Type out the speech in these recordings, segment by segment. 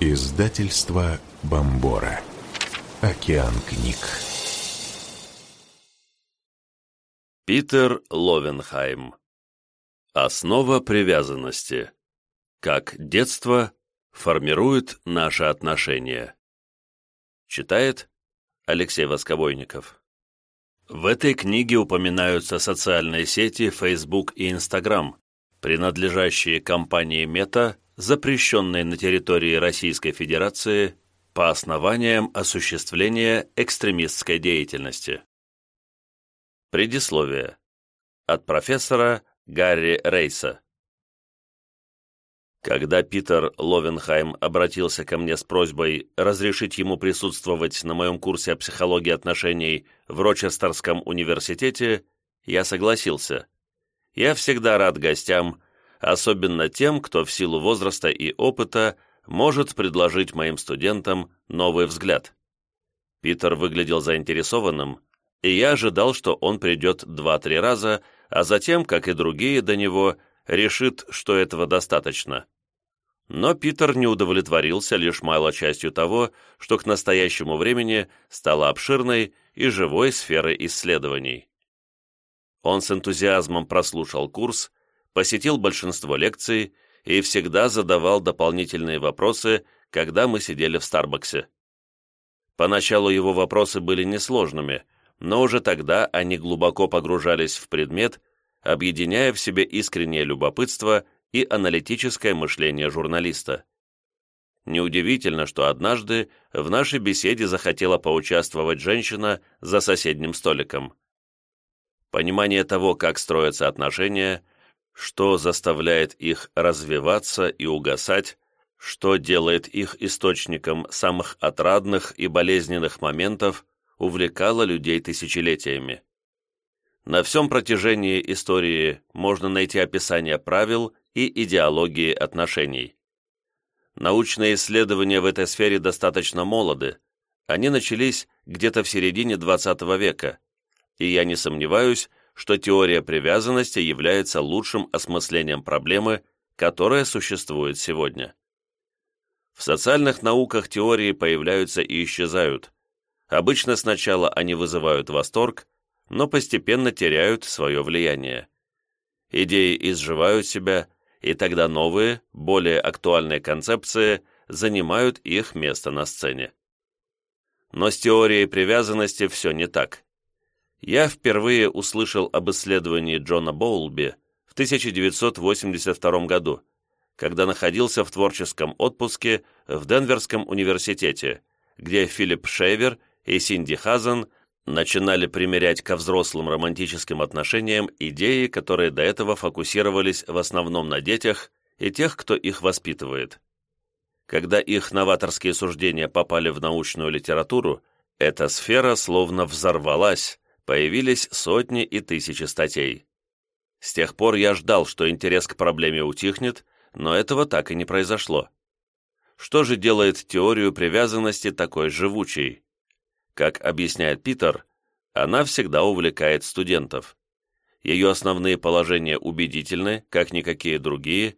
Издательство Бомбора. Океан книг. Питер Ловенхайм. Основа привязанности. Как детство формирует наши отношения. Читает Алексей Восковойников. В этой книге упоминаются социальные сети Facebook и Instagram, принадлежащие компании Meta, запрещенные на территории Российской Федерации по основаниям осуществления экстремистской деятельности. Предисловие. От профессора Гарри Рейса. Когда Питер Ловенхайм обратился ко мне с просьбой разрешить ему присутствовать на моем курсе о психологии отношений в Рочестерском университете, я согласился. Я всегда рад гостям, особенно тем, кто в силу возраста и опыта может предложить моим студентам новый взгляд. Питер выглядел заинтересованным, и я ожидал, что он придет два-три раза, а затем, как и другие до него, решит, что этого достаточно. Но Питер не удовлетворился лишь малой частью того, что к настоящему времени стало обширной и живой сферой исследований. Он с энтузиазмом прослушал курс, посетил большинство лекций и всегда задавал дополнительные вопросы, когда мы сидели в Старбаксе. Поначалу его вопросы были несложными, но уже тогда они глубоко погружались в предмет, объединяя в себе искреннее любопытство и аналитическое мышление журналиста. Неудивительно, что однажды в нашей беседе захотела поучаствовать женщина за соседним столиком. Понимание того, как строятся отношения, что заставляет их развиваться и угасать, что делает их источником самых отрадных и болезненных моментов, увлекало людей тысячелетиями. На всем протяжении истории можно найти описание правил и идеологии отношений. Научные исследования в этой сфере достаточно молоды, они начались где-то в середине XX века, и я не сомневаюсь, что теория привязанности является лучшим осмыслением проблемы, которая существует сегодня. В социальных науках теории появляются и исчезают. Обычно сначала они вызывают восторг, но постепенно теряют свое влияние. Идеи изживают себя, и тогда новые, более актуальные концепции занимают их место на сцене. Но с теорией привязанности все не так. Я впервые услышал об исследовании Джона Боулби в 1982 году, когда находился в творческом отпуске в Денверском университете, где Филипп Шейвер и Синди Хазен начинали примерять ко взрослым романтическим отношениям идеи, которые до этого фокусировались в основном на детях и тех, кто их воспитывает. Когда их новаторские суждения попали в научную литературу, эта сфера словно взорвалась, появились сотни и тысячи статей. С тех пор я ждал, что интерес к проблеме утихнет, но этого так и не произошло. Что же делает теорию привязанности такой живучей? Как объясняет Питер, она всегда увлекает студентов. Ее основные положения убедительны, как никакие другие,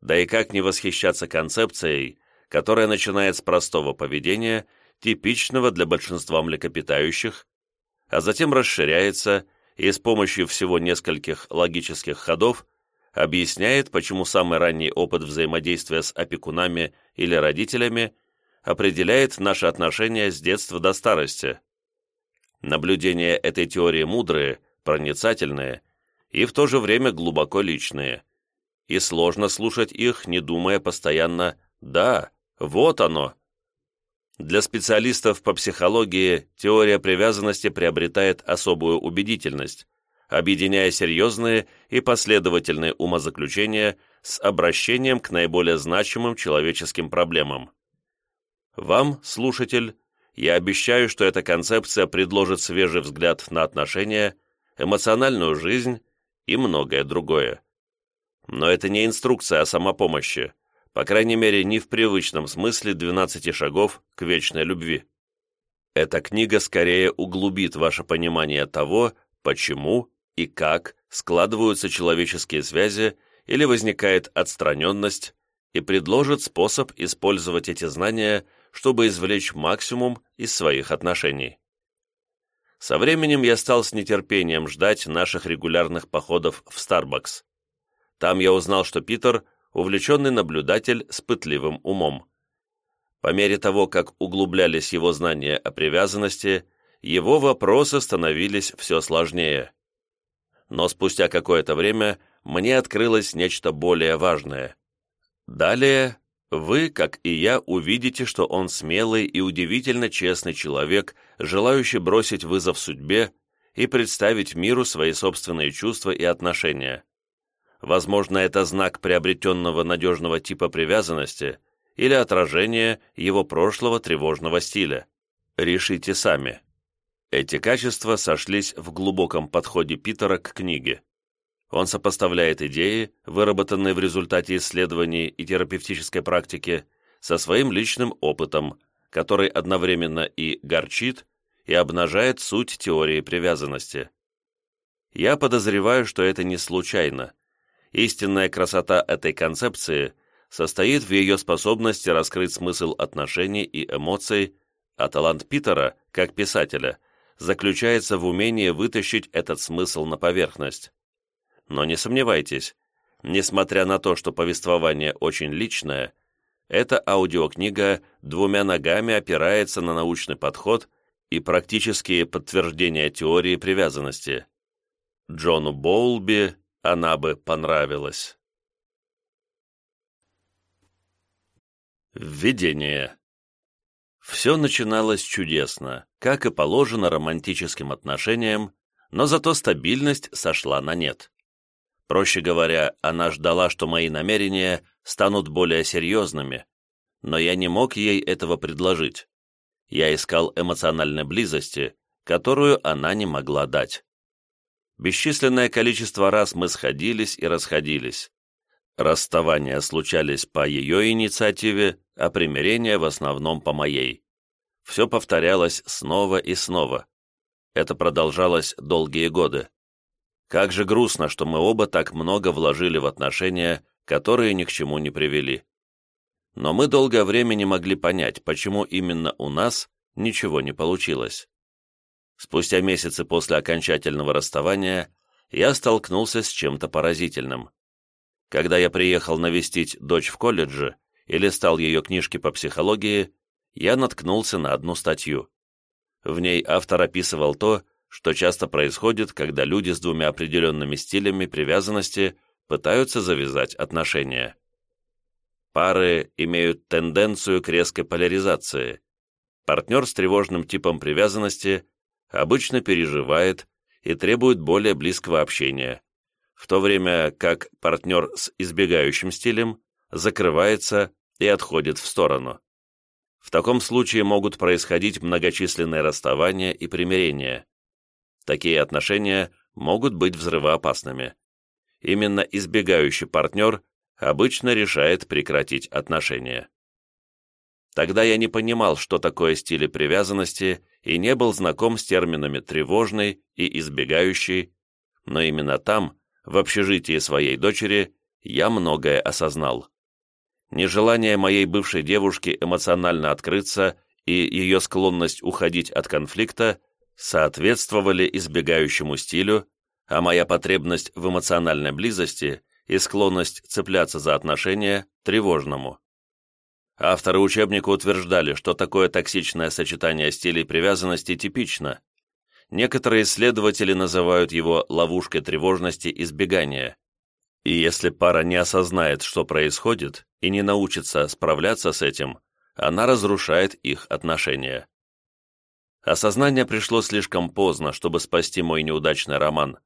да и как не восхищаться концепцией, которая начинает с простого поведения, типичного для большинства млекопитающих, а затем расширяется и с помощью всего нескольких логических ходов объясняет, почему самый ранний опыт взаимодействия с опекунами или родителями – определяет наши отношения с детства до старости. Наблюдения этой теории мудрые, проницательные и в то же время глубоко личные. И сложно слушать их, не думая постоянно «да, вот оно». Для специалистов по психологии теория привязанности приобретает особую убедительность, объединяя серьезные и последовательные умозаключения с обращением к наиболее значимым человеческим проблемам. Вам, слушатель, я обещаю, что эта концепция предложит свежий взгляд на отношения, эмоциональную жизнь и многое другое. Но это не инструкция о самопомощи, по крайней мере, не в привычном смысле 12 шагов к вечной любви. Эта книга скорее углубит ваше понимание того, почему и как складываются человеческие связи или возникает отстраненность, и предложит способ использовать эти знания, чтобы извлечь максимум из своих отношений. Со временем я стал с нетерпением ждать наших регулярных походов в Starbucks. Там я узнал, что Питер – увлеченный наблюдатель с пытливым умом. По мере того, как углублялись его знания о привязанности, его вопросы становились все сложнее. Но спустя какое-то время мне открылось нечто более важное. Далее вы, как и я, увидите, что он смелый и удивительно честный человек, желающий бросить вызов судьбе и представить миру свои собственные чувства и отношения. Возможно, это знак приобретенного надежного типа привязанности или отражение его прошлого тревожного стиля. Решите сами. Эти качества сошлись в глубоком подходе Питера к книге. Он сопоставляет идеи, выработанные в результате исследований и терапевтической практики, со своим личным опытом, который одновременно и горчит, и обнажает суть теории привязанности. Я подозреваю, что это не случайно. Истинная красота этой концепции состоит в ее способности раскрыть смысл отношений и эмоций, а талант Питера, как писателя, заключается в умении вытащить этот смысл на поверхность. Но не сомневайтесь, несмотря на то, что повествование очень личное, эта аудиокнига двумя ногами опирается на научный подход и практические подтверждения теории привязанности. Джону Боулби она бы понравилась. Введение. Все начиналось чудесно, как и положено романтическим отношениям, но зато стабильность сошла на нет. Проще говоря, она ждала, что мои намерения станут более серьезными, но я не мог ей этого предложить. Я искал эмоциональной близости, которую она не могла дать. Бесчисленное количество раз мы сходились и расходились. Расставания случались по ее инициативе, а примирение в основном по моей. Все повторялось снова и снова. Это продолжалось долгие годы. Как же грустно, что мы оба так много вложили в отношения, которые ни к чему не привели. Но мы долгое время не могли понять, почему именно у нас ничего не получилось. Спустя месяцы после окончательного расставания я столкнулся с чем-то поразительным. Когда я приехал навестить дочь в колледже и листал ее книжки по психологии, я наткнулся на одну статью. В ней автор описывал то, что часто происходит, когда люди с двумя определенными стилями привязанности пытаются завязать отношения. Пары имеют тенденцию к резкой поляризации. Партнер с тревожным типом привязанности обычно переживает и требует более близкого общения, в то время как партнер с избегающим стилем закрывается и отходит в сторону. В таком случае могут происходить многочисленные расставания и примирения. Такие отношения могут быть взрывоопасными. Именно избегающий партнер обычно решает прекратить отношения. Тогда я не понимал, что такое стили привязанности и не был знаком с терминами «тревожный» и «избегающий», но именно там, в общежитии своей дочери, я многое осознал. Нежелание моей бывшей девушки эмоционально открыться и ее склонность уходить от конфликта соответствовали избегающему стилю, а моя потребность в эмоциональной близости и склонность цепляться за отношения – тревожному. Авторы учебника утверждали, что такое токсичное сочетание стилей привязанности типично. Некоторые исследователи называют его ловушкой тревожности избегания. И если пара не осознает, что происходит, и не научится справляться с этим, она разрушает их отношения. Осознание пришло слишком поздно, чтобы спасти мой неудачный роман,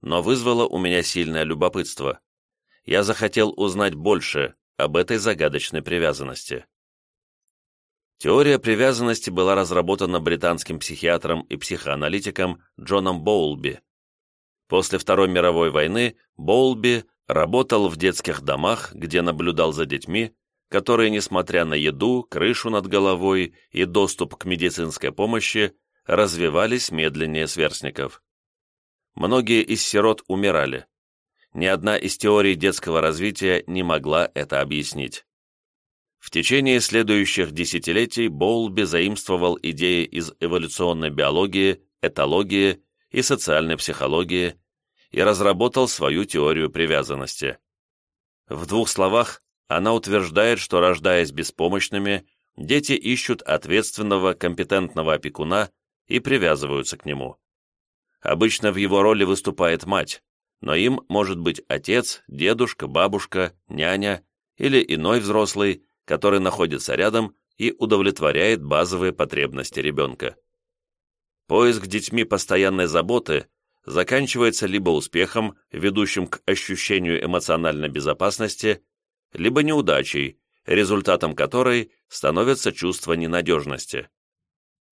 но вызвало у меня сильное любопытство. Я захотел узнать больше об этой загадочной привязанности. Теория привязанности была разработана британским психиатром и психоаналитиком Джоном Боулби. После Второй мировой войны Боулби работал в детских домах, где наблюдал за детьми, которые, несмотря на еду, крышу над головой и доступ к медицинской помощи, развивались медленнее сверстников. Многие из сирот умирали. Ни одна из теорий детского развития не могла это объяснить. В течение следующих десятилетий Боулби заимствовал идеи из эволюционной биологии, этологии и социальной психологии и разработал свою теорию привязанности. В двух словах, она утверждает, что, рождаясь беспомощными, дети ищут ответственного, компетентного опекуна и привязываются к нему. Обычно в его роли выступает мать, но им может быть отец, дедушка, бабушка, няня или иной взрослый, который находится рядом и удовлетворяет базовые потребности ребенка. Поиск детьми постоянной заботы заканчивается либо успехом, ведущим к ощущению эмоциональной безопасности, либо неудачей, результатом которой становится чувство ненадежности.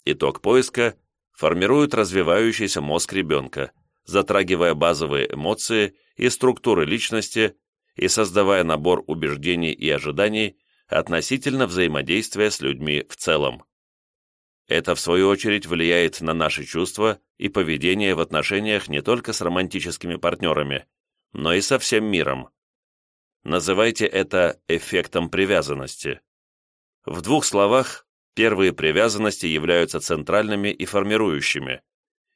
Итог поиска формирует развивающийся мозг ребенка, затрагивая базовые эмоции и структуры личности и создавая набор убеждений и ожиданий относительно взаимодействия с людьми в целом. Это, в свою очередь, влияет на наши чувства и поведение в отношениях не только с романтическими партнерами, но и со всем миром. Называйте это эффектом привязанности. В двух словах, первые привязанности являются центральными и формирующими,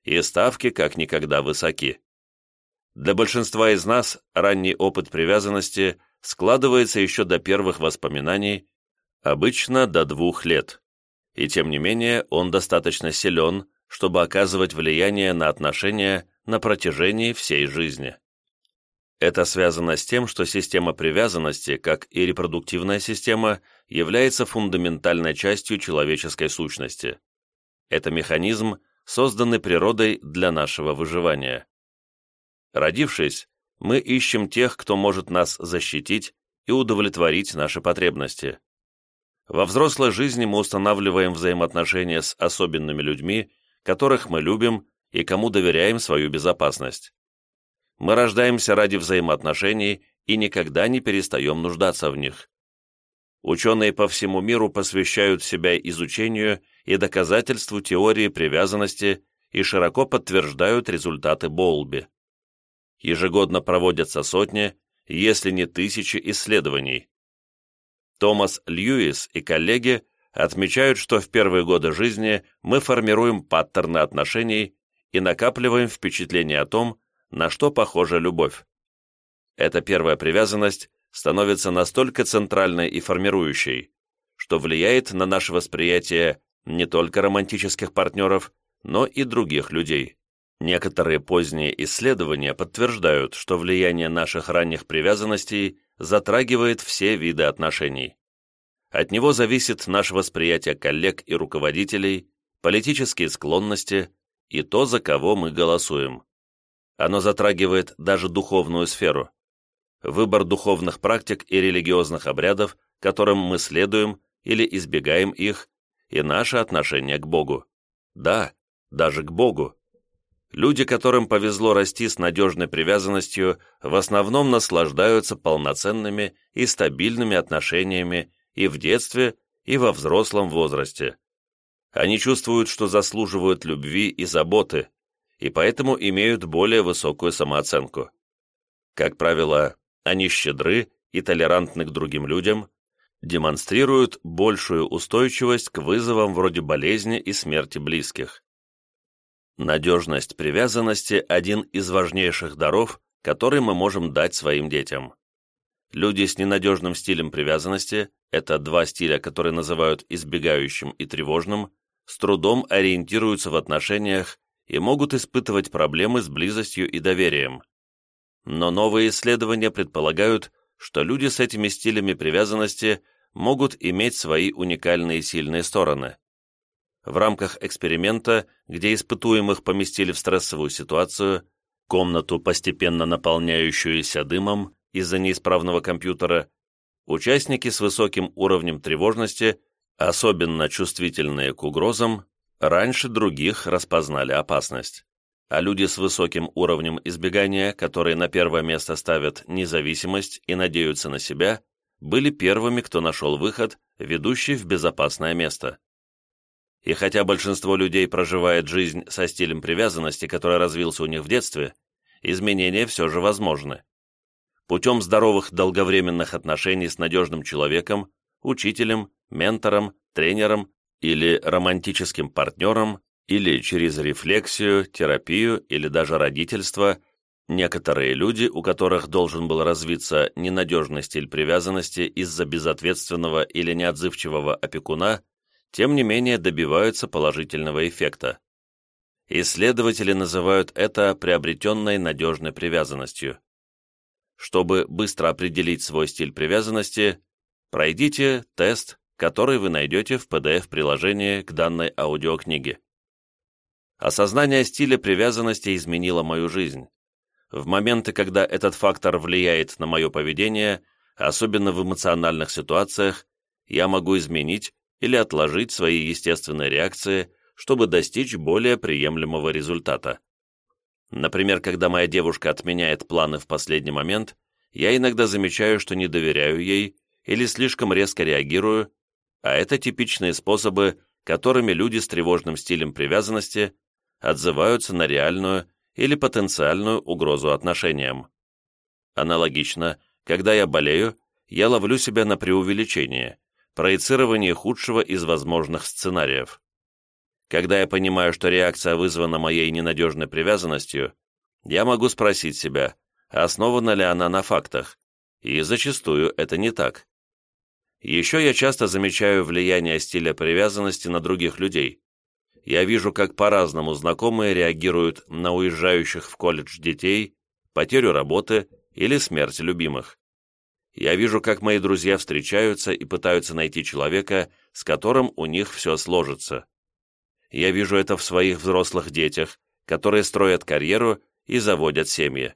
и ставки как никогда высоки. Для большинства из нас ранний опыт привязанности складывается еще до первых воспоминаний, обычно до двух лет. И тем не менее он достаточно силен, чтобы оказывать влияние на отношения на протяжении всей жизни. Это связано с тем, что система привязанности, как и репродуктивная система, является фундаментальной частью человеческой сущности. Это механизм, созданный природой для нашего выживания. Родившись, мы ищем тех, кто может нас защитить и удовлетворить наши потребности. Во взрослой жизни мы устанавливаем взаимоотношения с особенными людьми, которых мы любим и кому доверяем свою безопасность. Мы рождаемся ради взаимоотношений и никогда не перестаем нуждаться в них. Ученые по всему миру посвящают себя изучению и доказательству теории привязанности и широко подтверждают результаты Боулби. Ежегодно проводятся сотни, если не тысячи исследований. Томас Льюис и коллеги отмечают, что в первые годы жизни мы формируем паттерны отношений и накапливаем впечатление о том, на что похожа любовь. Эта первая привязанность становится настолько центральной и формирующей, что влияет на наше восприятие не только романтических партнеров, но и других людей. Некоторые поздние исследования подтверждают, что влияние наших ранних привязанностей затрагивает все виды отношений. От него зависит наше восприятие коллег и руководителей, политические склонности и то, за кого мы голосуем. Оно затрагивает даже духовную сферу. Выбор духовных практик и религиозных обрядов, которым мы следуем или избегаем их, и наше отношение к Богу. Да, даже к Богу. Люди, которым повезло расти с надежной привязанностью, в основном наслаждаются полноценными и стабильными отношениями и в детстве, и во взрослом возрасте. Они чувствуют, что заслуживают любви и заботы, и поэтому имеют более высокую самооценку. Как правило, они щедры и толерантны к другим людям, демонстрируют большую устойчивость к вызовам вроде болезни и смерти близких. Надежность привязанности – один из важнейших даров, который мы можем дать своим детям. Люди с ненадежным стилем привязанности – это два стиля, которые называют избегающим и тревожным, с трудом ориентируются в отношениях и могут испытывать проблемы с близостью и доверием. Но новые исследования предполагают, что люди с этими стилями привязанности могут иметь свои уникальные сильные стороны. В рамках эксперимента, где испытуемых поместили в стрессовую ситуацию, комнату, постепенно наполняющуюся дымом из-за неисправного компьютера, участники с высоким уровнем тревожности, особенно чувствительные к угрозам, раньше других распознали опасность. А люди с высоким уровнем избегания, которые на первое место ставят независимость и надеются на себя, были первыми, кто нашел выход, ведущий в безопасное место. И хотя большинство людей проживает жизнь со стилем привязанности, который развился у них в детстве, изменения все же возможны. путем здоровых долговременных отношений с надежным человеком, учителем, ментором, тренером или романтическим партнером, или через рефлексию, терапию или даже родительство, некоторые люди, у которых должен был развиться ненадежный стиль привязанности из-за безответственного или неотзывчивого опекуна, тем не менее добиваются положительного эффекта. Исследователи называют это приобретенной надежной привязанностью. Чтобы быстро определить свой стиль привязанности, пройдите тест, который вы найдете в PDF-приложении к данной аудиокниге. Осознание стиля привязанности изменило мою жизнь. В моменты, когда этот фактор влияет на мое поведение, особенно в эмоциональных ситуациях, я могу изменить или отложить свои естественные реакции, чтобы достичь более приемлемого результата. Например, когда моя девушка отменяет планы в последний момент, я иногда замечаю, что не доверяю ей или слишком резко реагирую, а это типичные способы, которыми люди с тревожным стилем привязанности отзываются на реальную или потенциальную угрозу отношениям. Аналогично, когда я болею, я ловлю себя на преувеличение, проецирование худшего из возможных сценариев. Когда я понимаю, что реакция вызвана моей ненадежной привязанностью, я могу спросить себя, основана ли она на фактах, и зачастую это не так. Еще я часто замечаю влияние стиля привязанности на других людей. Я вижу, как по-разному знакомые реагируют на уезжающих в колледж детей, потерю работы или смерть любимых. Я вижу, как мои друзья встречаются и пытаются найти человека, с которым у них все сложится. Я вижу это в своих взрослых детях, которые строят карьеру и заводят семьи.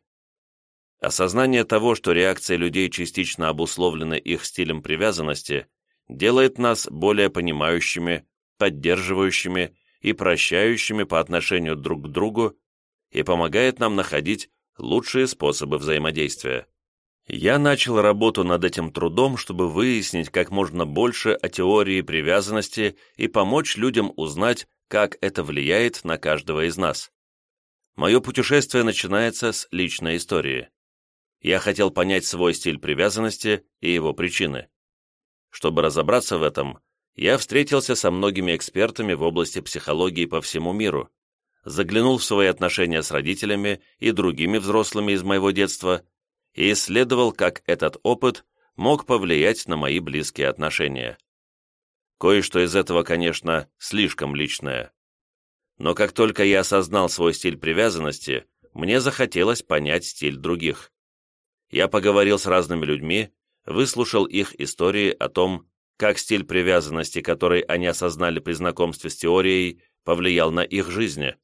Осознание того, что реакции людей частично обусловлены их стилем привязанности, делает нас более понимающими, поддерживающими и прощающими по отношению друг к другу и помогает нам находить лучшие способы взаимодействия. Я начал работу над этим трудом, чтобы выяснить как можно больше о теории привязанности и помочь людям узнать, как это влияет на каждого из нас. Мое путешествие начинается с личной истории. Я хотел понять свой стиль привязанности и его причины. Чтобы разобраться в этом, я встретился со многими экспертами в области психологии по всему миру, заглянул в свои отношения с родителями и другими взрослыми из моего детства и исследовал, как этот опыт мог повлиять на мои близкие отношения. Кое-что из этого, конечно, слишком личное. Но как только я осознал свой стиль привязанности, мне захотелось понять стиль других. Я поговорил с разными людьми, выслушал их истории о том, как стиль привязанности, который они осознали при знакомстве с теорией, повлиял на их жизни,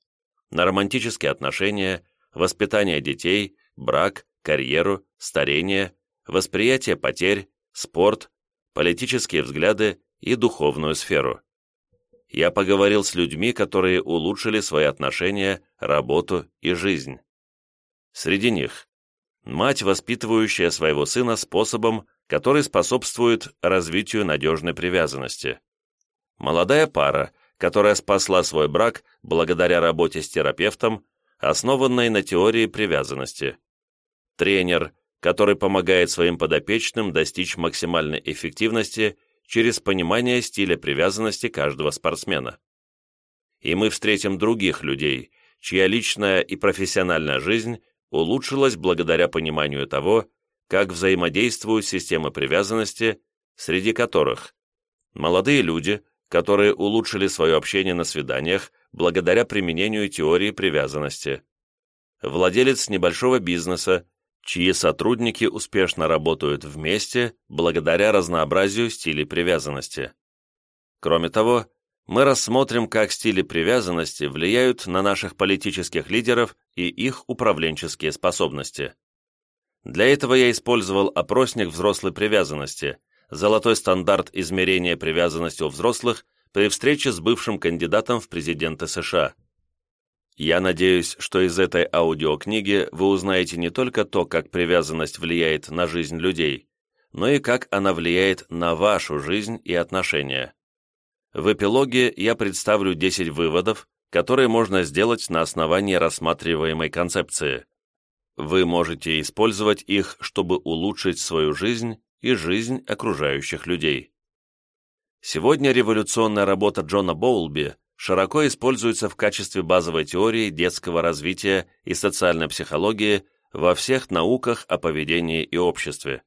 на романтические отношения, воспитание детей, брак, карьеру, старение, восприятие потерь, спорт, политические взгляды и духовную сферу. Я поговорил с людьми, которые улучшили свои отношения, работу и жизнь. Среди них мать, воспитывающая своего сына способом, который способствует развитию надежной привязанности. Молодая пара, которая спасла свой брак благодаря работе с терапевтом, основанной на теории привязанности. Тренер, который помогает своим подопечным достичь максимальной эффективности через понимание стиля привязанности каждого спортсмена. И мы встретим других людей, чья личная и профессиональная жизнь улучшилась благодаря пониманию того, как взаимодействуют системы привязанности, среди которых молодые люди, которые улучшили свое общение на свиданиях благодаря применению теории привязанности, владелец небольшого бизнеса, чьи сотрудники успешно работают вместе благодаря разнообразию стилей привязанности. Кроме того, мы рассмотрим, как стили привязанности влияют на наших политических лидеров и их управленческие способности. Для этого я использовал опросник взрослой привязанности, золотой стандарт измерения привязанности у взрослых при встрече с бывшим кандидатом в президенты США. Я надеюсь, что из этой аудиокниги вы узнаете не только то, как привязанность влияет на жизнь людей, но и как она влияет на вашу жизнь и отношения. В эпилоге я представлю 10 выводов, которые можно сделать на основании рассматриваемой концепции. Вы можете использовать их, чтобы улучшить свою жизнь и жизнь окружающих людей. Сегодня революционная работа Джона Боулби широко используется в качестве базовой теории детского развития и социальной психологии во всех науках о поведении и обществе.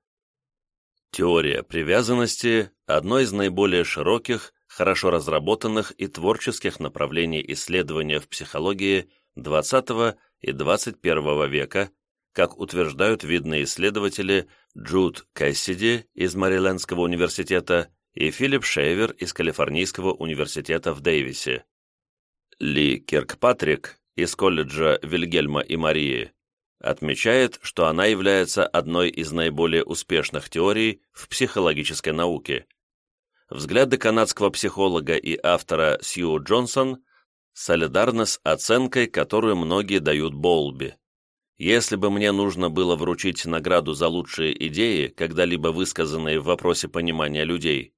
Теория привязанности – одно из наиболее широких, хорошо разработанных и творческих направлений исследования в психологии XX и XXI века, как утверждают видные исследователи Джуд Кэссиди из Марилендского университета и Филипп Шейвер из Калифорнийского университета в Дэвисе. Ли Киркпатрик из колледжа Вильгельма и Марии отмечает, что она является одной из наиболее успешных теорий в психологической науке. Взгляды канадского психолога и автора Сью Джонсон солидарны с оценкой, которую многие дают Болби. Если бы мне нужно было вручить награду за лучшие идеи, когда-либо высказанные в вопросе понимания людей,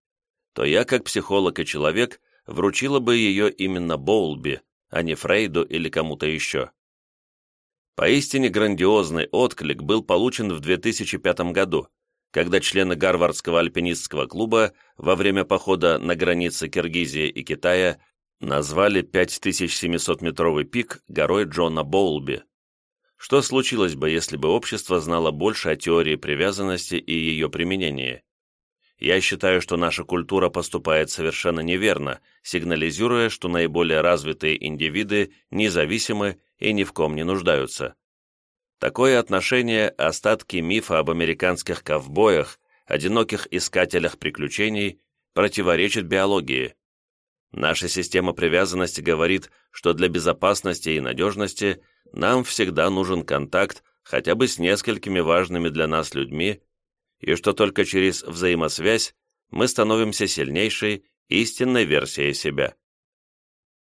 то я, как психолог и человек, вручила бы ее именно Боулби, а не Фрейду или кому-то еще. Поистине грандиозный отклик был получен в 2005 году, когда члены Гарвардского альпинистского клуба во время похода на границе Киргизии и Китая назвали 5700-метровый пик горой Джона Боулби. Что случилось бы, если бы общество знало больше о теории привязанности и ее применении? Я считаю, что наша культура поступает совершенно неверно, сигнализируя, что наиболее развитые индивиды независимы и ни в ком не нуждаются. Такое отношение – остатки мифа об американских ковбоях, одиноких искателях приключений, противоречит биологии. Наша система привязанности говорит, что для безопасности и надежности нам всегда нужен контакт хотя бы с несколькими важными для нас людьми, и что только через взаимосвязь мы становимся сильнейшей, истинной версией себя.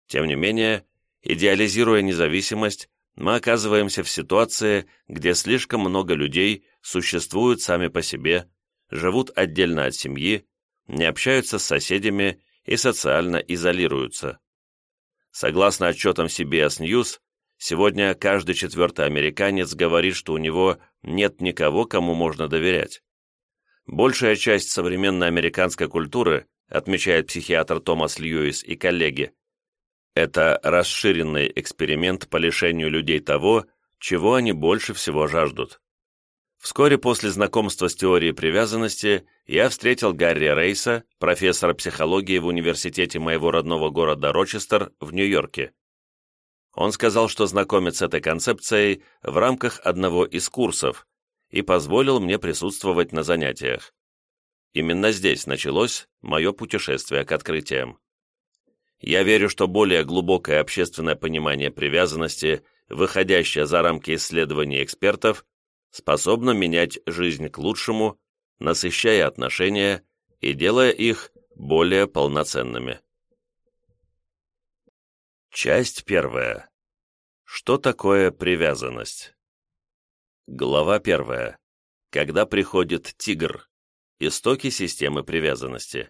Тем не менее, идеализируя независимость, мы оказываемся в ситуации, где слишком много людей существуют сами по себе, живут отдельно от семьи, не общаются с соседями и социально изолируются. Согласно отчетам CBS News, сегодня каждый четвертый американец говорит, что у него нет никого, кому можно доверять. Большая часть современной американской культуры, отмечает психиатр Томас Льюис и коллеги, это расширенный эксперимент по лишению людей того, чего они больше всего жаждут. Вскоре после знакомства с теорией привязанности я встретил Гарри Рейса, профессора психологии в университете моего родного города Рочестер в Нью-Йорке. Он сказал, что знакомит с этой концепцией в рамках одного из курсов и позволил мне присутствовать на занятиях. Именно здесь началось мое путешествие к открытиям. Я верю, что более глубокое общественное понимание привязанности, выходящее за рамки исследований экспертов, способно менять жизнь к лучшему, насыщая отношения и делая их более полноценными. Часть первая. Что такое привязанность? Глава первая. Когда приходит тигр. Истоки системы привязанности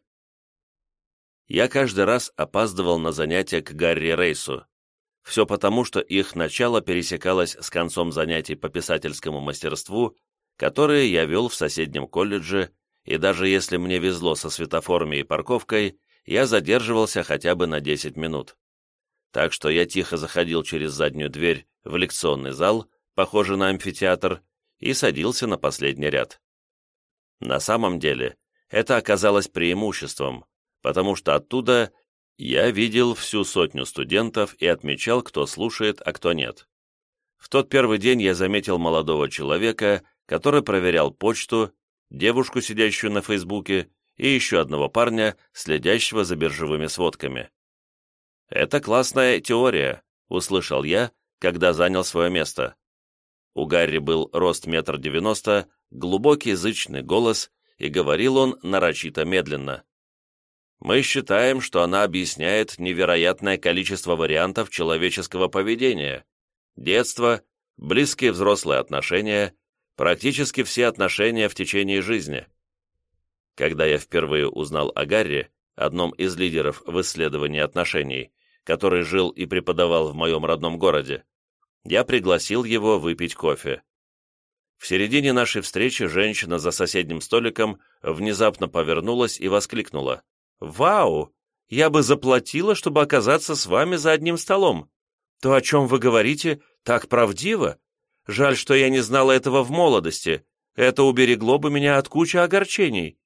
я каждый раз опаздывал на занятия к Гарри Рейсу. Все потому, что их начало пересекалось с концом занятий по писательскому мастерству, которые я вел в соседнем колледже, и даже если мне везло со светофорами и парковкой, я задерживался хотя бы на 10 минут. Так что я тихо заходил через заднюю дверь в лекционный зал, похожий на амфитеатр, и садился на последний ряд. На самом деле, это оказалось преимуществом, потому что оттуда я видел всю сотню студентов и отмечал, кто слушает, а кто нет. В тот первый день я заметил молодого человека, который проверял почту, девушку, сидящую на Фейсбуке, и еще одного парня, следящего за биржевыми сводками. «Это классная теория», — услышал я, когда занял свое место. У Гарри был рост метр девяносто, глубокий зычный голос, и говорил он нарочито медленно. Мы считаем, что она объясняет невероятное количество вариантов человеческого поведения, детство, близкие взрослые отношения, практически все отношения в течение жизни. Когда я впервые узнал о Гарри, одном из лидеров в исследовании отношений, который жил и преподавал в моем родном городе, я пригласил его выпить кофе. В середине нашей встречи женщина за соседним столиком внезапно повернулась и воскликнула. «Вау! Я бы заплатила, чтобы оказаться с вами за одним столом. То, о чем вы говорите, так правдиво. Жаль, что я не знала этого в молодости. Это уберегло бы меня от кучи огорчений».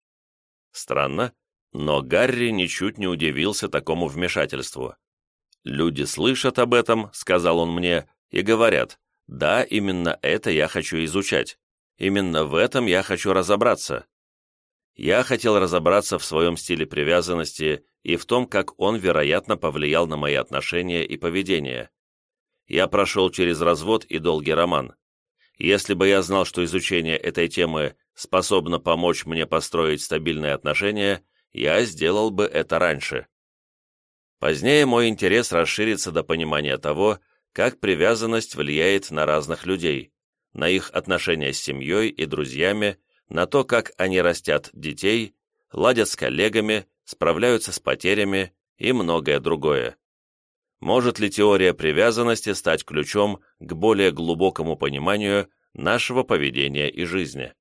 Странно, но Гарри ничуть не удивился такому вмешательству. «Люди слышат об этом», — сказал он мне, — «и говорят, да, именно это я хочу изучать. Именно в этом я хочу разобраться. Я хотел разобраться в своем стиле привязанности и в том, как он, вероятно, повлиял на мои отношения и поведение. Я прошел через развод и долгий роман. Если бы я знал, что изучение этой темы способно помочь мне построить стабильные отношения, я сделал бы это раньше. Позднее мой интерес расширится до понимания того, как привязанность влияет на разных людей, на их отношения с семьей и друзьями, на то, как они растят детей, ладят с коллегами, справляются с потерями и многое другое. Может ли теория привязанности стать ключом к более глубокому пониманию нашего поведения и жизни?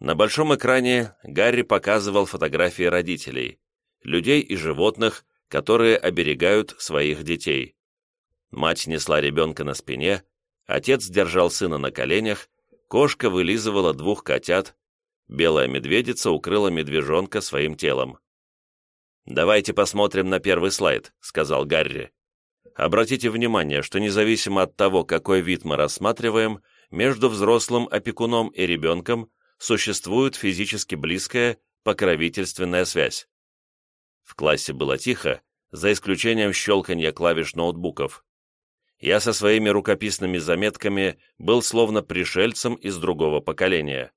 На большом экране Гарри показывал фотографии родителей, людей и животных, которые оберегают своих детей. Мать несла ребенка на спине, отец держал сына на коленях, кошка вылизывала двух котят, белая медведица укрыла медвежонка своим телом. «Давайте посмотрим на первый слайд», — сказал Гарри. «Обратите внимание, что независимо от того, какой вид мы рассматриваем, между взрослым опекуном и ребенком существует физически близкая покровительственная связь». В классе было тихо, за исключением щелканья клавиш ноутбуков я со своими рукописными заметками был словно пришельцем из другого поколения.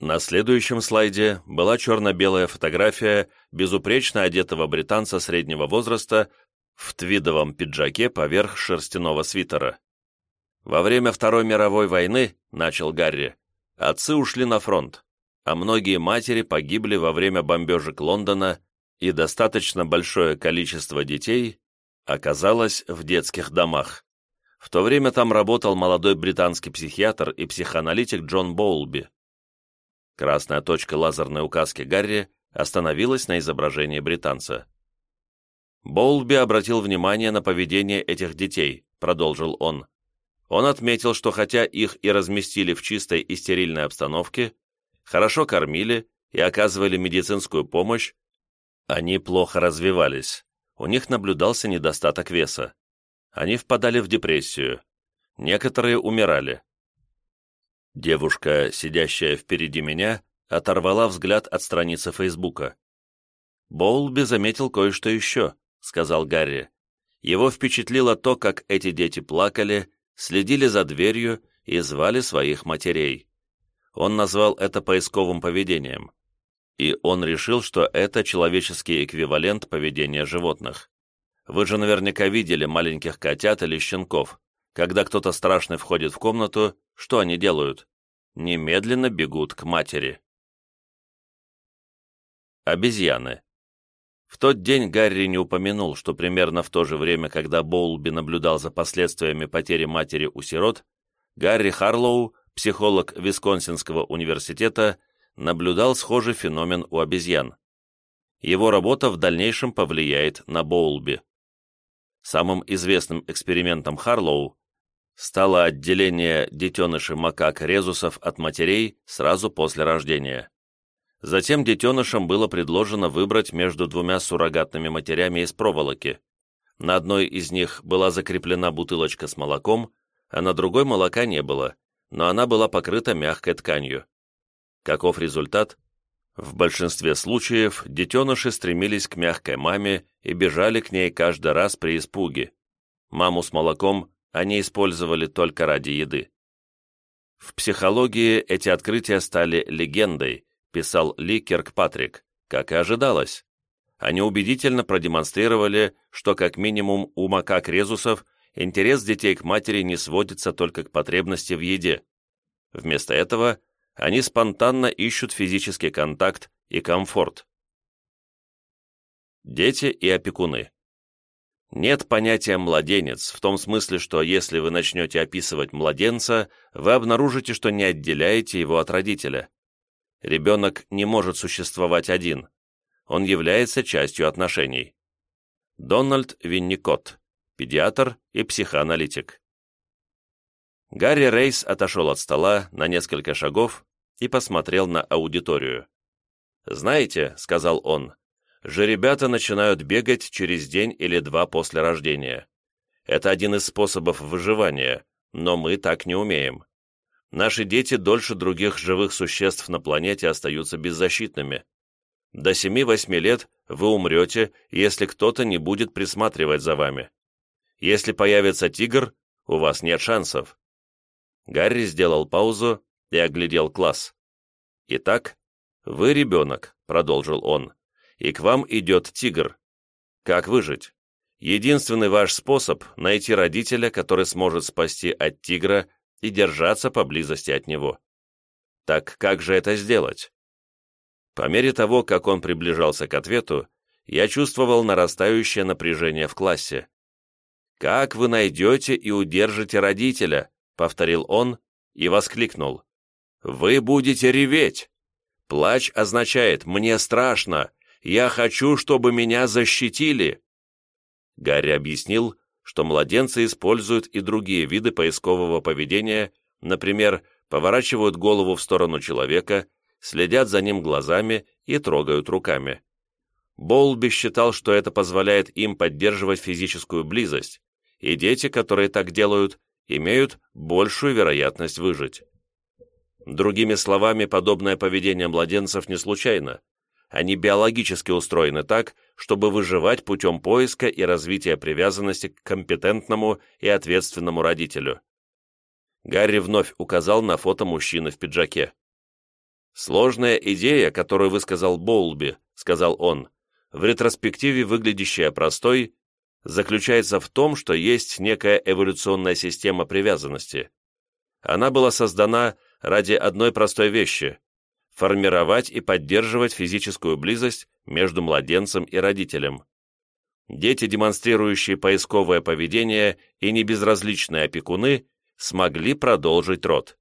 На следующем слайде была черно-белая фотография безупречно одетого британца среднего возраста в твидовом пиджаке поверх шерстяного свитера. «Во время Второй мировой войны, — начал Гарри, — отцы ушли на фронт, а многие матери погибли во время бомбежек Лондона, и достаточно большое количество детей оказалось в детских домах. В то время там работал молодой британский психиатр и психоаналитик Джон Боулби. Красная точка лазерной указки Гарри остановилась на изображении британца. Боулби обратил внимание на поведение этих детей, продолжил он. Он отметил, что хотя их и разместили в чистой и стерильной обстановке, хорошо кормили и оказывали медицинскую помощь, они плохо развивались, у них наблюдался недостаток веса они впадали в депрессию. Некоторые умирали. Девушка, сидящая впереди меня, оторвала взгляд от страницы Фейсбука. «Боулби заметил кое-что еще», — сказал Гарри. Его впечатлило то, как эти дети плакали, следили за дверью и звали своих матерей. Он назвал это поисковым поведением. И он решил, что это человеческий эквивалент поведения животных. Вы же наверняка видели маленьких котят или щенков. Когда кто-то страшный входит в комнату, что они делают? Немедленно бегут к матери. Обезьяны. В тот день Гарри не упомянул, что примерно в то же время, когда Боулби наблюдал за последствиями потери матери у сирот, Гарри Харлоу, психолог Висконсинского университета, наблюдал схожий феномен у обезьян. Его работа в дальнейшем повлияет на Боулби. Самым известным экспериментом Харлоу стало отделение детенышей макак-резусов от матерей сразу после рождения. Затем детенышам было предложено выбрать между двумя суррогатными матерями из проволоки. На одной из них была закреплена бутылочка с молоком, а на другой молока не было, но она была покрыта мягкой тканью. Каков результат? В большинстве случаев детеныши стремились к мягкой маме и бежали к ней каждый раз при испуге. Маму с молоком они использовали только ради еды. В психологии эти открытия стали легендой, писал Ли Киркпатрик, как и ожидалось. Они убедительно продемонстрировали, что как минимум у макак-резусов интерес детей к матери не сводится только к потребности в еде. Вместо этого они спонтанно ищут физический контакт и комфорт. Дети и опекуны. Нет понятия «младенец» в том смысле, что если вы начнете описывать младенца, вы обнаружите, что не отделяете его от родителя. Ребенок не может существовать один. Он является частью отношений. Дональд Винникот, педиатр и психоаналитик. Гарри Рейс отошел от стола на несколько шагов и посмотрел на аудиторию. «Знаете», — сказал он, же ребята начинают бегать через день или два после рождения. Это один из способов выживания, но мы так не умеем. Наши дети дольше других живых существ на планете остаются беззащитными. До 7-8 лет вы умрете, если кто-то не будет присматривать за вами. Если появится тигр, у вас нет шансов. Гарри сделал паузу и оглядел класс. «Итак, вы ребенок», — продолжил он и к вам идет тигр. Как выжить? Единственный ваш способ – найти родителя, который сможет спасти от тигра и держаться поблизости от него. Так как же это сделать? По мере того, как он приближался к ответу, я чувствовал нарастающее напряжение в классе. «Как вы найдете и удержите родителя?» — повторил он и воскликнул. «Вы будете реветь! Плач означает «мне страшно», я хочу, чтобы меня защитили!» Гарри объяснил, что младенцы используют и другие виды поискового поведения, например, поворачивают голову в сторону человека, следят за ним глазами и трогают руками. Болби считал, что это позволяет им поддерживать физическую близость, и дети, которые так делают, имеют большую вероятность выжить. Другими словами, подобное поведение младенцев не случайно они биологически устроены так, чтобы выживать путем поиска и развития привязанности к компетентному и ответственному родителю. Гарри вновь указал на фото мужчины в пиджаке. «Сложная идея, которую высказал Боулби», — сказал он, в ретроспективе выглядящая простой, заключается в том, что есть некая эволюционная система привязанности. Она была создана ради одной простой вещи формировать и поддерживать физическую близость между младенцем и родителем. Дети, демонстрирующие поисковое поведение и небезразличные опекуны, смогли продолжить род.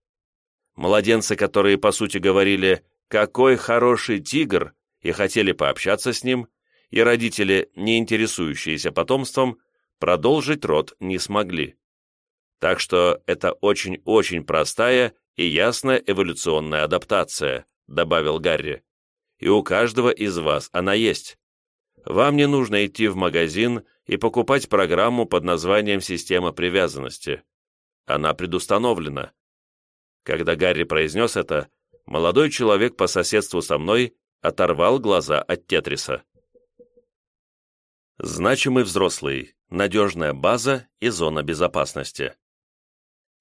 Младенцы, которые по сути говорили «какой хороший тигр» и хотели пообщаться с ним, и родители, не интересующиеся потомством, продолжить род не смогли. Так что это очень-очень простая и ясная эволюционная адаптация, — добавил Гарри. «И у каждого из вас она есть. Вам не нужно идти в магазин и покупать программу под названием «Система привязанности». Она предустановлена». Когда Гарри произнес это, молодой человек по соседству со мной оторвал глаза от Тетриса. Значимый взрослый, надежная база и зона безопасности.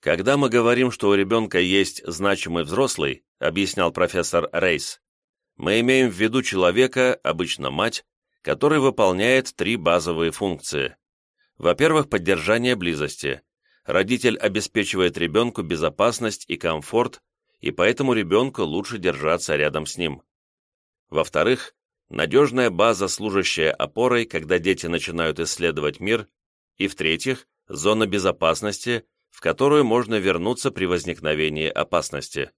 Когда мы говорим, что у ребенка есть значимый взрослый, объяснял профессор Рейс, мы имеем в виду человека, обычно мать, который выполняет три базовые функции. Во-первых, поддержание близости. Родитель обеспечивает ребенку безопасность и комфорт, и поэтому ребенку лучше держаться рядом с ним. Во-вторых, надежная база, служащая опорой, когда дети начинают исследовать мир. И в-третьих, зона безопасности – в которую можно вернуться при возникновении опасности.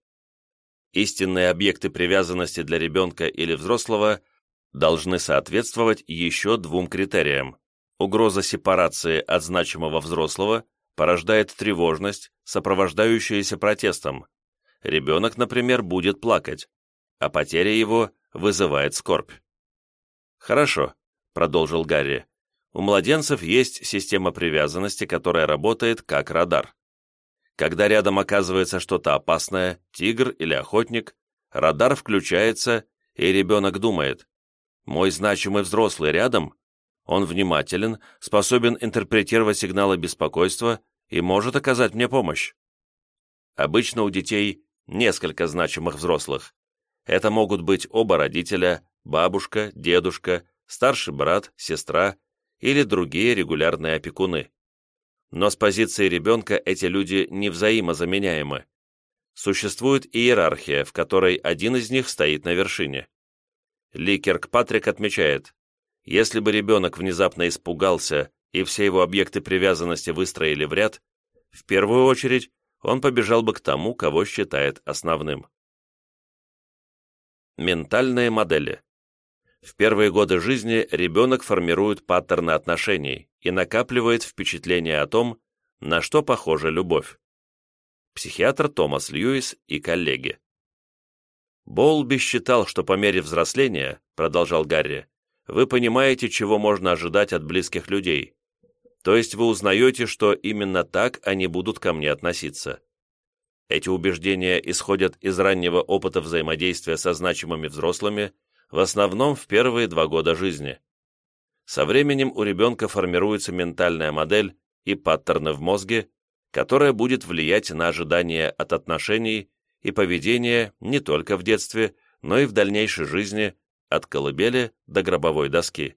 Истинные объекты привязанности для ребенка или взрослого должны соответствовать еще двум критериям. Угроза сепарации от значимого взрослого порождает тревожность, сопровождающуюся протестом. Ребенок, например, будет плакать, а потеря его вызывает скорбь. «Хорошо», — продолжил Гарри, у младенцев есть система привязанности, которая работает как радар. Когда рядом оказывается что-то опасное, тигр или охотник, радар включается, и ребенок думает, «Мой значимый взрослый рядом, он внимателен, способен интерпретировать сигналы беспокойства и может оказать мне помощь». Обычно у детей несколько значимых взрослых. Это могут быть оба родителя, бабушка, дедушка, старший брат, сестра или другие регулярные опекуны. Но с позиции ребенка эти люди не взаимозаменяемы. Существует иерархия, в которой один из них стоит на вершине. Ли Патрик отмечает, если бы ребенок внезапно испугался и все его объекты привязанности выстроили в ряд, в первую очередь он побежал бы к тому, кого считает основным. Ментальные модели. В первые годы жизни ребенок формирует паттерны отношений и накапливает впечатление о том, на что похожа любовь. Психиатр Томас Льюис и коллеги. Болби считал, что по мере взросления, продолжал Гарри, вы понимаете, чего можно ожидать от близких людей. То есть вы узнаете, что именно так они будут ко мне относиться. Эти убеждения исходят из раннего опыта взаимодействия со значимыми взрослыми, в основном в первые два года жизни. Со временем у ребенка формируется ментальная модель и паттерны в мозге, которая будет влиять на ожидания от отношений и поведения не только в детстве, но и в дальнейшей жизни, от колыбели до гробовой доски.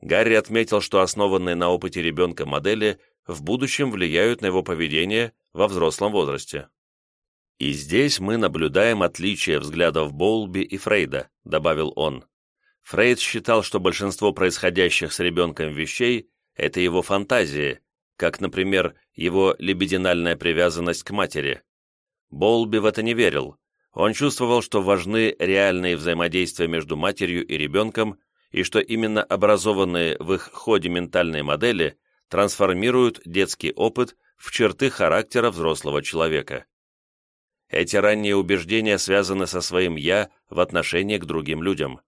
Гарри отметил, что основанные на опыте ребенка модели в будущем влияют на его поведение во взрослом возрасте. «И здесь мы наблюдаем отличие взглядов Боулби и Фрейда», добавил он. Фрейд считал, что большинство происходящих с ребенком вещей – это его фантазии, как, например, его лебединальная привязанность к матери. Болби в это не верил. Он чувствовал, что важны реальные взаимодействия между матерью и ребенком, и что именно образованные в их ходе ментальные модели трансформируют детский опыт в черты характера взрослого человека. Эти ранние убеждения связаны со своим «я» в отношении к другим людям.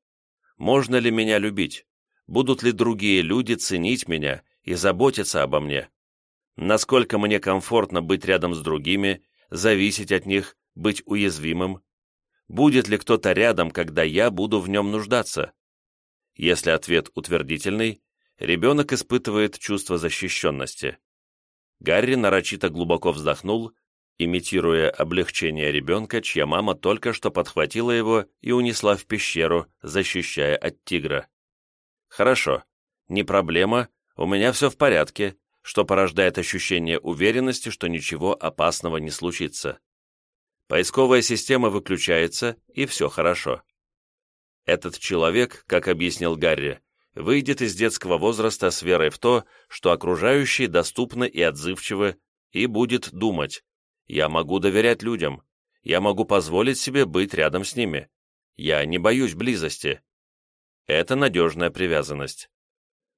Можно ли меня любить? Будут ли другие люди ценить меня и заботиться обо мне? Насколько мне комфортно быть рядом с другими, зависеть от них, быть уязвимым? Будет ли кто-то рядом, когда я буду в нем нуждаться? Если ответ утвердительный, ребенок испытывает чувство защищенности. Гарри нарочито глубоко вздохнул, имитируя облегчение ребенка, чья мама только что подхватила его и унесла в пещеру, защищая от тигра. «Хорошо, не проблема, у меня все в порядке», что порождает ощущение уверенности, что ничего опасного не случится. Поисковая система выключается, и все хорошо. Этот человек, как объяснил Гарри, выйдет из детского возраста с верой в то, что окружающие доступны и отзывчивы, и будет думать, я могу доверять людям, я могу позволить себе быть рядом с ними, я не боюсь близости. Это надежная привязанность.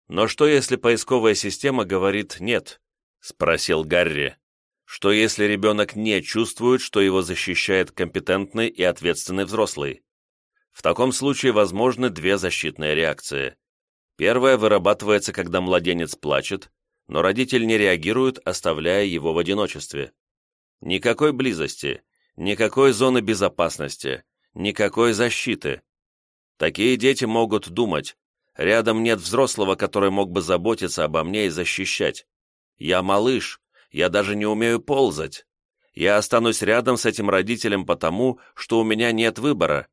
Но что, если поисковая система говорит «нет»? — спросил Гарри. Что, если ребенок не чувствует, что его защищает компетентный и ответственный взрослый? В таком случае возможны две защитные реакции. Первая вырабатывается, когда младенец плачет, но родитель не реагирует, оставляя его в одиночестве. Никакой близости, никакой зоны безопасности, никакой защиты. Такие дети могут думать, рядом нет взрослого, который мог бы заботиться обо мне и защищать. Я малыш, я даже не умею ползать. Я останусь рядом с этим родителем потому, что у меня нет выбора.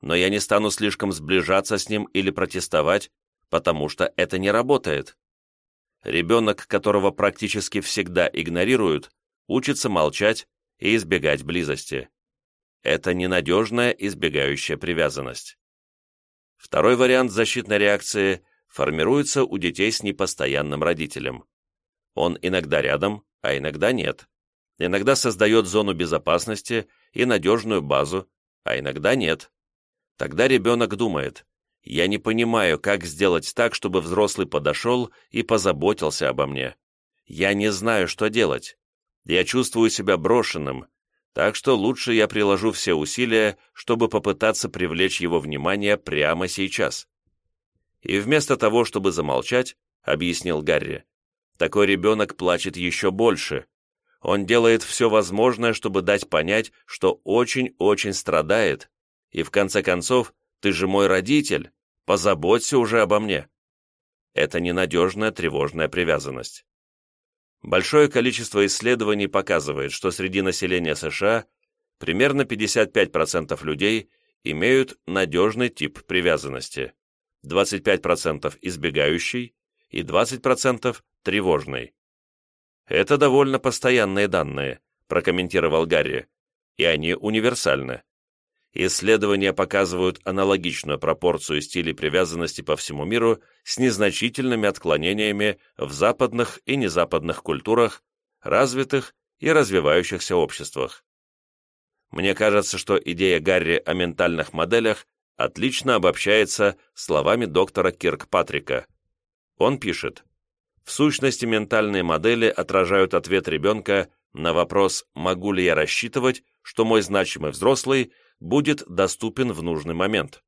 Но я не стану слишком сближаться с ним или протестовать, потому что это не работает. Ребенок, которого практически всегда игнорируют, учится молчать и избегать близости. Это ненадежная избегающая привязанность. Второй вариант защитной реакции формируется у детей с непостоянным родителем. Он иногда рядом, а иногда нет. Иногда создает зону безопасности и надежную базу, а иногда нет. Тогда ребенок думает, я не понимаю, как сделать так, чтобы взрослый подошел и позаботился обо мне. Я не знаю, что делать. Я чувствую себя брошенным, так что лучше я приложу все усилия, чтобы попытаться привлечь его внимание прямо сейчас. И вместо того, чтобы замолчать, объяснил Гарри, такой ребенок плачет еще больше. Он делает все возможное, чтобы дать понять, что очень-очень страдает, и в конце концов ты же мой родитель, позаботься уже обо мне. Это ненадежная тревожная привязанность. Большое количество исследований показывает, что среди населения США примерно 55% людей имеют надежный тип привязанности, 25% избегающий и 20% тревожный. Это довольно постоянные данные, прокомментировал Гарри, и они универсальны. Исследования показывают аналогичную пропорцию стилей привязанности по всему миру с незначительными отклонениями в западных и незападных культурах, развитых и развивающихся обществах. Мне кажется, что идея Гарри о ментальных моделях отлично обобщается словами доктора Киркпатрика. Он пишет, «В сущности, ментальные модели отражают ответ ребенка на вопрос «могу ли я рассчитывать, что мой значимый взрослый будет доступен в нужный момент?»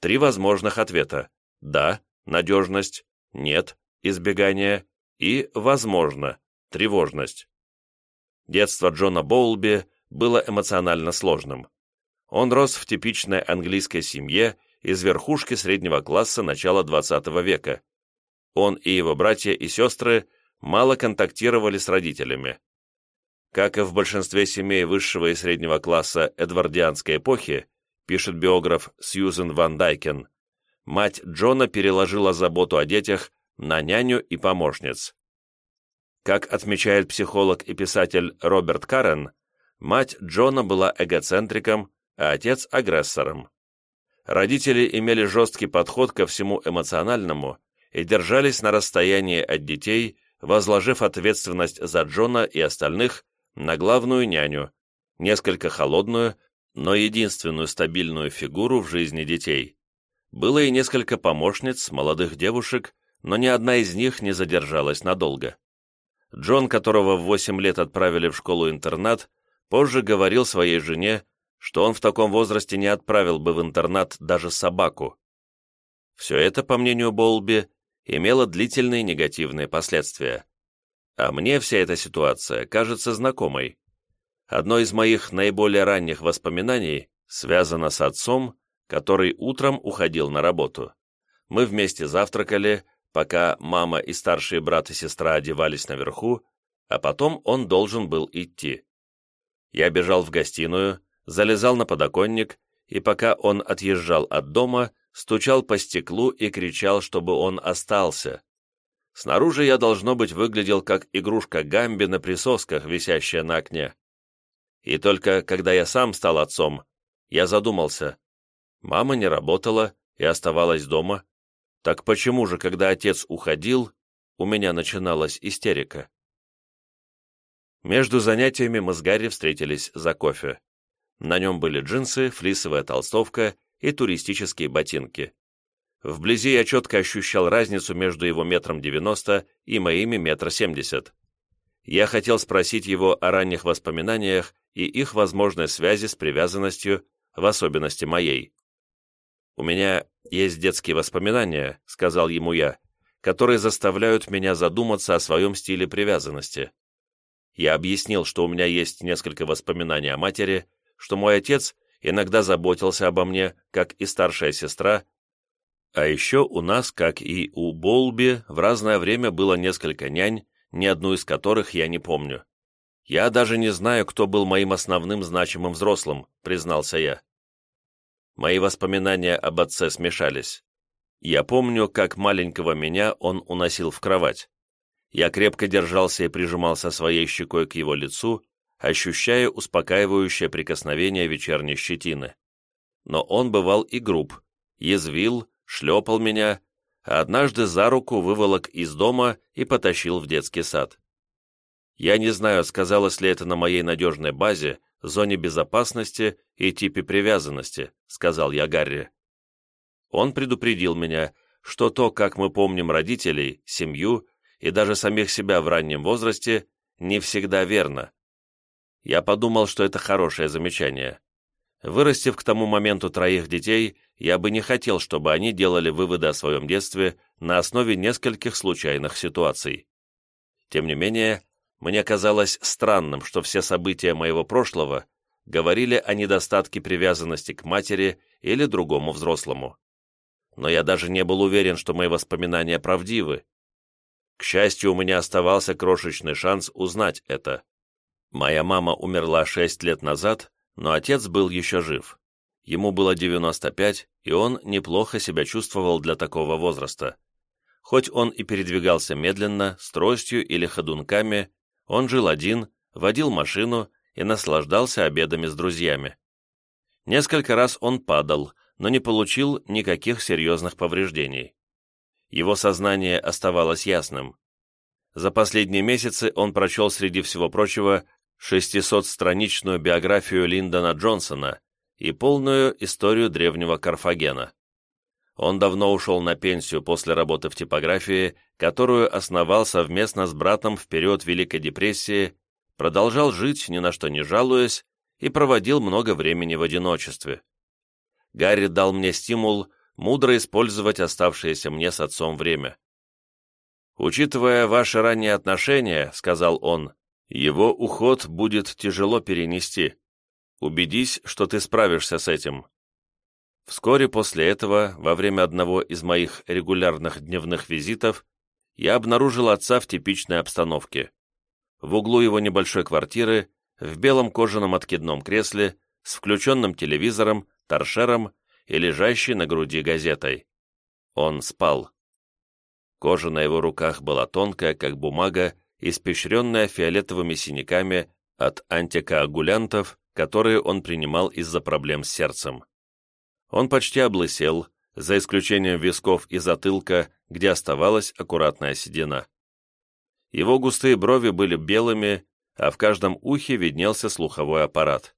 Три возможных ответа «да», «надежность», «нет», «избегание» и «возможно», «тревожность». Детство Джона Боулби было эмоционально сложным. Он рос в типичной английской семье из верхушки среднего класса начала XX века. Он и его братья и сестры мало контактировали с родителями. Как и в большинстве семей высшего и среднего класса эдвардианской эпохи, пишет биограф Сьюзен Ван Дайкен, мать Джона переложила заботу о детях на няню и помощниц. Как отмечает психолог и писатель Роберт Карен, мать Джона была эгоцентриком, а отец – агрессором. Родители имели жесткий подход ко всему эмоциональному и держались на расстоянии от детей, возложив ответственность за Джона и остальных на главную няню, несколько холодную, но единственную стабильную фигуру в жизни детей. Было и несколько помощниц, молодых девушек, но ни одна из них не задержалась надолго. Джон, которого в 8 лет отправили в школу-интернат, позже говорил своей жене, что он в таком возрасте не отправил бы в интернат даже собаку. Все это, по мнению Болби, имело длительные негативные последствия. А мне вся эта ситуация кажется знакомой. Одно из моих наиболее ранних воспоминаний связано с отцом, который утром уходил на работу. Мы вместе завтракали, пока мама и старшие брат и сестра одевались наверху, а потом он должен был идти. Я бежал в гостиную, залезал на подоконник, и пока он отъезжал от дома, стучал по стеклу и кричал, чтобы он остался. Снаружи я, должно быть, выглядел как игрушка Гамби на присосках, висящая на окне. И только когда я сам стал отцом, я задумался. Мама не работала и оставалась дома. Так почему же, когда отец уходил, у меня начиналась истерика? Между занятиями мы с Гарри встретились за кофе. На нем были джинсы, флисовая толстовка и туристические ботинки. Вблизи я четко ощущал разницу между его метром девяносто и моими метр семьдесят. Я хотел спросить его о ранних воспоминаниях и их возможной связи с привязанностью, в особенности моей. «У меня есть детские воспоминания», — сказал ему я, «которые заставляют меня задуматься о своем стиле привязанности». Я объяснил, что у меня есть несколько воспоминаний о матери, что мой отец иногда заботился обо мне, как и старшая сестра, а еще у нас, как и у Болби, в разное время было несколько нянь, ни одну из которых я не помню. Я даже не знаю, кто был моим основным значимым взрослым, признался я. Мои воспоминания об отце смешались. Я помню, как маленького меня он уносил в кровать. Я крепко держался и прижимался своей щекой к его лицу, ощущая успокаивающее прикосновение вечерней щетины. Но он бывал и груб, язвил, шлепал меня, а однажды за руку выволок из дома и потащил в детский сад. Я не знаю, сказалось ли это на моей надежной базе, зоне безопасности и типе привязанности, сказал я Гарри. Он предупредил меня, что то, как мы помним родителей, семью и даже самих себя в раннем возрасте, не всегда верно. Я подумал, что это хорошее замечание. Вырастив к тому моменту троих детей, я бы не хотел, чтобы они делали выводы о своем детстве на основе нескольких случайных ситуаций. Тем не менее, мне казалось странным, что все события моего прошлого говорили о недостатке привязанности к матери или другому взрослому. Но я даже не был уверен, что мои воспоминания правдивы. К счастью, у меня оставался крошечный шанс узнать это. Моя мама умерла шесть лет назад, но отец был еще жив. Ему было 95, и он неплохо себя чувствовал для такого возраста. Хоть он и передвигался медленно, с тростью или ходунками, он жил один, водил машину и наслаждался обедами с друзьями. Несколько раз он падал, но не получил никаких серьезных повреждений. Его сознание оставалось ясным. За последние месяцы он прочел среди всего прочего 600-страничную биографию Линдона Джонсона и полную историю древнего Карфагена. Он давно ушел на пенсию после работы в типографии, которую основал совместно с братом в период Великой депрессии, продолжал жить, ни на что не жалуясь, и проводил много времени в одиночестве. Гарри дал мне стимул мудро использовать оставшееся мне с отцом время. «Учитывая ваши ранние отношения, — сказал он, — его уход будет тяжело перенести. Убедись, что ты справишься с этим». Вскоре после этого, во время одного из моих регулярных дневных визитов, я обнаружил отца в типичной обстановке. В углу его небольшой квартиры, в белом кожаном откидном кресле, с включенным телевизором, торшером и лежащей на груди газетой. Он спал. Кожа на его руках была тонкая, как бумага, испещренная фиолетовыми синяками от антикоагулянтов, которые он принимал из-за проблем с сердцем. Он почти облысел, за исключением висков и затылка, где оставалась аккуратная седина. Его густые брови были белыми, а в каждом ухе виднелся слуховой аппарат.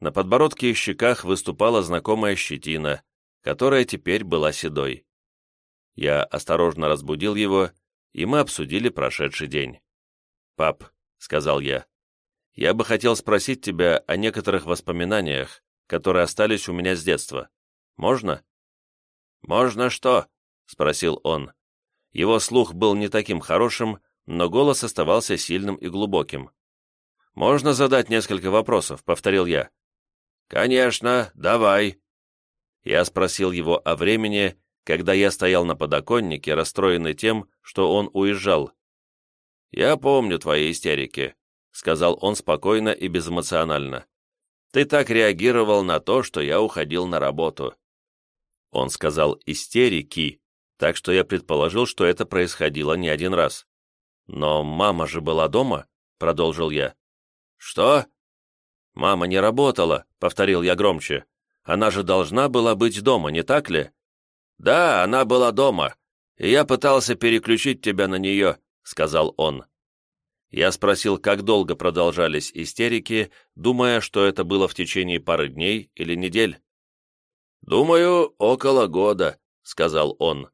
На подбородке и щеках выступала знакомая щетина, которая теперь была седой. Я осторожно разбудил его, и мы обсудили прошедший день. «Пап», — сказал я, — «я бы хотел спросить тебя о некоторых воспоминаниях, которые остались у меня с детства. Можно?» «Можно что?» — спросил он. Его слух был не таким хорошим, но голос оставался сильным и глубоким. «Можно задать несколько вопросов?» — повторил я. «Конечно, давай». Я спросил его о времени, когда я стоял на подоконнике, расстроенный тем, что он уезжал. «Я помню твои истерики», — сказал он спокойно и безэмоционально. «Ты так реагировал на то, что я уходил на работу». Он сказал «истерики», так что я предположил, что это происходило не один раз. «Но мама же была дома», — продолжил я. «Что?» «Мама не работала», — повторил я громче. «Она же должна была быть дома, не так ли?» «Да, она была дома, и я пытался переключить тебя на нее», — сказал он. Я спросил, как долго продолжались истерики, думая, что это было в течение пары дней или недель. «Думаю, около года», — сказал он.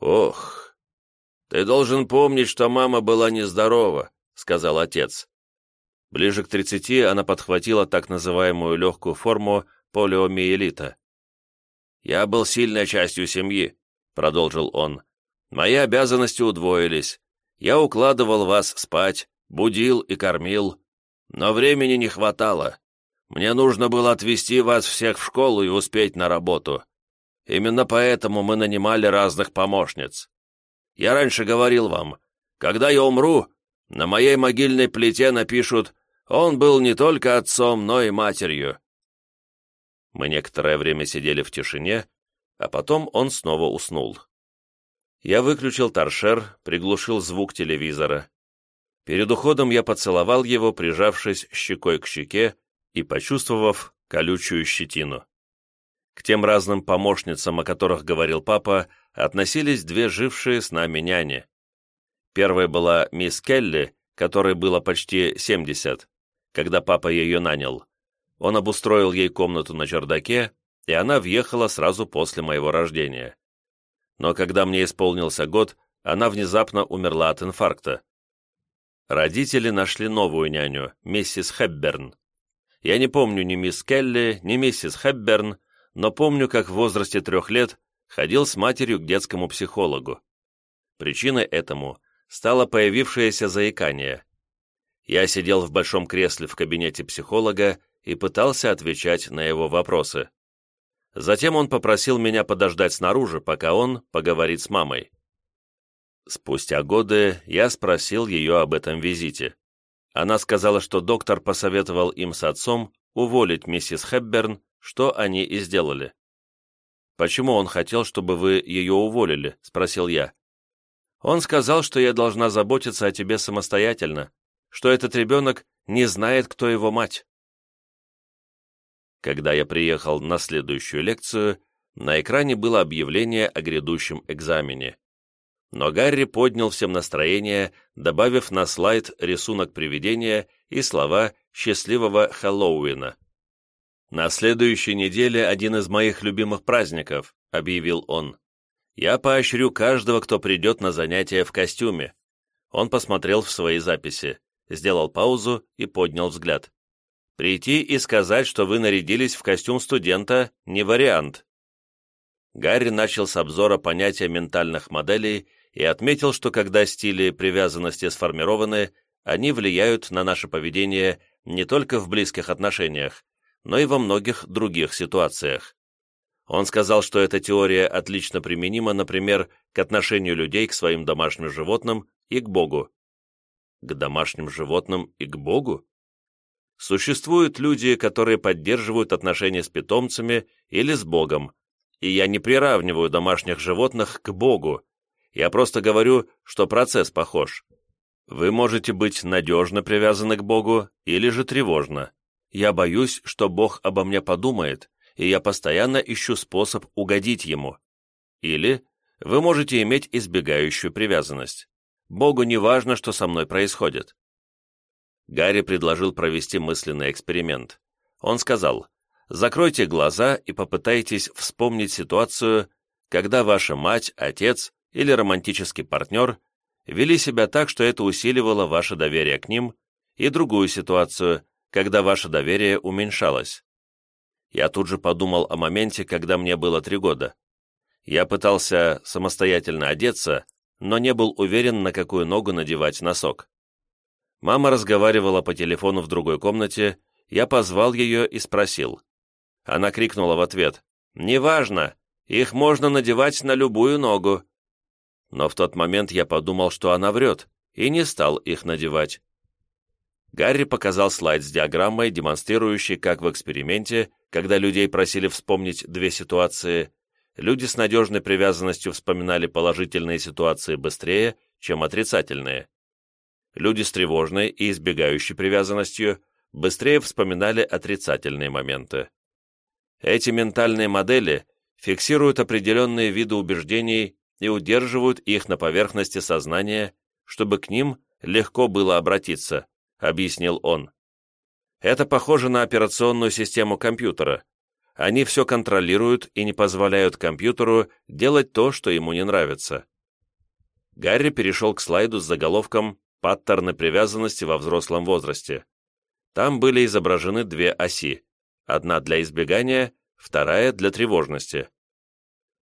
«Ох, ты должен помнить, что мама была нездорова», — сказал отец. Ближе к 30 она подхватила так называемую легкую форму полиомиелита. «Я был сильной частью семьи», — продолжил он. «Мои обязанности удвоились. Я укладывал вас спать, будил и кормил. Но времени не хватало. Мне нужно было отвезти вас всех в школу и успеть на работу. Именно поэтому мы нанимали разных помощниц. Я раньше говорил вам, когда я умру, на моей могильной плите напишут он был не только отцом, но и матерью. Мы некоторое время сидели в тишине, а потом он снова уснул. Я выключил торшер, приглушил звук телевизора. Перед уходом я поцеловал его, прижавшись щекой к щеке и почувствовав колючую щетину. К тем разным помощницам, о которых говорил папа, относились две жившие с нами няни. Первой была мисс Келли, которой было почти 70, когда папа ее нанял. Он обустроил ей комнату на чердаке, и она въехала сразу после моего рождения. Но когда мне исполнился год, она внезапно умерла от инфаркта. Родители нашли новую няню, миссис Хэбберн. Я не помню ни мисс Келли, ни миссис Хэбберн, но помню, как в возрасте трех лет ходил с матерью к детскому психологу. Причиной этому стало появившееся заикание. Я сидел в большом кресле в кабинете психолога и пытался отвечать на его вопросы. Затем он попросил меня подождать снаружи, пока он поговорит с мамой. Спустя годы я спросил ее об этом визите. Она сказала, что доктор посоветовал им с отцом уволить миссис Хэбберн, что они и сделали. «Почему он хотел, чтобы вы ее уволили?» — спросил я. «Он сказал, что я должна заботиться о тебе самостоятельно, что этот ребенок не знает, кто его мать. Когда я приехал на следующую лекцию, на экране было объявление о грядущем экзамене. Но Гарри поднял всем настроение, добавив на слайд рисунок привидения и слова «Счастливого Хэллоуина». «На следующей неделе один из моих любимых праздников», — объявил он. «Я поощрю каждого, кто придет на занятия в костюме». Он посмотрел в свои записи, сделал паузу и поднял взгляд. «Прийти и сказать, что вы нарядились в костюм студента, не вариант». Гарри начал с обзора понятия ментальных моделей и отметил, что когда стили привязанности сформированы, они влияют на наше поведение не только в близких отношениях, но и во многих других ситуациях. Он сказал, что эта теория отлично применима, например, к отношению людей к своим домашним животным и к Богу. К домашним животным и к Богу? Существуют люди, которые поддерживают отношения с питомцами или с Богом, и я не приравниваю домашних животных к Богу, я просто говорю, что процесс похож. Вы можете быть надежно привязаны к Богу или же тревожно. Я боюсь, что Бог обо мне подумает, и я постоянно ищу способ угодить Ему. Или вы можете иметь избегающую привязанность. Богу не важно, что со мной происходит. Гарри предложил провести мысленный эксперимент. Он сказал, закройте глаза и попытайтесь вспомнить ситуацию, когда ваша мать, отец или романтический партнер вели себя так, что это усиливало ваше доверие к ним, и другую ситуацию, когда ваше доверие уменьшалось. Я тут же подумал о моменте, когда мне было три года. Я пытался самостоятельно одеться, но не был уверен, на какую ногу надевать носок. Мама разговаривала по телефону в другой комнате, я позвал ее и спросил. Она крикнула в ответ, «Неважно, их можно надевать на любую ногу» но в тот момент я подумал, что она врет, и не стал их надевать. Гарри показал слайд с диаграммой, демонстрирующей, как в эксперименте, когда людей просили вспомнить две ситуации, люди с надежной привязанностью вспоминали положительные ситуации быстрее, чем отрицательные. Люди с тревожной и избегающей привязанностью быстрее вспоминали отрицательные моменты. Эти ментальные модели фиксируют определенные виды убеждений и удерживают их на поверхности сознания, чтобы к ним легко было обратиться, объяснил он. Это похоже на операционную систему компьютера. Они все контролируют и не позволяют компьютеру делать то, что ему не нравится. Гарри перешел к слайду с заголовком «Паттерны привязанности во взрослом возрасте». Там были изображены две оси, одна для избегания, вторая для тревожности.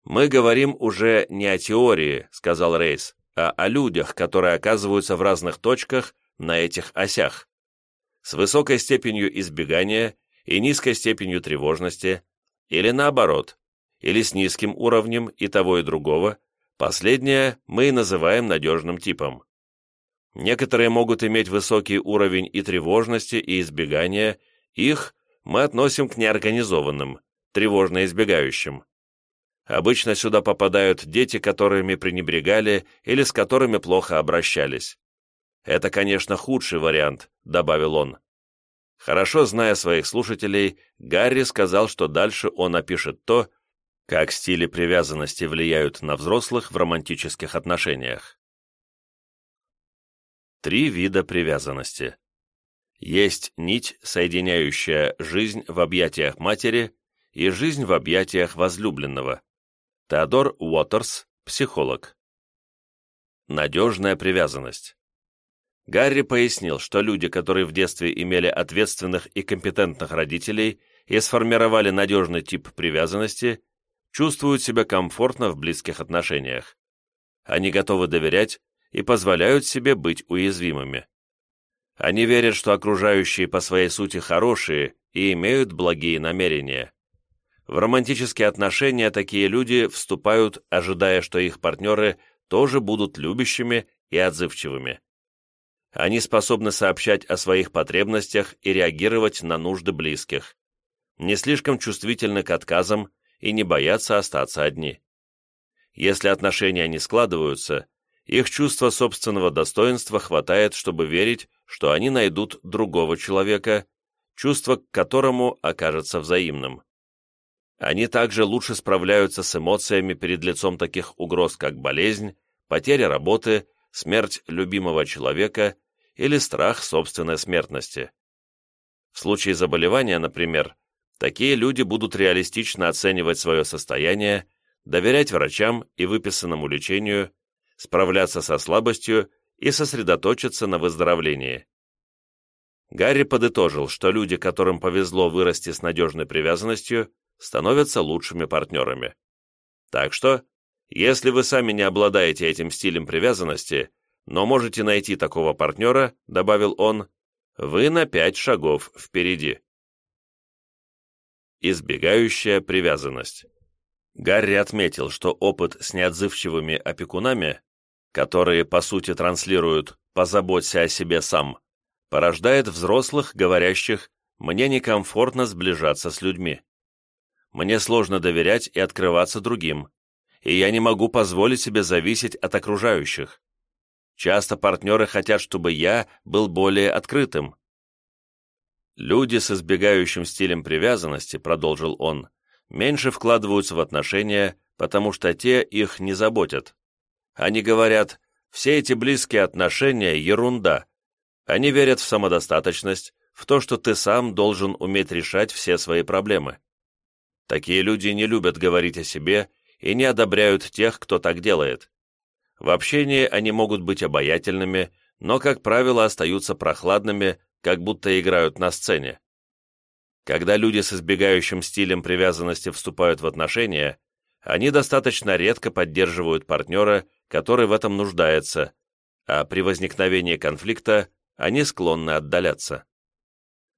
«Мы говорим уже не о теории», — сказал Рейс, «а о людях, которые оказываются в разных точках на этих осях. С высокой степенью избегания и низкой степенью тревожности, или наоборот, или с низким уровнем и того и другого, последнее мы и называем надежным типом. Некоторые могут иметь высокий уровень и тревожности, и избегания, их мы относим к неорганизованным, тревожно избегающим. Обычно сюда попадают дети, которыми пренебрегали или с которыми плохо обращались. Это, конечно, худший вариант, добавил он. Хорошо зная своих слушателей, Гарри сказал, что дальше он опишет то, как стили привязанности влияют на взрослых в романтических отношениях. Три вида привязанности. Есть нить, соединяющая жизнь в объятиях матери и жизнь в объятиях возлюбленного. Теодор Уотерс, психолог. Надежная привязанность. Гарри пояснил, что люди, которые в детстве имели ответственных и компетентных родителей и сформировали надежный тип привязанности, чувствуют себя комфортно в близких отношениях. Они готовы доверять и позволяют себе быть уязвимыми. Они верят, что окружающие по своей сути хорошие и имеют благие намерения. В романтические отношения такие люди вступают, ожидая, что их партнеры тоже будут любящими и отзывчивыми. Они способны сообщать о своих потребностях и реагировать на нужды близких. Не слишком чувствительны к отказам и не боятся остаться одни. Если отношения не складываются, их чувство собственного достоинства хватает, чтобы верить, что они найдут другого человека, чувство к которому окажется взаимным. Они также лучше справляются с эмоциями перед лицом таких угроз, как болезнь, потеря работы, смерть любимого человека или страх собственной смертности. В случае заболевания, например, такие люди будут реалистично оценивать свое состояние, доверять врачам и выписанному лечению, справляться со слабостью и сосредоточиться на выздоровлении. Гарри подытожил, что люди, которым повезло вырасти с надежной привязанностью, становятся лучшими партнерами. Так что, если вы сами не обладаете этим стилем привязанности, но можете найти такого партнера, добавил он, вы на пять шагов впереди. Избегающая привязанность. Гарри отметил, что опыт с неотзывчивыми опекунами, которые, по сути, транслируют «позаботься о себе сам», порождает взрослых, говорящих «мне некомфортно сближаться с людьми». Мне сложно доверять и открываться другим, и я не могу позволить себе зависеть от окружающих. Часто партнеры хотят, чтобы я был более открытым. Люди с избегающим стилем привязанности, продолжил он, меньше вкладываются в отношения, потому что те их не заботят. Они говорят, все эти близкие отношения – ерунда. Они верят в самодостаточность, в то, что ты сам должен уметь решать все свои проблемы. Такие люди не любят говорить о себе и не одобряют тех, кто так делает. В общении они могут быть обаятельными, но, как правило, остаются прохладными, как будто играют на сцене. Когда люди с избегающим стилем привязанности вступают в отношения, они достаточно редко поддерживают партнера, который в этом нуждается, а при возникновении конфликта они склонны отдаляться.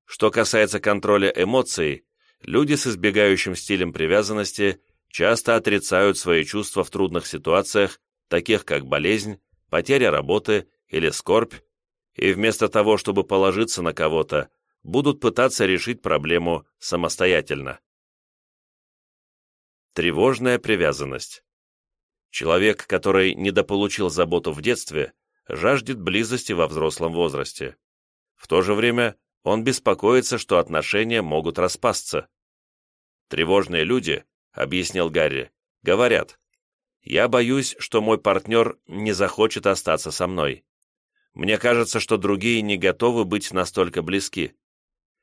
Что касается контроля эмоций, люди с избегающим стилем привязанности часто отрицают свои чувства в трудных ситуациях, таких как болезнь, потеря работы или скорбь, и вместо того, чтобы положиться на кого-то, будут пытаться решить проблему самостоятельно. Тревожная привязанность. Человек, который недополучил заботу в детстве, жаждет близости во взрослом возрасте. В то же время он беспокоится, что отношения могут распасться. Тревожные люди, объяснил Гарри, говорят, «Я боюсь, что мой партнер не захочет остаться со мной. Мне кажется, что другие не готовы быть настолько близки.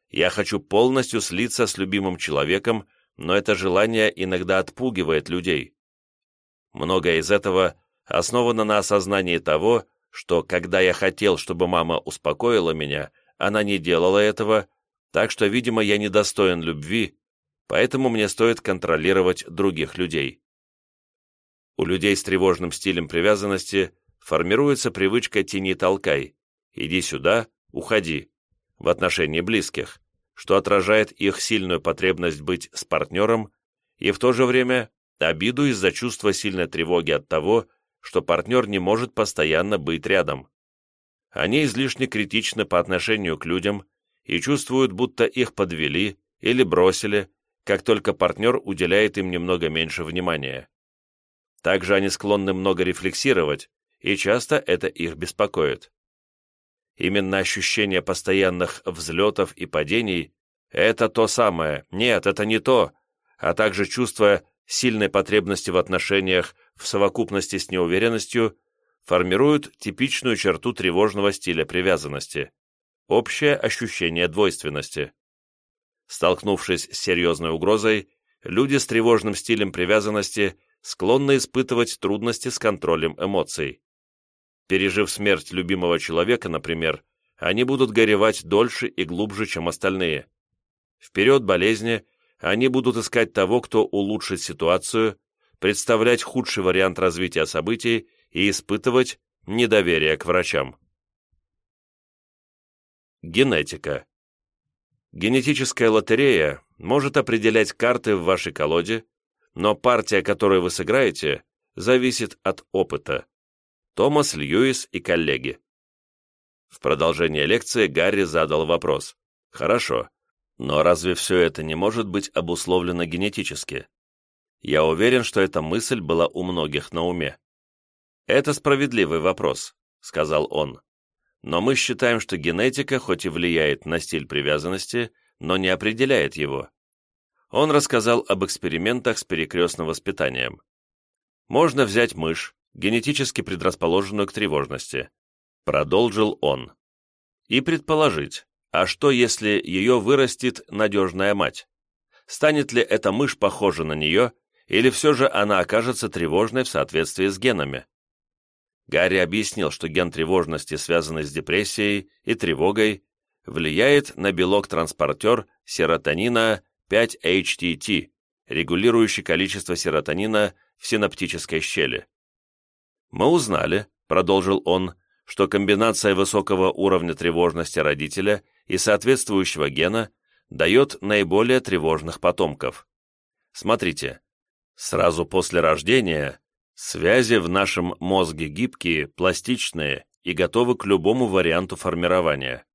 Я хочу полностью слиться с любимым человеком, но это желание иногда отпугивает людей. Многое из этого основано на осознании того, что когда я хотел, чтобы мама успокоила меня, она не делала этого, так что, видимо, я недостоин любви, поэтому мне стоит контролировать других людей. У людей с тревожным стилем привязанности формируется привычка «тяни-толкай», «иди сюда, уходи» в отношении близких, что отражает их сильную потребность быть с партнером и в то же время обиду из-за чувства сильной тревоги от того, что партнер не может постоянно быть рядом. Они излишне критичны по отношению к людям и чувствуют, будто их подвели или бросили, как только партнер уделяет им немного меньше внимания. Также они склонны много рефлексировать, и часто это их беспокоит. Именно ощущение постоянных взлетов и падений – это то самое, нет, это не то, а также чувство сильной потребности в отношениях в совокупности с неуверенностью формируют типичную черту тревожного стиля привязанности – общее ощущение двойственности. Столкнувшись с серьезной угрозой, люди с тревожным стилем привязанности склонны испытывать трудности с контролем эмоций. Пережив смерть любимого человека, например, они будут горевать дольше и глубже, чем остальные. Вперед болезни они будут искать того, кто улучшит ситуацию, представлять худший вариант развития событий и испытывать недоверие к врачам. Генетика. Генетическая лотерея может определять карты в вашей колоде, но партия, которую вы сыграете, зависит от опыта. Томас Льюис и коллеги. В продолжение лекции Гарри задал вопрос. Хорошо, но разве все это не может быть обусловлено генетически? Я уверен, что эта мысль была у многих на уме. Это справедливый вопрос, сказал он. Но мы считаем, что генетика, хоть и влияет на стиль привязанности, но не определяет его. Он рассказал об экспериментах с перекрестным воспитанием. Можно взять мышь, генетически предрасположенную к тревожности. Продолжил он. И предположить, а что если ее вырастет надежная мать? Станет ли эта мышь похожа на нее, или все же она окажется тревожной в соответствии с генами? Гарри объяснил, что ген тревожности, связанный с депрессией и тревогой, влияет на белок-транспортер серотонина 5-HTT, регулирующий количество серотонина в синаптической щели. «Мы узнали», — продолжил он, что комбинация высокого уровня тревожности родителя и соответствующего гена дает наиболее тревожных потомков. Смотрите, сразу после рождения связи в нашем мозге гибкие, пластичные и готовы к любому варианту формирования.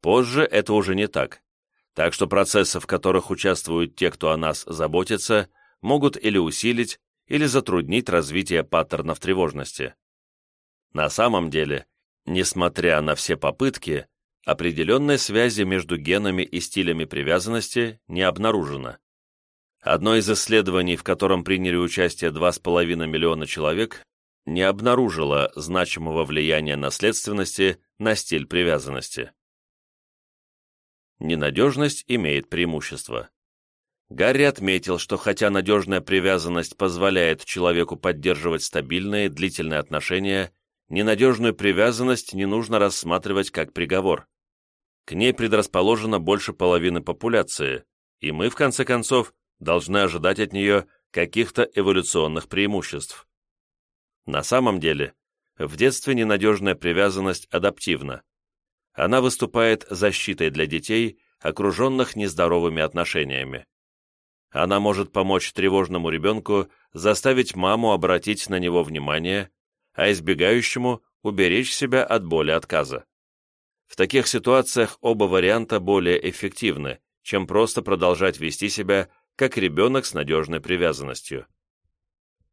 Позже это уже не так. Так что процессы, в которых участвуют те, кто о нас заботится, могут или усилить, или затруднить развитие паттернов тревожности. На самом деле, несмотря на все попытки, определенной связи между генами и стилями привязанности не обнаружено. Одно из исследований, в котором приняли участие 2,5 миллиона человек, не обнаружило значимого влияния наследственности на стиль привязанности. Ненадежность имеет преимущество. Гарри отметил, что хотя надежная привязанность позволяет человеку поддерживать стабильные, длительные отношения, ненадежную привязанность не нужно рассматривать как приговор. К ней предрасположено больше половины популяции, и мы, в конце концов, должны ожидать от нее каких-то эволюционных преимуществ. На самом деле, в детстве ненадежная привязанность адаптивна. Она выступает защитой для детей, окруженных нездоровыми отношениями. Она может помочь тревожному ребенку заставить маму обратить на него внимание, а избегающему уберечь себя от боли отказа. В таких ситуациях оба варианта более эффективны, чем просто продолжать вести себя как ребенок с надежной привязанностью.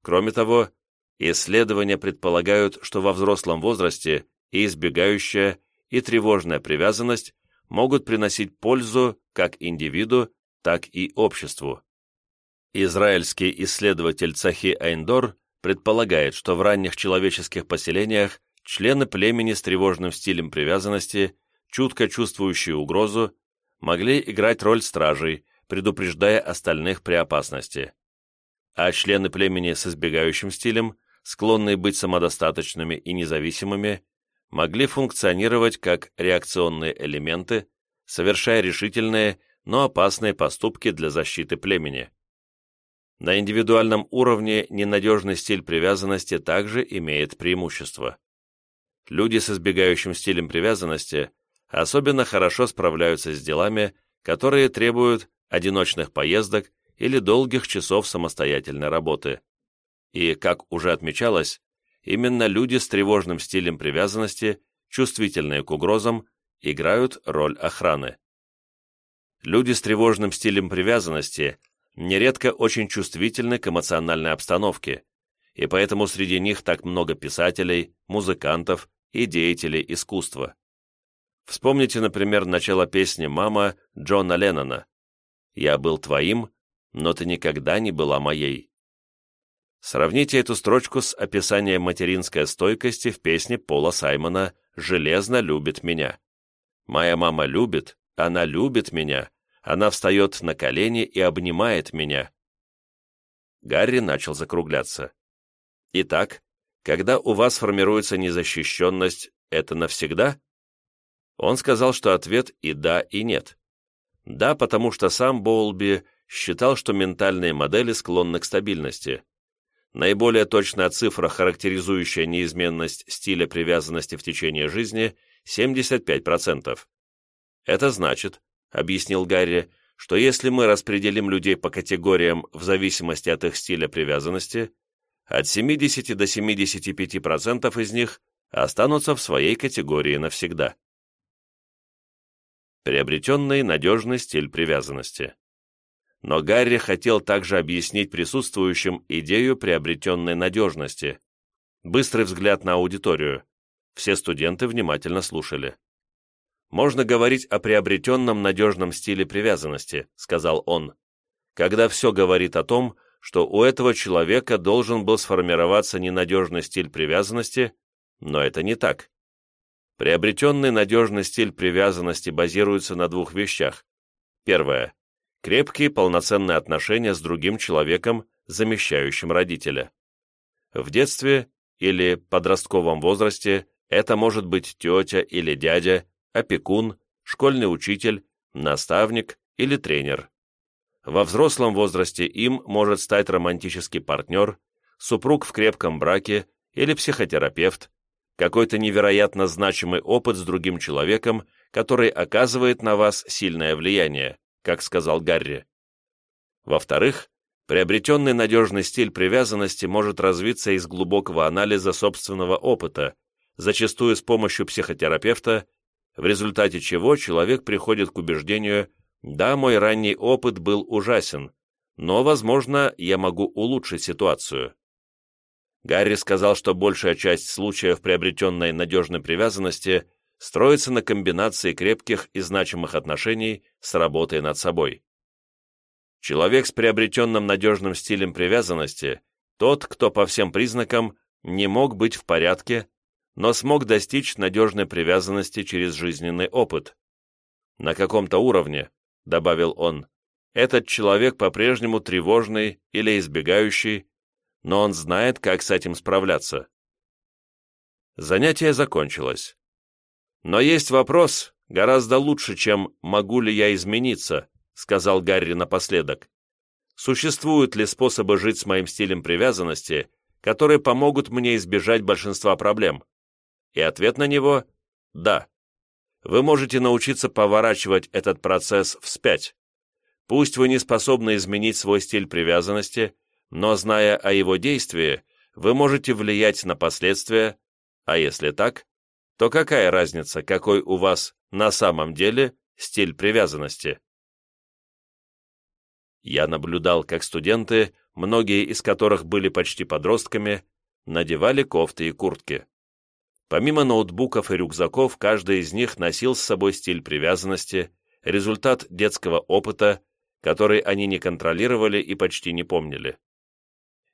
Кроме того, исследования предполагают, что во взрослом возрасте и избегающая, и тревожная привязанность могут приносить пользу как индивиду, так и обществу. Израильский исследователь Цахи Айндор предполагает, что в ранних человеческих поселениях члены племени с тревожным стилем привязанности, чутко чувствующие угрозу, могли играть роль стражей, предупреждая остальных при опасности. А члены племени с избегающим стилем, склонные быть самодостаточными и независимыми, могли функционировать как реакционные элементы, совершая решительные, но опасные поступки для защиты племени. На индивидуальном уровне ненадежный стиль привязанности также имеет преимущество. Люди с избегающим стилем привязанности особенно хорошо справляются с делами, которые требуют одиночных поездок или долгих часов самостоятельной работы. И, как уже отмечалось, именно люди с тревожным стилем привязанности, чувствительные к угрозам, играют роль охраны. Люди с тревожным стилем привязанности нередко очень чувствительны к эмоциональной обстановке, и поэтому среди них так много писателей, музыкантов и деятелей искусства. Вспомните, например, начало песни «Мама» Джона Леннона «Я был твоим, но ты никогда не была моей». Сравните эту строчку с описанием материнской стойкости в песне Пола Саймона «Железно любит меня». «Моя мама любит, она любит меня, она встает на колени и обнимает меня». Гарри начал закругляться. «Итак, когда у вас формируется незащищенность, это навсегда?» Он сказал, что ответ и да, и нет. Да, потому что сам Боулби считал, что ментальные модели склонны к стабильности. Наиболее точная цифра, характеризующая неизменность стиля привязанности в течение жизни – 75%. Это значит, объяснил Гарри, что если мы распределим людей по категориям в зависимости от их стиля привязанности, от 70 до 75% из них останутся в своей категории навсегда. Приобретенный надежный стиль привязанности. Но Гарри хотел также объяснить присутствующим идею приобретенной надежности. Быстрый взгляд на аудиторию. Все студенты внимательно слушали. можно говорить о приобретенном надежном стиле привязанности», — сказал он, «когда все говорит о том, что у этого человека должен был сформироваться ненадежный стиль привязанности, но это не так. Приобретенный надежный стиль привязанности базируется на двух вещах. Первое. Крепкие полноценные отношения с другим человеком, замещающим родителя. В детстве или подростковом возрасте это может быть тетя или дядя, опекун, школьный учитель, наставник или тренер. Во взрослом возрасте им может стать романтический партнер, супруг в крепком браке или психотерапевт, какой-то невероятно значимый опыт с другим человеком, который оказывает на вас сильное влияние, как сказал Гарри. Во-вторых, приобретенный надежный стиль привязанности может развиться из глубокого анализа собственного опыта, зачастую с помощью психотерапевта, в результате чего человек приходит к убеждению да, мой ранний опыт был ужасен, но, возможно, я могу улучшить ситуацию. Гарри сказал, что большая часть случаев приобретенной надежной привязанности строится на комбинации крепких и значимых отношений с работой над собой. Человек с приобретенным надежным стилем привязанности – тот, кто по всем признакам не мог быть в порядке, но смог достичь надежной привязанности через жизненный опыт. На каком-то уровне — добавил он, — «этот человек по-прежнему тревожный или избегающий, но он знает, как с этим справляться». Занятие закончилось. «Но есть вопрос, гораздо лучше, чем «могу ли я измениться», — сказал Гарри напоследок. «Существуют ли способы жить с моим стилем привязанности, которые помогут мне избежать большинства проблем?» И ответ на него — «да» вы можете научиться поворачивать этот процесс вспять. Пусть вы не способны изменить свой стиль привязанности, но, зная о его действии, вы можете влиять на последствия, а если так, то какая разница, какой у вас на самом деле стиль привязанности? Я наблюдал, как студенты, многие из которых были почти подростками, надевали кофты и куртки. Помимо ноутбуков и рюкзаков, каждый из них носил с собой стиль привязанности, результат детского опыта, который они не контролировали и почти не помнили.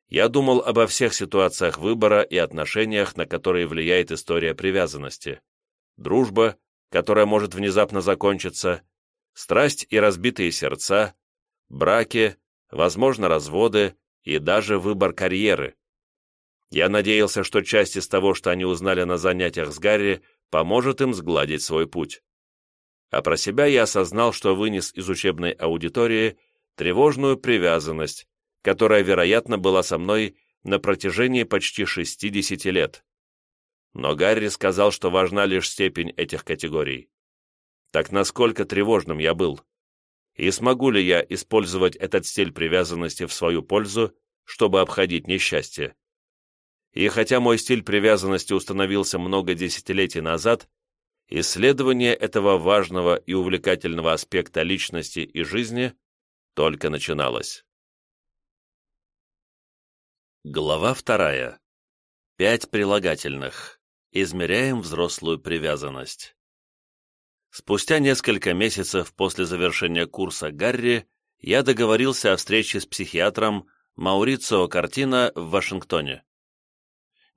Я думал обо всех ситуациях выбора и отношениях, на которые влияет история привязанности. Дружба, которая может внезапно закончиться, страсть и разбитые сердца, браки, возможно, разводы и даже выбор карьеры. Я надеялся, что часть из того, что они узнали на занятиях с Гарри, поможет им сгладить свой путь. А про себя я осознал, что вынес из учебной аудитории тревожную привязанность, которая, вероятно, была со мной на протяжении почти 60 лет. Но Гарри сказал, что важна лишь степень этих категорий. Так насколько тревожным я был? И смогу ли я использовать этот стиль привязанности в свою пользу, чтобы обходить несчастье? И хотя мой стиль привязанности установился много десятилетий назад, исследование этого важного и увлекательного аспекта личности и жизни только начиналось. Глава вторая. Пять прилагательных. Измеряем взрослую привязанность. Спустя несколько месяцев после завершения курса Гарри я договорился о встрече с психиатром Маурицио Картина в Вашингтоне.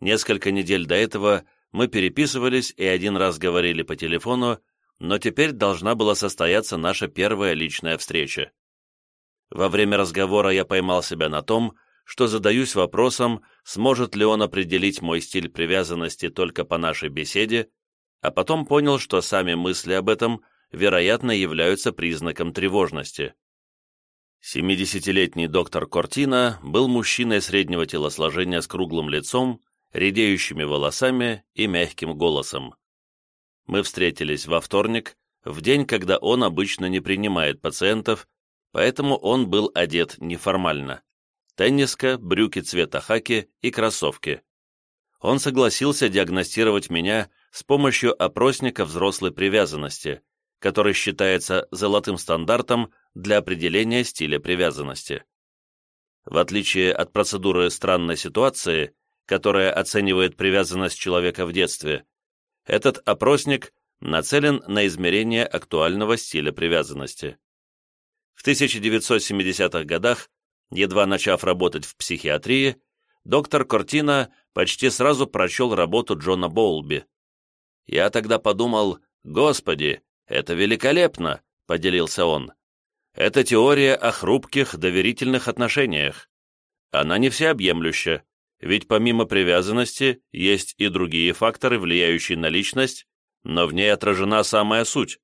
Несколько недель до этого мы переписывались и один раз говорили по телефону, но теперь должна была состояться наша первая личная встреча. Во время разговора я поймал себя на том, что задаюсь вопросом, сможет ли он определить мой стиль привязанности только по нашей беседе, а потом понял, что сами мысли об этом, вероятно, являются признаком тревожности. 70-летний доктор Кортина был мужчиной среднего телосложения с круглым лицом редеющими волосами и мягким голосом. Мы встретились во вторник, в день, когда он обычно не принимает пациентов, поэтому он был одет неформально. Тенниска, брюки цвета хаки и кроссовки. Он согласился диагностировать меня с помощью опросника взрослой привязанности, который считается золотым стандартом для определения стиля привязанности. В отличие от процедуры странной ситуации, которая оценивает привязанность человека в детстве, этот опросник нацелен на измерение актуального стиля привязанности. В 1970-х годах, едва начав работать в психиатрии, доктор Кортина почти сразу прочел работу Джона Боулби. «Я тогда подумал, господи, это великолепно!» — поделился он. «Это теория о хрупких доверительных отношениях. Она не всеобъемлюща, ведь помимо привязанности есть и другие факторы, влияющие на личность, но в ней отражена самая суть».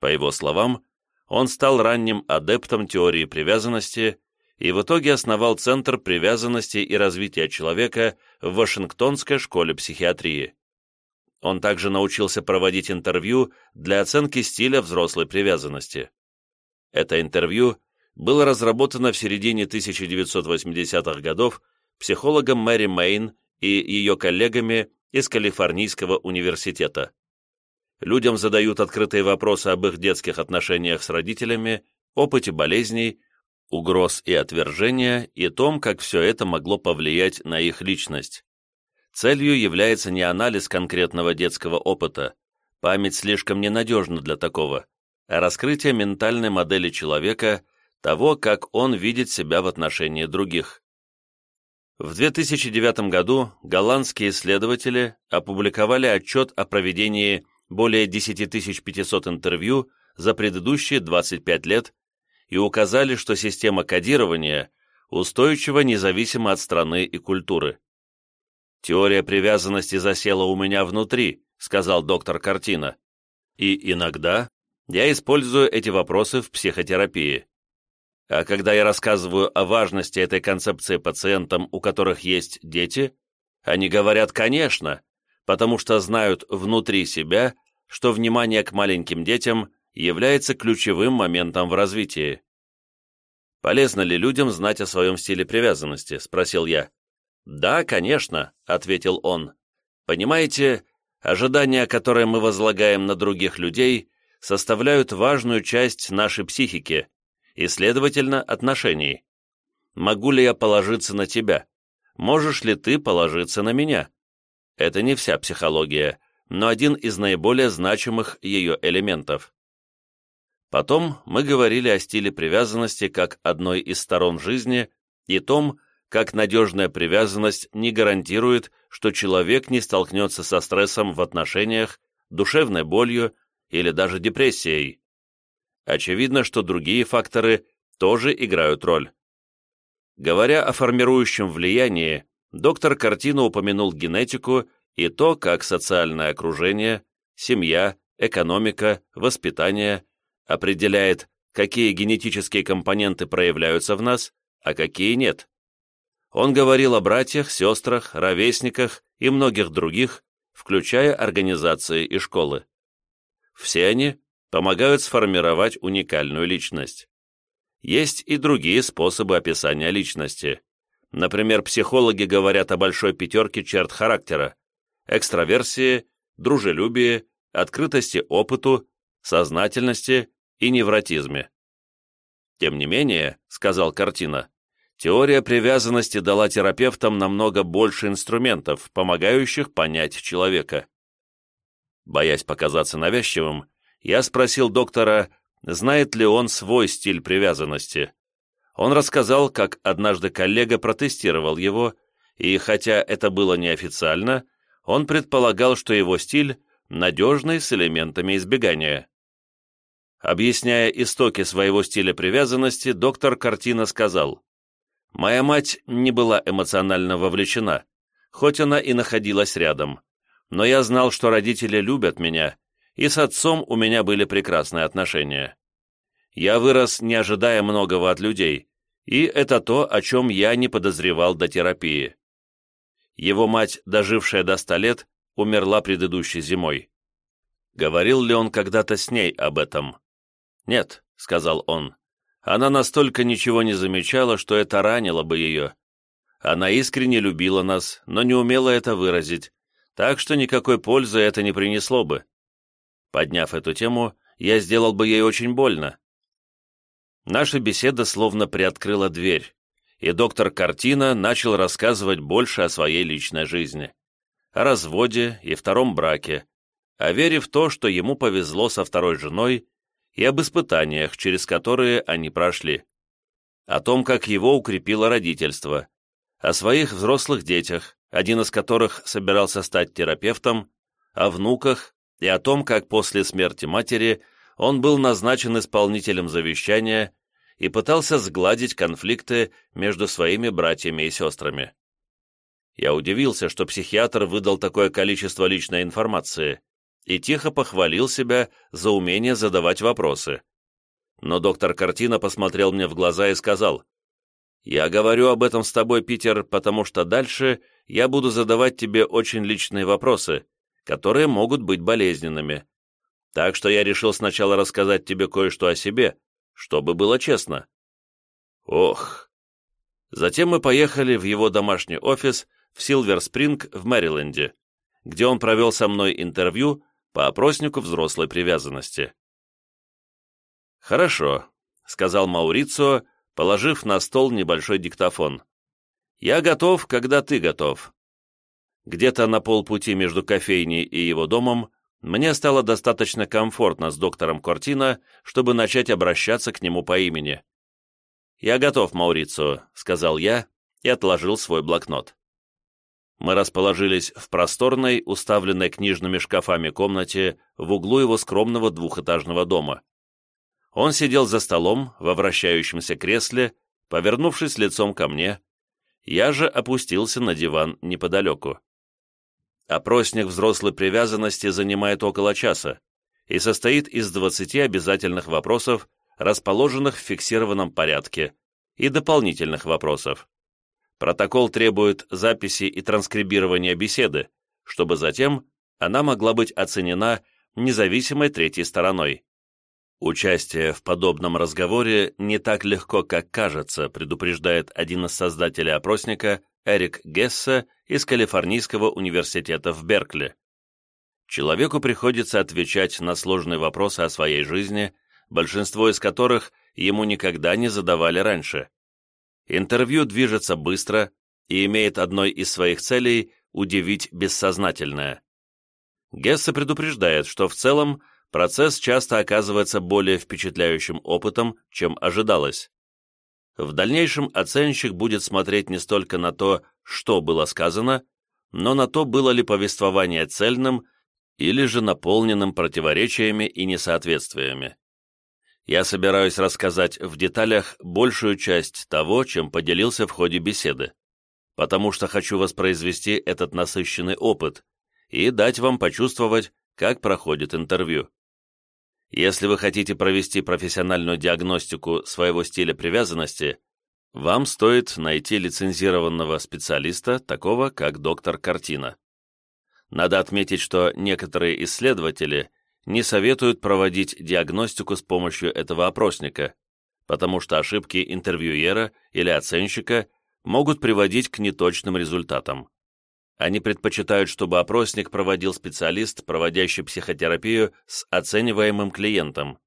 По его словам, он стал ранним адептом теории привязанности и в итоге основал Центр привязанности и развития человека в Вашингтонской школе психиатрии. Он также научился проводить интервью для оценки стиля взрослой привязанности. Это интервью было разработано в середине 1980-х годов психологом Мэри Мейн и ее коллегами из Калифорнийского университета людям задают открытые вопросы об их детских отношениях с родителями, опыте болезней, угроз и отвержения и том, как все это могло повлиять на их личность. Целью является не анализ конкретного детского опыта, память слишком ненадежна для такого, а раскрытие ментальной модели человека, того, как он видит себя в отношении других. В 2009 году голландские исследователи опубликовали отчет о проведении более 10 500 интервью за предыдущие 25 лет и указали, что система кодирования устойчива независимо от страны и культуры. «Теория привязанности засела у меня внутри», — сказал доктор Картина. «И иногда я использую эти вопросы в психотерапии. А когда я рассказываю о важности этой концепции пациентам, у которых есть дети, они говорят «конечно», потому что знают внутри себя, что внимание к маленьким детям является ключевым моментом в развитии. «Полезно ли людям знать о своем стиле привязанности?» – спросил я. «Да, конечно», – ответил он. «Понимаете, ожидания, которые мы возлагаем на других людей, составляют важную часть нашей психики и, следовательно, отношений. Могу ли я положиться на тебя? Можешь ли ты положиться на меня? Это не вся психология, но один из наиболее значимых ее элементов. Потом мы говорили о стиле привязанности как одной из сторон жизни и том, как надежная привязанность не гарантирует, что человек не столкнется со стрессом в отношениях, душевной болью или даже депрессией. Очевидно, что другие факторы тоже играют роль. Говоря о формирующем влиянии, доктор Картина упомянул генетику и то, как социальное окружение, семья, экономика, воспитание определяет, какие генетические компоненты проявляются в нас, а какие нет. Он говорил о братьях, сестрах, ровесниках и многих других, включая организации и школы. Все они помогают сформировать уникальную личность. Есть и другие способы описания личности. Например, психологи говорят о большой пятерке черт характера, экстраверсии, дружелюбии, открытости опыту, сознательности и невротизме. Тем не менее, сказал Картина, теория привязанности дала терапевтам намного больше инструментов, помогающих понять человека. Боясь показаться навязчивым, я спросил доктора, знает ли он свой стиль привязанности. Он рассказал, как однажды коллега протестировал его, и хотя это было неофициально, он предполагал, что его стиль надежный с элементами избегания. Объясняя истоки своего стиля привязанности, доктор Картина сказал, «Моя мать не была эмоционально вовлечена, хоть она и находилась рядом, но я знал, что родители любят меня, и с отцом у меня были прекрасные отношения. Я вырос, не ожидая многого от людей, и это то, о чем я не подозревал до терапии. Его мать, дожившая до ста лет, умерла предыдущей зимой. Говорил ли он когда-то с ней об этом? «Нет», — сказал он. «Она настолько ничего не замечала, что это ранило бы ее. Она искренне любила нас, но не умела это выразить, так что никакой пользы это не принесло бы. Подняв эту тему, я сделал бы ей очень больно». Наша беседа словно приоткрыла дверь и доктор Картина начал рассказывать больше о своей личной жизни. О разводе и втором браке, о вере в то, что ему повезло со второй женой, и об испытаниях, через которые они прошли. О том, как его укрепило родительство, о своих взрослых детях, один из которых собирался стать терапевтом, о внуках и о том, как после смерти матери он был назначен исполнителем завещания и пытался сгладить конфликты между своими братьями и сестрами. Я удивился, что психиатр выдал такое количество личной информации и тихо похвалил себя за умение задавать вопросы. Но доктор Картина посмотрел мне в глаза и сказал, «Я говорю об этом с тобой, Питер, потому что дальше я буду задавать тебе очень личные вопросы, которые могут быть болезненными. Так что я решил сначала рассказать тебе кое-что о себе, чтобы было честно». Ох. Затем мы поехали в его домашний офис в Силвер-Спринг в Мэриленде, где он провел со мной интервью по опроснику взрослой привязанности. «Хорошо», — сказал Маурицио, положив на стол небольшой диктофон. «Я готов, когда ты готов». Где-то на полпути между кофейней и его домом мне стало достаточно комфортно с доктором Кортино, чтобы начать обращаться к нему по имени. «Я готов, Маурицио», — сказал я и отложил свой блокнот мы расположились в просторной, уставленной книжными шкафами комнате в углу его скромного двухэтажного дома. Он сидел за столом во вращающемся кресле, повернувшись лицом ко мне. Я же опустился на диван неподалеку. Опросник взрослой привязанности занимает около часа и состоит из 20 обязательных вопросов, расположенных в фиксированном порядке, и дополнительных вопросов. Протокол требует записи и транскрибирования беседы, чтобы затем она могла быть оценена независимой третьей стороной. Участие в подобном разговоре не так легко, как кажется, предупреждает один из создателей опросника Эрик Гесса из Калифорнийского университета в Беркли. Человеку приходится отвечать на сложные вопросы о своей жизни, большинство из которых ему никогда не задавали раньше. Интервью движется быстро и имеет одной из своих целей удивить бессознательное. Гессе предупреждает, что в целом процесс часто оказывается более впечатляющим опытом, чем ожидалось. В дальнейшем оценщик будет смотреть не столько на то, что было сказано, но на то, было ли повествование цельным или же наполненным противоречиями и несоответствиями я собираюсь рассказать в деталях большую часть того, чем поделился в ходе беседы, потому что хочу воспроизвести этот насыщенный опыт и дать вам почувствовать, как проходит интервью. Если вы хотите провести профессиональную диагностику своего стиля привязанности, вам стоит найти лицензированного специалиста, такого как доктор Картина. Надо отметить, что некоторые исследователи – не советуют проводить диагностику с помощью этого опросника, потому что ошибки интервьюера или оценщика могут приводить к неточным результатам. Они предпочитают, чтобы опросник проводил специалист, проводящий психотерапию с оцениваемым клиентом,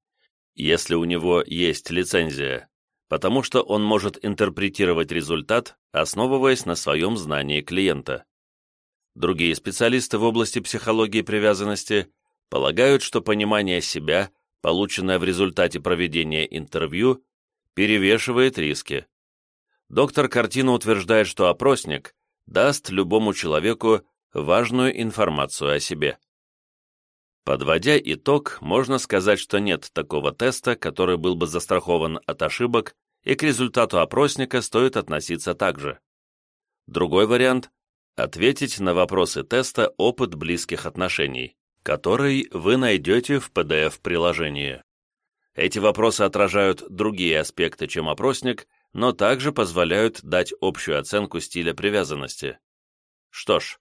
если у него есть лицензия, потому что он может интерпретировать результат, основываясь на своем знании клиента. Другие специалисты в области психологии привязанности полагают, что понимание себя, полученное в результате проведения интервью, перевешивает риски. Доктор Картина утверждает, что опросник даст любому человеку важную информацию о себе. Подводя итог, можно сказать, что нет такого теста, который был бы застрахован от ошибок, и к результату опросника стоит относиться так же. Другой вариант – ответить на вопросы теста опыт близких отношений который вы найдете в PDF-приложении. Эти вопросы отражают другие аспекты, чем опросник, но также позволяют дать общую оценку стиля привязанности. Что ж,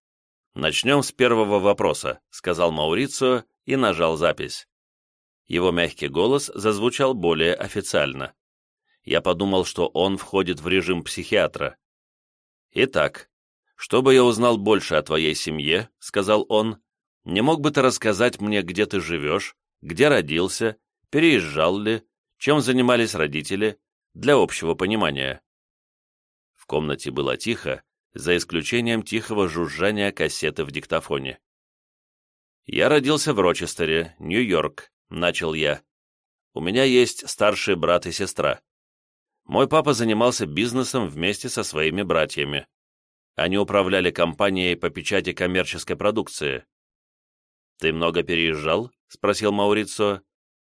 начнем с первого вопроса, сказал Маурицио и нажал запись. Его мягкий голос зазвучал более официально. Я подумал, что он входит в режим психиатра. «Итак, чтобы я узнал больше о твоей семье», — сказал он, не мог бы ты рассказать мне, где ты живешь, где родился, переезжал ли, чем занимались родители, для общего понимания?» В комнате было тихо, за исключением тихого жужжания кассеты в диктофоне. «Я родился в Рочестере, Нью-Йорк», — начал я. «У меня есть старший брат и сестра. Мой папа занимался бизнесом вместе со своими братьями. Они управляли компанией по печати коммерческой продукции. «Ты много переезжал?» — спросил Маурицо.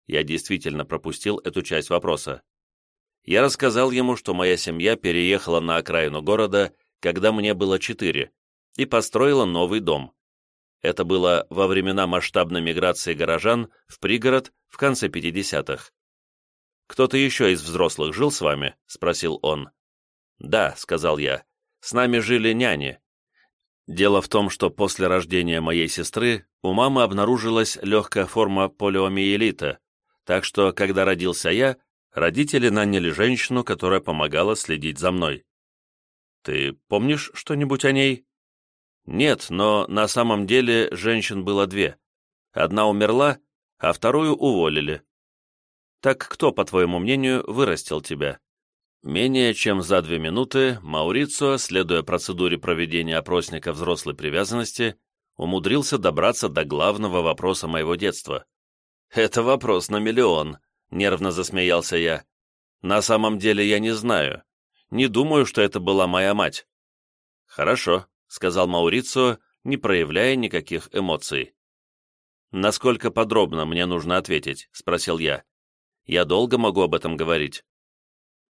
Я действительно пропустил эту часть вопроса. Я рассказал ему, что моя семья переехала на окраину города, когда мне было четыре, и построила новый дом. Это было во времена масштабной миграции горожан в пригород в конце 50-х. «Кто-то еще из взрослых жил с вами?» — спросил он. «Да», — сказал я, — «с нами жили няни». Дело в том, что после рождения моей сестры у мамы обнаружилась легкая форма полиомиелита, так что, когда родился я, родители наняли женщину, которая помогала следить за мной. «Ты помнишь что-нибудь о ней?» «Нет, но на самом деле женщин было две. Одна умерла, а вторую уволили. Так кто, по твоему мнению, вырастил тебя? Менее чем за две минуты Маурицио, следуя процедуре проведения опросника взрослой привязанности, умудрился добраться до главного вопроса моего детства. «Это вопрос на миллион», — нервно засмеялся я. «На самом деле я не знаю. Не думаю, что это была моя мать». «Хорошо», — сказал Маурицио, не проявляя никаких эмоций. «Насколько подробно мне нужно ответить?» — спросил я. Я долго могу об этом говорить.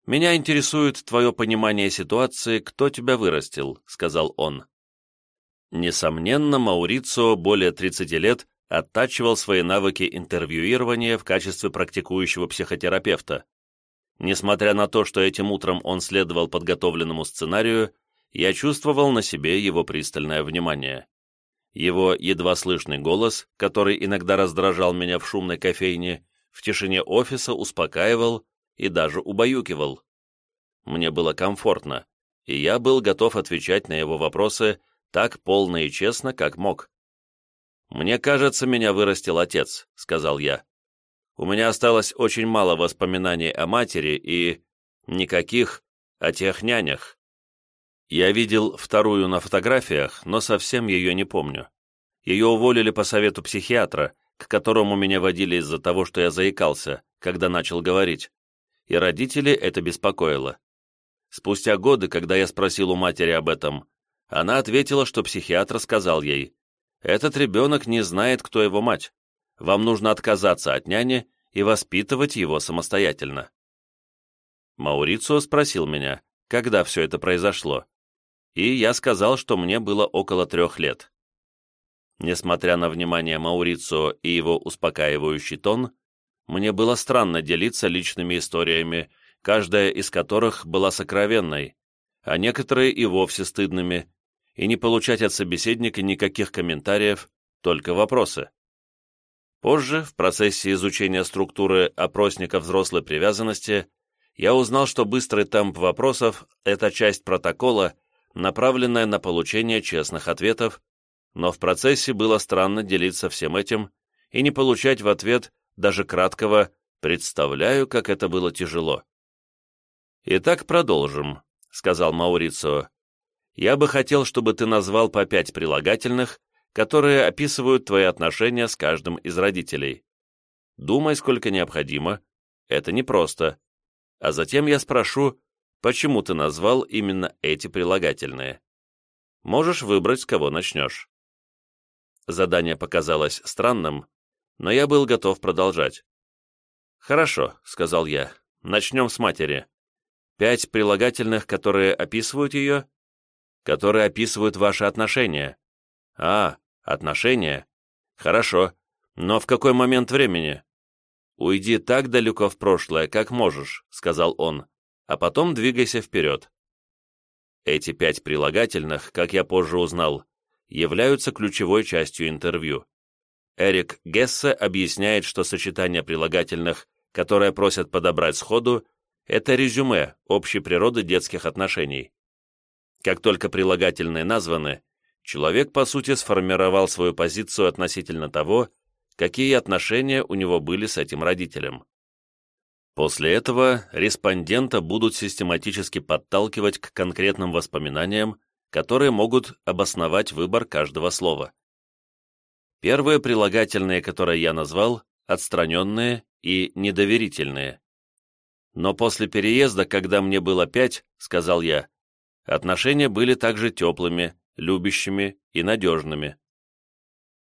«Меня интересует твое понимание ситуации, кто тебя вырастил», — сказал он. Несомненно, Маурицио более 30 лет оттачивал свои навыки интервьюирования в качестве практикующего психотерапевта. Несмотря на то, что этим утром он следовал подготовленному сценарию, я чувствовал на себе его пристальное внимание. Его едва слышный голос, который иногда раздражал меня в шумной кофейне, в тишине офиса успокаивал и даже убаюкивал. Мне было комфортно, и я был готов отвечать на его вопросы так полно и честно, как мог. «Мне кажется, меня вырастил отец», — сказал я. «У меня осталось очень мало воспоминаний о матери и... никаких о тех нянях. Я видел вторую на фотографиях, но совсем ее не помню. Ее уволили по совету психиатра, к которому меня водили из-за того, что я заикался, когда начал говорить, и родители это беспокоило. Спустя годы, когда я спросил у матери об этом, она ответила, что психиатр сказал ей, «Этот ребенок не знает, кто его мать. Вам нужно отказаться от няни и воспитывать его самостоятельно». Маурицио спросил меня, когда все это произошло, и я сказал, что мне было около трех лет. Несмотря на внимание Маурицио и его успокаивающий тон, мне было странно делиться личными историями, каждая из которых была сокровенной, а некоторые и вовсе стыдными, и не получать от собеседника никаких комментариев, только вопросы. Позже, в процессе изучения структуры опросника взрослой привязанности, я узнал, что быстрый темп вопросов – это часть протокола, направленная на получение честных ответов но в процессе было странно делиться всем этим и не получать в ответ даже краткого «представляю, как это было тяжело». «Итак, продолжим», — сказал Маурицио. «Я бы хотел, чтобы ты назвал по пять прилагательных, которые описывают твои отношения с каждым из родителей. Думай, сколько необходимо. Это непросто. А затем я спрошу, почему ты назвал именно эти прилагательные. Можешь выбрать, с кого начнешь. Задание показалось странным, но я был готов продолжать. «Хорошо», — сказал я, — «начнем с матери. Пять прилагательных, которые описывают ее?» «Которые описывают ваши отношения». «А, отношения? Хорошо. Но в какой момент времени?» «Уйди так далеко в прошлое, как можешь», — сказал он, «а потом двигайся вперед». Эти пять прилагательных, как я позже узнал, являются ключевой частью интервью. Эрик Гессе объясняет, что сочетание прилагательных, которое просят подобрать сходу, это резюме общей природы детских отношений. Как только прилагательные названы, человек, по сути, сформировал свою позицию относительно того, какие отношения у него были с этим родителем. После этого респондента будут систематически подталкивать к конкретным воспоминаниям, которые могут обосновать выбор каждого слова. Первые прилагательные, которые я назвал, отстраненные и недоверительные. Но после переезда, когда мне было пять, сказал я, отношения были также теплыми, любящими и надежными.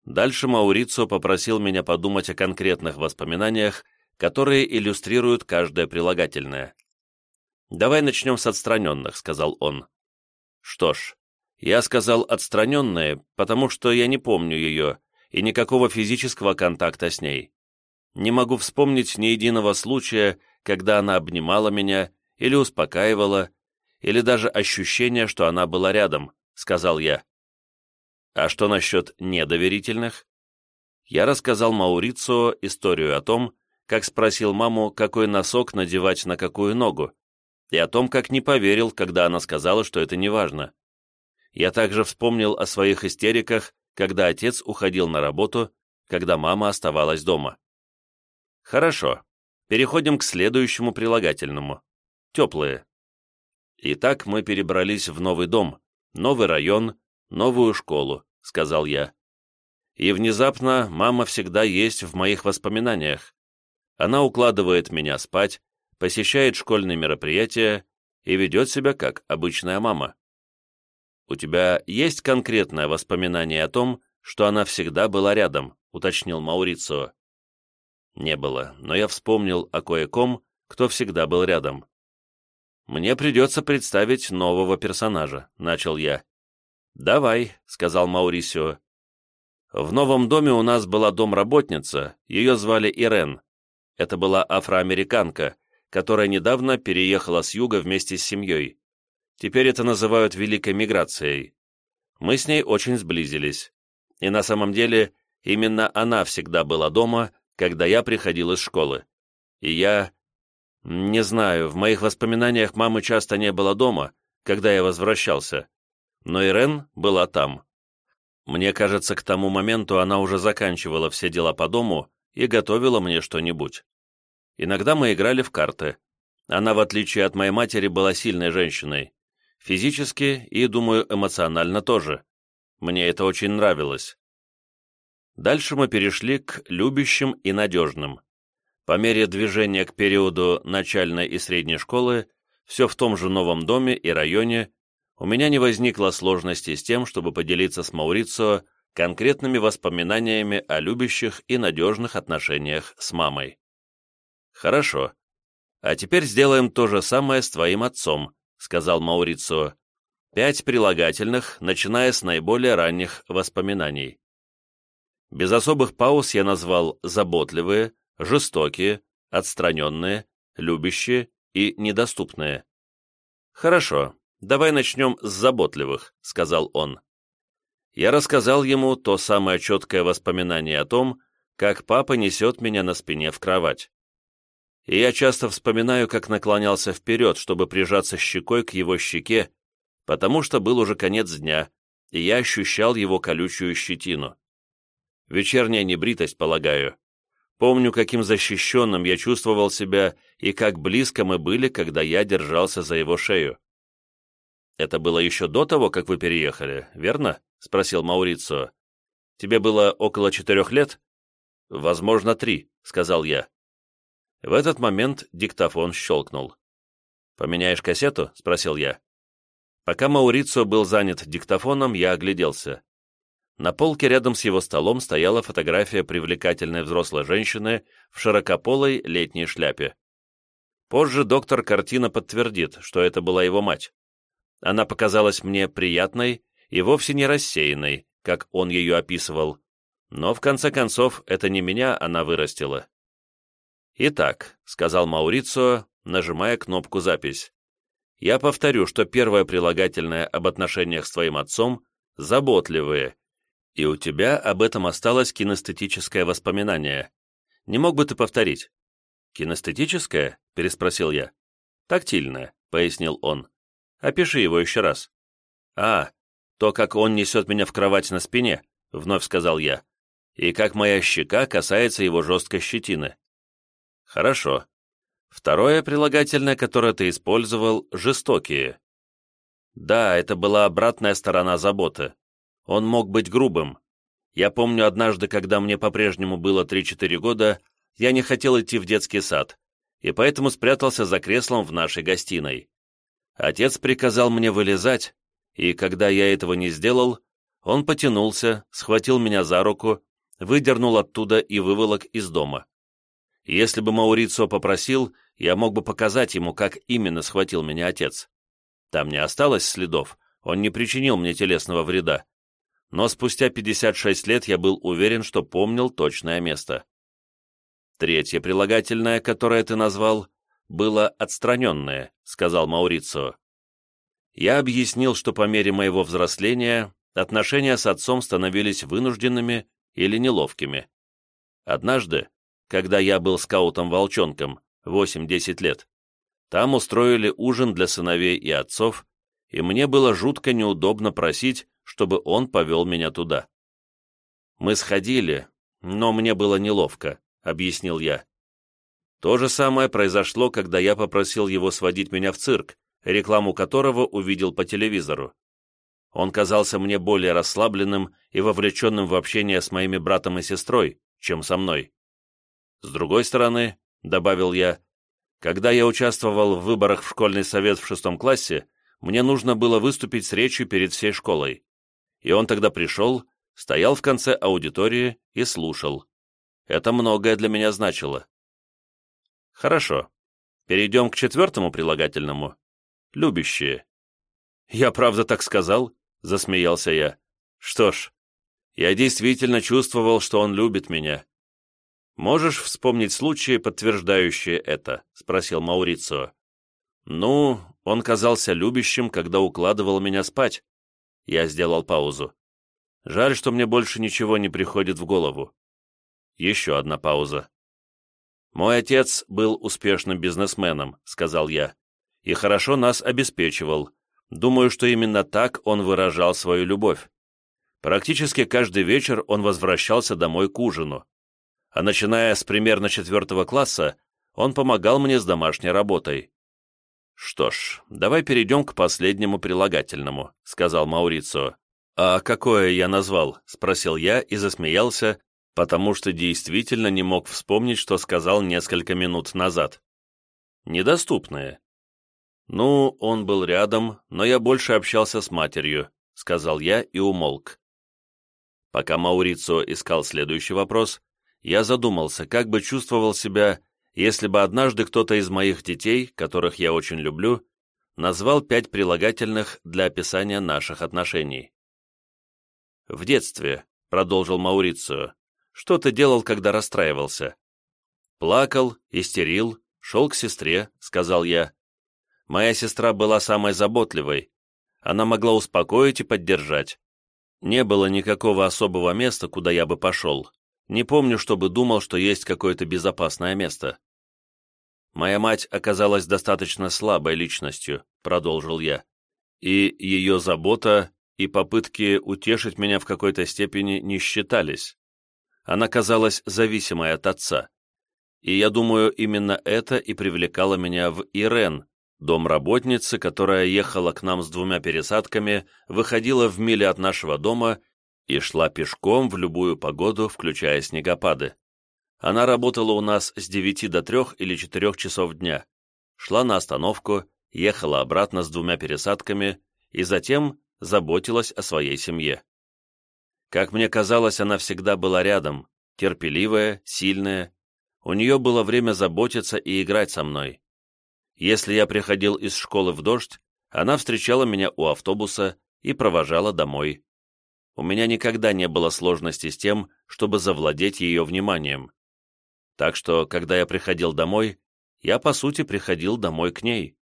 Дальше Маурицио попросил меня подумать о конкретных воспоминаниях, которые иллюстрируют каждое прилагательное. «Давай начнем с отстраненных», — сказал он. «Что ж, я сказал «отстраненные», потому что я не помню ее, и никакого физического контакта с ней. Не могу вспомнить ни единого случая, когда она обнимала меня или успокаивала, или даже ощущения, что она была рядом, сказал я. А что насчет недоверительных? Я рассказал Маурицио историю о том, как спросил маму, какой носок надевать на какую ногу, и о том, как не поверил, когда она сказала, что это не важно. Я также вспомнил о своих истериках, когда отец уходил на работу, когда мама оставалась дома. Хорошо, переходим к следующему прилагательному. Теплые. Итак, мы перебрались в новый дом, новый район, новую школу, сказал я. И внезапно мама всегда есть в моих воспоминаниях. Она укладывает меня спать, посещает школьные мероприятия и ведет себя как обычная мама. У тебя есть конкретное воспоминание о том, что она всегда была рядом, уточнил Маурицио. Не было, но я вспомнил о кое-ком, кто всегда был рядом. «Мне придется представить нового персонажа», — начал я. «Давай», — сказал Маурисио. «В новом доме у нас была домработница, ее звали Ирен. Это была афроамериканка, которая недавно переехала с юга вместе с семьей. Теперь это называют Великой Миграцией. Мы с ней очень сблизились. И на самом деле, именно она всегда была дома, когда я приходил из школы. И я... Не знаю, в моих воспоминаниях мамы часто не было дома, когда я возвращался. Но Ирен была там. Мне кажется, к тому моменту она уже заканчивала все дела по дому и готовила мне что-нибудь. Иногда мы играли в карты. Она, в отличие от моей матери, была сильной женщиной. Физически и, думаю, эмоционально тоже. Мне это очень нравилось. Дальше мы перешли к любящим и надежным. По мере движения к периоду начальной и средней школы, все в том же новом доме и районе, у меня не возникло сложности с тем, чтобы поделиться с Маурицио конкретными воспоминаниями о любящих и надежных отношениях с мамой. Хорошо. А теперь сделаем то же самое с твоим отцом, сказал Маурицио. Пять прилагательных, начиная с наиболее ранних воспоминаний. Без особых пауз я назвал заботливые, жестокие, отстраненные, любящие и недоступные. «Хорошо, давай начнем с заботливых», — сказал он. Я рассказал ему то самое четкое воспоминание о том, как папа несет меня на спине в кровать и я часто вспоминаю, как наклонялся вперед, чтобы прижаться щекой к его щеке, потому что был уже конец дня, и я ощущал его колючую щетину. Вечерняя небритость, полагаю. Помню, каким защищенным я чувствовал себя и как близко мы были, когда я держался за его шею. «Это было еще до того, как вы переехали, верно?» — спросил Маурицио. «Тебе было около четырех лет?» «Возможно, три», — сказал я. В этот момент диктофон щелкнул. «Поменяешь кассету?» — спросил я. Пока Маурицио был занят диктофоном, я огляделся. На полке рядом с его столом стояла фотография привлекательной взрослой женщины в широкополой летней шляпе. Позже доктор картина подтвердит, что это была его мать. Она показалась мне приятной и вовсе не рассеянной, как он ее описывал. Но, в конце концов, это не меня она вырастила. «Итак», — сказал Маурицио, нажимая кнопку «Запись», «я повторю, что первое прилагательное об отношениях с твоим отцом — заботливые, и у тебя об этом осталось кинестетическое воспоминание. Не мог бы ты повторить?» «Кинестетическое?» — переспросил я. «Тактильное», — пояснил он. «Опиши его еще раз». «А, то, как он несет меня в кровать на спине», — вновь сказал я, «и как моя щека касается его жесткой щетины». Хорошо. Второе прилагательное, которое ты использовал, жестокие. Да, это была обратная сторона заботы. Он мог быть грубым. Я помню однажды, когда мне по-прежнему было 3-4 года, я не хотел идти в детский сад, и поэтому спрятался за креслом в нашей гостиной. Отец приказал мне вылезать, и когда я этого не сделал, он потянулся, схватил меня за руку, выдернул оттуда и выволок из дома. Если бы Маурицо попросил, я мог бы показать ему, как именно схватил меня отец. Там не осталось следов, он не причинил мне телесного вреда. Но спустя 56 лет я был уверен, что помнил точное место. Третье прилагательное, которое ты назвал, было «отстраненное», — сказал Маурицио. Я объяснил, что по мере моего взросления отношения с отцом становились вынужденными или неловкими. Однажды, когда я был скаутом-волчонком, 8-10 лет, там устроили ужин для сыновей и отцов, и мне было жутко неудобно просить, чтобы он повел меня туда. Мы сходили, но мне было неловко, объяснил я. То же самое произошло, когда я попросил его сводить меня в цирк, рекламу которого увидел по телевизору. Он казался мне более расслабленным и вовлеченным в общение с моими братом и сестрой, чем со мной. С другой стороны, добавил я, когда я участвовал в выборах в школьный совет в шестом классе, мне нужно было выступить с речью перед всей школой. И он тогда пришел, стоял в конце аудитории и слушал. Это многое для меня значило. Хорошо. Перейдем к четвертому прилагательному. Любящие. Я правда так сказал? Засмеялся я. Что ж, я действительно чувствовал, что он любит меня. «Можешь вспомнить случаи, подтверждающие это?» — спросил Маурицио. «Ну, он казался любящим, когда укладывал меня спать». Я сделал паузу. «Жаль, что мне больше ничего не приходит в голову». Еще одна пауза. «Мой отец был успешным бизнесменом», — сказал я, «и хорошо нас обеспечивал. Думаю, что именно так он выражал свою любовь. Практически каждый вечер он возвращался домой к ужину а начиная с примерно четвертого класса, он помогал мне с домашней работой. «Что ж, давай перейдем к последнему прилагательному», — сказал Маурицио. «А какое я назвал?» — спросил я и засмеялся, потому что действительно не мог вспомнить, что сказал несколько минут назад. «Недоступное». «Ну, он был рядом, но я больше общался с матерью», — сказал я и умолк. Пока Маурицио искал следующий вопрос, я задумался, как бы чувствовал себя, если бы однажды кто-то из моих детей, которых я очень люблю, назвал пять прилагательных для описания наших отношений. «В детстве», — продолжил Маурицио, — «что ты делал, когда расстраивался?» «Плакал, истерил, шел к сестре», — сказал я. «Моя сестра была самой заботливой. Она могла успокоить и поддержать. Не было никакого особого места, куда я бы пошел. Не помню, чтобы думал, что есть какое-то безопасное место. Моя мать оказалась достаточно слабой личностью, продолжил я, и ее забота и попытки утешить меня в какой-то степени не считались. Она казалась зависимой от отца. И я думаю, именно это и привлекало меня в Ирен, дом работницы, которая ехала к нам с двумя пересадками, выходила в миле от нашего дома и шла пешком в любую погоду, включая снегопады. Она работала у нас с 9 до 3 или 4 часов дня, шла на остановку, ехала обратно с двумя пересадками и затем заботилась о своей семье. Как мне казалось, она всегда была рядом, терпеливая, сильная. У нее было время заботиться и играть со мной. Если я приходил из школы в дождь, она встречала меня у автобуса и провожала домой у меня никогда не было сложности с тем, чтобы завладеть ее вниманием. Так что, когда я приходил домой, я, по сути, приходил домой к ней.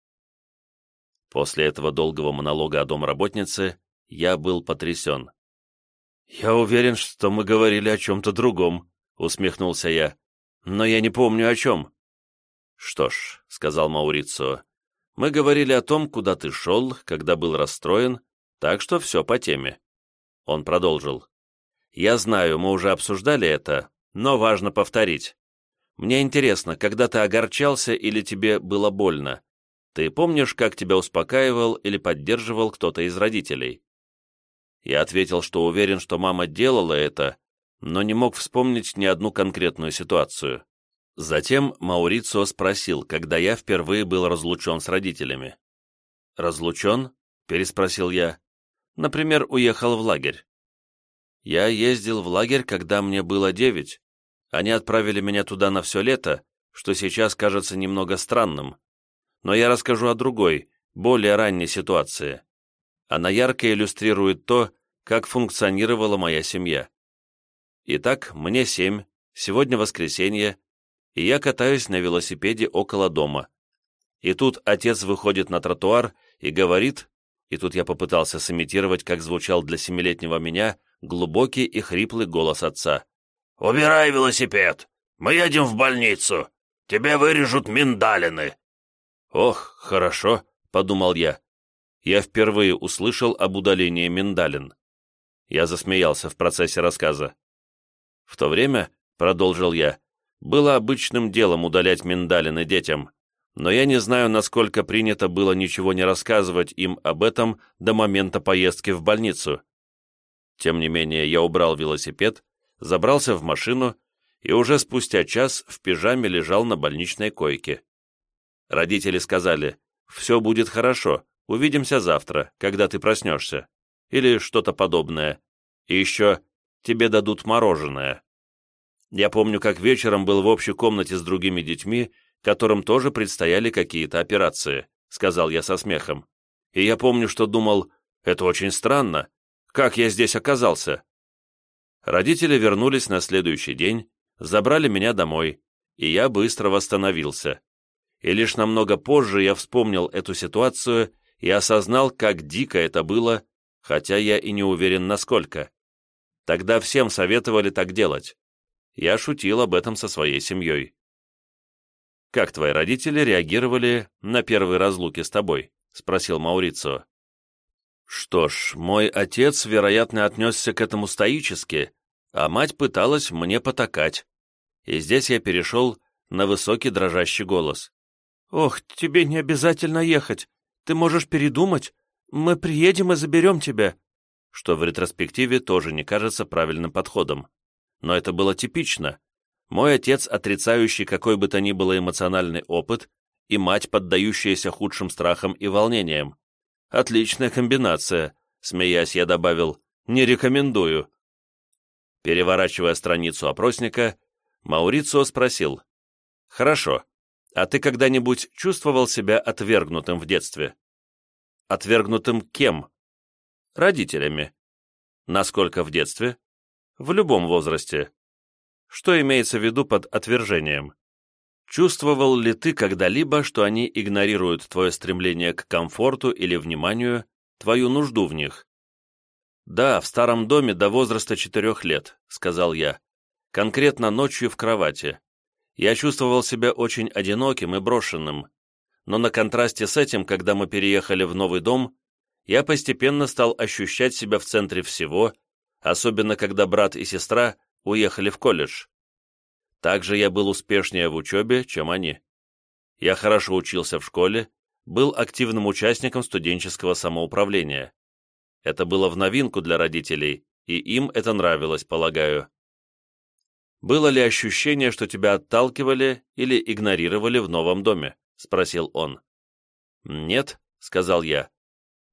После этого долгого монолога о домработнице я был потрясен. «Я уверен, что мы говорили о чем-то другом», — усмехнулся я. «Но я не помню о чем». «Что ж», — сказал Маурицио, — «мы говорили о том, куда ты шел, когда был расстроен, так что все по теме». Он продолжил. «Я знаю, мы уже обсуждали это, но важно повторить. Мне интересно, когда ты огорчался или тебе было больно, ты помнишь, как тебя успокаивал или поддерживал кто-то из родителей?» Я ответил, что уверен, что мама делала это, но не мог вспомнить ни одну конкретную ситуацию. Затем Маурицио спросил, когда я впервые был разлучен с родителями. «Разлучен?» — переспросил я. «Например, уехал в лагерь». «Я ездил в лагерь, когда мне было девять. Они отправили меня туда на все лето, что сейчас кажется немного странным. Но я расскажу о другой, более ранней ситуации. Она ярко иллюстрирует то, как функционировала моя семья. Итак, мне семь, сегодня воскресенье, и я катаюсь на велосипеде около дома. И тут отец выходит на тротуар и говорит, и тут я попытался сымитировать, как звучал для семилетнего меня глубокий и хриплый голос отца. «Убирай велосипед! Мы едем в больницу! Тебе вырежут миндалины!» «Ох, хорошо», — подумал я. Я впервые услышал об удалении миндалин. Я засмеялся в процессе рассказа. В то время, — продолжил я, было обычным делом удалять миндалины детям, но я не знаю, насколько принято было ничего не рассказывать им об этом до момента поездки в больницу. Тем не менее, я убрал велосипед, забрался в машину и уже спустя час в пижаме лежал на больничной койке. Родители сказали, «Все будет хорошо, увидимся завтра, когда ты проснешься», или что-то подобное. И еще тебе дадут мороженое. Я помню, как вечером был в общей комнате с другими детьми, которым тоже предстояли какие-то операции, сказал я со смехом. И я помню, что думал, это очень странно, как я здесь оказался. Родители вернулись на следующий день, забрали меня домой, и я быстро восстановился. И лишь намного позже я вспомнил эту ситуацию и осознал, как дико это было, хотя я и не уверен, насколько. Тогда всем советовали так делать. Я шутил об этом со своей семьей. «Как твои родители реагировали на первые разлуки с тобой?» — спросил Маурицио. «Что ж, мой отец, вероятно, отнесся к этому стоически, а мать пыталась мне потакать. И здесь я перешел на высокий дрожащий голос. «Ох, тебе не обязательно ехать. Ты можешь передумать. Мы приедем и заберем тебя». Что в ретроспективе тоже не кажется правильным подходом но это было типично. Мой отец, отрицающий какой бы то ни было эмоциональный опыт, и мать, поддающаяся худшим страхам и волнениям. Отличная комбинация, смеясь, я добавил, не рекомендую. Переворачивая страницу опросника, Маурицио спросил, «Хорошо, а ты когда-нибудь чувствовал себя отвергнутым в детстве?» «Отвергнутым кем?» «Родителями». «Насколько в детстве?» В любом возрасте. Что имеется в виду под отвержением? Чувствовал ли ты когда-либо, что они игнорируют твое стремление к комфорту или вниманию, твою нужду в них? «Да, в старом доме до возраста четырех лет», — сказал я. «Конкретно ночью в кровати. Я чувствовал себя очень одиноким и брошенным. Но на контрасте с этим, когда мы переехали в новый дом, я постепенно стал ощущать себя в центре всего особенно когда брат и сестра уехали в колледж. Также я был успешнее в учебе, чем они. Я хорошо учился в школе, был активным участником студенческого самоуправления. Это было в новинку для родителей, и им это нравилось, полагаю. «Было ли ощущение, что тебя отталкивали или игнорировали в новом доме?» — спросил он. «Нет», — сказал я.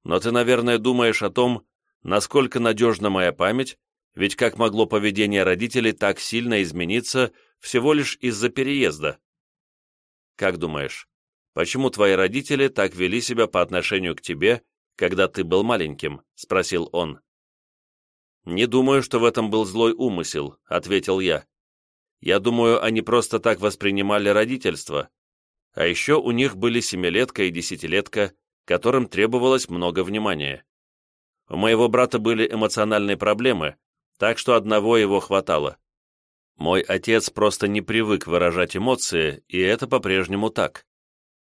«Но ты, наверное, думаешь о том, насколько надежна моя память, ведь как могло поведение родителей так сильно измениться всего лишь из-за переезда? Как думаешь, почему твои родители так вели себя по отношению к тебе, когда ты был маленьким?» — спросил он. «Не думаю, что в этом был злой умысел», — ответил я. «Я думаю, они просто так воспринимали родительство. А еще у них были семилетка и десятилетка, которым требовалось много внимания. У моего брата были эмоциональные проблемы, так что одного его хватало. Мой отец просто не привык выражать эмоции, и это по-прежнему так.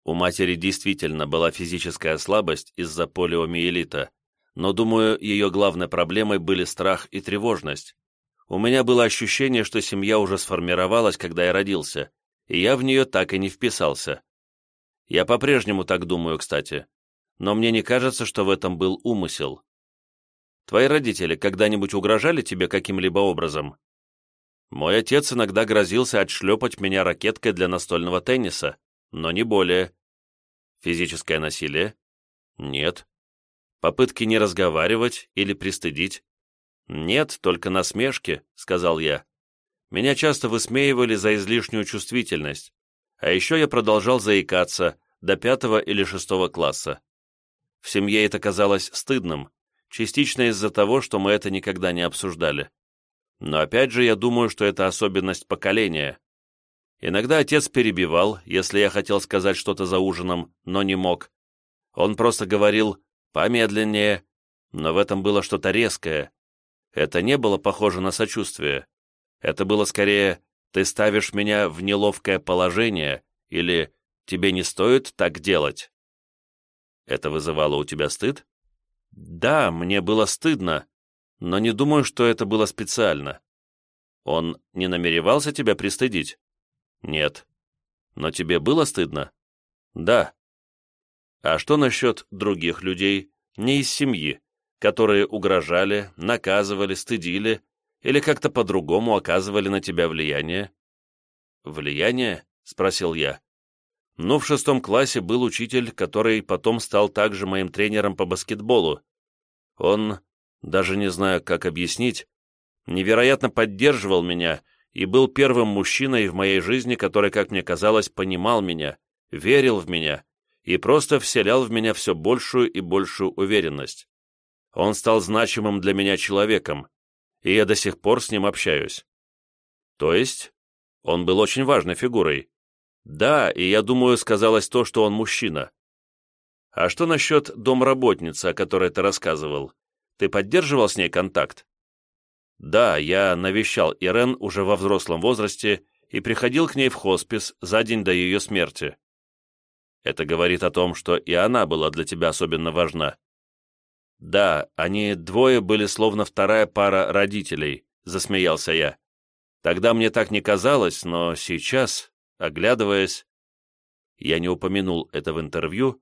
У матери действительно была физическая слабость из-за полиомиелита, но, думаю, ее главной проблемой были страх и тревожность. У меня было ощущение, что семья уже сформировалась, когда я родился, и я в нее так и не вписался. Я по-прежнему так думаю, кстати, но мне не кажется, что в этом был умысел. Твои родители когда-нибудь угрожали тебе каким-либо образом? Мой отец иногда грозился отшлепать меня ракеткой для настольного тенниса, но не более. Физическое насилие? Нет. Попытки не разговаривать или пристыдить? Нет, только насмешки, сказал я. Меня часто высмеивали за излишнюю чувствительность, а еще я продолжал заикаться до пятого или шестого класса. В семье это казалось стыдным, частично из-за того, что мы это никогда не обсуждали. Но опять же, я думаю, что это особенность поколения. Иногда отец перебивал, если я хотел сказать что-то за ужином, но не мог. Он просто говорил «помедленнее», но в этом было что-то резкое. Это не было похоже на сочувствие. Это было скорее «ты ставишь меня в неловкое положение» или «тебе не стоит так делать». Это вызывало у тебя стыд? Да, мне было стыдно, но не думаю, что это было специально. Он не намеревался тебя пристыдить? Нет. Но тебе было стыдно? Да. А что насчет других людей, не из семьи, которые угрожали, наказывали, стыдили или как-то по-другому оказывали на тебя влияние? Влияние? Спросил я. Ну, в шестом классе был учитель, который потом стал также моим тренером по баскетболу. Он даже не знаю, как объяснить, невероятно поддерживал меня и был первым мужчиной в моей жизни, который, как мне казалось, понимал меня, верил в меня и просто вселял в меня все большую и большую уверенность. Он стал значимым для меня человеком, и я до сих пор с ним общаюсь. То есть, он был очень важной фигурой. Да, и я думаю, сказалось то, что он мужчина. А что насчет домработницы, о которой ты рассказывал? Ты поддерживал с ней контакт? Да, я навещал Ирен уже во взрослом возрасте и приходил к ней в хоспис за день до ее смерти. Это говорит о том, что и она была для тебя особенно важна. Да, они двое были словно вторая пара родителей, засмеялся я. Тогда мне так не казалось, но сейчас, оглядываясь... Я не упомянул это в интервью,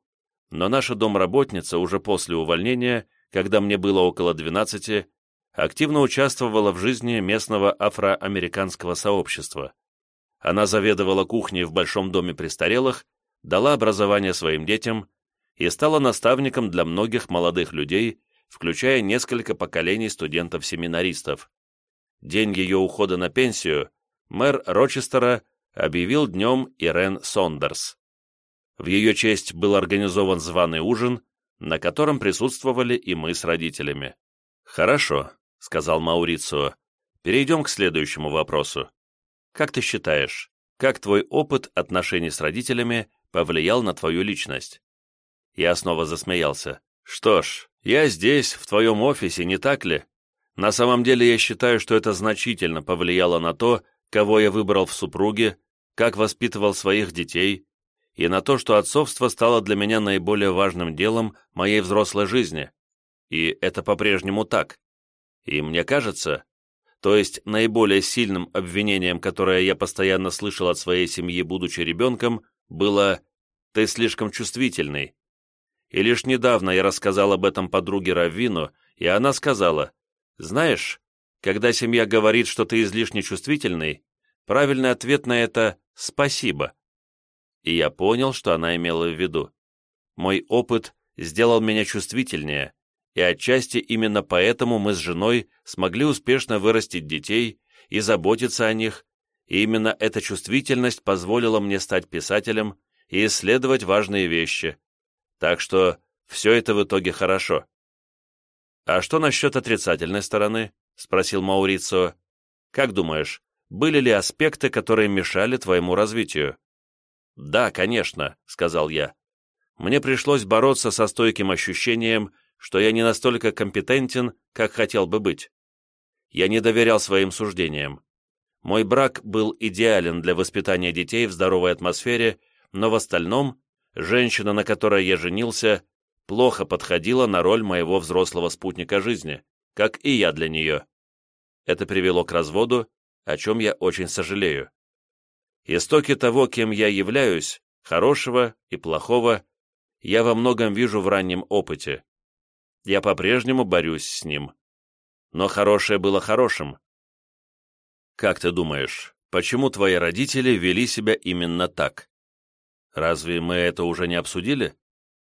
но наша домработница уже после увольнения когда мне было около 12, активно участвовала в жизни местного афроамериканского сообщества. Она заведовала кухней в Большом доме престарелых, дала образование своим детям и стала наставником для многих молодых людей, включая несколько поколений студентов-семинаристов. День ее ухода на пенсию мэр Рочестера объявил днем Ирен Сондерс. В ее честь был организован званый ужин, на котором присутствовали и мы с родителями. «Хорошо», — сказал Маурицио. «Перейдем к следующему вопросу. Как ты считаешь, как твой опыт отношений с родителями повлиял на твою личность?» Я снова засмеялся. «Что ж, я здесь, в твоем офисе, не так ли? На самом деле я считаю, что это значительно повлияло на то, кого я выбрал в супруге, как воспитывал своих детей, и на то, что отцовство стало для меня наиболее важным делом моей взрослой жизни. И это по-прежнему так. И мне кажется, то есть наиболее сильным обвинением, которое я постоянно слышал от своей семьи, будучи ребенком, было «ты слишком чувствительный». И лишь недавно я рассказал об этом подруге Раввину, и она сказала, «Знаешь, когда семья говорит, что ты излишне чувствительный, правильный ответ на это «спасибо» и я понял, что она имела в виду. Мой опыт сделал меня чувствительнее, и отчасти именно поэтому мы с женой смогли успешно вырастить детей и заботиться о них, и именно эта чувствительность позволила мне стать писателем и исследовать важные вещи. Так что все это в итоге хорошо. «А что насчет отрицательной стороны?» — спросил Маурицио. «Как думаешь, были ли аспекты, которые мешали твоему развитию?» «Да, конечно», — сказал я. «Мне пришлось бороться со стойким ощущением, что я не настолько компетентен, как хотел бы быть. Я не доверял своим суждениям. Мой брак был идеален для воспитания детей в здоровой атмосфере, но в остальном женщина, на которой я женился, плохо подходила на роль моего взрослого спутника жизни, как и я для нее. Это привело к разводу, о чем я очень сожалею. Истоки того, кем я являюсь, хорошего и плохого, я во многом вижу в раннем опыте. я по-прежнему борюсь с ним. Но хорошее было хорошим. Как ты думаешь, почему твои родители вели себя именно так? Разве мы это уже не обсудили?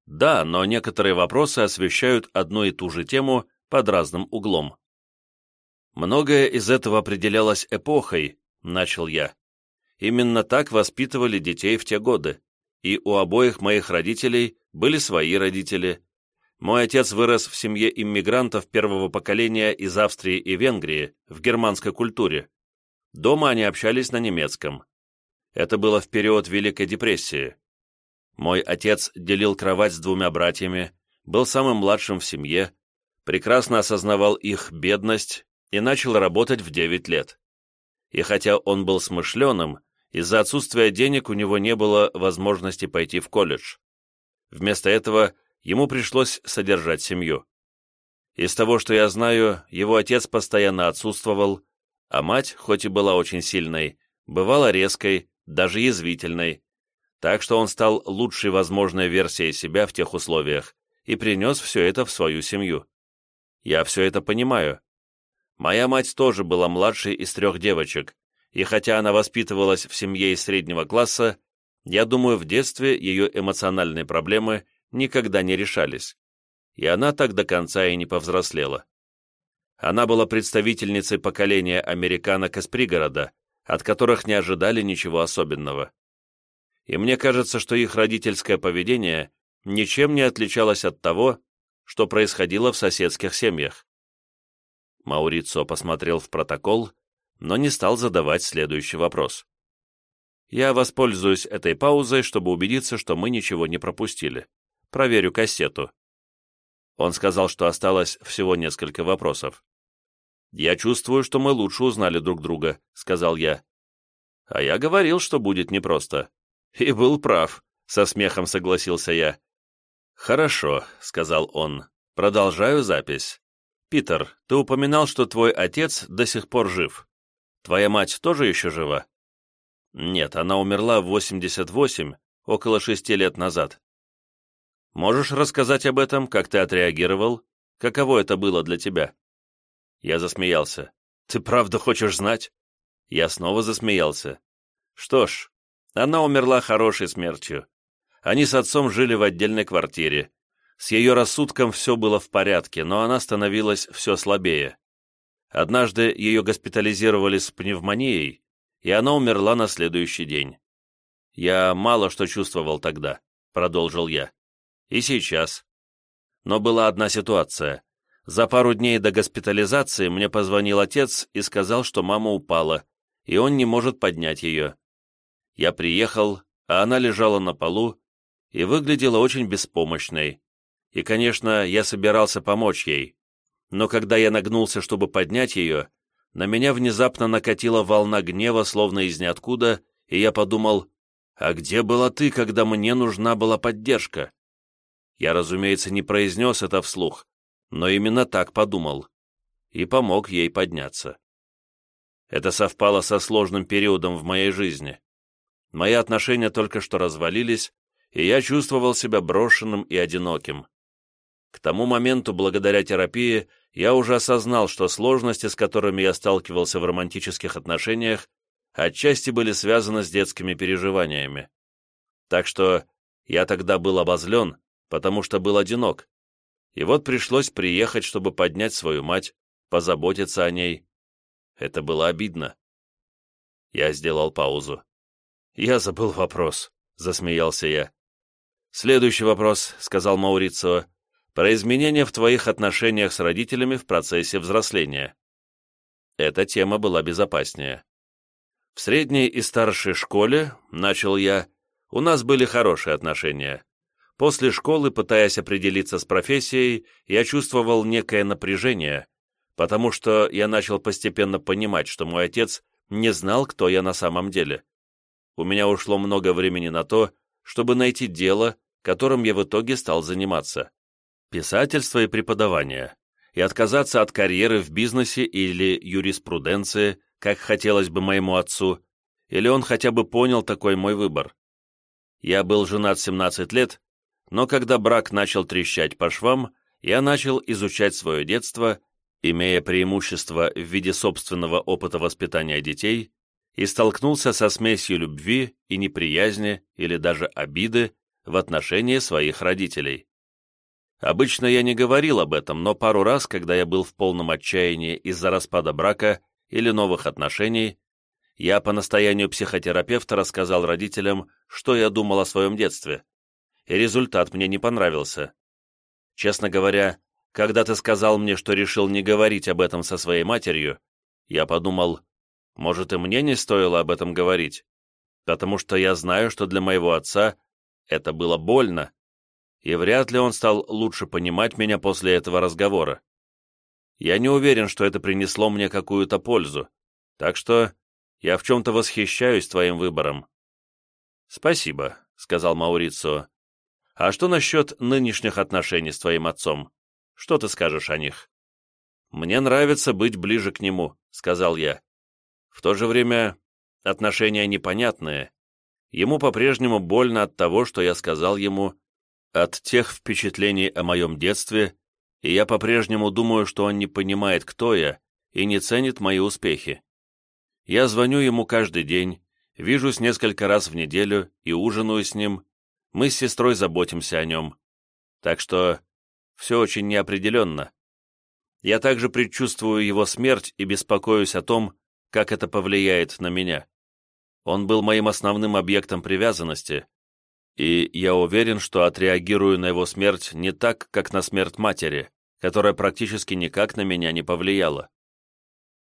Да, но некоторые вопросы освещают одну и ту же тему под разным углом. Многое из этого определялось эпохой, начал я. Именно так воспитывали детей в те годы, и у обоих моих родителей были свои родители. Мой отец вырос в семье иммигрантов первого поколения из Австрии и Венгрии, в германской культуре. Дома они общались на немецком. Это было в период Великой депрессии. Мой отец делил кровать с двумя братьями, был самым младшим в семье, прекрасно осознавал их бедность и начал работать в 9 лет. И хотя он был смышленым, из-за отсутствия денег у него не было возможности пойти в колледж. Вместо этого ему пришлось содержать семью. Из того, что я знаю, его отец постоянно отсутствовал, а мать, хоть и была очень сильной, бывала резкой, даже язвительной, так что он стал лучшей возможной версией себя в тех условиях и принес все это в свою семью. Я все это понимаю. Моя мать тоже была младшей из трех девочек, и хотя она воспитывалась в семье из среднего класса, я думаю, в детстве ее эмоциональные проблемы никогда не решались, и она так до конца и не повзрослела. Она была представительницей поколения американок из пригорода, от которых не ожидали ничего особенного и мне кажется, что их родительское поведение ничем не отличалось от того, что происходило в соседских семьях. Маурицо посмотрел в протокол, но не стал задавать следующий вопрос. Я воспользуюсь этой паузой, чтобы убедиться, что мы ничего не пропустили. Проверю кассету. Он сказал, что осталось всего несколько вопросов. «Я чувствую, что мы лучше узнали друг друга», — сказал я. «А я говорил, что будет непросто. «И был прав», — со смехом согласился я. «Хорошо», — сказал он. «Продолжаю запись. Питер, ты упоминал, что твой отец до сих пор жив. Твоя мать тоже еще жива?» «Нет, она умерла в 88, около шести лет назад». «Можешь рассказать об этом, как ты отреагировал? Каково это было для тебя?» Я засмеялся. «Ты правда хочешь знать?» Я снова засмеялся. «Что ж, она умерла хорошей смертью. Они с отцом жили в отдельной квартире. С ее рассудком все было в порядке, но она становилась все слабее. Однажды ее госпитализировали с пневмонией, и она умерла на следующий день. «Я мало что чувствовал тогда», — продолжил я. «И сейчас». Но была одна ситуация. За пару дней до госпитализации мне позвонил отец и сказал, что мама упала, и он не может поднять ее. Я приехал, а она лежала на полу и выглядела очень беспомощной. И, конечно, я собирался помочь ей. Но когда я нагнулся, чтобы поднять ее, на меня внезапно накатила волна гнева, словно из ниоткуда, и я подумал, «А где была ты, когда мне нужна была поддержка?» Я, разумеется, не произнес это вслух, но именно так подумал. И помог ей подняться. Это совпало со сложным периодом в моей жизни. Мои отношения только что развалились, и я чувствовал себя брошенным и одиноким. К тому моменту, благодаря терапии, я уже осознал, что сложности, с которыми я сталкивался в романтических отношениях, отчасти были связаны с детскими переживаниями. Так что я тогда был обозлен, потому что был одинок. И вот пришлось приехать, чтобы поднять свою мать, позаботиться о ней. Это было обидно. Я сделал паузу. «Я забыл вопрос», — засмеялся я. «Следующий вопрос», — сказал Маурицио, «про изменения в твоих отношениях с родителями в процессе взросления». Эта тема была безопаснее. В средней и старшей школе, начал я, у нас были хорошие отношения. После школы, пытаясь определиться с профессией, я чувствовал некое напряжение, потому что я начал постепенно понимать, что мой отец не знал, кто я на самом деле у меня ушло много времени на то, чтобы найти дело, которым я в итоге стал заниматься. Писательство и преподавание. И отказаться от карьеры в бизнесе или юриспруденции, как хотелось бы моему отцу, или он хотя бы понял такой мой выбор. Я был женат 17 лет, но когда брак начал трещать по швам, я начал изучать свое детство, имея преимущество в виде собственного опыта воспитания детей, и столкнулся со смесью любви и неприязни или даже обиды в отношении своих родителей. Обычно я не говорил об этом, но пару раз, когда я был в полном отчаянии из-за распада брака или новых отношений, я по настоянию психотерапевта рассказал родителям, что я думал о своем детстве, и результат мне не понравился. Честно говоря, когда ты сказал мне, что решил не говорить об этом со своей матерью, я подумал, может, и мне не стоило об этом говорить, потому что я знаю, что для моего отца это было больно, и вряд ли он стал лучше понимать меня после этого разговора. Я не уверен, что это принесло мне какую-то пользу, так что я в чем-то восхищаюсь твоим выбором». «Спасибо», — сказал Маурицио. «А что насчет нынешних отношений с твоим отцом? Что ты скажешь о них?» «Мне нравится быть ближе к нему», — сказал я. «В то же время отношения непонятные. Ему по-прежнему больно от того, что я сказал ему, от тех впечатлений о моем детстве, и я по-прежнему думаю, что он не понимает, кто я, и не ценит мои успехи. Я звоню ему каждый день, вижусь несколько раз в неделю и ужинаю с ним. Мы с сестрой заботимся о нем. Так что все очень неопределенно. Я также предчувствую его смерть и беспокоюсь о том, как это повлияет на меня. Он был моим основным объектом привязанности, и я уверен, что отреагирую на его смерть не так, как на смерть матери, которая практически никак на меня не повлияла.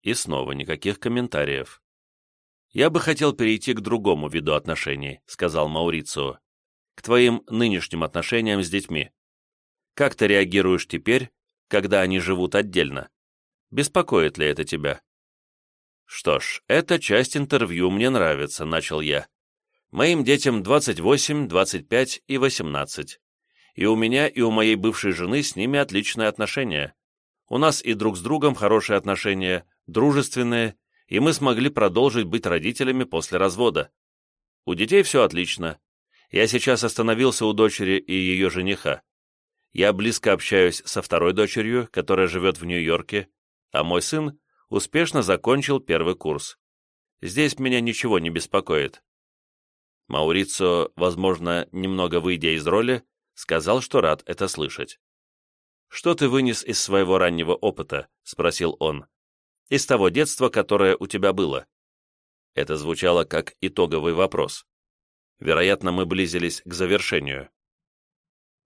И снова никаких комментариев. «Я бы хотел перейти к другому виду отношений», — сказал Маурицио. «К твоим нынешним отношениям с детьми. Как ты реагируешь теперь, когда они живут отдельно? Беспокоит ли это тебя?» «Что ж, эта часть интервью мне нравится», — начал я. «Моим детям 28, 25 и 18. И у меня, и у моей бывшей жены с ними отличные отношения. У нас и друг с другом хорошие отношения, дружественные, и мы смогли продолжить быть родителями после развода. У детей все отлично. Я сейчас остановился у дочери и ее жениха. Я близко общаюсь со второй дочерью, которая живет в Нью-Йорке, а мой сын успешно закончил первый курс. Здесь меня ничего не беспокоит. Маурицо, возможно, немного выйдя из роли, сказал, что рад это слышать. «Что ты вынес из своего раннего опыта?» — спросил он из того детства, которое у тебя было?» Это звучало как итоговый вопрос. Вероятно, мы близились к завершению.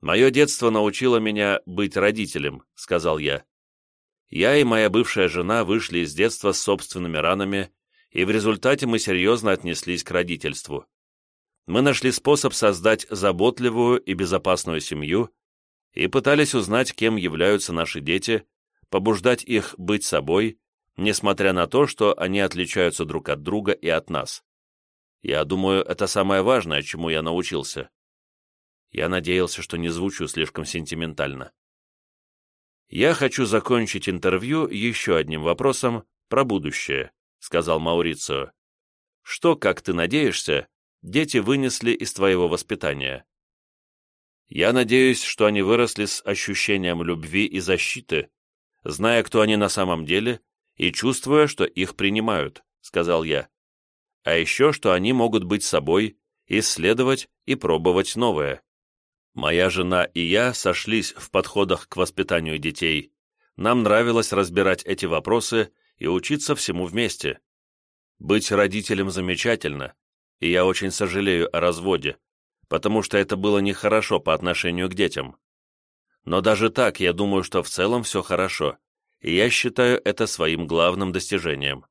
«Мое детство научило меня быть родителем», — сказал я. «Я и моя бывшая жена вышли из детства с собственными ранами, и в результате мы серьезно отнеслись к родительству. Мы нашли способ создать заботливую и безопасную семью и пытались узнать, кем являются наши дети, побуждать их быть собой несмотря на то, что они отличаются друг от друга и от нас. Я думаю, это самое важное, чему я научился. Я надеялся, что не звучу слишком сентиментально. «Я хочу закончить интервью еще одним вопросом про будущее», — сказал Маурицио. «Что, как ты надеешься, дети вынесли из твоего воспитания?» «Я надеюсь, что они выросли с ощущением любви и защиты, зная, кто они на самом деле и чувствуя, что их принимают», — сказал я. «А еще, что они могут быть собой, исследовать и пробовать новое. Моя жена и я сошлись в подходах к воспитанию детей. Нам нравилось разбирать эти вопросы и учиться всему вместе. Быть родителем замечательно, и я очень сожалею о разводе, потому что это было нехорошо по отношению к детям. Но даже так я думаю, что в целом все хорошо, и я считаю это своим главным достижением.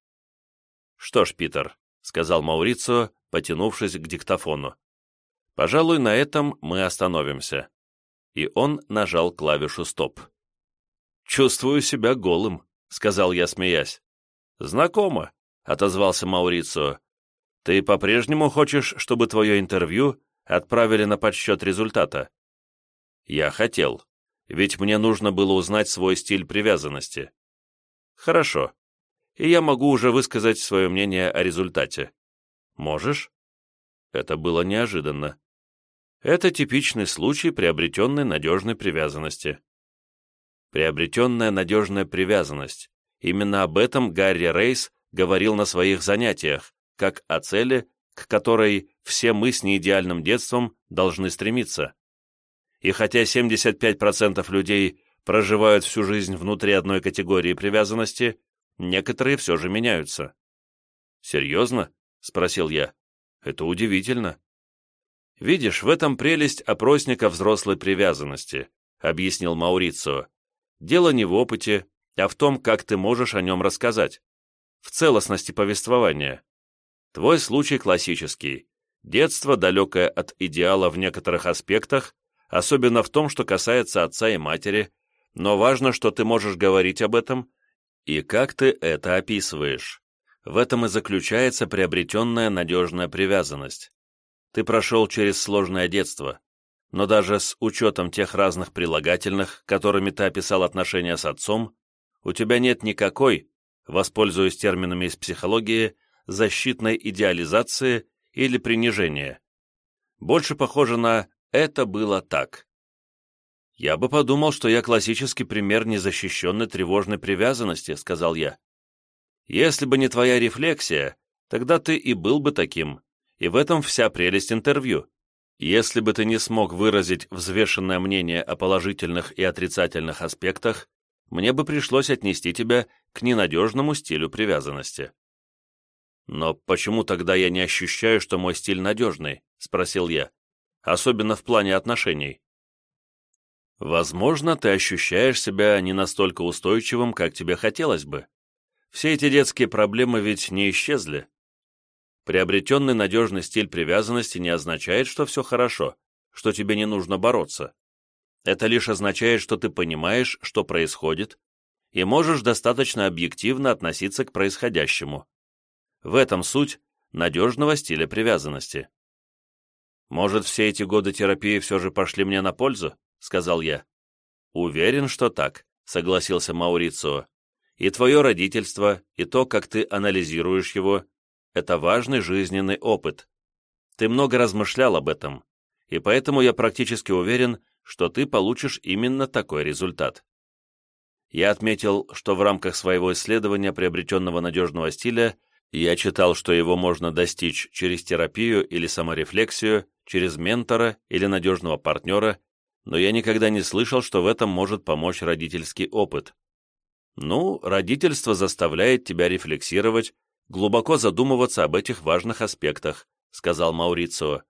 «Что ж, Питер», — сказал Маурицио, потянувшись к диктофону, «пожалуй, на этом мы остановимся». И он нажал клавишу «Стоп». «Чувствую себя голым», — сказал я, смеясь. «Знакомо», — отозвался Маурицио. «Ты по-прежнему хочешь, чтобы твое интервью отправили на подсчет результата?» «Я хотел», ведь мне нужно было узнать свой стиль привязанности. Хорошо. И я могу уже высказать свое мнение о результате. Можешь? Это было неожиданно. Это типичный случай приобретенной надежной привязанности. Приобретенная надежная привязанность. Именно об этом Гарри Рейс говорил на своих занятиях, как о цели, к которой все мы с неидеальным детством должны стремиться. И хотя 75% людей проживают всю жизнь внутри одной категории привязанности, некоторые все же меняются. «Серьезно?» — спросил я. «Это удивительно». «Видишь, в этом прелесть опросника взрослой привязанности», — объяснил Маурицио. «Дело не в опыте, а в том, как ты можешь о нем рассказать. В целостности повествования. Твой случай классический. Детство, далекое от идеала в некоторых аспектах, особенно в том, что касается отца и матери, но важно, что ты можешь говорить об этом и как ты это описываешь. В этом и заключается приобретенная надежная привязанность. Ты прошел через сложное детство, но даже с учетом тех разных прилагательных, которыми ты описал отношения с отцом, у тебя нет никакой, воспользуясь терминами из психологии, защитной идеализации или принижения. Больше похоже на «это было так». «Я бы подумал, что я классический пример незащищенной тревожной привязанности», — сказал я. «Если бы не твоя рефлексия, тогда ты и был бы таким, и в этом вся прелесть интервью. Если бы ты не смог выразить взвешенное мнение о положительных и отрицательных аспектах, мне бы пришлось отнести тебя к ненадежному стилю привязанности». «Но почему тогда я не ощущаю, что мой стиль надежный?» — спросил я. «Особенно в плане отношений». «Возможно, ты ощущаешь себя не настолько устойчивым, как тебе хотелось бы. Все эти детские проблемы ведь не исчезли. Приобретенный надежный стиль привязанности не означает, что все хорошо, что тебе не нужно бороться. Это лишь означает, что ты понимаешь, что происходит, и можешь достаточно объективно относиться к происходящему. В этом суть надежного стиля привязанности. «Может, все эти годы терапии все же пошли мне на пользу?» — сказал я. «Уверен, что так», — согласился Маурицио. «И твое родительство, и то, как ты анализируешь его, это важный жизненный опыт. Ты много размышлял об этом, и поэтому я практически уверен, что ты получишь именно такой результат. Я отметил, что в рамках своего исследования приобретенного надежного стиля я читал, что его можно достичь через терапию или саморефлексию, через ментора или надежного партнера, но я никогда не слышал, что в этом может помочь родительский опыт. Ну, родительство заставляет тебя рефлексировать глубоко задумываться об этих важных аспектах», сказал Маурицио.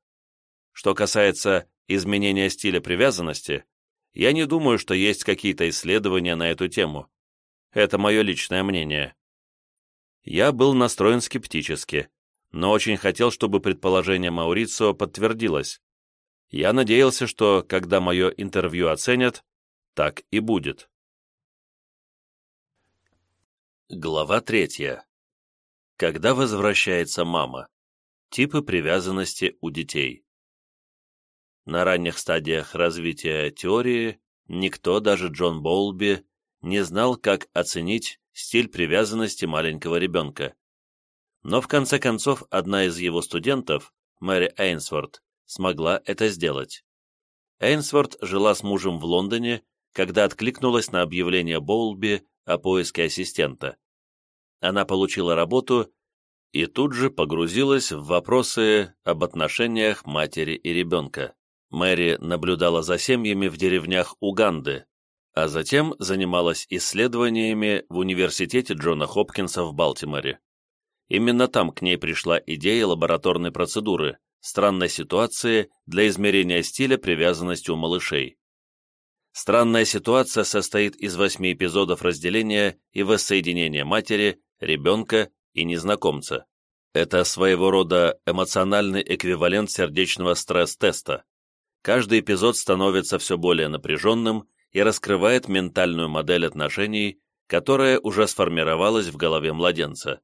«Что касается изменения стиля привязанности, я не думаю, что есть какие-то исследования на эту тему. Это мое личное мнение». Я был настроен скептически, но очень хотел, чтобы предположение Маурицио подтвердилось. Я надеялся, что, когда мое интервью оценят, так и будет. Глава третья. Когда возвращается мама? Типы привязанности у детей. На ранних стадиях развития теории никто, даже Джон Боулби, не знал, как оценить стиль привязанности маленького ребенка. Но в конце концов одна из его студентов, Мэри Эйнсворт, смогла это сделать. Эйнсворт жила с мужем в Лондоне, когда откликнулась на объявление Боулби о поиске ассистента она получила работу и тут же погрузилась в вопросы об отношениях матери и ребенка. Мэри наблюдала за семьями в деревнях Уганды, а затем занималась исследованиями в университете Джона Хопкинса в Балтиморе. Именно там к ней пришла идея лабораторной процедуры, странной ситуации для измерения стиля привязанности у малышей. Странная ситуация состоит из восьми эпизодов разделения и воссоединения матери, ребенка и незнакомца. Это своего рода эмоциональный эквивалент сердечного стресс-теста. Каждый эпизод становится все более напряженным и раскрывает ментальную модель отношений, которая уже сформировалась в голове младенца.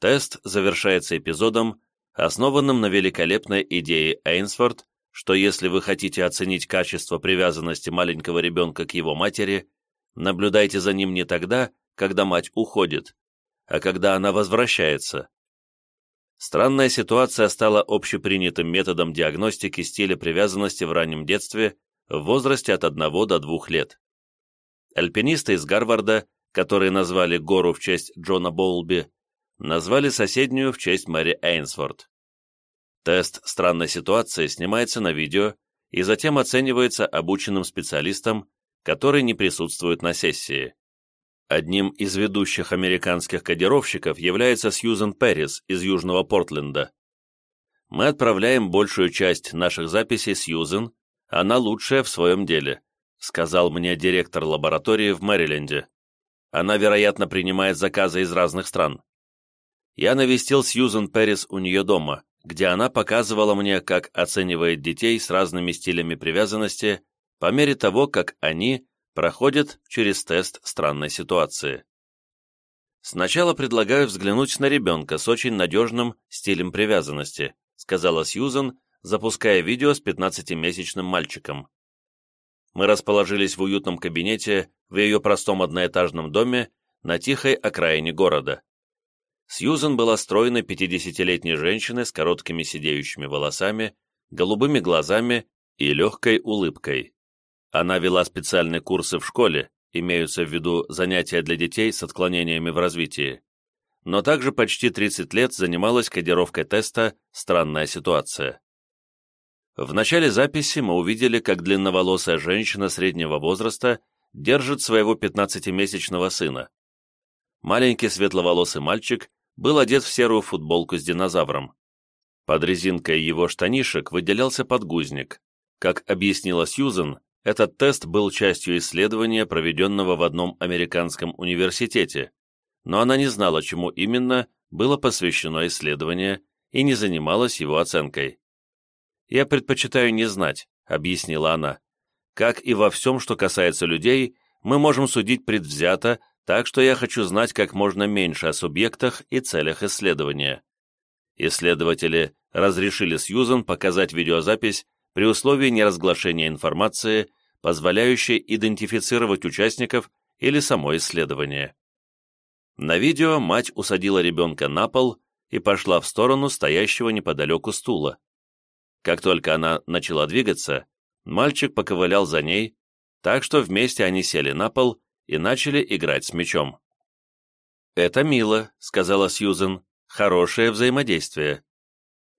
Тест завершается эпизодом, основанным на великолепной идее Эйнсфорд, что если вы хотите оценить качество привязанности маленького ребенка к его матери, наблюдайте за ним не тогда, когда мать уходит, а когда она возвращается. Странная ситуация стала общепринятым методом диагностики стиля привязанности в раннем детстве в возрасте от 1 до 2 лет. альпинисты из Гарварда, которые назвали гору в честь Джона Боулби, назвали соседнюю в честь Мэри Эйнсворт. Тест странной ситуации снимается на видео и затем оценивается обученным специалистом, который не присутствует на сессии. Одним из ведущих американских кодировщиков является Сьюзен Перрис из Южного Портленда. Мы отправляем большую часть наших записей Сьюзен, она лучшая в своем деле, сказал мне директор лаборатории в Мэриленде. Она, вероятно, принимает заказы из разных стран. Я навестил Сьюзен Перрис у нее дома, где она показывала мне, как оценивает детей с разными стилями привязанности по мере того, как они проходят через тест странной ситуации. Сначала предлагаю взглянуть на ребенка с очень надежным стилем привязанности, сказала Сьюзан, запуская видео с 15-месячным мальчиком. Мы расположились в уютном кабинете в ее простом одноэтажном доме на тихой окраине города. Сьюзен была стройной 50-летней женщиной с короткими сидеющими волосами, голубыми глазами и легкой улыбкой. Она вела специальные курсы в школе, имеются в виду занятия для детей с отклонениями в развитии, но также почти 30 лет занималась кодировкой теста «Странная ситуация». В начале записи мы увидели, как длинноволосая женщина среднего возраста держит своего 15-месячного сына. Маленький светловолосый мальчик был одет в серую футболку с динозавром. Под резинкой его штанишек выделялся подгузник. Как объяснила Сьюзен, этот тест был частью исследования, проведенного в одном американском университете, но она не знала, чему именно было посвящено исследование и не занималась его оценкой. «Я предпочитаю не знать», — объяснила она. «Как и во всем, что касается людей, мы можем судить предвзято, так что я хочу знать как можно меньше о субъектах и целях исследования». Исследователи разрешили Сьюзан показать видеозапись при условии неразглашения информации позволяющей идентифицировать участников или само исследование. На видео мать усадила ребенка на пол и пошла в сторону стоящего неподалеку стула. Как только она начала двигаться, мальчик поковылял за ней, так что вместе они сели на пол и начали играть с мячом. «Это мило», — сказала Сьюзен, — «хорошее взаимодействие».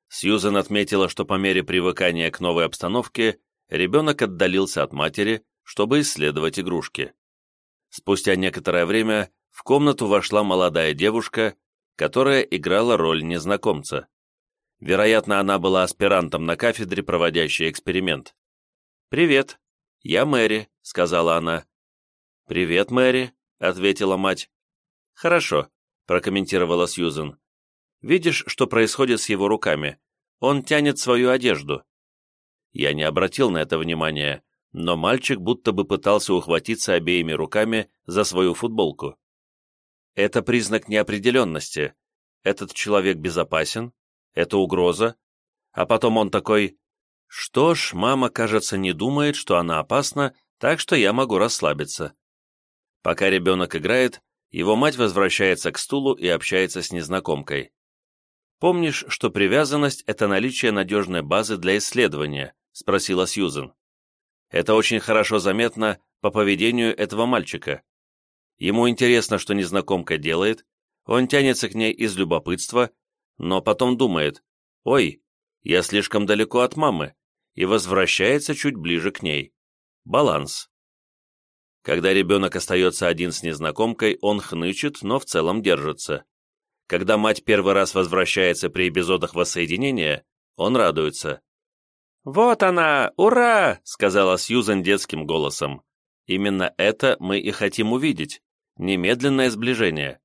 Сьюзен отметила, что по мере привыкания к новой обстановке ребенок отдалился от матери, чтобы исследовать игрушки. Спустя некоторое время в комнату вошла молодая девушка, которая играла роль незнакомца. Вероятно, она была аспирантом на кафедре, проводящей эксперимент. «Привет, я Мэри», — сказала она. «Привет, Мэри», — ответила мать. «Хорошо», — прокомментировала Сьюзен. «Видишь, что происходит с его руками? Он тянет свою одежду. Я не обратил на это внимания, но мальчик будто бы пытался ухватиться обеими руками за свою футболку. Это признак неопределенности. Этот человек безопасен, это угроза. А потом он такой, что ж, мама, кажется, не думает, что она опасна, так что я могу расслабиться. Пока ребенок играет, его мать возвращается к стулу и общается с незнакомкой. Помнишь, что привязанность – это наличие надежной базы для исследования, — спросила Сьюзен. «Это очень хорошо заметно по поведению этого мальчика. Ему интересно, что незнакомка делает, он тянется к ней из любопытства, но потом думает, «Ой, я слишком далеко от мамы», и возвращается чуть ближе к ней. Баланс. Когда ребенок остается один с незнакомкой, он хнычет, но в целом держится. Когда мать первый раз возвращается при эпизодах воссоединения, он радуется. «Вот она! Ура!» — сказала Сьюзен детским голосом. Именно это мы и хотим увидеть. Немедленное сближение.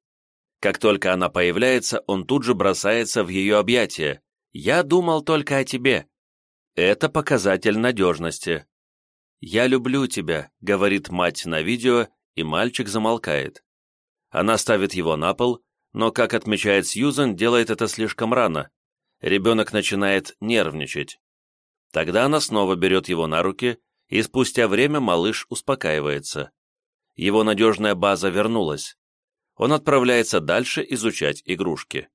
Как только она появляется, он тут же бросается в ее объятия. «Я думал только о тебе». Это показатель надежности. «Я люблю тебя», — говорит мать на видео, и мальчик замолкает. Она ставит его на пол, но, как отмечает Сьюзен, делает это слишком рано. Ребенок начинает нервничать. Тогда она снова берет его на руки, и спустя время малыш успокаивается. Его надежная база вернулась. Он отправляется дальше изучать игрушки.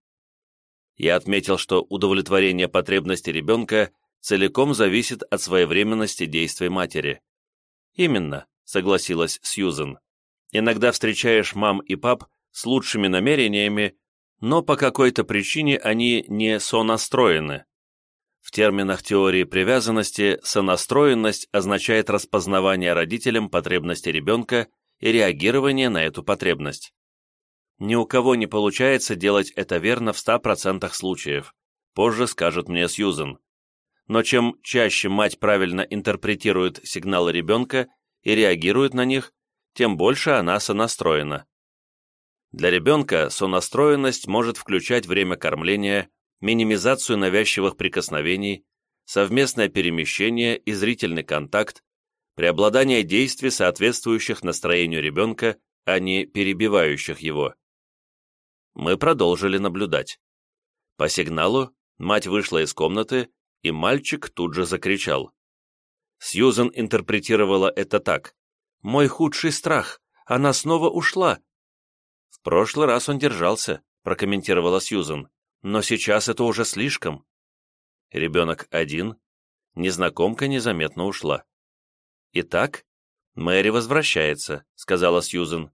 Я отметил, что удовлетворение потребностей ребенка целиком зависит от своевременности действий матери. «Именно», — согласилась Сьюзен. Иногда встречаешь мам и пап с лучшими намерениями, но по какой-то причине они не сонастроены. В терминах теории привязанности сонастроенность означает распознавание родителям потребности ребенка и реагирование на эту потребность. Ни у кого не получается делать это верно в 100% случаев, позже скажет мне Сьюзен. Но чем чаще мать правильно интерпретирует сигналы ребенка и реагирует на них, тем больше она сонастроена. Для ребенка сонастроенность может включать время кормления, минимизацию навязчивых прикосновений, совместное перемещение и зрительный контакт, преобладание действий, соответствующих настроению ребенка, а не перебивающих его. Мы продолжили наблюдать. По сигналу мать вышла из комнаты, и мальчик тут же закричал. Сьюзен интерпретировала это так. «Мой худший страх! Она снова ушла!» «В прошлый раз он держался», — прокомментировала Сьюзен но сейчас это уже слишком. Ребенок один, незнакомка незаметно ушла. «Итак, Мэри возвращается», — сказала Сьюзен.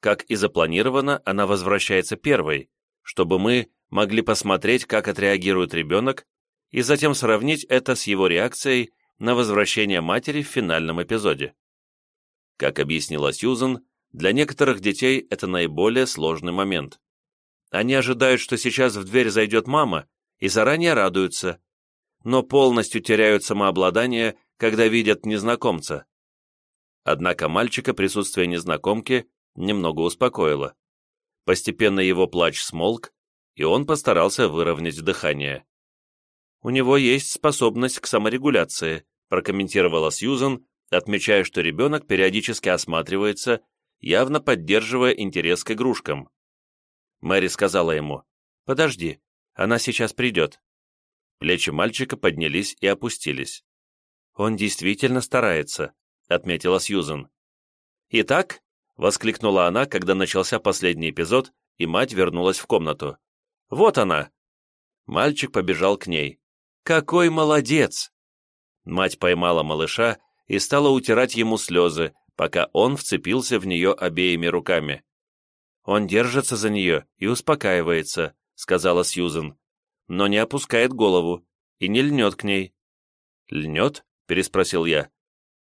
«Как и запланировано, она возвращается первой, чтобы мы могли посмотреть, как отреагирует ребенок, и затем сравнить это с его реакцией на возвращение матери в финальном эпизоде». Как объяснила Сьюзен, для некоторых детей это наиболее сложный момент. Они ожидают, что сейчас в дверь зайдет мама, и заранее радуются, но полностью теряют самообладание, когда видят незнакомца. Однако мальчика присутствие незнакомки немного успокоило. Постепенно его плач смолк, и он постарался выровнять дыхание. «У него есть способность к саморегуляции», прокомментировала Сьюзан, отмечая, что ребенок периодически осматривается, явно поддерживая интерес к игрушкам. Мэри сказала ему, «Подожди, она сейчас придет». Плечи мальчика поднялись и опустились. «Он действительно старается», — отметила Сьюзен. «Итак», — воскликнула она, когда начался последний эпизод, и мать вернулась в комнату. «Вот она!» Мальчик побежал к ней. «Какой молодец!» Мать поймала малыша и стала утирать ему слезы, пока он вцепился в нее обеими руками. «Он держится за нее и успокаивается», — сказала Сьюзен, «но не опускает голову и не льнет к ней». «Льнет?» — переспросил я.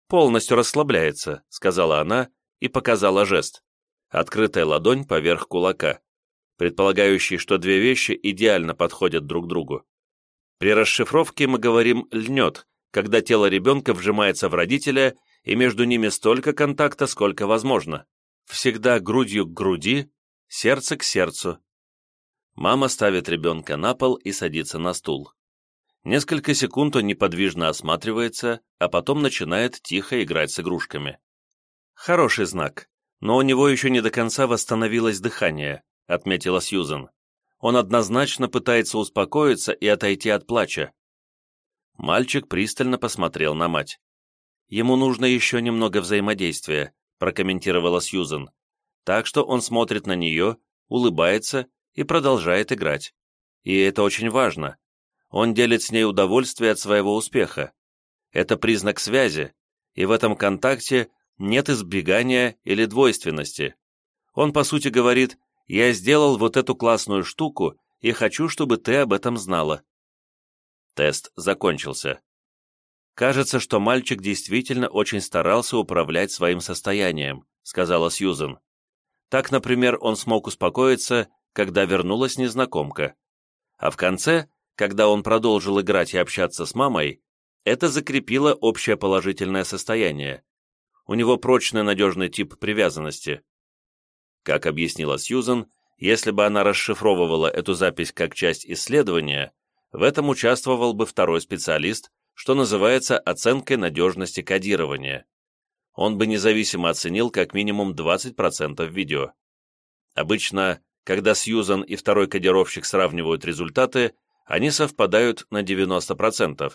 «Полностью расслабляется», — сказала она и показала жест. Открытая ладонь поверх кулака, предполагающий, что две вещи идеально подходят друг другу. При расшифровке мы говорим «льнет», когда тело ребенка вжимается в родителя, и между ними столько контакта, сколько возможно всегда грудью к груди, сердце к сердцу. Мама ставит ребенка на пол и садится на стул. Несколько секунд он неподвижно осматривается, а потом начинает тихо играть с игрушками. Хороший знак, но у него еще не до конца восстановилось дыхание, отметила Сьюзен. Он однозначно пытается успокоиться и отойти от плача. Мальчик пристально посмотрел на мать. Ему нужно еще немного взаимодействия, прокомментировала Сьюзен. Так что он смотрит на нее, улыбается и продолжает играть. И это очень важно. Он делит с ней удовольствие от своего успеха. Это признак связи, и в этом контакте нет избегания или двойственности. Он, по сути, говорит, «Я сделал вот эту классную штуку и хочу, чтобы ты об этом знала». Тест закончился. «Кажется, что мальчик действительно очень старался управлять своим состоянием», сказала Сьюзен. Так, например, он смог успокоиться, когда вернулась незнакомка. А в конце, когда он продолжил играть и общаться с мамой, это закрепило общее положительное состояние. У него прочный надежный тип привязанности. Как объяснила Сьюзен, если бы она расшифровывала эту запись как часть исследования, в этом участвовал бы второй специалист, что называется оценкой надежности кодирования. Он бы независимо оценил как минимум 20% видео. Обычно, когда Сьюзан и второй кодировщик сравнивают результаты, они совпадают на 90%,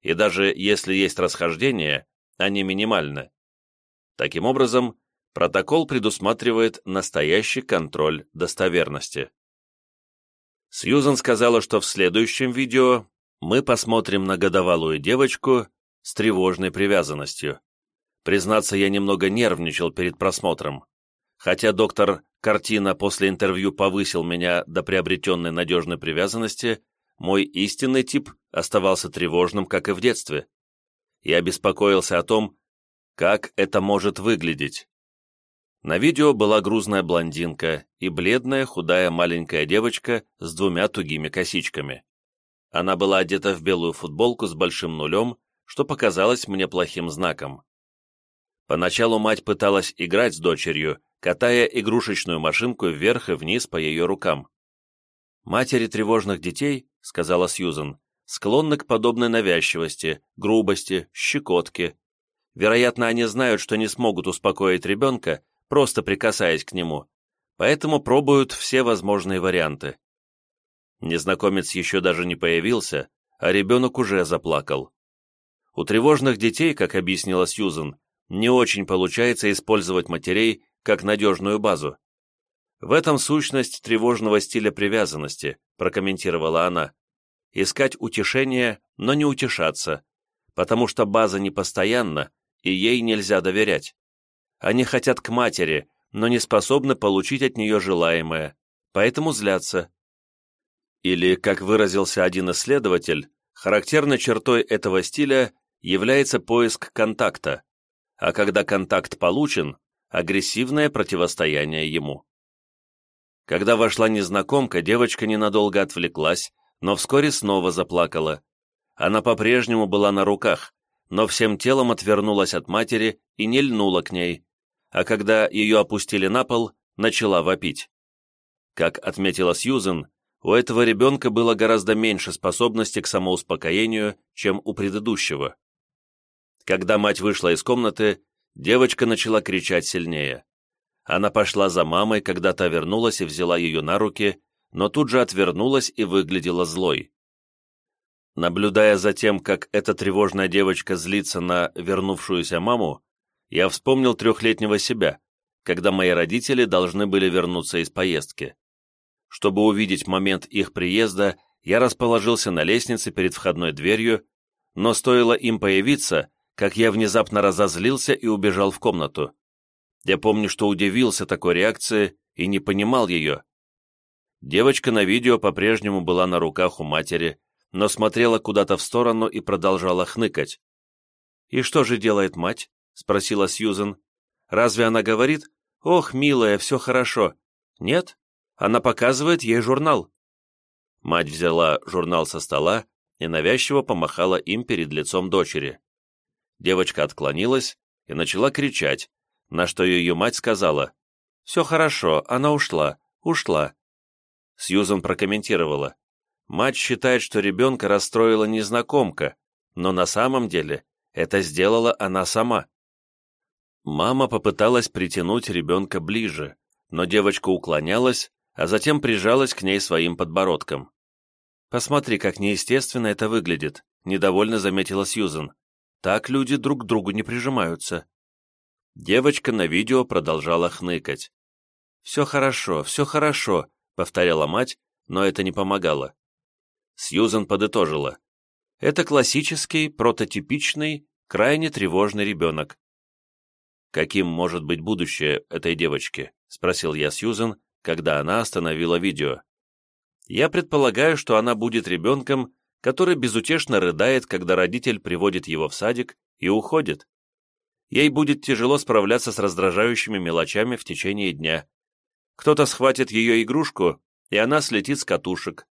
и даже если есть расхождения, они минимальны. Таким образом, протокол предусматривает настоящий контроль достоверности. Сьюзан сказала, что в следующем видео мы посмотрим на годовалую девочку с тревожной привязанностью. Признаться, я немного нервничал перед просмотром. Хотя доктор Картина после интервью повысил меня до приобретенной надежной привязанности, мой истинный тип оставался тревожным, как и в детстве. Я беспокоился о том, как это может выглядеть. На видео была грузная блондинка и бледная, худая маленькая девочка с двумя тугими косичками. Она была одета в белую футболку с большим нулем, что показалось мне плохим знаком. Поначалу мать пыталась играть с дочерью, катая игрушечную машинку вверх и вниз по ее рукам. «Матери тревожных детей, — сказала Сьюзен, — склонны к подобной навязчивости, грубости, щекотке. Вероятно, они знают, что не смогут успокоить ребенка, просто прикасаясь к нему, поэтому пробуют все возможные варианты. Незнакомец еще даже не появился, а ребенок уже заплакал. У тревожных детей, как объяснила Сьюзен, не очень получается использовать матерей как надежную базу. В этом сущность тревожного стиля привязанности, прокомментировала она. Искать утешение, но не утешаться, потому что база непостоянна, и ей нельзя доверять. Они хотят к матери, но не способны получить от нее желаемое, поэтому злятся. Или, как выразился один исследователь, характерной чертой этого стиля является поиск контакта, а когда контакт получен, агрессивное противостояние ему. Когда вошла незнакомка, девочка ненадолго отвлеклась, но вскоре снова заплакала. Она по-прежнему была на руках, но всем телом отвернулась от матери и не льнула к ней, а когда ее опустили на пол, начала вопить. Как отметила Сьюзен, у этого ребенка было гораздо меньше способности к самоуспокоению, чем у предыдущего. Когда мать вышла из комнаты, девочка начала кричать сильнее. Она пошла за мамой, когда та вернулась и взяла ее на руки, но тут же отвернулась и выглядела злой. Наблюдая за тем, как эта тревожная девочка злится на вернувшуюся маму, я вспомнил трехлетнего себя, когда мои родители должны были вернуться из поездки. Чтобы увидеть момент их приезда, я расположился на лестнице перед входной дверью, но стоило им появиться, как я внезапно разозлился и убежал в комнату. Я помню, что удивился такой реакции и не понимал ее. Девочка на видео по-прежнему была на руках у матери, но смотрела куда-то в сторону и продолжала хныкать. «И что же делает мать?» — спросила Сьюзен. «Разве она говорит, «Ох, милая, все хорошо»?» «Нет, она показывает ей журнал». Мать взяла журнал со стола и навязчиво помахала им перед лицом дочери. Девочка отклонилась и начала кричать, на что ее мать сказала, «Все хорошо, она ушла, ушла». Сьюзан прокомментировала, «Мать считает, что ребенка расстроила незнакомка, но на самом деле это сделала она сама». Мама попыталась притянуть ребенка ближе, но девочка уклонялась, а затем прижалась к ней своим подбородком. «Посмотри, как неестественно это выглядит», — недовольно заметила Сьюзен. Так люди друг к другу не прижимаются. Девочка на видео продолжала хныкать. «Все хорошо, все хорошо», — повторяла мать, но это не помогало. Сьюзен подытожила. «Это классический, прототипичный, крайне тревожный ребенок». «Каким может быть будущее этой девочки?» — спросил я Сьюзен, когда она остановила видео. «Я предполагаю, что она будет ребенком, который безутешно рыдает, когда родитель приводит его в садик и уходит. Ей будет тяжело справляться с раздражающими мелочами в течение дня. Кто-то схватит ее игрушку, и она слетит с катушек.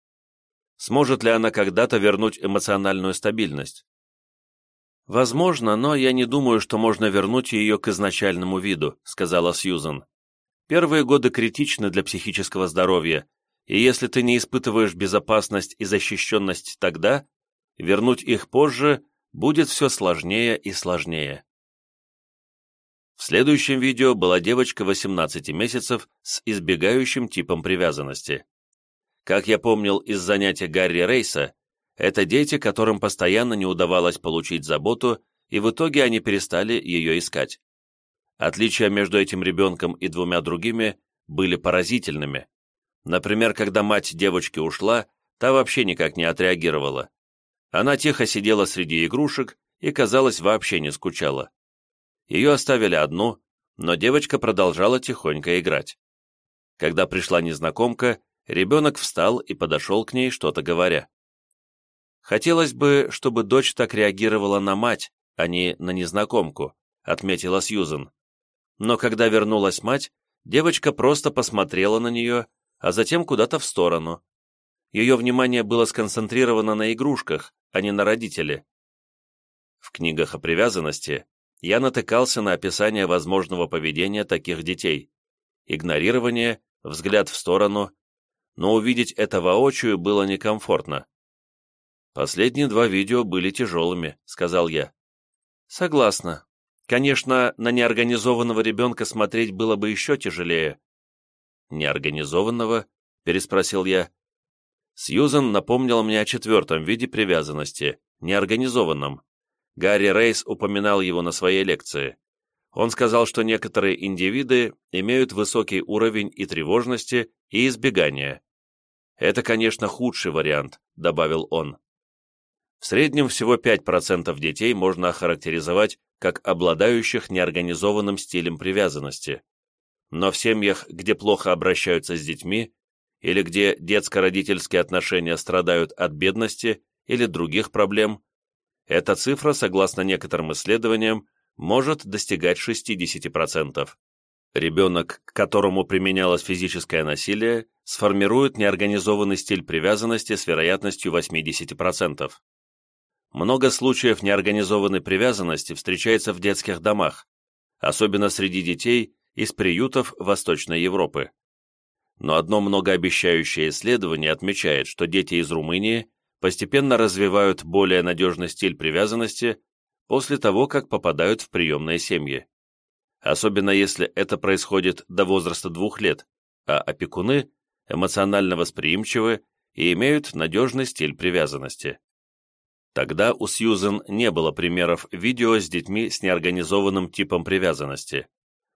Сможет ли она когда-то вернуть эмоциональную стабильность? «Возможно, но я не думаю, что можно вернуть ее к изначальному виду», сказала Сьюзан. «Первые годы критичны для психического здоровья, и если ты не испытываешь безопасность и защищенность тогда, вернуть их позже будет все сложнее и сложнее. В следующем видео была девочка 18 месяцев с избегающим типом привязанности. Как я помнил из занятия Гарри Рейса, это дети, которым постоянно не удавалось получить заботу, и в итоге они перестали ее искать. Отличия между этим ребенком и двумя другими были поразительными. Например, когда мать девочки ушла, та вообще никак не отреагировала. Она тихо сидела среди игрушек и, казалось, вообще не скучала. Ее оставили одну, но девочка продолжала тихонько играть. Когда пришла незнакомка, ребенок встал и подошел к ней, что-то говоря. «Хотелось бы, чтобы дочь так реагировала на мать, а не на незнакомку», отметила Сьюзен. Но когда вернулась мать, девочка просто посмотрела на нее, а затем куда-то в сторону. Ее внимание было сконцентрировано на игрушках, а не на родителе. В книгах о привязанности я натыкался на описание возможного поведения таких детей. Игнорирование, взгляд в сторону, но увидеть это воочию было некомфортно. «Последние два видео были тяжелыми», — сказал я. «Согласна. Конечно, на неорганизованного ребенка смотреть было бы еще тяжелее». «Неорганизованного?» — переспросил я. Сьюзан напомнила мне о четвертом виде привязанности, неорганизованном. Гарри Рейс упоминал его на своей лекции. Он сказал, что некоторые индивиды имеют высокий уровень и тревожности, и избегания. «Это, конечно, худший вариант», — добавил он. В среднем всего 5% детей можно охарактеризовать как обладающих неорганизованным стилем привязанности. Но в семьях, где плохо обращаются с детьми, или где детско-родительские отношения страдают от бедности или других проблем, эта цифра, согласно некоторым исследованиям, может достигать 60%. Ребенок, к которому применялось физическое насилие, сформирует неорганизованный стиль привязанности с вероятностью 80%. Много случаев неорганизованной привязанности встречается в детских домах, особенно среди детей из приютов Восточной Европы. Но одно многообещающее исследование отмечает, что дети из Румынии постепенно развивают более надежный стиль привязанности после того, как попадают в приемные семьи. Особенно если это происходит до возраста двух лет, а опекуны эмоционально восприимчивы и имеют надежный стиль привязанности. Тогда у Сьюзен не было примеров видео с детьми с неорганизованным типом привязанности,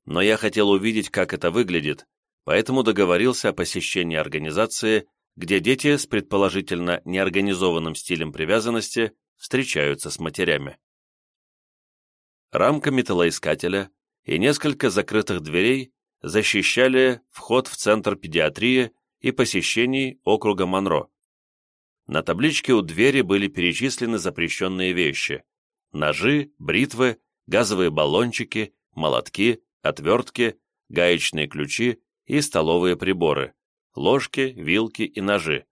но я хотел увидеть, как это выглядит, поэтому договорился о посещении организации, где дети с предположительно неорганизованным стилем привязанности встречаются с матерями. Рамка металлоискателя и несколько закрытых дверей защищали вход в Центр педиатрии и посещений округа Монро. На табличке у двери были перечислены запрещенные вещи – ножи, бритвы, газовые баллончики, молотки, отвертки, гаечные ключи и столовые приборы, ложки, вилки и ножи,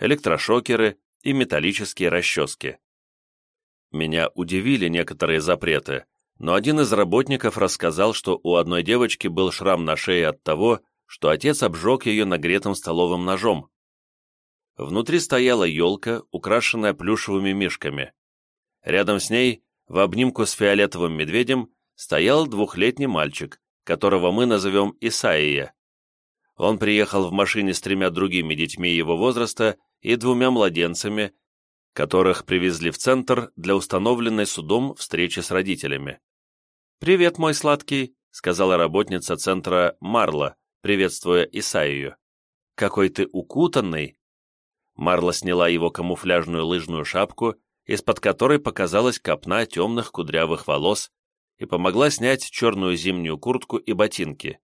электрошокеры и металлические расчески. Меня удивили некоторые запреты, но один из работников рассказал, что у одной девочки был шрам на шее от того, что отец обжег ее нагретым столовым ножом. Внутри стояла елка, украшенная плюшевыми мишками. Рядом с ней, в обнимку с фиолетовым медведем, стоял двухлетний мальчик, которого мы назовем Исаия. Он приехал в машине с тремя другими детьми его возраста и двумя младенцами, которых привезли в центр для установленной судом встречи с родителями. «Привет, мой сладкий», — сказала работница центра Марла, приветствуя Исаию. «Какой ты укутанный!» Марла сняла его камуфляжную лыжную шапку, из-под которой показалась копна темных кудрявых волос, и помогла снять черную зимнюю куртку и ботинки.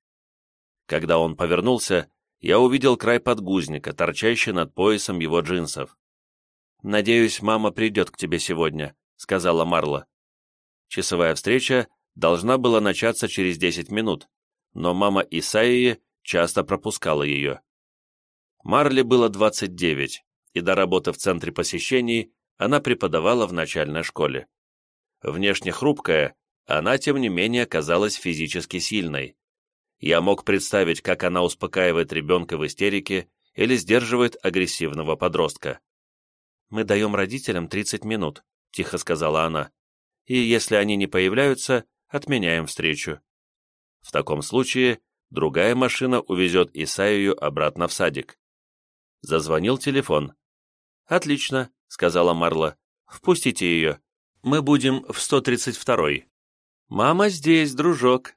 Когда он повернулся, я увидел край подгузника, торчащий над поясом его джинсов. «Надеюсь, мама придет к тебе сегодня», — сказала Марла. Часовая встреча должна была начаться через 10 минут, но мама Исаии часто пропускала ее. Марли было 29, и до работы в центре посещений она преподавала в начальной школе. Внешне хрупкая, она, тем не менее, казалась физически сильной. Я мог представить, как она успокаивает ребенка в истерике или сдерживает агрессивного подростка. «Мы даем родителям 30 минут», — тихо сказала она. «И если они не появляются, отменяем встречу». В таком случае другая машина увезет Исаию обратно в садик. Зазвонил телефон. «Отлично», — сказала Марла. «Впустите ее. Мы будем в 132-й». «Мама здесь, дружок»,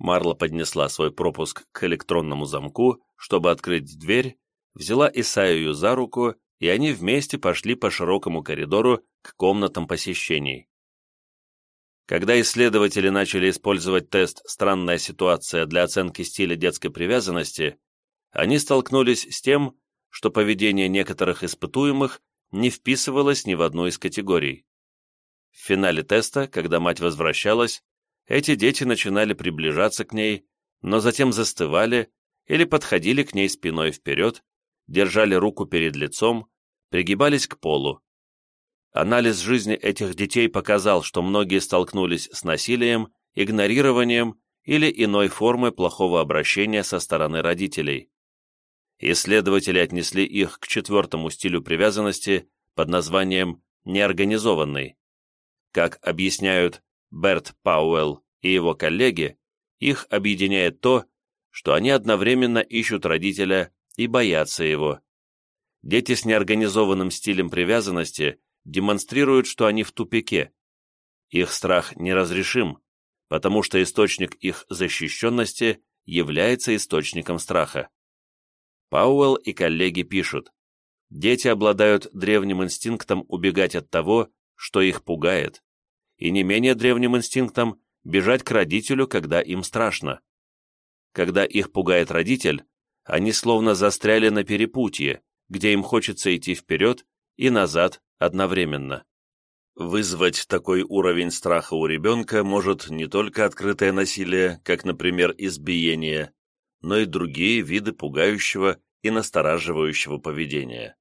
Марла поднесла свой пропуск к электронному замку, чтобы открыть дверь, взяла Исаию за руку, и они вместе пошли по широкому коридору к комнатам посещений. Когда исследователи начали использовать тест «Странная ситуация» для оценки стиля детской привязанности, они столкнулись с тем, что поведение некоторых испытуемых не вписывалось ни в одну из категорий. В финале теста, когда мать возвращалась, эти дети начинали приближаться к ней, но затем застывали или подходили к ней спиной вперед, держали руку перед лицом, пригибались к полу. Анализ жизни этих детей показал, что многие столкнулись с насилием, игнорированием или иной формой плохого обращения со стороны родителей. Исследователи отнесли их к четвертому стилю привязанности под названием «неорганизованный». Как объясняют Берт Пауэлл и его коллеги, их объединяет то, что они одновременно ищут родителя и боятся его. Дети с неорганизованным стилем привязанности демонстрируют, что они в тупике. Их страх неразрешим, потому что источник их защищенности является источником страха. Пауэлл и коллеги пишут, дети обладают древним инстинктом убегать от того, что их пугает, и не менее древним инстинктом бежать к родителю, когда им страшно. Когда их пугает родитель, они словно застряли на перепутье, где им хочется идти вперед и назад одновременно. Вызвать такой уровень страха у ребенка может не только открытое насилие, как, например, избиение, но и другие виды пугающего и настораживающего поведения.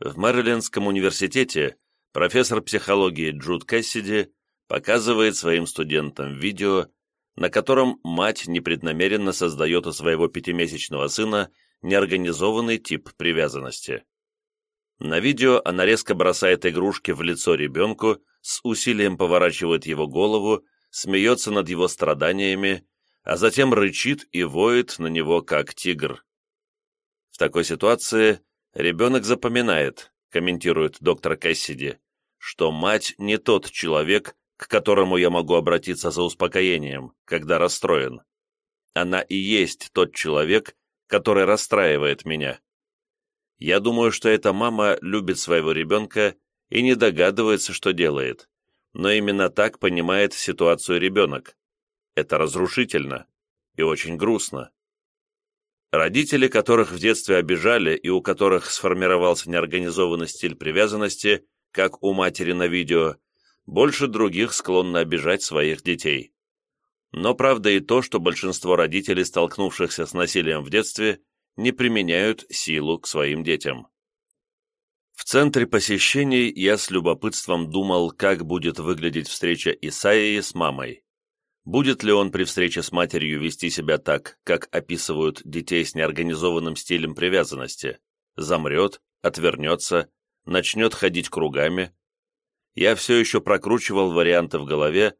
В Мэрилендском университете профессор психологии Джуд Кэссиди показывает своим студентам видео, на котором мать непреднамеренно создает у своего пятимесячного сына неорганизованный тип привязанности. На видео она резко бросает игрушки в лицо ребенку, с усилием поворачивает его голову, смеется над его страданиями, а затем рычит и воет на него, как тигр. В такой ситуации ребенок запоминает, комментирует доктор Кэссиди, что мать не тот человек, к которому я могу обратиться за успокоением, когда расстроен. Она и есть тот человек, который расстраивает меня. Я думаю, что эта мама любит своего ребенка и не догадывается, что делает, но именно так понимает ситуацию ребенок. Это разрушительно и очень грустно. Родители, которых в детстве обижали и у которых сформировался неорганизованный стиль привязанности, как у матери на видео, больше других склонны обижать своих детей. Но правда и то, что большинство родителей, столкнувшихся с насилием в детстве, не применяют силу к своим детям. В центре посещений я с любопытством думал, как будет выглядеть встреча Исаии с мамой. Будет ли он при встрече с матерью вести себя так, как описывают детей с неорганизованным стилем привязанности? Замрет, отвернется, начнет ходить кругами. Я все еще прокручивал варианты в голове,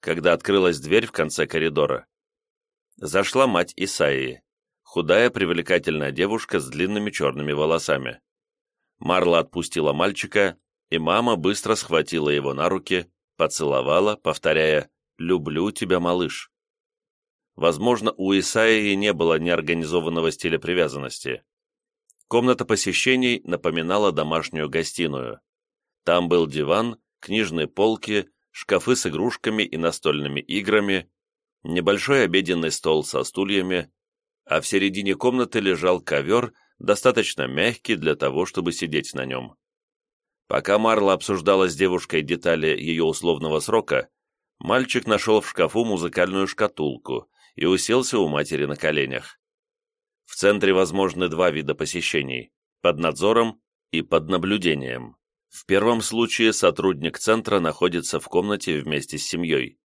когда открылась дверь в конце коридора. Зашла мать Исаии худая привлекательная девушка с длинными черными волосами. Марла отпустила мальчика, и мама быстро схватила его на руки, поцеловала, повторяя «Люблю тебя, малыш». Возможно, у Исаии не было неорганизованного стиля привязанности. Комната посещений напоминала домашнюю гостиную. Там был диван, книжные полки, шкафы с игрушками и настольными играми, небольшой обеденный стол со стульями, а в середине комнаты лежал ковер, достаточно мягкий для того, чтобы сидеть на нем. Пока Марла обсуждала с девушкой детали ее условного срока, мальчик нашел в шкафу музыкальную шкатулку и уселся у матери на коленях. В центре возможны два вида посещений – под надзором и под наблюдением. В первом случае сотрудник центра находится в комнате вместе с семьей.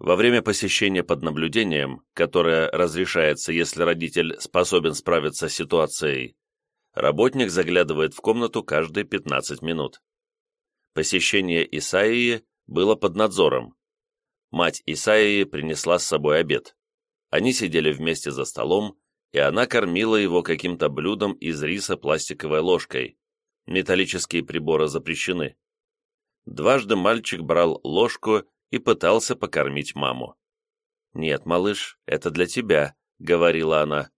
Во время посещения под наблюдением, которое разрешается, если родитель способен справиться с ситуацией, работник заглядывает в комнату каждые 15 минут. Посещение Исаии было под надзором. Мать Исаии принесла с собой обед. Они сидели вместе за столом, и она кормила его каким-то блюдом из риса пластиковой ложкой. Металлические приборы запрещены. Дважды мальчик брал ложку и пытался покормить маму. «Нет, малыш, это для тебя», — говорила она.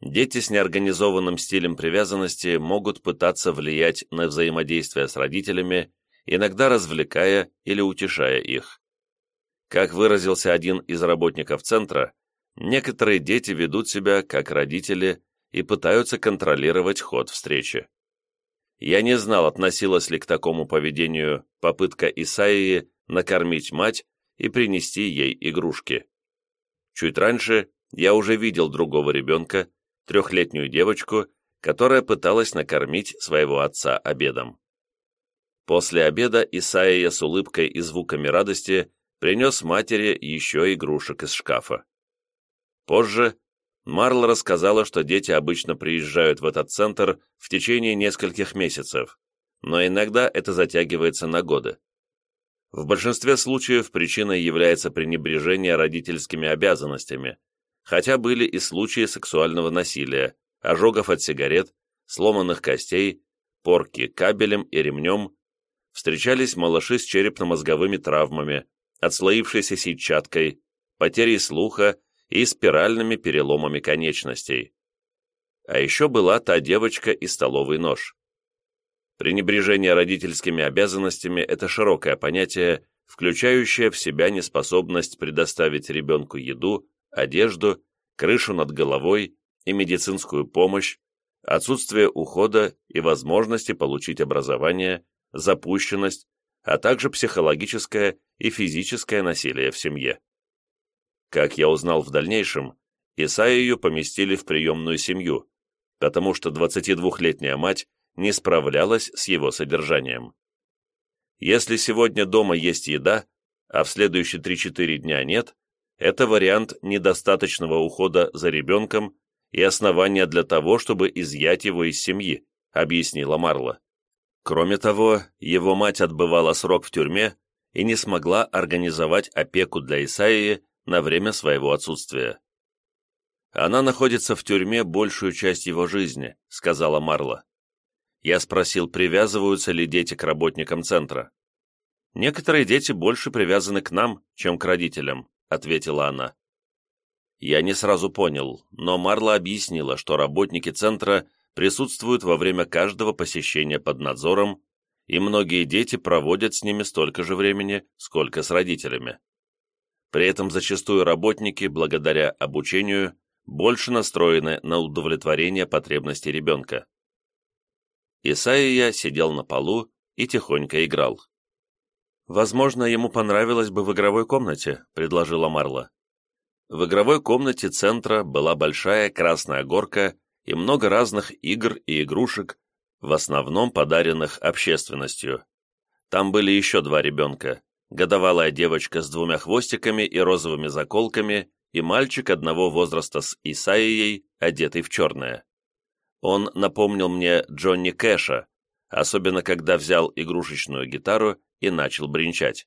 Дети с неорганизованным стилем привязанности могут пытаться влиять на взаимодействие с родителями, иногда развлекая или утешая их. Как выразился один из работников центра, некоторые дети ведут себя как родители и пытаются контролировать ход встречи. Я не знал, относилась ли к такому поведению попытка Исаии накормить мать и принести ей игрушки. Чуть раньше я уже видел другого ребенка, трехлетнюю девочку, которая пыталась накормить своего отца обедом. После обеда Исаия с улыбкой и звуками радости принес матери еще игрушек из шкафа. Позже Марла рассказала, что дети обычно приезжают в этот центр в течение нескольких месяцев, но иногда это затягивается на годы. В большинстве случаев причиной является пренебрежение родительскими обязанностями, хотя были и случаи сексуального насилия, ожогов от сигарет, сломанных костей, порки кабелем и ремнем, встречались малыши с черепно-мозговыми травмами, отслоившейся сетчаткой, потерей слуха и спиральными переломами конечностей. А еще была та девочка и столовый нож. Пренебрежение родительскими обязанностями – это широкое понятие, включающее в себя неспособность предоставить ребенку еду, одежду, крышу над головой и медицинскую помощь, отсутствие ухода и возможности получить образование, запущенность, а также психологическое и физическое насилие в семье. Как я узнал в дальнейшем, Исаию поместили в приемную семью, потому что 22-летняя мать не справлялась с его содержанием. Если сегодня дома есть еда, а в следующие 3-4 дня нет, это вариант недостаточного ухода за ребенком и основания для того, чтобы изъять его из семьи, объяснила Марла. Кроме того, его мать отбывала срок в тюрьме и не смогла организовать опеку для Исаии на время своего отсутствия. «Она находится в тюрьме большую часть его жизни», — сказала Марла. Я спросил, привязываются ли дети к работникам центра. «Некоторые дети больше привязаны к нам, чем к родителям», — ответила она. Я не сразу понял, но Марла объяснила, что работники центра присутствуют во время каждого посещения под надзором, и многие дети проводят с ними столько же времени, сколько с родителями. При этом зачастую работники, благодаря обучению, больше настроены на удовлетворение потребностей ребенка. Исаия сидел на полу и тихонько играл. «Возможно, ему понравилось бы в игровой комнате», — предложила Марла. В игровой комнате центра была большая красная горка и много разных игр и игрушек, в основном подаренных общественностью. Там были еще два ребенка, годовалая девочка с двумя хвостиками и розовыми заколками и мальчик одного возраста с Исаией, одетый в черное. Он напомнил мне Джонни Кэша, особенно когда взял игрушечную гитару и начал бренчать.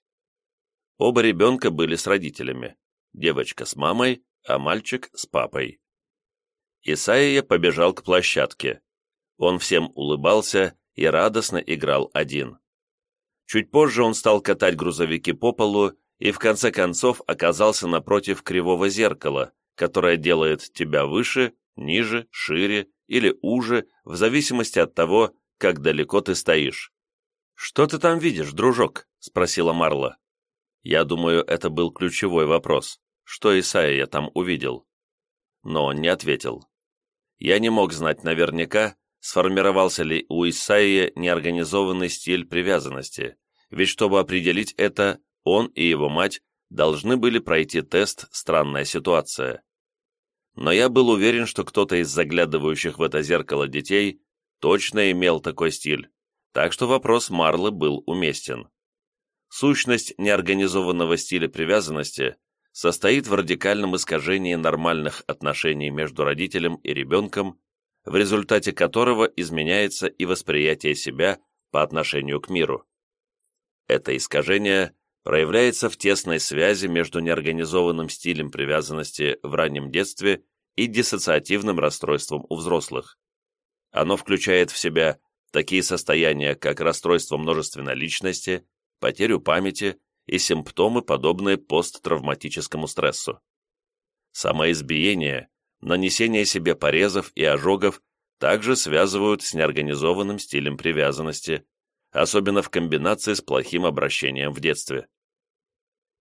Оба ребенка были с родителями, девочка с мамой, а мальчик с папой. Исаия побежал к площадке. Он всем улыбался и радостно играл один. Чуть позже он стал катать грузовики по полу и в конце концов оказался напротив кривого зеркала, которое делает тебя выше, ниже, шире или уже, в зависимости от того, как далеко ты стоишь. «Что ты там видишь, дружок?» — спросила Марла. Я думаю, это был ключевой вопрос. Что Исаия там увидел? Но он не ответил. Я не мог знать наверняка, сформировался ли у Исаия неорганизованный стиль привязанности, ведь чтобы определить это, он и его мать должны были пройти тест «Странная ситуация». Но я был уверен, что кто-то из заглядывающих в это зеркало детей точно имел такой стиль, так что вопрос Марлы был уместен. Сущность неорганизованного стиля привязанности состоит в радикальном искажении нормальных отношений между родителем и ребенком, в результате которого изменяется и восприятие себя по отношению к миру. Это искажение проявляется в тесной связи между неорганизованным стилем привязанности в раннем детстве и диссоциативным расстройством у взрослых. Оно включает в себя такие состояния, как расстройство множественной личности, потерю памяти и симптомы, подобные посттравматическому стрессу. Самоизбиение, нанесение себе порезов и ожогов также связывают с неорганизованным стилем привязанности, особенно в комбинации с плохим обращением в детстве.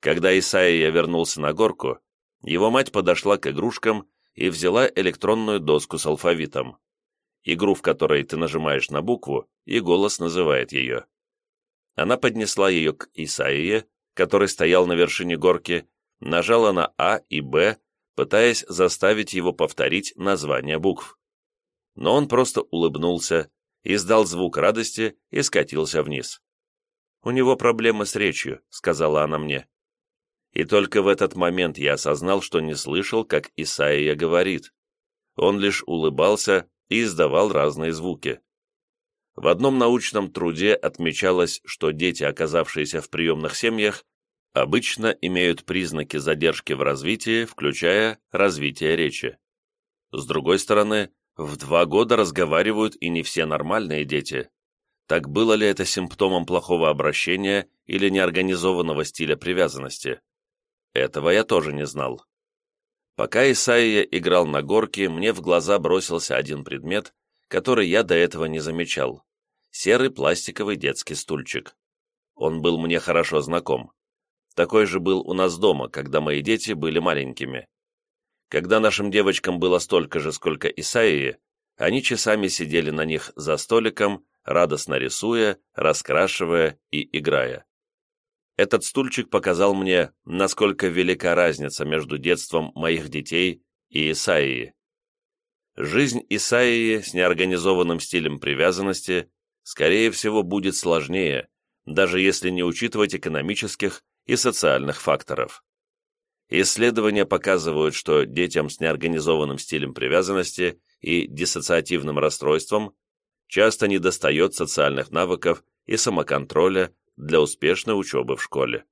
Когда Исаия вернулся на горку, его мать подошла к игрушкам и взяла электронную доску с алфавитом. Игру, в которой ты нажимаешь на букву, и голос называет ее. Она поднесла ее к Исаие, который стоял на вершине горки, нажала на А и Б, пытаясь заставить его повторить название букв. Но он просто улыбнулся, издал звук радости и скатился вниз. «У него проблемы с речью», — сказала она мне. И только в этот момент я осознал, что не слышал, как Исаия говорит. Он лишь улыбался и издавал разные звуки. В одном научном труде отмечалось, что дети, оказавшиеся в приемных семьях, обычно имеют признаки задержки в развитии, включая развитие речи. С другой стороны, в два года разговаривают и не все нормальные дети. Так было ли это симптомом плохого обращения или неорганизованного стиля привязанности? Этого я тоже не знал. Пока Исаия играл на горке, мне в глаза бросился один предмет, который я до этого не замечал. Серый пластиковый детский стульчик. Он был мне хорошо знаком. Такой же был у нас дома, когда мои дети были маленькими. Когда нашим девочкам было столько же, сколько Исаии, они часами сидели на них за столиком, радостно рисуя, раскрашивая и играя. Этот стульчик показал мне, насколько велика разница между детством моих детей и Исаии. Жизнь Исаии с неорганизованным стилем привязанности, скорее всего, будет сложнее, даже если не учитывать экономических и социальных факторов. Исследования показывают, что детям с неорганизованным стилем привязанности и диссоциативным расстройством часто недостает социальных навыков и самоконтроля для успешной учебы в школе.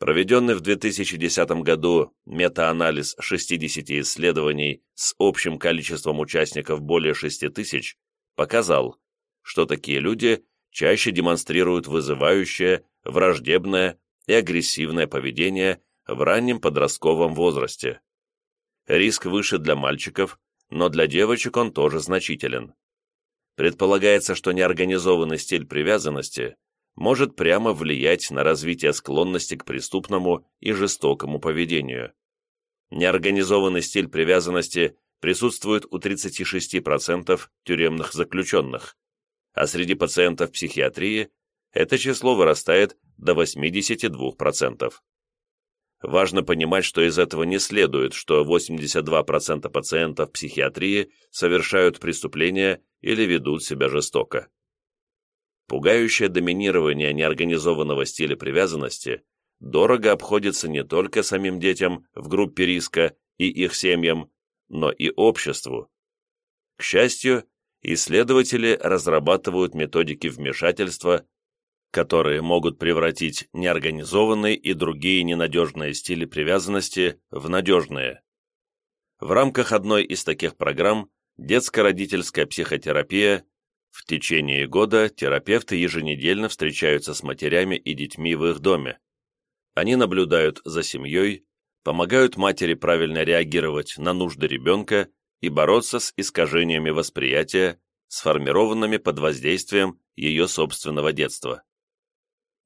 Проведенный в 2010 году метаанализ 60 исследований с общим количеством участников более 6 тысяч показал, что такие люди чаще демонстрируют вызывающее, враждебное и агрессивное поведение в раннем подростковом возрасте. Риск выше для мальчиков, но для девочек он тоже значителен. Предполагается, что неорганизованный стиль привязанности может прямо влиять на развитие склонности к преступному и жестокому поведению. Неорганизованный стиль привязанности присутствует у 36% тюремных заключенных, а среди пациентов психиатрии это число вырастает до 82%. Важно понимать, что из этого не следует, что 82% пациентов психиатрии совершают преступления или ведут себя жестоко. Пугающее доминирование неорганизованного стиля привязанности дорого обходится не только самим детям в группе риска и их семьям, но и обществу. К счастью, исследователи разрабатывают методики вмешательства которые могут превратить неорганизованные и другие ненадежные стили привязанности в надежные. В рамках одной из таких программ детско-родительская психотерапия в течение года терапевты еженедельно встречаются с матерями и детьми в их доме. Они наблюдают за семьей, помогают матери правильно реагировать на нужды ребенка и бороться с искажениями восприятия, сформированными под воздействием ее собственного детства.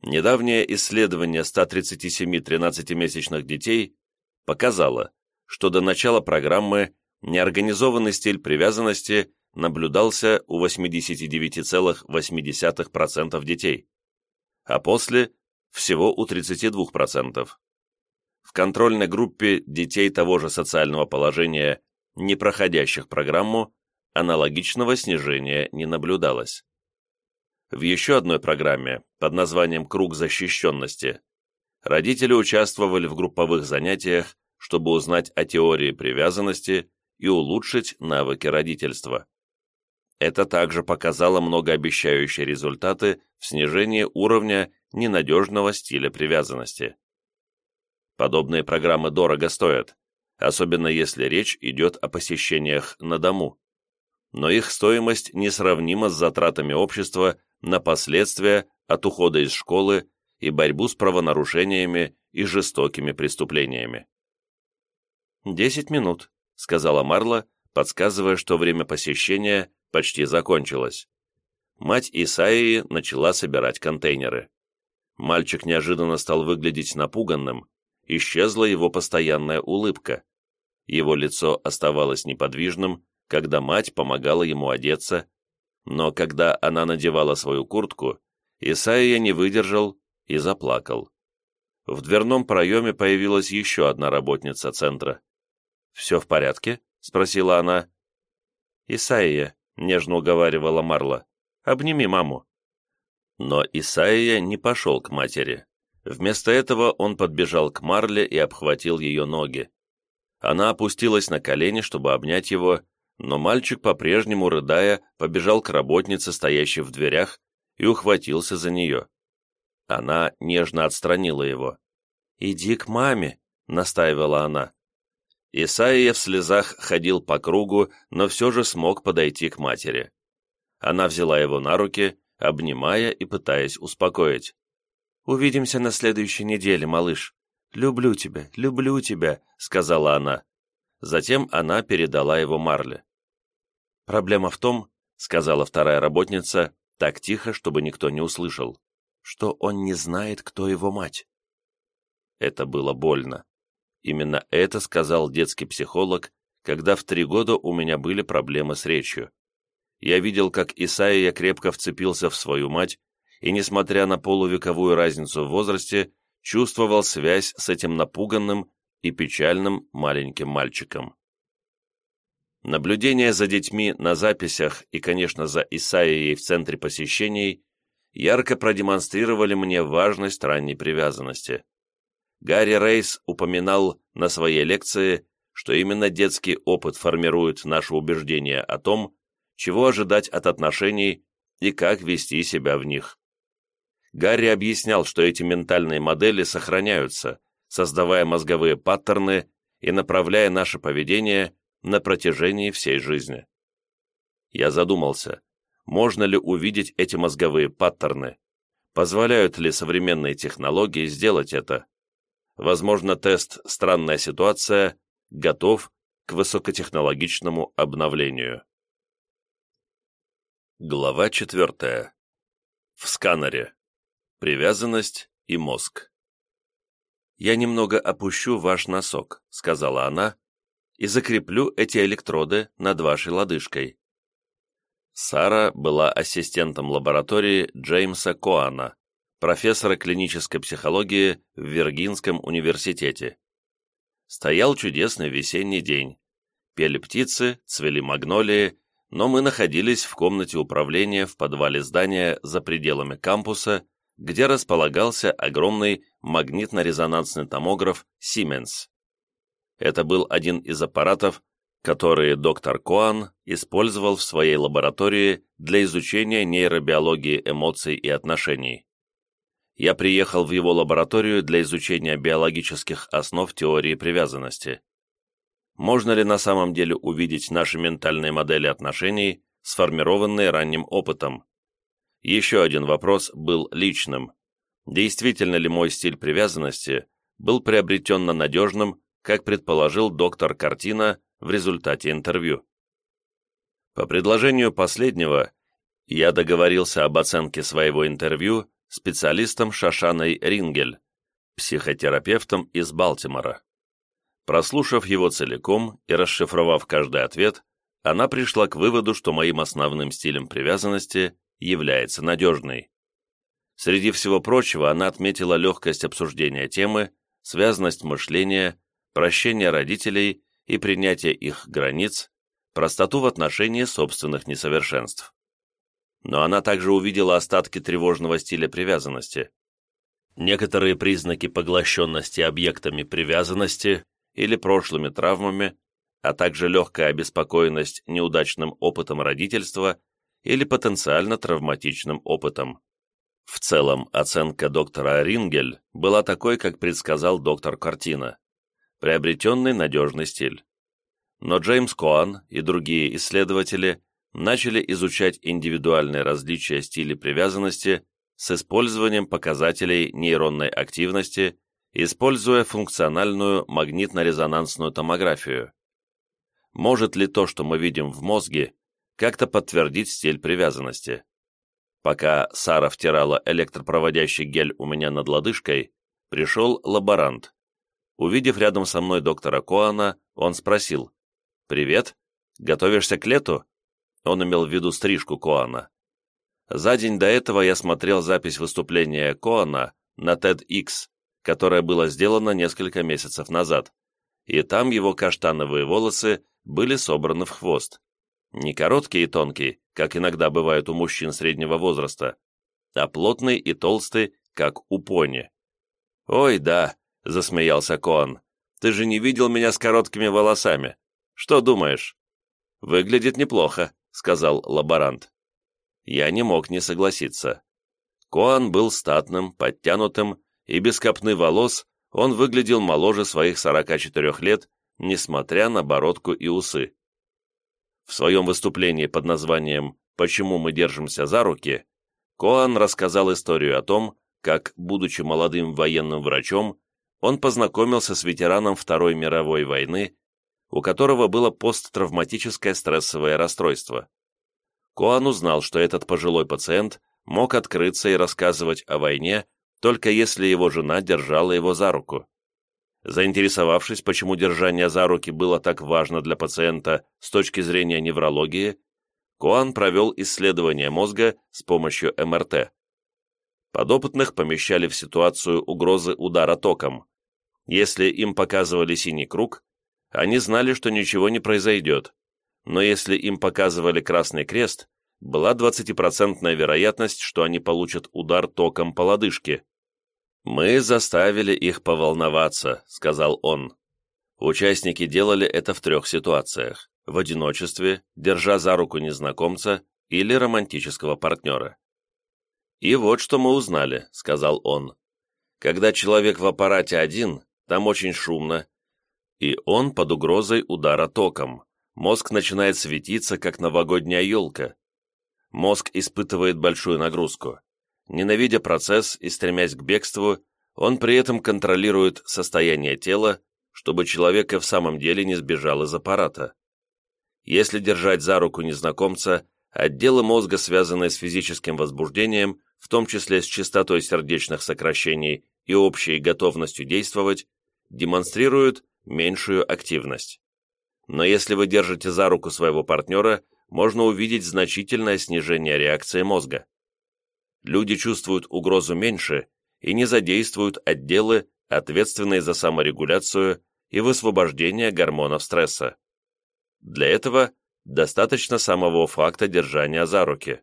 Недавнее исследование 137 13-месячных детей показало, что до начала программы неорганизованный стиль привязанности наблюдался у 89,8% детей, а после – всего у 32%. В контрольной группе детей того же социального положения, не проходящих программу, аналогичного снижения не наблюдалось. В еще одной программе под названием «Круг защищенности» родители участвовали в групповых занятиях, чтобы узнать о теории привязанности и улучшить навыки родительства. Это также показало многообещающие результаты в снижении уровня ненадежного стиля привязанности. Подобные программы дорого стоят, особенно если речь идет о посещениях на дому. Но их стоимость несравнима с затратами общества на последствия от ухода из школы и борьбу с правонарушениями и жестокими преступлениями. «Десять минут», — сказала Марла, подсказывая, что время посещения почти закончилось. Мать Исаии начала собирать контейнеры. Мальчик неожиданно стал выглядеть напуганным, исчезла его постоянная улыбка. Его лицо оставалось неподвижным, когда мать помогала ему одеться, но когда она надевала свою куртку, Исаия не выдержал и заплакал. В дверном проеме появилась еще одна работница центра. «Все в порядке?» — спросила она. «Исаия», — нежно уговаривала Марла, — «обними маму». Но Исаия не пошел к матери. Вместо этого он подбежал к Марле и обхватил ее ноги. Она опустилась на колени, чтобы обнять его, но мальчик, по-прежнему рыдая, побежал к работнице, стоящей в дверях, и ухватился за нее. Она нежно отстранила его. «Иди к маме», — настаивала она. Исаия в слезах ходил по кругу, но все же смог подойти к матери. Она взяла его на руки, обнимая и пытаясь успокоить. «Увидимся на следующей неделе, малыш. Люблю тебя, люблю тебя», — сказала она. Затем она передала его Марле. «Проблема в том», — сказала вторая работница, так тихо, чтобы никто не услышал, что он не знает, кто его мать. Это было больно. Именно это сказал детский психолог, когда в три года у меня были проблемы с речью. Я видел, как Исаия крепко вцепился в свою мать, и, несмотря на полувековую разницу в возрасте, чувствовал связь с этим напуганным и печальным маленьким мальчиком. Наблюдение за детьми на записях и, конечно, за Исаией в центре посещений ярко продемонстрировали мне важность ранней привязанности. Гарри Рейс упоминал на своей лекции, что именно детский опыт формирует наше убеждение о том, чего ожидать от отношений и как вести себя в них. Гарри объяснял, что эти ментальные модели сохраняются, создавая мозговые паттерны и направляя наше поведение на протяжении всей жизни. Я задумался, можно ли увидеть эти мозговые паттерны, позволяют ли современные технологии сделать это. Возможно, тест «Странная ситуация» готов к высокотехнологичному обновлению. Глава четвертая. В сканере. Привязанность и мозг. «Я немного опущу ваш носок», — сказала она, «и закреплю эти электроды над вашей лодыжкой». Сара была ассистентом лаборатории Джеймса Коана, профессора клинической психологии в Виргинском университете. Стоял чудесный весенний день. Пели птицы, цвели магнолии, но мы находились в комнате управления в подвале здания за пределами кампуса, где располагался огромный магнитно-резонансный томограф Siemens. Это был один из аппаратов, которые доктор Коан использовал в своей лаборатории для изучения нейробиологии эмоций и отношений я приехал в его лабораторию для изучения биологических основ теории привязанности. Можно ли на самом деле увидеть наши ментальные модели отношений, сформированные ранним опытом? Еще один вопрос был личным. Действительно ли мой стиль привязанности был приобретенно надежным, как предположил доктор Картина в результате интервью? По предложению последнего, я договорился об оценке своего интервью специалистом Шашаной Рингель, психотерапевтом из Балтимора. Прослушав его целиком и расшифровав каждый ответ, она пришла к выводу, что моим основным стилем привязанности является надежный. Среди всего прочего она отметила легкость обсуждения темы, связанность мышления, прощение родителей и принятие их границ, простоту в отношении собственных несовершенств но она также увидела остатки тревожного стиля привязанности. Некоторые признаки поглощенности объектами привязанности или прошлыми травмами, а также легкая обеспокоенность неудачным опытом родительства или потенциально травматичным опытом. В целом, оценка доктора Рингель была такой, как предсказал доктор Картина. Приобретенный надежный стиль. Но Джеймс Коан и другие исследователи начали изучать индивидуальные различия стилей привязанности с использованием показателей нейронной активности, используя функциональную магнитно-резонансную томографию. Может ли то, что мы видим в мозге, как-то подтвердить стиль привязанности? Пока Сара втирала электропроводящий гель у меня над лодыжкой, пришел лаборант. Увидев рядом со мной доктора Коана, он спросил, «Привет, готовишься к лету?» Он имел в виду стрижку Коана. За день до этого я смотрел запись выступления Коана на TEDx, которое было сделано несколько месяцев назад, и там его каштановые волосы были собраны в хвост. Не короткий и тонкий, как иногда бывает у мужчин среднего возраста, а плотный и толстый, как у пони. «Ой, да», — засмеялся Коан, — «ты же не видел меня с короткими волосами. Что думаешь?» «Выглядит неплохо», — сказал лаборант. Я не мог не согласиться. Коан был статным, подтянутым, и без копны волос он выглядел моложе своих 44 лет, несмотря на бородку и усы. В своем выступлении под названием «Почему мы держимся за руки» Коан рассказал историю о том, как, будучи молодым военным врачом, он познакомился с ветераном Второй мировой войны, у которого было посттравматическое стрессовое расстройство. Коан узнал, что этот пожилой пациент мог открыться и рассказывать о войне, только если его жена держала его за руку. Заинтересовавшись, почему держание за руки было так важно для пациента с точки зрения неврологии, Коан провел исследование мозга с помощью МРТ. Подопытных помещали в ситуацию угрозы удара током. Если им показывали синий круг, они знали, что ничего не произойдет, но если им показывали красный крест, была 20% вероятность, что они получат удар током по лодыжке. «Мы заставили их поволноваться», — сказал он. Участники делали это в трех ситуациях – в одиночестве, держа за руку незнакомца или романтического партнера. «И вот что мы узнали», — сказал он. «Когда человек в аппарате один, там очень шумно, и он под угрозой удара током. Мозг начинает светиться, как новогодняя елка. Мозг испытывает большую нагрузку. Ненавидя процесс и стремясь к бегству, он при этом контролирует состояние тела, чтобы человек и в самом деле не сбежал из аппарата. Если держать за руку незнакомца, отделы мозга, связанные с физическим возбуждением, в том числе с частотой сердечных сокращений и общей готовностью действовать, демонстрируют меньшую активность. Но если вы держите за руку своего партнера, можно увидеть значительное снижение реакции мозга люди чувствуют угрозу меньше и не задействуют отделы, ответственные за саморегуляцию и высвобождение гормонов стресса. Для этого достаточно самого факта держания за руки.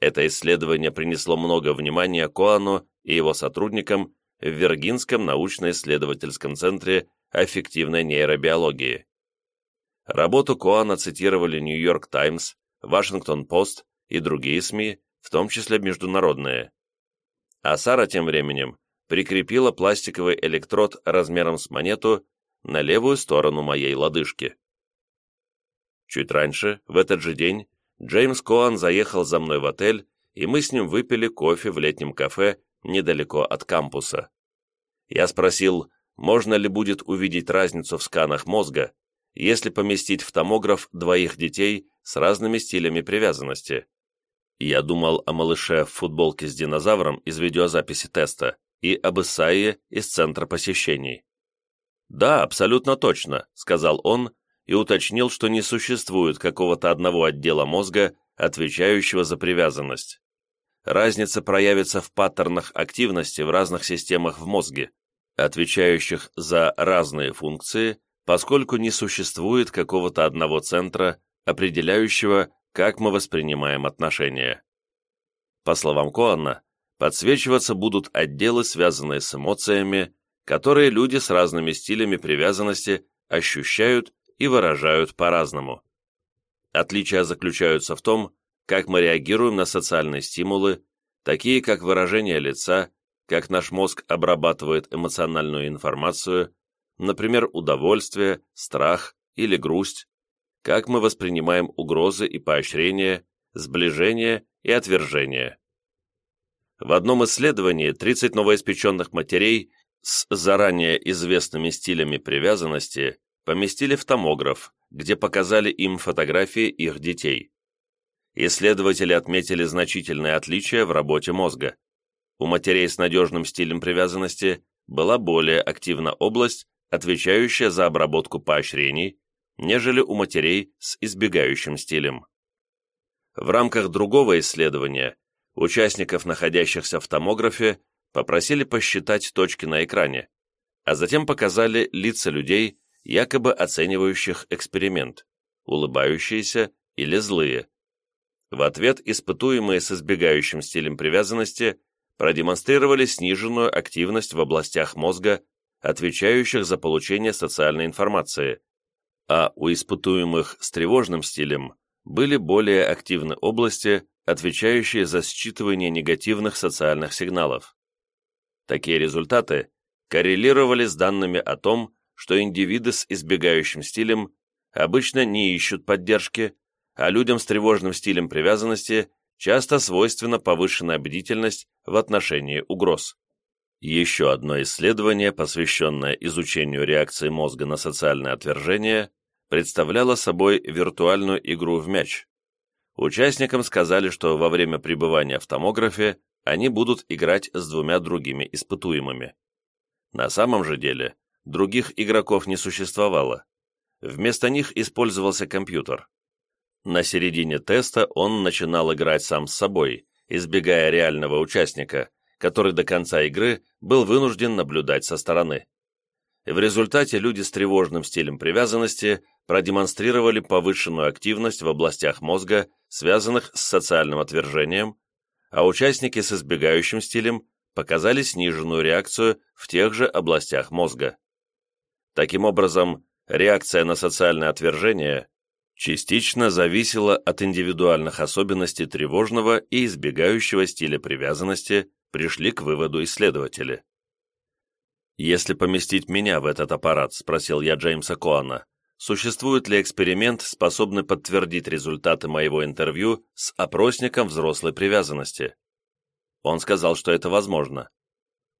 Это исследование принесло много внимания Коану и его сотрудникам в Виргинском научно-исследовательском центре аффективной нейробиологии. Работу Коана цитировали Нью-Йорк Таймс, Вашингтон-Пост и другие СМИ, в том числе международные. А Сара тем временем прикрепила пластиковый электрод размером с монету на левую сторону моей лодыжки. Чуть раньше, в этот же день, Джеймс Коан заехал за мной в отель, и мы с ним выпили кофе в летнем кафе недалеко от кампуса. Я спросил, можно ли будет увидеть разницу в сканах мозга, если поместить в томограф двоих детей с разными стилями привязанности. Я думал о малыше в футболке с динозавром из видеозаписи теста и об Исаие из центра посещений. «Да, абсолютно точно», — сказал он и уточнил, что не существует какого-то одного отдела мозга, отвечающего за привязанность. Разница проявится в паттернах активности в разных системах в мозге, отвечающих за разные функции, поскольку не существует какого-то одного центра, определяющего, как мы воспринимаем отношения. По словам Коанна, подсвечиваться будут отделы, связанные с эмоциями, которые люди с разными стилями привязанности ощущают и выражают по-разному. Отличия заключаются в том, как мы реагируем на социальные стимулы, такие как выражение лица, как наш мозг обрабатывает эмоциональную информацию, например, удовольствие, страх или грусть, как мы воспринимаем угрозы и поощрения, сближение и отвержение. В одном исследовании 30 новоиспеченных матерей с заранее известными стилями привязанности поместили в томограф, где показали им фотографии их детей. исследователи отметили значительные отличия в работе мозга. У матерей с надежным стилем привязанности была более активна область, отвечающая за обработку поощрений, нежели у матерей с избегающим стилем. В рамках другого исследования участников, находящихся в томографе, попросили посчитать точки на экране, а затем показали лица людей, якобы оценивающих эксперимент, улыбающиеся или злые. В ответ испытуемые с избегающим стилем привязанности продемонстрировали сниженную активность в областях мозга, отвечающих за получение социальной информации, а у испытуемых с тревожным стилем были более активны области, отвечающие за считывание негативных социальных сигналов. Такие результаты коррелировали с данными о том, что индивиды с избегающим стилем обычно не ищут поддержки, а людям с тревожным стилем привязанности часто свойственна повышенная бдительность в отношении угроз. Еще одно исследование, посвященное изучению реакции мозга на социальное отвержение, представляло собой виртуальную игру в мяч. Участникам сказали, что во время пребывания в томографе они будут играть с двумя другими испытуемыми. На самом же деле, других игроков не существовало. Вместо них использовался компьютер. На середине теста он начинал играть сам с собой, избегая реального участника, который до конца игры был вынужден наблюдать со стороны. В результате люди с тревожным стилем привязанности продемонстрировали повышенную активность в областях мозга, связанных с социальным отвержением, а участники с избегающим стилем показали сниженную реакцию в тех же областях мозга. Таким образом, реакция на социальное отвержение частично зависела от индивидуальных особенностей тревожного и избегающего стиля привязанности, пришли к выводу исследователи. «Если поместить меня в этот аппарат», — спросил я Джеймса Коана, «существует ли эксперимент, способный подтвердить результаты моего интервью с опросником взрослой привязанности?» Он сказал, что это возможно.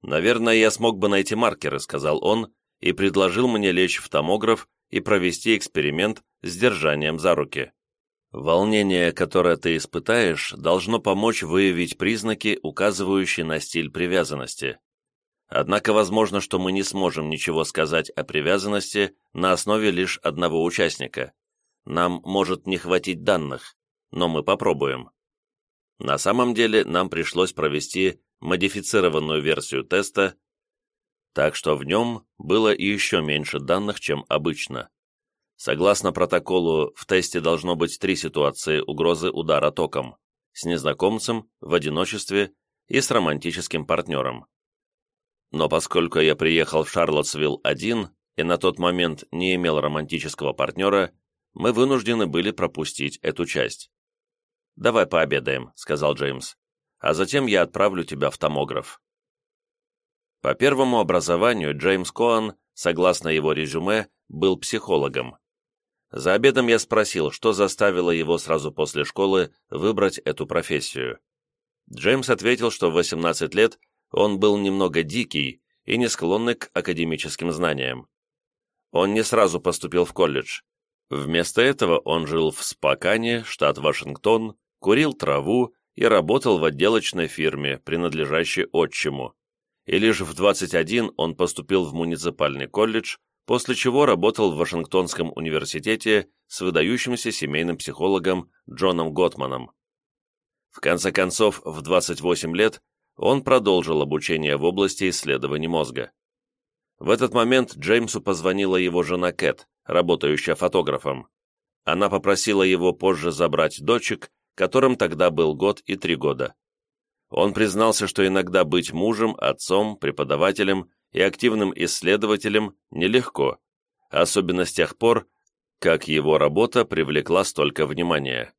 «Наверное, я смог бы найти маркеры», — сказал он, и предложил мне лечь в томограф и провести эксперимент с держанием за руки. Волнение, которое ты испытаешь, должно помочь выявить признаки, указывающие на стиль привязанности. Однако возможно, что мы не сможем ничего сказать о привязанности на основе лишь одного участника. Нам может не хватить данных, но мы попробуем. На самом деле нам пришлось провести модифицированную версию теста, так что в нем было еще меньше данных, чем обычно. Согласно протоколу, в тесте должно быть три ситуации угрозы удара током – с незнакомцем, в одиночестве и с романтическим партнером. Но поскольку я приехал в Шарлоттсвилл один и на тот момент не имел романтического партнера, мы вынуждены были пропустить эту часть. «Давай пообедаем», — сказал Джеймс, «а затем я отправлю тебя в томограф». По первому образованию Джеймс Коан, согласно его резюме, был психологом. За обедом я спросил, что заставило его сразу после школы выбрать эту профессию. Джеймс ответил, что в 18 лет он был немного дикий и не склонный к академическим знаниям. Он не сразу поступил в колледж. Вместо этого он жил в Спокане, штат Вашингтон, курил траву и работал в отделочной фирме, принадлежащей отчиму и лишь в 21 он поступил в муниципальный колледж, после чего работал в Вашингтонском университете с выдающимся семейным психологом Джоном Готманом. В конце концов, в 28 лет он продолжил обучение в области исследований мозга. В этот момент Джеймсу позвонила его жена Кэт, работающая фотографом. Она попросила его позже забрать дочек, которым тогда был год и три года. Он признался, что иногда быть мужем, отцом, преподавателем и активным исследователем нелегко, особенно с тех пор, как его работа привлекла столько внимания.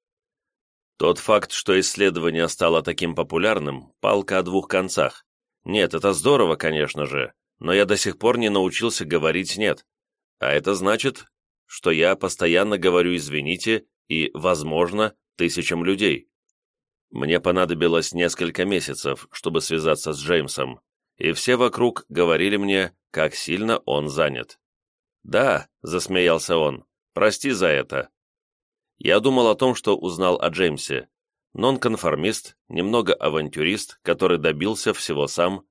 Тот факт, что исследование стало таким популярным, палка о двух концах. Нет, это здорово, конечно же, но я до сих пор не научился говорить «нет». А это значит, что я постоянно говорю «извините» и, возможно, тысячам людей. Мне понадобилось несколько месяцев, чтобы связаться с Джеймсом, и все вокруг говорили мне, как сильно он занят. «Да», — засмеялся он, — «прости за это». Я думал о том, что узнал о Джеймсе. Нонконформист, немного авантюрист, который добился всего сам.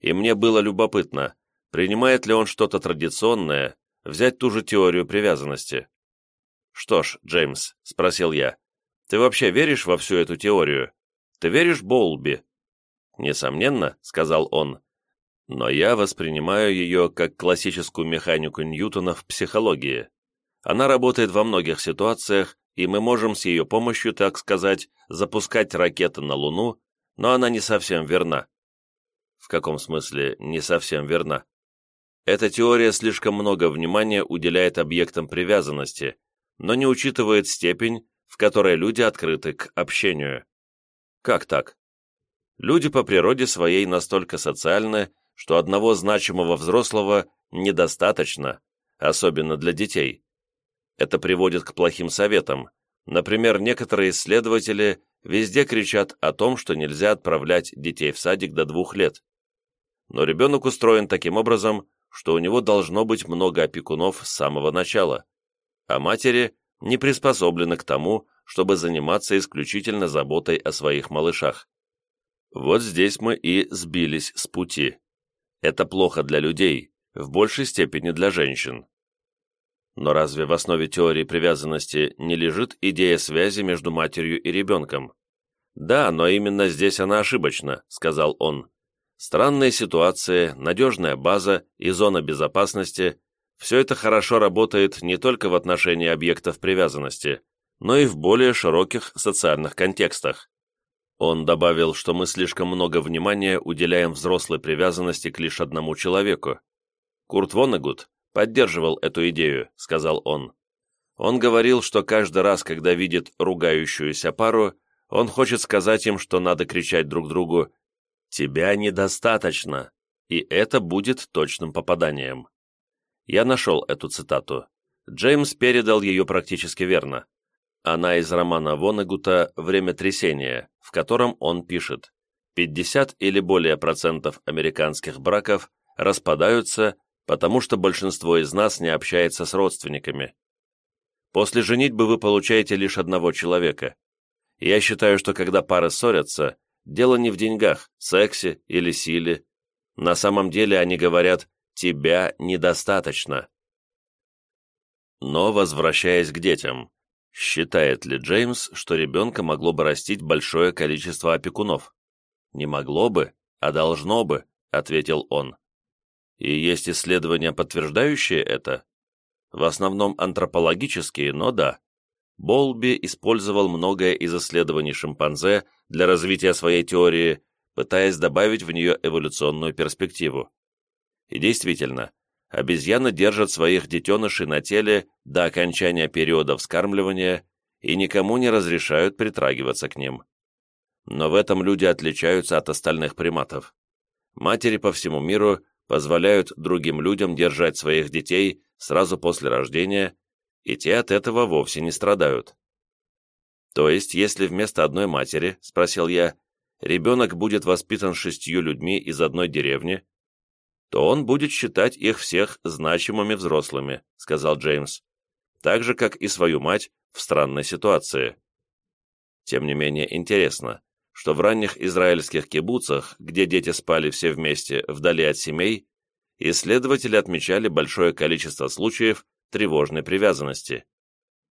И мне было любопытно, принимает ли он что-то традиционное, взять ту же теорию привязанности. «Что ж, Джеймс», — спросил я, — «ты вообще веришь во всю эту теорию? Ты веришь Боулби?» «Несомненно», — сказал он, — «но я воспринимаю ее как классическую механику Ньютона в психологии. Она работает во многих ситуациях, и мы можем с ее помощью, так сказать, запускать ракеты на Луну, но она не совсем верна». «В каком смысле не совсем верна?» Эта теория слишком много внимания уделяет объектам привязанности, но не учитывает степень, в которой люди открыты к общению. Как так? Люди по природе своей настолько социальны, что одного значимого взрослого недостаточно, особенно для детей. Это приводит к плохим советам. Например, некоторые исследователи везде кричат о том, что нельзя отправлять детей в садик до двух лет. Но ребенок устроен таким образом, что у него должно быть много опекунов с самого начала, а матери не приспособлены к тому, чтобы заниматься исключительно заботой о своих малышах. Вот здесь мы и сбились с пути. Это плохо для людей, в большей степени для женщин. Но разве в основе теории привязанности не лежит идея связи между матерью и ребенком? Да, но именно здесь она ошибочна, сказал он. Странные ситуации, надежная база и зона безопасности – все это хорошо работает не только в отношении объектов привязанности, но и в более широких социальных контекстах. Он добавил, что мы слишком много внимания уделяем взрослой привязанности к лишь одному человеку. Курт Воннегут поддерживал эту идею, сказал он. Он говорил, что каждый раз, когда видит ругающуюся пару, он хочет сказать им, что надо кричать друг другу «Тебя недостаточно», и это будет точным попаданием. Я нашел эту цитату. Джеймс передал ее практически верно. Она из романа Вонегута «Время трясения», в котором он пишет 50 или более процентов американских браков распадаются, потому что большинство из нас не общается с родственниками. После женитьбы вы получаете лишь одного человека. Я считаю, что когда пары ссорятся, Дело не в деньгах, сексе или силе. На самом деле они говорят «тебя недостаточно». Но, возвращаясь к детям, считает ли Джеймс, что ребенка могло бы растить большое количество опекунов? «Не могло бы, а должно бы», — ответил он. И есть исследования, подтверждающие это? В основном антропологические, но да. Болби использовал многое из исследований шимпанзе для развития своей теории, пытаясь добавить в нее эволюционную перспективу. И действительно, обезьяны держат своих детенышей на теле до окончания периода вскармливания и никому не разрешают притрагиваться к ним. Но в этом люди отличаются от остальных приматов. Матери по всему миру позволяют другим людям держать своих детей сразу после рождения и те от этого вовсе не страдают. То есть, если вместо одной матери, спросил я, ребенок будет воспитан шестью людьми из одной деревни, то он будет считать их всех значимыми взрослыми, сказал Джеймс, так же, как и свою мать в странной ситуации. Тем не менее интересно, что в ранних израильских кибуцах, где дети спали все вместе вдали от семей, исследователи отмечали большое количество случаев тревожной привязанности.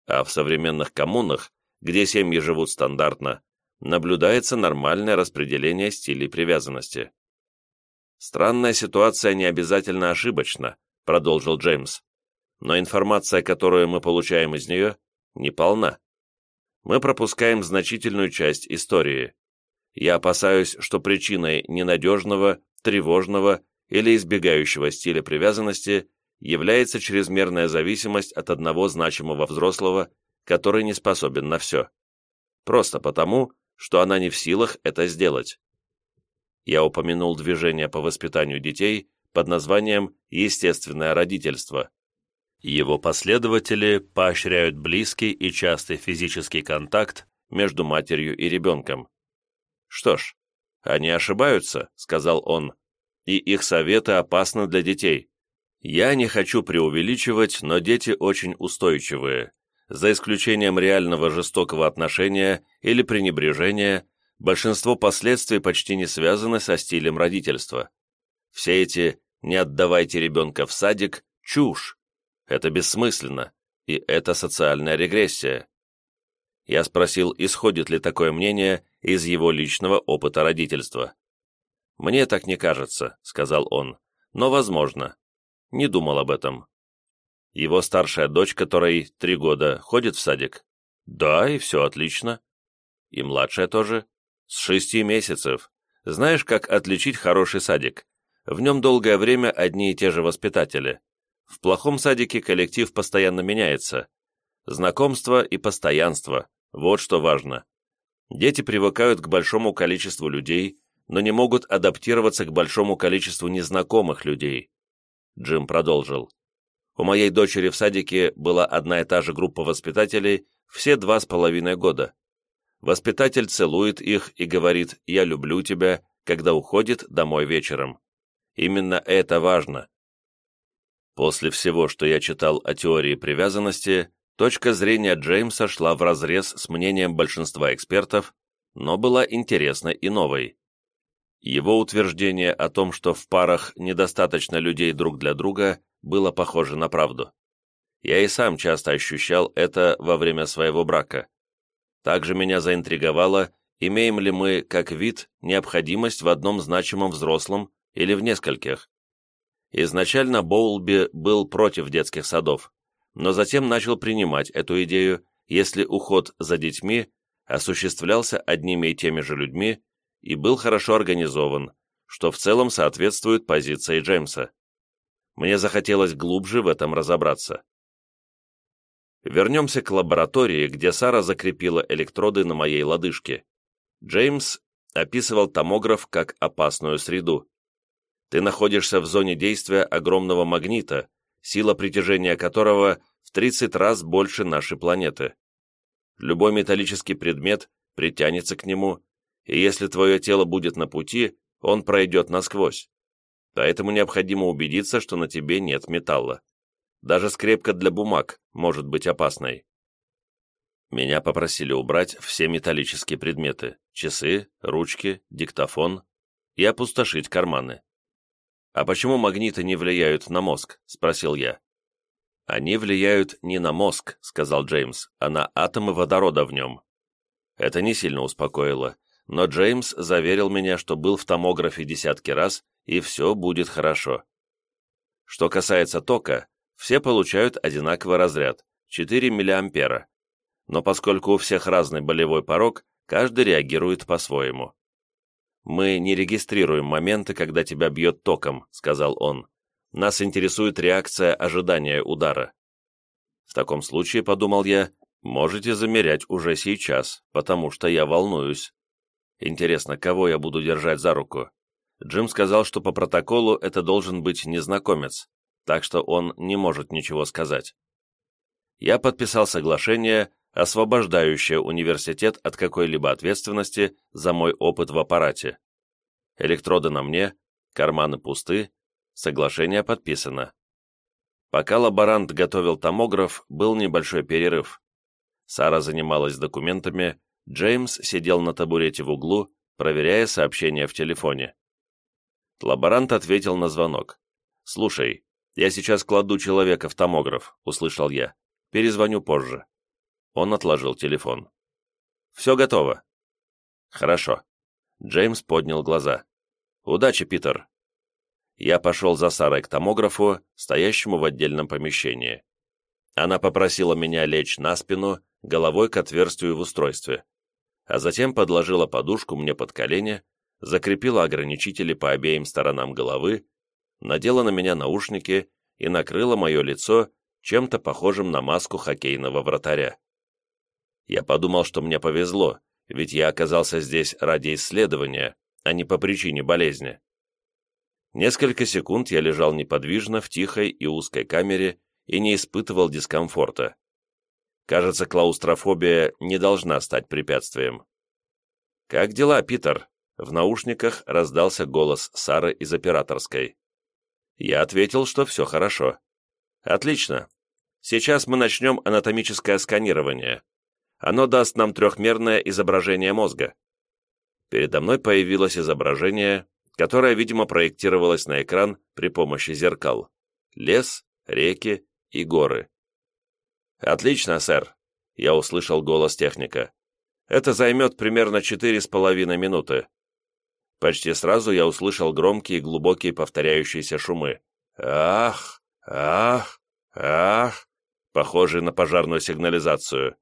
А в современных коммунах, где семьи живут стандартно, наблюдается нормальное распределение стилей привязанности. «Странная ситуация не обязательно ошибочна», — продолжил Джеймс. «Но информация, которую мы получаем из нее, не полна. Мы пропускаем значительную часть истории. Я опасаюсь, что причиной ненадежного, тревожного или избегающего стиля привязанности является чрезмерная зависимость от одного значимого взрослого, который не способен на все. Просто потому, что она не в силах это сделать. Я упомянул движение по воспитанию детей под названием «естественное родительство». Его последователи поощряют близкий и частый физический контакт между матерью и ребенком. «Что ж, они ошибаются», — сказал он, — «и их советы опасны для детей. Я не хочу преувеличивать, но дети очень устойчивые. За исключением реального жестокого отношения или пренебрежения, большинство последствий почти не связаны со стилем родительства. Все эти «не отдавайте ребенка в садик» – чушь. Это бессмысленно, и это социальная регрессия. Я спросил, исходит ли такое мнение из его личного опыта родительства. «Мне так не кажется», — сказал он, — «но возможно. Не думал об этом». Его старшая дочь, которой три года, ходит в садик? Да, и все отлично. И младшая тоже? С шести месяцев. Знаешь, как отличить хороший садик? В нем долгое время одни и те же воспитатели. В плохом садике коллектив постоянно меняется. Знакомство и постоянство – вот что важно. Дети привыкают к большому количеству людей, но не могут адаптироваться к большому количеству незнакомых людей. Джим продолжил. У моей дочери в садике была одна и та же группа воспитателей все два с половиной года. Воспитатель целует их и говорит «я люблю тебя», когда уходит домой вечером. Именно это важно. После всего, что я читал о теории привязанности, точка зрения Джеймса шла вразрез с мнением большинства экспертов, но была интересной и новой. Его утверждение о том, что в парах недостаточно людей друг для друга, было похоже на правду. Я и сам часто ощущал это во время своего брака. Также меня заинтриговало, имеем ли мы, как вид, необходимость в одном значимом взрослом или в нескольких. Изначально Боулби был против детских садов, но затем начал принимать эту идею, если уход за детьми осуществлялся одними и теми же людьми и был хорошо организован, что в целом соответствует позиции Джеймса. Мне захотелось глубже в этом разобраться. Вернемся к лаборатории, где Сара закрепила электроды на моей лодыжке. Джеймс описывал томограф как опасную среду. Ты находишься в зоне действия огромного магнита, сила притяжения которого в 30 раз больше нашей планеты. Любой металлический предмет притянется к нему, и если твое тело будет на пути, он пройдет насквозь поэтому необходимо убедиться, что на тебе нет металла. Даже скрепка для бумаг может быть опасной. Меня попросили убрать все металлические предметы – часы, ручки, диктофон и опустошить карманы. «А почему магниты не влияют на мозг?» – спросил я. «Они влияют не на мозг», – сказал Джеймс, – «а на атомы водорода в нем». Это не сильно успокоило, но Джеймс заверил меня, что был в томографе десятки раз и все будет хорошо. Что касается тока, все получают одинаковый разряд – 4 мА. Но поскольку у всех разный болевой порог, каждый реагирует по-своему. «Мы не регистрируем моменты, когда тебя бьет током», – сказал он. «Нас интересует реакция ожидания удара». В таком случае, подумал я, можете замерять уже сейчас, потому что я волнуюсь. Интересно, кого я буду держать за руку? Джим сказал, что по протоколу это должен быть незнакомец, так что он не может ничего сказать. Я подписал соглашение, освобождающее университет от какой-либо ответственности за мой опыт в аппарате. Электроды на мне, карманы пусты, соглашение подписано. Пока лаборант готовил томограф, был небольшой перерыв. Сара занималась документами, Джеймс сидел на табурете в углу, проверяя сообщения в телефоне. Лаборант ответил на звонок. «Слушай, я сейчас кладу человека в томограф», — услышал я. «Перезвоню позже». Он отложил телефон. «Все готово». «Хорошо». Джеймс поднял глаза. «Удачи, Питер». Я пошел за Сарой к томографу, стоящему в отдельном помещении. Она попросила меня лечь на спину, головой к отверстию в устройстве, а затем подложила подушку мне под колени, закрепила ограничители по обеим сторонам головы, надела на меня наушники и накрыла мое лицо чем-то похожим на маску хоккейного вратаря. Я подумал, что мне повезло, ведь я оказался здесь ради исследования, а не по причине болезни. Несколько секунд я лежал неподвижно в тихой и узкой камере и не испытывал дискомфорта. Кажется, клаустрофобия не должна стать препятствием. «Как дела, Питер?» В наушниках раздался голос Сары из операторской. Я ответил, что все хорошо. Отлично. Сейчас мы начнем анатомическое сканирование. Оно даст нам трехмерное изображение мозга. Передо мной появилось изображение, которое, видимо, проектировалось на экран при помощи зеркал. Лес, реки и горы. «Отлично, сэр», — я услышал голос техника. «Это займет примерно четыре с половиной минуты». Почти сразу я услышал громкие глубокие повторяющиеся шумы. «Ах! Ах! Ах!» похожие на пожарную сигнализацию.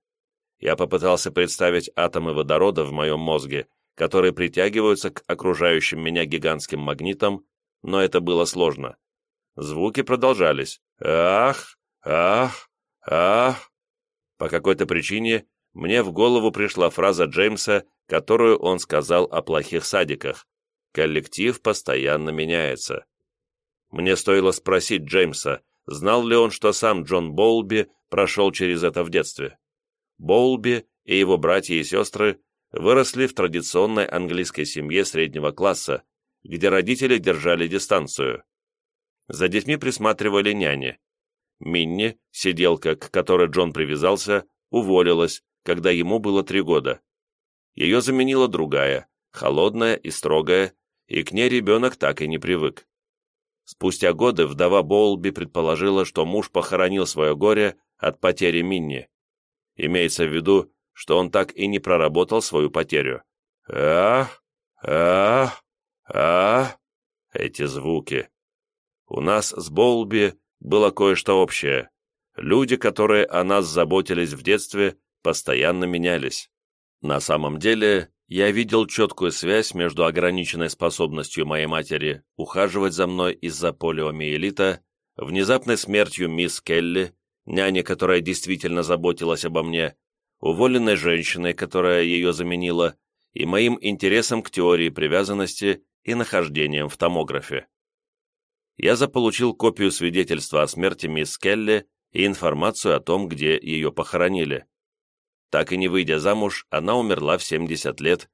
Я попытался представить атомы водорода в моем мозге, которые притягиваются к окружающим меня гигантским магнитам, но это было сложно. Звуки продолжались. «Ах! Ах! Ах!» По какой-то причине мне в голову пришла фраза Джеймса, которую он сказал о плохих садиках. «Коллектив постоянно меняется». Мне стоило спросить Джеймса, знал ли он, что сам Джон Боулби прошел через это в детстве. Боулби и его братья и сестры выросли в традиционной английской семье среднего класса, где родители держали дистанцию. За детьми присматривали няни. Минни, сиделка, к которой Джон привязался, уволилась, когда ему было три года. Ее заменила другая, холодная и строгая, и к ней ребенок так и не привык. Спустя годы вдова Боулби предположила, что муж похоронил свое горе от потери Минни. Имеется в виду, что он так и не проработал свою потерю. Ах, ах, ах, эти звуки. У нас с Боулби было кое-что общее. Люди, которые о нас заботились в детстве, постоянно менялись. На самом деле, я видел четкую связь между ограниченной способностью моей матери ухаживать за мной из-за полиомиелита, внезапной смертью мисс Келли, няни, которая действительно заботилась обо мне, уволенной женщиной, которая ее заменила, и моим интересом к теории привязанности и нахождением в томографе. Я заполучил копию свидетельства о смерти мисс Келли и информацию о том, где ее похоронили. Так и не выйдя замуж, она умерла в 70 лет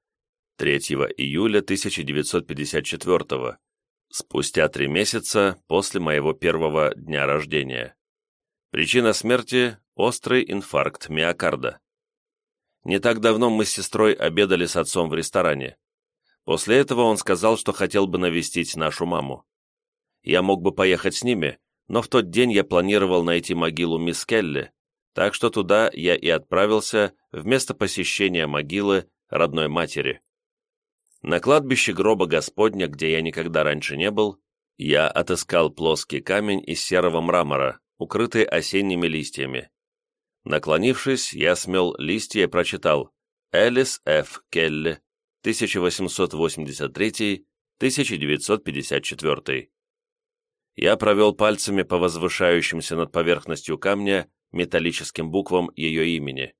3 июля 1954 спустя три месяца после моего первого дня рождения. Причина смерти – острый инфаркт миокарда. Не так давно мы с сестрой обедали с отцом в ресторане. После этого он сказал, что хотел бы навестить нашу маму. Я мог бы поехать с ними, но в тот день я планировал найти могилу мисс Келли, так что туда я и отправился вместо посещения могилы родной матери. На кладбище гроба Господня, где я никогда раньше не был, я отыскал плоский камень из серого мрамора, укрытый осенними листьями. Наклонившись, я смел листья и прочитал «Элис Ф. Келли, 1883-1954». Я провел пальцами по возвышающимся над поверхностью камня металлическим буквам ее имени.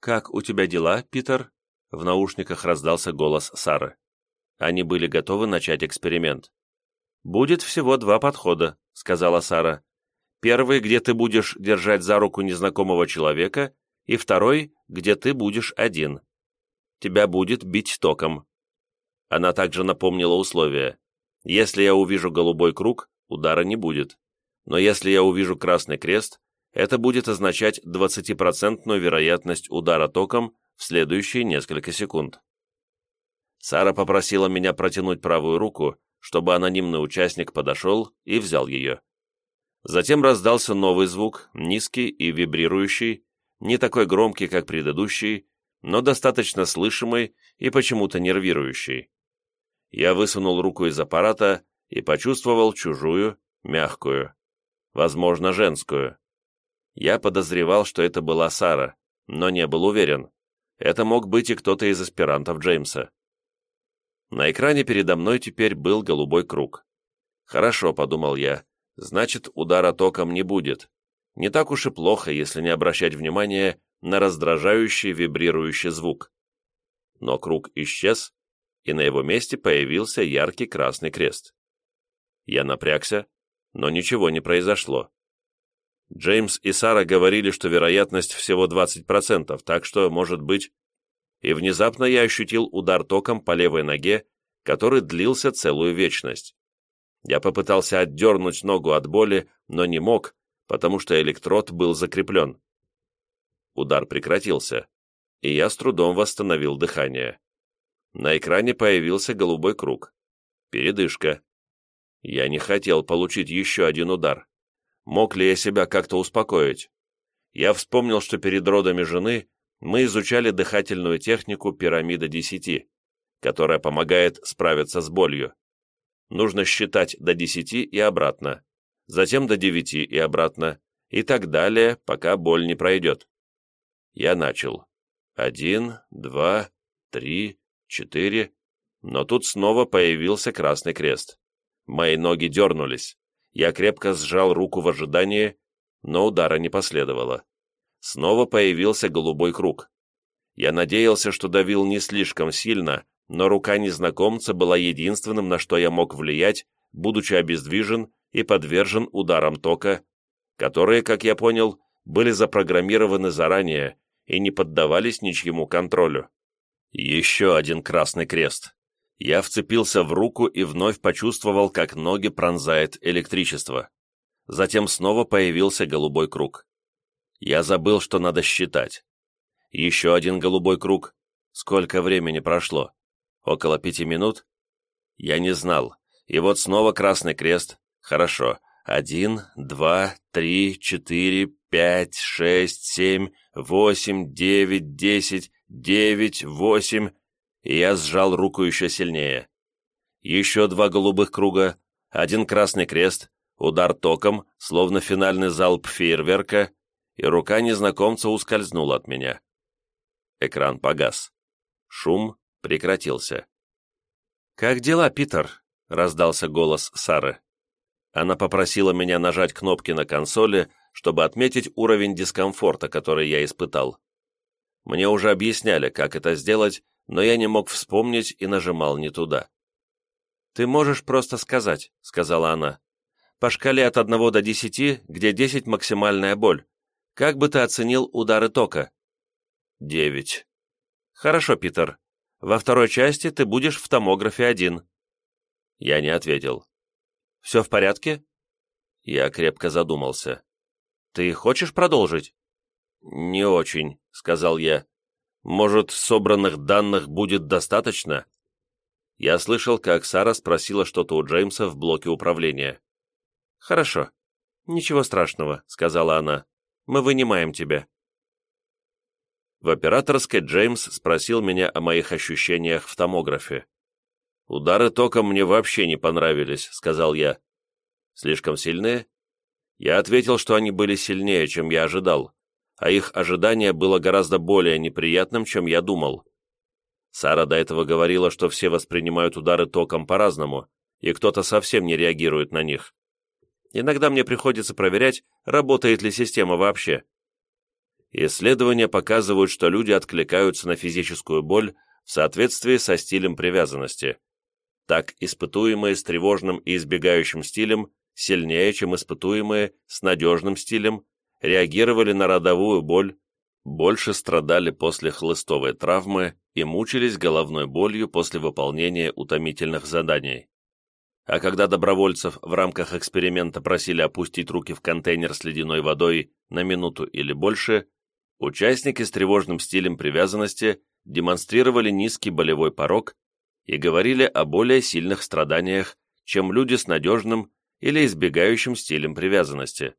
«Как у тебя дела, Питер?» В наушниках раздался голос Сары. Они были готовы начать эксперимент. «Будет всего два подхода», — сказала Сара. «Первый, где ты будешь держать за руку незнакомого человека, и второй, где ты будешь один. Тебя будет бить током». Она также напомнила условия. «Если я увижу голубой круг, удара не будет. Но если я увижу красный крест, это будет означать 20% вероятность удара током в следующие несколько секунд. Сара попросила меня протянуть правую руку, чтобы анонимный участник подошел и взял ее. Затем раздался новый звук, низкий и вибрирующий, не такой громкий, как предыдущий, но достаточно слышимый и почему-то нервирующий. Я высунул руку из аппарата и почувствовал чужую, мягкую, возможно, женскую. Я подозревал, что это была Сара, но не был уверен. Это мог быть и кто-то из аспирантов Джеймса. На экране передо мной теперь был голубой круг. «Хорошо», — подумал я, — «значит, удара током не будет. Не так уж и плохо, если не обращать внимания на раздражающий вибрирующий звук». Но круг исчез, и на его месте появился яркий красный крест. Я напрягся, но ничего не произошло. Джеймс и Сара говорили, что вероятность всего 20%, так что, может быть... И внезапно я ощутил удар током по левой ноге, который длился целую вечность. Я попытался отдернуть ногу от боли, но не мог, потому что электрод был закреплен. Удар прекратился, и я с трудом восстановил дыхание. На экране появился голубой круг. Передышка. Я не хотел получить еще один удар. Мог ли я себя как-то успокоить? Я вспомнил, что перед родами жены мы изучали дыхательную технику пирамида десяти, которая помогает справиться с болью. Нужно считать до десяти и обратно, затем до девяти и обратно, и так далее, пока боль не пройдет. Я начал. Один, два, три, четыре. Но тут снова появился красный крест. Мои ноги дернулись. Я крепко сжал руку в ожидании, но удара не последовало. Снова появился голубой круг. Я надеялся, что давил не слишком сильно, но рука незнакомца была единственным, на что я мог влиять, будучи обездвижен и подвержен ударам тока, которые, как я понял, были запрограммированы заранее и не поддавались ничьему контролю. Еще один красный крест. Я вцепился в руку и вновь почувствовал, как ноги пронзает электричество. Затем снова появился голубой круг. Я забыл, что надо считать. Еще один голубой круг. Сколько времени прошло? Около пяти минут? Я не знал. И вот снова красный крест. Хорошо. Один, два, три, четыре, пять, шесть, семь, восемь, девять, десять, девять, восемь. Я сжал руку еще сильнее. Еще два голубых круга, один красный крест, удар током, словно финальный залп фейерверка, и рука незнакомца ускользнула от меня. Экран погас. Шум прекратился. «Как дела, Питер?» — раздался голос Сары. Она попросила меня нажать кнопки на консоли, чтобы отметить уровень дискомфорта, который я испытал. Мне уже объясняли, как это сделать, но я не мог вспомнить и нажимал не туда. «Ты можешь просто сказать», — сказала она. «По шкале от 1 до 10, где 10 максимальная боль. Как бы ты оценил удары тока?» «Девять». «Хорошо, Питер. Во второй части ты будешь в томографе один». Я не ответил. «Все в порядке?» Я крепко задумался. «Ты хочешь продолжить?» «Не очень», — сказал я. «Может, собранных данных будет достаточно?» Я слышал, как Сара спросила что-то у Джеймса в блоке управления. «Хорошо. Ничего страшного», — сказала она. Мы вынимаем тебя». В операторской Джеймс спросил меня о моих ощущениях в томографе. «Удары током мне вообще не понравились», — сказал я. «Слишком сильные?» Я ответил, что они были сильнее, чем я ожидал, а их ожидание было гораздо более неприятным, чем я думал. Сара до этого говорила, что все воспринимают удары током по-разному, и кто-то совсем не реагирует на них. Иногда мне приходится проверять, работает ли система вообще. Исследования показывают, что люди откликаются на физическую боль в соответствии со стилем привязанности. Так, испытуемые с тревожным и избегающим стилем сильнее, чем испытуемые с надежным стилем, реагировали на родовую боль, больше страдали после хлыстовой травмы и мучились головной болью после выполнения утомительных заданий а когда добровольцев в рамках эксперимента просили опустить руки в контейнер с ледяной водой на минуту или больше, участники с тревожным стилем привязанности демонстрировали низкий болевой порог и говорили о более сильных страданиях, чем люди с надежным или избегающим стилем привязанности.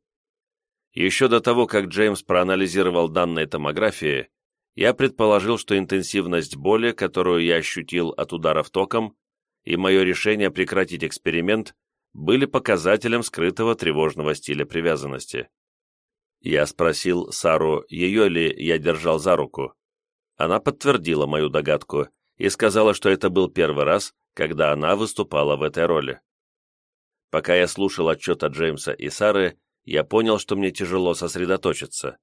Еще до того, как Джеймс проанализировал данные томографии, я предположил, что интенсивность боли, которую я ощутил от ударов током, и мое решение прекратить эксперимент были показателем скрытого тревожного стиля привязанности. Я спросил Сару, ее ли я держал за руку. Она подтвердила мою догадку и сказала, что это был первый раз, когда она выступала в этой роли. Пока я слушал отчет от Джеймса и Сары, я понял, что мне тяжело сосредоточиться.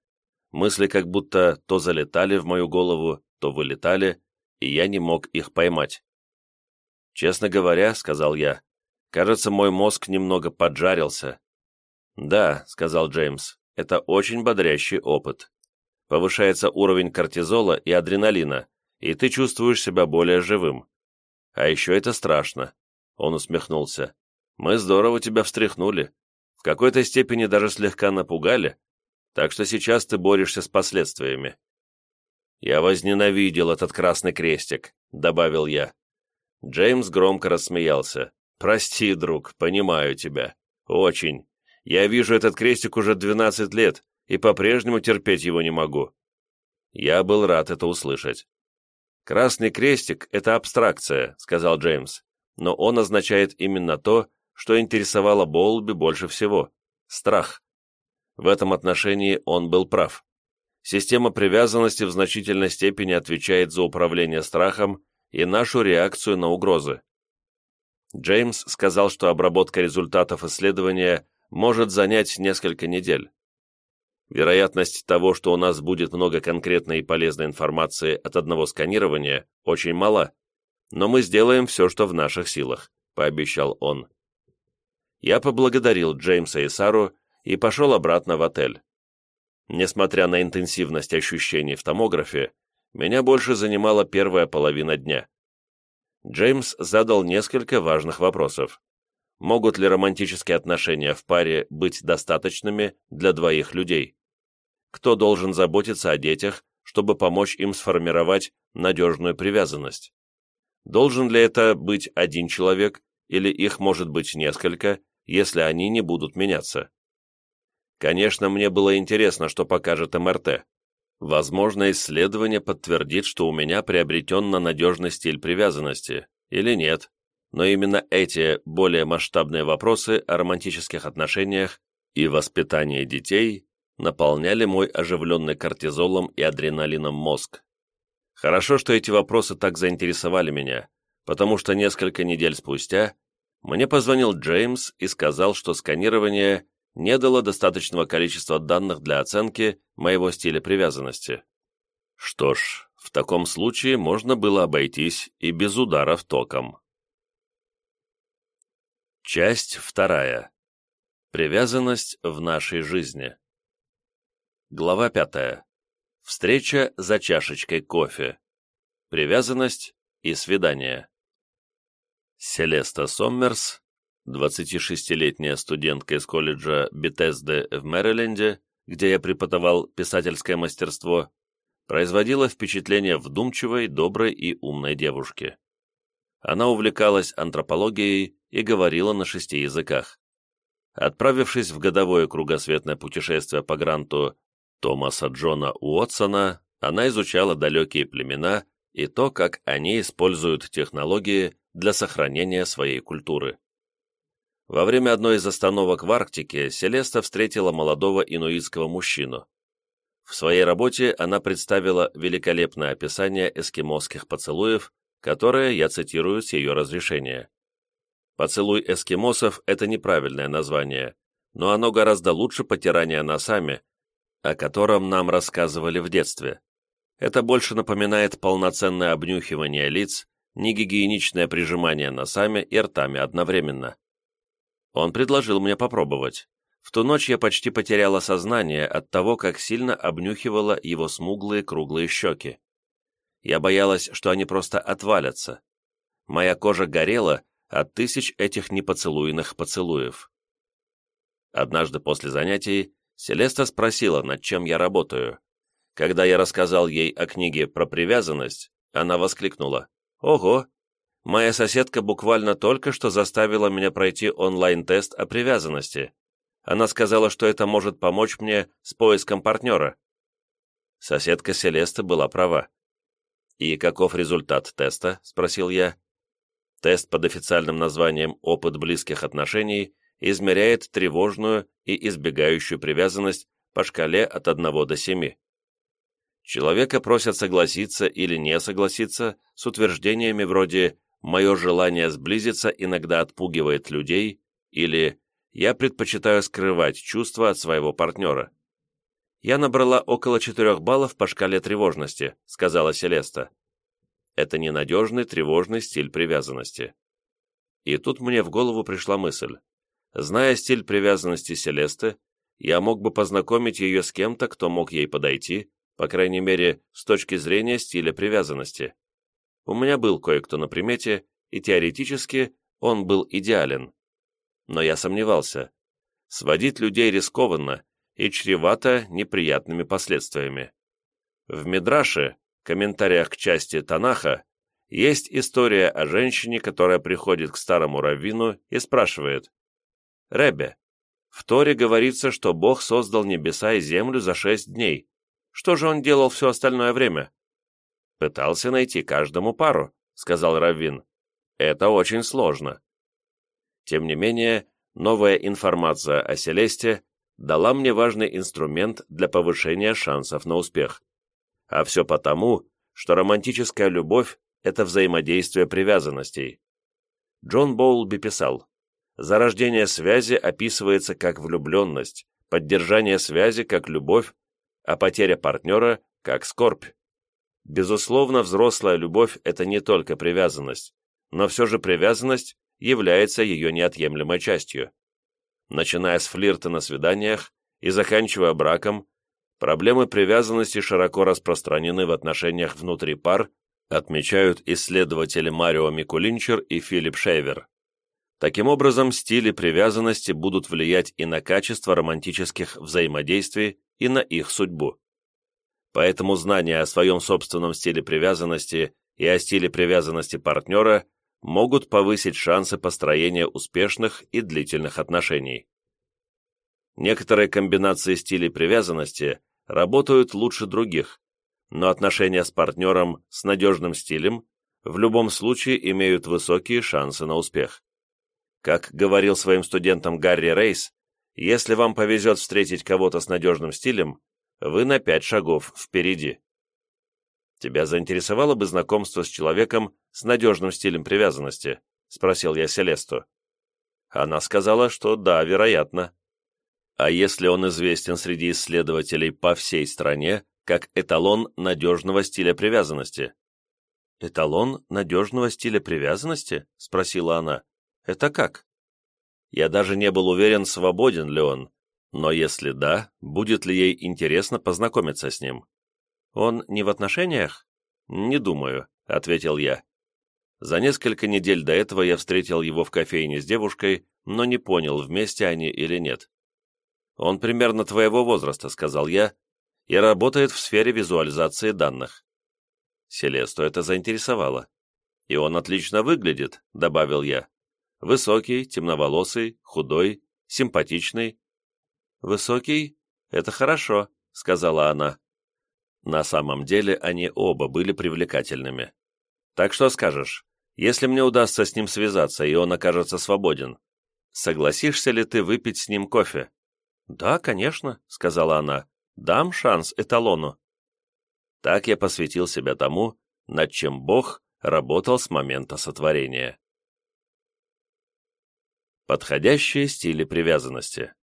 Мысли как будто то залетали в мою голову, то вылетали, и я не мог их поймать. «Честно говоря», — сказал я, — «кажется, мой мозг немного поджарился». «Да», — сказал Джеймс, — «это очень бодрящий опыт. Повышается уровень кортизола и адреналина, и ты чувствуешь себя более живым. А еще это страшно», — он усмехнулся. «Мы здорово тебя встряхнули. В какой-то степени даже слегка напугали, так что сейчас ты борешься с последствиями. «Я возненавидел этот красный крестик», — добавил я. Джеймс громко рассмеялся. «Прости, друг, понимаю тебя. Очень. Я вижу этот крестик уже двенадцать лет и по-прежнему терпеть его не могу». Я был рад это услышать. «Красный крестик — это абстракция», — сказал Джеймс, «но он означает именно то, что интересовало Болби больше всего — страх. В этом отношении он был прав. Система привязанности в значительной степени отвечает за управление страхом и нашу реакцию на угрозы. Джеймс сказал, что обработка результатов исследования может занять несколько недель. Вероятность того, что у нас будет много конкретной и полезной информации от одного сканирования, очень мала, но мы сделаем все, что в наших силах», — пообещал он. Я поблагодарил Джеймса и Сару и пошел обратно в отель. Несмотря на интенсивность ощущений в томографе, меня больше занимала первая половина дня. Джеймс задал несколько важных вопросов. Могут ли романтические отношения в паре быть достаточными для двоих людей? Кто должен заботиться о детях, чтобы помочь им сформировать надежную привязанность? Должен ли это быть один человек, или их может быть несколько, если они не будут меняться? Конечно, мне было интересно, что покажет МРТ. Возможно, исследование подтвердит, что у меня приобретен на надежный стиль привязанности, или нет, но именно эти более масштабные вопросы о романтических отношениях и воспитании детей наполняли мой оживленный кортизолом и адреналином мозг. Хорошо, что эти вопросы так заинтересовали меня, потому что несколько недель спустя мне позвонил Джеймс и сказал, что сканирование не дало достаточного количества данных для оценки моего стиля привязанности. Что ж, в таком случае можно было обойтись и без ударов током. Часть вторая. Привязанность в нашей жизни. Глава пятая. Встреча за чашечкой кофе. Привязанность и свидание. Селеста Соммерс 26-летняя студентка из колледжа Бетезды в Мэриленде, где я преподавал писательское мастерство, производила впечатление вдумчивой, доброй и умной девушки. Она увлекалась антропологией и говорила на шести языках. Отправившись в годовое кругосветное путешествие по гранту Томаса Джона Уотсона, она изучала далекие племена и то, как они используют технологии для сохранения своей культуры. Во время одной из остановок в Арктике Селеста встретила молодого инуитского мужчину. В своей работе она представила великолепное описание эскимосских поцелуев, которое я цитирую с ее разрешения. Поцелуй эскимосов – это неправильное название, но оно гораздо лучше потирания носами, о котором нам рассказывали в детстве. Это больше напоминает полноценное обнюхивание лиц, негигиеничное прижимание носами и ртами одновременно. Он предложил мне попробовать. В ту ночь я почти потеряла сознание от того, как сильно обнюхивала его смуглые круглые щеки. Я боялась, что они просто отвалятся. Моя кожа горела от тысяч этих непоцелуйных поцелуев. Однажды после занятий Селеста спросила, над чем я работаю. Когда я рассказал ей о книге про привязанность, она воскликнула. «Ого, Моя соседка буквально только что заставила меня пройти онлайн-тест о привязанности. Она сказала, что это может помочь мне с поиском партнера. Соседка Селеста была права. «И каков результат теста?» – спросил я. Тест под официальным названием «Опыт близких отношений» измеряет тревожную и избегающую привязанность по шкале от 1 до 7. Человека просят согласиться или не согласиться с утверждениями вроде мое желание сблизиться иногда отпугивает людей, или я предпочитаю скрывать чувства от своего партнера. «Я набрала около четырех баллов по шкале тревожности», — сказала Селеста. Это ненадежный, тревожный стиль привязанности. И тут мне в голову пришла мысль. Зная стиль привязанности Селесты, я мог бы познакомить ее с кем-то, кто мог ей подойти, по крайней мере, с точки зрения стиля привязанности. У меня был кое-кто на примете, и теоретически он был идеален. Но я сомневался. Сводить людей рискованно и чревато неприятными последствиями. В Мидраше, комментариях к части Танаха, есть история о женщине, которая приходит к старому раввину и спрашивает, «Ребе, в Торе говорится, что Бог создал небеса и землю за шесть дней. Что же он делал все остальное время?» «Пытался найти каждому пару», — сказал раввин. «Это очень сложно». Тем не менее, новая информация о Селесте дала мне важный инструмент для повышения шансов на успех. А все потому, что романтическая любовь – это взаимодействие привязанностей. Джон Боулби писал, «Зарождение связи описывается как влюбленность, поддержание связи как любовь, а потеря партнера как скорбь. Безусловно, взрослая любовь – это не только привязанность, но все же привязанность является ее неотъемлемой частью. Начиная с флирта на свиданиях и заканчивая браком, проблемы привязанности широко распространены в отношениях внутри пар, отмечают исследователи Марио Микулинчер и Филипп Шейвер. Таким образом, стили привязанности будут влиять и на качество романтических взаимодействий, и на их судьбу. Поэтому знания о своем собственном стиле привязанности и о стиле привязанности партнера могут повысить шансы построения успешных и длительных отношений. Некоторые комбинации стилей привязанности работают лучше других, но отношения с партнером с надежным стилем в любом случае имеют высокие шансы на успех. Как говорил своим студентам Гарри Рейс, если вам повезет встретить кого-то с надежным стилем, вы на пять шагов впереди. «Тебя заинтересовало бы знакомство с человеком с надежным стилем привязанности?» — спросил я Селесту. Она сказала, что да, вероятно. А если он известен среди исследователей по всей стране как эталон надежного стиля привязанности? «Эталон надежного стиля привязанности?» — спросила она. «Это как?» Я даже не был уверен, свободен ли он, но если да, будет ли ей интересно познакомиться с ним. «Он не в отношениях?» «Не думаю», — ответил я. За несколько недель до этого я встретил его в кофейне с девушкой, но не понял, вместе они или нет. «Он примерно твоего возраста», — сказал я, и работает в сфере визуализации данных. Селесту это заинтересовало. «И он отлично выглядит», — добавил я. «Высокий, темноволосый, худой, симпатичный». «Высокий? Это хорошо», — сказала она. На самом деле они оба были привлекательными. Так что скажешь, если мне удастся с ним связаться, и он окажется свободен, согласишься ли ты выпить с ним кофе? «Да, конечно», — сказала она, — «дам шанс эталону». Так я посвятил себя тому, над чем Бог работал с момента сотворения. Подходящие стили привязанности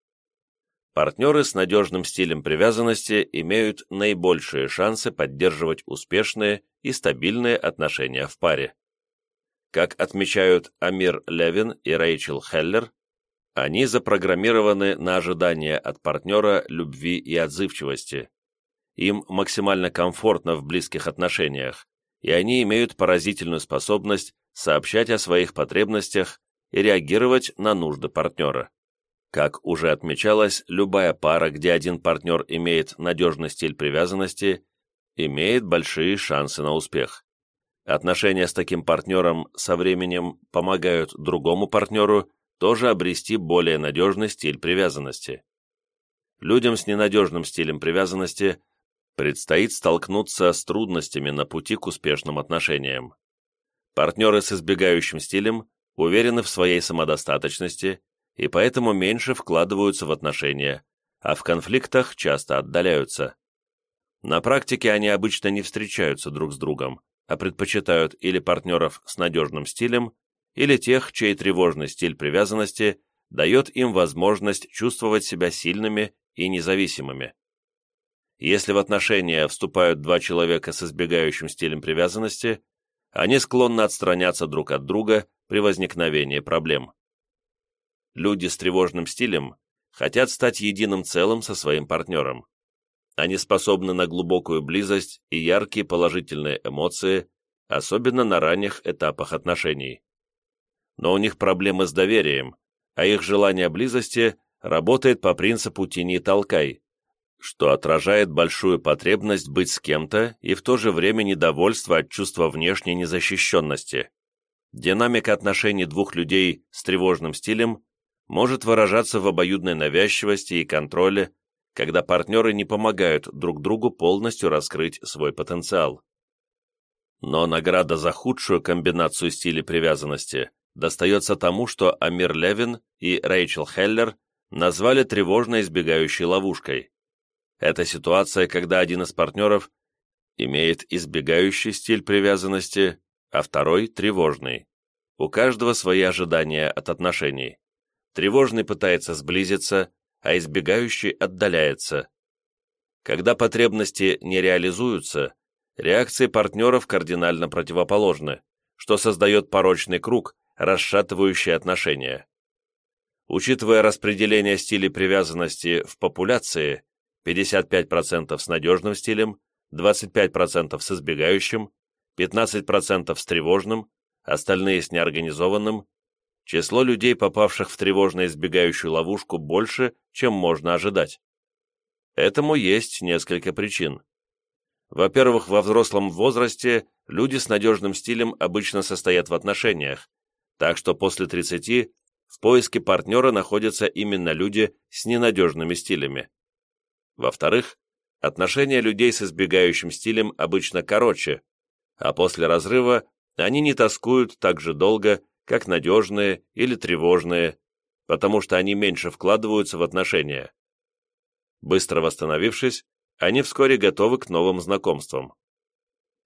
Партнеры с надежным стилем привязанности имеют наибольшие шансы поддерживать успешные и стабильные отношения в паре. Как отмечают Амир Левин и Рэйчел Хеллер, они запрограммированы на ожидание от партнера любви и отзывчивости. Им максимально комфортно в близких отношениях, и они имеют поразительную способность сообщать о своих потребностях и реагировать на нужды партнера. Как уже отмечалось, любая пара, где один партнер имеет надежный стиль привязанности, имеет большие шансы на успех. Отношения с таким партнером со временем помогают другому партнеру тоже обрести более надежный стиль привязанности. Людям с ненадежным стилем привязанности предстоит столкнуться с трудностями на пути к успешным отношениям. Партнеры с избегающим стилем уверены в своей самодостаточности и поэтому меньше вкладываются в отношения, а в конфликтах часто отдаляются. На практике они обычно не встречаются друг с другом, а предпочитают или партнеров с надежным стилем, или тех, чей тревожный стиль привязанности дает им возможность чувствовать себя сильными и независимыми. Если в отношения вступают два человека с избегающим стилем привязанности, они склонны отстраняться друг от друга при возникновении проблем люди с тревожным стилем хотят стать единым целым со своим партнером. Они способны на глубокую близость и яркие положительные эмоции, особенно на ранних этапах отношений. Но у них проблемы с доверием, а их желание близости работает по принципу «тяни-толкай», что отражает большую потребность быть с кем-то и в то же время недовольство от чувства внешней незащищенности. Динамика отношений двух людей с тревожным стилем может выражаться в обоюдной навязчивости и контроле, когда партнеры не помогают друг другу полностью раскрыть свой потенциал. Но награда за худшую комбинацию стилей привязанности достается тому, что Амир Левин и Рэйчел Хеллер назвали тревожно избегающей ловушкой. Это ситуация, когда один из партнеров имеет избегающий стиль привязанности, а второй – тревожный. У каждого свои ожидания от отношений. Тревожный пытается сблизиться, а избегающий отдаляется. Когда потребности не реализуются, реакции партнеров кардинально противоположны, что создает порочный круг, расшатывающий отношения. Учитывая распределение стилей привязанности в популяции, 55% с надежным стилем, 25% с избегающим, 15% с тревожным, остальные с неорганизованным, число людей, попавших в тревожно избегающую ловушку, больше, чем можно ожидать. Этому есть несколько причин. Во-первых, во взрослом возрасте люди с надежным стилем обычно состоят в отношениях, так что после 30 в поиске партнера находятся именно люди с ненадежными стилями. Во-вторых, отношения людей с избегающим стилем обычно короче, а после разрыва они не тоскуют так же долго, как надежные или тревожные, потому что они меньше вкладываются в отношения. Быстро восстановившись, они вскоре готовы к новым знакомствам.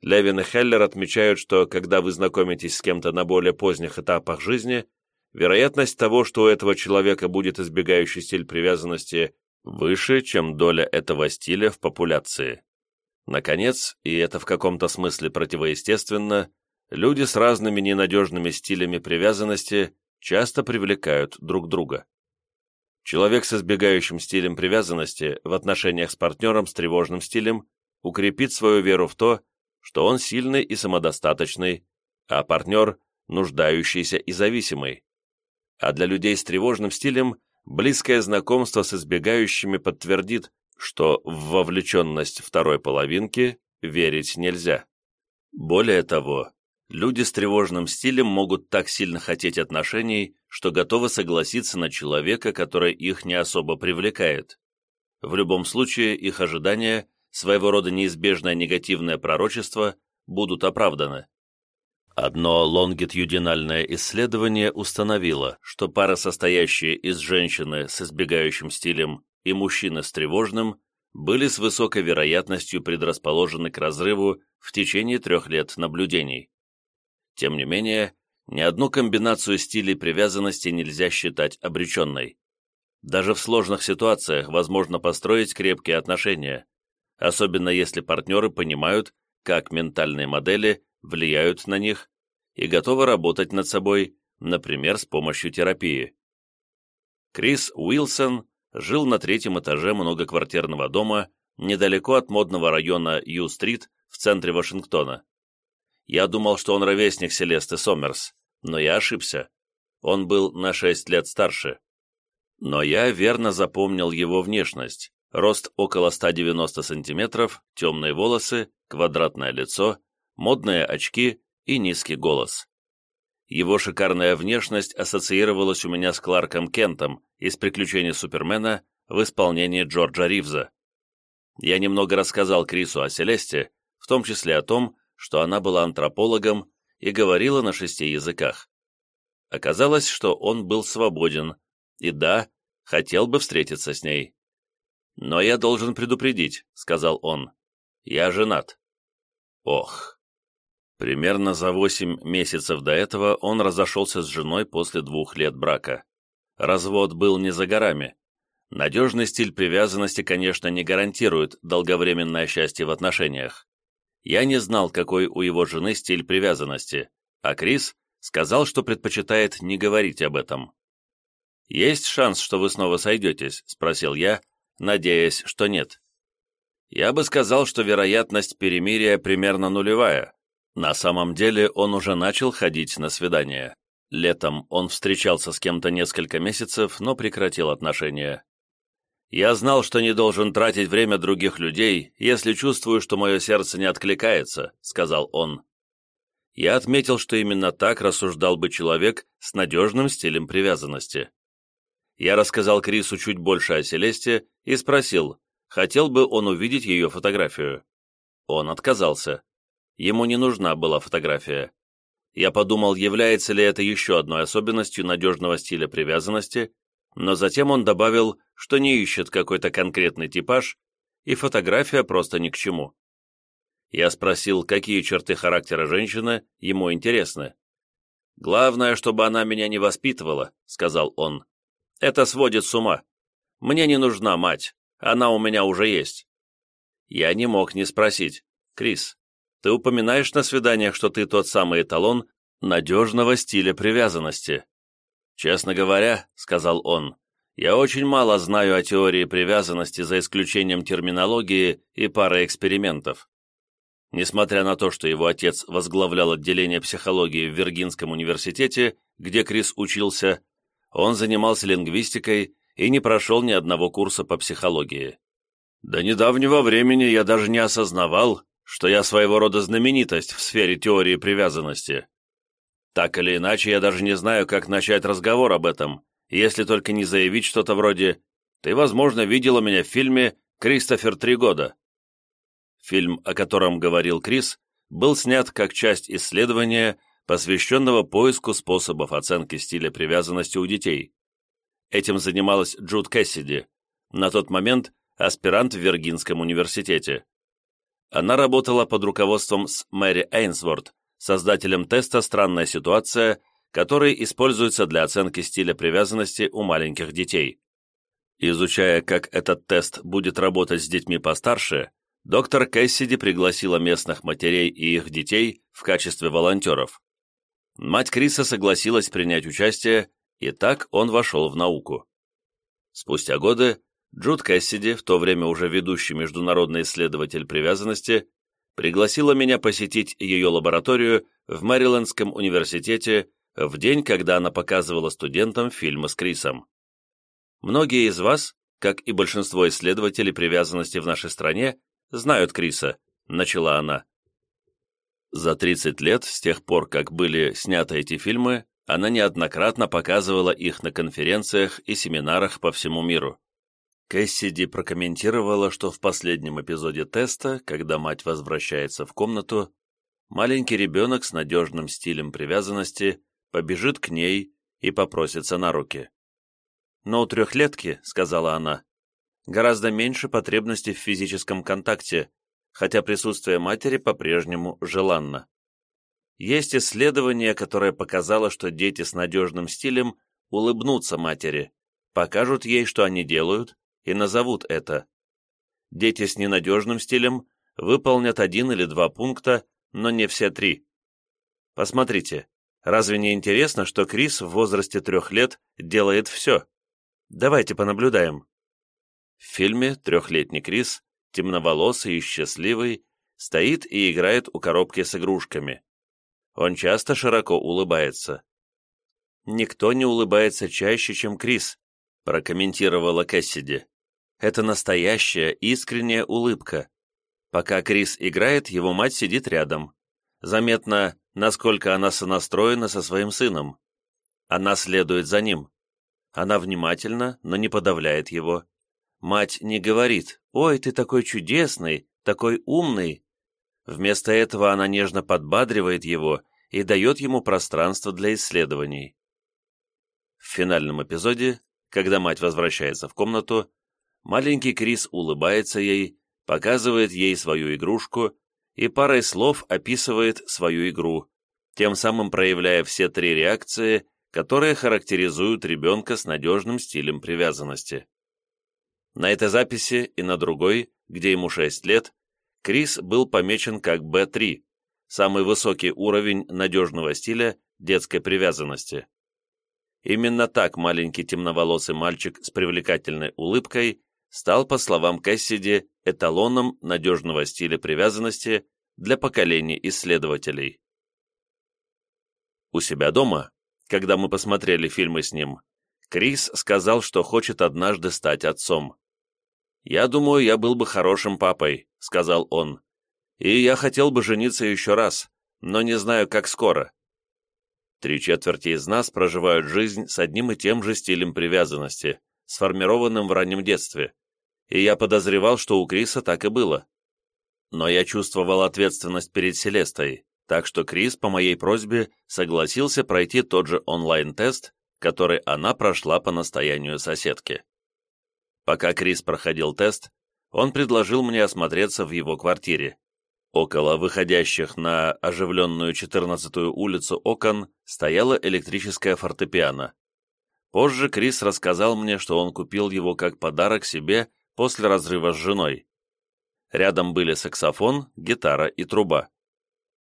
Левин и Хеллер отмечают, что когда вы знакомитесь с кем-то на более поздних этапах жизни, вероятность того, что у этого человека будет избегающий стиль привязанности, выше, чем доля этого стиля в популяции. Наконец, и это в каком-то смысле противоестественно, люди с разными ненадежными стилями привязанности часто привлекают друг друга. Человек с избегающим стилем привязанности в отношениях с партнером с тревожным стилем укрепит свою веру в то, что он сильный и самодостаточный, а партнер – нуждающийся и зависимый. А для людей с тревожным стилем близкое знакомство с избегающими подтвердит, что в вовлеченность второй половинки верить нельзя. Более того, люди с тревожным стилем могут так сильно хотеть отношений, что готовы согласиться на человека, который их не особо привлекает. В любом случае, их ожидания, своего рода неизбежное негативное пророчество, будут оправданы. Одно лонгитюдинальное исследование установило, что пара, состоящая из женщины с избегающим стилем и мужчины с тревожным, были с высокой вероятностью предрасположены к разрыву в течение трех лет наблюдений. Тем не менее, ни одну комбинацию стилей привязанности нельзя считать обреченной. Даже в сложных ситуациях возможно построить крепкие отношения, особенно если партнеры понимают, как ментальные модели влияют на них и готовы работать над собой, например, с помощью терапии. Крис Уилсон жил на третьем этаже многоквартирного дома недалеко от модного района Ю-стрит в центре Вашингтона. Я думал, что он ровесник Селесты Сомерс, но я ошибся. Он был на шесть лет старше. Но я верно запомнил его внешность. Рост около 190 сантиметров, темные волосы, квадратное лицо, модные очки и низкий голос. Его шикарная внешность ассоциировалась у меня с Кларком Кентом из «Приключений Супермена» в исполнении Джорджа Ривза. Я немного рассказал Крису о Селесте, в том числе о том, что она была антропологом и говорила на шести языках. Оказалось, что он был свободен, и да, хотел бы встретиться с ней. «Но я должен предупредить», — сказал он. «Я женат». Ох. Примерно за восемь месяцев до этого он разошелся с женой после двух лет брака. Развод был не за горами. Надежный стиль привязанности, конечно, не гарантирует долговременное счастье в отношениях. Я не знал, какой у его жены стиль привязанности, а Крис сказал, что предпочитает не говорить об этом. «Есть шанс, что вы снова сойдетесь?» – спросил я, надеясь, что нет. Я бы сказал, что вероятность перемирия примерно нулевая. На самом деле он уже начал ходить на свидания. Летом он встречался с кем-то несколько месяцев, но прекратил отношения. «Я знал, что не должен тратить время других людей, если чувствую, что мое сердце не откликается», — сказал он. Я отметил, что именно так рассуждал бы человек с надежным стилем привязанности. Я рассказал Крису чуть больше о Селесте и спросил, хотел бы он увидеть ее фотографию. Он отказался. Ему не нужна была фотография. Я подумал, является ли это еще одной особенностью надежного стиля привязанности, но затем он добавил, что не ищет какой-то конкретный типаж, и фотография просто ни к чему. Я спросил, какие черты характера женщины ему интересны. «Главное, чтобы она меня не воспитывала», — сказал он. «Это сводит с ума. Мне не нужна мать, она у меня уже есть». Я не мог не спросить. «Крис, ты упоминаешь на свиданиях, что ты тот самый эталон надежного стиля привязанности. «Честно говоря», — сказал он, — «я очень мало знаю о теории привязанности за исключением терминологии и пары экспериментов». Несмотря на то, что его отец возглавлял отделение психологии в Виргинском университете, где Крис учился, он занимался лингвистикой и не прошел ни одного курса по психологии. До недавнего времени я даже не осознавал, что я своего рода знаменитость в сфере теории привязанности. Так или иначе, я даже не знаю, как начать разговор об этом, если только не заявить что-то вроде «Ты, возможно, видела меня в фильме «Кристофер три года». Фильм, о котором говорил Крис, был снят как часть исследования, посвященного поиску способов оценки стиля привязанности у детей. Этим занималась Джуд Кэссиди, на тот момент аспирант в Виргинском университете. Она работала под руководством с Мэри Эйнсворт, создателем теста «Странная ситуация», который используется для оценки стиля привязанности у маленьких детей. Изучая, как этот тест будет работать с детьми постарше, доктор Кэссиди пригласила местных матерей и их детей в качестве волонтеров. Мать Криса согласилась принять участие, и так он вошел в науку. Спустя годы Джуд Кэссиди, в то время уже ведущий международный исследователь привязанности, пригласила меня посетить ее лабораторию в Мэрилендском университете в день, когда она показывала студентам фильмы с Крисом. Многие из вас, как и большинство исследователей привязанности в нашей стране, знают Криса, начала она. За 30 лет, с тех пор, как были сняты эти фильмы, она неоднократно показывала их на конференциях и семинарах по всему миру. Кэссиди прокомментировала, что в последнем эпизоде теста, когда мать возвращается в комнату, маленький ребенок с надежным стилем привязанности побежит к ней и попросится на руки. «Но у трехлетки, — сказала она, — гораздо меньше потребности в физическом контакте, хотя присутствие матери по-прежнему желанно. Есть исследование, которое показало, что дети с надежным стилем улыбнутся матери, покажут ей, что они делают, и назовут это. Дети с ненадежным стилем выполнят один или два пункта, но не все три. Посмотрите, разве не интересно, что Крис в возрасте трех лет делает все? Давайте понаблюдаем. В фильме трехлетний Крис, темноволосый и счастливый, стоит и играет у коробки с игрушками. Он часто широко улыбается. «Никто не улыбается чаще, чем Крис», прокомментировала Кэссиди. Это настоящая, искренняя улыбка. Пока Крис играет, его мать сидит рядом. Заметно, насколько она сонастроена со своим сыном. Она следует за ним. Она внимательна, но не подавляет его. Мать не говорит «Ой, ты такой чудесный, такой умный». Вместо этого она нежно подбадривает его и дает ему пространство для исследований. В финальном эпизоде, когда мать возвращается в комнату, Маленький Крис улыбается ей, показывает ей свою игрушку и парой слов описывает свою игру, тем самым проявляя все три реакции, которые характеризуют ребенка с надежным стилем привязанности. На этой записи и на другой, где ему 6 лет, Крис был помечен как B3, самый высокий уровень надежного стиля детской привязанности. Именно так маленький темноволосый мальчик с привлекательной улыбкой стал, по словам Кэссиди, эталоном надежного стиля привязанности для поколений исследователей. У себя дома когда мы посмотрели фильмы с ним, Крис сказал, что хочет однажды стать отцом. «Я думаю, я был бы хорошим папой», — сказал он. «И я хотел бы жениться еще раз, но не знаю, как скоро». Три четверти из нас проживают жизнь с одним и тем же стилем привязанности, сформированным в раннем детстве, и я подозревал, что у Криса так и было. Но я чувствовал ответственность перед Селестой, так что Крис по моей просьбе согласился пройти тот же онлайн-тест, который она прошла по настоянию соседки. Пока Крис проходил тест, он предложил мне осмотреться в его квартире. Около выходящих на оживленную 14-ю улицу окон стояла электрическая фортепиано. Позже Крис рассказал мне, что он купил его как подарок себе после разрыва с женой. Рядом были саксофон, гитара и труба.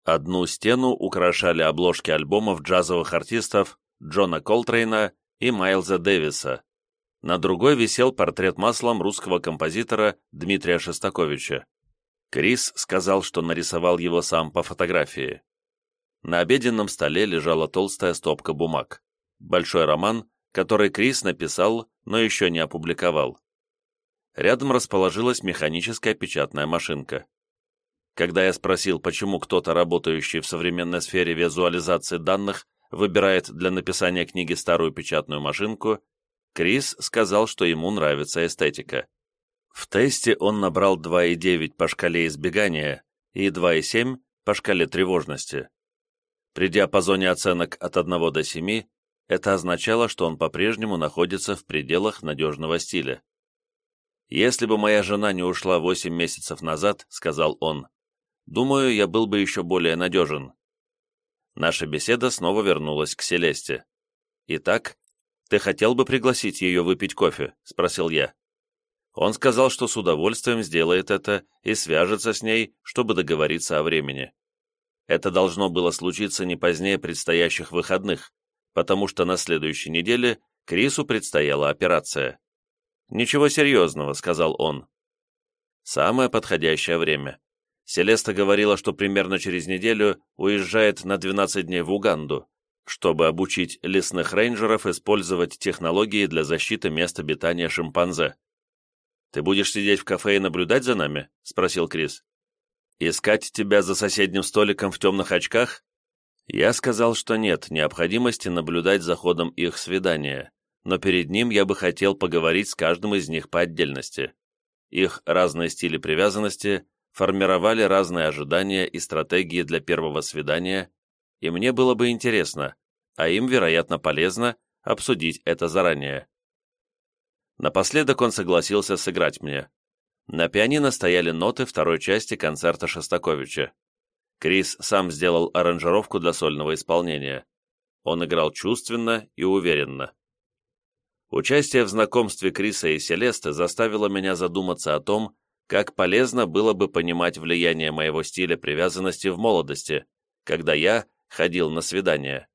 Одну стену украшали обложки альбомов джазовых артистов Джона Колтрейна и Майлза Дэвиса. На другой висел портрет маслом русского композитора Дмитрия Шостаковича. Крис сказал, что нарисовал его сам по фотографии. На обеденном столе лежала толстая стопка бумаг. Большой роман, который Крис написал, но еще не опубликовал. Рядом расположилась механическая печатная машинка. Когда я спросил, почему кто-то, работающий в современной сфере визуализации данных, выбирает для написания книги старую печатную машинку, Крис сказал, что ему нравится эстетика. В тесте он набрал 2,9 по шкале избегания и 2,7 по шкале тревожности. При диапазоне оценок от 1 до 7 это означало, что он по-прежнему находится в пределах надежного стиля. «Если бы моя жена не ушла 8 месяцев назад», — сказал он, — «думаю, я был бы еще более надежен». Наша беседа снова вернулась к Селесте. «Итак, ты хотел бы пригласить ее выпить кофе?» — спросил я. Он сказал, что с удовольствием сделает это и свяжется с ней, чтобы договориться о времени. Это должно было случиться не позднее предстоящих выходных, потому что на следующей неделе Крису предстояла операция. «Ничего серьезного», — сказал он. «Самое подходящее время. Селеста говорила, что примерно через неделю уезжает на 12 дней в Уганду, чтобы обучить лесных рейнджеров использовать технологии для защиты мест обитания шимпанзе. «Ты будешь сидеть в кафе и наблюдать за нами?» — спросил Крис. «Искать тебя за соседним столиком в темных очках?» Я сказал, что нет необходимости наблюдать за ходом их свидания, но перед ним я бы хотел поговорить с каждым из них по отдельности. Их разные стили привязанности формировали разные ожидания и стратегии для первого свидания, и мне было бы интересно, а им, вероятно, полезно обсудить это заранее. Напоследок он согласился сыграть мне. На пианино стояли ноты второй части концерта Шостаковича. Крис сам сделал аранжировку для сольного исполнения. Он играл чувственно и уверенно. Участие в знакомстве Криса и Селесты заставило меня задуматься о том, как полезно было бы понимать влияние моего стиля привязанности в молодости, когда я ходил на свидания.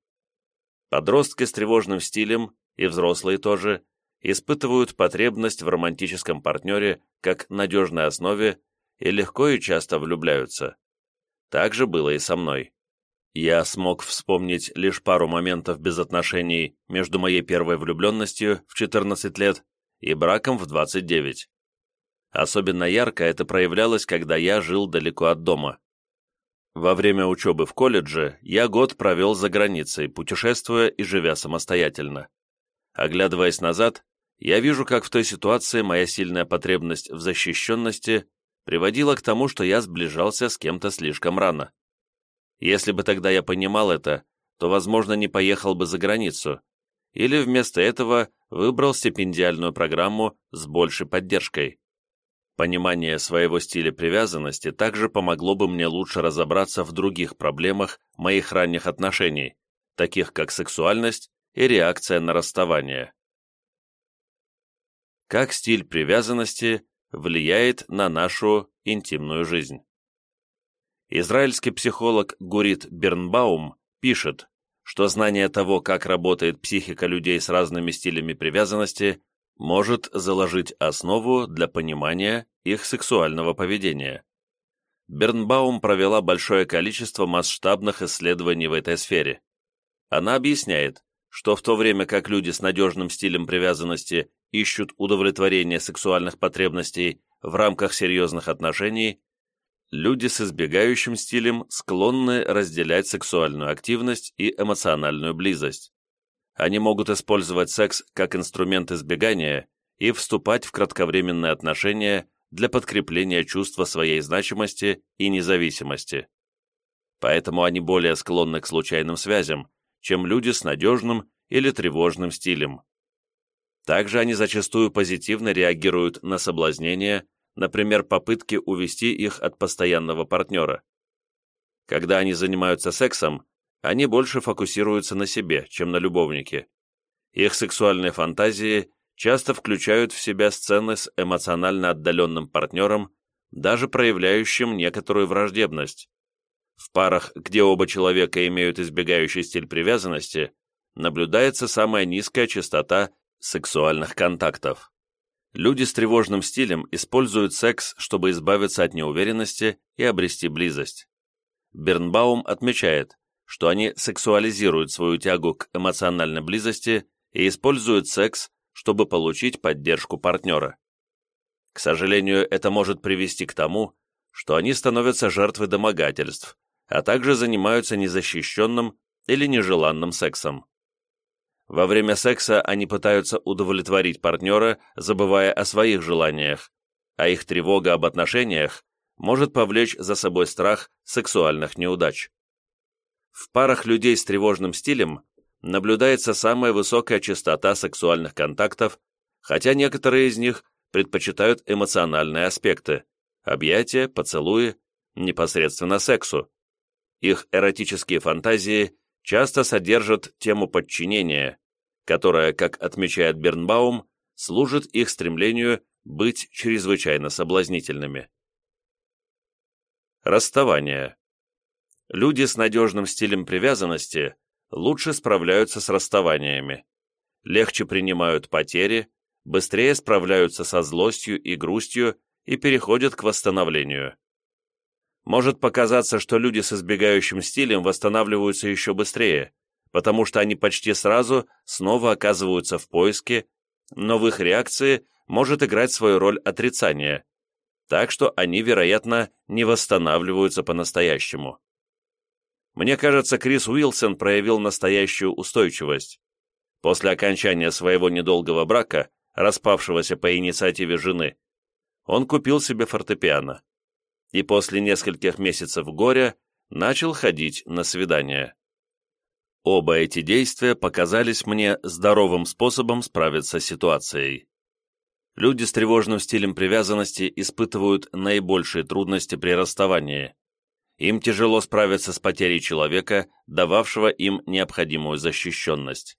Подростки с тревожным стилем, и взрослые тоже, испытывают потребность в романтическом партнере как надежной основе и легко и часто влюбляются. Так же было и со мной. Я смог вспомнить лишь пару моментов без отношений между моей первой влюбленностью в 14 лет и браком в 29. Особенно ярко это проявлялось, когда я жил далеко от дома. Во время учебы в колледже я год провел за границей, путешествуя и живя самостоятельно. Оглядываясь назад, я вижу, как в той ситуации моя сильная потребность в защищенности приводила к тому, что я сближался с кем-то слишком рано. Если бы тогда я понимал это, то, возможно, не поехал бы за границу, или вместо этого выбрал стипендиальную программу с большей поддержкой. Понимание своего стиля привязанности также помогло бы мне лучше разобраться в других проблемах моих ранних отношений, таких как сексуальность и реакция на расставание. Как стиль привязанности влияет на нашу интимную жизнь? Израильский психолог Гурит Бернбаум пишет, что знание того, как работает психика людей с разными стилями привязанности, может заложить основу для понимания их сексуального поведения. Бернбаум провела большое количество масштабных исследований в этой сфере. Она объясняет, что в то время как люди с надежным стилем привязанности ищут удовлетворение сексуальных потребностей в рамках серьезных отношений, люди с избегающим стилем склонны разделять сексуальную активность и эмоциональную близость. Они могут использовать секс как инструмент избегания и вступать в кратковременные отношения для подкрепления чувства своей значимости и независимости. Поэтому они более склонны к случайным связям, чем люди с надежным или тревожным стилем. Также они зачастую позитивно реагируют на соблазнения, например, попытки увести их от постоянного партнера. Когда они занимаются сексом, они больше фокусируются на себе, чем на любовнике. Их сексуальные фантазии часто включают в себя сцены с эмоционально отдаленным партнером, даже проявляющим некоторую враждебность. В парах, где оба человека имеют избегающий стиль привязанности, наблюдается самая низкая частота сексуальных контактов. Люди с тревожным стилем используют секс, чтобы избавиться от неуверенности и обрести близость. Бернбаум отмечает, что они сексуализируют свою тягу к эмоциональной близости и используют секс, чтобы получить поддержку партнера. К сожалению, это может привести к тому, что они становятся жертвой домогательств, а также занимаются незащищенным или нежеланным сексом. Во время секса они пытаются удовлетворить партнера, забывая о своих желаниях, а их тревога об отношениях может повлечь за собой страх сексуальных неудач. В парах людей с тревожным стилем наблюдается самая высокая частота сексуальных контактов, хотя некоторые из них предпочитают эмоциональные аспекты – объятия, поцелуи, непосредственно сексу. Их эротические фантазии часто содержат тему подчинения, которая, как отмечает Бернбаум, служит их стремлению быть чрезвычайно соблазнительными. Расставание. Люди с надежным стилем привязанности лучше справляются с расставаниями, легче принимают потери, быстрее справляются со злостью и грустью и переходят к восстановлению. Может показаться, что люди с избегающим стилем восстанавливаются еще быстрее, потому что они почти сразу снова оказываются в поиске, но в их реакции может играть свою роль отрицание, так что они, вероятно, не восстанавливаются по-настоящему. Мне кажется, Крис Уилсон проявил настоящую устойчивость. После окончания своего недолгого брака, распавшегося по инициативе жены, он купил себе фортепиано и после нескольких месяцев горя начал ходить на свидания. Оба эти действия показались мне здоровым способом справиться с ситуацией. Люди с тревожным стилем привязанности испытывают наибольшие трудности при расставании. Им тяжело справиться с потерей человека, дававшего им необходимую защищенность.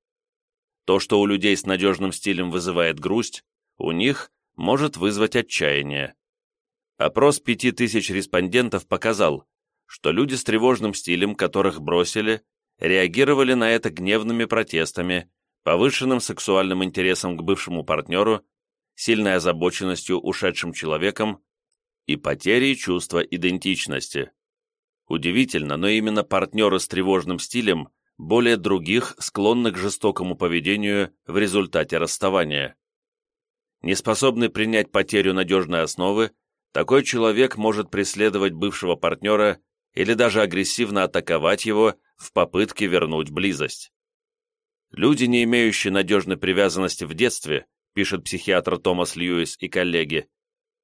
То, что у людей с надежным стилем вызывает грусть, у них может вызвать отчаяние. Опрос 5000 респондентов показал, что люди с тревожным стилем, которых бросили, реагировали на это гневными протестами, повышенным сексуальным интересом к бывшему партнеру, сильной озабоченностью ушедшим человеком и потерей чувства идентичности. Удивительно, но именно партнеры с тревожным стилем более других склонны к жестокому поведению в результате расставания. Неспособный принять потерю надежной основы, такой человек может преследовать бывшего партнера или даже агрессивно атаковать его в попытке вернуть близость. Люди, не имеющие надежной привязанности в детстве, пишет психиатр Томас Льюис и коллеги,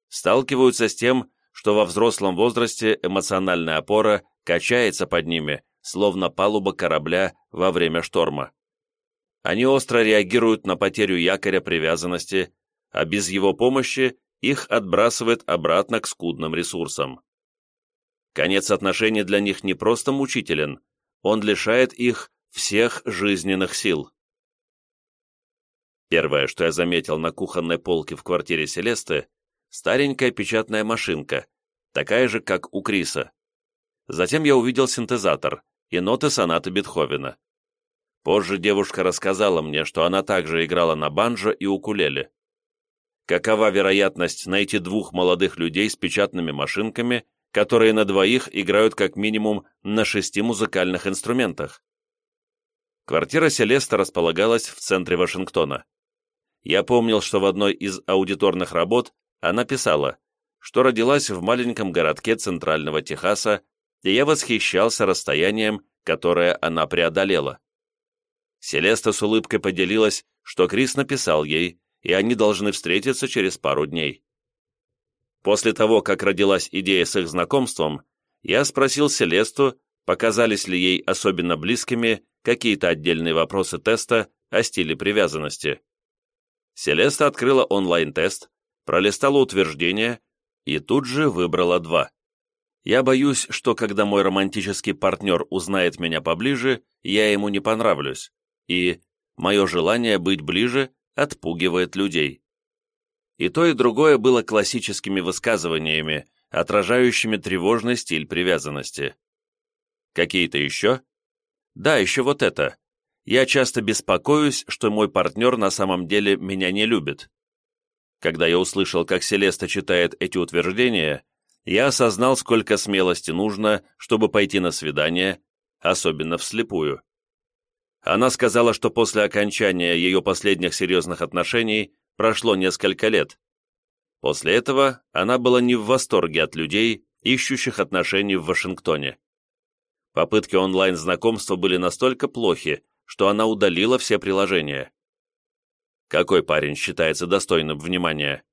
сталкиваются с тем, что во взрослом возрасте эмоциональная опора качается под ними, словно палуба корабля во время шторма. Они остро реагируют на потерю якоря привязанности, а без его помощи их отбрасывает обратно к скудным ресурсам. Конец отношений для них не просто мучителен, он лишает их всех жизненных сил. Первое, что я заметил на кухонной полке в квартире Селесты, старенькая печатная машинка, такая же, как у Криса. Затем я увидел синтезатор и ноты сонаты Бетховена. Позже девушка рассказала мне, что она также играла на банджо и укулеле какова вероятность найти двух молодых людей с печатными машинками, которые на двоих играют как минимум на шести музыкальных инструментах. Квартира Селеста располагалась в центре Вашингтона. Я помнил, что в одной из аудиторных работ она писала, что родилась в маленьком городке центрального Техаса, и я восхищался расстоянием, которое она преодолела. Селеста с улыбкой поделилась, что Крис написал ей, и они должны встретиться через пару дней. После того, как родилась идея с их знакомством, я спросил Селесту, показались ли ей особенно близкими какие-то отдельные вопросы теста о стиле привязанности. Селеста открыла онлайн-тест, пролистала утверждения и тут же выбрала два. Я боюсь, что когда мой романтический партнер узнает меня поближе, я ему не понравлюсь, и мое желание быть ближе отпугивает людей. И то, и другое было классическими высказываниями, отражающими тревожный стиль привязанности. Какие-то еще? Да, еще вот это. Я часто беспокоюсь, что мой партнер на самом деле меня не любит. Когда я услышал, как Селеста читает эти утверждения, я осознал, сколько смелости нужно, чтобы пойти на свидание, особенно вслепую. Она сказала, что после окончания ее последних серьезных отношений прошло несколько лет. После этого она была не в восторге от людей, ищущих отношений в Вашингтоне. Попытки онлайн-знакомства были настолько плохи, что она удалила все приложения. Какой парень считается достойным внимания?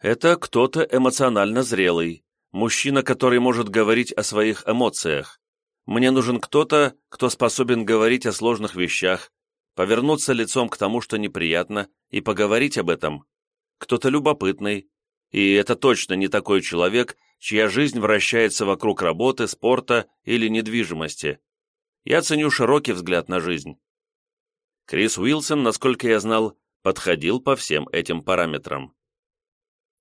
Это кто-то эмоционально зрелый, мужчина, который может говорить о своих эмоциях. Мне нужен кто-то, кто способен говорить о сложных вещах, повернуться лицом к тому, что неприятно, и поговорить об этом. Кто-то любопытный, и это точно не такой человек, чья жизнь вращается вокруг работы, спорта или недвижимости. Я ценю широкий взгляд на жизнь. Крис Уилсон, насколько я знал, подходил по всем этим параметрам.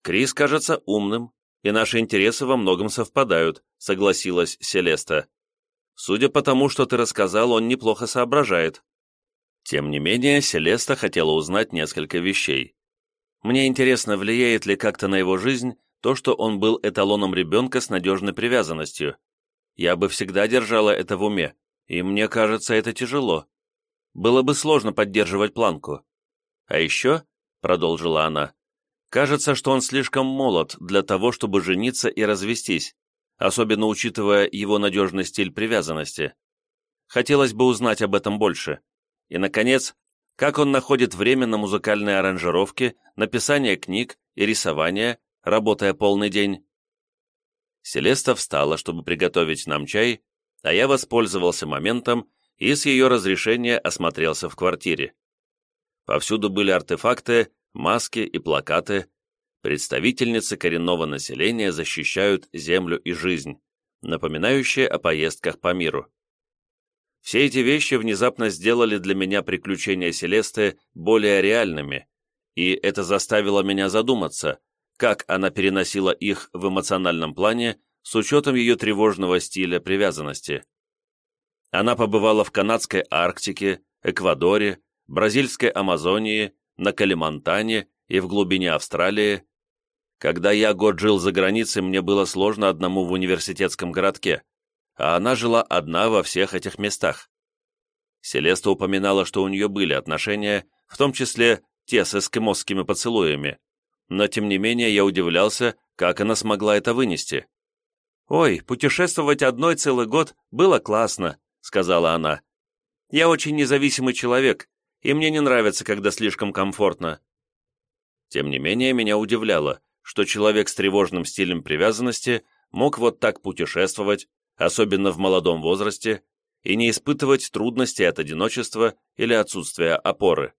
Крис кажется умным, и наши интересы во многом совпадают, согласилась Селеста. Судя по тому, что ты рассказал, он неплохо соображает. Тем не менее, Селеста хотела узнать несколько вещей. Мне интересно, влияет ли как-то на его жизнь то, что он был эталоном ребенка с надежной привязанностью. Я бы всегда держала это в уме, и мне кажется, это тяжело. Было бы сложно поддерживать планку. А еще, — продолжила она, — кажется, что он слишком молод для того, чтобы жениться и развестись, особенно учитывая его надежный стиль привязанности. Хотелось бы узнать об этом больше. И, наконец, как он находит время на музыкальные аранжировки, написание книг и рисование, работая полный день. Селеста встала, чтобы приготовить нам чай, а я воспользовался моментом и с ее разрешения осмотрелся в квартире. Повсюду были артефакты, маски и плакаты. Представительницы коренного населения защищают землю и жизнь, напоминающие о поездках по миру. Все эти вещи внезапно сделали для меня приключения Селесты более реальными, и это заставило меня задуматься, как она переносила их в эмоциональном плане с учетом ее тревожного стиля привязанности. Она побывала в канадской Арктике, Эквадоре, бразильской Амазонии, на Калимантане и в глубине Австралии. Когда я год жил за границей, мне было сложно одному в университетском городке, а она жила одна во всех этих местах. Селеста упоминала, что у нее были отношения, в том числе те с эскимосскими поцелуями, но тем не менее я удивлялся, как она смогла это вынести. «Ой, путешествовать одной целый год было классно», — сказала она. «Я очень независимый человек, и мне не нравится, когда слишком комфортно». Тем не менее, меня удивляло, что человек с тревожным стилем привязанности мог вот так путешествовать, особенно в молодом возрасте, и не испытывать трудностей от одиночества или отсутствия опоры.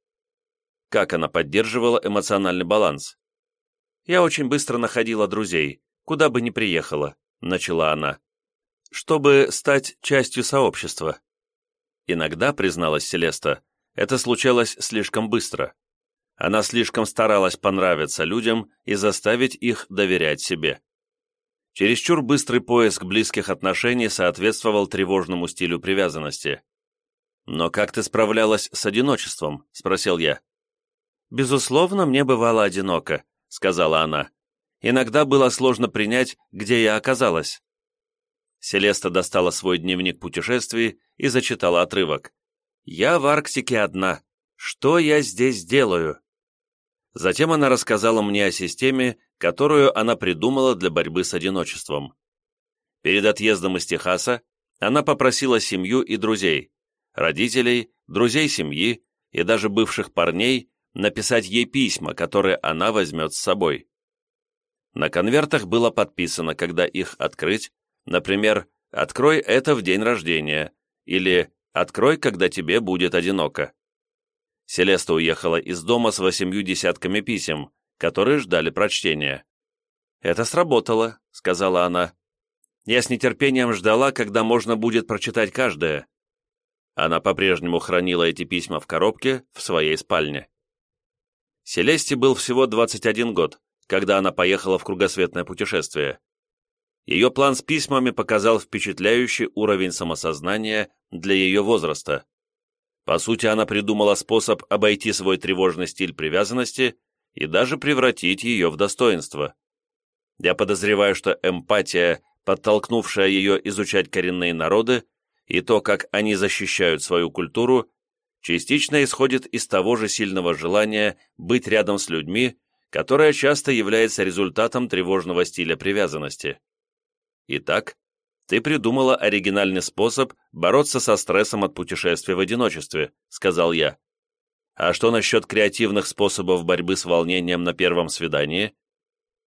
Как она поддерживала эмоциональный баланс? «Я очень быстро находила друзей, куда бы ни приехала», — начала она, «чтобы стать частью сообщества». Иногда, призналась Селеста, это случалось слишком быстро. Она слишком старалась понравиться людям и заставить их доверять себе. Чересчур быстрый поиск близких отношений соответствовал тревожному стилю привязанности. «Но как ты справлялась с одиночеством?» — спросил я. «Безусловно, мне бывало одиноко», — сказала она. «Иногда было сложно принять, где я оказалась». Селеста достала свой дневник путешествий и зачитала отрывок. «Я в Арктике одна. Что я здесь делаю?» Затем она рассказала мне о системе, которую она придумала для борьбы с одиночеством. Перед отъездом из Техаса она попросила семью и друзей, родителей, друзей семьи и даже бывших парней написать ей письма, которые она возьмет с собой. На конвертах было подписано, когда их открыть, например, «Открой это в день рождения» или «Открой, когда тебе будет одиноко». Селеста уехала из дома с восемью десятками писем, которые ждали прочтения. «Это сработало», — сказала она. «Я с нетерпением ждала, когда можно будет прочитать каждое». Она по-прежнему хранила эти письма в коробке в своей спальне. Селесте был всего 21 год, когда она поехала в кругосветное путешествие. Ее план с письмами показал впечатляющий уровень самосознания для ее возраста. По сути, она придумала способ обойти свой тревожный стиль привязанности и даже превратить ее в достоинство. Я подозреваю, что эмпатия, подтолкнувшая ее изучать коренные народы, и то, как они защищают свою культуру, частично исходит из того же сильного желания быть рядом с людьми, которое часто является результатом тревожного стиля привязанности. Итак, ты придумала оригинальный способ бороться со стрессом от путешествия в одиночестве, сказал я. А что насчет креативных способов борьбы с волнением на первом свидании?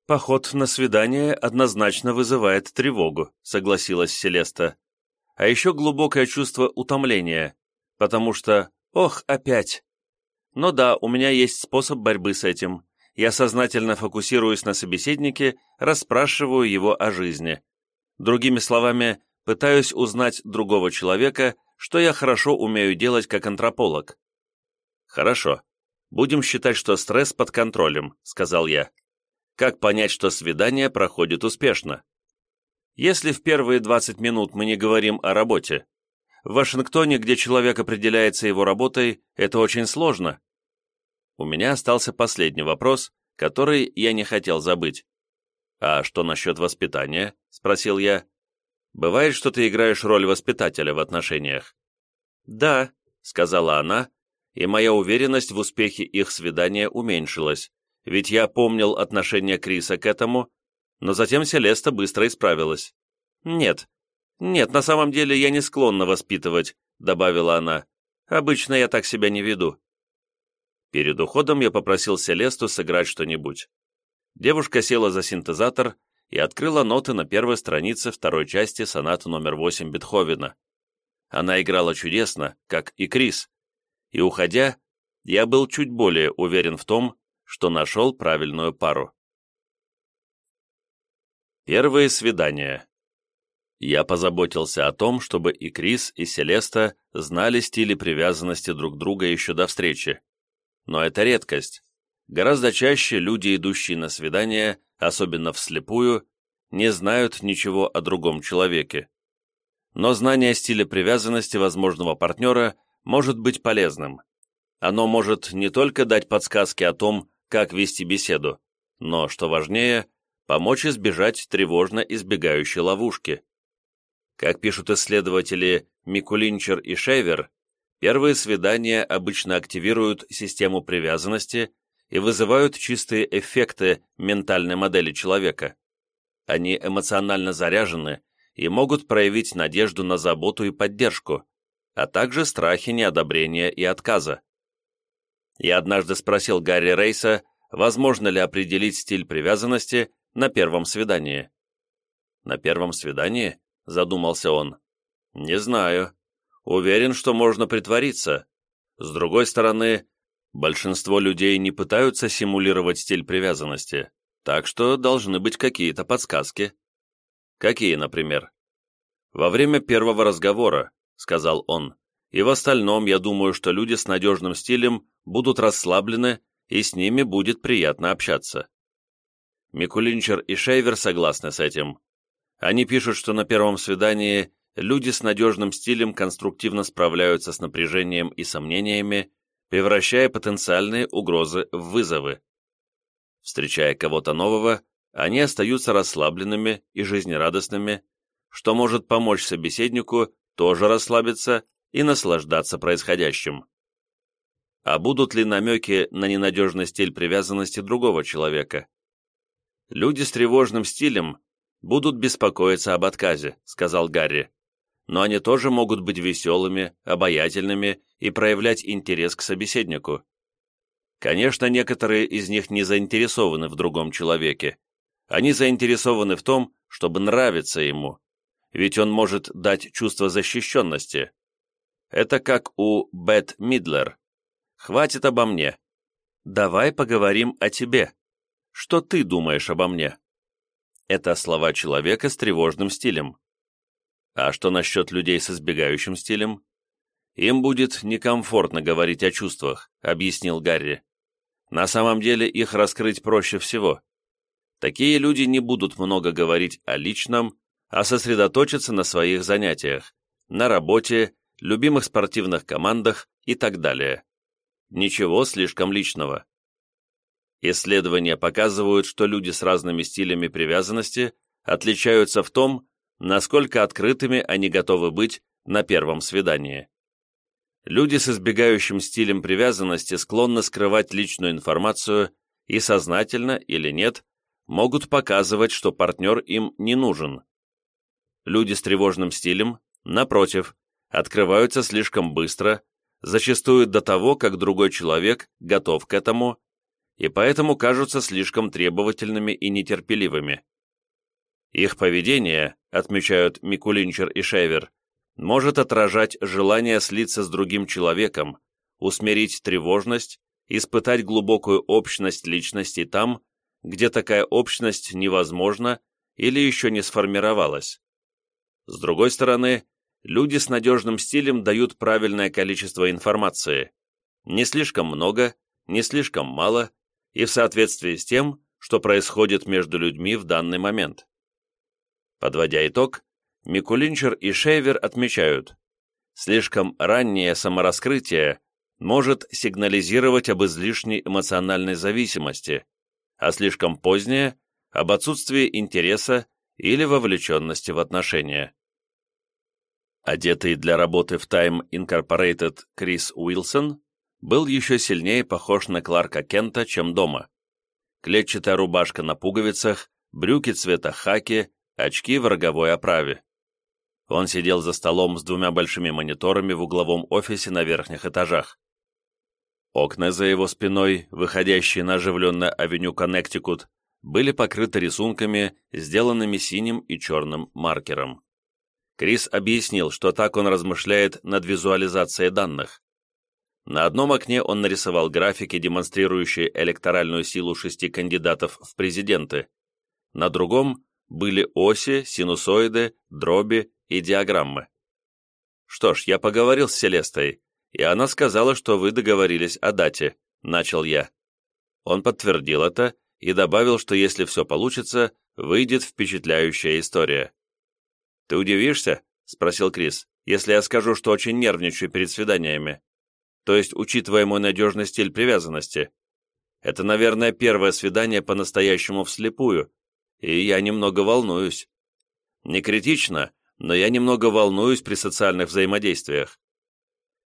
Поход на свидание однозначно вызывает тревогу, согласилась Селеста. А еще глубокое чувство утомления, потому что Ох, опять. Но да, у меня есть способ борьбы с этим. Я сознательно фокусируюсь на собеседнике, расспрашиваю его о жизни. Другими словами, пытаюсь узнать другого человека, что я хорошо умею делать как антрополог. Хорошо. Будем считать, что стресс под контролем, сказал я. Как понять, что свидание проходит успешно? Если в первые 20 минут мы не говорим о работе, в Вашингтоне, где человек определяется его работой, это очень сложно. У меня остался последний вопрос, который я не хотел забыть. «А что насчет воспитания?» – спросил я. «Бывает, что ты играешь роль воспитателя в отношениях?» «Да», – сказала она, и моя уверенность в успехе их свидания уменьшилась, ведь я помнил отношение Криса к этому, но затем Селеста быстро исправилась. «Нет, «Нет, на самом деле я не склонна воспитывать», — добавила она. «Обычно я так себя не веду». Перед уходом я попросил Селесту сыграть что-нибудь. Девушка села за синтезатор и открыла ноты на первой странице второй части соната номер 8 Бетховена. Она играла чудесно, как и Крис. И, уходя, я был чуть более уверен в том, что нашел правильную пару. Первые свидания я позаботился о том, чтобы и Крис, и Селеста знали стили привязанности друг друга еще до встречи. Но это редкость. Гораздо чаще люди, идущие на свидание, особенно вслепую, не знают ничего о другом человеке. Но знание стиля привязанности возможного партнера может быть полезным. Оно может не только дать подсказки о том, как вести беседу, но, что важнее, помочь избежать тревожно избегающей ловушки. Как пишут исследователи Микулинчер и Шейвер, первые свидания обычно активируют систему привязанности и вызывают чистые эффекты ментальной модели человека. Они эмоционально заряжены и могут проявить надежду на заботу и поддержку, а также страхи неодобрения и отказа. Я однажды спросил Гарри Рейса, возможно ли определить стиль привязанности на первом свидании. На первом свидании? — задумался он. «Не знаю. Уверен, что можно притвориться. С другой стороны, большинство людей не пытаются симулировать стиль привязанности, так что должны быть какие-то подсказки». «Какие, например?» «Во время первого разговора», — сказал он, «и в остальном я думаю, что люди с надежным стилем будут расслаблены, и с ними будет приятно общаться». Микулинчер и Шейвер согласны с этим. Они пишут, что на первом свидании люди с надежным стилем конструктивно справляются с напряжением и сомнениями, превращая потенциальные угрозы в вызовы. Встречая кого-то нового, они остаются расслабленными и жизнерадостными, что может помочь собеседнику тоже расслабиться и наслаждаться происходящим. А будут ли намеки на ненадежный стиль привязанности другого человека? Люди с тревожным стилем будут беспокоиться об отказе, сказал Гарри. Но они тоже могут быть веселыми, обаятельными и проявлять интерес к собеседнику. Конечно, некоторые из них не заинтересованы в другом человеке. Они заинтересованы в том, чтобы нравиться ему, ведь он может дать чувство защищенности. Это как у Бет Мидлер. «Хватит обо мне. Давай поговорим о тебе. Что ты думаешь обо мне?» Это слова человека с тревожным стилем. А что насчет людей с избегающим стилем? Им будет некомфортно говорить о чувствах, объяснил Гарри. На самом деле их раскрыть проще всего. Такие люди не будут много говорить о личном, а сосредоточатся на своих занятиях, на работе, любимых спортивных командах и так далее. Ничего слишком личного. Исследования показывают, что люди с разными стилями привязанности отличаются в том, насколько открытыми они готовы быть на первом свидании. Люди с избегающим стилем привязанности склонны скрывать личную информацию и сознательно или нет могут показывать, что партнер им не нужен. Люди с тревожным стилем, напротив, открываются слишком быстро, зачастую до того, как другой человек готов к этому, и поэтому кажутся слишком требовательными и нетерпеливыми. Их поведение, отмечают Микулинчер и Шевер, может отражать желание слиться с другим человеком, усмирить тревожность, испытать глубокую общность личности там, где такая общность невозможна или еще не сформировалась. С другой стороны, люди с надежным стилем дают правильное количество информации, не слишком много, не слишком мало и в соответствии с тем, что происходит между людьми в данный момент. Подводя итог, Микулинчер и Шейвер отмечают, слишком раннее самораскрытие может сигнализировать об излишней эмоциональной зависимости, а слишком позднее – об отсутствии интереса или вовлеченности в отношения. Одетый для работы в Time Incorporated Крис Уилсон был еще сильнее похож на Кларка Кента, чем дома. Клетчатая рубашка на пуговицах, брюки цвета хаки, очки в роговой оправе. Он сидел за столом с двумя большими мониторами в угловом офисе на верхних этажах. Окна за его спиной, выходящие на оживленное авеню Коннектикут, были покрыты рисунками, сделанными синим и черным маркером. Крис объяснил, что так он размышляет над визуализацией данных. На одном окне он нарисовал графики, демонстрирующие электоральную силу шести кандидатов в президенты. На другом были оси, синусоиды, дроби и диаграммы. «Что ж, я поговорил с Селестой, и она сказала, что вы договорились о дате», — начал я. Он подтвердил это и добавил, что если все получится, выйдет впечатляющая история. «Ты удивишься?» — спросил Крис, «если я скажу, что очень нервничаю перед свиданиями. То есть, учитывая мой надежный стиль привязанности. Это, наверное, первое свидание по-настоящему вслепую, и я немного волнуюсь. Не критично, но я немного волнуюсь при социальных взаимодействиях.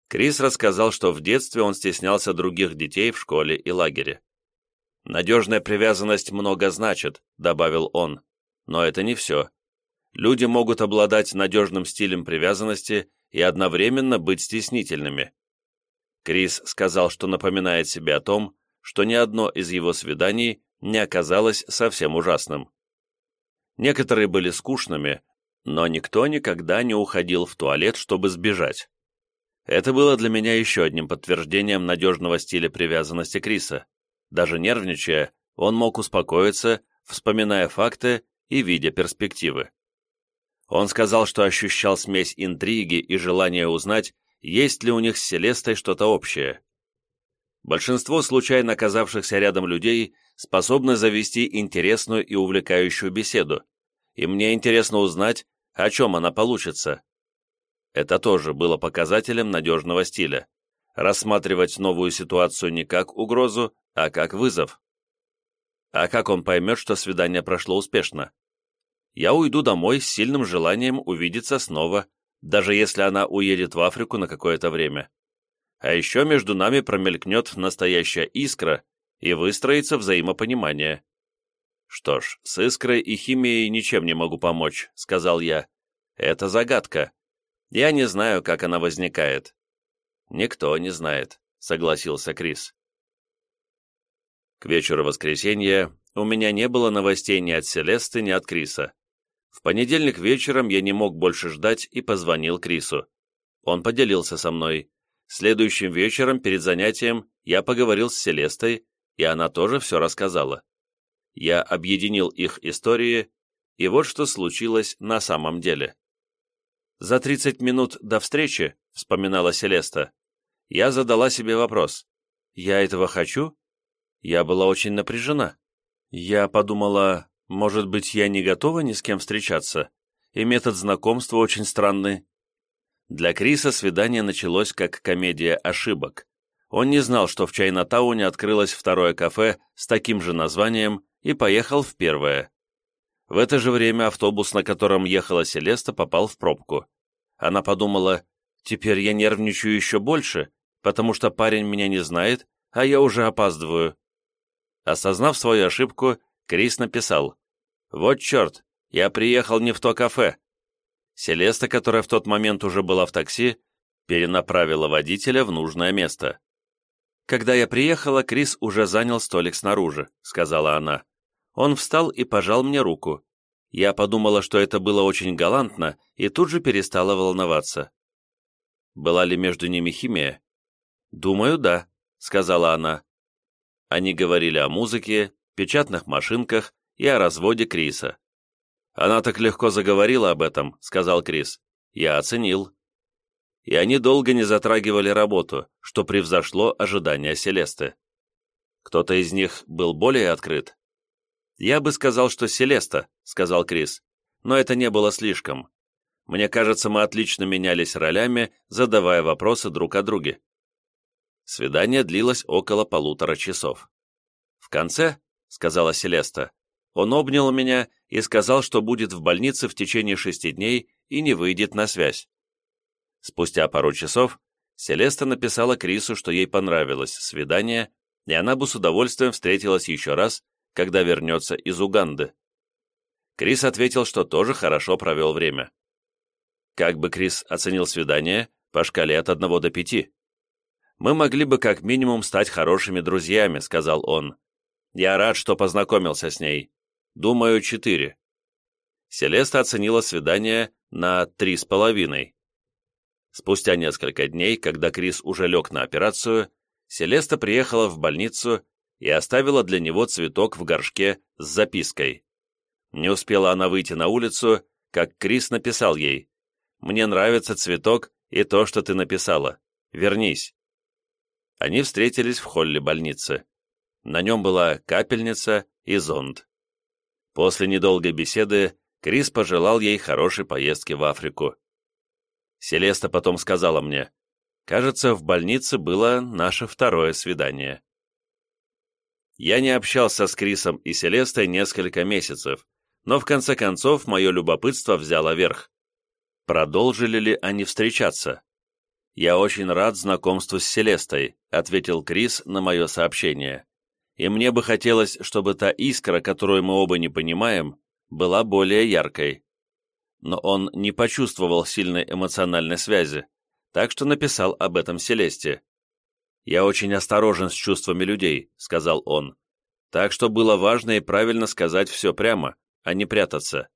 Крис рассказал, что в детстве он стеснялся других детей в школе и лагере. «Надежная привязанность много значит», — добавил он, — «но это не все. Люди могут обладать надежным стилем привязанности и одновременно быть стеснительными». Крис сказал, что напоминает себе о том, что ни одно из его свиданий не оказалось совсем ужасным. Некоторые были скучными, но никто никогда не уходил в туалет, чтобы сбежать. Это было для меня еще одним подтверждением надежного стиля привязанности Криса. Даже нервничая, он мог успокоиться, вспоминая факты и видя перспективы. Он сказал, что ощущал смесь интриги и желания узнать, есть ли у них с Селестой что-то общее. Большинство случайно оказавшихся рядом людей способны завести интересную и увлекающую беседу, и мне интересно узнать, о чем она получится. Это тоже было показателем надежного стиля. Рассматривать новую ситуацию не как угрозу, а как вызов. А как он поймет, что свидание прошло успешно? Я уйду домой с сильным желанием увидеться снова, даже если она уедет в Африку на какое-то время. А еще между нами промелькнет настоящая искра и выстроится взаимопонимание. «Что ж, с искрой и химией ничем не могу помочь», — сказал я. «Это загадка. Я не знаю, как она возникает». «Никто не знает», — согласился Крис. К вечеру воскресенья у меня не было новостей ни от Селесты, ни от Криса. В понедельник вечером я не мог больше ждать и позвонил Крису. Он поделился со мной. Следующим вечером, перед занятием, я поговорил с Селестой, и она тоже все рассказала. Я объединил их истории, и вот что случилось на самом деле. «За 30 минут до встречи», — вспоминала Селеста, я задала себе вопрос. «Я этого хочу?» Я была очень напряжена. Я подумала, может быть, я не готова ни с кем встречаться, и метод знакомства очень странный. Для Криса свидание началось как комедия ошибок. Он не знал, что в Чайнатауне открылось второе кафе с таким же названием, и поехал в первое. В это же время автобус, на котором ехала Селеста, попал в пробку. Она подумала, теперь я нервничаю еще больше, потому что парень меня не знает, а я уже опаздываю. Осознав свою ошибку, Крис написал «Вот черт, я приехал не в то кафе». Селеста, которая в тот момент уже была в такси, перенаправила водителя в нужное место. «Когда я приехала, Крис уже занял столик снаружи», — сказала она. Он встал и пожал мне руку. Я подумала, что это было очень галантно, и тут же перестала волноваться. Была ли между ними химия? «Думаю, да», — сказала она. Они говорили о музыке, печатных машинках и о разводе Криса. «Она так легко заговорила об этом», — сказал Крис. «Я оценил». И они долго не затрагивали работу, что превзошло ожидания Селесты. Кто-то из них был более открыт. «Я бы сказал, что Селеста», — сказал Крис, «но это не было слишком. Мне кажется, мы отлично менялись ролями, задавая вопросы друг о друге». Свидание длилось около полутора часов. В конце, — сказала Селеста, — он обнял меня и сказал, что будет в больнице в течение шести дней и не выйдет на связь. Спустя пару часов Селеста написала Крису, что ей понравилось свидание, и она бы с удовольствием встретилась еще раз, когда вернется из Уганды. Крис ответил, что тоже хорошо провел время. Как бы Крис оценил свидание по шкале от одного до пяти? мы могли бы как минимум стать хорошими друзьями», — сказал он. «Я рад, что познакомился с ней. Думаю, четыре». Селеста оценила свидание на три с половиной. Спустя несколько дней, когда Крис уже лег на операцию, Селеста приехала в больницу и оставила для него цветок в горшке с запиской. Не успела она выйти на улицу, как Крис написал ей «Мне нравится цветок и то, что ты написала. Вернись». Они встретились в холле больницы. На нем была капельница и зонд. После недолгой беседы Крис пожелал ей хорошей поездки в Африку. Селеста потом сказала мне, «Кажется, в больнице было наше второе свидание». Я не общался с Крисом и Селестой несколько месяцев, но в конце концов мое любопытство взяло верх. Продолжили ли они встречаться? «Я очень рад знакомству с Селестой», — ответил Крис на мое сообщение. «И мне бы хотелось, чтобы та искра, которую мы оба не понимаем, была более яркой». Но он не почувствовал сильной эмоциональной связи, так что написал об этом Селесте. «Я очень осторожен с чувствами людей», — сказал он. «Так что было важно и правильно сказать все прямо, а не прятаться».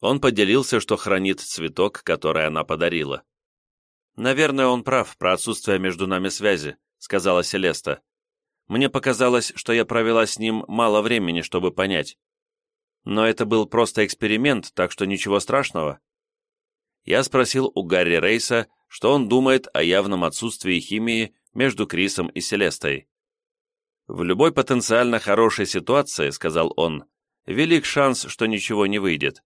Он поделился, что хранит цветок, который она подарила. «Наверное, он прав про отсутствие между нами связи», — сказала Селеста. «Мне показалось, что я провела с ним мало времени, чтобы понять. Но это был просто эксперимент, так что ничего страшного». Я спросил у Гарри Рейса, что он думает о явном отсутствии химии между Крисом и Селестой. «В любой потенциально хорошей ситуации, — сказал он, — велик шанс, что ничего не выйдет.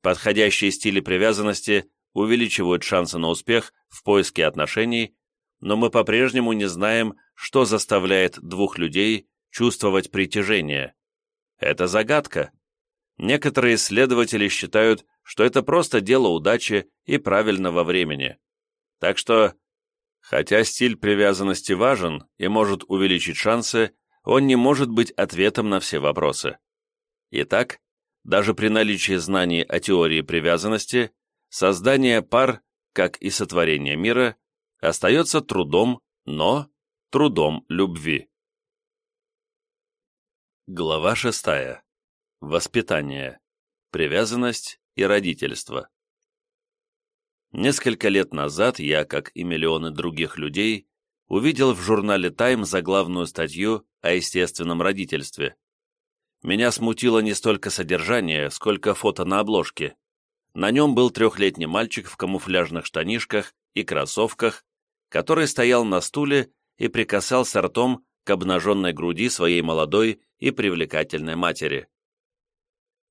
Подходящие стили привязанности увеличивают шансы на успех в поиске отношений, но мы по-прежнему не знаем, что заставляет двух людей чувствовать притяжение. Это загадка. Некоторые исследователи считают, что это просто дело удачи и правильного времени. Так что, хотя стиль привязанности важен и может увеличить шансы, он не может быть ответом на все вопросы. Итак, даже при наличии знаний о теории привязанности, создание пар, как и сотворение мира, остается трудом, но трудом любви. Глава шестая. Воспитание. Привязанность и родительство. Несколько лет назад я, как и миллионы других людей, увидел в журнале «Тайм» заглавную статью о естественном родительстве. Меня смутило не столько содержание, сколько фото на обложке. На нем был трехлетний мальчик в камуфляжных штанишках и кроссовках, который стоял на стуле и прикасался ртом к обнаженной груди своей молодой и привлекательной матери.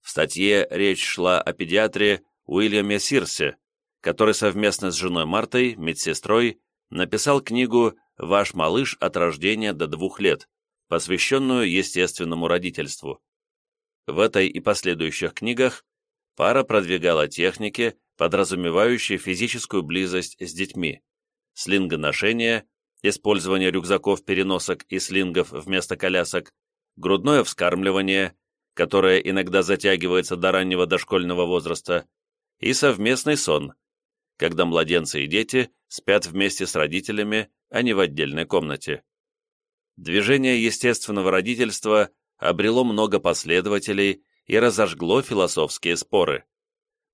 В статье речь шла о педиатре Уильяме Сирсе, который совместно с женой Мартой, медсестрой, написал книгу «Ваш малыш от рождения до двух лет», посвященную естественному родительству. В этой и последующих книгах пара продвигала техники, подразумевающие физическую близость с детьми, слингоношение, использование рюкзаков-переносок и слингов вместо колясок, грудное вскармливание, которое иногда затягивается до раннего дошкольного возраста, и совместный сон, когда младенцы и дети спят вместе с родителями, а не в отдельной комнате. Движение естественного родительства обрело много последователей и разожгло философские споры.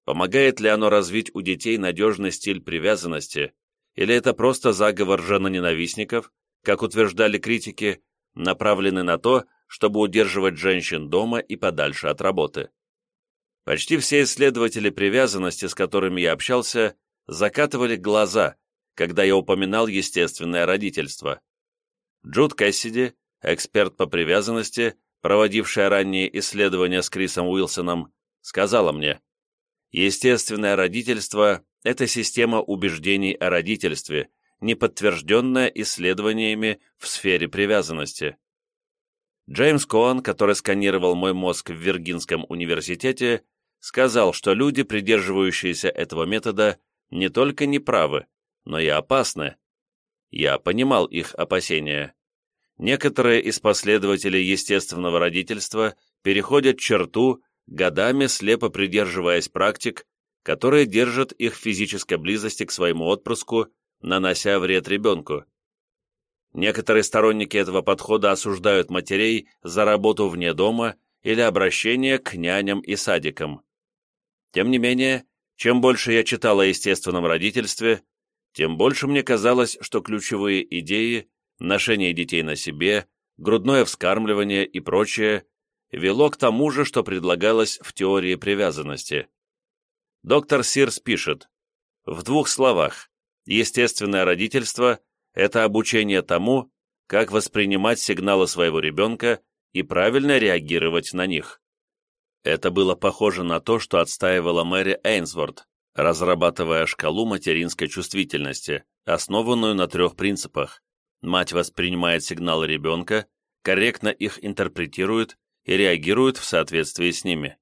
Помогает ли оно развить у детей надежный стиль привязанности, или это просто заговор женоненавистников, как утверждали критики, направленный на то, чтобы удерживать женщин дома и подальше от работы. Почти все исследователи привязанности, с которыми я общался, закатывали глаза, когда я упоминал естественное родительство. Джуд Кэссиди, эксперт по привязанности, проводившая ранние исследования с Крисом Уилсоном, сказала мне, «Естественное родительство – это система убеждений о родительстве, не подтвержденная исследованиями в сфере привязанности. Джеймс Коан, который сканировал мой мозг в Виргинском университете, сказал, что люди, придерживающиеся этого метода, не только неправы, но и опасны. Я понимал их опасения. Некоторые из последователей естественного родительства переходят черту, годами слепо придерживаясь практик, которые держат их в физической близости к своему отпрыску, нанося вред ребенку. Некоторые сторонники этого подхода осуждают матерей за работу вне дома или обращение к няням и садикам. Тем не менее, чем больше я читал о естественном родительстве, тем больше мне казалось, что ключевые идеи, ношение детей на себе, грудное вскармливание и прочее, вело к тому же, что предлагалось в теории привязанности. Доктор Сирс пишет, в двух словах, естественное родительство это обучение тому, как воспринимать сигналы своего ребенка и правильно реагировать на них. Это было похоже на то, что отстаивала Мэри Эйнсворт, разрабатывая шкалу материнской чувствительности, основанную на трех принципах. Мать воспринимает сигналы ребенка, корректно их интерпретирует и реагирует в соответствии с ними.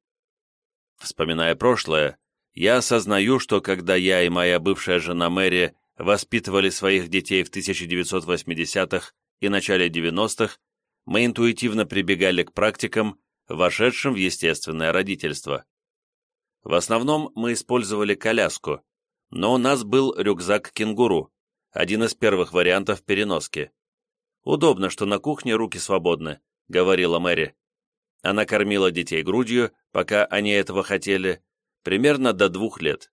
Вспоминая прошлое, я осознаю, что когда я и моя бывшая жена Мэри воспитывали своих детей в 1980-х и начале 90-х, мы интуитивно прибегали к практикам, вошедшим в естественное родительство. В основном мы использовали коляску, но у нас был рюкзак-кенгуру, один из первых вариантов переноски. «Удобно, что на кухне руки свободны», — говорила Мэри. Она кормила детей грудью, пока они этого хотели, примерно до двух лет.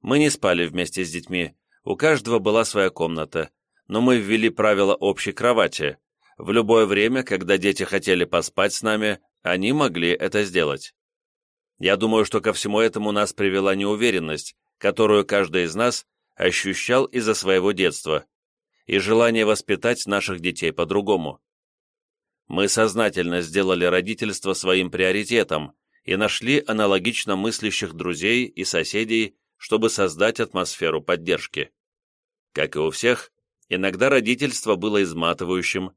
Мы не спали вместе с детьми, у каждого была своя комната, но мы ввели правило общей кровати. В любое время, когда дети хотели поспать с нами, они могли это сделать. Я думаю, что ко всему этому нас привела неуверенность, которую каждый из нас ощущал из-за своего детства, и желание воспитать наших детей по-другому. Мы сознательно сделали родительство своим приоритетом и нашли аналогично мыслящих друзей и соседей, чтобы создать атмосферу поддержки. Как и у всех, иногда родительство было изматывающим,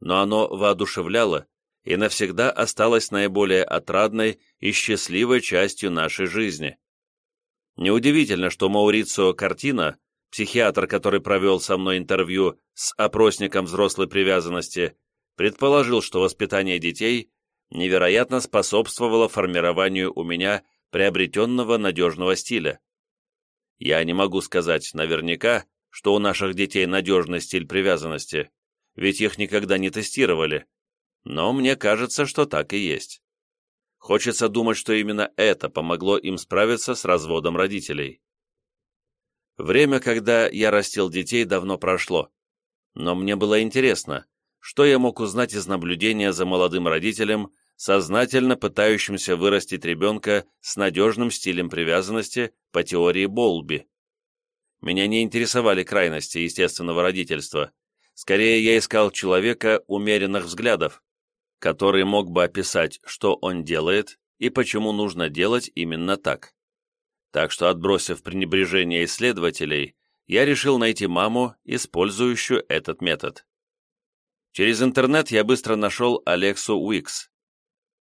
но оно воодушевляло, и навсегда осталась наиболее отрадной и счастливой частью нашей жизни. Неудивительно, что Маурицио Картина, психиатр, который провел со мной интервью с опросником взрослой привязанности, предположил, что воспитание детей невероятно способствовало формированию у меня приобретенного надежного стиля. Я не могу сказать наверняка, что у наших детей надежный стиль привязанности, ведь их никогда не тестировали, но мне кажется, что так и есть. Хочется думать, что именно это помогло им справиться с разводом родителей. Время, когда я растил детей, давно прошло, но мне было интересно, что я мог узнать из наблюдения за молодым родителем, сознательно пытающимся вырастить ребенка с надежным стилем привязанности по теории Болби. Меня не интересовали крайности естественного родительства. Скорее, я искал человека умеренных взглядов, который мог бы описать, что он делает и почему нужно делать именно так. Так что, отбросив пренебрежение исследователей, я решил найти маму, использующую этот метод. Через интернет я быстро нашел Алексу Уикс,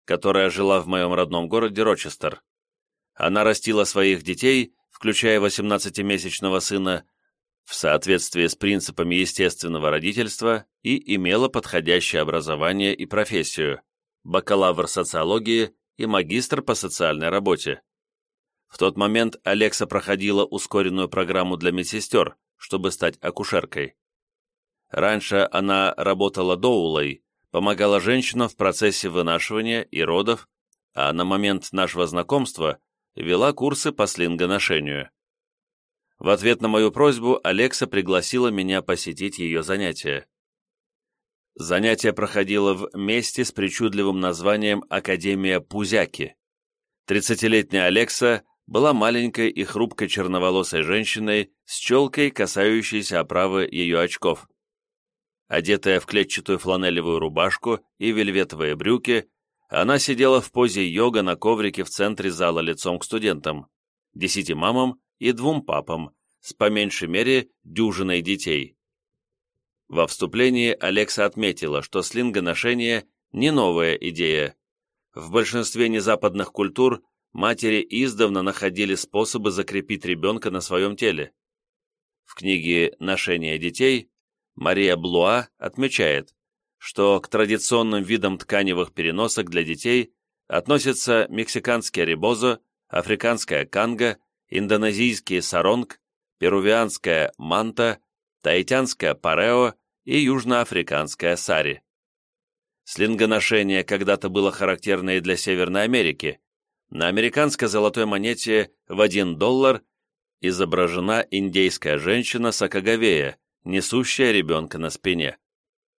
которая жила в моем родном городе Рочестер. Она растила своих детей, включая 18-месячного сына, в соответствии с принципами естественного родительства и имела подходящее образование и профессию – бакалавр социологии и магистр по социальной работе. В тот момент Алекса проходила ускоренную программу для медсестер, чтобы стать акушеркой. Раньше она работала доулой, помогала женщинам в процессе вынашивания и родов, а на момент нашего знакомства вела курсы по слингоношению. В ответ на мою просьбу Алекса пригласила меня посетить ее занятия. Занятие проходило в месте с причудливым названием «Академия Пузяки». Тридцатилетняя Алекса была маленькой и хрупкой черноволосой женщиной с челкой, касающейся оправы ее очков. Одетая в клетчатую фланелевую рубашку и вельветовые брюки, она сидела в позе йога на коврике в центре зала лицом к студентам, десяти мамам и двум папам, с по меньшей мере дюжиной детей. Во вступлении Алекса отметила, что слингоношение – не новая идея. В большинстве незападных культур матери издавна находили способы закрепить ребенка на своем теле. В книге «Ношение детей» Мария Блуа отмечает, что к традиционным видам тканевых переносок для детей относятся мексиканская ребозо, африканская канга индонезийский саронг, перувианская манта, таитянская парео и южноафриканская сари. Слингоношение когда-то было характерно и для Северной Америки. На американской золотой монете в 1 доллар изображена индейская женщина Сакаговея, несущая ребенка на спине.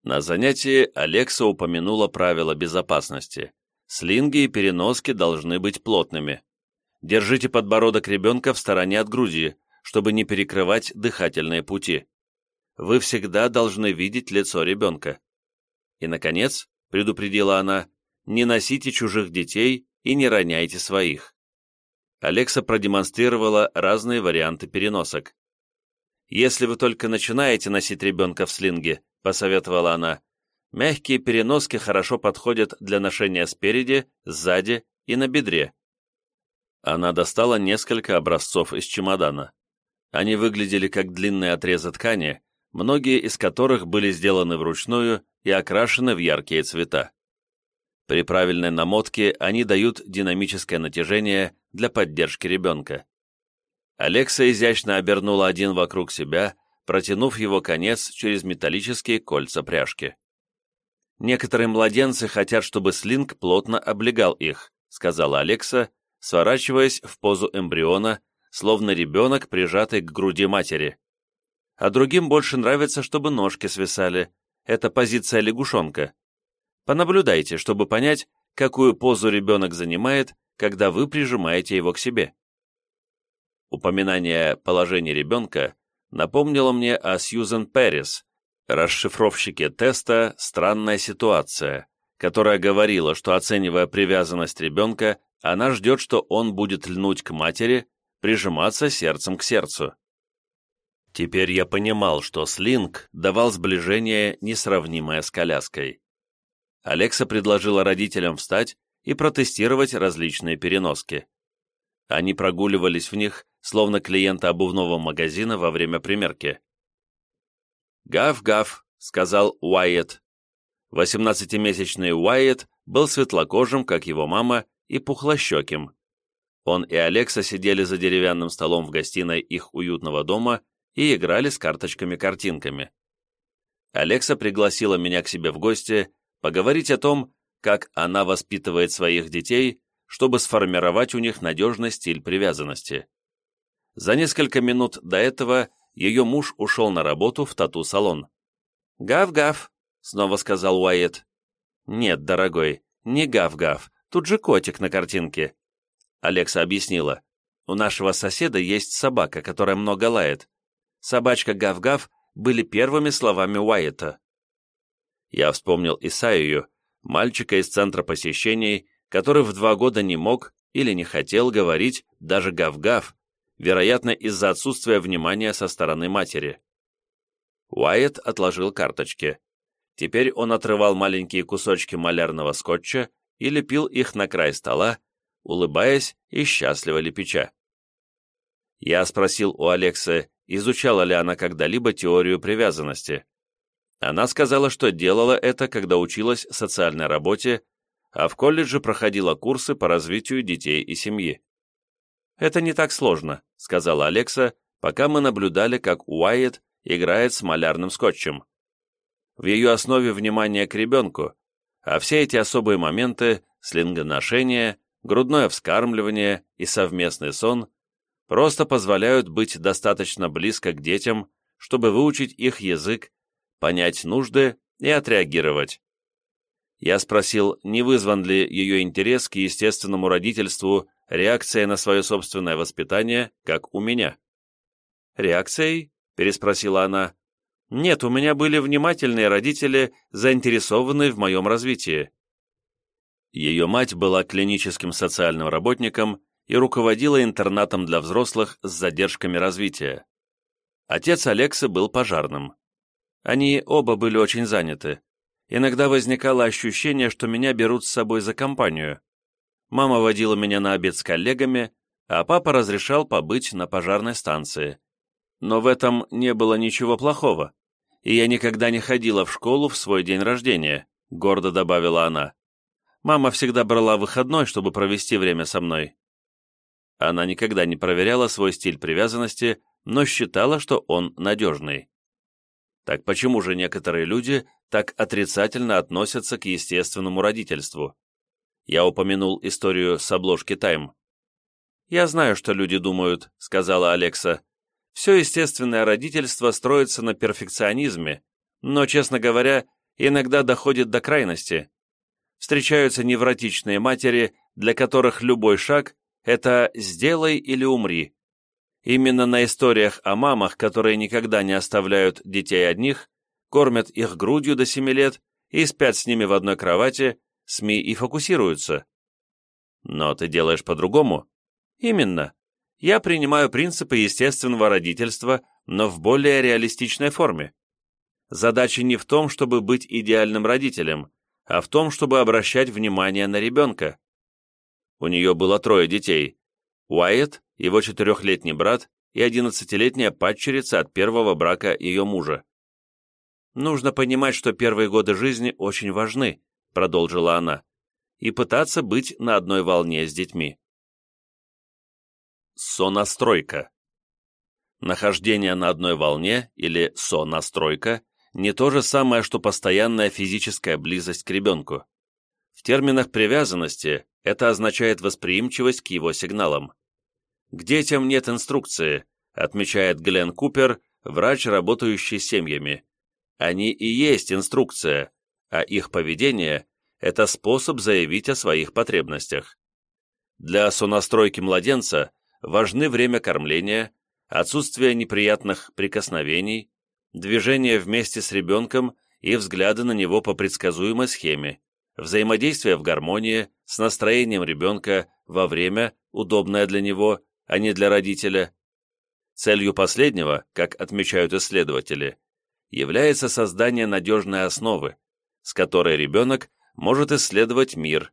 На занятии Алекса упомянула правила безопасности. Слинги и переноски должны быть плотными. Держите подбородок ребенка в стороне от груди, чтобы не перекрывать дыхательные пути. Вы всегда должны видеть лицо ребенка. И, наконец, предупредила она, не носите чужих детей и не роняйте своих. Алекса продемонстрировала разные варианты переносок. «Если вы только начинаете носить ребенка в слинге», — посоветовала она, «мягкие переноски хорошо подходят для ношения спереди, сзади и на бедре. Она достала несколько образцов из чемодана. Они выглядели как длинные отрезы ткани, многие из которых были сделаны вручную и окрашены в яркие цвета. При правильной намотке они дают динамическое натяжение для поддержки ребенка. Алекса изящно обернула один вокруг себя, протянув его конец через металлические кольца пряжки. «Некоторые младенцы хотят, чтобы слинг плотно облегал их», сказала Алекса сворачиваясь в позу эмбриона, словно ребенок, прижатый к груди матери. А другим больше нравится, чтобы ножки свисали. Это позиция лягушонка. Понаблюдайте, чтобы понять, какую позу ребенок занимает, когда вы прижимаете его к себе. Упоминание положения ребенка напомнило мне о Сьюзен Перрис, расшифровщике теста «Странная ситуация», которая говорила, что оценивая привязанность ребенка, она ждет, что он будет льнуть к матери, прижиматься сердцем к сердцу. Теперь я понимал, что слинг давал сближение, несравнимое с коляской. Алекса предложила родителям встать и протестировать различные переноски. Они прогуливались в них, словно клиенты обувного магазина во время примерки. «Гав-гав», — сказал Уайет. Восемнадцатимесячный Уайет был светлокожим, как его мама, и пухлощеким. Он и Алекса сидели за деревянным столом в гостиной их уютного дома и играли с карточками-картинками. Алекса пригласила меня к себе в гости поговорить о том, как она воспитывает своих детей, чтобы сформировать у них надежный стиль привязанности. За несколько минут до этого ее муж ушел на работу в тату-салон. «Гав-гав», — снова сказал Уайет. «Нет, дорогой, не гав-гав, тут же котик на картинке». Алекса объяснила. «У нашего соседа есть собака, которая много лает. Собачка гав-гав были первыми словами Уайета». Я вспомнил Исаию, мальчика из центра посещений, который в два года не мог или не хотел говорить даже гав-гав, вероятно, из-за отсутствия внимания со стороны матери. Уайт отложил карточки. Теперь он отрывал маленькие кусочки малярного скотча и лепил их на край стола, улыбаясь и счастливо лепеча. Я спросил у Алексы, изучала ли она когда-либо теорию привязанности. Она сказала, что делала это, когда училась социальной работе, а в колледже проходила курсы по развитию детей и семьи. «Это не так сложно», — сказала Алекса, пока мы наблюдали, как Уайт играет с малярным скотчем. В ее основе внимание к ребенку, а все эти особые моменты — слингоношение, грудное вскармливание и совместный сон — просто позволяют быть достаточно близко к детям, чтобы выучить их язык, понять нужды и отреагировать. Я спросил, не вызван ли ее интерес к естественному родительству реакция на свое собственное воспитание, как у меня. «Реакцией?» — переспросила она. «Нет, у меня были внимательные родители, заинтересованные в моем развитии». Ее мать была клиническим социальным работником и руководила интернатом для взрослых с задержками развития. Отец Алекса был пожарным. Они оба были очень заняты. Иногда возникало ощущение, что меня берут с собой за компанию. Мама водила меня на обед с коллегами, а папа разрешал побыть на пожарной станции. Но в этом не было ничего плохого, и я никогда не ходила в школу в свой день рождения, гордо добавила она. Мама всегда брала выходной, чтобы провести время со мной. Она никогда не проверяла свой стиль привязанности, но считала, что он надежный. Так почему же некоторые люди так отрицательно относятся к естественному родительству? Я упомянул историю с обложки «Тайм». «Я знаю, что люди думают», — сказала Алекса. «Все естественное родительство строится на перфекционизме, но, честно говоря, иногда доходит до крайности. Встречаются невротичные матери, для которых любой шаг — это «сделай или умри», Именно на историях о мамах, которые никогда не оставляют детей одних, кормят их грудью до 7 лет и спят с ними в одной кровати, СМИ и фокусируются. Но ты делаешь по-другому. Именно. Я принимаю принципы естественного родительства, но в более реалистичной форме. Задача не в том, чтобы быть идеальным родителем, а в том, чтобы обращать внимание на ребенка. У нее было трое детей. Уайт, его четырехлетний брат и одиннадцатилетняя падчерица от первого брака ее мужа. «Нужно понимать, что первые годы жизни очень важны», — продолжила она, «и пытаться быть на одной волне с детьми». Сонастройка Нахождение на одной волне или сонастройка не то же самое, что постоянная физическая близость к ребенку. В терминах привязанности это означает восприимчивость к его сигналам. К детям нет инструкции, отмечает Глен Купер, врач, работающий с семьями. Они и есть инструкция, а их поведение – это способ заявить о своих потребностях. Для сонастройки младенца важны время кормления, отсутствие неприятных прикосновений, движение вместе с ребенком и взгляды на него по предсказуемой схеме, взаимодействие в гармонии с настроением ребенка во время, удобное для него, а не для родителя. Целью последнего, как отмечают исследователи, является создание надежной основы, с которой ребенок может исследовать мир,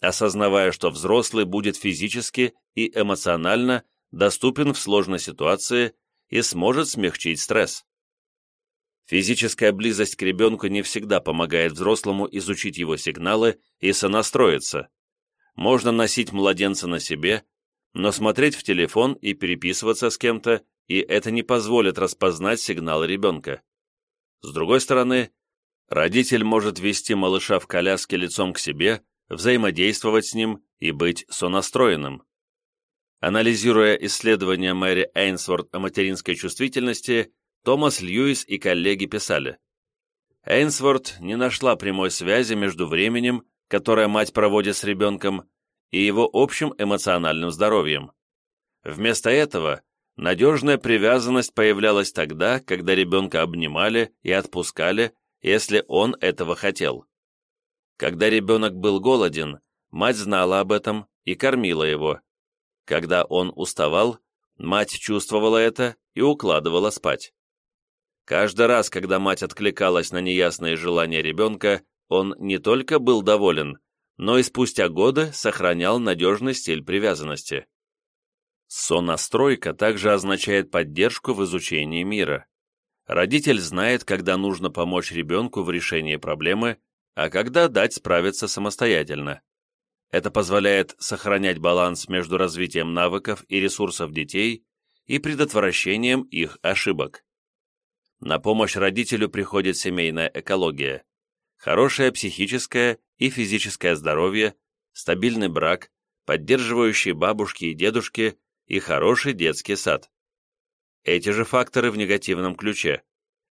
осознавая, что взрослый будет физически и эмоционально доступен в сложной ситуации и сможет смягчить стресс. Физическая близость к ребенку не всегда помогает взрослому изучить его сигналы и сонастроиться. Можно носить младенца на себе, но смотреть в телефон и переписываться с кем-то, и это не позволит распознать сигналы ребенка. С другой стороны, родитель может вести малыша в коляске лицом к себе, взаимодействовать с ним и быть сонастроенным. Анализируя исследования Мэри Эйнсворт о материнской чувствительности, Томас Льюис и коллеги писали, Эйнсворт не нашла прямой связи между временем, которое мать проводит с ребенком, и его общим эмоциональным здоровьем. Вместо этого надежная привязанность появлялась тогда, когда ребенка обнимали и отпускали, если он этого хотел. Когда ребенок был голоден, мать знала об этом и кормила его. Когда он уставал, мать чувствовала это и укладывала спать. Каждый раз, когда мать откликалась на неясные желания ребенка, он не только был доволен, но и спустя годы сохранял надежный стиль привязанности. Сонастройка также означает поддержку в изучении мира. Родитель знает, когда нужно помочь ребенку в решении проблемы, а когда дать справиться самостоятельно. Это позволяет сохранять баланс между развитием навыков и ресурсов детей и предотвращением их ошибок. На помощь родителю приходит семейная экология. Хорошее психическое и физическое здоровье, стабильный брак, поддерживающие бабушки и дедушки и хороший детский сад. Эти же факторы в негативном ключе.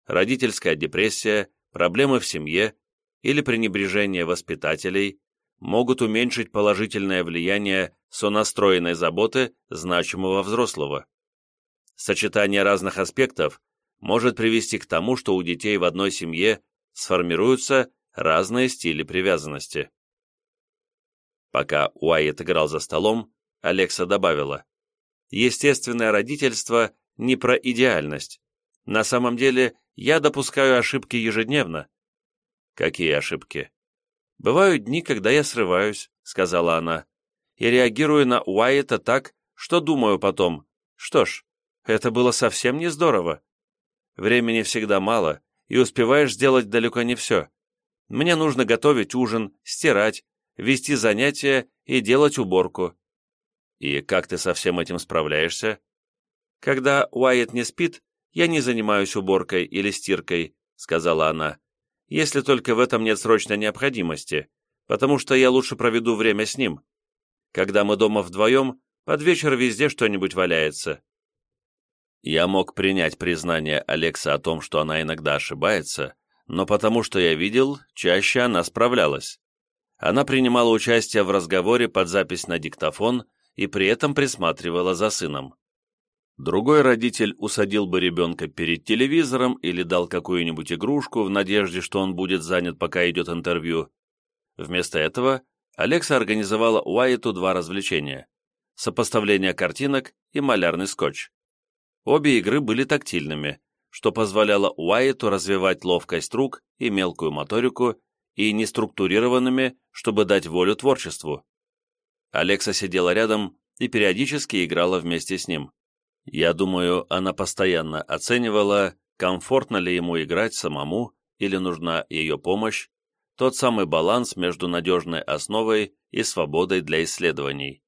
Родительская депрессия, проблемы в семье или пренебрежение воспитателей могут уменьшить положительное влияние сонастроенной заботы значимого взрослого. Сочетание разных аспектов может привести к тому, что у детей в одной семье сформируются разные стили привязанности. Пока Уайт играл за столом, Алекса добавила, «Естественное родительство не про идеальность. На самом деле, я допускаю ошибки ежедневно». «Какие ошибки?» «Бывают дни, когда я срываюсь», — сказала она, «и реагирую на Уайта так, что думаю потом, что ж, это было совсем не здорово. Времени всегда мало, и успеваешь сделать далеко не все. Мне нужно готовить ужин, стирать, вести занятия и делать уборку. И как ты со всем этим справляешься? Когда Уайт не спит, я не занимаюсь уборкой или стиркой, сказала она, если только в этом нет срочной необходимости, потому что я лучше проведу время с ним. Когда мы дома вдвоем, под вечер везде что-нибудь валяется. Я мог принять признание Алекса о том, что она иногда ошибается, но потому что я видел, чаще она справлялась. Она принимала участие в разговоре под запись на диктофон и при этом присматривала за сыном. Другой родитель усадил бы ребенка перед телевизором или дал какую-нибудь игрушку в надежде, что он будет занят, пока идет интервью. Вместо этого Алекса организовала Уайту два развлечения – сопоставление картинок и малярный скотч. Обе игры были тактильными, что позволяло Уайту развивать ловкость рук и мелкую моторику, и неструктурированными, чтобы дать волю творчеству. Алекса сидела рядом и периодически играла вместе с ним. Я думаю, она постоянно оценивала, комфортно ли ему играть самому или нужна ее помощь, тот самый баланс между надежной основой и свободой для исследований.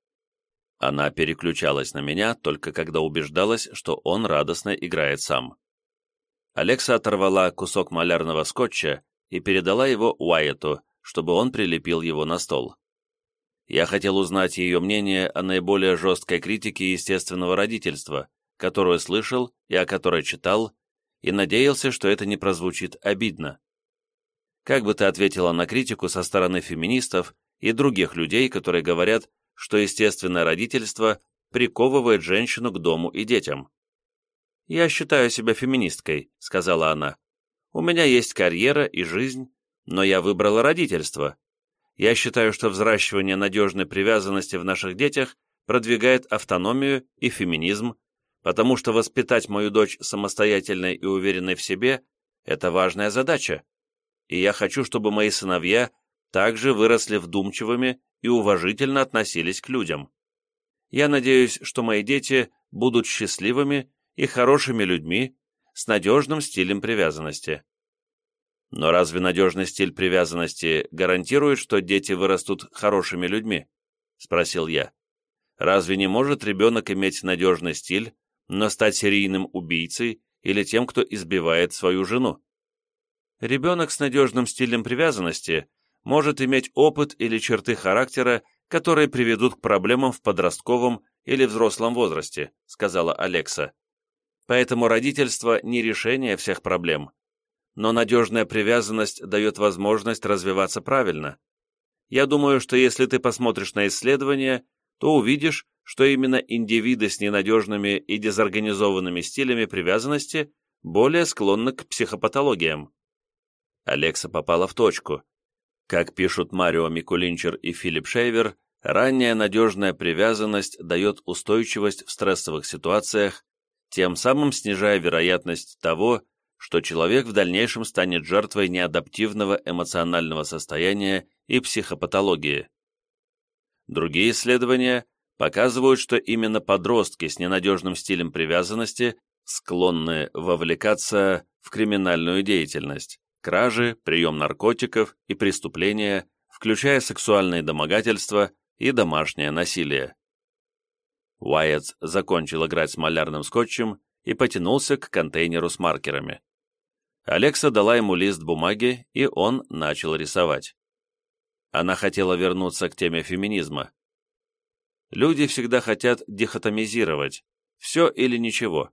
Она переключалась на меня, только когда убеждалась, что он радостно играет сам. Алекса оторвала кусок малярного скотча и передала его Уайету, чтобы он прилепил его на стол. Я хотел узнать ее мнение о наиболее жесткой критике естественного родительства, которую слышал и о которой читал, и надеялся, что это не прозвучит обидно. Как бы ты ответила на критику со стороны феминистов и других людей, которые говорят, что естественное родительство приковывает женщину к дому и детям. «Я считаю себя феминисткой», — сказала она. «У меня есть карьера и жизнь, но я выбрала родительство. Я считаю, что взращивание надежной привязанности в наших детях продвигает автономию и феминизм, потому что воспитать мою дочь самостоятельной и уверенной в себе – это важная задача. И я хочу, чтобы мои сыновья также выросли вдумчивыми и уважительно относились к людям. Я надеюсь, что мои дети будут счастливыми и хорошими людьми с надежным стилем привязанности. Но разве надежный стиль привязанности гарантирует, что дети вырастут хорошими людьми? Спросил я. Разве не может ребенок иметь надежный стиль, но стать серийным убийцей или тем, кто избивает свою жену? Ребенок с надежным стилем привязанности может иметь опыт или черты характера, которые приведут к проблемам в подростковом или взрослом возрасте, сказала Алекса. Поэтому родительство не решение всех проблем. Но надежная привязанность дает возможность развиваться правильно. Я думаю, что если ты посмотришь на исследования, то увидишь, что именно индивиды с ненадежными и дезорганизованными стилями привязанности более склонны к психопатологиям. Алекса попала в точку. Как пишут Марио Микулинчер и Филипп Шейвер, ранняя надежная привязанность дает устойчивость в стрессовых ситуациях, тем самым снижая вероятность того, что человек в дальнейшем станет жертвой неадаптивного эмоционального состояния и психопатологии. Другие исследования показывают, что именно подростки с ненадежным стилем привязанности склонны вовлекаться в криминальную деятельность, кражи, прием наркотиков и преступления, включая сексуальные домогательства и домашнее насилие. Уайетс закончил играть с малярным скотчем и потянулся к контейнеру с маркерами. Алекса дала ему лист бумаги, и он начал рисовать. Она хотела вернуться к теме феминизма. Люди всегда хотят дихотомизировать, все или ничего.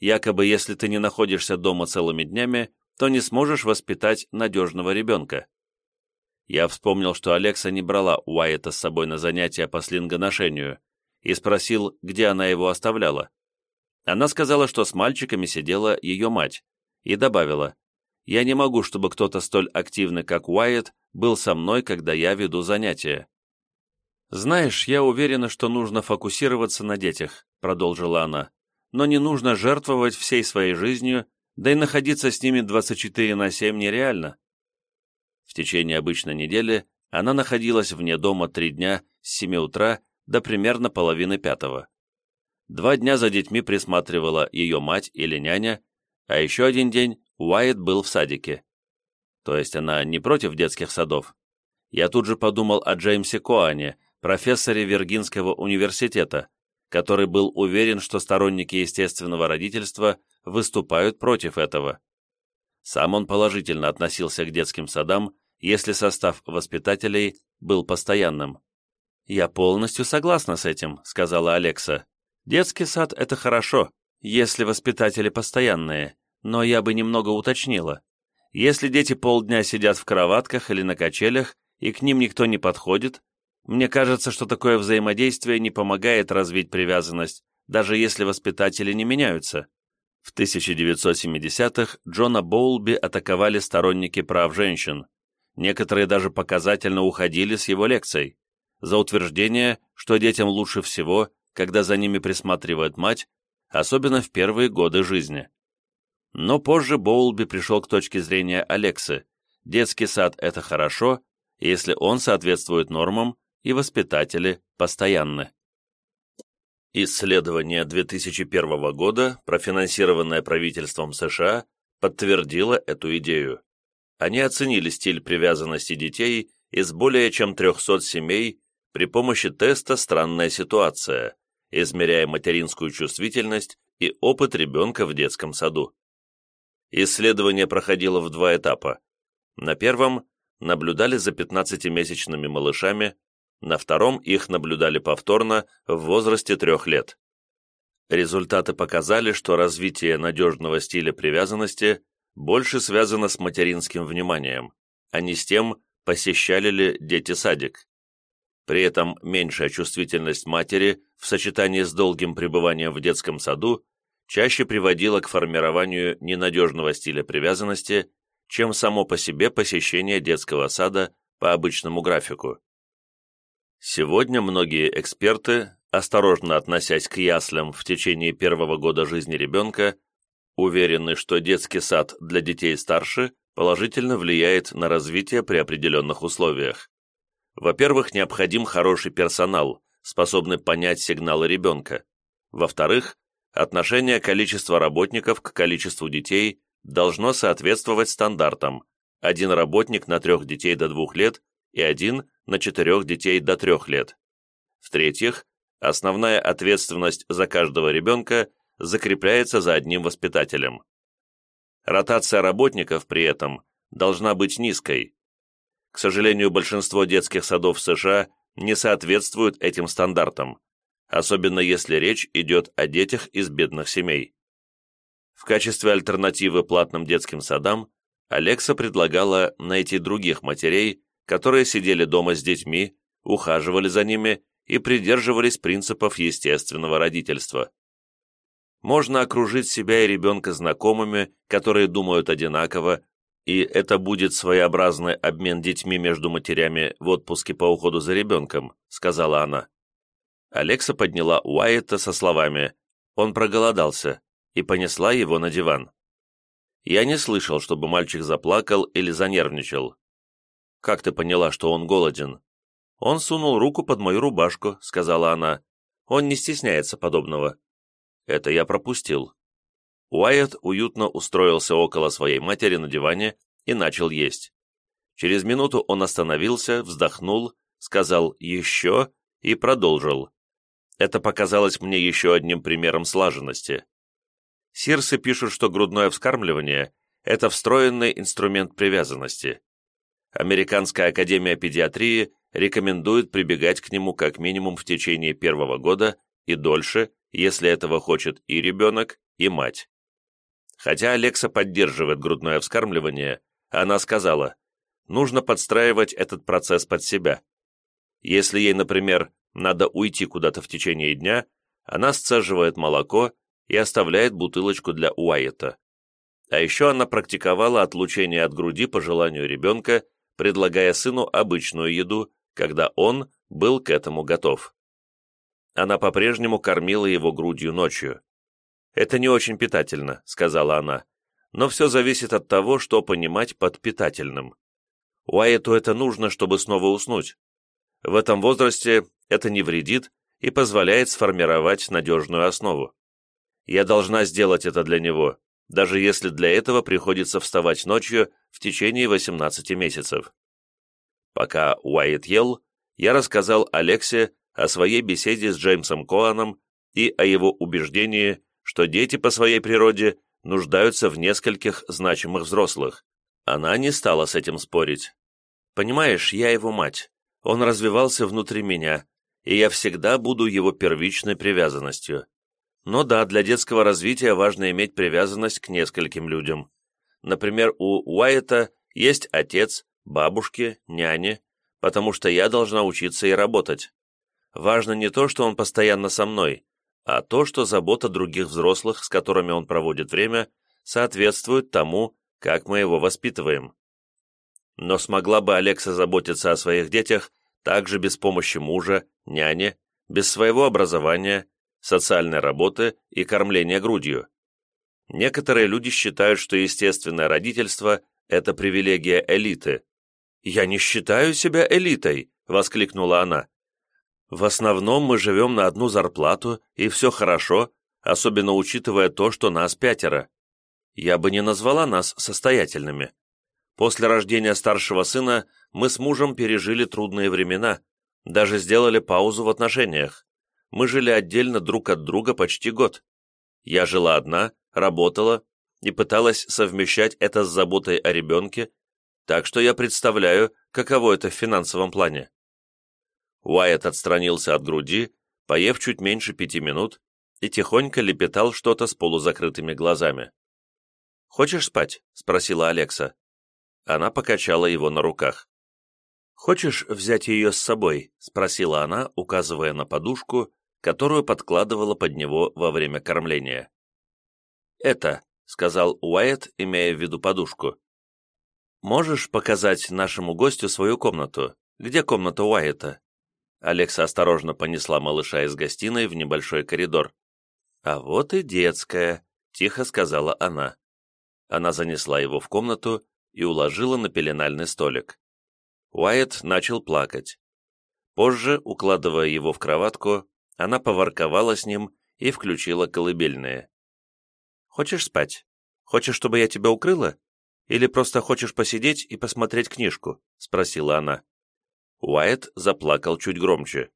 Якобы, если ты не находишься дома целыми днями, то не сможешь воспитать надежного ребенка. Я вспомнил, что Алекса не брала Уайета с собой на занятия по слингоношению, и спросил, где она его оставляла. Она сказала, что с мальчиками сидела ее мать, и добавила, «Я не могу, чтобы кто-то столь активный, как Уайет, был со мной, когда я веду занятия». «Знаешь, я уверена, что нужно фокусироваться на детях», — продолжила она, «но не нужно жертвовать всей своей жизнью да и находиться с ними 24 на 7 нереально. В течение обычной недели она находилась вне дома три дня с 7 утра до примерно половины пятого. Два дня за детьми присматривала ее мать или няня, а еще один день Уайт был в садике. То есть она не против детских садов. Я тут же подумал о Джеймсе Коане, профессоре Виргинского университета, который был уверен, что сторонники естественного родительства выступают против этого. Сам он положительно относился к детским садам, если состав воспитателей был постоянным. «Я полностью согласна с этим», — сказала Алекса. «Детский сад — это хорошо, если воспитатели постоянные, но я бы немного уточнила. Если дети полдня сидят в кроватках или на качелях, и к ним никто не подходит, мне кажется, что такое взаимодействие не помогает развить привязанность, даже если воспитатели не меняются. В 1970-х Джона Боулби атаковали сторонники прав женщин. Некоторые даже показательно уходили с его лекций за утверждение, что детям лучше всего, когда за ними присматривает мать, особенно в первые годы жизни. Но позже Боулби пришел к точке зрения Алексы. Детский сад – это хорошо, если он соответствует нормам, и воспитатели постоянны. Исследование 2001 года, профинансированное правительством США, подтвердило эту идею. Они оценили стиль привязанности детей из более чем 300 семей при помощи теста «Странная ситуация», измеряя материнскую чувствительность и опыт ребенка в детском саду. Исследование проходило в два этапа. На первом наблюдали за 15-месячными малышами, на втором их наблюдали повторно в возрасте трех лет. Результаты показали, что развитие надежного стиля привязанности больше связано с материнским вниманием, а не с тем, посещали ли дети садик. При этом меньшая чувствительность матери в сочетании с долгим пребыванием в детском саду чаще приводила к формированию ненадежного стиля привязанности, чем само по себе посещение детского сада по обычному графику. Сегодня многие эксперты, осторожно относясь к яслям в течение первого года жизни ребенка, уверены, что детский сад для детей старше положительно влияет на развитие при определенных условиях. Во-первых, необходим хороший персонал, способный понять сигналы ребенка. Во-вторых, отношение количества работников к количеству детей должно соответствовать стандартам один работник на трех детей до двух лет и один на четырех детей до трех лет. В-третьих, основная ответственность за каждого ребенка закрепляется за одним воспитателем. Ротация работников при этом должна быть низкой. К сожалению, большинство детских садов США не соответствуют этим стандартам, особенно если речь идет о детях из бедных семей. В качестве альтернативы платным детским садам Алекса предлагала найти других матерей, которые сидели дома с детьми, ухаживали за ними и придерживались принципов естественного родительства можно окружить себя и ребенка знакомыми, которые думают одинаково, и это будет своеобразный обмен детьми между матерями в отпуске по уходу за ребенком», — сказала она. Алекса подняла Уайта со словами «Он проголодался» и понесла его на диван. Я не слышал, чтобы мальчик заплакал или занервничал. «Как ты поняла, что он голоден?» «Он сунул руку под мою рубашку», — сказала она. «Он не стесняется подобного». Это я пропустил. Уайт уютно устроился около своей матери на диване и начал есть. Через минуту он остановился, вздохнул, сказал «еще» и продолжил. Это показалось мне еще одним примером слаженности. Сирсы пишут, что грудное вскармливание – это встроенный инструмент привязанности. Американская академия педиатрии рекомендует прибегать к нему как минимум в течение первого года и дольше, если этого хочет и ребенок, и мать. Хотя Алекса поддерживает грудное вскармливание, она сказала, нужно подстраивать этот процесс под себя. Если ей, например, надо уйти куда-то в течение дня, она сцеживает молоко и оставляет бутылочку для Уайета. А еще она практиковала отлучение от груди по желанию ребенка, предлагая сыну обычную еду, когда он был к этому готов она по-прежнему кормила его грудью ночью. «Это не очень питательно», — сказала она, «но все зависит от того, что понимать под питательным. Уайету это нужно, чтобы снова уснуть. В этом возрасте это не вредит и позволяет сформировать надежную основу. Я должна сделать это для него, даже если для этого приходится вставать ночью в течение 18 месяцев. Пока Уайт ел, я рассказал Алексе о своей беседе с Джеймсом Коаном и о его убеждении, что дети по своей природе нуждаются в нескольких значимых взрослых. Она не стала с этим спорить. «Понимаешь, я его мать. Он развивался внутри меня, и я всегда буду его первичной привязанностью. Но да, для детского развития важно иметь привязанность к нескольким людям. Например, у Уайта есть отец, бабушки, няни, потому что я должна учиться и работать. Важно не то, что он постоянно со мной, а то, что забота других взрослых, с которыми он проводит время, соответствует тому, как мы его воспитываем. Но смогла бы Алекса заботиться о своих детях также без помощи мужа, няни, без своего образования, социальной работы и кормления грудью. Некоторые люди считают, что естественное родительство – это привилегия элиты. «Я не считаю себя элитой!» – воскликнула она. В основном мы живем на одну зарплату, и все хорошо, особенно учитывая то, что нас пятеро. Я бы не назвала нас состоятельными. После рождения старшего сына мы с мужем пережили трудные времена, даже сделали паузу в отношениях. Мы жили отдельно друг от друга почти год. Я жила одна, работала и пыталась совмещать это с заботой о ребенке, так что я представляю, каково это в финансовом плане. Уайт отстранился от груди, поев чуть меньше пяти минут, и тихонько лепетал что-то с полузакрытыми глазами. «Хочешь спать?» — спросила Алекса. Она покачала его на руках. «Хочешь взять ее с собой?» — спросила она, указывая на подушку, которую подкладывала под него во время кормления. «Это», — сказал Уайт, имея в виду подушку. «Можешь показать нашему гостю свою комнату? Где комната Уайта?» Алекса осторожно понесла малыша из гостиной в небольшой коридор. «А вот и детская», — тихо сказала она. Она занесла его в комнату, и уложила на пеленальный столик. Уайт начал плакать. Позже, укладывая его в кроватку, она поворковала с ним и включила колыбельные. «Хочешь спать? Хочешь, чтобы я тебя укрыла? Или просто хочешь посидеть и посмотреть книжку?» — спросила она. Уайт заплакал чуть громче.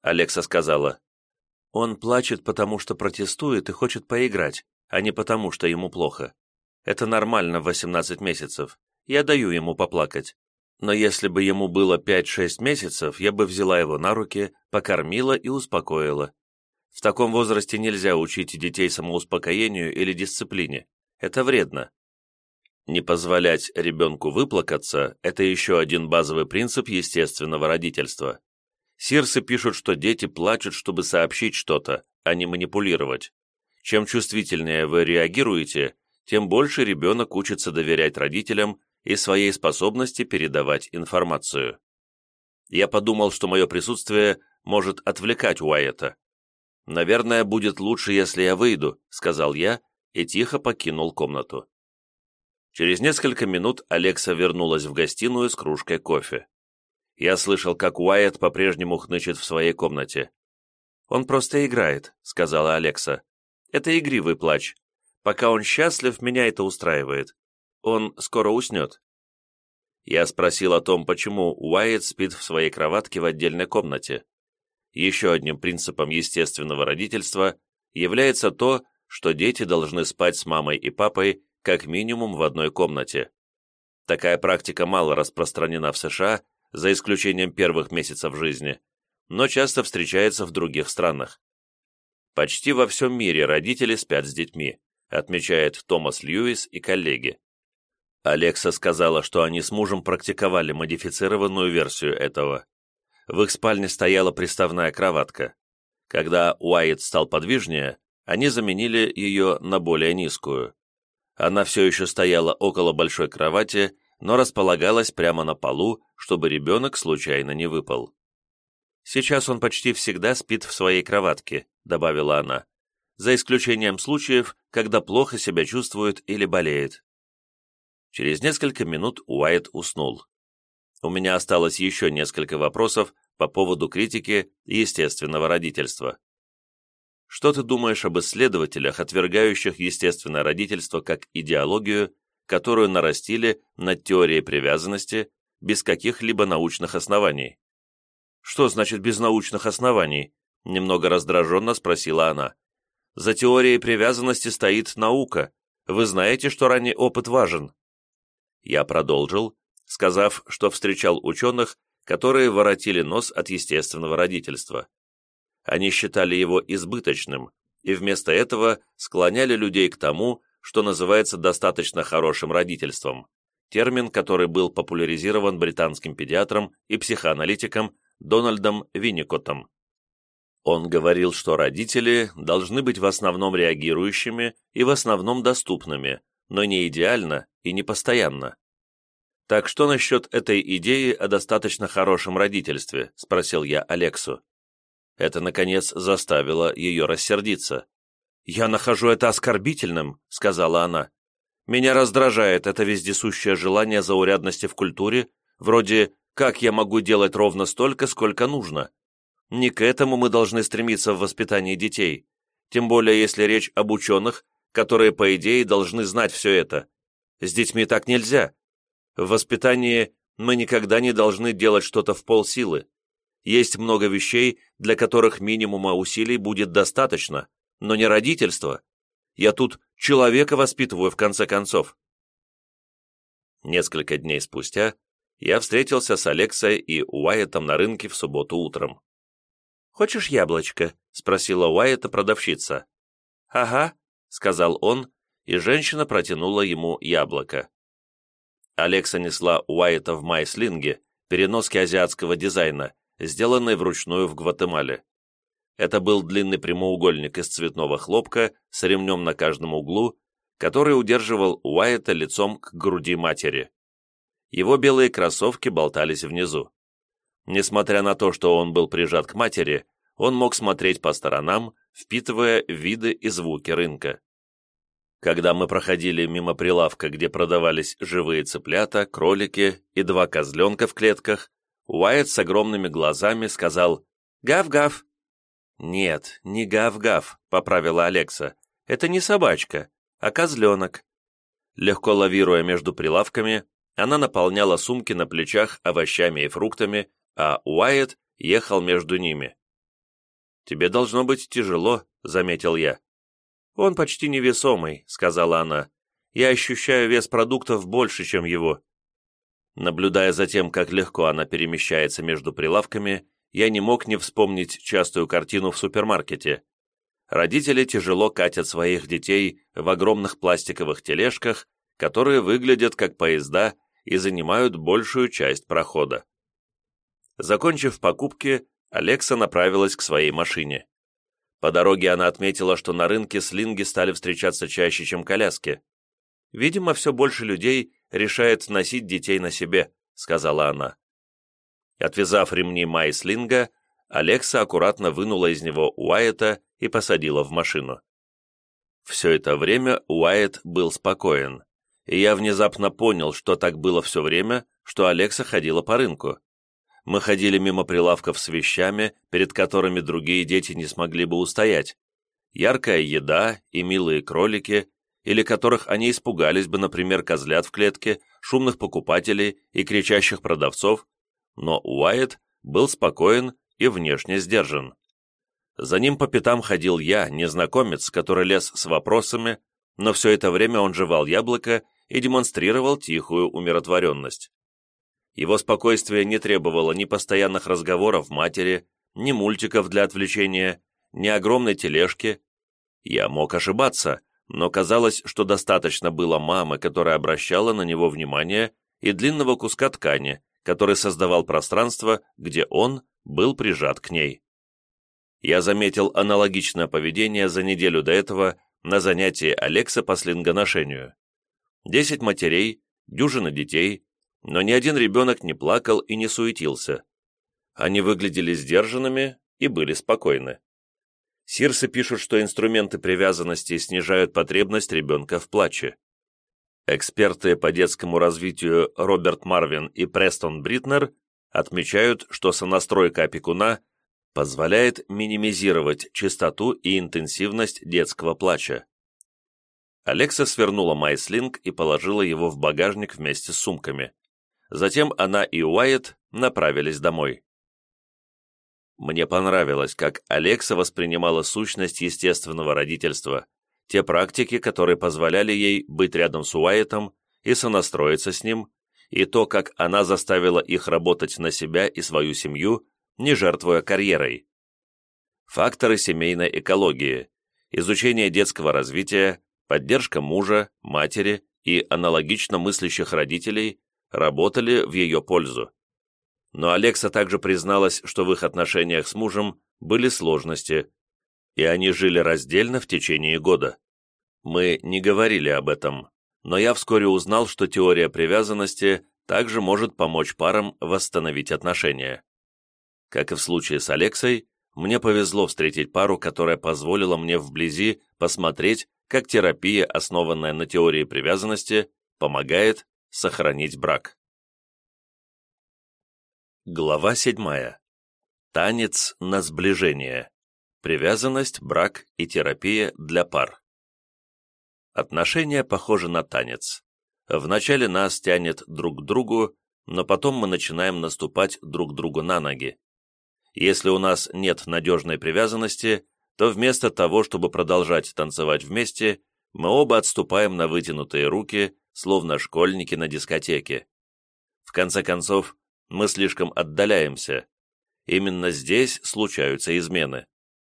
Алекса сказала, «Он плачет, потому что протестует и хочет поиграть, а не потому, что ему плохо. Это нормально в 18 месяцев. Я даю ему поплакать. Но если бы ему было 5-6 месяцев, я бы взяла его на руки, покормила и успокоила. В таком возрасте нельзя учить детей самоуспокоению или дисциплине. Это вредно. Не позволять ребенку выплакаться – это еще один базовый принцип естественного родительства. Сирсы пишут, что дети плачут, чтобы сообщить что-то, а не манипулировать. Чем чувствительнее вы реагируете, тем больше ребенок учится доверять родителям и своей способности передавать информацию. Я подумал, что мое присутствие может отвлекать Уайета. «Наверное, будет лучше, если я выйду», — сказал я и тихо покинул комнату. Через несколько минут Алекса вернулась в гостиную с кружкой кофе. Я слышал, как Уайт по-прежнему хнычет в своей комнате. «Он просто играет», — сказала Алекса. «Это игривый плач. Пока он счастлив, меня это устраивает. Он скоро уснет». Я спросил о том, почему Уайт спит в своей кроватке в отдельной комнате. Еще одним принципом естественного родительства является то, что дети должны спать с мамой и папой как минимум в одной комнате. Такая практика мало распространена в США, за исключением первых месяцев жизни, но часто встречается в других странах. Почти во всем мире родители спят с детьми, отмечает Томас Льюис и коллеги. Алекса сказала, что они с мужем практиковали модифицированную версию этого. В их спальне стояла приставная кроватка. Когда Уайт стал подвижнее, они заменили ее на более низкую. Она все еще стояла около большой кровати, но располагалась прямо на полу, чтобы ребенок случайно не выпал. «Сейчас он почти всегда спит в своей кроватке», — добавила она, «за исключением случаев, когда плохо себя чувствует или болеет». Через несколько минут Уайт уснул. У меня осталось еще несколько вопросов по поводу критики естественного родительства. Что ты думаешь об исследователях, отвергающих естественное родительство как идеологию, которую нарастили над теорией привязанности без каких-либо научных оснований? Что значит без научных оснований? Немного раздраженно спросила она. За теорией привязанности стоит наука. Вы знаете, что ранний опыт важен. Я продолжил, сказав, что встречал ученых, которые воротили нос от естественного родительства. Они считали его избыточным и вместо этого склоняли людей к тому, что называется достаточно хорошим родительством, термин, который был популяризирован британским педиатром и психоаналитиком Дональдом Винникоттом. Он говорил, что родители должны быть в основном реагирующими и в основном доступными, но не идеально и не постоянно. «Так что насчет этой идеи о достаточно хорошем родительстве?» – спросил я Алексу. Это, наконец, заставило ее рассердиться. «Я нахожу это оскорбительным», — сказала она. «Меня раздражает это вездесущее желание заурядности в культуре, вроде «как я могу делать ровно столько, сколько нужно». Не к этому мы должны стремиться в воспитании детей, тем более если речь об ученых, которые, по идее, должны знать все это. С детьми так нельзя. В воспитании мы никогда не должны делать что-то в полсилы. Есть много вещей, для которых минимума усилий будет достаточно, но не родительство. Я тут человека воспитываю, в конце концов. Несколько дней спустя я встретился с Алексой и Уайетом на рынке в субботу утром. «Хочешь яблочко?» — спросила Уайета продавщица. «Ага», — сказал он, и женщина протянула ему яблоко. Алекса несла Уайета в майслинге, переноске азиатского дизайна, сделанной вручную в Гватемале. Это был длинный прямоугольник из цветного хлопка с ремнем на каждом углу, который удерживал Уайта лицом к груди матери. Его белые кроссовки болтались внизу. Несмотря на то, что он был прижат к матери, он мог смотреть по сторонам, впитывая виды и звуки рынка. Когда мы проходили мимо прилавка, где продавались живые цыплята, кролики и два козленка в клетках, Уайт с огромными глазами сказал «Гав-гав». «Нет, не гав-гав», — поправила Алекса. «Это не собачка, а козленок». Легко лавируя между прилавками, она наполняла сумки на плечах овощами и фруктами, а Уайт ехал между ними. «Тебе должно быть тяжело», — заметил я. «Он почти невесомый», — сказала она. «Я ощущаю вес продуктов больше, чем его». Наблюдая за тем, как легко она перемещается между прилавками, я не мог не вспомнить частую картину в супермаркете. Родители тяжело катят своих детей в огромных пластиковых тележках, которые выглядят как поезда и занимают большую часть прохода. Закончив покупки, Алекса направилась к своей машине. По дороге она отметила, что на рынке слинги стали встречаться чаще, чем коляски. «Видимо, все больше людей решает носить детей на себе», — сказала она. Отвязав ремни Май слинга, Алекса аккуратно вынула из него Уайета и посадила в машину. Все это время Уайет был спокоен, и я внезапно понял, что так было все время, что Алекса ходила по рынку мы ходили мимо прилавков с вещами, перед которыми другие дети не смогли бы устоять. Яркая еда и милые кролики, или которых они испугались бы, например, козлят в клетке, шумных покупателей и кричащих продавцов, но Уайт был спокоен и внешне сдержан. За ним по пятам ходил я, незнакомец, который лез с вопросами, но все это время он жевал яблоко и демонстрировал тихую умиротворенность. Его спокойствие не требовало ни постоянных разговоров матери, ни мультиков для отвлечения, ни огромной тележки. Я мог ошибаться, но казалось, что достаточно было мамы, которая обращала на него внимание, и длинного куска ткани, который создавал пространство, где он был прижат к ней. Я заметил аналогичное поведение за неделю до этого на занятии Алекса по слингоношению. Десять матерей, дюжина детей, но ни один ребенок не плакал и не суетился. Они выглядели сдержанными и были спокойны. Сирсы пишут, что инструменты привязанности снижают потребность ребенка в плаче. Эксперты по детскому развитию Роберт Марвин и Престон Бритнер отмечают, что сонастройка опекуна позволяет минимизировать частоту и интенсивность детского плача. Алекса свернула майслинг и положила его в багажник вместе с сумками. Затем она и Уайт направились домой. Мне понравилось, как Алекса воспринимала сущность естественного родительства, те практики, которые позволяли ей быть рядом с Уайтом и сонастроиться с ним, и то, как она заставила их работать на себя и свою семью, не жертвуя карьерой. Факторы семейной экологии, изучение детского развития, поддержка мужа, матери и аналогично мыслящих родителей работали в ее пользу. Но Алекса также призналась, что в их отношениях с мужем были сложности, и они жили раздельно в течение года. Мы не говорили об этом, но я вскоре узнал, что теория привязанности также может помочь парам восстановить отношения. Как и в случае с Алексой, мне повезло встретить пару, которая позволила мне вблизи посмотреть, как терапия, основанная на теории привязанности, помогает сохранить брак. Глава седьмая. Танец на сближение. Привязанность, брак и терапия для пар. Отношения похожи на танец. Вначале нас тянет друг к другу, но потом мы начинаем наступать друг другу на ноги. Если у нас нет надежной привязанности, то вместо того, чтобы продолжать танцевать вместе, мы оба отступаем на вытянутые руки, словно школьники на дискотеке. В конце концов, мы слишком отдаляемся. Именно здесь случаются измены.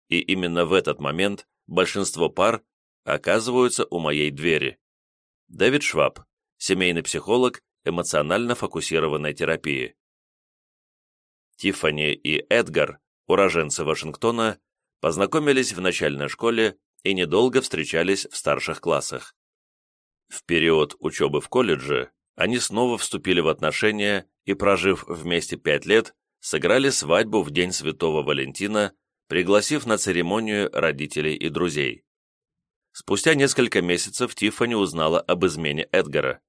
И именно в этот момент большинство пар оказываются у моей двери. Дэвид Шваб, семейный психолог эмоционально фокусированной терапии. Тиффани и Эдгар, уроженцы Вашингтона, познакомились в начальной школе и недолго встречались в старших классах. В период учебы в колледже они снова вступили в отношения и, прожив вместе пять лет, сыграли свадьбу в День Святого Валентина, пригласив на церемонию родителей и друзей. Спустя несколько месяцев Тиффани узнала об измене Эдгара.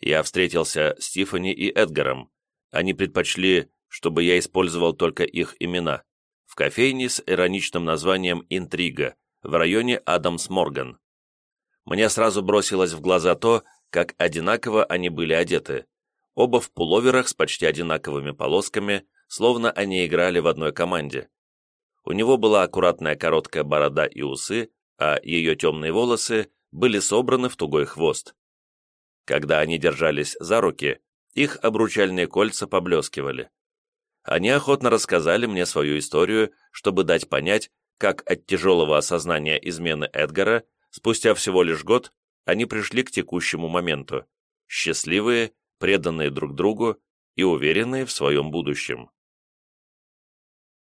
Я встретился с Тиффани и Эдгаром. Они предпочли, чтобы я использовал только их имена. В кофейне с ироничным названием «Интрига» в районе Адамс-Морган. Мне сразу бросилось в глаза то, как одинаково они были одеты. Оба в пуловерах с почти одинаковыми полосками, словно они играли в одной команде. У него была аккуратная короткая борода и усы, а ее темные волосы были собраны в тугой хвост. Когда они держались за руки, их обручальные кольца поблескивали. Они охотно рассказали мне свою историю, чтобы дать понять, как от тяжелого осознания измены Эдгара, спустя всего лишь год, они пришли к текущему моменту, счастливые, преданные друг другу и уверенные в своем будущем.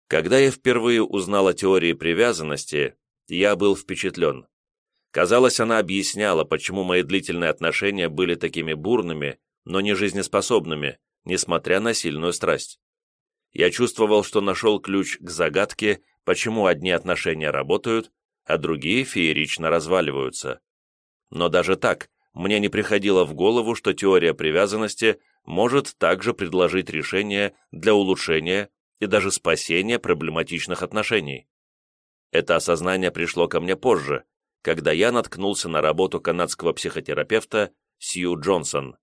Когда я впервые узнал о теории привязанности, я был впечатлен. Казалось, она объясняла, почему мои длительные отношения были такими бурными, но не жизнеспособными, несмотря на сильную страсть. Я чувствовал, что нашел ключ к загадке, почему одни отношения работают, а другие феерично разваливаются. Но даже так, мне не приходило в голову, что теория привязанности может также предложить решение для улучшения и даже спасения проблематичных отношений. Это осознание пришло ко мне позже, когда я наткнулся на работу канадского психотерапевта Сью Джонсон.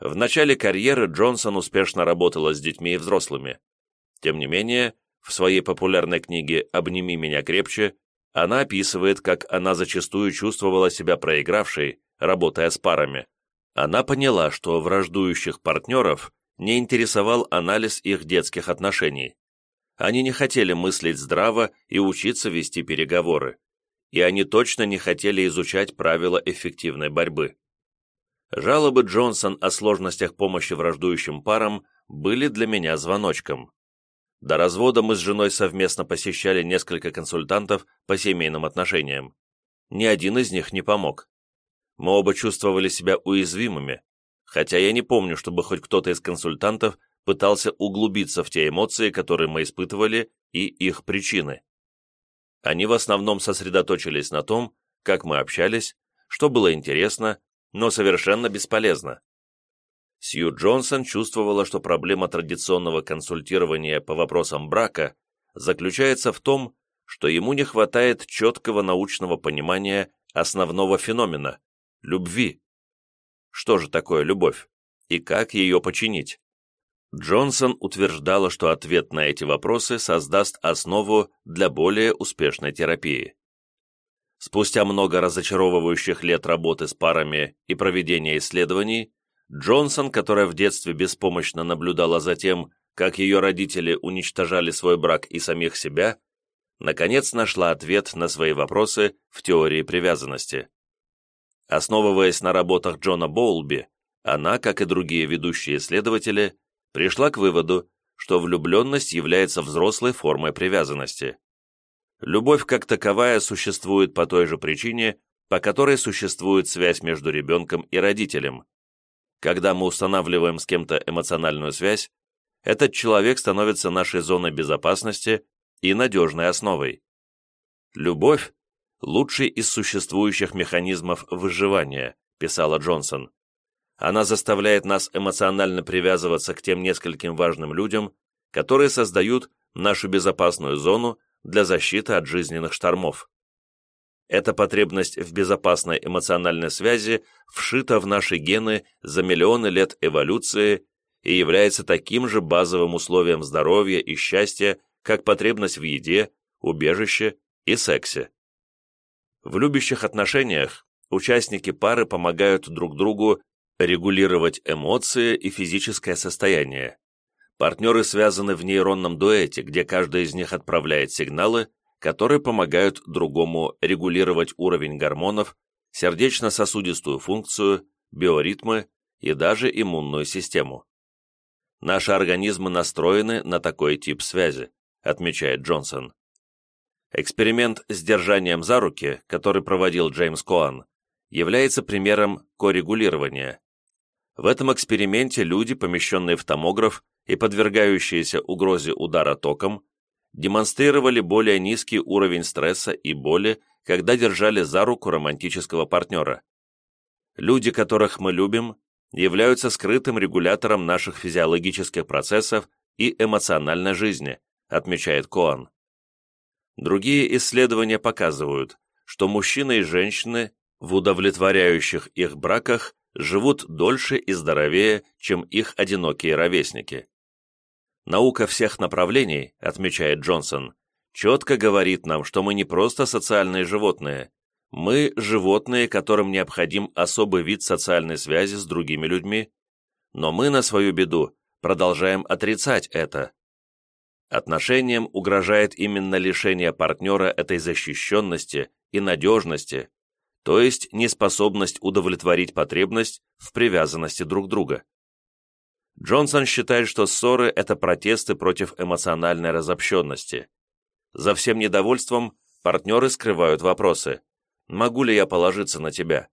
В начале карьеры Джонсон успешно работала с детьми и взрослыми. Тем не менее, в своей популярной книге «Обними меня крепче» она описывает, как она зачастую чувствовала себя проигравшей, работая с парами. Она поняла, что враждующих партнеров не интересовал анализ их детских отношений. Они не хотели мыслить здраво и учиться вести переговоры. И они точно не хотели изучать правила эффективной борьбы. Жалобы Джонсон о сложностях помощи враждующим парам были для меня звоночком. До развода мы с женой совместно посещали несколько консультантов по семейным отношениям. Ни один из них не помог. Мы оба чувствовали себя уязвимыми, хотя я не помню, чтобы хоть кто-то из консультантов пытался углубиться в те эмоции, которые мы испытывали, и их причины. Они в основном сосредоточились на том, как мы общались, что было интересно, но совершенно бесполезно. Сью Джонсон чувствовала, что проблема традиционного консультирования по вопросам брака заключается в том, что ему не хватает четкого научного понимания основного феномена – любви. Что же такое любовь? И как ее починить? Джонсон утверждала, что ответ на эти вопросы создаст основу для более успешной терапии. Спустя много разочаровывающих лет работы с парами и проведения исследований, Джонсон, которая в детстве беспомощно наблюдала за тем, как ее родители уничтожали свой брак и самих себя, наконец нашла ответ на свои вопросы в теории привязанности. Основываясь на работах Джона Боулби, она, как и другие ведущие исследователи, пришла к выводу, что влюбленность является взрослой формой привязанности. Любовь как таковая существует по той же причине, по которой существует связь между ребенком и родителем. Когда мы устанавливаем с кем-то эмоциональную связь, этот человек становится нашей зоной безопасности и надежной основой. Любовь – лучший из существующих механизмов выживания, писала Джонсон. Она заставляет нас эмоционально привязываться к тем нескольким важным людям, которые создают нашу безопасную зону для защиты от жизненных штормов. Эта потребность в безопасной эмоциональной связи вшита в наши гены за миллионы лет эволюции и является таким же базовым условием здоровья и счастья, как потребность в еде, убежище и сексе. В любящих отношениях участники пары помогают друг другу регулировать эмоции и физическое состояние. Партнеры связаны в нейронном дуэте, где каждый из них отправляет сигналы, которые помогают другому регулировать уровень гормонов, сердечно-сосудистую функцию, биоритмы и даже иммунную систему. Наши организмы настроены на такой тип связи, отмечает Джонсон. Эксперимент с держанием за руки, который проводил Джеймс Коан, является примером коррегулирования. В этом эксперименте люди, помещенные в томограф и подвергающиеся угрозе удара током, демонстрировали более низкий уровень стресса и боли, когда держали за руку романтического партнера. Люди, которых мы любим, являются скрытым регулятором наших физиологических процессов и эмоциональной жизни, отмечает Коан. Другие исследования показывают, что мужчины и женщины в удовлетворяющих их браках живут дольше и здоровее, чем их одинокие ровесники. Наука всех направлений, отмечает Джонсон, четко говорит нам, что мы не просто социальные животные, мы – животные, которым необходим особый вид социальной связи с другими людьми, но мы на свою беду продолжаем отрицать это. Отношениям угрожает именно лишение партнера этой защищенности и надежности, то есть неспособность удовлетворить потребность в привязанности друг друга. Джонсон считает, что ссоры – это протесты против эмоциональной разобщенности. За всем недовольством партнеры скрывают вопросы. «Могу ли я положиться на тебя?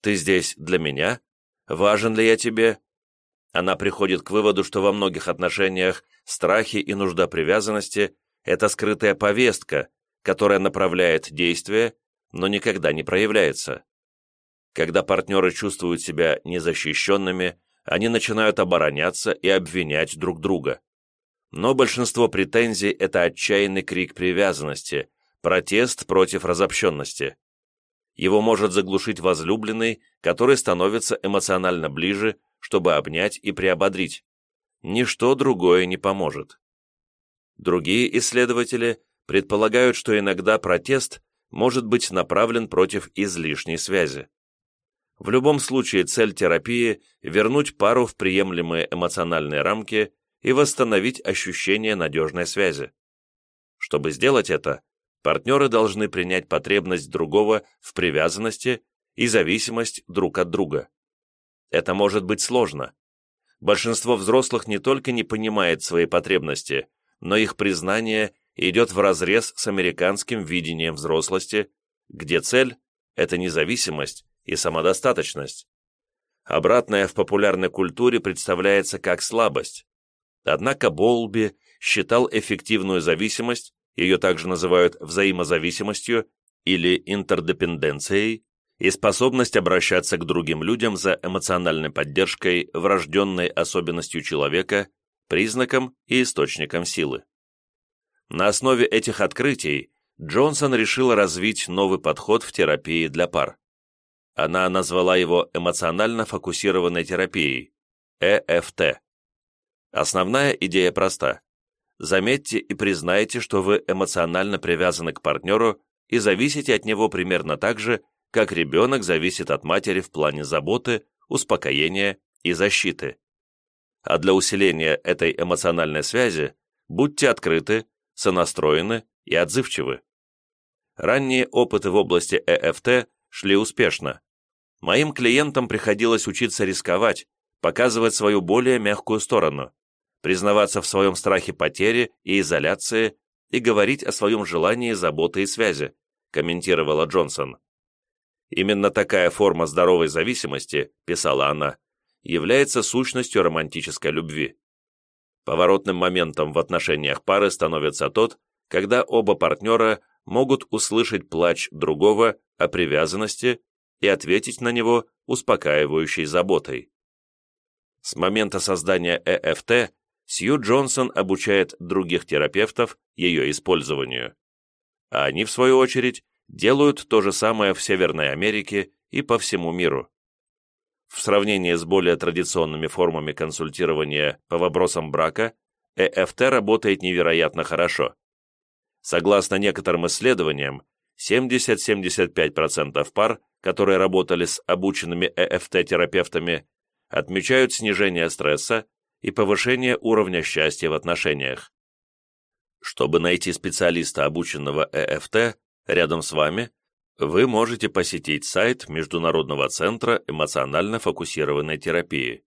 Ты здесь для меня? Важен ли я тебе?» Она приходит к выводу, что во многих отношениях страхи и нужда привязанности – это скрытая повестка, которая направляет действия, но никогда не проявляется. Когда партнеры чувствуют себя незащищенными, они начинают обороняться и обвинять друг друга. Но большинство претензий – это отчаянный крик привязанности, протест против разобщенности. Его может заглушить возлюбленный, который становится эмоционально ближе, чтобы обнять и приободрить. Ничто другое не поможет. Другие исследователи предполагают, что иногда протест может быть направлен против излишней связи. В любом случае цель терапии – вернуть пару в приемлемые эмоциональные рамки и восстановить ощущение надежной связи. Чтобы сделать это, партнеры должны принять потребность другого в привязанности и зависимость друг от друга. Это может быть сложно. Большинство взрослых не только не понимает свои потребности, но их признание идет вразрез с американским видением взрослости, где цель – это независимость и самодостаточность. Обратное в популярной культуре представляется как слабость. Однако Болби считал эффективную зависимость, ее также называют взаимозависимостью или интердепенденцией, и способность обращаться к другим людям за эмоциональной поддержкой, врожденной особенностью человека, признаком и источником силы. На основе этих открытий Джонсон решила развить новый подход в терапии для пар. Она назвала его эмоционально фокусированной терапией – ЭФТ. Основная идея проста. Заметьте и признайте, что вы эмоционально привязаны к партнеру и зависите от него примерно так же, как ребенок зависит от матери в плане заботы, успокоения и защиты. А для усиления этой эмоциональной связи будьте открыты, сонастроены и отзывчивы. Ранние опыты в области ЭФТ шли успешно. Моим клиентам приходилось учиться рисковать, показывать свою более мягкую сторону, признаваться в своем страхе потери и изоляции и говорить о своем желании заботы и связи, комментировала Джонсон. Именно такая форма здоровой зависимости, писала она, является сущностью романтической любви. Поворотным моментом в отношениях пары становится тот, когда оба партнера могут услышать плач другого о привязанности и ответить на него успокаивающей заботой. С момента создания ЭФТ Сью Джонсон обучает других терапевтов ее использованию. А они, в свою очередь, делают то же самое в Северной Америке и по всему миру. В сравнении с более традиционными формами консультирования по вопросам брака, ЭФТ работает невероятно хорошо. Согласно некоторым исследованиям, 70-75% пар, которые работали с обученными ЭФТ-терапевтами, отмечают снижение стресса и повышение уровня счастья в отношениях. Чтобы найти специалиста, обученного ЭФТ, рядом с вами, вы можете посетить сайт Международного центра эмоционально фокусированной терапии.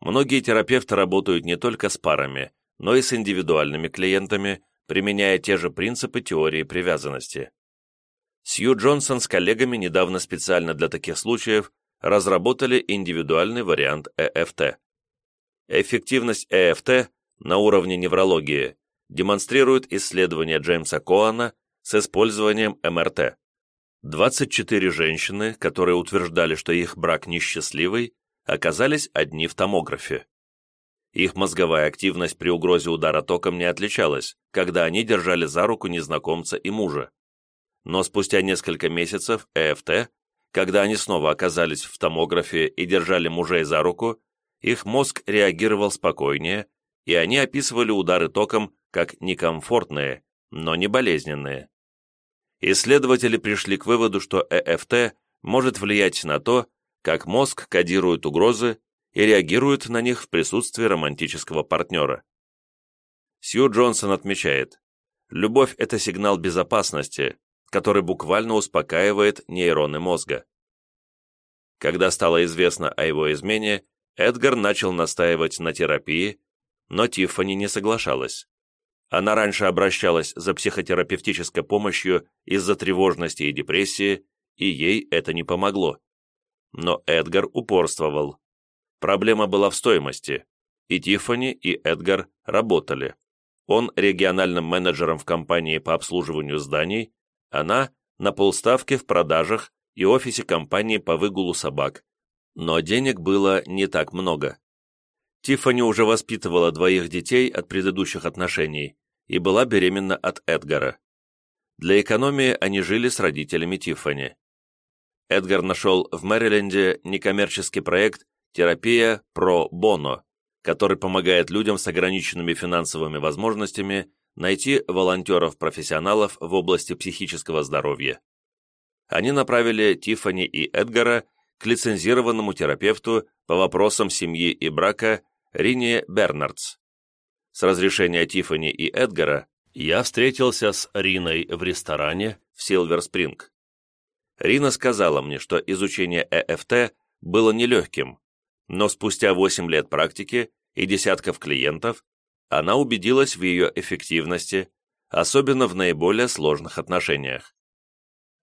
Многие терапевты работают не только с парами, но и с индивидуальными клиентами, применяя те же принципы теории привязанности. Сью Джонсон с коллегами недавно специально для таких случаев разработали индивидуальный вариант ЭФТ. Эффективность ЭФТ на уровне неврологии демонстрирует исследование Джеймса Коана с использованием МРТ, 24 женщины, которые утверждали, что их брак несчастливый, оказались одни в томографе. Их мозговая активность при угрозе удара током не отличалась, когда они держали за руку незнакомца и мужа. Но спустя несколько месяцев ЭФТ, когда они снова оказались в томографе и держали мужей за руку, их мозг реагировал спокойнее, и они описывали удары током как некомфортные, но не болезненные. Исследователи пришли к выводу, что ЭФТ может влиять на то, как мозг кодирует угрозы и реагирует на них в присутствии романтического партнера. Сью Джонсон отмечает, любовь – это сигнал безопасности, который буквально успокаивает нейроны мозга. Когда стало известно о его измене, Эдгар начал настаивать на терапии, но Тиффани не соглашалась. Она раньше обращалась за психотерапевтической помощью из-за тревожности и депрессии, и ей это не помогло. Но Эдгар упорствовал. Проблема была в стоимости. И Тиффани, и Эдгар работали. Он региональным менеджером в компании по обслуживанию зданий, она на полставки в продажах и офисе компании по выгулу собак. Но денег было не так много. Тиффани уже воспитывала двоих детей от предыдущих отношений и была беременна от Эдгара. Для экономии они жили с родителями Тиффани. Эдгар нашел в Мэриленде некоммерческий проект Терапия про Боно, который помогает людям с ограниченными финансовыми возможностями найти волонтеров-профессионалов в области психического здоровья. Они направили Тиффани и Эдгара к лицензированному терапевту по вопросам семьи и брака Рине Бернардс. С разрешения Тиффани и Эдгара я встретился с Риной в ресторане в Силвер-Спринг. Рина сказала мне, что изучение ЭФТ было нелегким, но спустя 8 лет практики и десятков клиентов она убедилась в ее эффективности, особенно в наиболее сложных отношениях.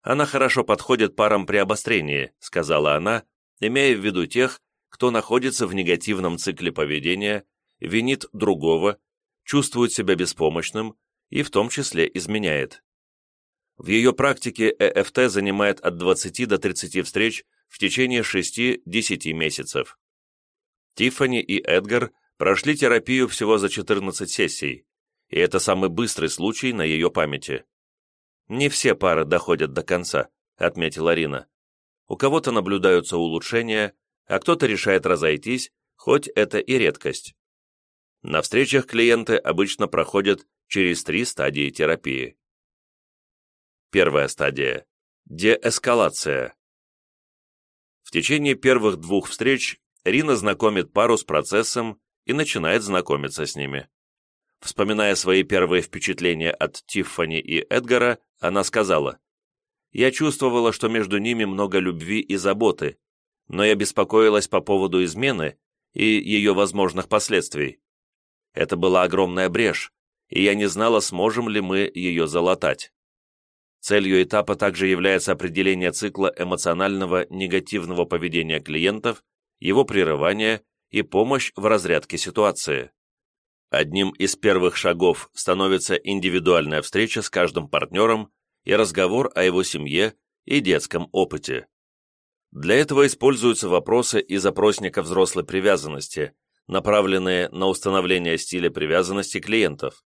«Она хорошо подходит парам при обострении», — сказала она, имея в виду тех, кто находится в негативном цикле поведения, винит другого, чувствует себя беспомощным и в том числе изменяет. В ее практике ЭФТ занимает от 20 до 30 встреч в течение 6-10 месяцев. Тиффани и Эдгар прошли терапию всего за 14 сессий, и это самый быстрый случай на ее памяти. «Не все пары доходят до конца», — отметила Рина. «У кого-то наблюдаются улучшения, а кто-то решает разойтись, хоть это и редкость». На встречах клиенты обычно проходят через три стадии терапии. Первая стадия – деэскалация. В течение первых двух встреч Рина знакомит пару с процессом и начинает знакомиться с ними. Вспоминая свои первые впечатления от Тиффани и Эдгара, она сказала, «Я чувствовала, что между ними много любви и заботы, но я беспокоилась по поводу измены и ее возможных последствий. Это была огромная брешь, и я не знала, сможем ли мы ее залатать. Целью этапа также является определение цикла эмоционального негативного поведения клиентов его прерывание и помощь в разрядке ситуации. Одним из первых шагов становится индивидуальная встреча с каждым партнером и разговор о его семье и детском опыте. Для этого используются вопросы из опросника взрослой привязанности, направленные на установление стиля привязанности клиентов.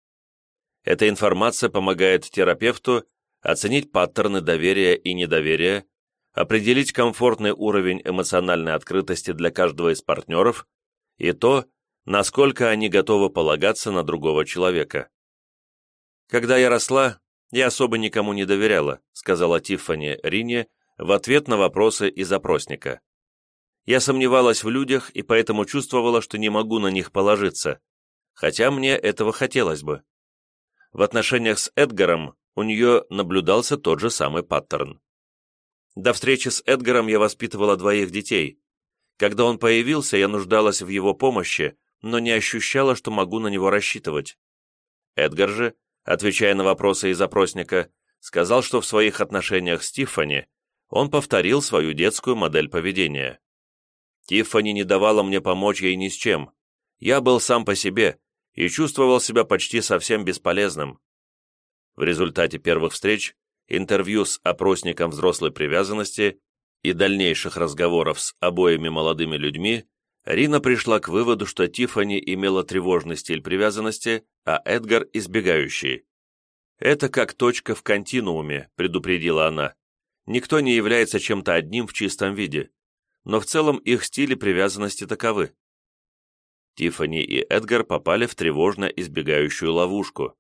Эта информация помогает терапевту оценить паттерны доверия и недоверия, определить комфортный уровень эмоциональной открытости для каждого из партнеров и то, насколько они готовы полагаться на другого человека. «Когда я росла, я особо никому не доверяла», сказала Тиффани Рине в ответ на вопросы из опросника. «Я сомневалась в людях и поэтому чувствовала, что не могу на них положиться, хотя мне этого хотелось бы». В отношениях с Эдгаром у нее наблюдался тот же самый паттерн. До встречи с Эдгаром я воспитывала двоих детей. Когда он появился, я нуждалась в его помощи, но не ощущала, что могу на него рассчитывать. Эдгар же, отвечая на вопросы из опросника, сказал, что в своих отношениях с Тиффани он повторил свою детскую модель поведения. Тиффани не давала мне помочь ей ни с чем. Я был сам по себе и чувствовал себя почти совсем бесполезным. В результате первых встреч интервью с опросником взрослой привязанности и дальнейших разговоров с обоими молодыми людьми, Рина пришла к выводу, что Тиффани имела тревожный стиль привязанности, а Эдгар – избегающий. «Это как точка в континууме», – предупредила она. «Никто не является чем-то одним в чистом виде, но в целом их стили привязанности таковы». Тиффани и Эдгар попали в тревожно избегающую ловушку.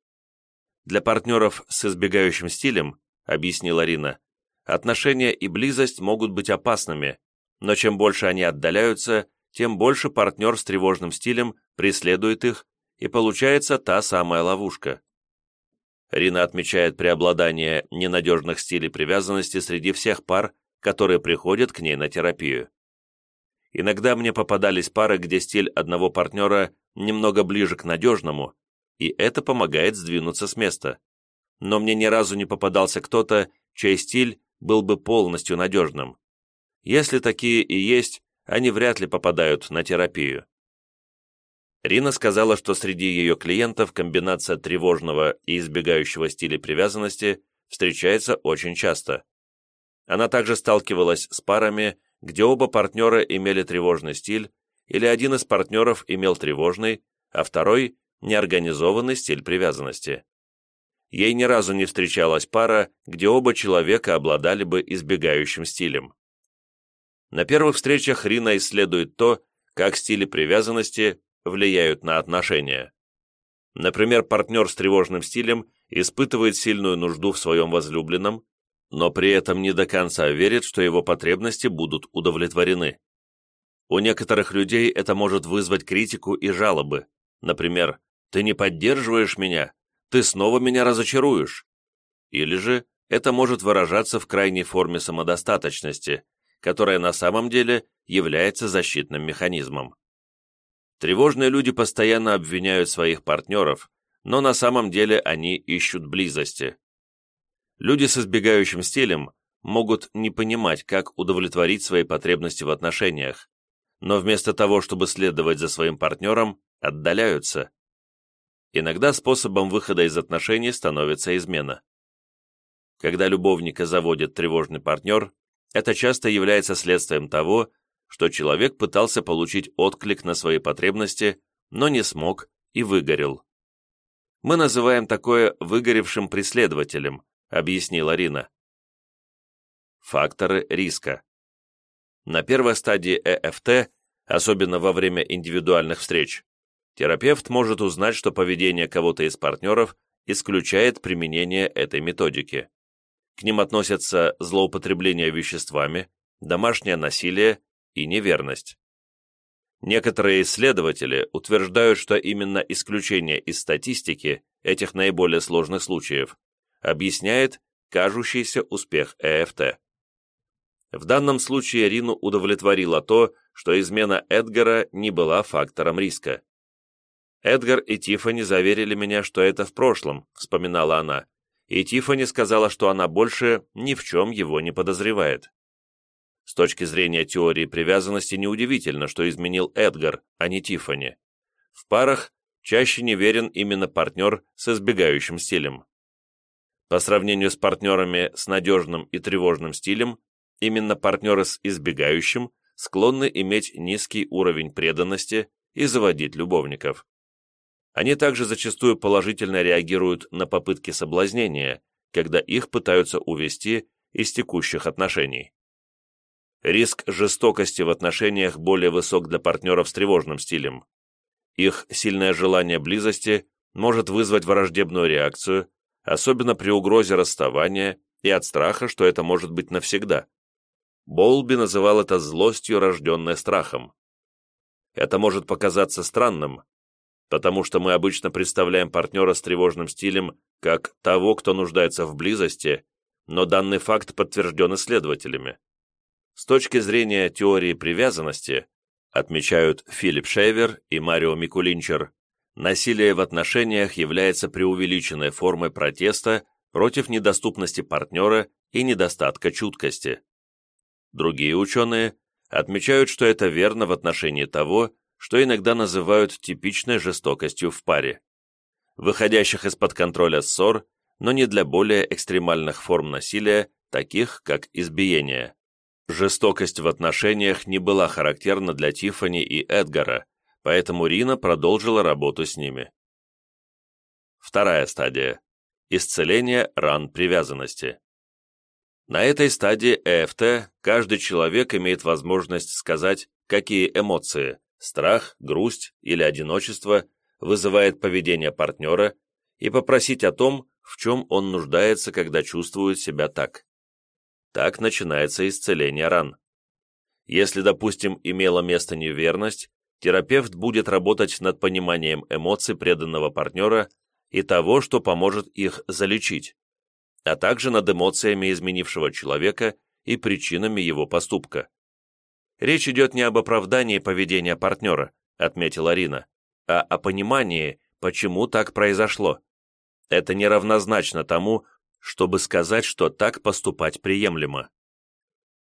Для партнеров с избегающим стилем, объяснила Рина, отношения и близость могут быть опасными, но чем больше они отдаляются, тем больше партнер с тревожным стилем преследует их, и получается та самая ловушка. Рина отмечает преобладание ненадежных стилей привязанности среди всех пар, которые приходят к ней на терапию. Иногда мне попадались пары, где стиль одного партнера немного ближе к надежному, и это помогает сдвинуться с места. Но мне ни разу не попадался кто-то, чей стиль был бы полностью надежным. Если такие и есть, они вряд ли попадают на терапию. Рина сказала, что среди ее клиентов комбинация тревожного и избегающего стиля привязанности встречается очень часто. Она также сталкивалась с парами, где оба партнера имели тревожный стиль, или один из партнеров имел тревожный, а второй – неорганизованный стиль привязанности. Ей ни разу не встречалась пара, где оба человека обладали бы избегающим стилем. На первых встречах Рина исследует то, как стили привязанности влияют на отношения. Например, партнер с тревожным стилем испытывает сильную нужду в своем возлюбленном, но при этом не до конца верит, что его потребности будут удовлетворены. У некоторых людей это может вызвать критику и жалобы. Например, «Ты не поддерживаешь меня, ты снова меня разочаруешь». Или же это может выражаться в крайней форме самодостаточности, которая на самом деле является защитным механизмом. Тревожные люди постоянно обвиняют своих партнеров, но на самом деле они ищут близости. Люди с избегающим стилем могут не понимать, как удовлетворить свои потребности в отношениях, но вместо того, чтобы следовать за своим партнером, отдаляются. Иногда способом выхода из отношений становится измена. Когда любовника заводит тревожный партнер, это часто является следствием того, что человек пытался получить отклик на свои потребности, но не смог и выгорел. Мы называем такое выгоревшим преследователем, объяснила Рина. Факторы риска. На первой стадии ЭФТ, особенно во время индивидуальных встреч, терапевт может узнать, что поведение кого-то из партнеров исключает применение этой методики. К ним относятся злоупотребление веществами, домашнее насилие и неверность. Некоторые исследователи утверждают, что именно исключение из статистики этих наиболее сложных случаев объясняет кажущийся успех ЭФТ. В данном случае Рину удовлетворило то, что измена Эдгара не была фактором риска. «Эдгар и Тиффани заверили меня, что это в прошлом», — вспоминала она, и Тиффани сказала, что она больше ни в чем его не подозревает. С точки зрения теории привязанности неудивительно, что изменил Эдгар, а не Тиффани. В парах чаще неверен именно партнер с избегающим стилем. По сравнению с партнерами с надежным и тревожным стилем, именно партнеры с избегающим склонны иметь низкий уровень преданности и заводить любовников. Они также зачастую положительно реагируют на попытки соблазнения, когда их пытаются увести из текущих отношений. Риск жестокости в отношениях более высок для партнеров с тревожным стилем. Их сильное желание близости может вызвать враждебную реакцию, особенно при угрозе расставания и от страха, что это может быть навсегда. Болби называл это злостью, рожденной страхом. Это может показаться странным, потому что мы обычно представляем партнера с тревожным стилем как того, кто нуждается в близости, но данный факт подтвержден исследователями. С точки зрения теории привязанности, отмечают Филипп Шейвер и Марио Микулинчер, насилие в отношениях является преувеличенной формой протеста против недоступности партнера и недостатка чуткости. Другие ученые отмечают, что это верно в отношении того, что иногда называют типичной жестокостью в паре. Выходящих из-под контроля ссор но не для более экстремальных форм насилия, таких как избиение. Жестокость в отношениях не была характерна для Тиффани и Эдгара, поэтому Рина продолжила работу с ними. Вторая стадия. Исцеление ран привязанности. На этой стадии ЭФТ каждый человек имеет возможность сказать, какие эмоции – страх, грусть или одиночество – вызывает поведение партнера и попросить о том, в чем он нуждается, когда чувствует себя так. Так начинается исцеление ран. Если, допустим, имела место неверность, терапевт будет работать над пониманием эмоций преданного партнера и того, что поможет их залечить, а также над эмоциями изменившего человека и причинами его поступка. Речь идет не об оправдании поведения партнера, отметила Рина, а о понимании, почему так произошло. Это неравнозначно тому, чтобы сказать, что так поступать приемлемо.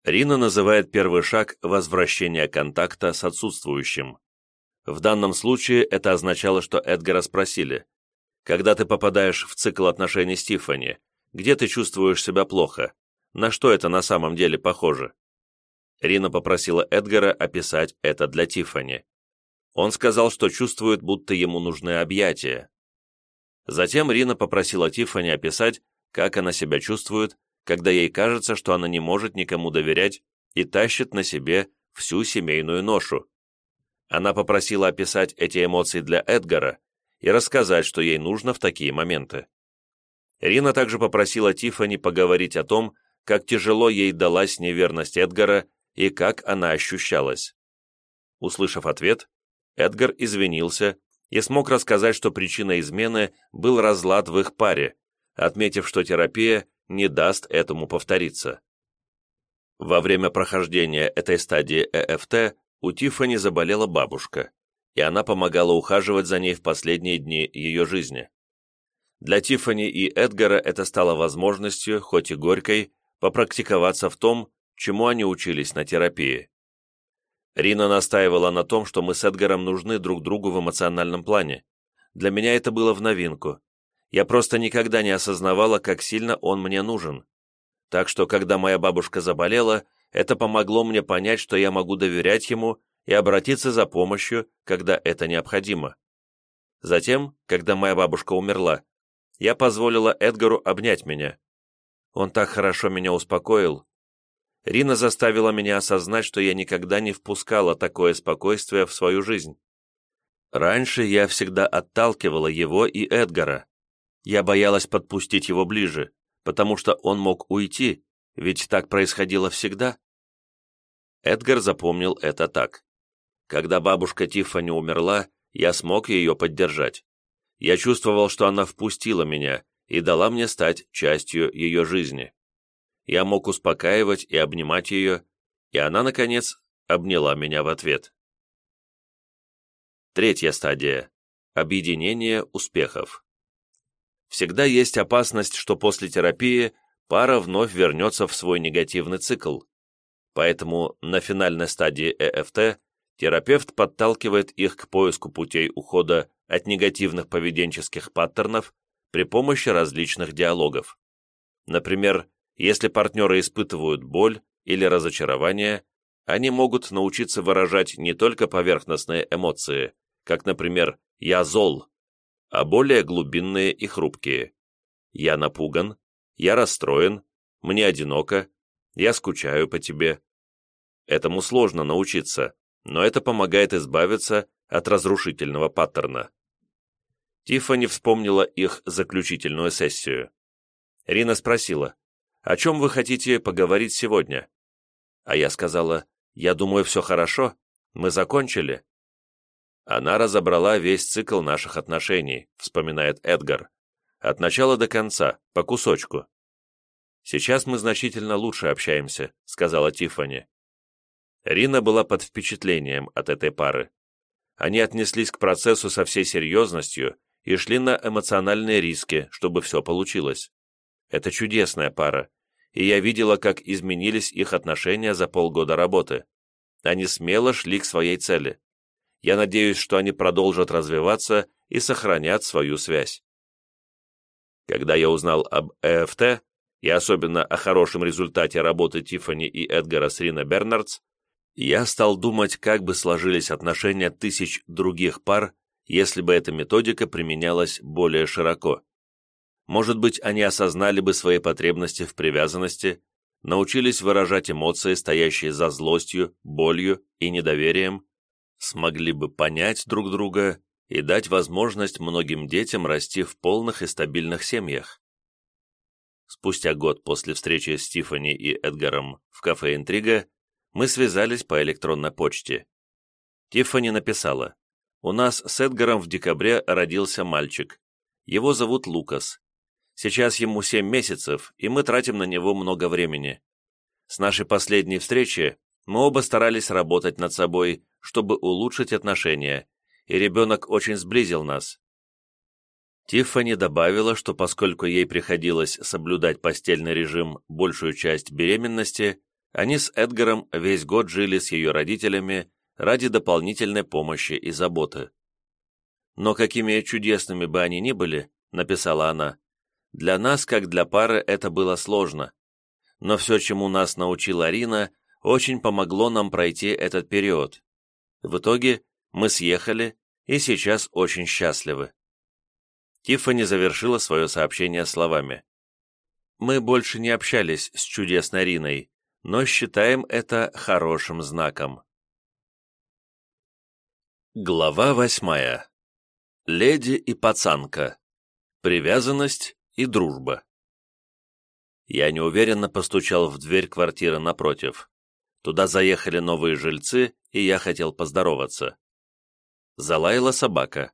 Рина называет первый шаг возвращения контакта с отсутствующим. В данном случае это означало, что Эдгара спросили, когда ты попадаешь в цикл отношений с Тиффани, где ты чувствуешь себя плохо, на что это на самом деле похоже? Рина попросила Эдгара описать это для Тиффани. Он сказал, что чувствует, будто ему нужны объятия. Затем Рина попросила Тиффани описать, как она себя чувствует, когда ей кажется, что она не может никому доверять и тащит на себе всю семейную ношу. Она попросила описать эти эмоции для Эдгара и рассказать, что ей нужно в такие моменты. Рина также попросила Тиффани поговорить о том, как тяжело ей далась неверность Эдгара и как она ощущалась. Услышав ответ, Эдгар извинился и смог рассказать, что причиной измены был разлад в их паре, отметив, что терапия не даст этому повториться. Во время прохождения этой стадии ЭФТ у Тиффани заболела бабушка, и она помогала ухаживать за ней в последние дни ее жизни. Для Тиффани и Эдгара это стало возможностью, хоть и горькой, попрактиковаться в том, чему они учились на терапии. Рина настаивала на том, что мы с Эдгаром нужны друг другу в эмоциональном плане. Для меня это было в новинку. Я просто никогда не осознавала, как сильно он мне нужен. Так что, когда моя бабушка заболела, это помогло мне понять, что я могу доверять ему и обратиться за помощью, когда это необходимо. Затем, когда моя бабушка умерла, я позволила Эдгару обнять меня. Он так хорошо меня успокоил. Рина заставила меня осознать, что я никогда не впускала такое спокойствие в свою жизнь. Раньше я всегда отталкивала его и Эдгара. Я боялась подпустить его ближе, потому что он мог уйти, ведь так происходило всегда. Эдгар запомнил это так. Когда бабушка Тиффани умерла, я смог ее поддержать. Я чувствовал, что она впустила меня и дала мне стать частью ее жизни. Я мог успокаивать и обнимать ее, и она, наконец, обняла меня в ответ. Третья стадия. Объединение успехов. Всегда есть опасность, что после терапии пара вновь вернется в свой негативный цикл. Поэтому на финальной стадии ЭФТ терапевт подталкивает их к поиску путей ухода от негативных поведенческих паттернов при помощи различных диалогов. Например, если партнеры испытывают боль или разочарование, они могут научиться выражать не только поверхностные эмоции, как, например, «я зол», а более глубинные и хрупкие. «Я напуган», «я расстроен», «мне одиноко», «я скучаю по тебе». Этому сложно научиться, но это помогает избавиться от разрушительного паттерна. Тиффани вспомнила их заключительную сессию. Рина спросила, «О чем вы хотите поговорить сегодня?» А я сказала, «Я думаю, все хорошо, мы закончили». Она разобрала весь цикл наших отношений, вспоминает Эдгар, от начала до конца, по кусочку. «Сейчас мы значительно лучше общаемся», — сказала Тиффани. Рина была под впечатлением от этой пары. Они отнеслись к процессу со всей серьезностью и шли на эмоциональные риски, чтобы все получилось. Это чудесная пара, и я видела, как изменились их отношения за полгода работы. Они смело шли к своей цели. Я надеюсь, что они продолжат развиваться и сохранят свою связь. Когда я узнал об ЭФТ, и особенно о хорошем результате работы Тиффани и Эдгара с Рина Бернардс, я стал думать, как бы сложились отношения тысяч других пар, если бы эта методика применялась более широко. Может быть, они осознали бы свои потребности в привязанности, научились выражать эмоции, стоящие за злостью, болью и недоверием, смогли бы понять друг друга и дать возможность многим детям расти в полных и стабильных семьях. Спустя год после встречи с Тиффани и Эдгаром в кафе «Интрига» мы связались по электронной почте. Тиффани написала, «У нас с Эдгаром в декабре родился мальчик. Его зовут Лукас. Сейчас ему семь месяцев, и мы тратим на него много времени. С нашей последней встречи мы оба старались работать над собой, чтобы улучшить отношения, и ребенок очень сблизил нас. Тиффани добавила, что поскольку ей приходилось соблюдать постельный режим большую часть беременности, они с Эдгаром весь год жили с ее родителями ради дополнительной помощи и заботы. «Но какими чудесными бы они ни были», — написала она, для нас, как для пары, это было сложно. Но все, чему нас научила Арина, очень помогло нам пройти этот период. В итоге мы съехали и сейчас очень счастливы. Тиффани завершила свое сообщение словами. «Мы больше не общались с чудесной Риной, но считаем это хорошим знаком». Глава восьмая. Леди и пацанка. Привязанность и дружба. Я неуверенно постучал в дверь квартиры напротив. Туда заехали новые жильцы, и я хотел поздороваться. Залаяла собака.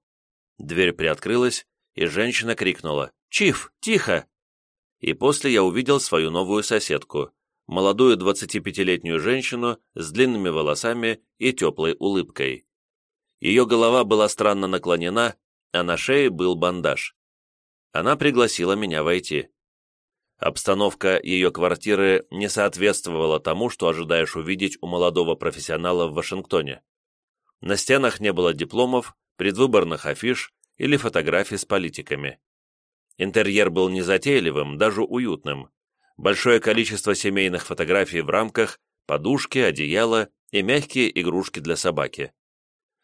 Дверь приоткрылась, и женщина крикнула «Чиф, тихо!» И после я увидел свою новую соседку, молодую 25-летнюю женщину с длинными волосами и теплой улыбкой. Ее голова была странно наклонена, а на шее был бандаж. Она пригласила меня войти. Обстановка ее квартиры не соответствовала тому, что ожидаешь увидеть у молодого профессионала в Вашингтоне. На стенах не было дипломов, предвыборных афиш или фотографий с политиками. Интерьер был незатейливым, даже уютным. Большое количество семейных фотографий в рамках, подушки, одеяло и мягкие игрушки для собаки.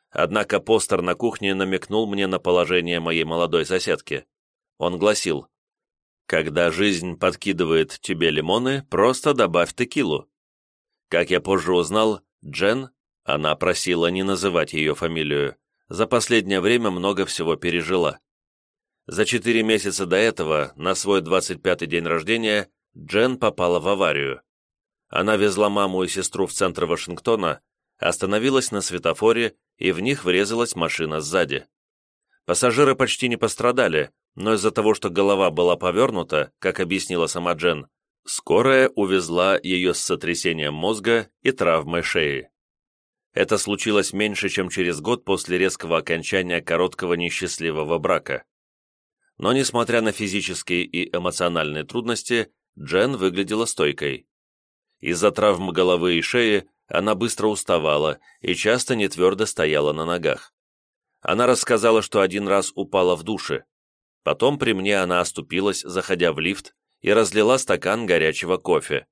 Однако постер на кухне намекнул мне на положение моей молодой соседки. Он гласил, «Когда жизнь подкидывает тебе лимоны, просто добавь текилу». Как я позже узнал, Джен, она просила не называть ее фамилию, за последнее время много всего пережила. За четыре месяца до этого, на свой 25-й день рождения, Джен попала в аварию. Она везла маму и сестру в центр Вашингтона, остановилась на светофоре, и в них врезалась машина сзади. Пассажиры почти не пострадали, но из-за того, что голова была повернута, как объяснила сама Джен, скорая увезла ее с сотрясением мозга и травмой шеи. Это случилось меньше, чем через год после резкого окончания короткого несчастливого брака. Но, несмотря на физические и эмоциональные трудности, Джен выглядела стойкой. Из-за травм головы и шеи она быстро уставала и часто не твердо стояла на ногах. Она рассказала, что один раз упала в душе. Потом при мне она оступилась, заходя в лифт, и разлила стакан горячего кофе.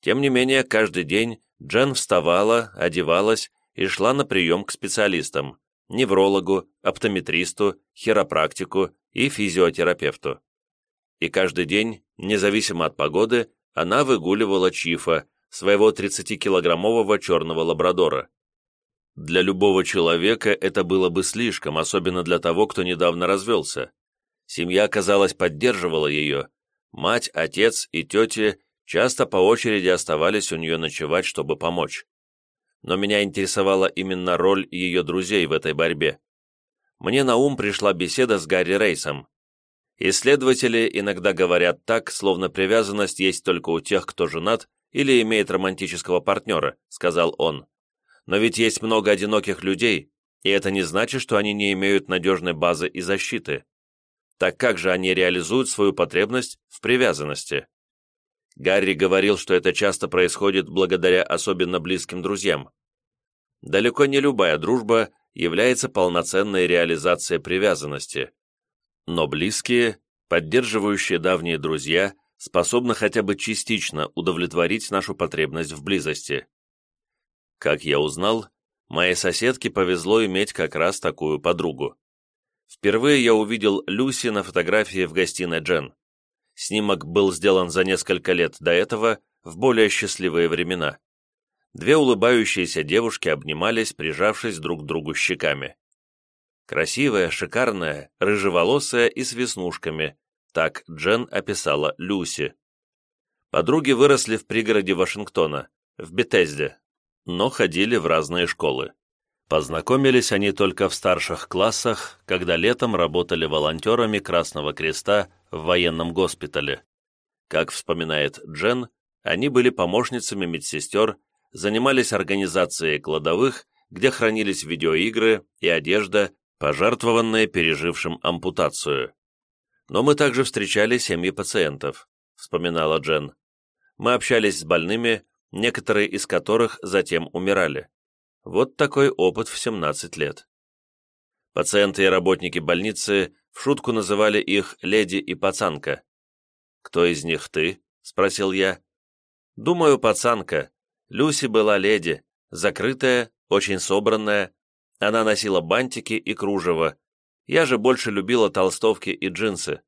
Тем не менее, каждый день Джен вставала, одевалась и шла на прием к специалистам, неврологу, оптометристу, хиропрактику и физиотерапевту. И каждый день, независимо от погоды, она выгуливала Чифа, своего 30-килограммового черного лабрадора. Для любого человека это было бы слишком, особенно для того, кто недавно развелся. Семья, казалось, поддерживала ее. Мать, отец и тети часто по очереди оставались у нее ночевать, чтобы помочь. Но меня интересовала именно роль ее друзей в этой борьбе. Мне на ум пришла беседа с Гарри Рейсом. Исследователи иногда говорят так, словно привязанность есть только у тех, кто женат или имеет романтического партнера, сказал он. Но ведь есть много одиноких людей, и это не значит, что они не имеют надежной базы и защиты так как же они реализуют свою потребность в привязанности? Гарри говорил, что это часто происходит благодаря особенно близким друзьям. Далеко не любая дружба является полноценной реализацией привязанности. Но близкие, поддерживающие давние друзья, способны хотя бы частично удовлетворить нашу потребность в близости. Как я узнал, моей соседке повезло иметь как раз такую подругу. Впервые я увидел Люси на фотографии в гостиной Джен. Снимок был сделан за несколько лет до этого, в более счастливые времена. Две улыбающиеся девушки обнимались, прижавшись друг к другу щеками. Красивая, шикарная, рыжеволосая и с веснушками, так Джен описала Люси. Подруги выросли в пригороде Вашингтона, в Бетезде, но ходили в разные школы. Познакомились они только в старших классах, когда летом работали волонтерами Красного Креста в военном госпитале. Как вспоминает Джен, они были помощницами медсестер, занимались организацией кладовых, где хранились видеоигры и одежда, пожертвованные пережившим ампутацию. Но мы также встречали семьи пациентов, вспоминала Джен. Мы общались с больными, некоторые из которых затем умирали. Вот такой опыт в 17 лет. Пациенты и работники больницы в шутку называли их «леди» и «пацанка». «Кто из них ты?» — спросил я. «Думаю, пацанка. Люси была леди, закрытая, очень собранная. Она носила бантики и кружево. Я же больше любила толстовки и джинсы».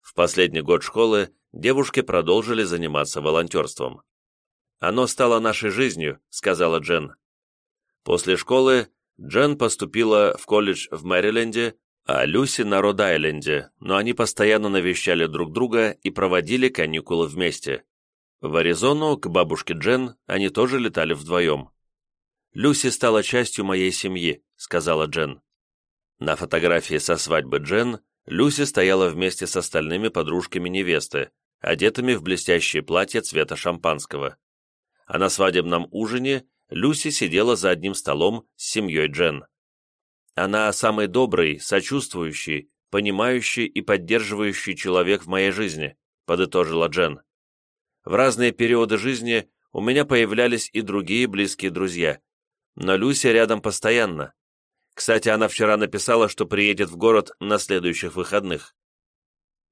В последний год школы девушки продолжили заниматься волонтерством. «Оно стало нашей жизнью», — сказала Джен. После школы Джен поступила в колледж в Мэриленде, а Люси на Род-Айленде, но они постоянно навещали друг друга и проводили каникулы вместе. В Аризону к бабушке Джен они тоже летали вдвоем. «Люси стала частью моей семьи», — сказала Джен. На фотографии со свадьбы Джен Люси стояла вместе с остальными подружками невесты, одетыми в блестящие платья цвета шампанского. А на свадебном ужине Люси сидела за одним столом с семьей Джен. Она самый добрый, сочувствующий, понимающий и поддерживающий человек в моей жизни, подытожила Джен. В разные периоды жизни у меня появлялись и другие близкие друзья, но Люси рядом постоянно. Кстати, она вчера написала, что приедет в город на следующих выходных.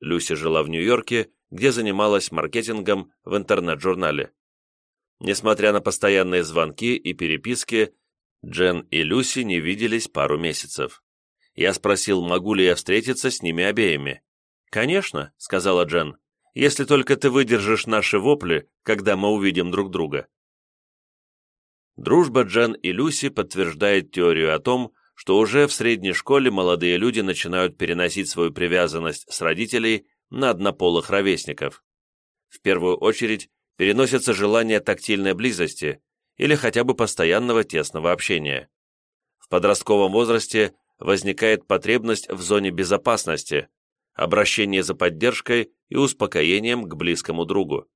Люси жила в Нью-Йорке, где занималась маркетингом в интернет-журнале. Несмотря на постоянные звонки и переписки, Джен и Люси не виделись пару месяцев. Я спросил, могу ли я встретиться с ними обеими. «Конечно», — сказала Джен, — «если только ты выдержишь наши вопли, когда мы увидим друг друга». Дружба Джен и Люси подтверждает теорию о том, что уже в средней школе молодые люди начинают переносить свою привязанность с родителей на однополых ровесников. В первую очередь переносится желание тактильной близости или хотя бы постоянного тесного общения. В подростковом возрасте возникает потребность в зоне безопасности, обращение за поддержкой и успокоением к близкому другу.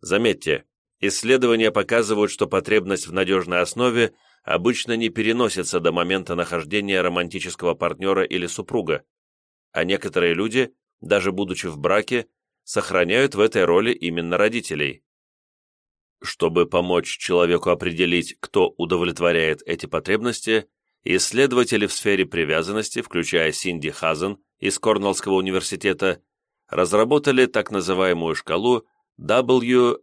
Заметьте, исследования показывают, что потребность в надежной основе обычно не переносится до момента нахождения романтического партнера или супруга, а некоторые люди, даже будучи в браке, сохраняют в этой роли именно родителей. Чтобы помочь человеку определить, кто удовлетворяет эти потребности, исследователи в сфере привязанности, включая Синди Хазен из Корнеллского университета, разработали так называемую шкалу WHOTO.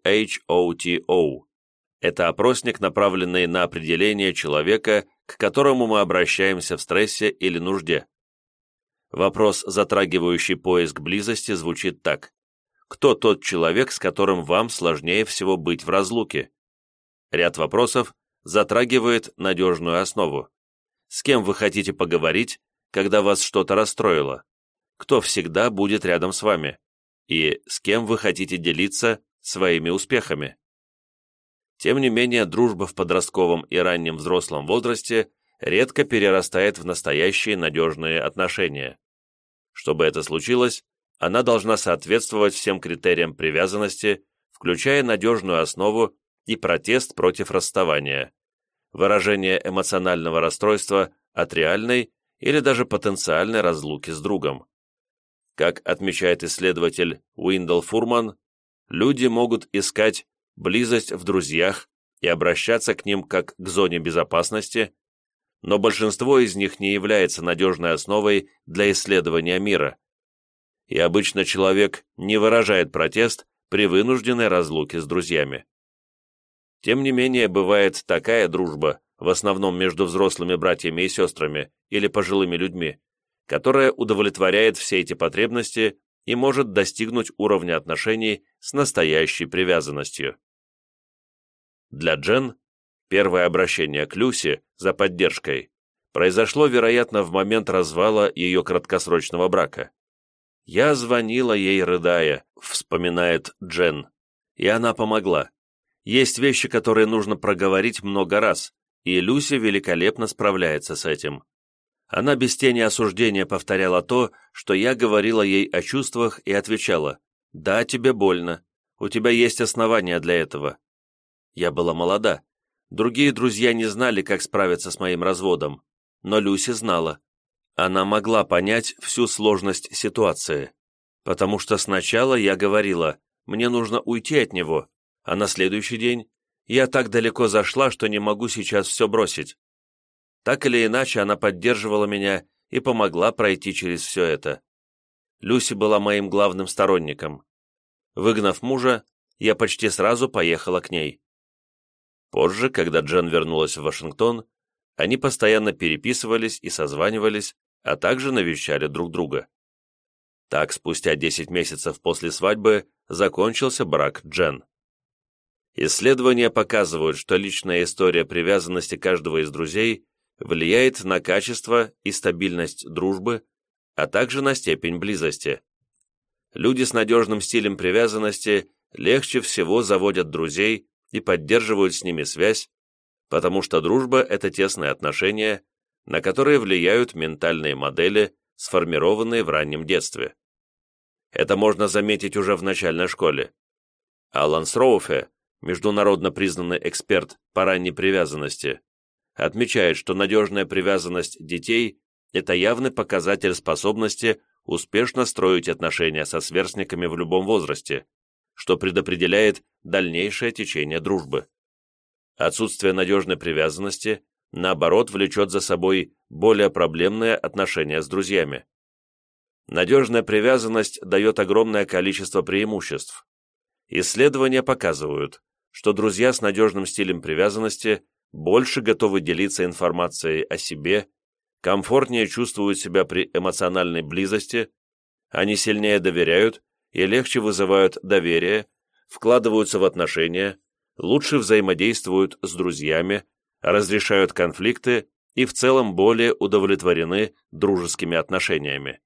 Это опросник, направленный на определение человека, к которому мы обращаемся в стрессе или нужде. Вопрос, затрагивающий поиск близости, звучит так кто тот человек, с которым вам сложнее всего быть в разлуке. Ряд вопросов затрагивает надежную основу. С кем вы хотите поговорить, когда вас что-то расстроило? Кто всегда будет рядом с вами? И с кем вы хотите делиться своими успехами? Тем не менее, дружба в подростковом и раннем взрослом возрасте редко перерастает в настоящие надежные отношения. Чтобы это случилось, она должна соответствовать всем критериям привязанности, включая надежную основу и протест против расставания, выражение эмоционального расстройства от реальной или даже потенциальной разлуки с другом. Как отмечает исследователь Уиндл Фурман, люди могут искать близость в друзьях и обращаться к ним как к зоне безопасности, но большинство из них не является надежной основой для исследования мира. И обычно человек не выражает протест при вынужденной разлуке с друзьями. Тем не менее, бывает такая дружба, в основном между взрослыми братьями и сестрами или пожилыми людьми, которая удовлетворяет все эти потребности и может достигнуть уровня отношений с настоящей привязанностью. Для Джен первое обращение к Люси за поддержкой произошло, вероятно, в момент развала ее краткосрочного брака. «Я звонила ей, рыдая», — вспоминает Джен, — «и она помогла. Есть вещи, которые нужно проговорить много раз, и Люся великолепно справляется с этим. Она без тени осуждения повторяла то, что я говорила ей о чувствах и отвечала «Да, тебе больно. У тебя есть основания для этого». Я была молода. Другие друзья не знали, как справиться с моим разводом, но Люси знала. Она могла понять всю сложность ситуации, потому что сначала я говорила «Мне нужно уйти от него», а на следующий день я так далеко зашла, что не могу сейчас все бросить. Так или иначе, она поддерживала меня и помогла пройти через все это. Люси была моим главным сторонником. Выгнав мужа, я почти сразу поехала к ней. Позже, когда Джен вернулась в Вашингтон, они постоянно переписывались и созванивались, а также навещали друг друга. Так, спустя 10 месяцев после свадьбы, закончился брак Джен. Исследования показывают, что личная история привязанности каждого из друзей влияет на качество и стабильность дружбы, а также на степень близости. Люди с надежным стилем привязанности легче всего заводят друзей и поддерживают с ними связь, потому что дружба – это тесные отношения, на которые влияют ментальные модели, сформированные в раннем детстве. Это можно заметить уже в начальной школе. Алан Сроуфе международно признанный эксперт по ранней привязанности, отмечает, что надежная привязанность детей – это явный показатель способности успешно строить отношения со сверстниками в любом возрасте, что предопределяет дальнейшее течение дружбы. Отсутствие надежной привязанности, наоборот, влечет за собой более проблемные отношения с друзьями. Надежная привязанность дает огромное количество преимуществ. Исследования показывают, что друзья с надежным стилем привязанности больше готовы делиться информацией о себе, комфортнее чувствуют себя при эмоциональной близости, они сильнее доверяют и легче вызывают доверие, вкладываются в отношения, лучше взаимодействуют с друзьями, разрешают конфликты и в целом более удовлетворены дружескими отношениями.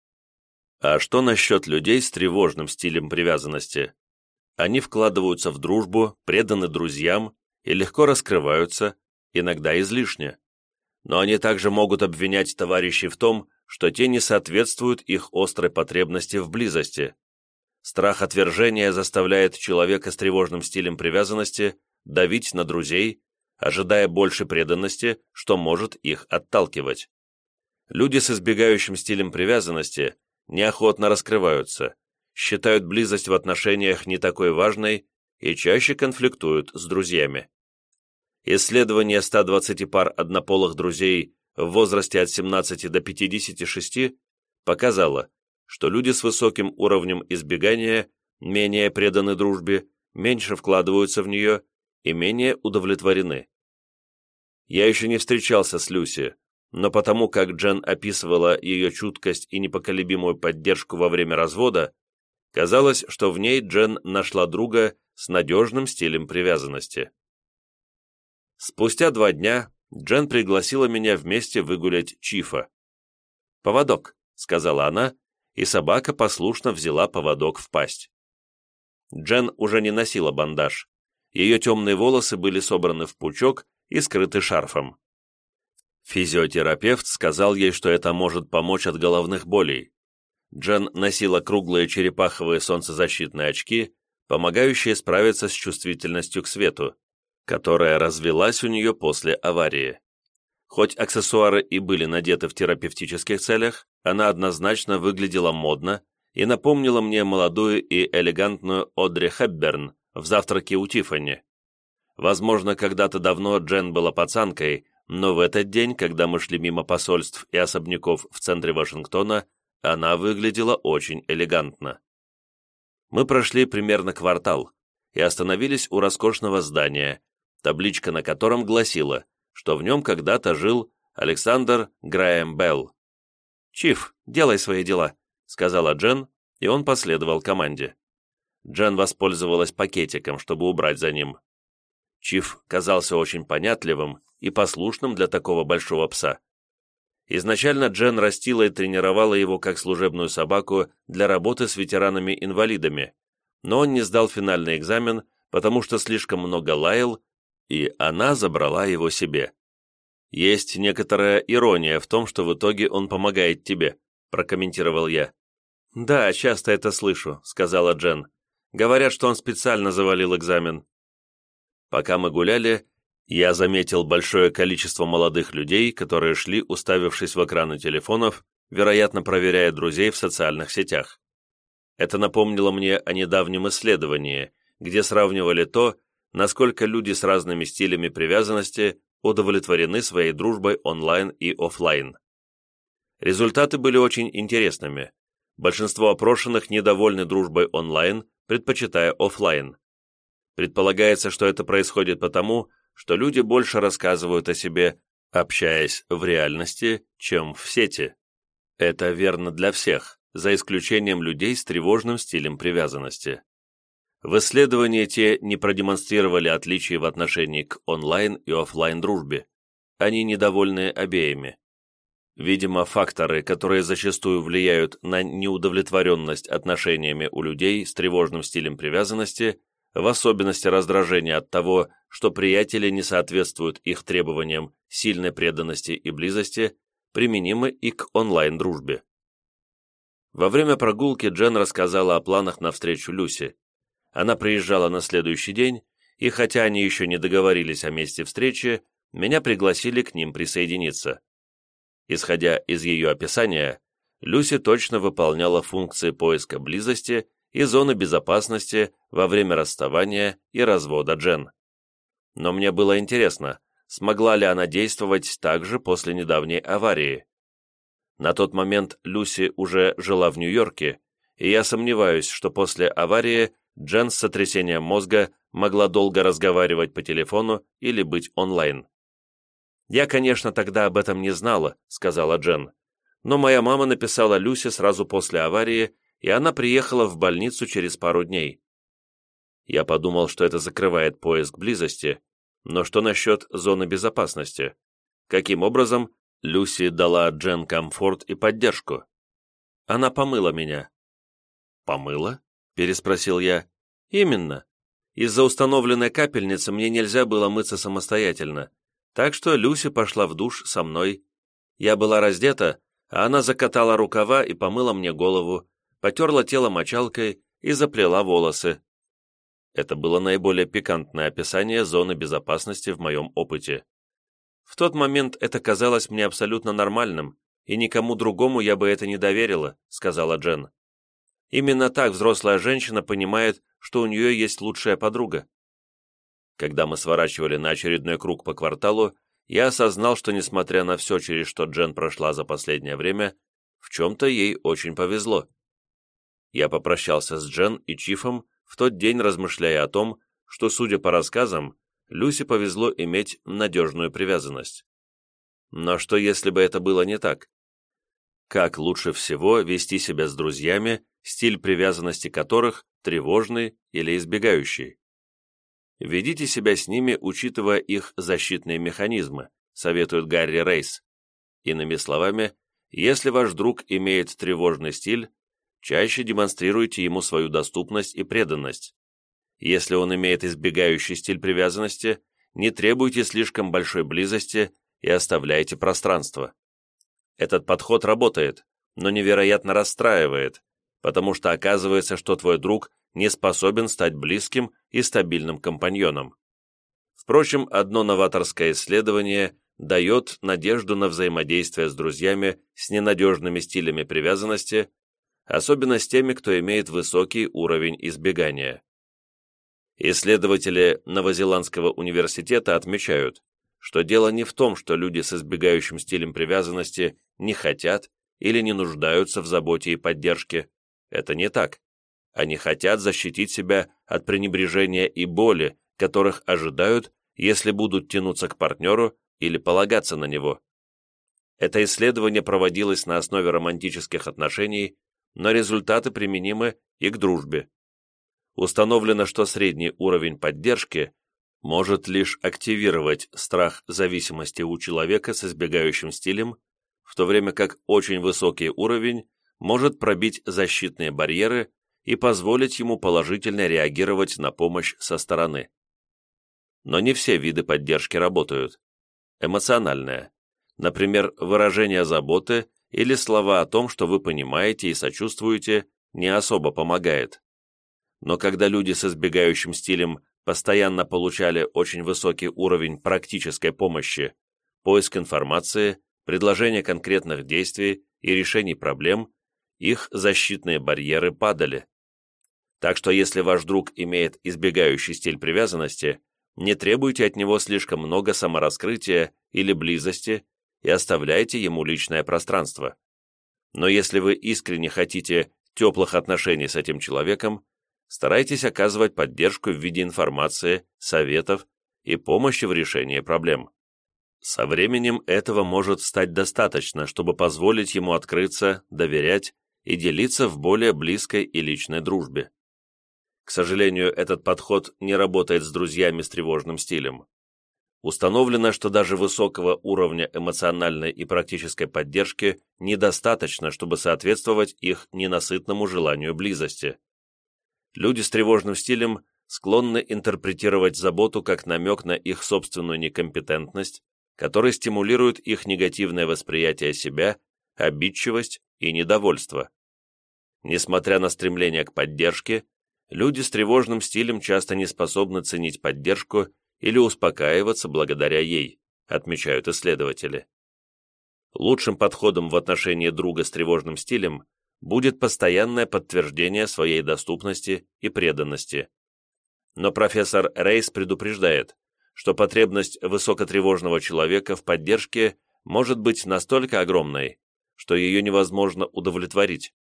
А что насчет людей с тревожным стилем привязанности? Они вкладываются в дружбу, преданы друзьям и легко раскрываются, иногда излишне. Но они также могут обвинять товарищей в том, что те не соответствуют их острой потребности в близости. Страх отвержения заставляет человека с тревожным стилем привязанности давить на друзей, ожидая больше преданности, что может их отталкивать. Люди с избегающим стилем привязанности неохотно раскрываются, считают близость в отношениях не такой важной и чаще конфликтуют с друзьями. Исследование 120 пар однополых друзей в возрасте от 17 до 56 показало, что люди с высоким уровнем избегания менее преданы дружбе, меньше вкладываются в нее и менее удовлетворены. Я еще не встречался с Люси, но потому как Джен описывала ее чуткость и непоколебимую поддержку во время развода, Казалось, что в ней Джен нашла друга с надежным стилем привязанности. Спустя два дня Джен пригласила меня вместе выгулять Чифа. «Поводок», — сказала она, и собака послушно взяла поводок в пасть. Джен уже не носила бандаж. Ее темные волосы были собраны в пучок и скрыты шарфом. Физиотерапевт сказал ей, что это может помочь от головных болей. Джен носила круглые черепаховые солнцезащитные очки, помогающие справиться с чувствительностью к свету, которая развелась у нее после аварии. Хоть аксессуары и были надеты в терапевтических целях, она однозначно выглядела модно и напомнила мне молодую и элегантную Одри Хепберн в «Завтраке у Тиффани». Возможно, когда-то давно Джен была пацанкой, но в этот день, когда мы шли мимо посольств и особняков в центре Вашингтона, Она выглядела очень элегантно. Мы прошли примерно квартал и остановились у роскошного здания, табличка на котором гласила, что в нем когда-то жил Александр Граем Белл. «Чиф, делай свои дела», — сказала Джен, и он последовал команде. Джен воспользовалась пакетиком, чтобы убрать за ним. Чиф казался очень понятливым и послушным для такого большого пса. Изначально Джен растила и тренировала его как служебную собаку для работы с ветеранами-инвалидами, но он не сдал финальный экзамен, потому что слишком много лаял, и она забрала его себе. «Есть некоторая ирония в том, что в итоге он помогает тебе», прокомментировал я. «Да, часто это слышу», — сказала Джен. «Говорят, что он специально завалил экзамен». Пока мы гуляли, я заметил большое количество молодых людей, которые шли, уставившись в экраны телефонов, вероятно, проверяя друзей в социальных сетях. Это напомнило мне о недавнем исследовании, где сравнивали то, насколько люди с разными стилями привязанности удовлетворены своей дружбой онлайн и офлайн. Результаты были очень интересными. Большинство опрошенных недовольны дружбой онлайн, предпочитая офлайн. Предполагается, что это происходит потому, что люди больше рассказывают о себе, общаясь в реальности, чем в сети. Это верно для всех, за исключением людей с тревожным стилем привязанности. В исследовании те не продемонстрировали отличий в отношении к онлайн и офлайн дружбе. Они недовольны обеими. Видимо, факторы, которые зачастую влияют на неудовлетворенность отношениями у людей с тревожным стилем привязанности, в особенности раздражение от того, что приятели не соответствуют их требованиям сильной преданности и близости, применимы и к онлайн-дружбе. Во время прогулки Джен рассказала о планах на встречу Люси. Она приезжала на следующий день, и хотя они еще не договорились о месте встречи, меня пригласили к ним присоединиться. Исходя из ее описания, Люси точно выполняла функции поиска близости и зоны безопасности во время расставания и развода Джен. Но мне было интересно, смогла ли она действовать также после недавней аварии. На тот момент Люси уже жила в Нью-Йорке, и я сомневаюсь, что после аварии Джен с сотрясением мозга могла долго разговаривать по телефону или быть онлайн. «Я, конечно, тогда об этом не знала», — сказала Джен. «Но моя мама написала Люси сразу после аварии и она приехала в больницу через пару дней. Я подумал, что это закрывает поиск близости, но что насчет зоны безопасности? Каким образом Люси дала Джен комфорт и поддержку? Она помыла меня. «Помыла?» – переспросил я. «Именно. Из-за установленной капельницы мне нельзя было мыться самостоятельно, так что Люси пошла в душ со мной. Я была раздета, а она закатала рукава и помыла мне голову, потерла тело мочалкой и заплела волосы. Это было наиболее пикантное описание зоны безопасности в моем опыте. В тот момент это казалось мне абсолютно нормальным, и никому другому я бы это не доверила, сказала Джен. Именно так взрослая женщина понимает, что у нее есть лучшая подруга. Когда мы сворачивали на очередной круг по кварталу, я осознал, что несмотря на все, через что Джен прошла за последнее время, в чем-то ей очень повезло. Я попрощался с Джен и Чифом, в тот день размышляя о том, что, судя по рассказам, Люси повезло иметь надежную привязанность. Но что, если бы это было не так? Как лучше всего вести себя с друзьями, стиль привязанности которых тревожный или избегающий? Ведите себя с ними, учитывая их защитные механизмы, советует Гарри Рейс. Иными словами, если ваш друг имеет тревожный стиль, чаще демонстрируйте ему свою доступность и преданность. Если он имеет избегающий стиль привязанности, не требуйте слишком большой близости и оставляйте пространство. Этот подход работает, но невероятно расстраивает, потому что оказывается, что твой друг не способен стать близким и стабильным компаньоном. Впрочем, одно новаторское исследование дает надежду на взаимодействие с друзьями с ненадежными стилями привязанности особенно с теми, кто имеет высокий уровень избегания. Исследователи Новозеландского университета отмечают, что дело не в том, что люди с избегающим стилем привязанности не хотят или не нуждаются в заботе и поддержке. Это не так. Они хотят защитить себя от пренебрежения и боли, которых ожидают, если будут тянуться к партнеру или полагаться на него. Это исследование проводилось на основе романтических отношений, но результаты применимы и к дружбе. Установлено, что средний уровень поддержки может лишь активировать страх зависимости у человека с избегающим стилем, в то время как очень высокий уровень может пробить защитные барьеры и позволить ему положительно реагировать на помощь со стороны. Но не все виды поддержки работают. Эмоциональная. Например, выражение заботы или слова о том, что вы понимаете и сочувствуете, не особо помогает. Но когда люди с избегающим стилем постоянно получали очень высокий уровень практической помощи, поиск информации, предложение конкретных действий и решений проблем, их защитные барьеры падали. Так что если ваш друг имеет избегающий стиль привязанности, не требуйте от него слишком много самораскрытия или близости и оставляйте ему личное пространство. Но если вы искренне хотите теплых отношений с этим человеком, старайтесь оказывать поддержку в виде информации, советов и помощи в решении проблем. Со временем этого может стать достаточно, чтобы позволить ему открыться, доверять и делиться в более близкой и личной дружбе. К сожалению, этот подход не работает с друзьями с тревожным стилем. Установлено, что даже высокого уровня эмоциональной и практической поддержки недостаточно, чтобы соответствовать их ненасытному желанию близости. Люди с тревожным стилем склонны интерпретировать заботу как намек на их собственную некомпетентность, который стимулирует их негативное восприятие себя, обидчивость и недовольство. Несмотря на стремление к поддержке, люди с тревожным стилем часто не способны ценить поддержку или успокаиваться благодаря ей, отмечают исследователи. Лучшим подходом в отношении друга с тревожным стилем будет постоянное подтверждение своей доступности и преданности. Но профессор Рейс предупреждает, что потребность высокотревожного человека в поддержке может быть настолько огромной, что ее невозможно удовлетворить.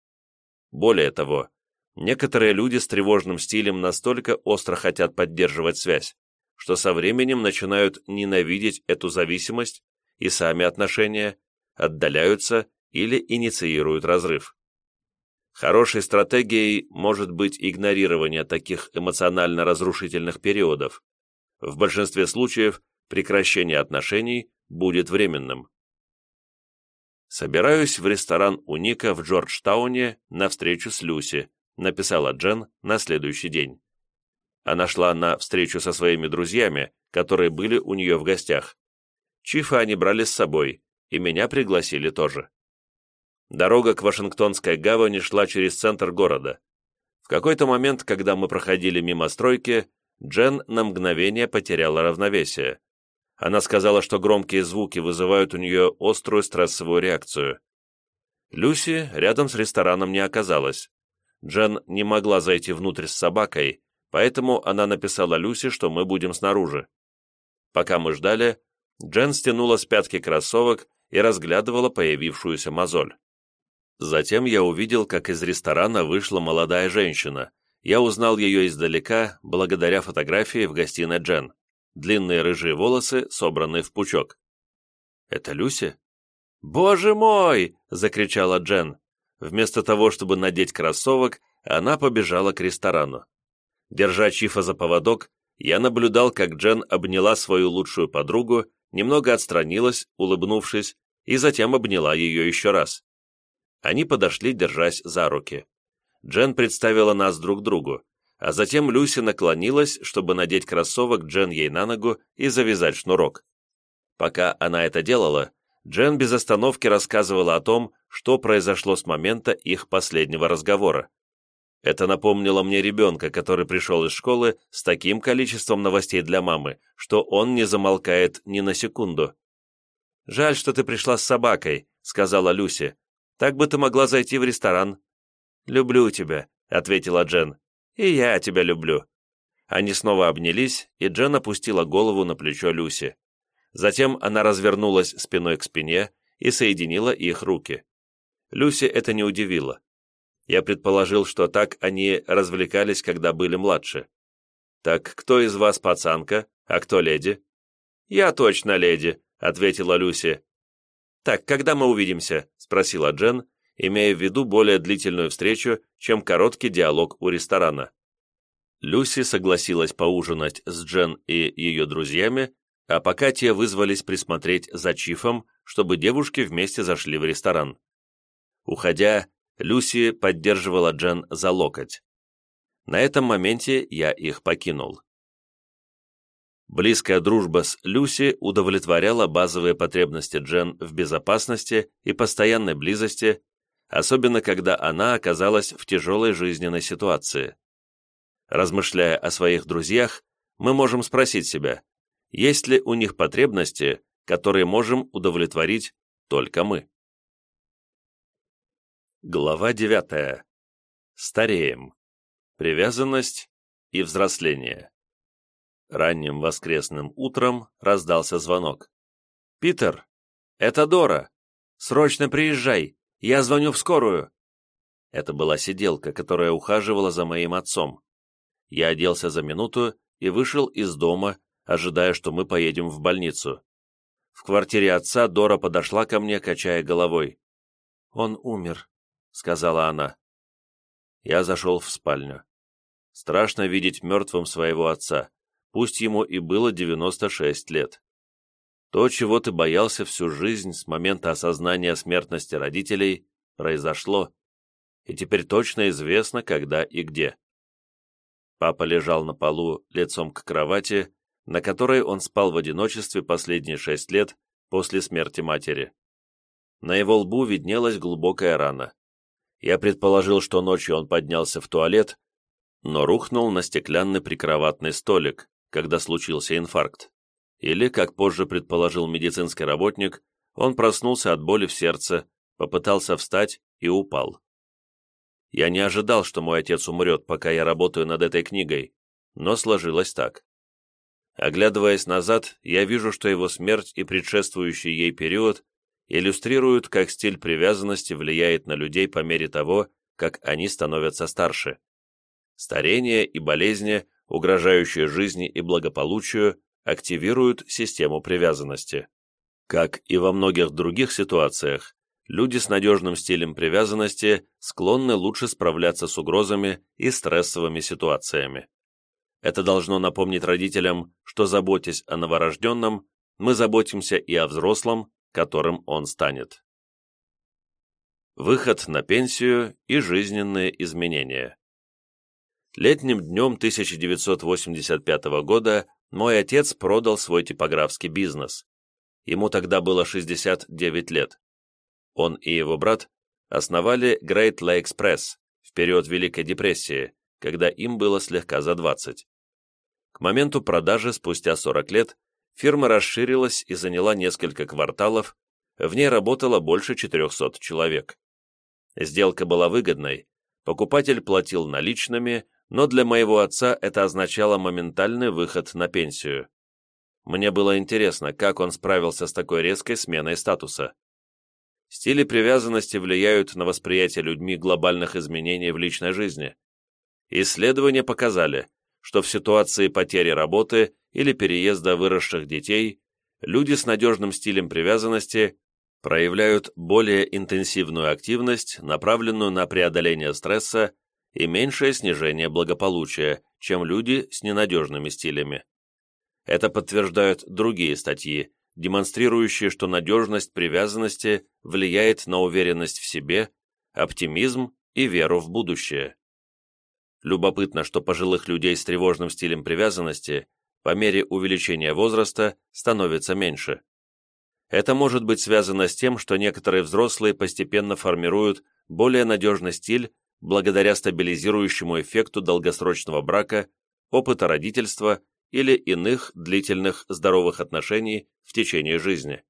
Более того, некоторые люди с тревожным стилем настолько остро хотят поддерживать связь, что со временем начинают ненавидеть эту зависимость и сами отношения, отдаляются или инициируют разрыв. Хорошей стратегией может быть игнорирование таких эмоционально разрушительных периодов. В большинстве случаев прекращение отношений будет временным. «Собираюсь в ресторан у Ника в Джорджтауне на встречу с Люси», написала Джен на следующий день. Она шла на встречу со своими друзьями, которые были у нее в гостях. Чифа они брали с собой, и меня пригласили тоже. Дорога к Вашингтонской гавани шла через центр города. В какой-то момент, когда мы проходили мимо стройки, Джен на мгновение потеряла равновесие. Она сказала, что громкие звуки вызывают у нее острую стрессовую реакцию. Люси рядом с рестораном не оказалась. Джен не могла зайти внутрь с собакой, поэтому она написала Люси, что мы будем снаружи. Пока мы ждали, Джен стянула с пятки кроссовок и разглядывала появившуюся мозоль. Затем я увидел, как из ресторана вышла молодая женщина. Я узнал ее издалека, благодаря фотографии в гостиной Джен. Длинные рыжие волосы, собранные в пучок. «Это Люси?» «Боже мой!» — закричала Джен. Вместо того, чтобы надеть кроссовок, она побежала к ресторану. Держа Чифа за поводок, я наблюдал, как Джен обняла свою лучшую подругу, немного отстранилась, улыбнувшись, и затем обняла ее еще раз. Они подошли, держась за руки. Джен представила нас друг другу, а затем Люси наклонилась, чтобы надеть кроссовок Джен ей на ногу и завязать шнурок. Пока она это делала, Джен без остановки рассказывала о том, что произошло с момента их последнего разговора. Это напомнило мне ребенка, который пришел из школы с таким количеством новостей для мамы, что он не замолкает ни на секунду. «Жаль, что ты пришла с собакой», — сказала Люси. Так бы ты могла зайти в ресторан». «Люблю тебя», — ответила Джен. «И я тебя люблю». Они снова обнялись, и Джен опустила голову на плечо Люси. Затем она развернулась спиной к спине и соединила их руки. Люси это не удивило. Я предположил, что так они развлекались, когда были младше. «Так кто из вас пацанка, а кто леди?» «Я точно леди», — ответила Люси. «Так, когда мы увидимся?» — спросила Джен, имея в виду более длительную встречу, чем короткий диалог у ресторана. Люси согласилась поужинать с Джен и ее друзьями, а пока те вызвались присмотреть за Чифом, чтобы девушки вместе зашли в ресторан. Уходя, Люси поддерживала Джен за локоть. На этом моменте я их покинул. Близкая дружба с Люси удовлетворяла базовые потребности Джен в безопасности и постоянной близости, особенно когда она оказалась в тяжелой жизненной ситуации. Размышляя о своих друзьях, мы можем спросить себя, есть ли у них потребности, которые можем удовлетворить только мы. Глава 9. Стареем. Привязанность и взросление. Ранним воскресным утром раздался звонок. «Питер, это Дора! Срочно приезжай! Я звоню в скорую!» Это была сиделка, которая ухаживала за моим отцом. Я оделся за минуту и вышел из дома, ожидая, что мы поедем в больницу. В квартире отца Дора подошла ко мне, качая головой. «Он умер», — сказала она. Я зашел в спальню. Страшно видеть мертвым своего отца, пусть ему и было 96 лет. То, чего ты боялся всю жизнь с момента осознания смертности родителей, произошло, и теперь точно известно, когда и где. Папа лежал на полу лицом к кровати, на которой он спал в одиночестве последние шесть лет после смерти матери. На его лбу виднелась глубокая рана. Я предположил, что ночью он поднялся в туалет, но рухнул на стеклянный прикроватный столик, когда случился инфаркт. Или, как позже предположил медицинский работник, он проснулся от боли в сердце, попытался встать и упал. Я не ожидал, что мой отец умрет, пока я работаю над этой книгой, но сложилось так. Оглядываясь назад, я вижу, что его смерть и предшествующий ей период иллюстрируют, как стиль привязанности влияет на людей по мере того, как они становятся старше. Старение и болезни, угрожающие жизни и благополучию, активируют систему привязанности. Как и во многих других ситуациях, люди с надежным стилем привязанности склонны лучше справляться с угрозами и стрессовыми ситуациями. Это должно напомнить родителям, что, заботясь о новорожденном, мы заботимся и о взрослом, которым он станет. Выход на пенсию и жизненные изменения. Летним днем 1985 года мой отец продал свой типографский бизнес. Ему тогда было 69 лет. Он и его брат основали Great Lakes Press в период Великой депрессии, когда им было слегка за 20. К моменту продажи спустя 40 лет фирма расширилась и заняла несколько кварталов, в ней работало больше 400 человек. Сделка была выгодной, покупатель платил наличными, но для моего отца это означало моментальный выход на пенсию. Мне было интересно, как он справился с такой резкой сменой статуса. Стили привязанности влияют на восприятие людьми глобальных изменений в личной жизни. Исследования показали, что в ситуации потери работы или переезда выросших детей люди с надежным стилем привязанности проявляют более интенсивную активность, направленную на преодоление стресса и меньшее снижение благополучия, чем люди с ненадежными стилями. Это подтверждают другие статьи, демонстрирующие, что надежность привязанности влияет на уверенность в себе, оптимизм и веру в будущее. Любопытно, что пожилых людей с тревожным стилем привязанности по мере увеличения возраста становится меньше. Это может быть связано с тем, что некоторые взрослые постепенно формируют более надежный стиль благодаря стабилизирующему эффекту долгосрочного брака, опыта родительства или иных длительных здоровых отношений в течение жизни.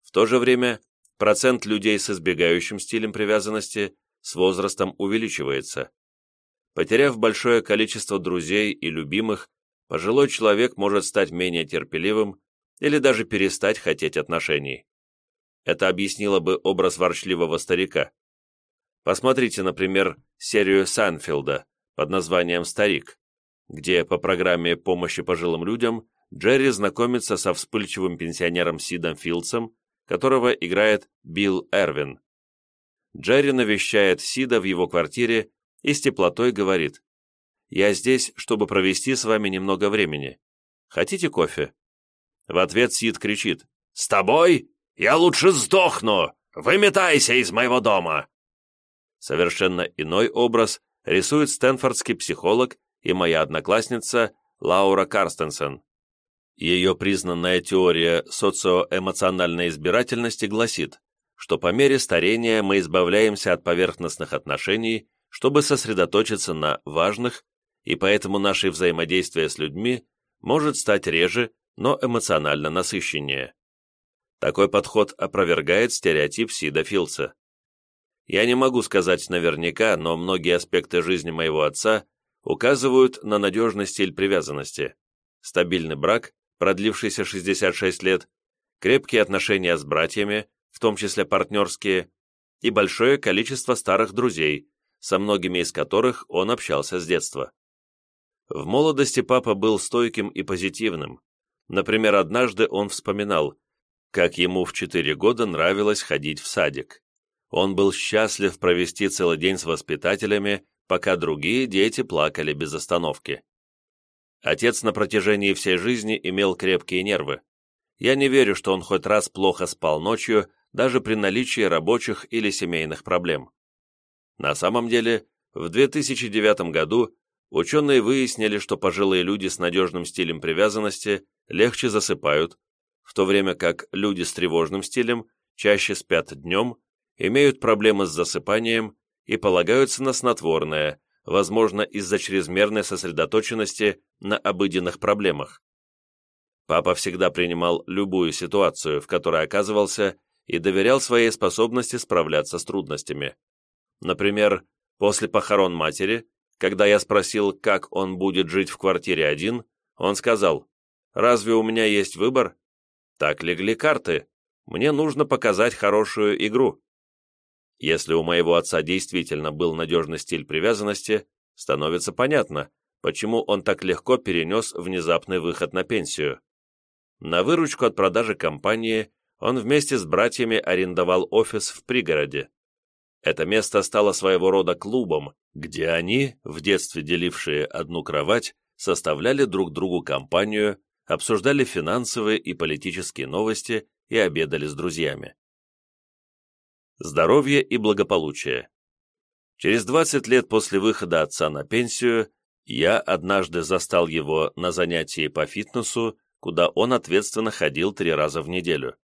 В то же время процент людей с избегающим стилем привязанности с возрастом увеличивается. Потеряв большое количество друзей и любимых, пожилой человек может стать менее терпеливым или даже перестать хотеть отношений. Это объяснило бы образ ворчливого старика. Посмотрите, например, серию Санфилда под названием «Старик», где по программе помощи пожилым людям Джерри знакомится со вспыльчивым пенсионером Сидом Филдсом, которого играет Билл Эрвин. Джерри навещает Сида в его квартире и с теплотой говорит «Я здесь, чтобы провести с вами немного времени. Хотите кофе?» В ответ Сид кричит «С тобой? Я лучше сдохну! Выметайся из моего дома!» Совершенно иной образ рисует стэнфордский психолог и моя одноклассница Лаура Карстенсен. Ее признанная теория социоэмоциональной избирательности гласит, что по мере старения мы избавляемся от поверхностных отношений, чтобы сосредоточиться на важных, и поэтому наше взаимодействие с людьми может стать реже, но эмоционально насыщеннее. Такой подход опровергает стереотип Сида Филдса. Я не могу сказать наверняка, но многие аспекты жизни моего отца указывают на надежный стиль привязанности. Стабильный брак, продлившийся 66 лет, крепкие отношения с братьями, в том числе партнерские, и большое количество старых друзей, со многими из которых он общался с детства. В молодости папа был стойким и позитивным. Например, однажды он вспоминал, как ему в 4 года нравилось ходить в садик. Он был счастлив провести целый день с воспитателями, пока другие дети плакали без остановки. Отец на протяжении всей жизни имел крепкие нервы. Я не верю, что он хоть раз плохо спал ночью, даже при наличии рабочих или семейных проблем. На самом деле, в 2009 году ученые выяснили, что пожилые люди с надежным стилем привязанности легче засыпают, в то время как люди с тревожным стилем чаще спят днем, имеют проблемы с засыпанием и полагаются на снотворное, возможно, из-за чрезмерной сосредоточенности на обыденных проблемах. Папа всегда принимал любую ситуацию, в которой оказывался, и доверял своей способности справляться с трудностями. Например, после похорон матери, когда я спросил, как он будет жить в квартире один, он сказал, «Разве у меня есть выбор? Так легли карты. Мне нужно показать хорошую игру». Если у моего отца действительно был надежный стиль привязанности, становится понятно, почему он так легко перенес внезапный выход на пенсию. На выручку от продажи компании он вместе с братьями арендовал офис в пригороде. Это место стало своего рода клубом, где они, в детстве делившие одну кровать, составляли друг другу компанию, обсуждали финансовые и политические новости и обедали с друзьями здоровье и благополучие. Через 20 лет после выхода отца на пенсию я однажды застал его на занятии по фитнесу, куда он ответственно ходил три раза в неделю.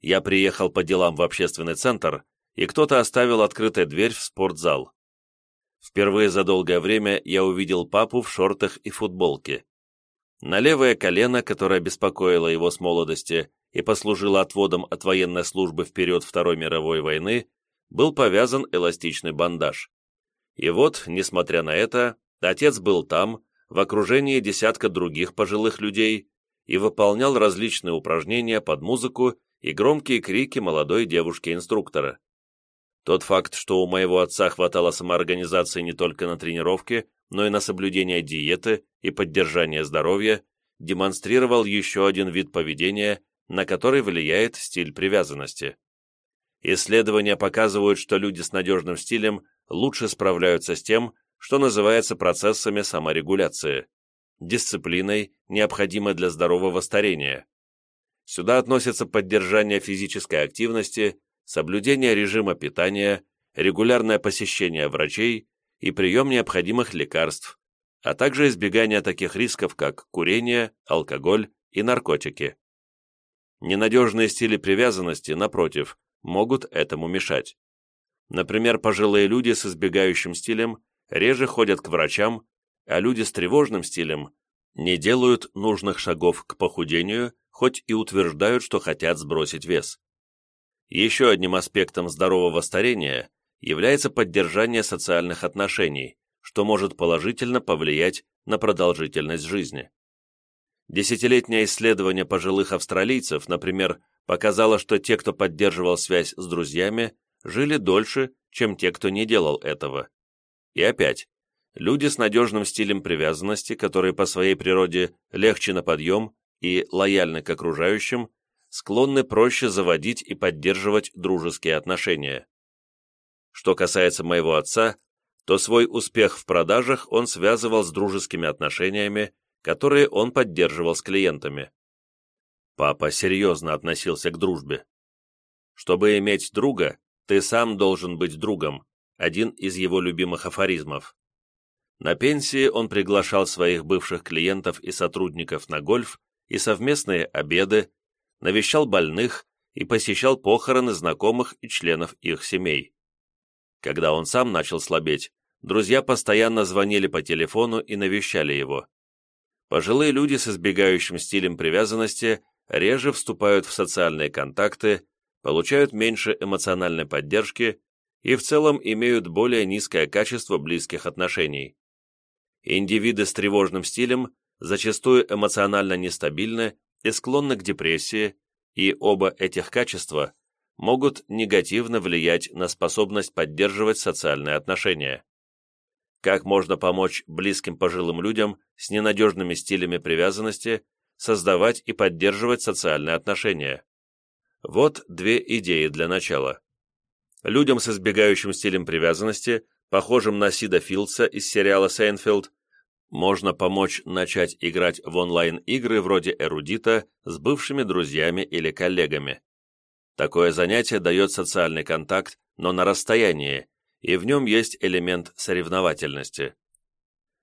Я приехал по делам в общественный центр, и кто-то оставил открытой дверь в спортзал. Впервые за долгое время я увидел папу в шортах и футболке. На левое колено, которое беспокоило его с молодости, и послужила отводом от военной службы в период Второй мировой войны, был повязан эластичный бандаж. И вот, несмотря на это, отец был там, в окружении десятка других пожилых людей, и выполнял различные упражнения под музыку и громкие крики молодой девушки-инструктора. Тот факт, что у моего отца хватало самоорганизации не только на тренировки, но и на соблюдение диеты и поддержание здоровья, демонстрировал еще один вид поведения, на который влияет стиль привязанности. Исследования показывают, что люди с надежным стилем лучше справляются с тем, что называется процессами саморегуляции, дисциплиной, необходимой для здорового старения. Сюда относятся поддержание физической активности, соблюдение режима питания, регулярное посещение врачей и прием необходимых лекарств, а также избегание таких рисков, как курение, алкоголь и наркотики. Ненадежные стили привязанности, напротив, могут этому мешать. Например, пожилые люди с избегающим стилем реже ходят к врачам, а люди с тревожным стилем не делают нужных шагов к похудению, хоть и утверждают, что хотят сбросить вес. Еще одним аспектом здорового старения является поддержание социальных отношений, что может положительно повлиять на продолжительность жизни. Десятилетнее исследование пожилых австралийцев, например, показало, что те, кто поддерживал связь с друзьями, жили дольше, чем те, кто не делал этого. И опять, люди с надежным стилем привязанности, которые по своей природе легче на подъем и лояльны к окружающим, склонны проще заводить и поддерживать дружеские отношения. Что касается моего отца, то свой успех в продажах он связывал с дружескими отношениями, которые он поддерживал с клиентами. Папа серьезно относился к дружбе. Чтобы иметь друга, ты сам должен быть другом, один из его любимых афоризмов. На пенсии он приглашал своих бывших клиентов и сотрудников на гольф и совместные обеды, навещал больных и посещал похороны знакомых и членов их семей. Когда он сам начал слабеть, друзья постоянно звонили по телефону и навещали его. Пожилые люди с избегающим стилем привязанности реже вступают в социальные контакты, получают меньше эмоциональной поддержки и в целом имеют более низкое качество близких отношений. Индивиды с тревожным стилем зачастую эмоционально нестабильны и склонны к депрессии, и оба этих качества могут негативно влиять на способность поддерживать социальные отношения. Как можно помочь близким пожилым людям с ненадежными стилями привязанности создавать и поддерживать социальные отношения? Вот две идеи для начала. Людям с избегающим стилем привязанности, похожим на Сида Филдса из сериала «Сейнфилд», можно помочь начать играть в онлайн-игры вроде «Эрудита» с бывшими друзьями или коллегами. Такое занятие дает социальный контакт, но на расстоянии, и в нем есть элемент соревновательности.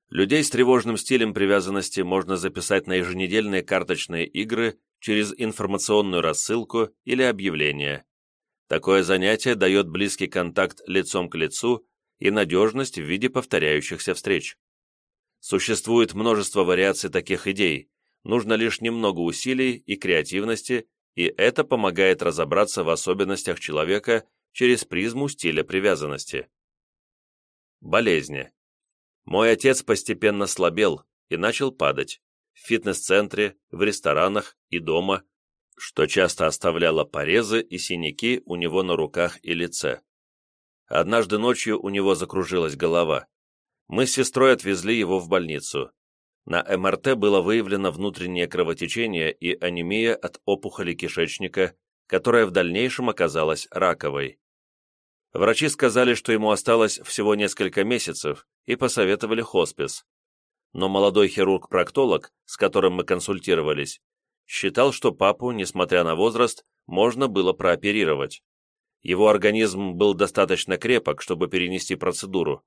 Людей с тревожным стилем привязанности можно записать на еженедельные карточные игры через информационную рассылку или объявление. Такое занятие дает близкий контакт лицом к лицу и надежность в виде повторяющихся встреч. Существует множество вариаций таких идей, нужно лишь немного усилий и креативности, и это помогает разобраться в особенностях человека через призму стиля привязанности. Болезни. Мой отец постепенно слабел и начал падать в фитнес-центре, в ресторанах и дома, что часто оставляло порезы и синяки у него на руках и лице. Однажды ночью у него закружилась голова. Мы с сестрой отвезли его в больницу. На МРТ было выявлено внутреннее кровотечение и анемия от опухоли кишечника, которая в дальнейшем оказалась раковой. Врачи сказали, что ему осталось всего несколько месяцев, и посоветовали хоспис. Но молодой хирург-проктолог, с которым мы консультировались, считал, что папу, несмотря на возраст, можно было прооперировать. Его организм был достаточно крепок, чтобы перенести процедуру.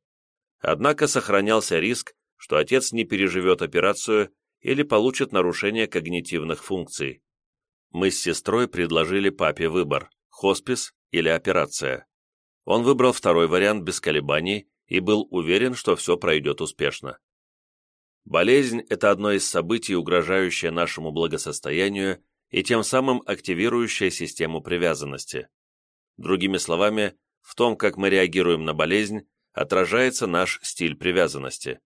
Однако сохранялся риск, что отец не переживет операцию или получит нарушение когнитивных функций. Мы с сестрой предложили папе выбор – хоспис или операция. Он выбрал второй вариант без колебаний и был уверен, что все пройдет успешно. Болезнь – это одно из событий, угрожающее нашему благосостоянию и тем самым активирующее систему привязанности. Другими словами, в том, как мы реагируем на болезнь, отражается наш стиль привязанности.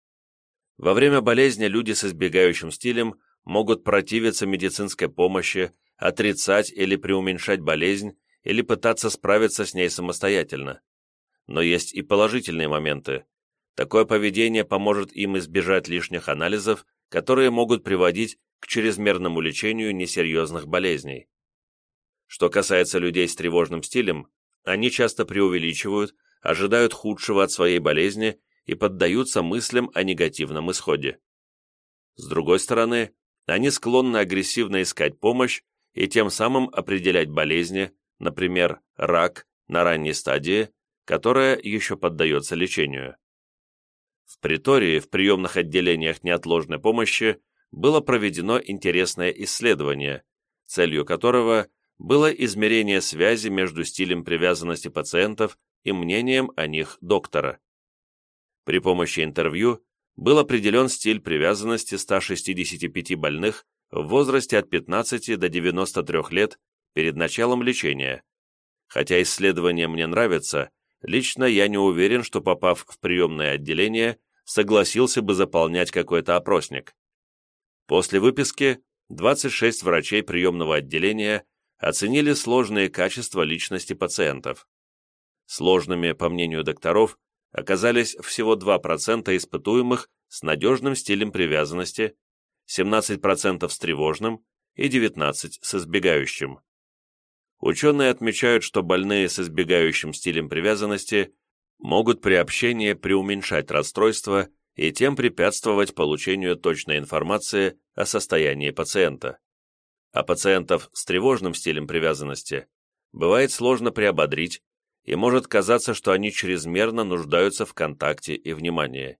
Во время болезни люди с избегающим стилем могут противиться медицинской помощи, отрицать или преуменьшать болезнь, или пытаться справиться с ней самостоятельно. Но есть и положительные моменты. Такое поведение поможет им избежать лишних анализов, которые могут приводить к чрезмерному лечению несерьезных болезней. Что касается людей с тревожным стилем, они часто преувеличивают, ожидают худшего от своей болезни и поддаются мыслям о негативном исходе. С другой стороны, они склонны агрессивно искать помощь и тем самым определять болезни, например, рак на ранней стадии, которая еще поддается лечению. В Притории в приемных отделениях неотложной помощи было проведено интересное исследование, целью которого было измерение связи между стилем привязанности пациентов и мнением о них доктора. При помощи интервью был определен стиль привязанности 165 больных в возрасте от 15 до 93 лет перед началом лечения. Хотя исследование мне нравится, лично я не уверен, что попав в приемное отделение, согласился бы заполнять какой-то опросник. После выписки 26 врачей приемного отделения оценили сложные качества личности пациентов. Сложными, по мнению докторов, оказались всего 2% испытуемых с надежным стилем привязанности, 17% с тревожным и 19% с избегающим. Ученые отмечают, что больные с избегающим стилем привязанности могут при общении преуменьшать расстройство и тем препятствовать получению точной информации о состоянии пациента. А пациентов с тревожным стилем привязанности бывает сложно приободрить, и может казаться, что они чрезмерно нуждаются в контакте и внимании.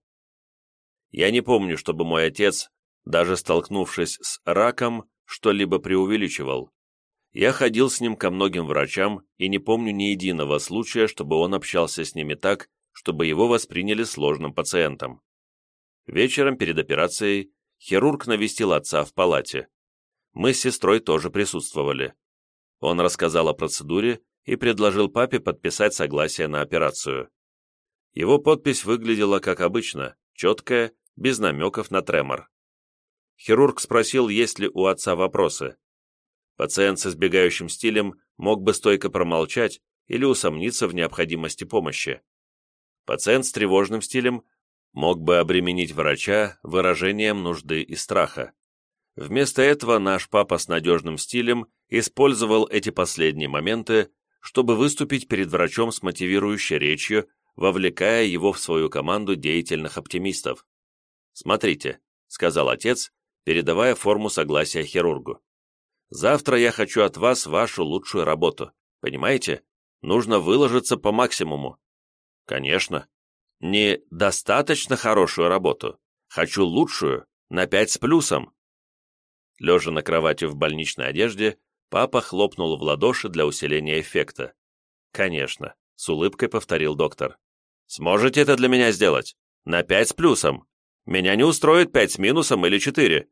Я не помню, чтобы мой отец, даже столкнувшись с раком, что-либо преувеличивал. Я ходил с ним ко многим врачам и не помню ни единого случая, чтобы он общался с ними так, чтобы его восприняли сложным пациентом. Вечером перед операцией хирург навестил отца в палате. Мы с сестрой тоже присутствовали. Он рассказал о процедуре и предложил папе подписать согласие на операцию. Его подпись выглядела как обычно, четкая, без намеков на тремор. Хирург спросил, есть ли у отца вопросы. Пациент с избегающим стилем мог бы стойко промолчать или усомниться в необходимости помощи. Пациент с тревожным стилем мог бы обременить врача выражением нужды и страха. Вместо этого наш папа с надежным стилем использовал эти последние моменты, чтобы выступить перед врачом с мотивирующей речью, вовлекая его в свою команду деятельных оптимистов. «Смотрите», — сказал отец, передавая форму согласия хирургу. «Завтра я хочу от вас вашу лучшую работу. Понимаете? Нужно выложиться по максимуму». «Конечно. Не достаточно хорошую работу. Хочу лучшую, на пять с плюсом». Лежа на кровати в больничной одежде, папа хлопнул в ладоши для усиления эффекта. «Конечно», — с улыбкой повторил доктор. «Сможете это для меня сделать? На пять с плюсом. Меня не устроит пять с минусом или четыре.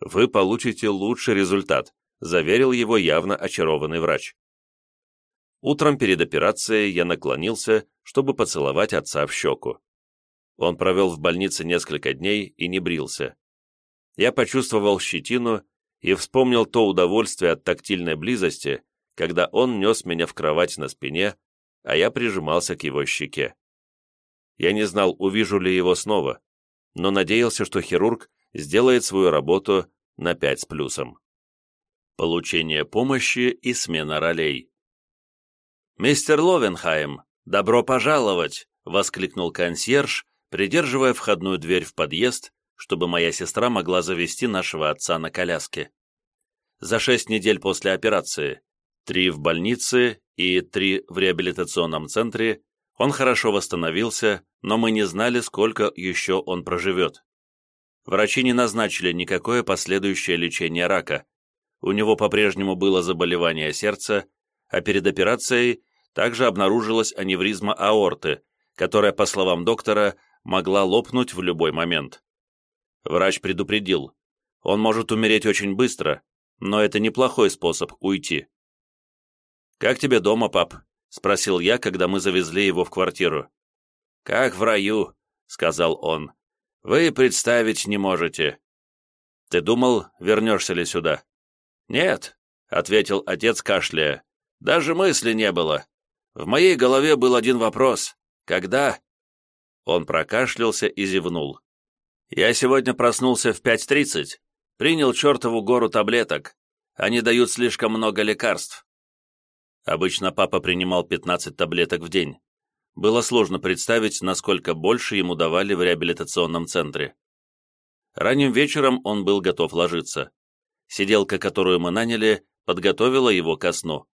Вы получите лучший результат, заверил его явно очарованный врач. Утром перед операцией я наклонился, чтобы поцеловать отца в щеку. Он провел в больнице несколько дней и не брился. Я почувствовал щетину и вспомнил то удовольствие от тактильной близости, когда он нес меня в кровать на спине, а я прижимался к его щеке. Я не знал, увижу ли его снова, но надеялся, что хирург сделает свою работу на 5 с плюсом. Получение помощи и смена ролей. «Мистер Ловенхайм, добро пожаловать!» — воскликнул консьерж, придерживая входную дверь в подъезд, чтобы моя сестра могла завести нашего отца на коляске. За шесть недель после операции, три в больнице и три в реабилитационном центре, он хорошо восстановился, но мы не знали, сколько еще он проживет. Врачи не назначили никакое последующее лечение рака. У него по-прежнему было заболевание сердца, а перед операцией также обнаружилась аневризма аорты, которая, по словам доктора, могла лопнуть в любой момент. Врач предупредил, он может умереть очень быстро, но это неплохой способ уйти. «Как тебе дома, пап?» — спросил я, когда мы завезли его в квартиру. «Как в раю», — сказал он. «Вы представить не можете». «Ты думал, вернешься ли сюда?» «Нет», — ответил отец, кашляя. «Даже мысли не было. В моей голове был один вопрос. Когда?» Он прокашлялся и зевнул. «Я сегодня проснулся в 5.30. Принял чертову гору таблеток. Они дают слишком много лекарств. Обычно папа принимал 15 таблеток в день. Было сложно представить, насколько больше ему давали в реабилитационном центре. Ранним вечером он был готов ложиться. Сиделка, которую мы наняли, подготовила его ко сну.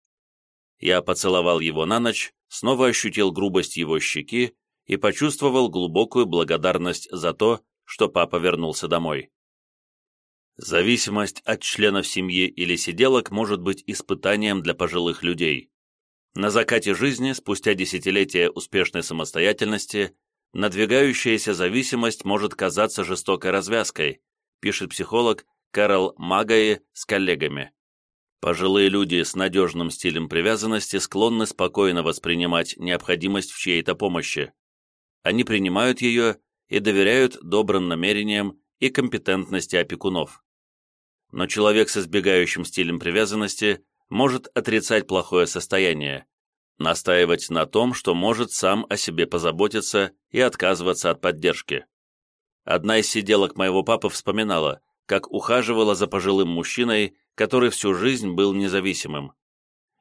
Я поцеловал его на ночь, снова ощутил грубость его щеки и почувствовал глубокую благодарность за то, что папа вернулся домой. Зависимость от членов семьи или сиделок может быть испытанием для пожилых людей. На закате жизни, спустя десятилетия успешной самостоятельности, надвигающаяся зависимость может казаться жестокой развязкой, пишет психолог Карл Магаи с коллегами. Пожилые люди с надежным стилем привязанности склонны спокойно воспринимать необходимость в чьей-то помощи. Они принимают ее и доверяют добрым намерениям и компетентности опекунов. Но человек с избегающим стилем привязанности может отрицать плохое состояние, настаивать на том, что может сам о себе позаботиться и отказываться от поддержки. Одна из сиделок моего папы вспоминала, как ухаживала за пожилым мужчиной, который всю жизнь был независимым.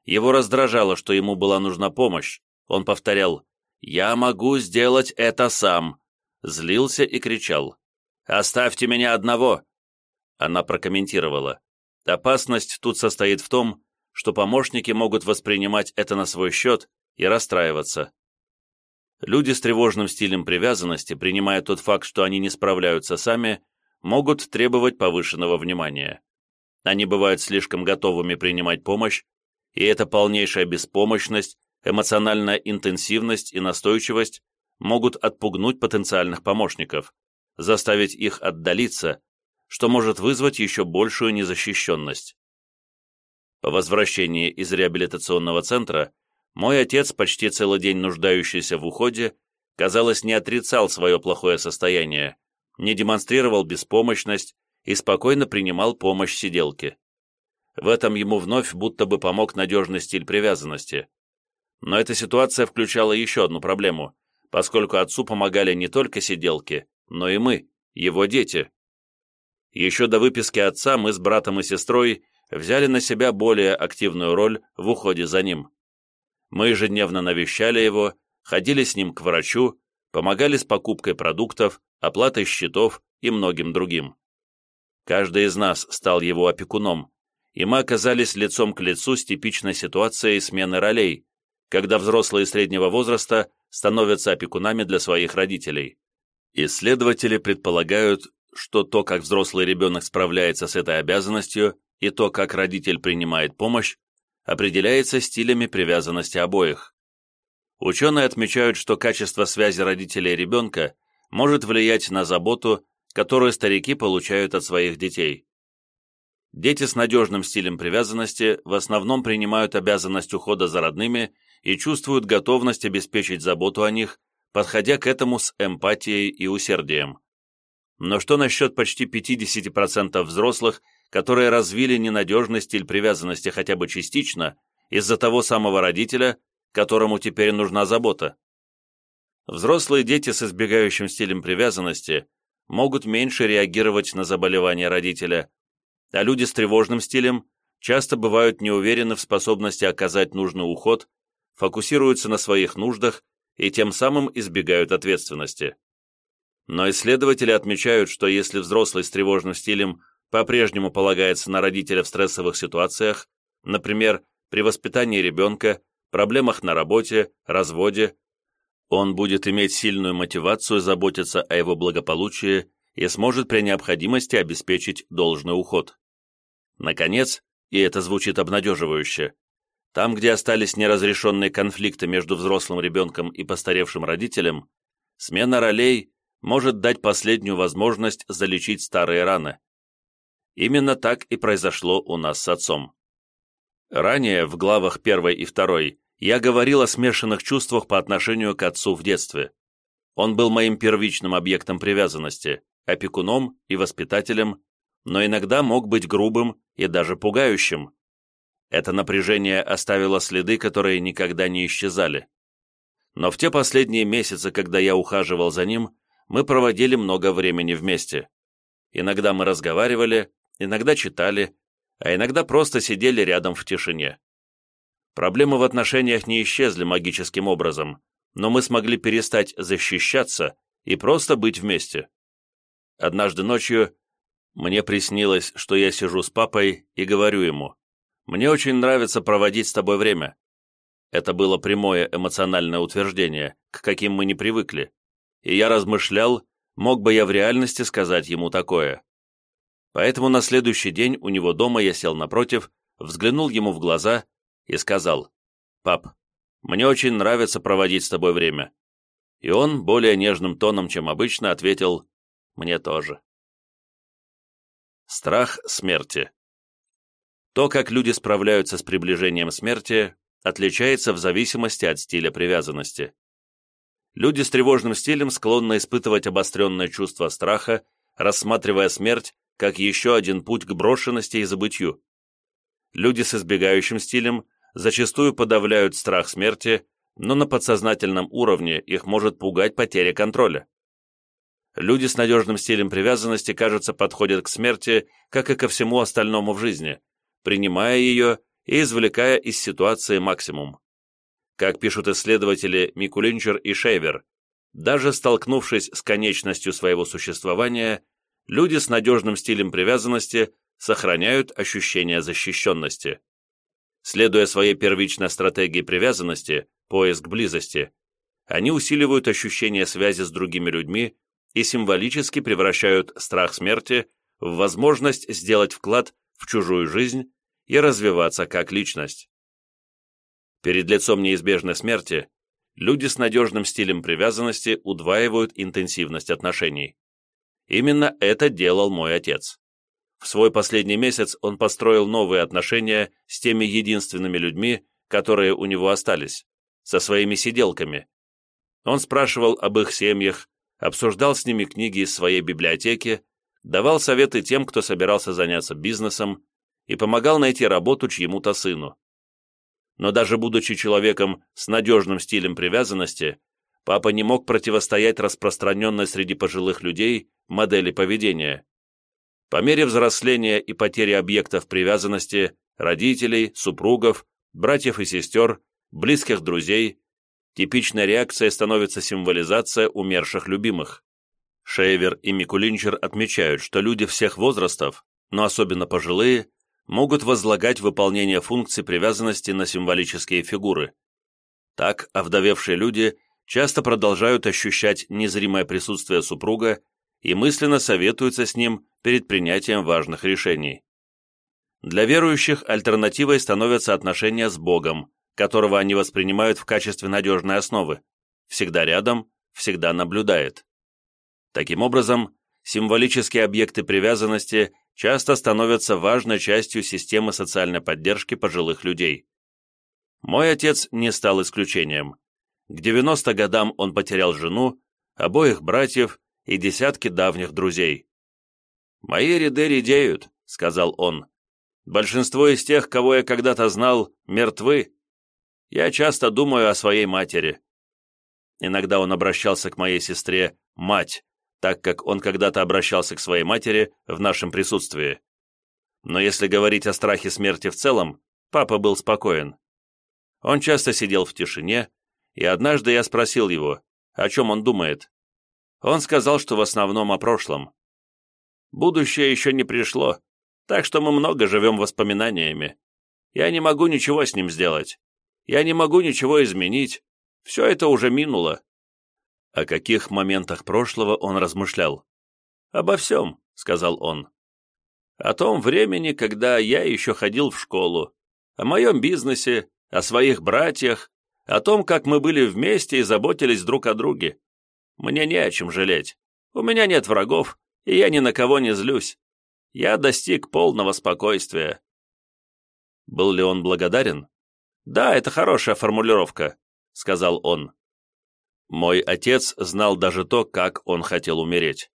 Его раздражало, что ему была нужна помощь. Он повторял «Я могу сделать это сам», злился и кричал «Оставьте меня одного!» Она прокомментировала «Опасность тут состоит в том, что помощники могут воспринимать это на свой счет и расстраиваться. Люди с тревожным стилем привязанности, принимая тот факт, что они не справляются сами, могут требовать повышенного внимания. Они бывают слишком готовыми принимать помощь, и эта полнейшая беспомощность, эмоциональная интенсивность и настойчивость могут отпугнуть потенциальных помощников, заставить их отдалиться, что может вызвать еще большую незащищенность. По возвращении из реабилитационного центра мой отец, почти целый день нуждающийся в уходе, казалось, не отрицал свое плохое состояние, не демонстрировал беспомощность и спокойно принимал помощь сиделки. В этом ему вновь будто бы помог надежный стиль привязанности. Но эта ситуация включала еще одну проблему, поскольку отцу помогали не только сиделки, но и мы, его дети. Еще до выписки отца мы с братом и сестрой взяли на себя более активную роль в уходе за ним. Мы ежедневно навещали его, ходили с ним к врачу, помогали с покупкой продуктов, оплатой счетов и многим другим. Каждый из нас стал его опекуном, и мы оказались лицом к лицу с типичной ситуацией смены ролей, когда взрослые среднего возраста становятся опекунами для своих родителей. Исследователи предполагают, что то, как взрослый ребенок справляется с этой обязанностью, и то, как родитель принимает помощь, определяется стилями привязанности обоих. Ученые отмечают, что качество связи родителей и ребенка может влиять на заботу, которую старики получают от своих детей. Дети с надежным стилем привязанности в основном принимают обязанность ухода за родными и чувствуют готовность обеспечить заботу о них, подходя к этому с эмпатией и усердием. Но что насчет почти 50% взрослых, которые развили ненадежный стиль привязанности хотя бы частично из-за того самого родителя, которому теперь нужна забота. Взрослые дети с избегающим стилем привязанности могут меньше реагировать на заболевания родителя, а люди с тревожным стилем часто бывают неуверены в способности оказать нужный уход, фокусируются на своих нуждах и тем самым избегают ответственности. Но исследователи отмечают, что если взрослый с тревожным стилем по-прежнему полагается на родителя в стрессовых ситуациях, например, при воспитании ребенка, проблемах на работе, разводе, он будет иметь сильную мотивацию заботиться о его благополучии и сможет при необходимости обеспечить должный уход. Наконец, и это звучит обнадеживающе, там, где остались неразрешенные конфликты между взрослым ребенком и постаревшим родителем, смена ролей может дать последнюю возможность залечить старые раны. Именно так и произошло у нас с отцом. Ранее, в главах 1 и 2, я говорил о смешанных чувствах по отношению к отцу в детстве. Он был моим первичным объектом привязанности, опекуном и воспитателем, но иногда мог быть грубым и даже пугающим. Это напряжение оставило следы, которые никогда не исчезали. Но в те последние месяцы, когда я ухаживал за ним, мы проводили много времени вместе. Иногда мы разговаривали, иногда читали, а иногда просто сидели рядом в тишине. Проблемы в отношениях не исчезли магическим образом, но мы смогли перестать защищаться и просто быть вместе. Однажды ночью мне приснилось, что я сижу с папой и говорю ему, «Мне очень нравится проводить с тобой время». Это было прямое эмоциональное утверждение, к каким мы не привыкли, и я размышлял, мог бы я в реальности сказать ему такое. Поэтому на следующий день у него дома я сел напротив, взглянул ему в глаза и сказал, «Пап, мне очень нравится проводить с тобой время». И он, более нежным тоном, чем обычно, ответил, «Мне тоже». Страх смерти То, как люди справляются с приближением смерти, отличается в зависимости от стиля привязанности. Люди с тревожным стилем склонны испытывать обостренное чувство страха, рассматривая смерть как еще один путь к брошенности и забытью. Люди с избегающим стилем зачастую подавляют страх смерти, но на подсознательном уровне их может пугать потеря контроля. Люди с надежным стилем привязанности, кажется, подходят к смерти, как и ко всему остальному в жизни, принимая ее и извлекая из ситуации максимум. Как пишут исследователи Микулинчер и Шейвер, даже столкнувшись с конечностью своего существования, люди с надежным стилем привязанности сохраняют ощущение защищенности. Следуя своей первичной стратегии привязанности, поиск близости, они усиливают ощущение связи с другими людьми и символически превращают страх смерти в возможность сделать вклад в чужую жизнь и развиваться как личность. Перед лицом неизбежной смерти люди с надежным стилем привязанности удваивают интенсивность отношений. Именно это делал мой отец. В свой последний месяц он построил новые отношения с теми единственными людьми, которые у него остались, со своими сиделками. Он спрашивал об их семьях, обсуждал с ними книги из своей библиотеки, давал советы тем, кто собирался заняться бизнесом, и помогал найти работу чьему-то сыну. Но даже будучи человеком с надежным стилем привязанности, папа не мог противостоять распространенной среди пожилых людей модели поведения. По мере взросления и потери объектов привязанности, родителей, супругов, братьев и сестер, близких друзей, типичной реакцией становится символизация умерших любимых. Шейвер и Микулинчер отмечают, что люди всех возрастов, но особенно пожилые, могут возлагать выполнение функций привязанности на символические фигуры. Так, овдовевшие люди часто продолжают ощущать незримое присутствие супруга и мысленно советуются с ним перед принятием важных решений. Для верующих альтернативой становятся отношения с Богом, которого они воспринимают в качестве надежной основы, всегда рядом, всегда наблюдает. Таким образом, символические объекты привязанности часто становятся важной частью системы социальной поддержки пожилых людей. Мой отец не стал исключением. К 90 годам он потерял жену, обоих братьев и десятки давних друзей. «Мои ряды редеют», — сказал он. «Большинство из тех, кого я когда-то знал, мертвы. Я часто думаю о своей матери». Иногда он обращался к моей сестре «мать», так как он когда-то обращался к своей матери в нашем присутствии. Но если говорить о страхе смерти в целом, папа был спокоен. Он часто сидел в тишине, и однажды я спросил его, о чем он думает. Он сказал, что в основном о прошлом. Будущее еще не пришло, так что мы много живем воспоминаниями. Я не могу ничего с ним сделать. Я не могу ничего изменить. Все это уже минуло. О каких моментах прошлого он размышлял? «Обо всем», — сказал он. «О том времени, когда я еще ходил в школу, о моем бизнесе, о своих братьях, о том, как мы были вместе и заботились друг о друге. Мне не о чем жалеть. У меня нет врагов, и я ни на кого не злюсь. Я достиг полного спокойствия. Был ли он благодарен? Да, это хорошая формулировка, сказал он. Мой отец знал даже то, как он хотел умереть.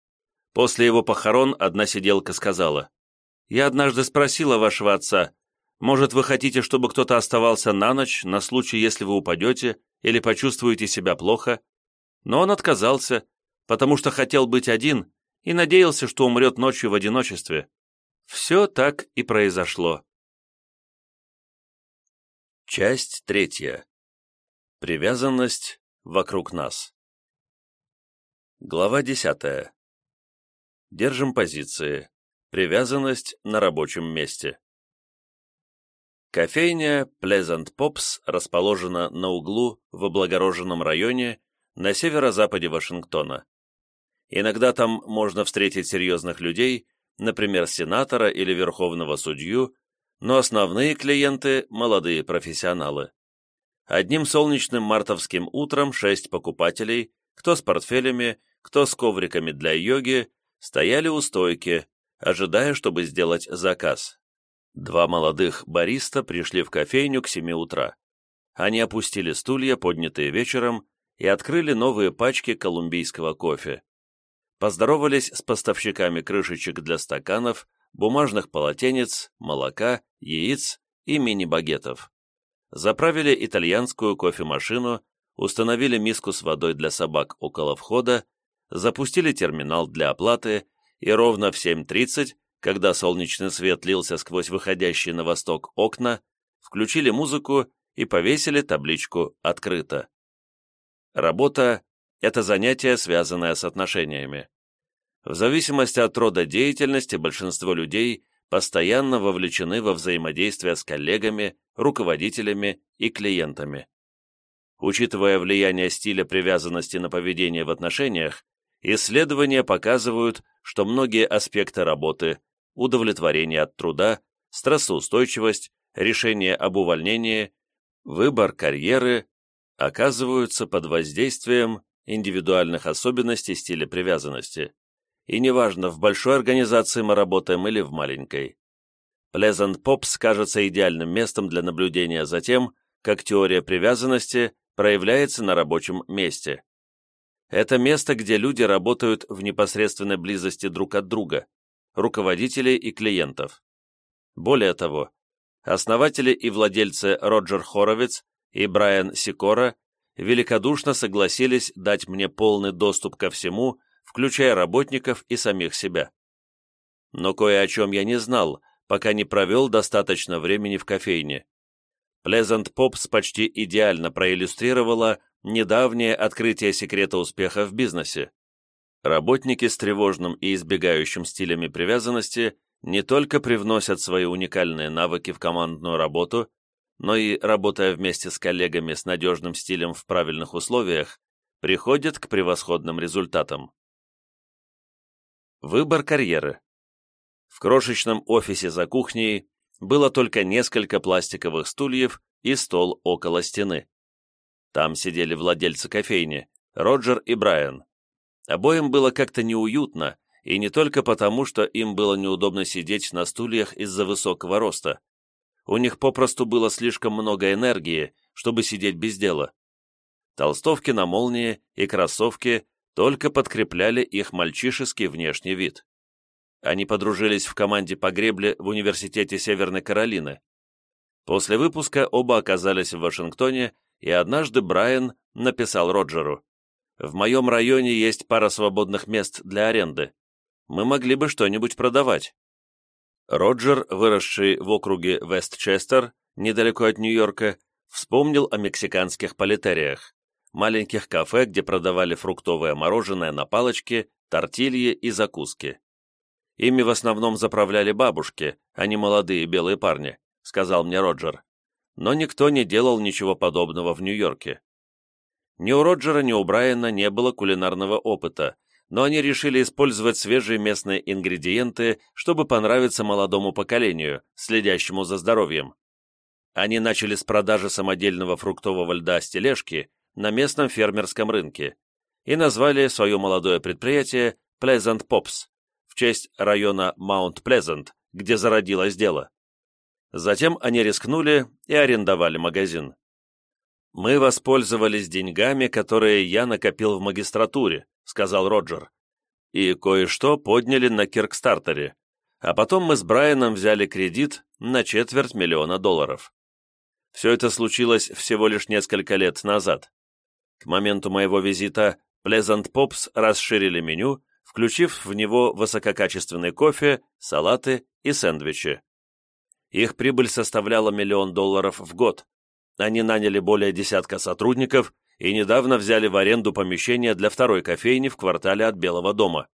После его похорон одна сиделка сказала, «Я однажды спросила вашего отца, может, вы хотите, чтобы кто-то оставался на ночь, на случай, если вы упадете или почувствуете себя плохо? но он отказался, потому что хотел быть один и надеялся, что умрет ночью в одиночестве. Все так и произошло. Часть третья. Привязанность вокруг нас. Глава десятая. Держим позиции. Привязанность на рабочем месте. Кофейня Pleasant Pops расположена на углу в облагороженном районе на северо-западе Вашингтона. Иногда там можно встретить серьезных людей, например, сенатора или верховного судью, но основные клиенты – молодые профессионалы. Одним солнечным мартовским утром шесть покупателей, кто с портфелями, кто с ковриками для йоги, стояли у стойки, ожидая, чтобы сделать заказ. Два молодых бариста пришли в кофейню к семи утра. Они опустили стулья, поднятые вечером, и открыли новые пачки колумбийского кофе. поздоровались с поставщиками крышечек для стаканов, бумажных полотенец, молока, яиц и мини-багетов. Заправили итальянскую кофемашину, установили миску с водой для собак около входа, запустили терминал для оплаты и ровно в 7.30, когда солнечный свет лился сквозь выходящие на восток окна, включили музыку и повесили табличку «Открыто». Работа – это занятие, связанное с отношениями. В зависимости от рода деятельности большинство людей постоянно вовлечены во взаимодействие с коллегами, руководителями и клиентами. Учитывая влияние стиля привязанности на поведение в отношениях, исследования показывают, что многие аспекты работы – удовлетворение от труда, стрессоустойчивость, решение об увольнении, выбор карьеры – оказываются под воздействием индивидуальных особенностей стиля привязанности. И неважно, в большой организации мы работаем или в маленькой. Pleasant Pops кажется идеальным местом для наблюдения за тем, как теория привязанности проявляется на рабочем месте. Это место, где люди работают в непосредственной близости друг от друга, руководителей и клиентов. Более того, основатели и владельцы Роджер Хоровиц и Брайан Сикора великодушно согласились дать мне полный доступ ко всему, включая работников и самих себя. Но кое о чем я не знал, пока не провел достаточно времени в кофейне. Pleasant Pops почти идеально проиллюстрировала недавнее открытие секрета успеха в бизнесе. Работники с тревожным и избегающим стилями привязанности не только привносят свои уникальные навыки в командную работу, но и, работая вместе с коллегами с надежным стилем в правильных условиях, приходят к превосходным результатам. Выбор карьеры. В крошечном офисе за кухней было только несколько пластиковых стульев и стол около стены. Там сидели владельцы кофейни, Роджер и Брайан. Обоим было как-то неуютно, и не только потому, что им было неудобно сидеть на стульях из-за высокого роста. У них попросту было слишком много энергии, чтобы сидеть без дела. Толстовки на молнии и кроссовки только подкрепляли их мальчишеский внешний вид. Они подружились в команде по гребле в Университете Северной Каролины. После выпуска оба оказались в Вашингтоне, и однажды Брайан написал Роджеру, «В моем районе есть пара свободных мест для аренды. Мы могли бы что-нибудь продавать». Роджер, выросший в округе Вестчестер, недалеко от Нью-Йорка, вспомнил о мексиканских политериях, маленьких кафе, где продавали фруктовое мороженое на палочке, тортильи и закуски. Ими в основном заправляли бабушки, а не молодые белые парни, сказал мне Роджер. Но никто не делал ничего подобного в Нью-Йорке. Ни у Роджера, ни у Брайана не было кулинарного опыта, но они решили использовать свежие местные ингредиенты, чтобы понравиться молодому поколению, следящему за здоровьем. Они начали с продажи самодельного фруктового льда с тележки на местном фермерском рынке и назвали свое молодое предприятие Pleasant Pops честь района Маунт-Плезант, где зародилось дело. Затем они рискнули и арендовали магазин. «Мы воспользовались деньгами, которые я накопил в магистратуре», — сказал Роджер, «и кое-что подняли на Киркстартере, а потом мы с Брайаном взяли кредит на четверть миллиона долларов. Все это случилось всего лишь несколько лет назад. К моменту моего визита Pleasant Pops расширили меню включив в него высококачественный кофе, салаты и сэндвичи. Их прибыль составляла миллион долларов в год. Они наняли более десятка сотрудников и недавно взяли в аренду помещение для второй кофейни в квартале от Белого дома.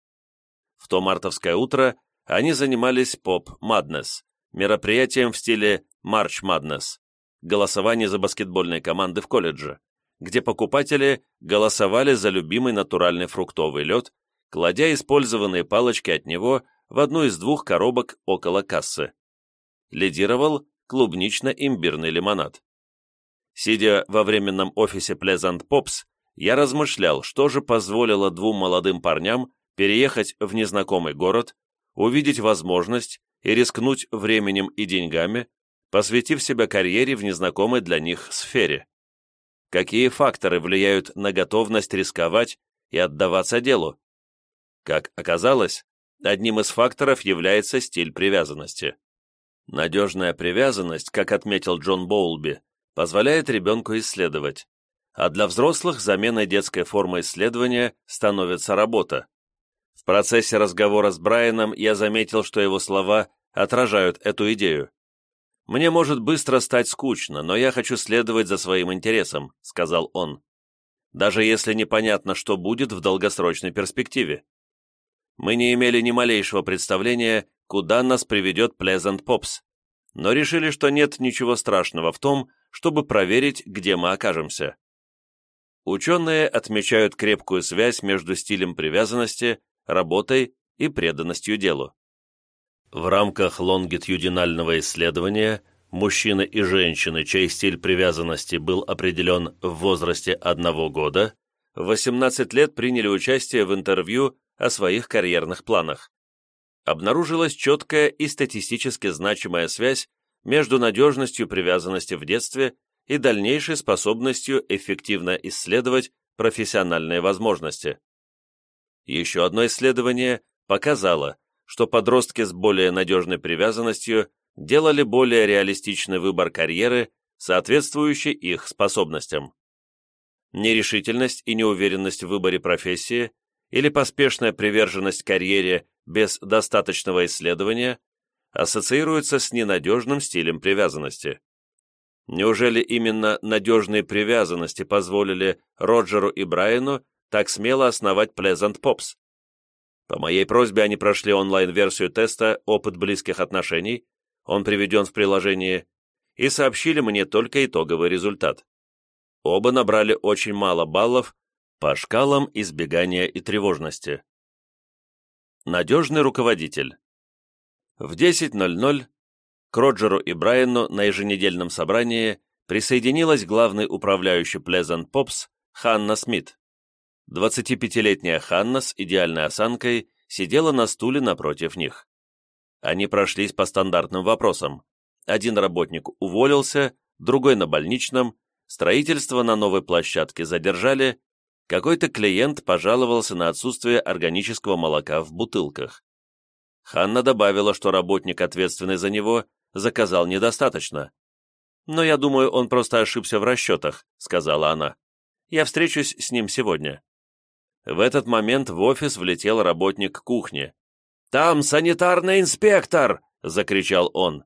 В то мартовское утро они занимались поп Madness, мероприятием в стиле March Madness, голосование за баскетбольные команды в колледже, где покупатели голосовали за любимый натуральный фруктовый лед кладя использованные палочки от него в одну из двух коробок около кассы. Лидировал клубнично-имбирный лимонад. Сидя во временном офисе Pleasant Pops, я размышлял, что же позволило двум молодым парням переехать в незнакомый город, увидеть возможность и рискнуть временем и деньгами, посвятив себя карьере в незнакомой для них сфере. Какие факторы влияют на готовность рисковать и отдаваться делу? Как оказалось, одним из факторов является стиль привязанности. Надежная привязанность, как отметил Джон Боулби, позволяет ребенку исследовать, а для взрослых заменой детской формы исследования становится работа. В процессе разговора с Брайаном я заметил, что его слова отражают эту идею. «Мне может быстро стать скучно, но я хочу следовать за своим интересом», — сказал он. «Даже если непонятно, что будет в долгосрочной перспективе». Мы не имели ни малейшего представления, куда нас приведет Pleasant Pops, но решили, что нет ничего страшного в том, чтобы проверить, где мы окажемся. Ученые отмечают крепкую связь между стилем привязанности, работой и преданностью делу. В рамках лонгитюдинального исследования мужчины и женщины, чей стиль привязанности был определен в возрасте одного года, в 18 лет приняли участие в интервью о своих карьерных планах. Обнаружилась четкая и статистически значимая связь между надежностью привязанности в детстве и дальнейшей способностью эффективно исследовать профессиональные возможности. Еще одно исследование показало, что подростки с более надежной привязанностью делали более реалистичный выбор карьеры, соответствующий их способностям. Нерешительность и неуверенность в выборе профессии или поспешная приверженность карьере без достаточного исследования ассоциируются с ненадежным стилем привязанности. Неужели именно надежные привязанности позволили Роджеру и Брайану так смело основать Pleasant Pops? По моей просьбе они прошли онлайн-версию теста «Опыт близких отношений», он приведен в приложении, и сообщили мне только итоговый результат. Оба набрали очень мало баллов по шкалам избегания и тревожности. Надежный руководитель. В 10.00 к Роджеру и Брайану на еженедельном собрании присоединилась главный управляющий Pleasant Pops Ханна Смит. 25-летняя Ханна с идеальной осанкой сидела на стуле напротив них. Они прошлись по стандартным вопросам. Один работник уволился, другой на больничном, строительство на новой площадке задержали, какой-то клиент пожаловался на отсутствие органического молока в бутылках. Ханна добавила, что работник, ответственный за него, заказал недостаточно. «Но я думаю, он просто ошибся в расчетах», — сказала она. «Я встречусь с ним сегодня». В этот момент в офис влетел работник кухни. «Там санитарный инспектор!» — закричал он.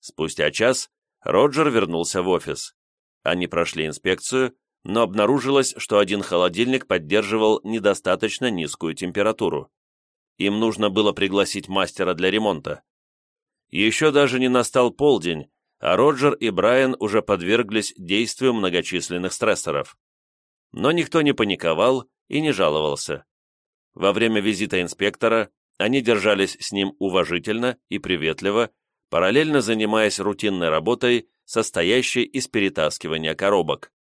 Спустя час Роджер вернулся в офис. Они прошли инспекцию, но обнаружилось, что один холодильник поддерживал недостаточно низкую температуру. Им нужно было пригласить мастера для ремонта. Еще даже не настал полдень, а Роджер и Брайан уже подверглись действию многочисленных стрессоров. Но никто не паниковал и не жаловался. Во время визита инспектора они держались с ним уважительно и приветливо, параллельно занимаясь рутинной работой, состоящей из перетаскивания коробок.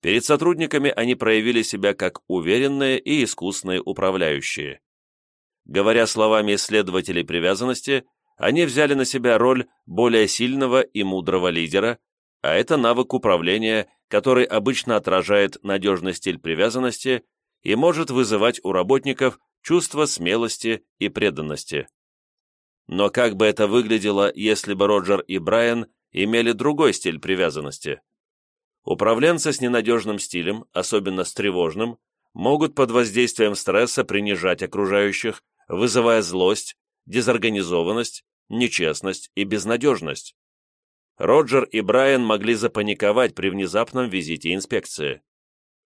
Перед сотрудниками они проявили себя как уверенные и искусные управляющие. Говоря словами исследователей привязанности, они взяли на себя роль более сильного и мудрого лидера, а это навык управления, который обычно отражает надежный стиль привязанности и может вызывать у работников чувство смелости и преданности. Но как бы это выглядело, если бы Роджер и Брайан имели другой стиль привязанности? Управленцы с ненадежным стилем, особенно с тревожным, могут под воздействием стресса принижать окружающих, вызывая злость, дезорганизованность, нечестность и безнадежность. Роджер и Брайан могли запаниковать при внезапном визите инспекции.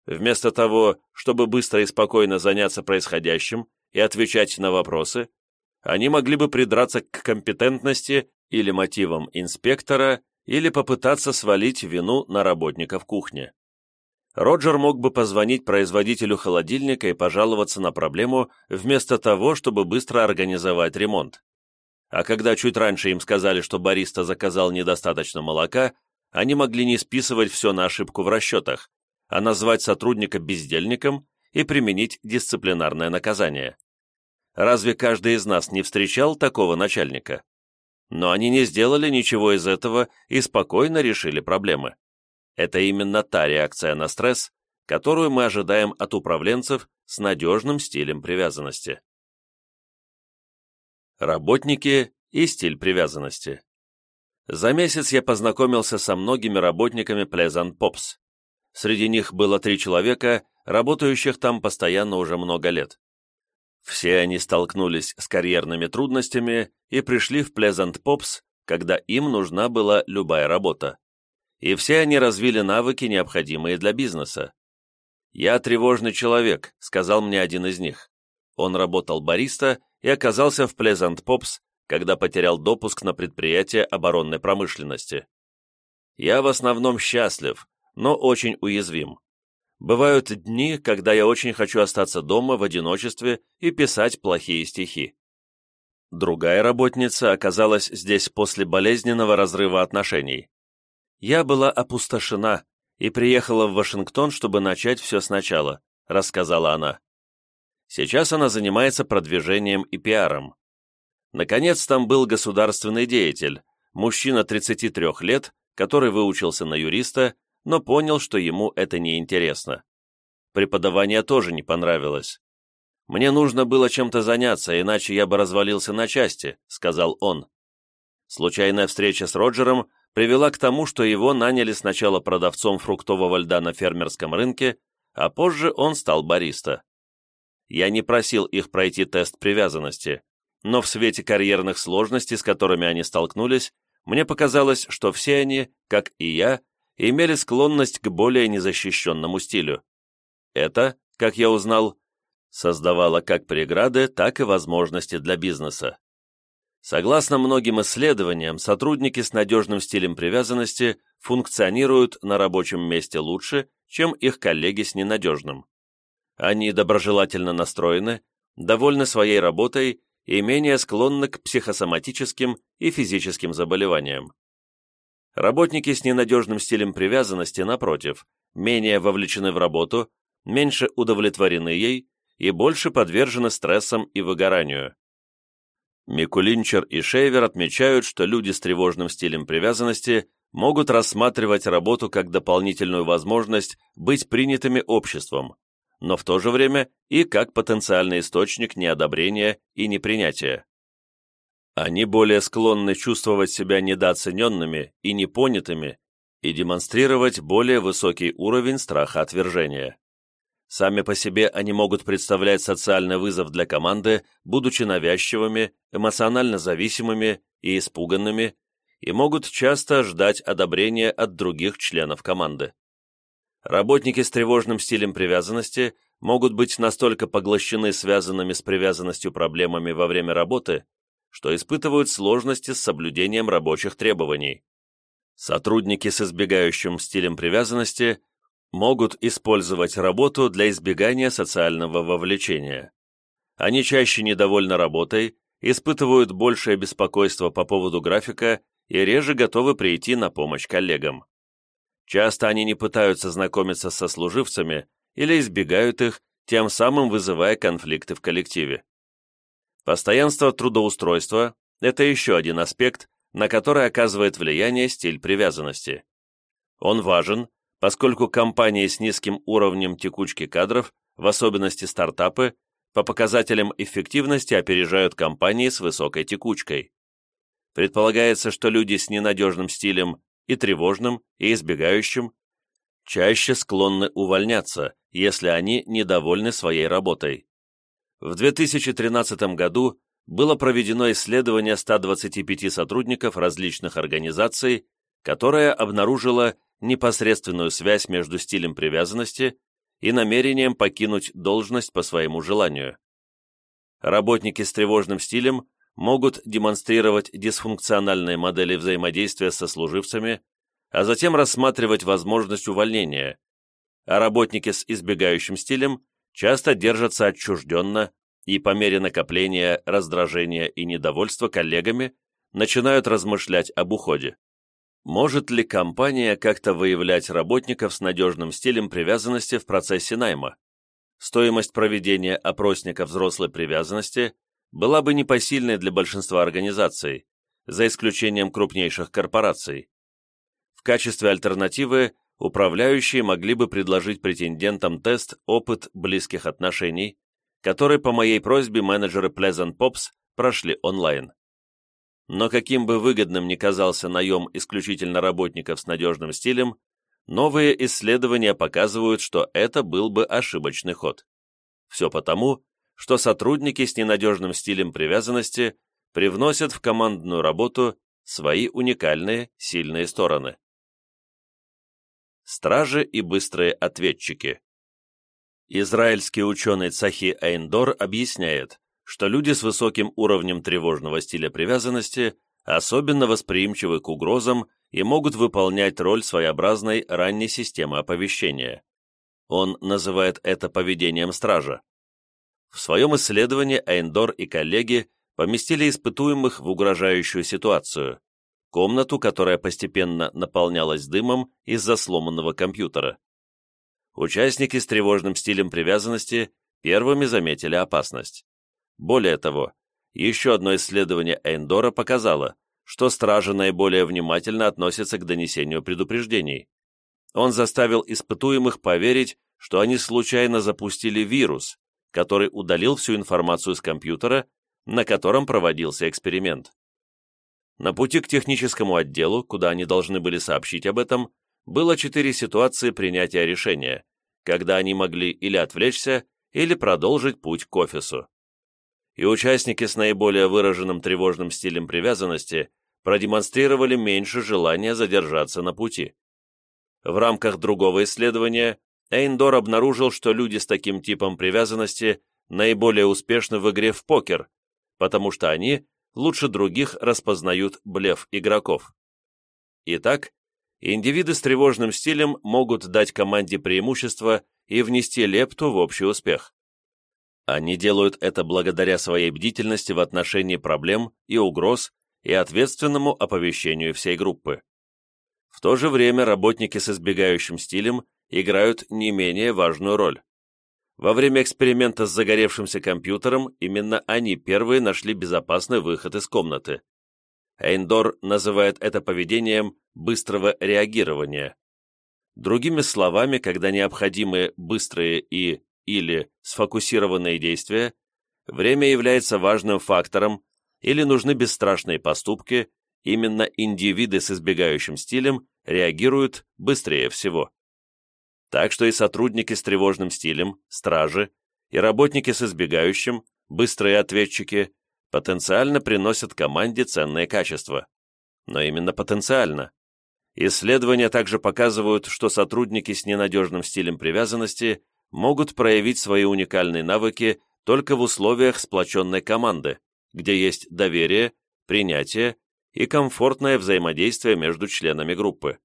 Вместо того, чтобы быстро и спокойно заняться происходящим и отвечать на вопросы, они могли бы придраться к компетентности или мотивам инспектора или попытаться свалить вину на работников кухни. Роджер мог бы позвонить производителю холодильника и пожаловаться на проблему, вместо того, чтобы быстро организовать ремонт. А когда чуть раньше им сказали, что бариста заказал недостаточно молока, они могли не списывать все на ошибку в расчетах, а назвать сотрудника бездельником и применить дисциплинарное наказание. Разве каждый из нас не встречал такого начальника? Но они не сделали ничего из этого и спокойно решили проблемы. Это именно та реакция на стресс, которую мы ожидаем от управленцев с надежным стилем привязанности. Работники и стиль привязанности. За месяц я познакомился со многими работниками Pleasant Pops. Среди них было три человека, работающих там постоянно уже много лет. Все они столкнулись с карьерными трудностями и пришли в Pleasant Pops, когда им нужна была любая работа. И все они развили навыки, необходимые для бизнеса. «Я тревожный человек», — сказал мне один из них. Он работал бариста и оказался в Pleasant Pops, когда потерял допуск на предприятие оборонной промышленности. «Я в основном счастлив, но очень уязвим. Бывают дни, когда я очень хочу остаться дома в одиночестве и писать плохие стихи. Другая работница оказалась здесь после болезненного разрыва отношений. Я была опустошена и приехала в Вашингтон, чтобы начать все сначала, рассказала она. Сейчас она занимается продвижением и пиаром. Наконец, там был государственный деятель, мужчина 33 лет, который выучился на юриста но понял, что ему это не интересно. Преподавание тоже не понравилось. «Мне нужно было чем-то заняться, иначе я бы развалился на части», — сказал он. Случайная встреча с Роджером привела к тому, что его наняли сначала продавцом фруктового льда на фермерском рынке, а позже он стал бариста. Я не просил их пройти тест привязанности, но в свете карьерных сложностей, с которыми они столкнулись, мне показалось, что все они, как и я, имели склонность к более незащищенному стилю. Это, как я узнал, создавало как преграды, так и возможности для бизнеса. Согласно многим исследованиям, сотрудники с надежным стилем привязанности функционируют на рабочем месте лучше, чем их коллеги с ненадежным. Они доброжелательно настроены, довольны своей работой и менее склонны к психосоматическим и физическим заболеваниям. Работники с ненадежным стилем привязанности, напротив, менее вовлечены в работу, меньше удовлетворены ей и больше подвержены стрессам и выгоранию. Микулинчер и Шейвер отмечают, что люди с тревожным стилем привязанности могут рассматривать работу как дополнительную возможность быть принятыми обществом, но в то же время и как потенциальный источник неодобрения и непринятия. Они более склонны чувствовать себя недооцененными и непонятыми и демонстрировать более высокий уровень страха отвержения. Сами по себе они могут представлять социальный вызов для команды, будучи навязчивыми, эмоционально зависимыми и испуганными, и могут часто ждать одобрения от других членов команды. Работники с тревожным стилем привязанности могут быть настолько поглощены связанными с привязанностью проблемами во время работы, что испытывают сложности с соблюдением рабочих требований. Сотрудники с избегающим стилем привязанности могут использовать работу для избегания социального вовлечения. Они чаще недовольны работой, испытывают большее беспокойство по поводу графика и реже готовы прийти на помощь коллегам. Часто они не пытаются знакомиться со служивцами или избегают их, тем самым вызывая конфликты в коллективе. Постоянство трудоустройства – это еще один аспект, на который оказывает влияние стиль привязанности. Он важен, поскольку компании с низким уровнем текучки кадров, в особенности стартапы, по показателям эффективности опережают компании с высокой текучкой. Предполагается, что люди с ненадежным стилем и тревожным, и избегающим чаще склонны увольняться, если они недовольны своей работой. В 2013 году было проведено исследование 125 сотрудников различных организаций, которое обнаружило непосредственную связь между стилем привязанности и намерением покинуть должность по своему желанию. Работники с тревожным стилем могут демонстрировать дисфункциональные модели взаимодействия со служивцами, а затем рассматривать возможность увольнения, а работники с избегающим стилем часто держатся отчужденно и по мере накопления раздражения и недовольства коллегами начинают размышлять об уходе. Может ли компания как-то выявлять работников с надежным стилем привязанности в процессе найма? Стоимость проведения опросника взрослой привязанности была бы непосильной для большинства организаций, за исключением крупнейших корпораций. В качестве альтернативы управляющие могли бы предложить претендентам тест «Опыт близких отношений», который по моей просьбе менеджеры Pleasant Pops прошли онлайн. Но каким бы выгодным ни казался наем исключительно работников с надежным стилем, новые исследования показывают, что это был бы ошибочный ход. Все потому, что сотрудники с ненадежным стилем привязанности привносят в командную работу свои уникальные сильные стороны. Стражи и быстрые ответчики Израильский ученый Цахи Эйндор объясняет, что люди с высоким уровнем тревожного стиля привязанности особенно восприимчивы к угрозам и могут выполнять роль своеобразной ранней системы оповещения. Он называет это поведением стража. В своем исследовании Эйндор и коллеги поместили испытуемых в угрожающую ситуацию, комнату, которая постепенно наполнялась дымом из-за сломанного компьютера. Участники с тревожным стилем привязанности первыми заметили опасность. Более того, еще одно исследование Эйндора показало, что стражи наиболее внимательно относятся к донесению предупреждений. Он заставил испытуемых поверить, что они случайно запустили вирус, который удалил всю информацию с компьютера, на котором проводился эксперимент. На пути к техническому отделу, куда они должны были сообщить об этом, было четыре ситуации принятия решения, когда они могли или отвлечься, или продолжить путь к офису. И участники с наиболее выраженным тревожным стилем привязанности продемонстрировали меньше желания задержаться на пути. В рамках другого исследования Эйндор обнаружил, что люди с таким типом привязанности наиболее успешны в игре в покер, потому что они лучше других распознают блеф игроков. Итак, индивиды с тревожным стилем могут дать команде преимущество и внести лепту в общий успех. Они делают это благодаря своей бдительности в отношении проблем и угроз и ответственному оповещению всей группы. В то же время работники с избегающим стилем играют не менее важную роль. Во время эксперимента с загоревшимся компьютером именно они первые нашли безопасный выход из комнаты. Эйндор называет это поведением быстрого реагирования. Другими словами, когда необходимы быстрые и или сфокусированные действия, время является важным фактором или нужны бесстрашные поступки, именно индивиды с избегающим стилем реагируют быстрее всего. Так что и сотрудники с тревожным стилем, стражи, и работники с избегающим, быстрые ответчики, потенциально приносят команде ценные качества. Но именно потенциально. Исследования также показывают, что сотрудники с ненадежным стилем привязанности могут проявить свои уникальные навыки только в условиях сплоченной команды, где есть доверие, принятие и комфортное взаимодействие между членами группы.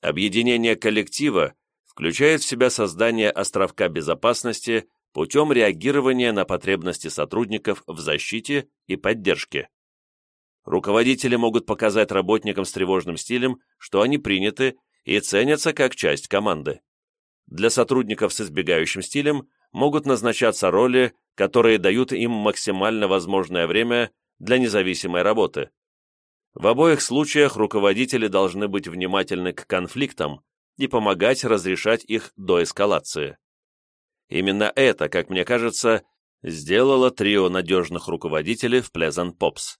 Объединение коллектива включает в себя создание островка безопасности путем реагирования на потребности сотрудников в защите и поддержке. Руководители могут показать работникам с тревожным стилем, что они приняты и ценятся как часть команды. Для сотрудников с избегающим стилем могут назначаться роли, которые дают им максимально возможное время для независимой работы. В обоих случаях руководители должны быть внимательны к конфликтам и помогать разрешать их до эскалации. Именно это, как мне кажется, сделало трио надежных руководителей в Pleasant Pops.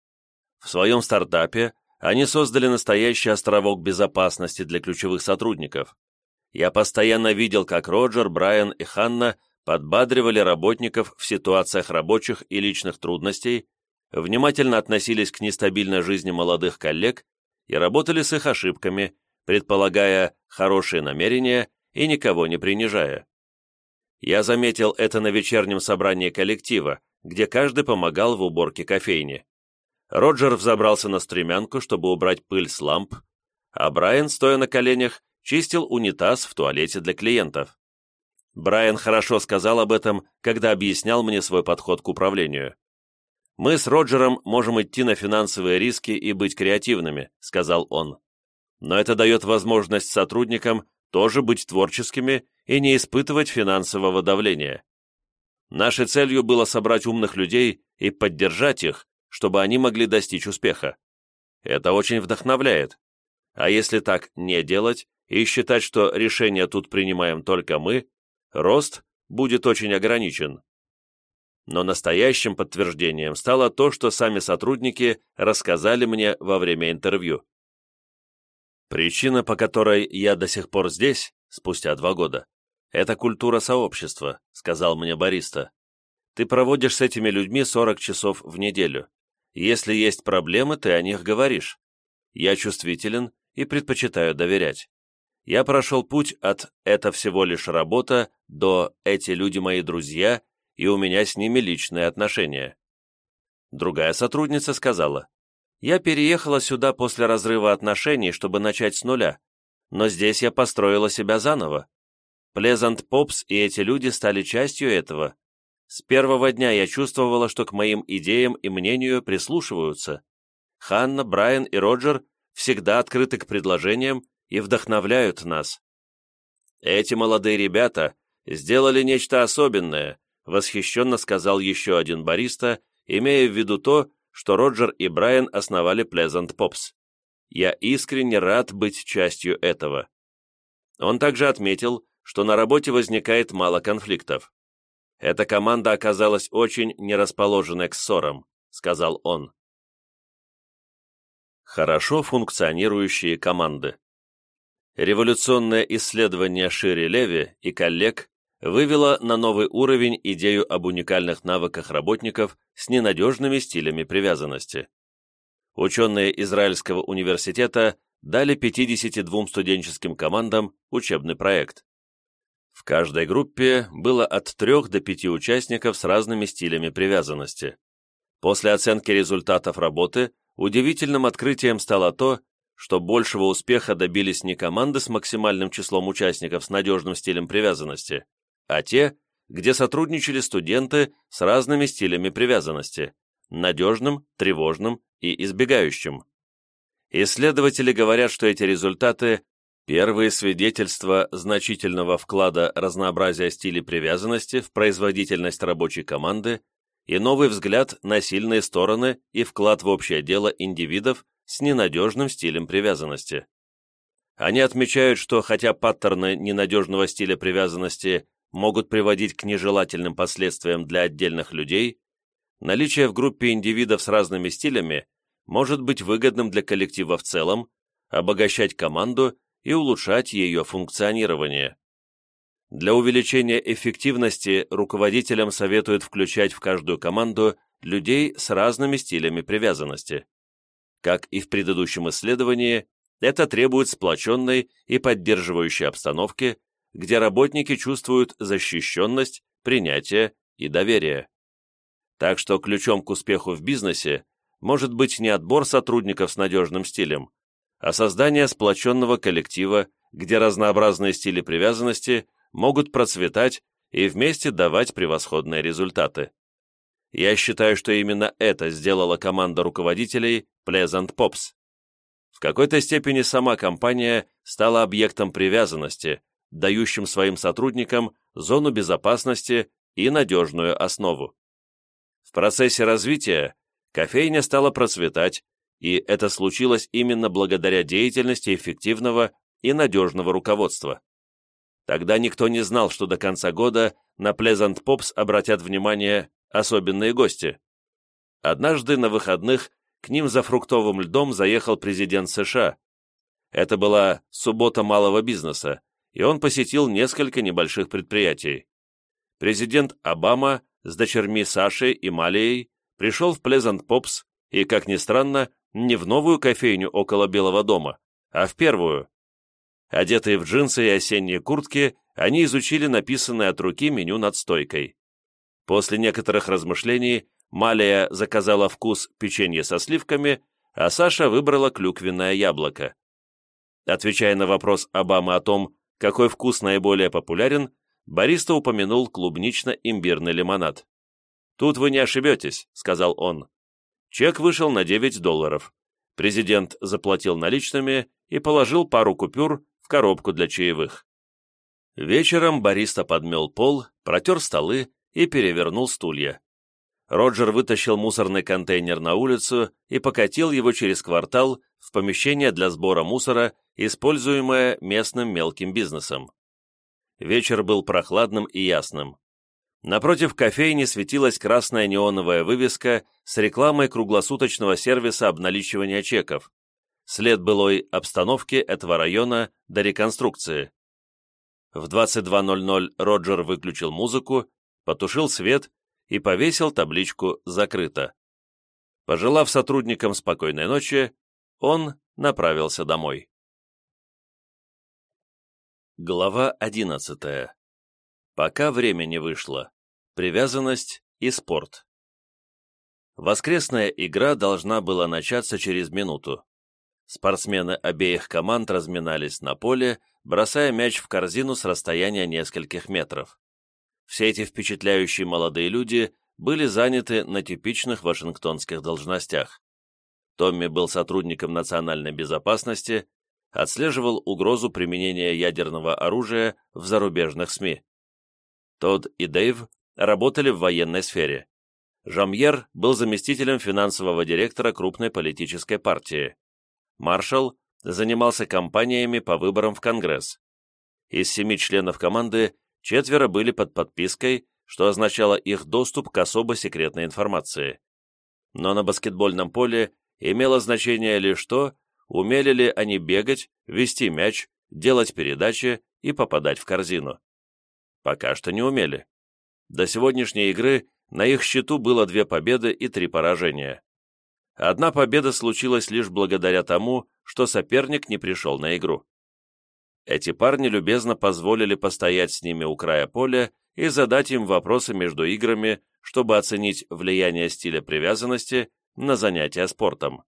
В своем стартапе они создали настоящий островок безопасности для ключевых сотрудников. Я постоянно видел, как Роджер, Брайан и Ханна подбадривали работников в ситуациях рабочих и личных трудностей, внимательно относились к нестабильной жизни молодых коллег и работали с их ошибками, предполагая хорошие намерения и никого не принижая. Я заметил это на вечернем собрании коллектива, где каждый помогал в уборке кофейни. Роджер взобрался на стремянку, чтобы убрать пыль с ламп, а Брайан, стоя на коленях, чистил унитаз в туалете для клиентов. Брайан хорошо сказал об этом, когда объяснял мне свой подход к управлению. «Мы с Роджером можем идти на финансовые риски и быть креативными», — сказал он. «Но это дает возможность сотрудникам тоже быть творческими и не испытывать финансового давления. Нашей целью было собрать умных людей и поддержать их, чтобы они могли достичь успеха. Это очень вдохновляет. А если так не делать и считать, что решение тут принимаем только мы, рост будет очень ограничен. Но настоящим подтверждением стало то, что сами сотрудники рассказали мне во время интервью. Причина, по которой я до сих пор здесь, спустя два года, это культура сообщества, сказал мне бариста. Ты проводишь с этими людьми 40 часов в неделю. Если есть проблемы, ты о них говоришь. Я чувствителен и предпочитаю доверять. Я прошел путь от «это всего лишь работа» до «эти люди мои друзья» и у меня с ними личные отношения. Другая сотрудница сказала, «Я переехала сюда после разрыва отношений, чтобы начать с нуля, но здесь я построила себя заново. Плезант Попс и эти люди стали частью этого. С первого дня я чувствовала, что к моим идеям и мнению прислушиваются. Ханна, Брайан и Роджер всегда открыты к предложениям и вдохновляют нас. Эти молодые ребята сделали нечто особенное, восхищенно сказал еще один бариста, имея в виду то, что Роджер и Брайан основали Pleasant Pops. Я искренне рад быть частью этого. Он также отметил, что на работе возникает мало конфликтов. Эта команда оказалась очень нерасположенной к ссорам, сказал он. Хорошо функционирующие команды. Революционное исследование Шири Леви и коллег вывело на новый уровень идею об уникальных навыках работников с ненадежными стилями привязанности. Ученые Израильского университета дали 52 студенческим командам учебный проект. В каждой группе было от 3 до 5 участников с разными стилями привязанности. После оценки результатов работы Удивительным открытием стало то, что большего успеха добились не команды с максимальным числом участников с надежным стилем привязанности, а те, где сотрудничали студенты с разными стилями привязанности – надежным, тревожным и избегающим. Исследователи говорят, что эти результаты – первые свидетельства значительного вклада разнообразия стилей привязанности в производительность рабочей команды и новый взгляд на сильные стороны и вклад в общее дело индивидов с ненадежным стилем привязанности. Они отмечают, что хотя паттерны ненадежного стиля привязанности могут приводить к нежелательным последствиям для отдельных людей, наличие в группе индивидов с разными стилями может быть выгодным для коллектива в целом, обогащать команду и улучшать ее функционирование. Для увеличения эффективности руководителям советуют включать в каждую команду людей с разными стилями привязанности. Как и в предыдущем исследовании, это требует сплоченной и поддерживающей обстановки, где работники чувствуют защищенность, принятие и доверие. Так что ключом к успеху в бизнесе может быть не отбор сотрудников с надежным стилем, а создание сплоченного коллектива, где разнообразные стили привязанности – могут процветать и вместе давать превосходные результаты. Я считаю, что именно это сделала команда руководителей Pleasant Pops. В какой-то степени сама компания стала объектом привязанности, дающим своим сотрудникам зону безопасности и надежную основу. В процессе развития кофейня стала процветать, и это случилось именно благодаря деятельности эффективного и надежного руководства. Тогда никто не знал, что до конца года на Pleasant Pops обратят внимание особенные гости. Однажды на выходных к ним за фруктовым льдом заехал президент США. Это была суббота малого бизнеса, и он посетил несколько небольших предприятий. Президент Обама с дочерьми Сашей и Малией пришел в Pleasant Pops и, как ни странно, не в новую кофейню около Белого дома, а в первую, Одетые в джинсы и осенние куртки, они изучили написанное от руки меню над стойкой. После некоторых размышлений Малия заказала вкус печенье со сливками, а Саша выбрала клюквенное яблоко. Отвечая на вопрос Обамы о том, какой вкус наиболее популярен, бариста упомянул клубнично-имбирный лимонад. «Тут вы не ошибетесь», — сказал он. Чек вышел на 9 долларов. Президент заплатил наличными и положил пару купюр коробку для чаевых. Вечером бариста подмел пол, протер столы и перевернул стулья. Роджер вытащил мусорный контейнер на улицу и покатил его через квартал в помещение для сбора мусора, используемое местным мелким бизнесом. Вечер был прохладным и ясным. Напротив кофейни светилась красная неоновая вывеска с рекламой круглосуточного сервиса обналичивания чеков, след былой обстановки этого района до реконструкции. В 22.00 Роджер выключил музыку, потушил свет и повесил табличку «Закрыто». Пожелав сотрудникам спокойной ночи, он направился домой. Глава 11. Пока время не вышло. Привязанность и спорт. Воскресная игра должна была начаться через минуту. Спортсмены обеих команд разминались на поле, бросая мяч в корзину с расстояния нескольких метров. Все эти впечатляющие молодые люди были заняты на типичных вашингтонских должностях. Томми был сотрудником национальной безопасности, отслеживал угрозу применения ядерного оружия в зарубежных СМИ. Тодд и Дэйв работали в военной сфере. Жамьер был заместителем финансового директора крупной политической партии. Маршалл занимался кампаниями по выборам в Конгресс. Из семи членов команды четверо были под подпиской, что означало их доступ к особо секретной информации. Но на баскетбольном поле имело значение лишь то, умели ли они бегать, вести мяч, делать передачи и попадать в корзину. Пока что не умели. До сегодняшней игры на их счету было две победы и три поражения. Одна победа случилась лишь благодаря тому, что соперник не пришел на игру. Эти парни любезно позволили постоять с ними у края поля и задать им вопросы между играми, чтобы оценить влияние стиля привязанности на занятия спортом.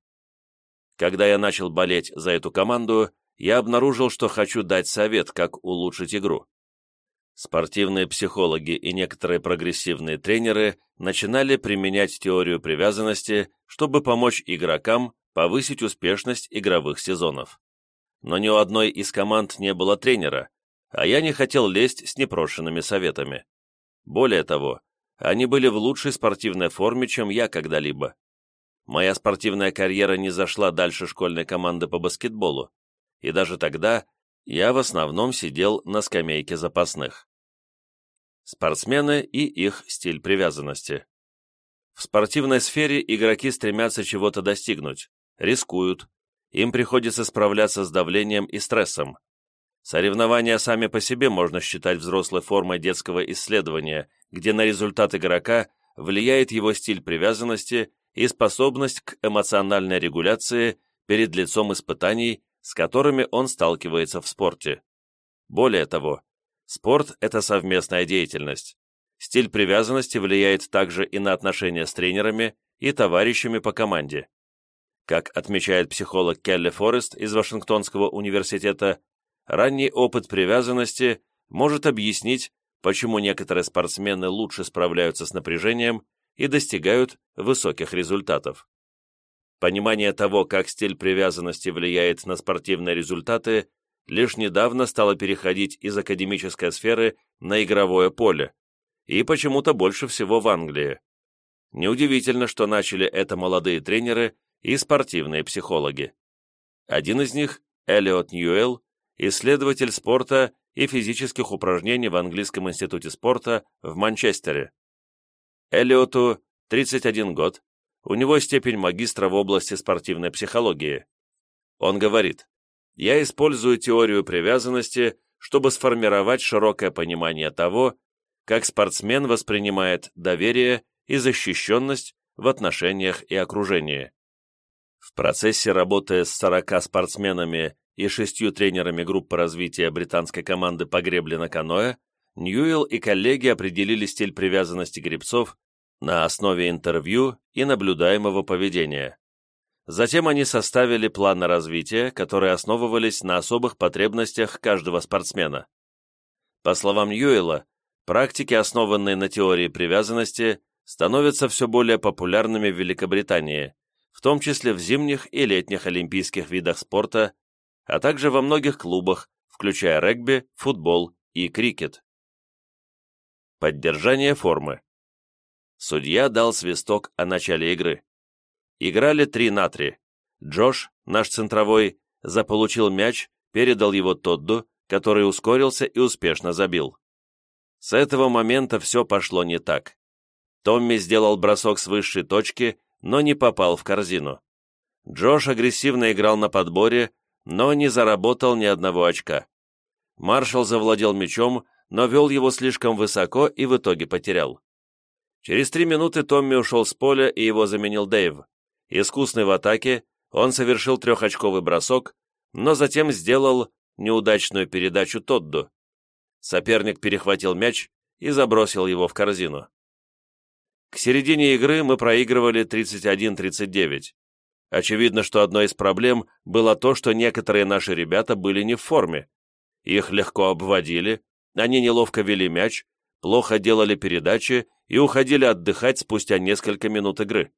Когда я начал болеть за эту команду, я обнаружил, что хочу дать совет, как улучшить игру. Спортивные психологи и некоторые прогрессивные тренеры начинали применять теорию привязанности, чтобы помочь игрокам повысить успешность игровых сезонов но ни у одной из команд не было тренера, а я не хотел лезть с непрошенными советами. Более того, они были в лучшей спортивной форме, чем я когда-либо. Моя спортивная карьера не зашла дальше школьной команды по баскетболу, и даже тогда я в основном сидел на скамейке запасных. Спортсмены и их стиль привязанности. В спортивной сфере игроки стремятся чего-то достигнуть, рискуют, им приходится справляться с давлением и стрессом. Соревнования сами по себе можно считать взрослой формой детского исследования, где на результат игрока влияет его стиль привязанности и способность к эмоциональной регуляции перед лицом испытаний, с которыми он сталкивается в спорте. Более того, спорт – это совместная деятельность. Стиль привязанности влияет также и на отношения с тренерами и товарищами по команде. Как отмечает психолог Келли Форест из Вашингтонского университета, ранний опыт привязанности может объяснить, почему некоторые спортсмены лучше справляются с напряжением и достигают высоких результатов. Понимание того, как стиль привязанности влияет на спортивные результаты, лишь недавно стало переходить из академической сферы на игровое поле, и почему-то больше всего в Англии. Неудивительно, что начали это молодые тренеры и спортивные психологи. Один из них – Эллиот Ньюэлл, исследователь спорта и физических упражнений в Английском институте спорта в Манчестере. Эллиоту 31 год, у него степень магистра в области спортивной психологии. Он говорит, «Я использую теорию привязанности, чтобы сформировать широкое понимание того, как спортсмен воспринимает доверие и защищенность в отношениях и окружении. В процессе работы с 40 спортсменами и шестью тренерами группы развития британской команды по гребле на каноэ, Ньюэлл и коллеги определили стиль привязанности гребцов на основе интервью и наблюдаемого поведения. Затем они составили планы развития, которые основывались на особых потребностях каждого спортсмена. По словам Ньюэлла, практики, основанные на теории привязанности, становятся все более популярными в Великобритании, в том числе в зимних и летних олимпийских видах спорта, а также во многих клубах, включая регби, футбол и крикет. Поддержание формы. Судья дал свисток о начале игры. Играли 3 на 3. Джош, наш центровой, заполучил мяч, передал его Тодду, который ускорился и успешно забил. С этого момента все пошло не так. Томми сделал бросок с высшей точки, но не попал в корзину. Джош агрессивно играл на подборе, но не заработал ни одного очка. Маршал завладел мячом, но вел его слишком высоко и в итоге потерял. Через три минуты Томми ушел с поля, и его заменил Дэйв. Искусный в атаке, он совершил трехочковый бросок, но затем сделал неудачную передачу Тодду. Соперник перехватил мяч и забросил его в корзину. К середине игры мы проигрывали 31-39. Очевидно, что одной из проблем было то, что некоторые наши ребята были не в форме. Их легко обводили, они неловко вели мяч, плохо делали передачи и уходили отдыхать спустя несколько минут игры.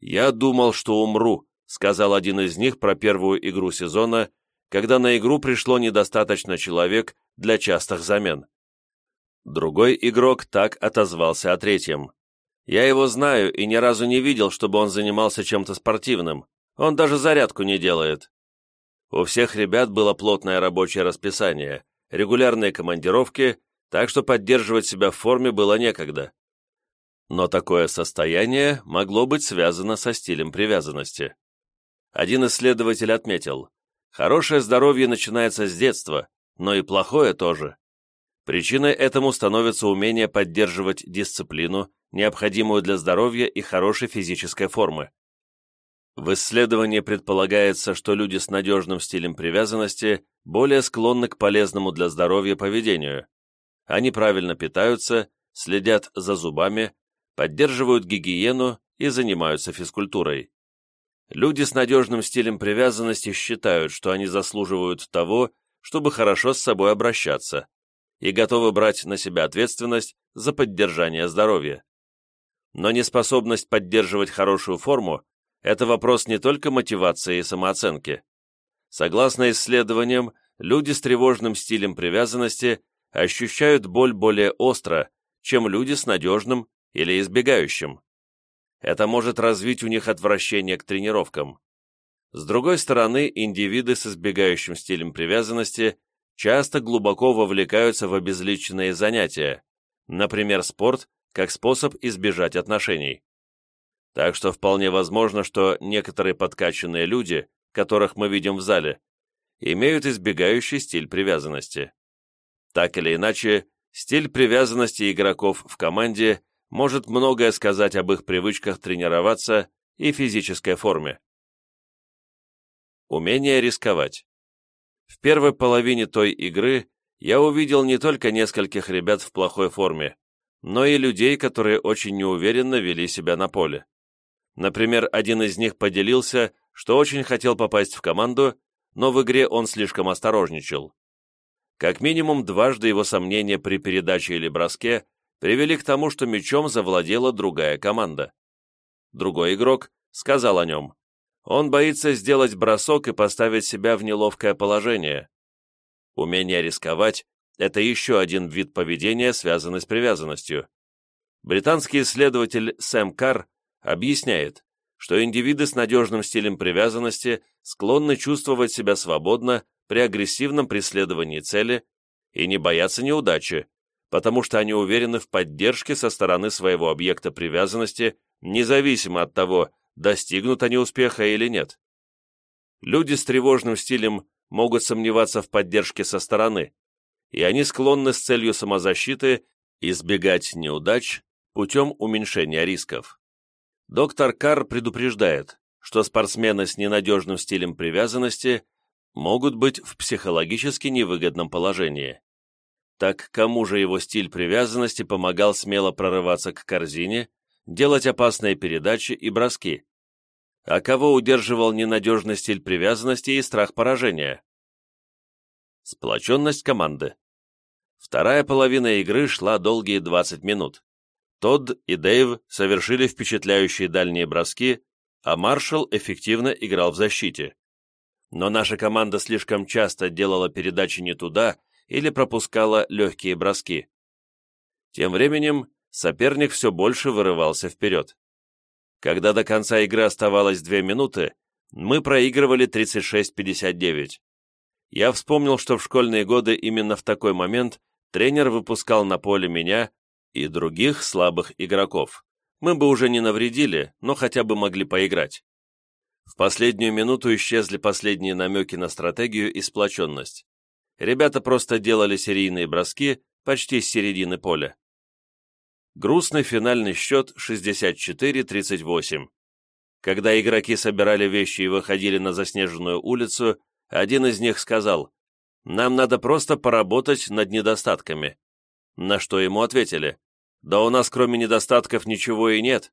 «Я думал, что умру», — сказал один из них про первую игру сезона, когда на игру пришло недостаточно человек для частых замен. Другой игрок так отозвался о третьем. «Я его знаю и ни разу не видел, чтобы он занимался чем-то спортивным. Он даже зарядку не делает». У всех ребят было плотное рабочее расписание, регулярные командировки, так что поддерживать себя в форме было некогда. Но такое состояние могло быть связано со стилем привязанности. Один исследователь отметил, хорошее здоровье начинается с детства, но и плохое тоже. Причиной этому становится умение поддерживать дисциплину, необходимую для здоровья и хорошей физической формы. В исследовании предполагается, что люди с надежным стилем привязанности более склонны к полезному для здоровья поведению. Они правильно питаются, следят за зубами, поддерживают гигиену и занимаются физкультурой. Люди с надежным стилем привязанности считают, что они заслуживают того, чтобы хорошо с собой обращаться, и готовы брать на себя ответственность за поддержание здоровья. Но неспособность поддерживать хорошую форму – это вопрос не только мотивации и самооценки. Согласно исследованиям, люди с тревожным стилем привязанности ощущают боль более остро, чем люди с надежным или избегающим. Это может развить у них отвращение к тренировкам. С другой стороны, индивиды с избегающим стилем привязанности часто глубоко вовлекаются в обезличенные занятия, например, спорт, как способ избежать отношений. Так что вполне возможно, что некоторые подкачанные люди, которых мы видим в зале, имеют избегающий стиль привязанности. Так или иначе, стиль привязанности игроков в команде может многое сказать об их привычках тренироваться и физической форме. Умение рисковать. В первой половине той игры я увидел не только нескольких ребят в плохой форме, но и людей, которые очень неуверенно вели себя на поле. Например, один из них поделился, что очень хотел попасть в команду, но в игре он слишком осторожничал. Как минимум дважды его сомнения при передаче или броске привели к тому, что мячом завладела другая команда. Другой игрок сказал о нем. Он боится сделать бросок и поставить себя в неловкое положение. Умение рисковать – это еще один вид поведения, связанный с привязанностью. Британский исследователь Сэм Карр объясняет, что индивиды с надежным стилем привязанности склонны чувствовать себя свободно при агрессивном преследовании цели и не боятся неудачи, потому что они уверены в поддержке со стороны своего объекта привязанности, независимо от того, достигнут они успеха или нет. Люди с тревожным стилем могут сомневаться в поддержке со стороны, и они склонны с целью самозащиты избегать неудач путем уменьшения рисков. Доктор Карр предупреждает, что спортсмены с ненадежным стилем привязанности могут быть в психологически невыгодном положении. Так кому же его стиль привязанности помогал смело прорываться к корзине, делать опасные передачи и броски? А кого удерживал ненадежный стиль привязанности и страх поражения? Сплоченность команды. Вторая половина игры шла долгие 20 минут. Тодд и Дэйв совершили впечатляющие дальние броски, а Маршалл эффективно играл в защите. Но наша команда слишком часто делала передачи не туда или пропускала легкие броски. Тем временем соперник все больше вырывался вперед. Когда до конца игры оставалось две минуты, мы проигрывали 36-59. Я вспомнил, что в школьные годы именно в такой момент тренер выпускал на поле меня и других слабых игроков. Мы бы уже не навредили, но хотя бы могли поиграть. В последнюю минуту исчезли последние намеки на стратегию и сплоченность. Ребята просто делали серийные броски почти с середины поля. Грустный финальный счет 64-38. Когда игроки собирали вещи и выходили на заснеженную улицу, один из них сказал, «Нам надо просто поработать над недостатками». На что ему ответили, «Да у нас кроме недостатков ничего и нет».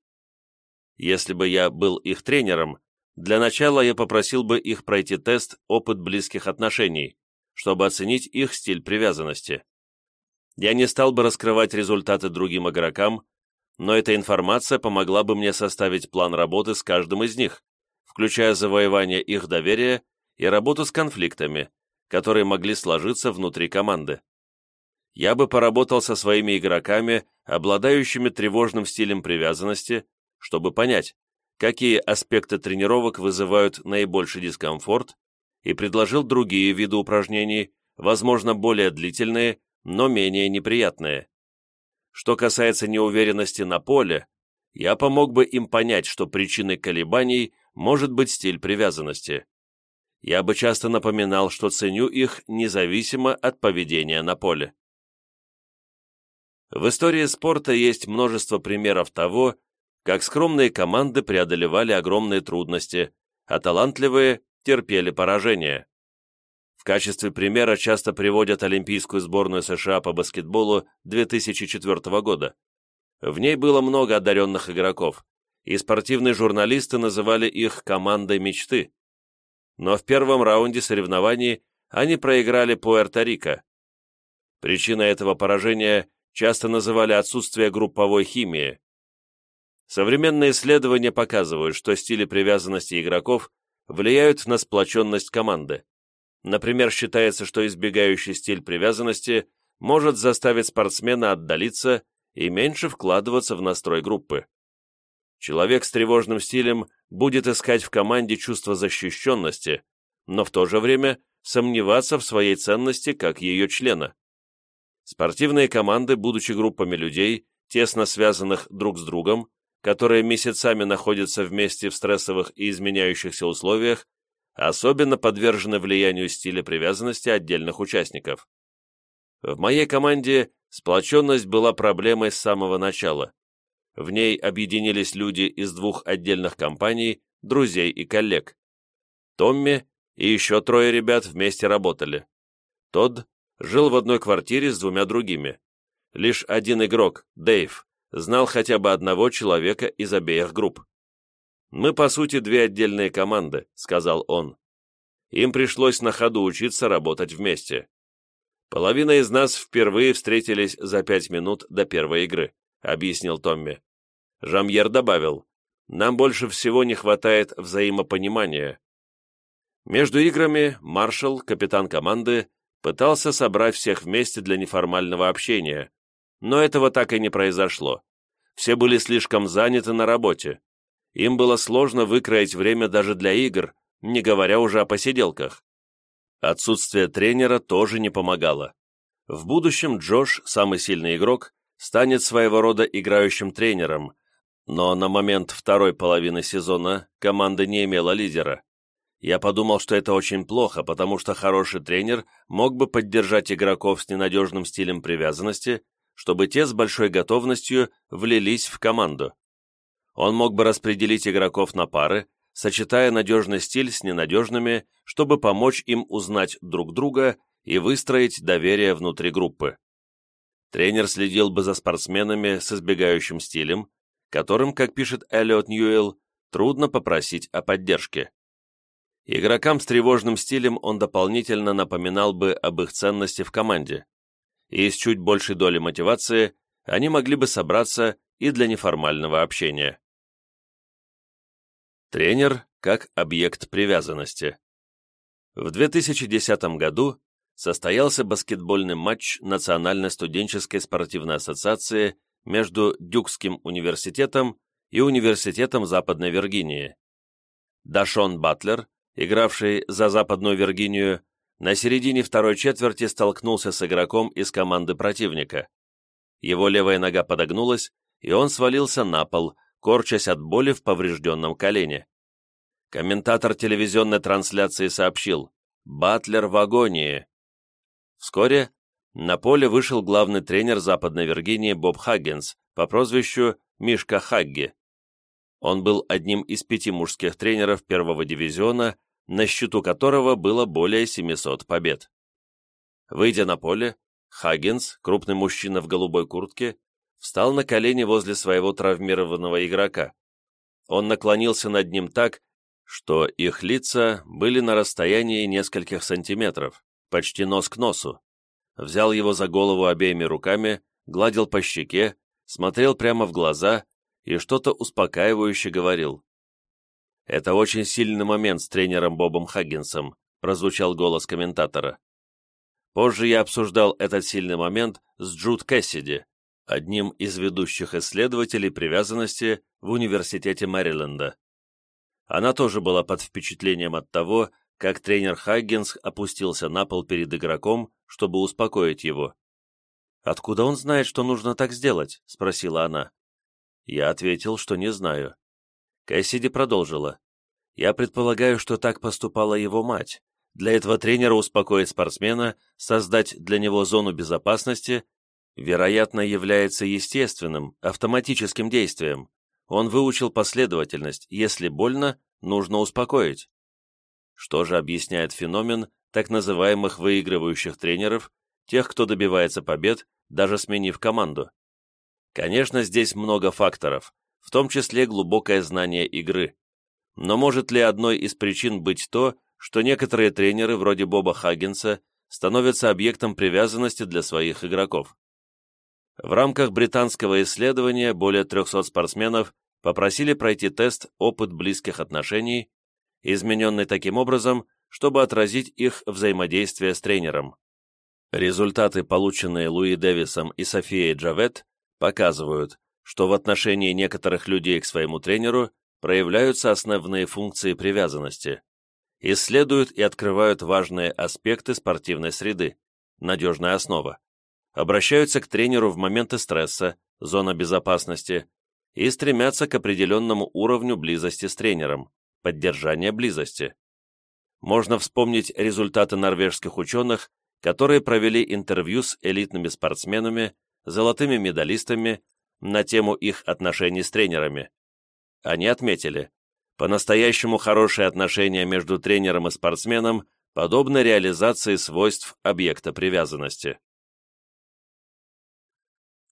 Если бы я был их тренером, для начала я попросил бы их пройти тест «Опыт близких отношений», чтобы оценить их стиль привязанности. Я не стал бы раскрывать результаты другим игрокам, но эта информация помогла бы мне составить план работы с каждым из них, включая завоевание их доверия и работу с конфликтами, которые могли сложиться внутри команды. Я бы поработал со своими игроками, обладающими тревожным стилем привязанности, чтобы понять, какие аспекты тренировок вызывают наибольший дискомфорт, и предложил другие виды упражнений, возможно, более длительные, но менее неприятные. Что касается неуверенности на поле, я помог бы им понять, что причиной колебаний может быть стиль привязанности. Я бы часто напоминал, что ценю их независимо от поведения на поле. В истории спорта есть множество примеров того, как скромные команды преодолевали огромные трудности, а талантливые терпели поражение. В качестве примера часто приводят Олимпийскую сборную США по баскетболу 2004 года. В ней было много одаренных игроков, и спортивные журналисты называли их «командой мечты». Но в первом раунде соревнований они проиграли Пуэрто-Рико. Причиной этого поражения часто называли отсутствие групповой химии. Современные исследования показывают, что стили привязанности игроков влияют на сплоченность команды. Например, считается, что избегающий стиль привязанности может заставить спортсмена отдалиться и меньше вкладываться в настрой группы. Человек с тревожным стилем будет искать в команде чувство защищенности, но в то же время сомневаться в своей ценности как ее члена. Спортивные команды, будучи группами людей, тесно связанных друг с другом, которые месяцами находятся вместе в стрессовых и изменяющихся условиях, особенно подвержены влиянию стиля привязанности отдельных участников. В моей команде сплоченность была проблемой с самого начала. В ней объединились люди из двух отдельных компаний, друзей и коллег. Томми и еще трое ребят вместе работали. Тодд жил в одной квартире с двумя другими. Лишь один игрок, Дэйв, знал хотя бы одного человека из обеих групп. «Мы, по сути, две отдельные команды», — сказал он. Им пришлось на ходу учиться работать вместе. «Половина из нас впервые встретились за пять минут до первой игры», — объяснил Томми. Жамьер добавил, «Нам больше всего не хватает взаимопонимания». Между играми маршал, капитан команды, пытался собрать всех вместе для неформального общения, но этого так и не произошло. Все были слишком заняты на работе. Им было сложно выкроить время даже для игр, не говоря уже о посиделках. Отсутствие тренера тоже не помогало. В будущем Джош, самый сильный игрок, станет своего рода играющим тренером, но на момент второй половины сезона команда не имела лидера. Я подумал, что это очень плохо, потому что хороший тренер мог бы поддержать игроков с ненадежным стилем привязанности чтобы те с большой готовностью влились в команду. Он мог бы распределить игроков на пары, сочетая надежный стиль с ненадежными, чтобы помочь им узнать друг друга и выстроить доверие внутри группы. Тренер следил бы за спортсменами с избегающим стилем, которым, как пишет Эллиот Ньюэлл, трудно попросить о поддержке. Игрокам с тревожным стилем он дополнительно напоминал бы об их ценности в команде и с чуть большей долей мотивации они могли бы собраться и для неформального общения. Тренер как объект привязанности. В 2010 году состоялся баскетбольный матч Национальной студенческой спортивной ассоциации между Дюкским университетом и Университетом Западной Виргинии. Дашон Батлер, игравший за Западную Виргинию, на середине второй четверти столкнулся с игроком из команды противника. Его левая нога подогнулась, и он свалился на пол, корчась от боли в поврежденном колене. Комментатор телевизионной трансляции сообщил «Батлер в агонии». Вскоре на поле вышел главный тренер Западной Виргинии Боб Хаггинс по прозвищу Мишка Хагги. Он был одним из пяти мужских тренеров первого дивизиона, на счету которого было более 700 побед. Выйдя на поле, Хаггинс, крупный мужчина в голубой куртке, встал на колени возле своего травмированного игрока. Он наклонился над ним так, что их лица были на расстоянии нескольких сантиметров, почти нос к носу. Взял его за голову обеими руками, гладил по щеке, смотрел прямо в глаза и что-то успокаивающе говорил. «Это очень сильный момент с тренером Бобом Хаггинсом», прозвучал голос комментатора. Позже я обсуждал этот сильный момент с Джуд Кэссиди, одним из ведущих исследователей привязанности в Университете Мэриленда. Она тоже была под впечатлением от того, как тренер Хаггинс опустился на пол перед игроком, чтобы успокоить его. «Откуда он знает, что нужно так сделать?» — спросила она. Я ответил, что не знаю. Кэссиди продолжила. «Я предполагаю, что так поступала его мать. Для этого тренера успокоить спортсмена, создать для него зону безопасности, вероятно, является естественным, автоматическим действием. Он выучил последовательность. Если больно, нужно успокоить». Что же объясняет феномен так называемых выигрывающих тренеров, тех, кто добивается побед, даже сменив команду? Конечно, здесь много факторов, в том числе глубокое знание игры. Но может ли одной из причин быть то, что некоторые тренеры, вроде Боба Хаггинса, становятся объектом привязанности для своих игроков? В рамках британского исследования более 300 спортсменов попросили пройти тест «Опыт близких отношений», измененный таким образом, чтобы отразить их взаимодействие с тренером. Результаты, полученные Луи Дэвисом и Софией Джавет, показывают, что в отношении некоторых людей к своему тренеру проявляются основные функции привязанности, исследуют и открывают важные аспекты спортивной среды, надежная основа, обращаются к тренеру в моменты стресса, зона безопасности, и стремятся к определенному уровню близости с тренером, поддержания близости. Можно вспомнить результаты норвежских ученых, которые провели интервью с элитными спортсменами золотыми медалистами на тему их отношений с тренерами. Они отметили, по-настоящему хорошие отношения между тренером и спортсменом подобны реализации свойств объекта привязанности.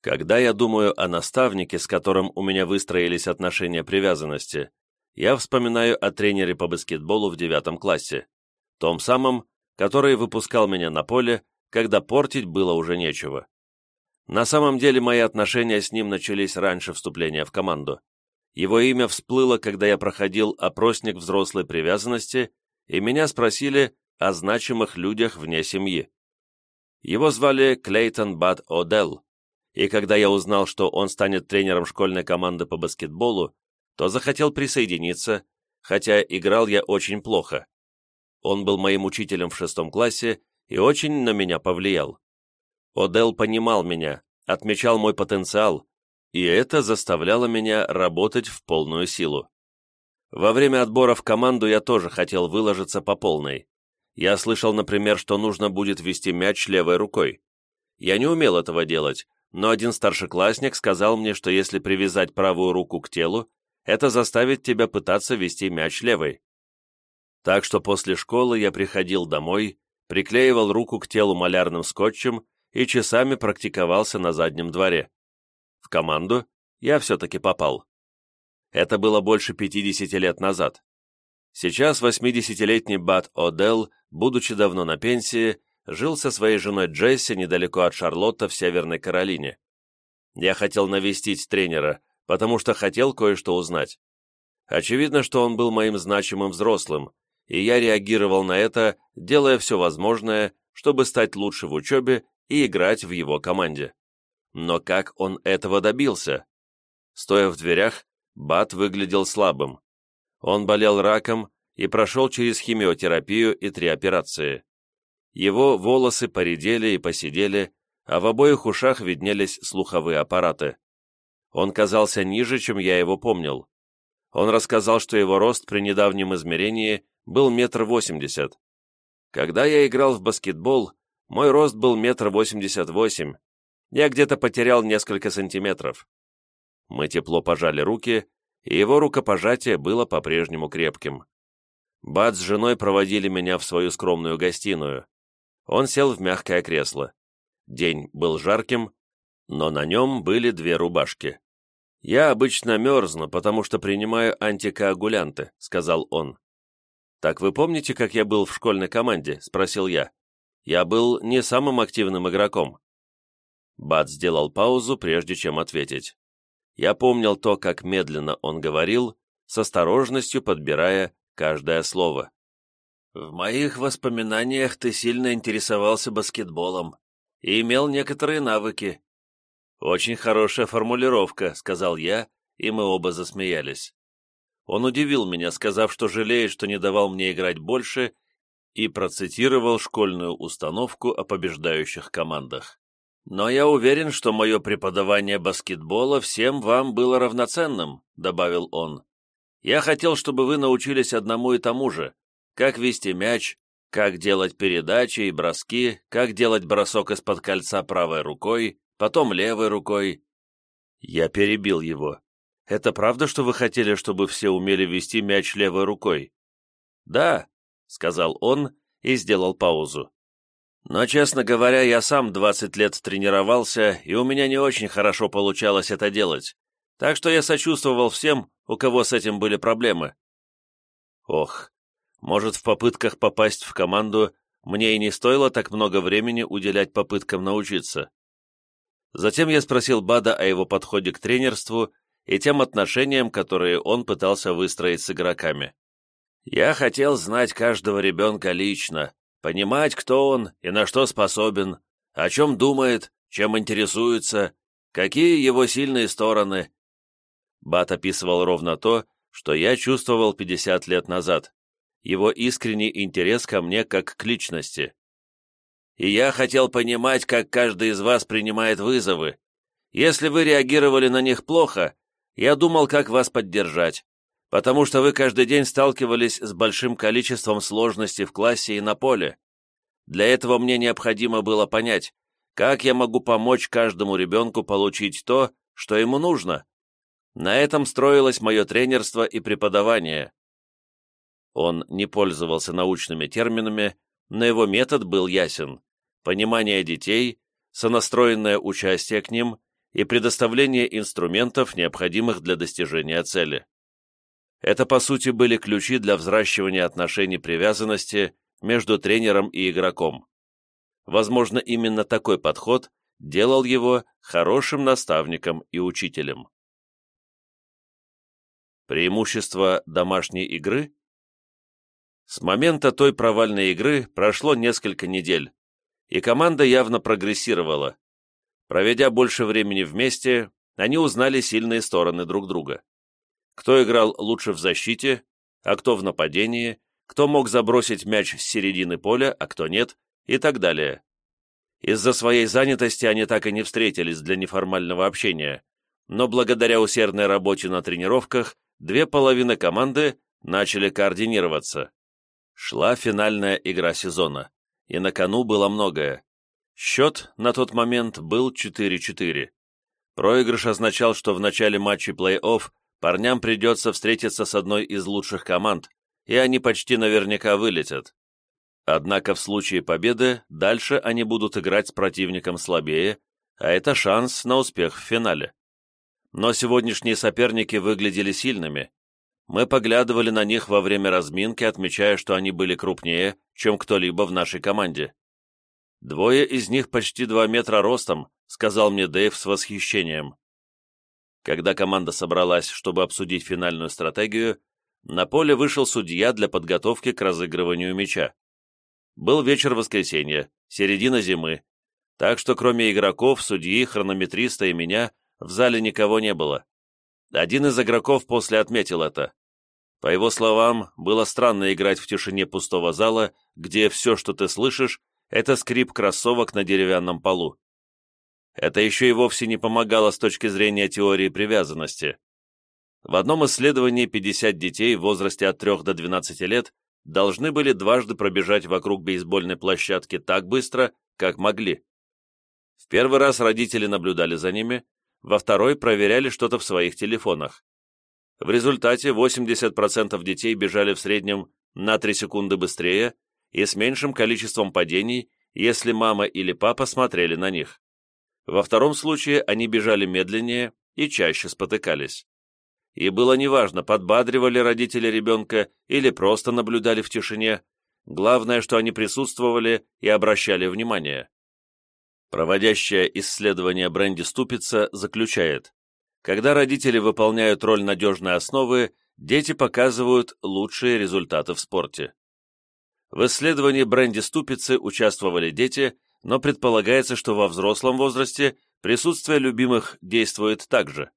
Когда я думаю о наставнике, с которым у меня выстроились отношения привязанности, я вспоминаю о тренере по баскетболу в девятом классе, том самом, который выпускал меня на поле, когда портить было уже нечего. На самом деле мои отношения с ним начались раньше вступления в команду. Его имя всплыло, когда я проходил опросник взрослой привязанности, и меня спросили о значимых людях вне семьи. Его звали Клейтон Бад О'Делл, и когда я узнал, что он станет тренером школьной команды по баскетболу, то захотел присоединиться, хотя играл я очень плохо. Он был моим учителем в шестом классе и очень на меня повлиял. Одел понимал меня, отмечал мой потенциал, и это заставляло меня работать в полную силу. Во время отбора в команду я тоже хотел выложиться по полной. Я слышал, например, что нужно будет вести мяч левой рукой. Я не умел этого делать, но один старшеклассник сказал мне, что если привязать правую руку к телу, это заставит тебя пытаться вести мяч левой. Так что после школы я приходил домой, приклеивал руку к телу малярным скотчем и часами практиковался на заднем дворе. В команду я все-таки попал. Это было больше 50 лет назад. Сейчас 80-летний Бат О'Делл, будучи давно на пенсии, жил со своей женой Джесси недалеко от Шарлотта в Северной Каролине. Я хотел навестить тренера, потому что хотел кое-что узнать. Очевидно, что он был моим значимым взрослым, и я реагировал на это, делая все возможное, чтобы стать лучше в учебе и играть в его команде. Но как он этого добился? Стоя в дверях, Бат выглядел слабым. Он болел раком и прошел через химиотерапию и три операции. Его волосы поредели и посидели, а в обоих ушах виднелись слуховые аппараты. Он казался ниже, чем я его помнил. Он рассказал, что его рост при недавнем измерении был метр восемьдесят. Когда я играл в баскетбол, мой рост был метр восемьдесят восемь. Я где-то потерял несколько сантиметров. Мы тепло пожали руки, и его рукопожатие было по-прежнему крепким. Бат с женой проводили меня в свою скромную гостиную. Он сел в мягкое кресло. День был жарким, но на нем были две рубашки. «Я обычно мерзну, потому что принимаю антикоагулянты», — сказал он. «Так вы помните, как я был в школьной команде?» — спросил я. «Я был не самым активным игроком». Бат сделал паузу, прежде чем ответить. Я помнил то, как медленно он говорил, с осторожностью подбирая каждое слово. «В моих воспоминаниях ты сильно интересовался баскетболом и имел некоторые навыки». «Очень хорошая формулировка», — сказал я, и мы оба засмеялись. Он удивил меня, сказав, что жалеет, что не давал мне играть больше, и процитировал школьную установку о побеждающих командах. «Но я уверен, что мое преподавание баскетбола всем вам было равноценным», — добавил он. «Я хотел, чтобы вы научились одному и тому же, как вести мяч, как делать передачи и броски, как делать бросок из-под кольца правой рукой, потом левой рукой». Я перебил его. «Это правда, что вы хотели, чтобы все умели вести мяч левой рукой?» «Да», — сказал он и сделал паузу. Но, честно говоря, я сам 20 лет тренировался, и у меня не очень хорошо получалось это делать. Так что я сочувствовал всем, у кого с этим были проблемы. Ох, может, в попытках попасть в команду мне и не стоило так много времени уделять попыткам научиться. Затем я спросил Бада о его подходе к тренерству и тем отношениям, которые он пытался выстроить с игроками. Я хотел знать каждого ребенка лично, понимать, кто он и на что способен, о чем думает, чем интересуется, какие его сильные стороны. Бат описывал ровно то, что я чувствовал 50 лет назад, его искренний интерес ко мне как к личности. И я хотел понимать, как каждый из вас принимает вызовы. Если вы реагировали на них плохо, я думал, как вас поддержать потому что вы каждый день сталкивались с большим количеством сложностей в классе и на поле. Для этого мне необходимо было понять, как я могу помочь каждому ребенку получить то, что ему нужно. На этом строилось мое тренерство и преподавание. Он не пользовался научными терминами, но его метод был ясен. Понимание детей, сонастроенное участие к ним и предоставление инструментов, необходимых для достижения цели. Это, по сути, были ключи для взращивания отношений привязанности между тренером и игроком. Возможно, именно такой подход делал его хорошим наставником и учителем. Преимущество домашней игры? С момента той провальной игры прошло несколько недель, и команда явно прогрессировала. Проведя больше времени вместе, они узнали сильные стороны друг друга кто играл лучше в защите, а кто в нападении, кто мог забросить мяч с середины поля, а кто нет, и так далее. Из-за своей занятости они так и не встретились для неформального общения, но благодаря усердной работе на тренировках две половины команды начали координироваться. Шла финальная игра сезона, и на кону было многое. Счет на тот момент был 4-4. Проигрыш означал, что в начале матча плей-офф Парням придется встретиться с одной из лучших команд, и они почти наверняка вылетят. Однако в случае победы дальше они будут играть с противником слабее, а это шанс на успех в финале. Но сегодняшние соперники выглядели сильными. Мы поглядывали на них во время разминки, отмечая, что они были крупнее, чем кто-либо в нашей команде. «Двое из них почти два метра ростом», — сказал мне Дэйв с восхищением. Когда команда собралась, чтобы обсудить финальную стратегию, на поле вышел судья для подготовки к разыгрыванию мяча. Был вечер воскресенья, середина зимы. Так что кроме игроков, судьи, хронометриста и меня в зале никого не было. Один из игроков после отметил это. По его словам, было странно играть в тишине пустого зала, где все, что ты слышишь, это скрип кроссовок на деревянном полу. Это еще и вовсе не помогало с точки зрения теории привязанности. В одном исследовании 50 детей в возрасте от 3 до 12 лет должны были дважды пробежать вокруг бейсбольной площадки так быстро, как могли. В первый раз родители наблюдали за ними, во второй проверяли что-то в своих телефонах. В результате 80% детей бежали в среднем на 3 секунды быстрее и с меньшим количеством падений, если мама или папа смотрели на них. Во втором случае они бежали медленнее и чаще спотыкались. И было неважно, подбадривали родители ребенка или просто наблюдали в тишине, главное, что они присутствовали и обращали внимание. Проводящее исследование Бренди Ступица заключает, когда родители выполняют роль надежной основы, дети показывают лучшие результаты в спорте. В исследовании Бренди Ступицы участвовали дети, но предполагается, что во взрослом возрасте присутствие любимых действует так же.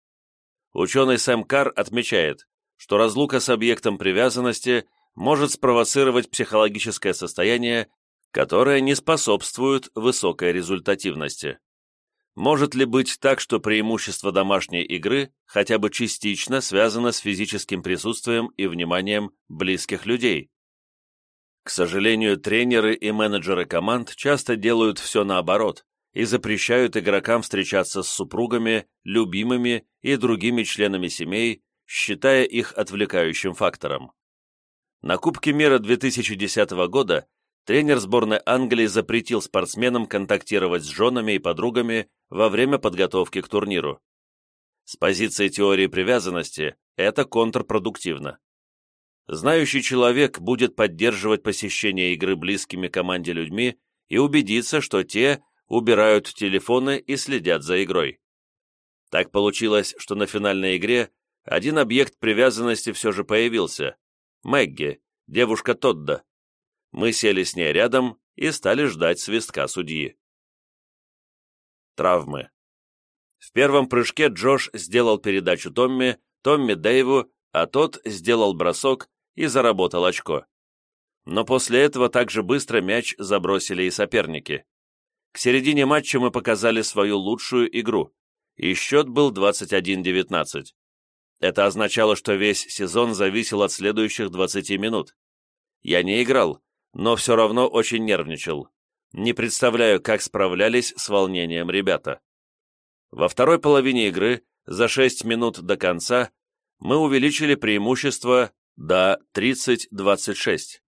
Ученый Сэм Карр отмечает, что разлука с объектом привязанности может спровоцировать психологическое состояние, которое не способствует высокой результативности. Может ли быть так, что преимущество домашней игры хотя бы частично связано с физическим присутствием и вниманием близких людей? К сожалению, тренеры и менеджеры команд часто делают все наоборот и запрещают игрокам встречаться с супругами, любимыми и другими членами семей, считая их отвлекающим фактором. На Кубке мира 2010 года тренер сборной Англии запретил спортсменам контактировать с женами и подругами во время подготовки к турниру. С позиции теории привязанности это контрпродуктивно. Знающий человек будет поддерживать посещение игры близкими команде людьми и убедиться, что те убирают телефоны и следят за игрой. Так получилось, что на финальной игре один объект привязанности все же появился – Мэгги, девушка Тодда. Мы сели с ней рядом и стали ждать свистка судьи. Травмы. В первом прыжке Джош сделал передачу Томми, Томми Дэйву, а тот сделал бросок и заработал очко. Но после этого также быстро мяч забросили и соперники. К середине матча мы показали свою лучшую игру, и счет был 21-19. Это означало, что весь сезон зависел от следующих 20 минут. Я не играл, но все равно очень нервничал. Не представляю, как справлялись с волнением ребята. Во второй половине игры, за 6 минут до конца, мы увеличили преимущество до 30-26.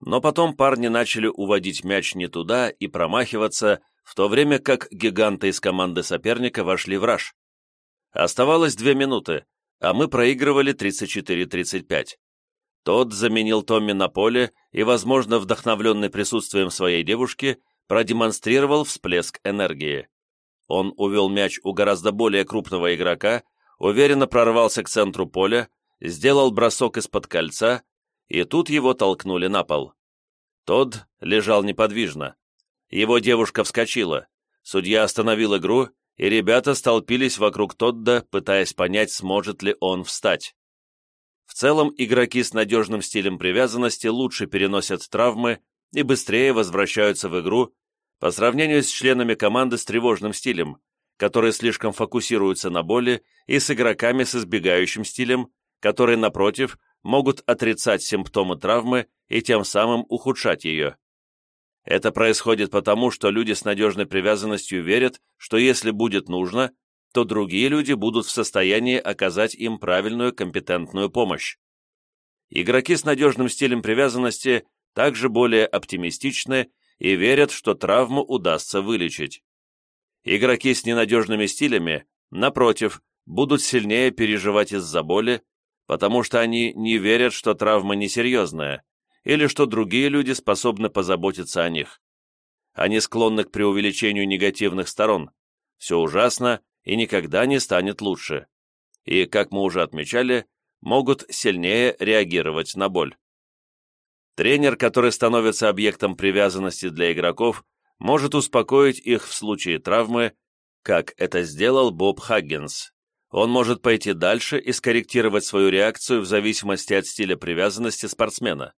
Но потом парни начали уводить мяч не туда и промахиваться, в то время как гиганты из команды соперника вошли в раж. Оставалось две минуты, а мы проигрывали 34-35. Тот заменил Томми на поле и, возможно, вдохновленный присутствием своей девушки, продемонстрировал всплеск энергии. Он увел мяч у гораздо более крупного игрока, уверенно прорвался к центру поля, сделал бросок из-под кольца, и тут его толкнули на пол. Тод лежал неподвижно. Его девушка вскочила. Судья остановил игру, и ребята столпились вокруг Тодда, пытаясь понять, сможет ли он встать. В целом, игроки с надежным стилем привязанности лучше переносят травмы и быстрее возвращаются в игру по сравнению с членами команды с тревожным стилем, которые слишком фокусируются на боли, и с игроками с избегающим стилем, которые, напротив, могут отрицать симптомы травмы и тем самым ухудшать ее. Это происходит потому, что люди с надежной привязанностью верят, что если будет нужно, то другие люди будут в состоянии оказать им правильную компетентную помощь. Игроки с надежным стилем привязанности также более оптимистичны и верят, что травму удастся вылечить. Игроки с ненадежными стилями, напротив, будут сильнее переживать из-за боли, потому что они не верят, что травма несерьезная, или что другие люди способны позаботиться о них. Они склонны к преувеличению негативных сторон. Все ужасно, и никогда не станет лучше. И, как мы уже отмечали, могут сильнее реагировать на боль. Тренер, который становится объектом привязанности для игроков, может успокоить их в случае травмы, как это сделал Боб Хаггинс. Он может пойти дальше и скорректировать свою реакцию в зависимости от стиля привязанности спортсмена.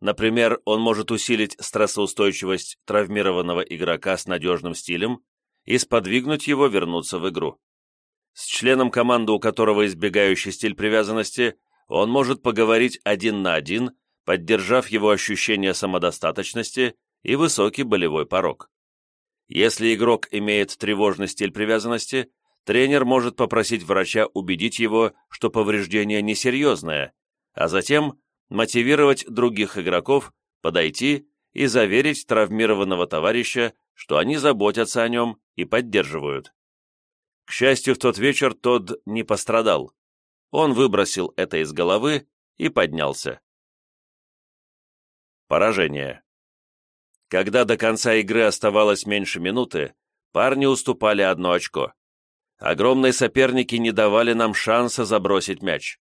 Например, он может усилить стрессоустойчивость травмированного игрока с надежным стилем и сподвигнуть его вернуться в игру. С членом команды, у которого избегающий стиль привязанности, он может поговорить один на один, поддержав его ощущение самодостаточности и высокий болевой порог. Если игрок имеет тревожный стиль привязанности, тренер может попросить врача убедить его, что повреждение несерьезное, а затем мотивировать других игроков подойти и заверить травмированного товарища, что они заботятся о нем и поддерживают. К счастью, в тот вечер Тодд не пострадал. Он выбросил это из головы и поднялся. Поражение. Когда до конца игры оставалось меньше минуты, парни уступали одно очко. Огромные соперники не давали нам шанса забросить мяч.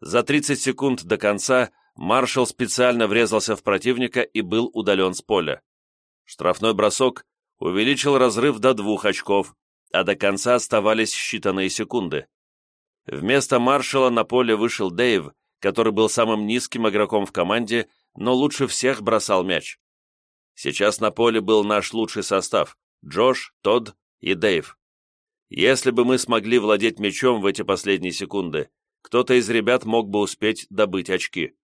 За 30 секунд до конца маршал специально врезался в противника и был удален с поля. Штрафной бросок увеличил разрыв до двух очков, а до конца оставались считанные секунды. Вместо маршала на поле вышел Дэйв, который был самым низким игроком в команде, но лучше всех бросал мяч. Сейчас на поле был наш лучший состав – Джош, Тодд и Дэйв. Если бы мы смогли владеть мячом в эти последние секунды, кто-то из ребят мог бы успеть добыть очки.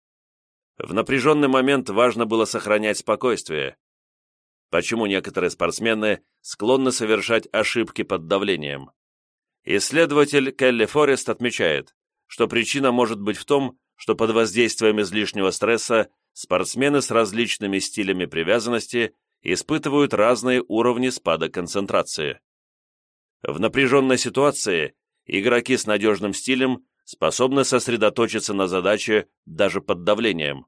В напряженный момент важно было сохранять спокойствие. Почему некоторые спортсмены склонны совершать ошибки под давлением? Исследователь Келли Форест отмечает, что причина может быть в том, что под воздействием излишнего стресса спортсмены с различными стилями привязанности испытывают разные уровни спада концентрации. В напряженной ситуации игроки с надежным стилем способны сосредоточиться на задаче даже под давлением.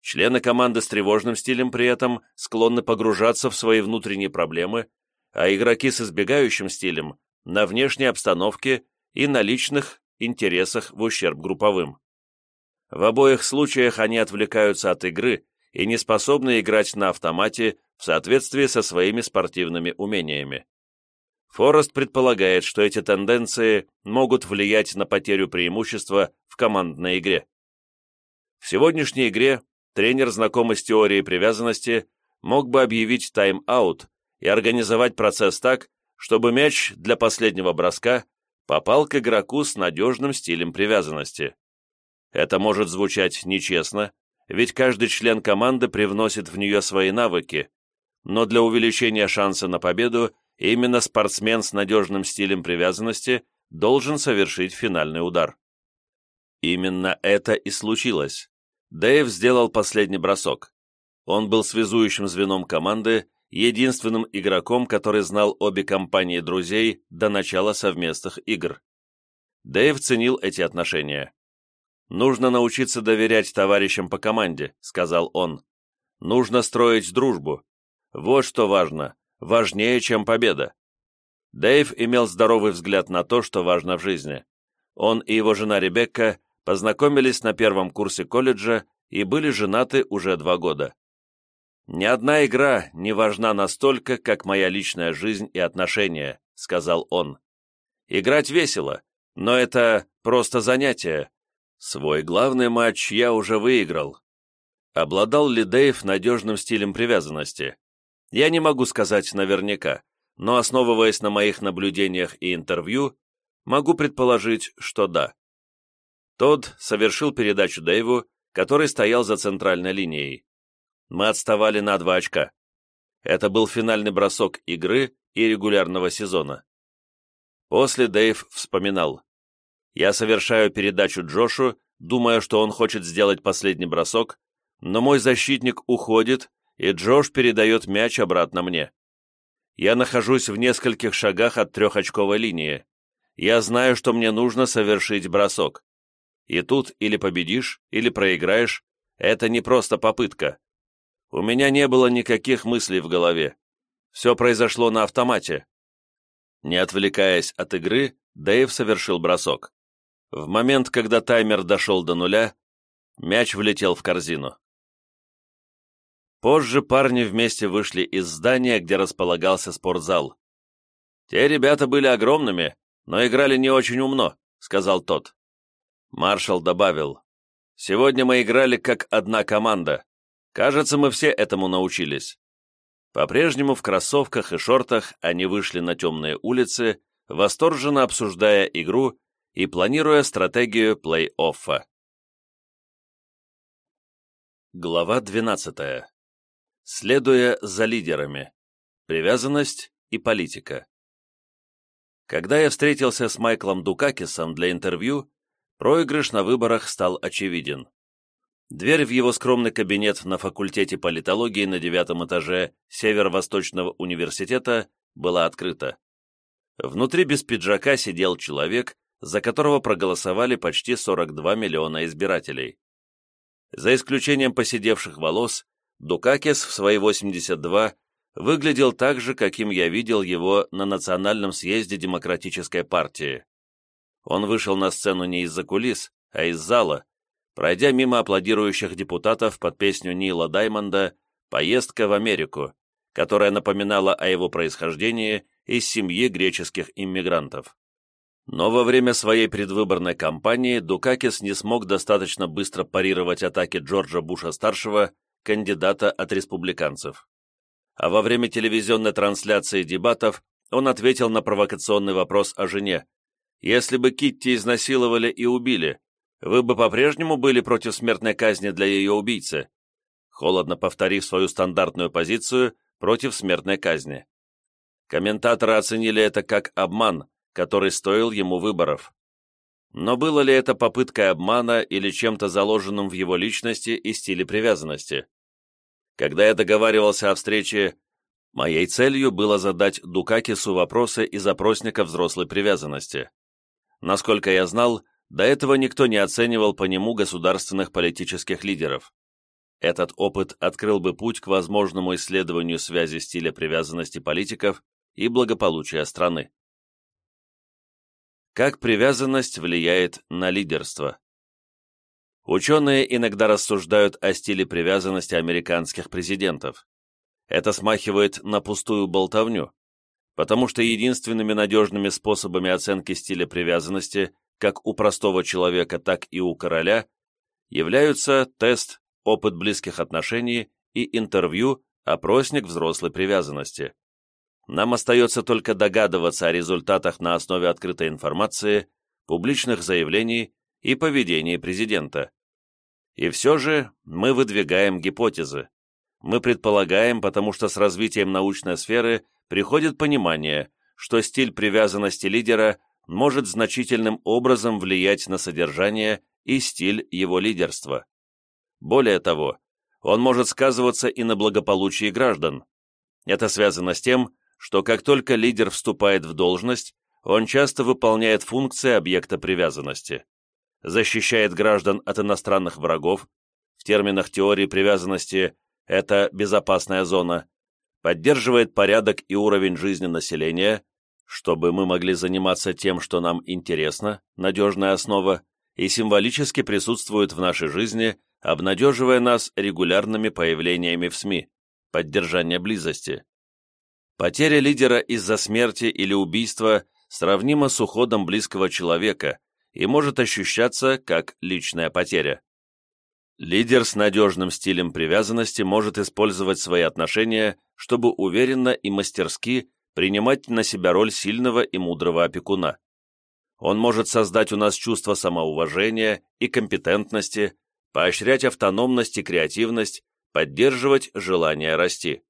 Члены команды с тревожным стилем при этом склонны погружаться в свои внутренние проблемы, а игроки с избегающим стилем – на внешней обстановке и на личных интересах в ущерб групповым. В обоих случаях они отвлекаются от игры и не способны играть на автомате в соответствии со своими спортивными умениями. Форест предполагает, что эти тенденции могут влиять на потерю преимущества в командной игре. В сегодняшней игре тренер, знакомый с теорией привязанности, мог бы объявить тайм-аут и организовать процесс так, чтобы мяч для последнего броска попал к игроку с надежным стилем привязанности. Это может звучать нечестно, ведь каждый член команды привносит в нее свои навыки, но для увеличения шанса на победу именно спортсмен с надежным стилем привязанности должен совершить финальный удар. Именно это и случилось. Дэйв сделал последний бросок. Он был связующим звеном команды, единственным игроком, который знал обе компании друзей до начала совместных игр. Дэйв ценил эти отношения. «Нужно научиться доверять товарищам по команде», — сказал он. «Нужно строить дружбу. Вот что важно, важнее, чем победа». Дэйв имел здоровый взгляд на то, что важно в жизни. Он и его жена Ребекка познакомились на первом курсе колледжа и были женаты уже два года. «Ни одна игра не важна настолько, как моя личная жизнь и отношения», — сказал он. «Играть весело, но это просто занятие, Свой главный матч я уже выиграл. Обладал ли Дэйв надежным стилем привязанности? Я не могу сказать наверняка, но основываясь на моих наблюдениях и интервью, могу предположить, что да. Тодд совершил передачу Дэйву, который стоял за центральной линией. Мы отставали на два очка. Это был финальный бросок игры и регулярного сезона. После Дэйв вспоминал. Я совершаю передачу Джошу, думая, что он хочет сделать последний бросок, но мой защитник уходит, и Джош передает мяч обратно мне. Я нахожусь в нескольких шагах от трехочковой линии. Я знаю, что мне нужно совершить бросок. И тут или победишь, или проиграешь. Это не просто попытка. У меня не было никаких мыслей в голове. Все произошло на автомате. Не отвлекаясь от игры, Дэйв совершил бросок. В момент, когда таймер дошел до нуля, мяч влетел в корзину. Позже парни вместе вышли из здания, где располагался спортзал. «Те ребята были огромными, но играли не очень умно», — сказал тот. Маршал добавил, «Сегодня мы играли как одна команда. Кажется, мы все этому научились». По-прежнему в кроссовках и шортах они вышли на темные улицы, восторженно обсуждая игру и планируя стратегию плей-оффа. Глава 12. Следуя за лидерами. Привязанность и политика. Когда я встретился с Майклом Дукакисом для интервью, проигрыш на выборах стал очевиден. Дверь в его скромный кабинет на факультете политологии на девятом этаже Северо-Восточного университета была открыта. Внутри без пиджака сидел человек, за которого проголосовали почти 42 миллиона избирателей. За исключением поседевших волос, Дукакис в свои 82 выглядел так же, каким я видел его на Национальном съезде Демократической партии. Он вышел на сцену не из-за кулис, а из зала, пройдя мимо аплодирующих депутатов под песню Нила Даймонда «Поездка в Америку», которая напоминала о его происхождении из семьи греческих иммигрантов. Но во время своей предвыборной кампании Дукакис не смог достаточно быстро парировать атаки Джорджа Буша-старшего, кандидата от республиканцев. А во время телевизионной трансляции дебатов он ответил на провокационный вопрос о жене. «Если бы Китти изнасиловали и убили, вы бы по-прежнему были против смертной казни для ее убийцы?» Холодно повторив свою стандартную позицию против смертной казни. Комментаторы оценили это как обман, который стоил ему выборов. Но было ли это попыткой обмана или чем-то заложенным в его личности и стиле привязанности? Когда я договаривался о встрече, моей целью было задать Дукакису вопросы из опросника взрослой привязанности. Насколько я знал, до этого никто не оценивал по нему государственных политических лидеров. Этот опыт открыл бы путь к возможному исследованию связи стиля привязанности политиков и благополучия страны. Как привязанность влияет на лидерство? Ученые иногда рассуждают о стиле привязанности американских президентов. Это смахивает на пустую болтовню, потому что единственными надежными способами оценки стиля привязанности как у простого человека, так и у короля, являются тест, опыт близких отношений и интервью, опросник взрослой привязанности. Нам остается только догадываться о результатах на основе открытой информации, публичных заявлений и поведения президента. И все же мы выдвигаем гипотезы. Мы предполагаем, потому что с развитием научной сферы приходит понимание, что стиль привязанности лидера может значительным образом влиять на содержание и стиль его лидерства. Более того, он может сказываться и на благополучии граждан. Это связано с тем, что как только лидер вступает в должность, он часто выполняет функции объекта привязанности. Защищает граждан от иностранных врагов, в терминах теории привязанности это безопасная зона, поддерживает порядок и уровень жизни населения, чтобы мы могли заниматься тем, что нам интересно, надежная основа, и символически присутствует в нашей жизни, обнадеживая нас регулярными появлениями в СМИ, поддержание близости. Потеря лидера из-за смерти или убийства сравнима с уходом близкого человека и может ощущаться как личная потеря. Лидер с надежным стилем привязанности может использовать свои отношения, чтобы уверенно и мастерски принимать на себя роль сильного и мудрого опекуна. Он может создать у нас чувство самоуважения и компетентности, поощрять автономность и креативность, поддерживать желание расти.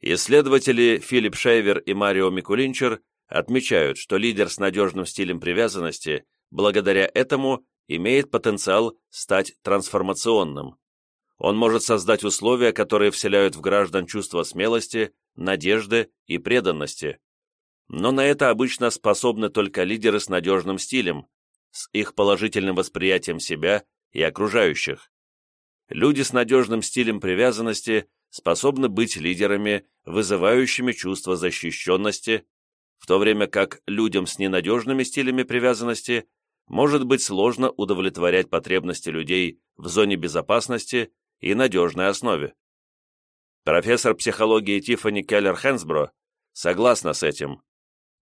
Исследователи Филипп Шейвер и Марио Микулинчер отмечают, что лидер с надежным стилем привязанности благодаря этому имеет потенциал стать трансформационным. Он может создать условия, которые вселяют в граждан чувство смелости, надежды и преданности. Но на это обычно способны только лидеры с надежным стилем, с их положительным восприятием себя и окружающих. Люди с надежным стилем привязанности способны быть лидерами, вызывающими чувство защищенности, в то время как людям с ненадежными стилями привязанности может быть сложно удовлетворять потребности людей в зоне безопасности и надежной основе. Профессор психологии Тиффани Келлер-Хэнсбро согласна с этим.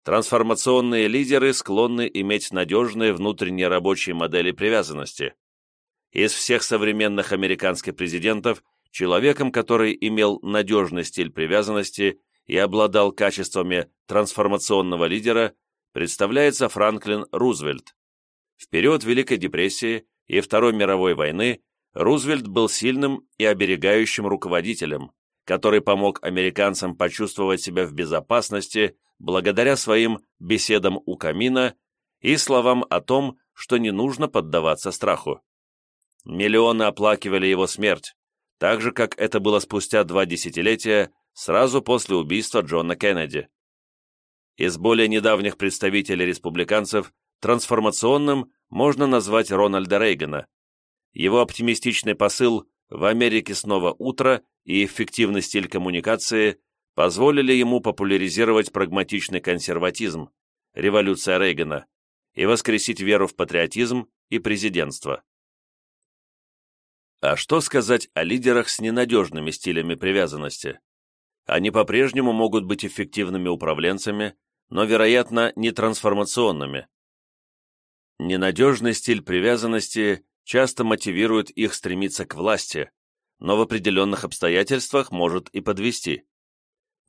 Трансформационные лидеры склонны иметь надежные внутренние рабочие модели привязанности. Из всех современных американских президентов человеком, который имел надежный стиль привязанности и обладал качествами трансформационного лидера, представляется Франклин Рузвельт. В период Великой депрессии и Второй мировой войны Рузвельт был сильным и оберегающим руководителем, который помог американцам почувствовать себя в безопасности благодаря своим беседам у камина и словам о том, что не нужно поддаваться страху. Миллионы оплакивали его смерть, так же, как это было спустя два десятилетия, сразу после убийства Джона Кеннеди. Из более недавних представителей республиканцев трансформационным можно назвать Рональда Рейгана. Его оптимистичный посыл «В Америке снова утро» и эффективный стиль коммуникации позволили ему популяризировать прагматичный консерватизм, революция Рейгана, и воскресить веру в патриотизм и президентство. А что сказать о лидерах с ненадежными стилями привязанности? Они по-прежнему могут быть эффективными управленцами, но, вероятно, не трансформационными. Ненадежный стиль привязанности часто мотивирует их стремиться к власти, но в определенных обстоятельствах может и подвести.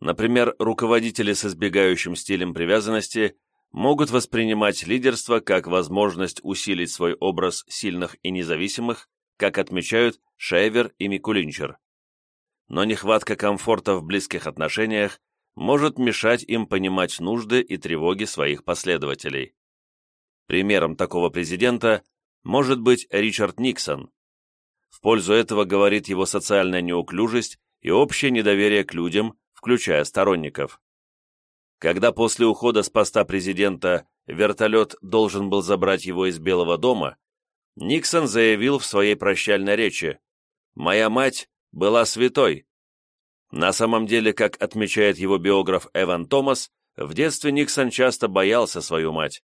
Например, руководители с избегающим стилем привязанности могут воспринимать лидерство как возможность усилить свой образ сильных и независимых, как отмечают Шейвер и Микулинчер но нехватка комфорта в близких отношениях может мешать им понимать нужды и тревоги своих последователей. Примером такого президента может быть Ричард Никсон. В пользу этого говорит его социальная неуклюжесть и общее недоверие к людям, включая сторонников. Когда после ухода с поста президента вертолет должен был забрать его из Белого дома, Никсон заявил в своей прощальной речи «Моя мать была святой. На самом деле, как отмечает его биограф Эван Томас, в детстве Никсон часто боялся свою мать.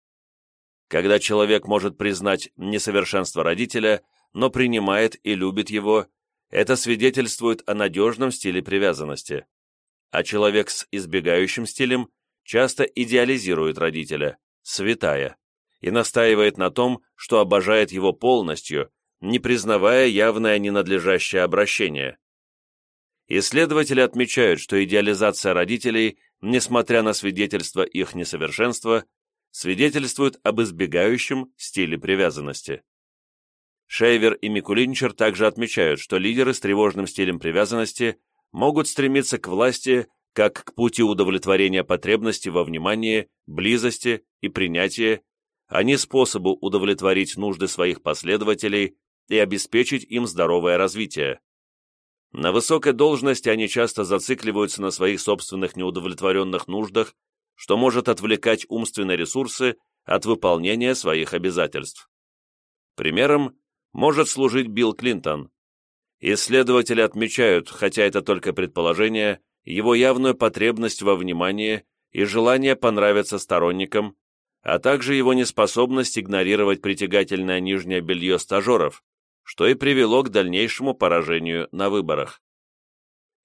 Когда человек может признать несовершенство родителя, но принимает и любит его, это свидетельствует о надежном стиле привязанности. А человек с избегающим стилем часто идеализирует родителя, святая, и настаивает на том, что обожает его полностью, не признавая явное ненадлежащее обращение. Исследователи отмечают, что идеализация родителей, несмотря на свидетельство их несовершенства, свидетельствует об избегающем стиле привязанности. Шейвер и Микулинчер также отмечают, что лидеры с тревожным стилем привязанности могут стремиться к власти как к пути удовлетворения потребностей во внимании, близости и принятии, а не способу удовлетворить нужды своих последователей и обеспечить им здоровое развитие. На высокой должности они часто зацикливаются на своих собственных неудовлетворенных нуждах, что может отвлекать умственные ресурсы от выполнения своих обязательств. Примером может служить Билл Клинтон. Исследователи отмечают, хотя это только предположение, его явную потребность во внимании и желание понравиться сторонникам, а также его неспособность игнорировать притягательное нижнее белье стажеров, что и привело к дальнейшему поражению на выборах.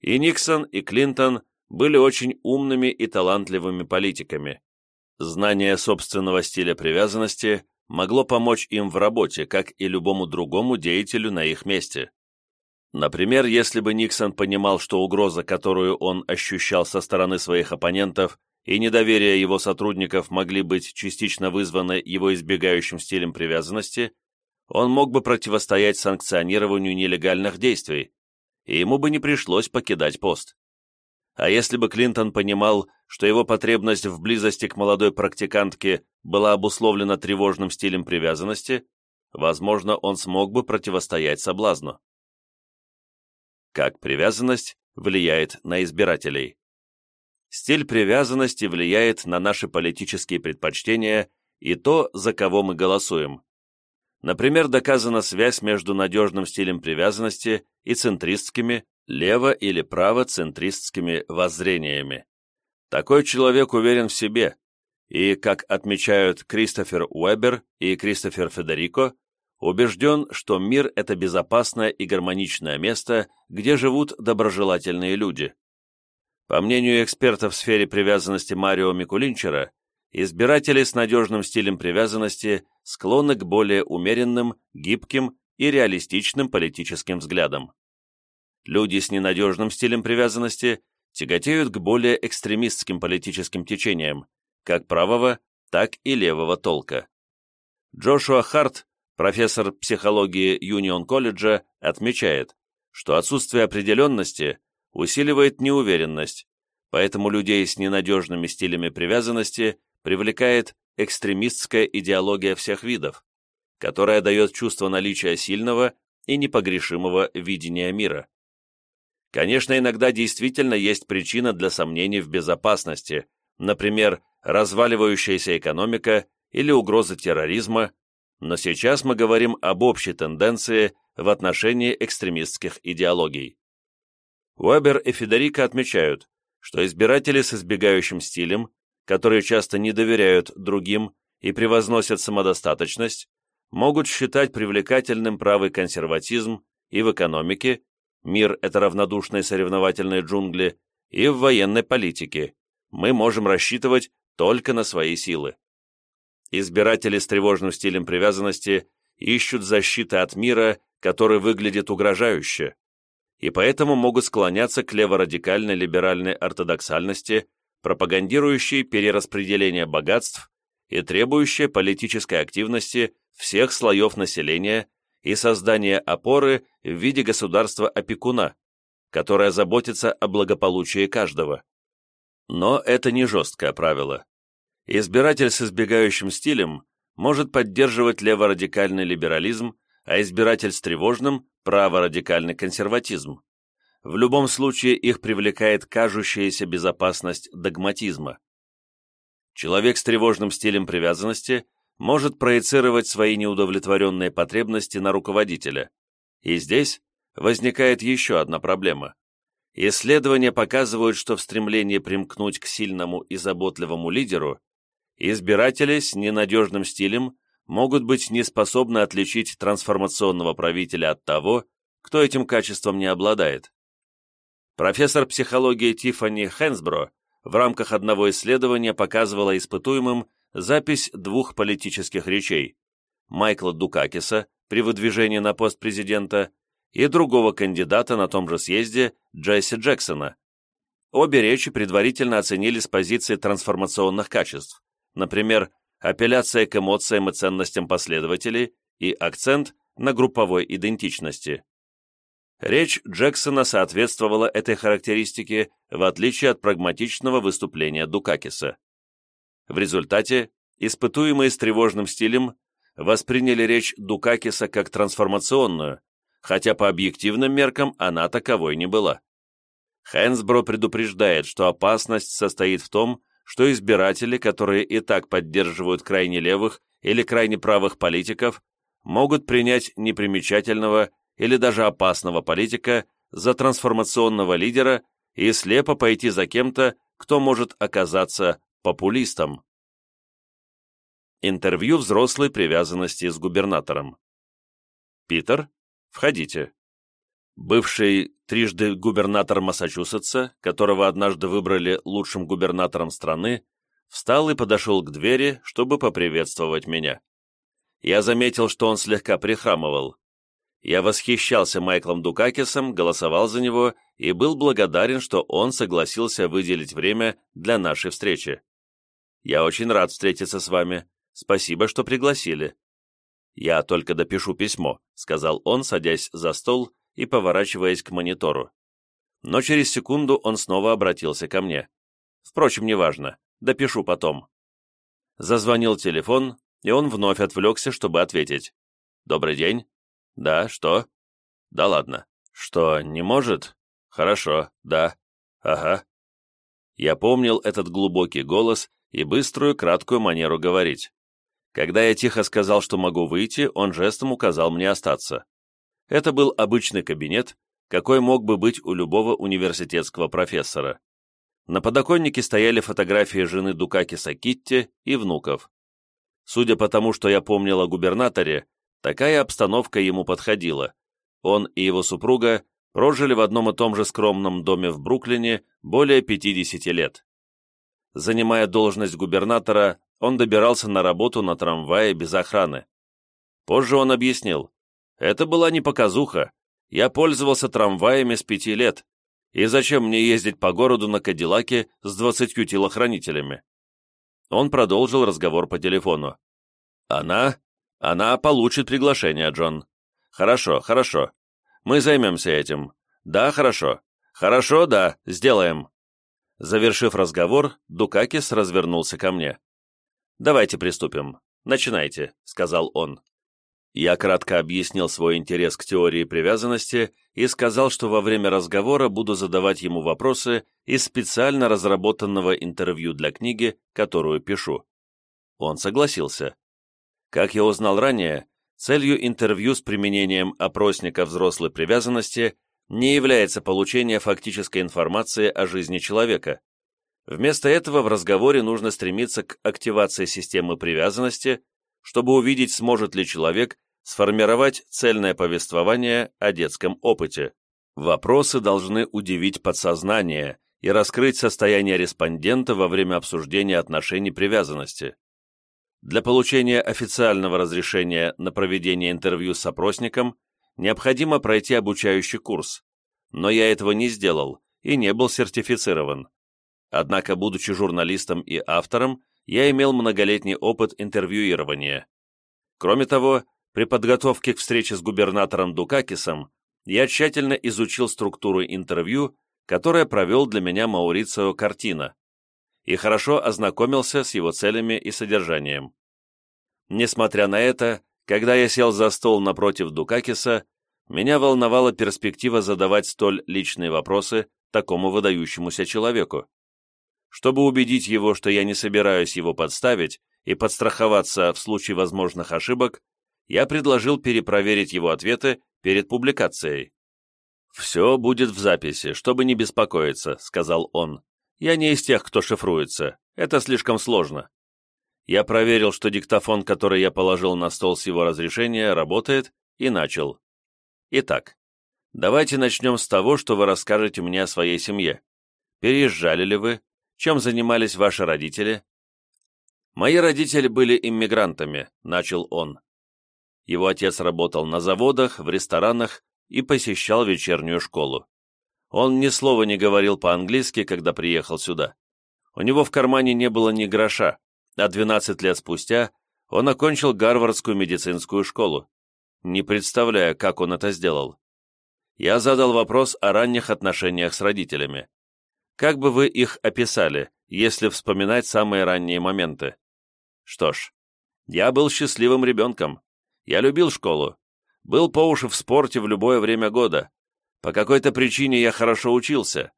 И Никсон, и Клинтон были очень умными и талантливыми политиками. Знание собственного стиля привязанности могло помочь им в работе, как и любому другому деятелю на их месте. Например, если бы Никсон понимал, что угроза, которую он ощущал со стороны своих оппонентов, и недоверие его сотрудников могли быть частично вызваны его избегающим стилем привязанности, он мог бы противостоять санкционированию нелегальных действий, и ему бы не пришлось покидать пост. А если бы Клинтон понимал, что его потребность в близости к молодой практикантке была обусловлена тревожным стилем привязанности, возможно, он смог бы противостоять соблазну. Как привязанность влияет на избирателей? Стиль привязанности влияет на наши политические предпочтения и то, за кого мы голосуем. Например, доказана связь между надежным стилем привязанности и центристскими, лево- или право-центристскими воззрениями. Такой человек уверен в себе, и, как отмечают Кристофер Уэбер и Кристофер Федерико, убежден, что мир – это безопасное и гармоничное место, где живут доброжелательные люди. По мнению экспертов в сфере привязанности Марио Микулинчера, избиратели с надежным стилем привязанности склонны к более умеренным, гибким и реалистичным политическим взглядам. Люди с ненадежным стилем привязанности тяготеют к более экстремистским политическим течениям, как правого, так и левого толка. Джошуа Харт, профессор психологии Юнион-колледжа, отмечает, что отсутствие определенности усиливает неуверенность, поэтому людей с ненадежными стилями привязанности привлекает экстремистская идеология всех видов, которая дает чувство наличия сильного и непогрешимого видения мира. Конечно, иногда действительно есть причина для сомнений в безопасности, например, разваливающаяся экономика или угроза терроризма, но сейчас мы говорим об общей тенденции в отношении экстремистских идеологий. Уэбер и Федерико отмечают, что избиратели с избегающим стилем, которые часто не доверяют другим и превозносят самодостаточность, могут считать привлекательным правый консерватизм и в экономике, мир – это равнодушные соревновательные джунгли, и в военной политике. Мы можем рассчитывать только на свои силы. Избиратели с тревожным стилем привязанности ищут защиты от мира, который выглядит угрожающе, и поэтому могут склоняться к леворадикальной либеральной ортодоксальности, пропагандирующей перераспределение богатств и требующей политической активности всех слоев населения и создания опоры в виде государства-опекуна, которое заботится о благополучии каждого. Но это не жесткое правило. Избиратель с избегающим стилем может поддерживать леворадикальный либерализм, а избиратель с тревожным – праворадикальный консерватизм. В любом случае их привлекает кажущаяся безопасность догматизма. Человек с тревожным стилем привязанности может проецировать свои неудовлетворенные потребности на руководителя. И здесь возникает еще одна проблема. Исследования показывают, что в стремлении примкнуть к сильному и заботливому лидеру избиратели с ненадежным стилем могут быть не способны отличить трансформационного правителя от того, кто этим качеством не обладает. Профессор психологии Тиффани Хэнсбро в рамках одного исследования показывала испытуемым запись двух политических речей Майкла Дукакиса при выдвижении на пост президента и другого кандидата на том же съезде Джесси Джексона. Обе речи предварительно оценили с позиции трансформационных качеств, например, апелляция к эмоциям и ценностям последователей и акцент на групповой идентичности. Речь Джексона соответствовала этой характеристике, в отличие от прагматичного выступления Дукакиса. В результате испытуемые с тревожным стилем восприняли речь Дукакиса как трансформационную, хотя по объективным меркам она таковой не была. Хэнсбро предупреждает, что опасность состоит в том, что избиратели, которые и так поддерживают крайне левых или крайне правых политиков, могут принять непримечательного или даже опасного политика за трансформационного лидера и слепо пойти за кем-то, кто может оказаться популистом. Интервью взрослой привязанности с губернатором. Питер, входите. Бывший трижды губернатор Массачусетса, которого однажды выбрали лучшим губернатором страны, встал и подошел к двери, чтобы поприветствовать меня. Я заметил, что он слегка прихрамывал. Я восхищался Майклом Дукакисом, голосовал за него и был благодарен, что он согласился выделить время для нашей встречи. Я очень рад встретиться с вами. Спасибо, что пригласили». «Я только допишу письмо», — сказал он, садясь за стол и поворачиваясь к монитору. Но через секунду он снова обратился ко мне. Впрочем, неважно, допишу потом. Зазвонил телефон, и он вновь отвлекся, чтобы ответить. «Добрый день». «Да, что?» «Да ладно». «Что, не может?» «Хорошо, да». «Ага». Я помнил этот глубокий голос и быструю, краткую манеру говорить. Когда я тихо сказал, что могу выйти, он жестом указал мне остаться. Это был обычный кабинет, какой мог бы быть у любого университетского профессора. На подоконнике стояли фотографии жены Дукакиса Китти и внуков. Судя по тому, что я помнил о губернаторе, Такая обстановка ему подходила. Он и его супруга прожили в одном и том же скромном доме в Бруклине более 50 лет. Занимая должность губернатора, он добирался на работу на трамвае без охраны. Позже он объяснил, это была не показуха, я пользовался трамваями с пяти лет, и зачем мне ездить по городу на Кадиллаке с двадцатью телохранителями? Он продолжил разговор по телефону. Она она получит приглашение, Джон. Хорошо, хорошо. Мы займемся этим. Да, хорошо. Хорошо, да, сделаем. Завершив разговор, Дукакис развернулся ко мне. «Давайте приступим. Начинайте», — сказал он. Я кратко объяснил свой интерес к теории привязанности и сказал, что во время разговора буду задавать ему вопросы из специально разработанного интервью для книги, которую пишу. Он согласился. Как я узнал ранее, целью интервью с применением опросника взрослой привязанности не является получение фактической информации о жизни человека. Вместо этого в разговоре нужно стремиться к активации системы привязанности, чтобы увидеть, сможет ли человек сформировать цельное повествование о детском опыте. Вопросы должны удивить подсознание и раскрыть состояние респондента во время обсуждения отношений привязанности. Для получения официального разрешения на проведение интервью с опросником необходимо пройти обучающий курс, но я этого не сделал и не был сертифицирован. Однако, будучи журналистом и автором, я имел многолетний опыт интервьюирования. Кроме того, при подготовке к встрече с губернатором Дукакисом я тщательно изучил структуру интервью, которое провел для меня Маурицио Картина и хорошо ознакомился с его целями и содержанием. Несмотря на это, когда я сел за стол напротив Дукакиса, меня волновала перспектива задавать столь личные вопросы такому выдающемуся человеку. Чтобы убедить его, что я не собираюсь его подставить и подстраховаться в случае возможных ошибок, я предложил перепроверить его ответы перед публикацией. «Все будет в записи, чтобы не беспокоиться», — сказал он. Я не из тех, кто шифруется. Это слишком сложно. Я проверил, что диктофон, который я положил на стол с его разрешения, работает, и начал. Итак, давайте начнем с того, что вы расскажете мне о своей семье. Переезжали ли вы? Чем занимались ваши родители? Мои родители были иммигрантами, начал он. Его отец работал на заводах, в ресторанах и посещал вечернюю школу. Он ни слова не говорил по-английски, когда приехал сюда. У него в кармане не было ни гроша, а 12 лет спустя он окончил Гарвардскую медицинскую школу. Не представляя, как он это сделал. Я задал вопрос о ранних отношениях с родителями. Как бы вы их описали, если вспоминать самые ранние моменты? Что ж, я был счастливым ребенком. Я любил школу. Был по уши в спорте в любое время года. По какой-то причине я хорошо учился.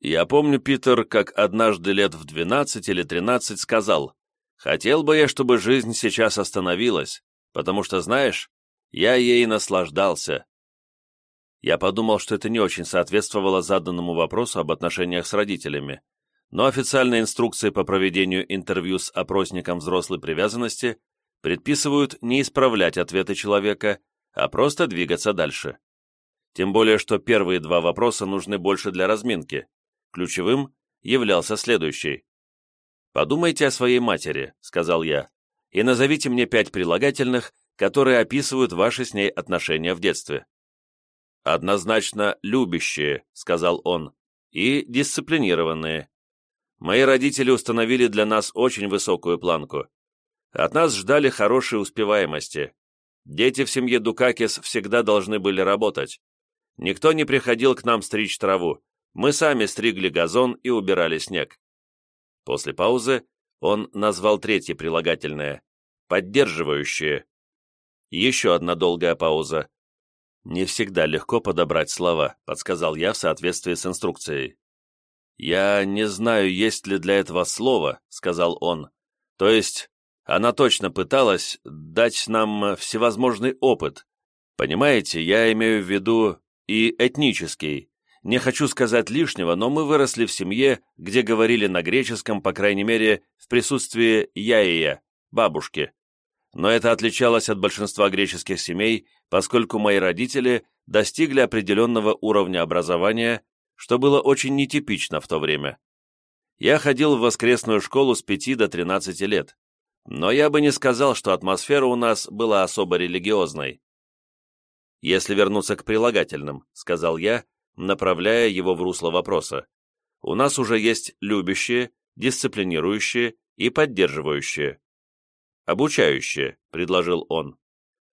Я помню, Питер, как однажды лет в 12 или 13 сказал, «Хотел бы я, чтобы жизнь сейчас остановилась, потому что, знаешь, я ей наслаждался». Я подумал, что это не очень соответствовало заданному вопросу об отношениях с родителями, но официальные инструкции по проведению интервью с опросником взрослой привязанности предписывают не исправлять ответы человека, а просто двигаться дальше. Тем более, что первые два вопроса нужны больше для разминки. Ключевым являлся следующий. «Подумайте о своей матери», — сказал я, «и назовите мне пять прилагательных, которые описывают ваши с ней отношения в детстве». «Однозначно любящие», — сказал он, «и дисциплинированные. Мои родители установили для нас очень высокую планку. От нас ждали хорошей успеваемости. Дети в семье Дукакис всегда должны были работать. Никто не приходил к нам стричь траву. Мы сами стригли газон и убирали снег. После паузы он назвал третье прилагательное — поддерживающее. Еще одна долгая пауза. «Не всегда легко подобрать слова», — подсказал я в соответствии с инструкцией. «Я не знаю, есть ли для этого слово», — сказал он. «То есть она точно пыталась дать нам всевозможный опыт. Понимаете, я имею в виду и этнический. Не хочу сказать лишнего, но мы выросли в семье, где говорили на греческом, по крайней мере, в присутствии яия, бабушки. но это отличалось от большинства греческих семей, поскольку мои родители достигли определенного уровня образования, что было очень нетипично в то время. Я ходил в воскресную школу с 5 до 13 лет, но я бы не сказал, что атмосфера у нас была особо религиозной. «Если вернуться к прилагательным», — сказал я, направляя его в русло вопроса, «у нас уже есть любящие, дисциплинирующие и поддерживающие». «Обучающие», — предложил он.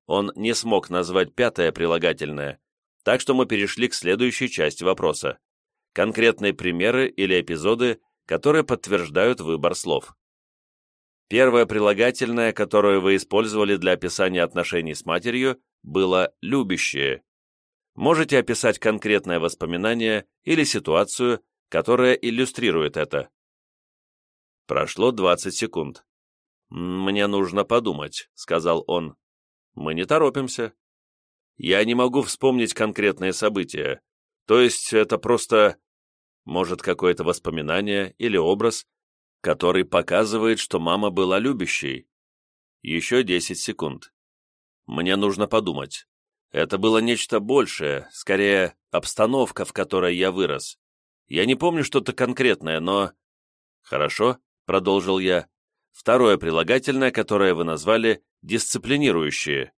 Он не смог назвать пятое прилагательное, так что мы перешли к следующей части вопроса. Конкретные примеры или эпизоды, которые подтверждают выбор слов. Первое прилагательное, которое вы использовали для описания отношений с матерью, было «любящее». Можете описать конкретное воспоминание или ситуацию, которая иллюстрирует это. Прошло 20 секунд. «Мне нужно подумать», — сказал он. «Мы не торопимся. Я не могу вспомнить конкретные события. То есть это просто, может, какое-то воспоминание или образ, который показывает, что мама была любящей. Еще 10 секунд. Мне нужно подумать. Это было нечто большее, скорее, обстановка, в которой я вырос. Я не помню что-то конкретное, но... Хорошо, продолжил я. Второе прилагательное, которое вы назвали «дисциплинирующее».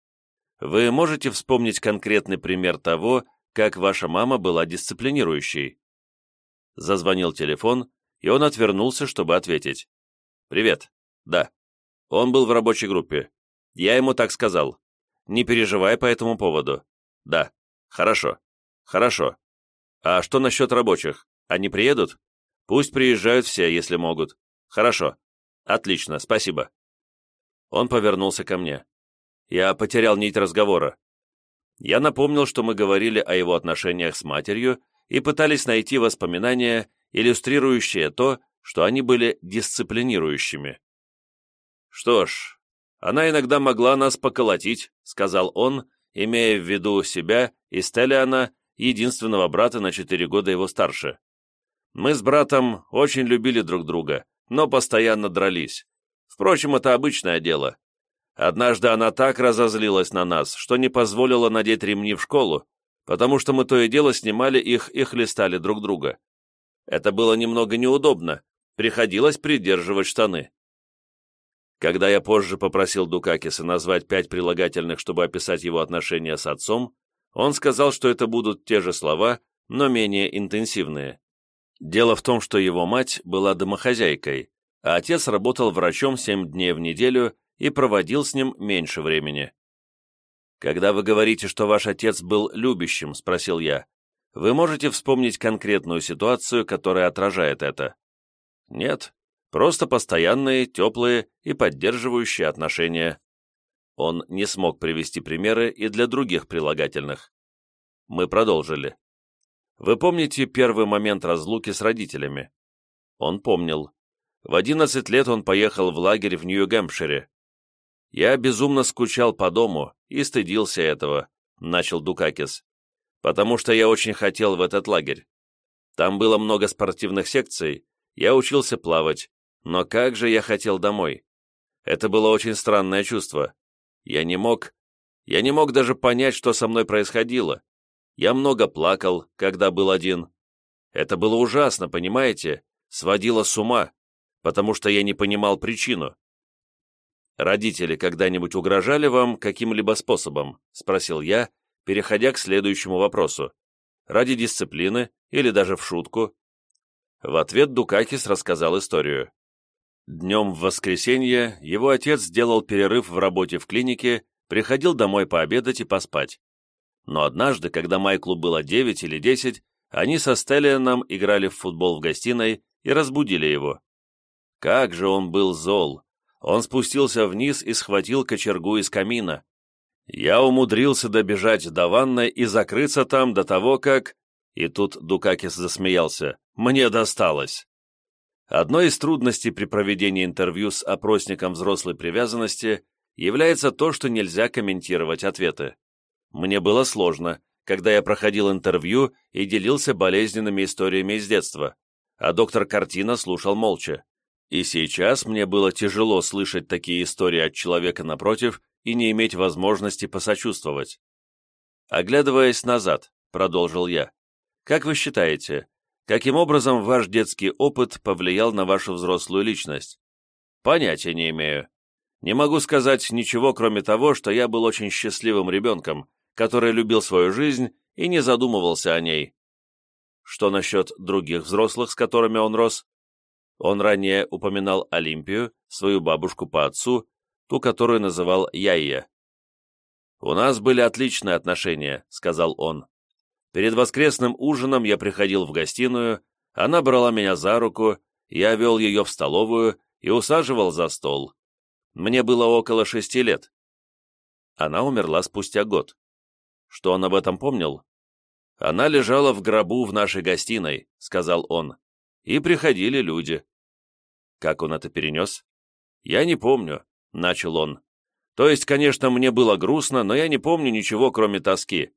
Вы можете вспомнить конкретный пример того, как ваша мама была дисциплинирующей? Зазвонил телефон, и он отвернулся, чтобы ответить. «Привет. Да. Он был в рабочей группе. Я ему так сказал. Не переживай по этому поводу. Да. Хорошо. Хорошо. А что насчет рабочих? Они приедут? Пусть приезжают все, если могут. Хорошо. Отлично, спасибо. Он повернулся ко мне. Я потерял нить разговора. Я напомнил, что мы говорили о его отношениях с матерью и пытались найти воспоминания, иллюстрирующие то, что они были дисциплинирующими. «Что ж, она иногда могла нас поколотить», — сказал он, имея в виду себя и Стеллиана, единственного брата на четыре года его старше. «Мы с братом очень любили друг друга, но постоянно дрались. Впрочем, это обычное дело. Однажды она так разозлилась на нас, что не позволила надеть ремни в школу, потому что мы то и дело снимали их и хлестали друг друга. Это было немного неудобно, приходилось придерживать штаны. Когда я позже попросил Дукакиса назвать пять прилагательных, чтобы описать его отношения с отцом, он сказал, что это будут те же слова, но менее интенсивные. Дело в том, что его мать была домохозяйкой, а отец работал врачом семь дней в неделю и проводил с ним меньше времени. «Когда вы говорите, что ваш отец был любящим», — спросил я, «вы можете вспомнить конкретную ситуацию, которая отражает это?» «Нет, просто постоянные, теплые и поддерживающие отношения». Он не смог привести примеры и для других прилагательных. Мы продолжили. Вы помните первый момент разлуки с родителями? Он помнил. В 11 лет он поехал в лагерь в Нью-Гэмпшире. Я безумно скучал по дому и стыдился этого, начал Дукакис, потому что я очень хотел в этот лагерь. Там было много спортивных секций, я учился плавать, но как же я хотел домой. Это было очень странное чувство. Я не мог, я не мог даже понять, что со мной происходило. Я много плакал, когда был один. Это было ужасно, понимаете? Сводило с ума, потому что я не понимал причину. «Родители когда-нибудь угрожали вам каким-либо способом?» — спросил я, переходя к следующему вопросу. «Ради дисциплины или даже в шутку?» В ответ Дукакис рассказал историю. Днем в воскресенье его отец сделал перерыв в работе в клинике, приходил домой пообедать и поспать. Но однажды, когда Майклу было 9 или 10, они со Стеллианом играли в футбол в гостиной и разбудили его. Как же он был зол! Он спустился вниз и схватил кочергу из камина. Я умудрился добежать до ванной и закрыться там до того, как... И тут Дукакис засмеялся. «Мне досталось!» Одной из трудностей при проведении интервью с опросником взрослой привязанности является то, что нельзя комментировать ответы. Мне было сложно, когда я проходил интервью и делился болезненными историями из детства, а доктор Картина слушал молча. И сейчас мне было тяжело слышать такие истории от человека напротив и не иметь возможности посочувствовать. «Оглядываясь назад», — продолжил я, — «как вы считаете, каким образом ваш детский опыт повлиял на вашу взрослую личность?» «Понятия не имею. Не могу сказать ничего, кроме того, что я был очень счастливым ребенком, который любил свою жизнь и не задумывался о ней. Что насчет других взрослых, с которыми он рос? Он ранее упоминал Олимпию, свою бабушку по отцу, ту, которую называл Яйя. «У нас были отличные отношения», — сказал он. «Перед воскресным ужином я приходил в гостиную, она брала меня за руку, я вел ее в столовую и усаживал за стол. Мне было около шести лет. Она умерла спустя год. Что он об этом помнил? «Она лежала в гробу в нашей гостиной», — сказал он. «И приходили люди». Как он это перенес? «Я не помню», — начал он. «То есть, конечно, мне было грустно, но я не помню ничего, кроме тоски.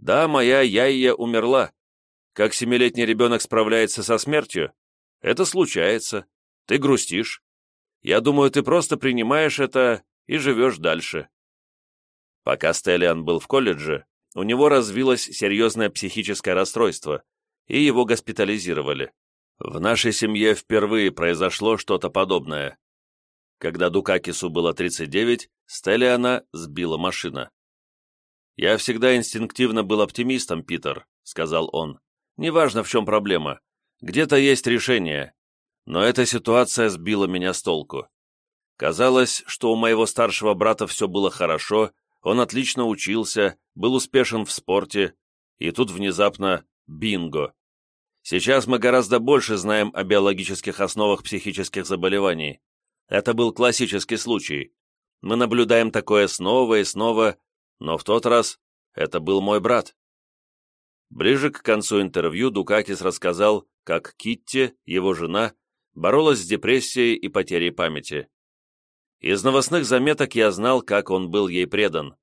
Да, моя Яйя умерла. Как семилетний ребенок справляется со смертью? Это случается. Ты грустишь. Я думаю, ты просто принимаешь это и живешь дальше». Пока Стеллиан был в колледже, у него развилось серьезное психическое расстройство, и его госпитализировали. В нашей семье впервые произошло что-то подобное. Когда Дукакису было 39, Стеллиана сбила машина. «Я всегда инстинктивно был оптимистом, Питер», — сказал он. «Неважно, в чем проблема. Где-то есть решение. Но эта ситуация сбила меня с толку. Казалось, что у моего старшего брата все было хорошо, он отлично учился, был успешен в спорте, и тут внезапно бинго. Сейчас мы гораздо больше знаем о биологических основах психических заболеваний. Это был классический случай. Мы наблюдаем такое снова и снова, но в тот раз это был мой брат. Ближе к концу интервью Дукакис рассказал, как Китти, его жена, боролась с депрессией и потерей памяти. Из новостных заметок я знал, как он был ей предан.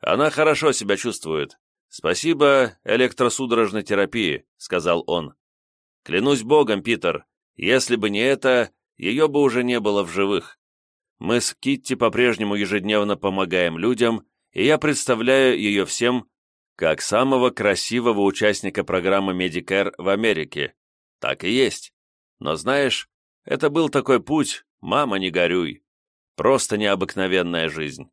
«Она хорошо себя чувствует. Спасибо электросудорожной терапии», — сказал он. «Клянусь богом, Питер, если бы не это, ее бы уже не было в живых. Мы с Китти по-прежнему ежедневно помогаем людям, и я представляю ее всем как самого красивого участника программы Medicare в Америке. Так и есть. Но знаешь, это был такой путь, мама, не горюй. Просто необыкновенная жизнь.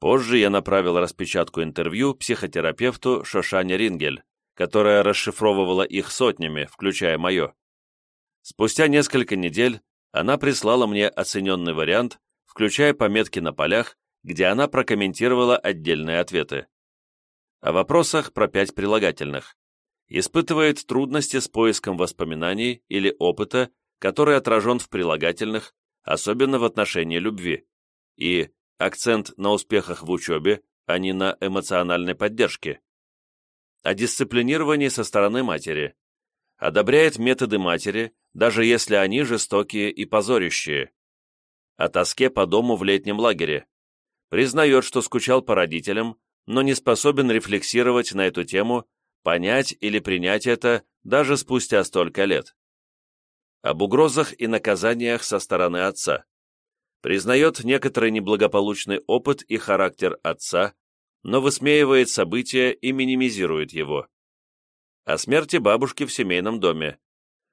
Позже я направил распечатку интервью психотерапевту Шошане Рингель, которая расшифровывала их сотнями, включая мое. Спустя несколько недель она прислала мне оцененный вариант, включая пометки на полях, где она прокомментировала отдельные ответы. О вопросах про пять прилагательных. Испытывает трудности с поиском воспоминаний или опыта, который отражен в прилагательных, особенно в отношении любви, и акцент на успехах в учебе, а не на эмоциональной поддержке. О дисциплинировании со стороны матери. Одобряет методы матери, даже если они жестокие и позорящие. О тоске по дому в летнем лагере. Признает, что скучал по родителям, но не способен рефлексировать на эту тему, понять или принять это даже спустя столько лет об угрозах и наказаниях со стороны отца, признает некоторый неблагополучный опыт и характер отца, но высмеивает события и минимизирует его. О смерти бабушки в семейном доме.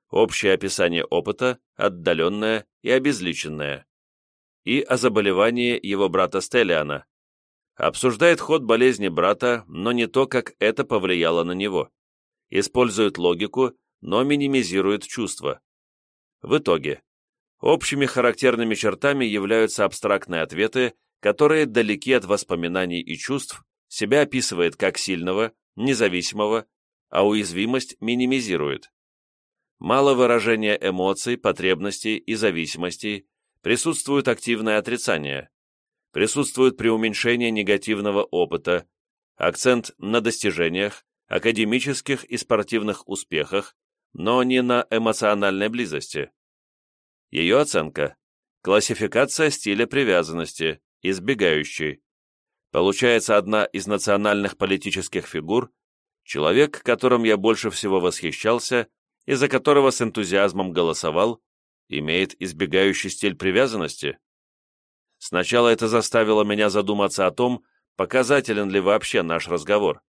Общее описание опыта, отдаленное и обезличенное. И о заболевании его брата Стеллиана. Обсуждает ход болезни брата, но не то, как это повлияло на него. Использует логику, но минимизирует чувства. В итоге, общими характерными чертами являются абстрактные ответы, которые далеки от воспоминаний и чувств, себя описывает как сильного, независимого, а уязвимость минимизирует. Мало выражения эмоций, потребностей и зависимостей, присутствует активное отрицание, присутствует преуменьшение негативного опыта, акцент на достижениях, академических и спортивных успехах, но не на эмоциональной близости. Ее оценка – классификация стиля привязанности, избегающий. Получается одна из национальных политических фигур, человек, которым я больше всего восхищался, и за которого с энтузиазмом голосовал, имеет избегающий стиль привязанности? Сначала это заставило меня задуматься о том, показателен ли вообще наш разговор.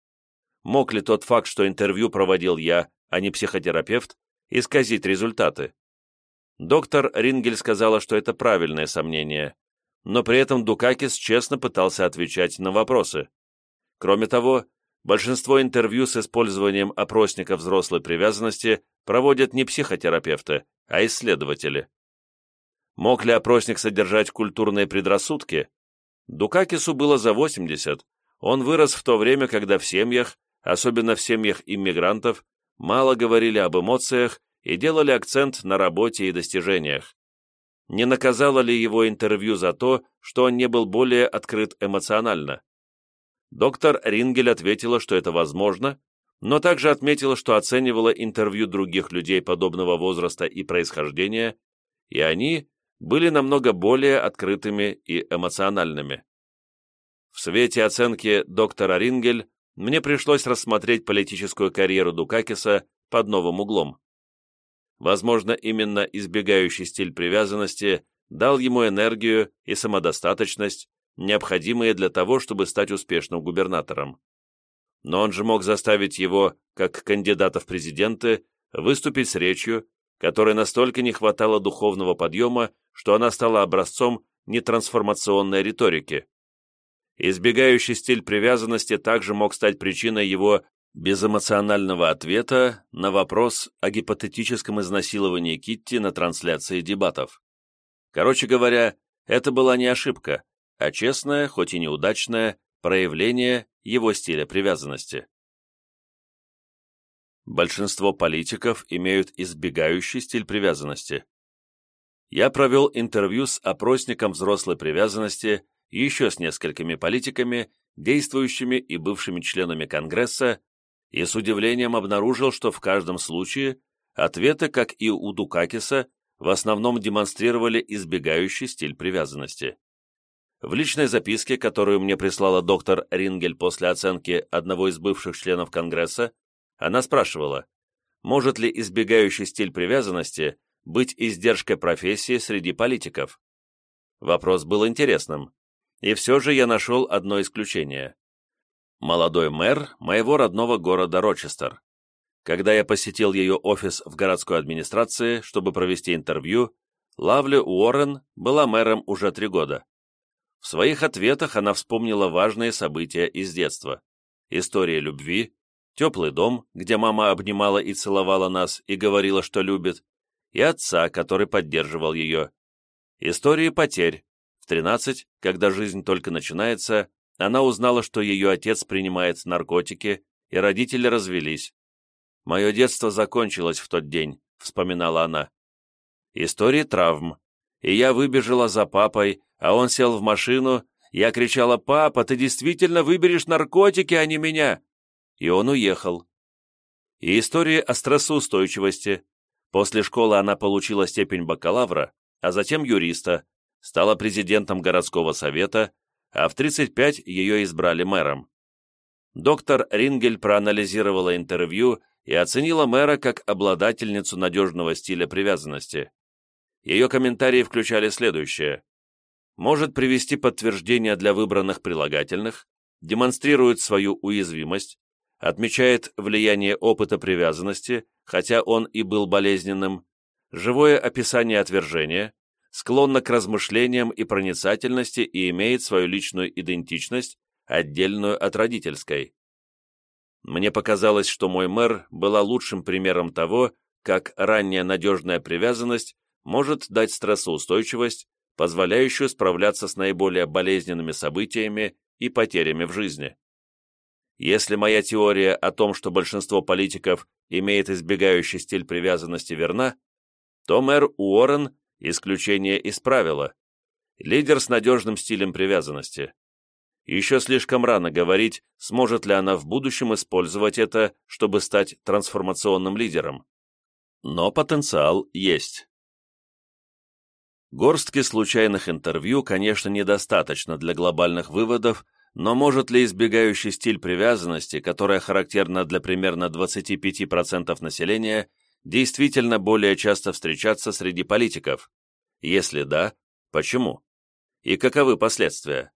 Мог ли тот факт, что интервью проводил я, а не психотерапевт, исказить результаты? Доктор Рингель сказала, что это правильное сомнение, но при этом Дукакис честно пытался отвечать на вопросы. Кроме того, большинство интервью с использованием опросника взрослой привязанности проводят не психотерапевты, а исследователи. Мог ли опросник содержать культурные предрассудки? Дукакису было за 80. Он вырос в то время, когда в семьях, особенно в семьях иммигрантов, мало говорили об эмоциях и делали акцент на работе и достижениях. Не наказало ли его интервью за то, что он не был более открыт эмоционально? Доктор Рингель ответила, что это возможно, но также отметила, что оценивала интервью других людей подобного возраста и происхождения, и они были намного более открытыми и эмоциональными. В свете оценки доктора Рингель мне пришлось рассмотреть политическую карьеру Дукакиса под новым углом. Возможно, именно избегающий стиль привязанности дал ему энергию и самодостаточность, необходимые для того, чтобы стать успешным губернатором. Но он же мог заставить его, как кандидата в президенты, выступить с речью, которой настолько не хватало духовного подъема, что она стала образцом нетрансформационной риторики. Избегающий стиль привязанности также мог стать причиной его безэмоционального ответа на вопрос о гипотетическом изнасиловании Китти на трансляции дебатов. Короче говоря, это была не ошибка, а честное, хоть и неудачное, проявление его стиля привязанности. Большинство политиков имеют избегающий стиль привязанности. Я провел интервью с опросником взрослой привязанности еще с несколькими политиками, действующими и бывшими членами Конгресса, и с удивлением обнаружил, что в каждом случае ответы, как и у Дукакиса, в основном демонстрировали избегающий стиль привязанности. В личной записке, которую мне прислала доктор Рингель после оценки одного из бывших членов Конгресса, она спрашивала, может ли избегающий стиль привязанности быть издержкой профессии среди политиков? Вопрос был интересным, и все же я нашел одно исключение. Молодой мэр моего родного города Рочестер. Когда я посетил ее офис в городской администрации, чтобы провести интервью, Лавли Уоррен была мэром уже три года. В своих ответах она вспомнила важные события из детства. История любви, теплый дом, где мама обнимала и целовала нас и говорила, что любит, и отца, который поддерживал ее. Истории потерь. В 13, когда жизнь только начинается, она узнала, что ее отец принимает наркотики, и родители развелись. «Мое детство закончилось в тот день», — вспоминала она. Истории травм. И я выбежала за папой, а он сел в машину. Я кричала, «Папа, ты действительно выберешь наркотики, а не меня!» и он уехал. И история о стрессоустойчивости. После школы она получила степень бакалавра, а затем юриста, стала президентом городского совета, а в 35 ее избрали мэром. Доктор Рингель проанализировала интервью и оценила мэра как обладательницу надежного стиля привязанности. Ее комментарии включали следующее. Может привести подтверждение для выбранных прилагательных, демонстрирует свою уязвимость, отмечает влияние опыта привязанности, хотя он и был болезненным, живое описание отвержения, склонна к размышлениям и проницательности и имеет свою личную идентичность, отдельную от родительской. Мне показалось, что мой мэр была лучшим примером того, как ранняя надежная привязанность может дать стрессоустойчивость, позволяющую справляться с наиболее болезненными событиями и потерями в жизни. Если моя теория о том, что большинство политиков имеет избегающий стиль привязанности верна, то мэр Уоррен исключение из правила. Лидер с надежным стилем привязанности. Еще слишком рано говорить, сможет ли она в будущем использовать это, чтобы стать трансформационным лидером. Но потенциал есть. Горстки случайных интервью, конечно, недостаточно для глобальных выводов но может ли избегающий стиль привязанности, которая характерна для примерно 25% населения, действительно более часто встречаться среди политиков? Если да, почему? И каковы последствия?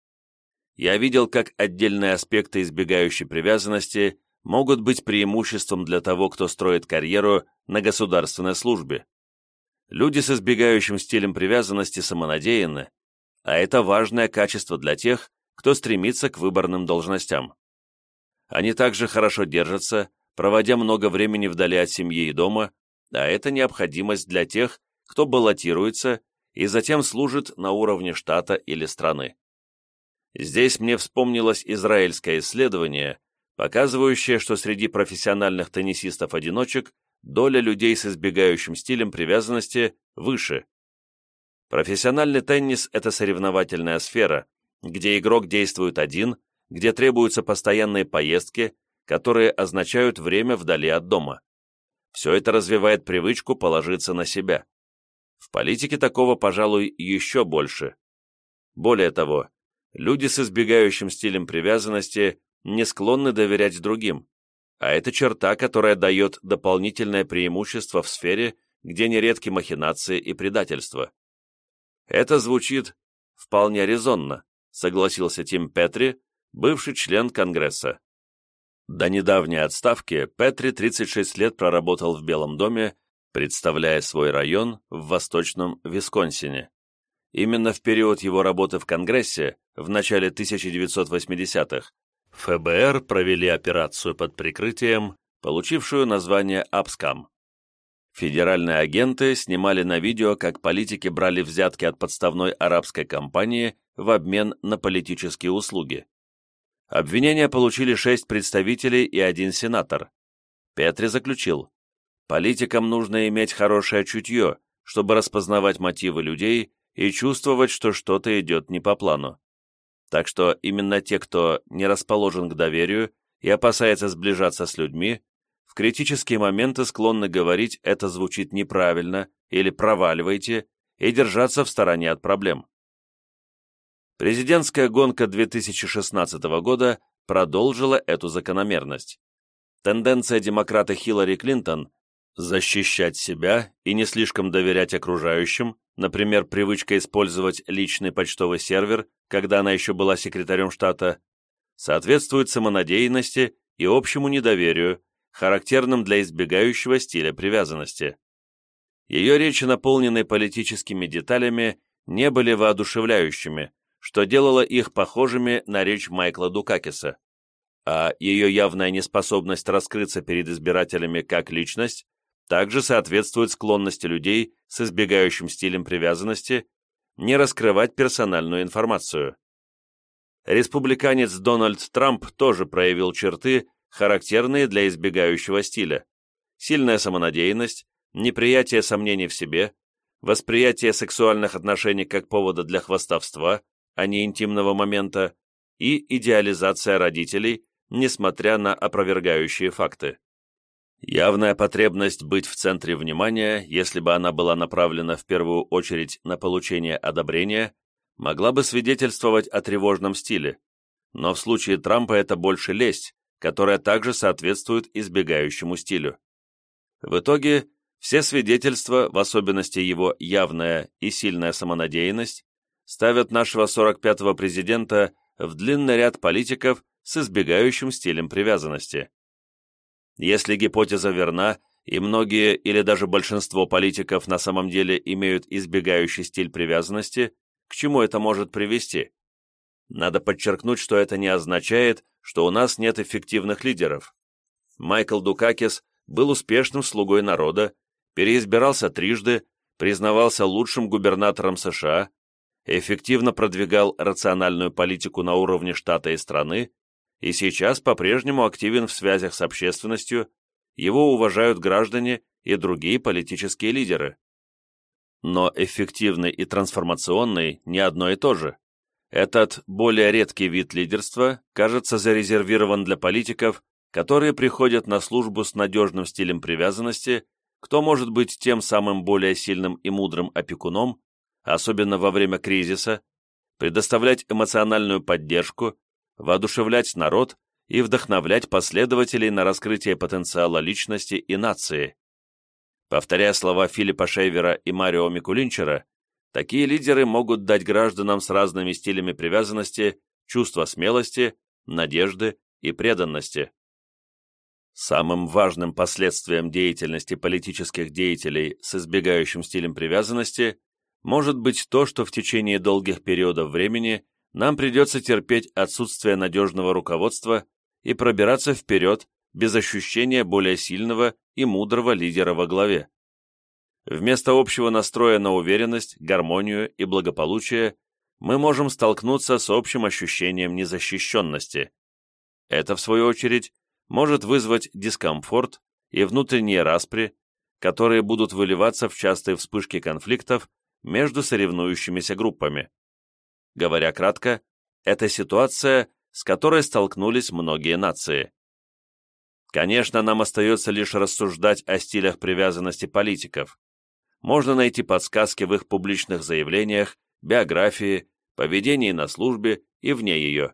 Я видел, как отдельные аспекты избегающей привязанности могут быть преимуществом для того, кто строит карьеру на государственной службе. Люди с избегающим стилем привязанности самонадеянны, а это важное качество для тех, кто стремится к выборным должностям. Они также хорошо держатся, проводя много времени вдали от семьи и дома, а это необходимость для тех, кто баллотируется и затем служит на уровне штата или страны. Здесь мне вспомнилось израильское исследование, показывающее, что среди профессиональных теннисистов-одиночек доля людей с избегающим стилем привязанности выше. Профессиональный теннис – это соревновательная сфера, где игрок действует один, где требуются постоянные поездки, которые означают время вдали от дома. Все это развивает привычку положиться на себя. В политике такого, пожалуй, еще больше. Более того, люди с избегающим стилем привязанности не склонны доверять другим, а это черта, которая дает дополнительное преимущество в сфере, где нередки махинации и предательство. Это звучит вполне резонно, согласился Тим Петри, бывший член Конгресса. До недавней отставки Петри 36 лет проработал в Белом доме, представляя свой район в восточном Висконсине. Именно в период его работы в Конгрессе, в начале 1980-х, ФБР провели операцию под прикрытием, получившую название «Апскам». Федеральные агенты снимали на видео, как политики брали взятки от подставной арабской компании в обмен на политические услуги. Обвинения получили шесть представителей и один сенатор. Петри заключил, политикам нужно иметь хорошее чутье, чтобы распознавать мотивы людей и чувствовать, что что-то идет не по плану. Так что именно те, кто не расположен к доверию и опасается сближаться с людьми, в критические моменты склонны говорить «это звучит неправильно» или «проваливайте» и держаться в стороне от проблем. Президентская гонка 2016 года продолжила эту закономерность. Тенденция демократа Хиллари Клинтон защищать себя и не слишком доверять окружающим, например, привычка использовать личный почтовый сервер, когда она еще была секретарем штата, соответствует самонадеянности и общему недоверию, характерным для избегающего стиля привязанности. Ее речи, наполненные политическими деталями, не были воодушевляющими, что делало их похожими на речь Майкла Дукакиса, а ее явная неспособность раскрыться перед избирателями как личность также соответствует склонности людей с избегающим стилем привязанности не раскрывать персональную информацию. Республиканец Дональд Трамп тоже проявил черты, характерные для избегающего стиля. Сильная самонадеянность, неприятие сомнений в себе, восприятие сексуальных отношений как повода для хвастовства, а не интимного момента, и идеализация родителей, несмотря на опровергающие факты. Явная потребность быть в центре внимания, если бы она была направлена в первую очередь на получение одобрения, могла бы свидетельствовать о тревожном стиле, но в случае Трампа это больше лесть, которая также соответствует избегающему стилю. В итоге, все свидетельства, в особенности его явная и сильная самонадеянность, ставят нашего 45-го президента в длинный ряд политиков с избегающим стилем привязанности. Если гипотеза верна, и многие или даже большинство политиков на самом деле имеют избегающий стиль привязанности, к чему это может привести? Надо подчеркнуть, что это не означает, что у нас нет эффективных лидеров. Майкл Дукакис был успешным слугой народа, переизбирался трижды, признавался лучшим губернатором США, эффективно продвигал рациональную политику на уровне штата и страны, и сейчас по-прежнему активен в связях с общественностью, его уважают граждане и другие политические лидеры. Но эффективный и трансформационный не одно и то же. Этот более редкий вид лидерства, кажется, зарезервирован для политиков, которые приходят на службу с надежным стилем привязанности, кто может быть тем самым более сильным и мудрым опекуном, особенно во время кризиса, предоставлять эмоциональную поддержку, воодушевлять народ и вдохновлять последователей на раскрытие потенциала личности и нации. Повторяя слова Филиппа Шейвера и Марио Микулинчера, такие лидеры могут дать гражданам с разными стилями привязанности чувство смелости, надежды и преданности. Самым важным последствием деятельности политических деятелей с избегающим стилем привязанности может быть то, что в течение долгих периодов времени нам придется терпеть отсутствие надежного руководства и пробираться вперед без ощущения более сильного и мудрого лидера во главе. Вместо общего настроя на уверенность, гармонию и благополучие мы можем столкнуться с общим ощущением незащищенности. Это, в свою очередь, может вызвать дискомфорт и внутренние распри, которые будут выливаться в частые вспышки конфликтов между соревнующимися группами. Говоря кратко, это ситуация, с которой столкнулись многие нации. Конечно, нам остается лишь рассуждать о стилях привязанности политиков. Можно найти подсказки в их публичных заявлениях, биографии, поведении на службе и вне ее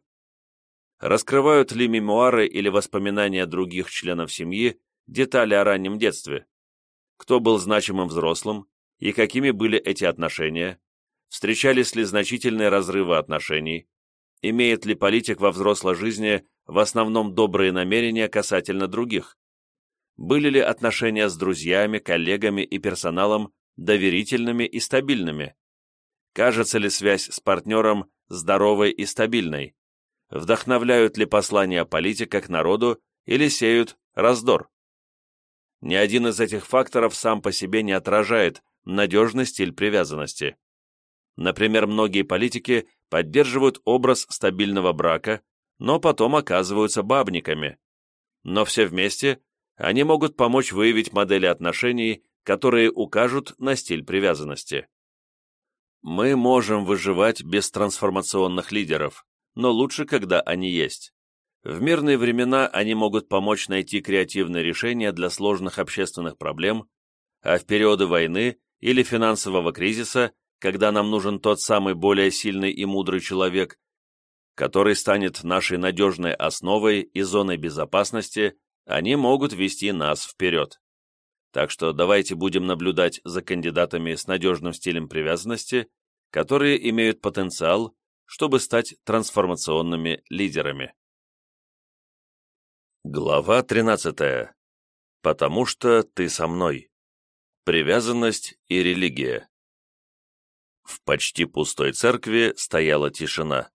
раскрывают ли мемуары или воспоминания других членов семьи детали о раннем детстве, кто был значимым взрослым и какими были эти отношения, встречались ли значительные разрывы отношений, имеет ли политик во взрослой жизни в основном добрые намерения касательно других, были ли отношения с друзьями, коллегами и персоналом доверительными и стабильными, кажется ли связь с партнером здоровой и стабильной, вдохновляют ли послания политика к народу или сеют раздор. Ни один из этих факторов сам по себе не отражает надежный стиль привязанности. Например, многие политики поддерживают образ стабильного брака, но потом оказываются бабниками. Но все вместе они могут помочь выявить модели отношений, которые укажут на стиль привязанности. Мы можем выживать без трансформационных лидеров, но лучше, когда они есть. В мирные времена они могут помочь найти креативные решения для сложных общественных проблем, а в периоды войны или финансового кризиса, когда нам нужен тот самый более сильный и мудрый человек, который станет нашей надежной основой и зоной безопасности, они могут вести нас вперед. Так что давайте будем наблюдать за кандидатами с надежным стилем привязанности, которые имеют потенциал чтобы стать трансформационными лидерами. Глава 13. Потому что ты со мной. Привязанность и религия. В почти пустой церкви стояла тишина.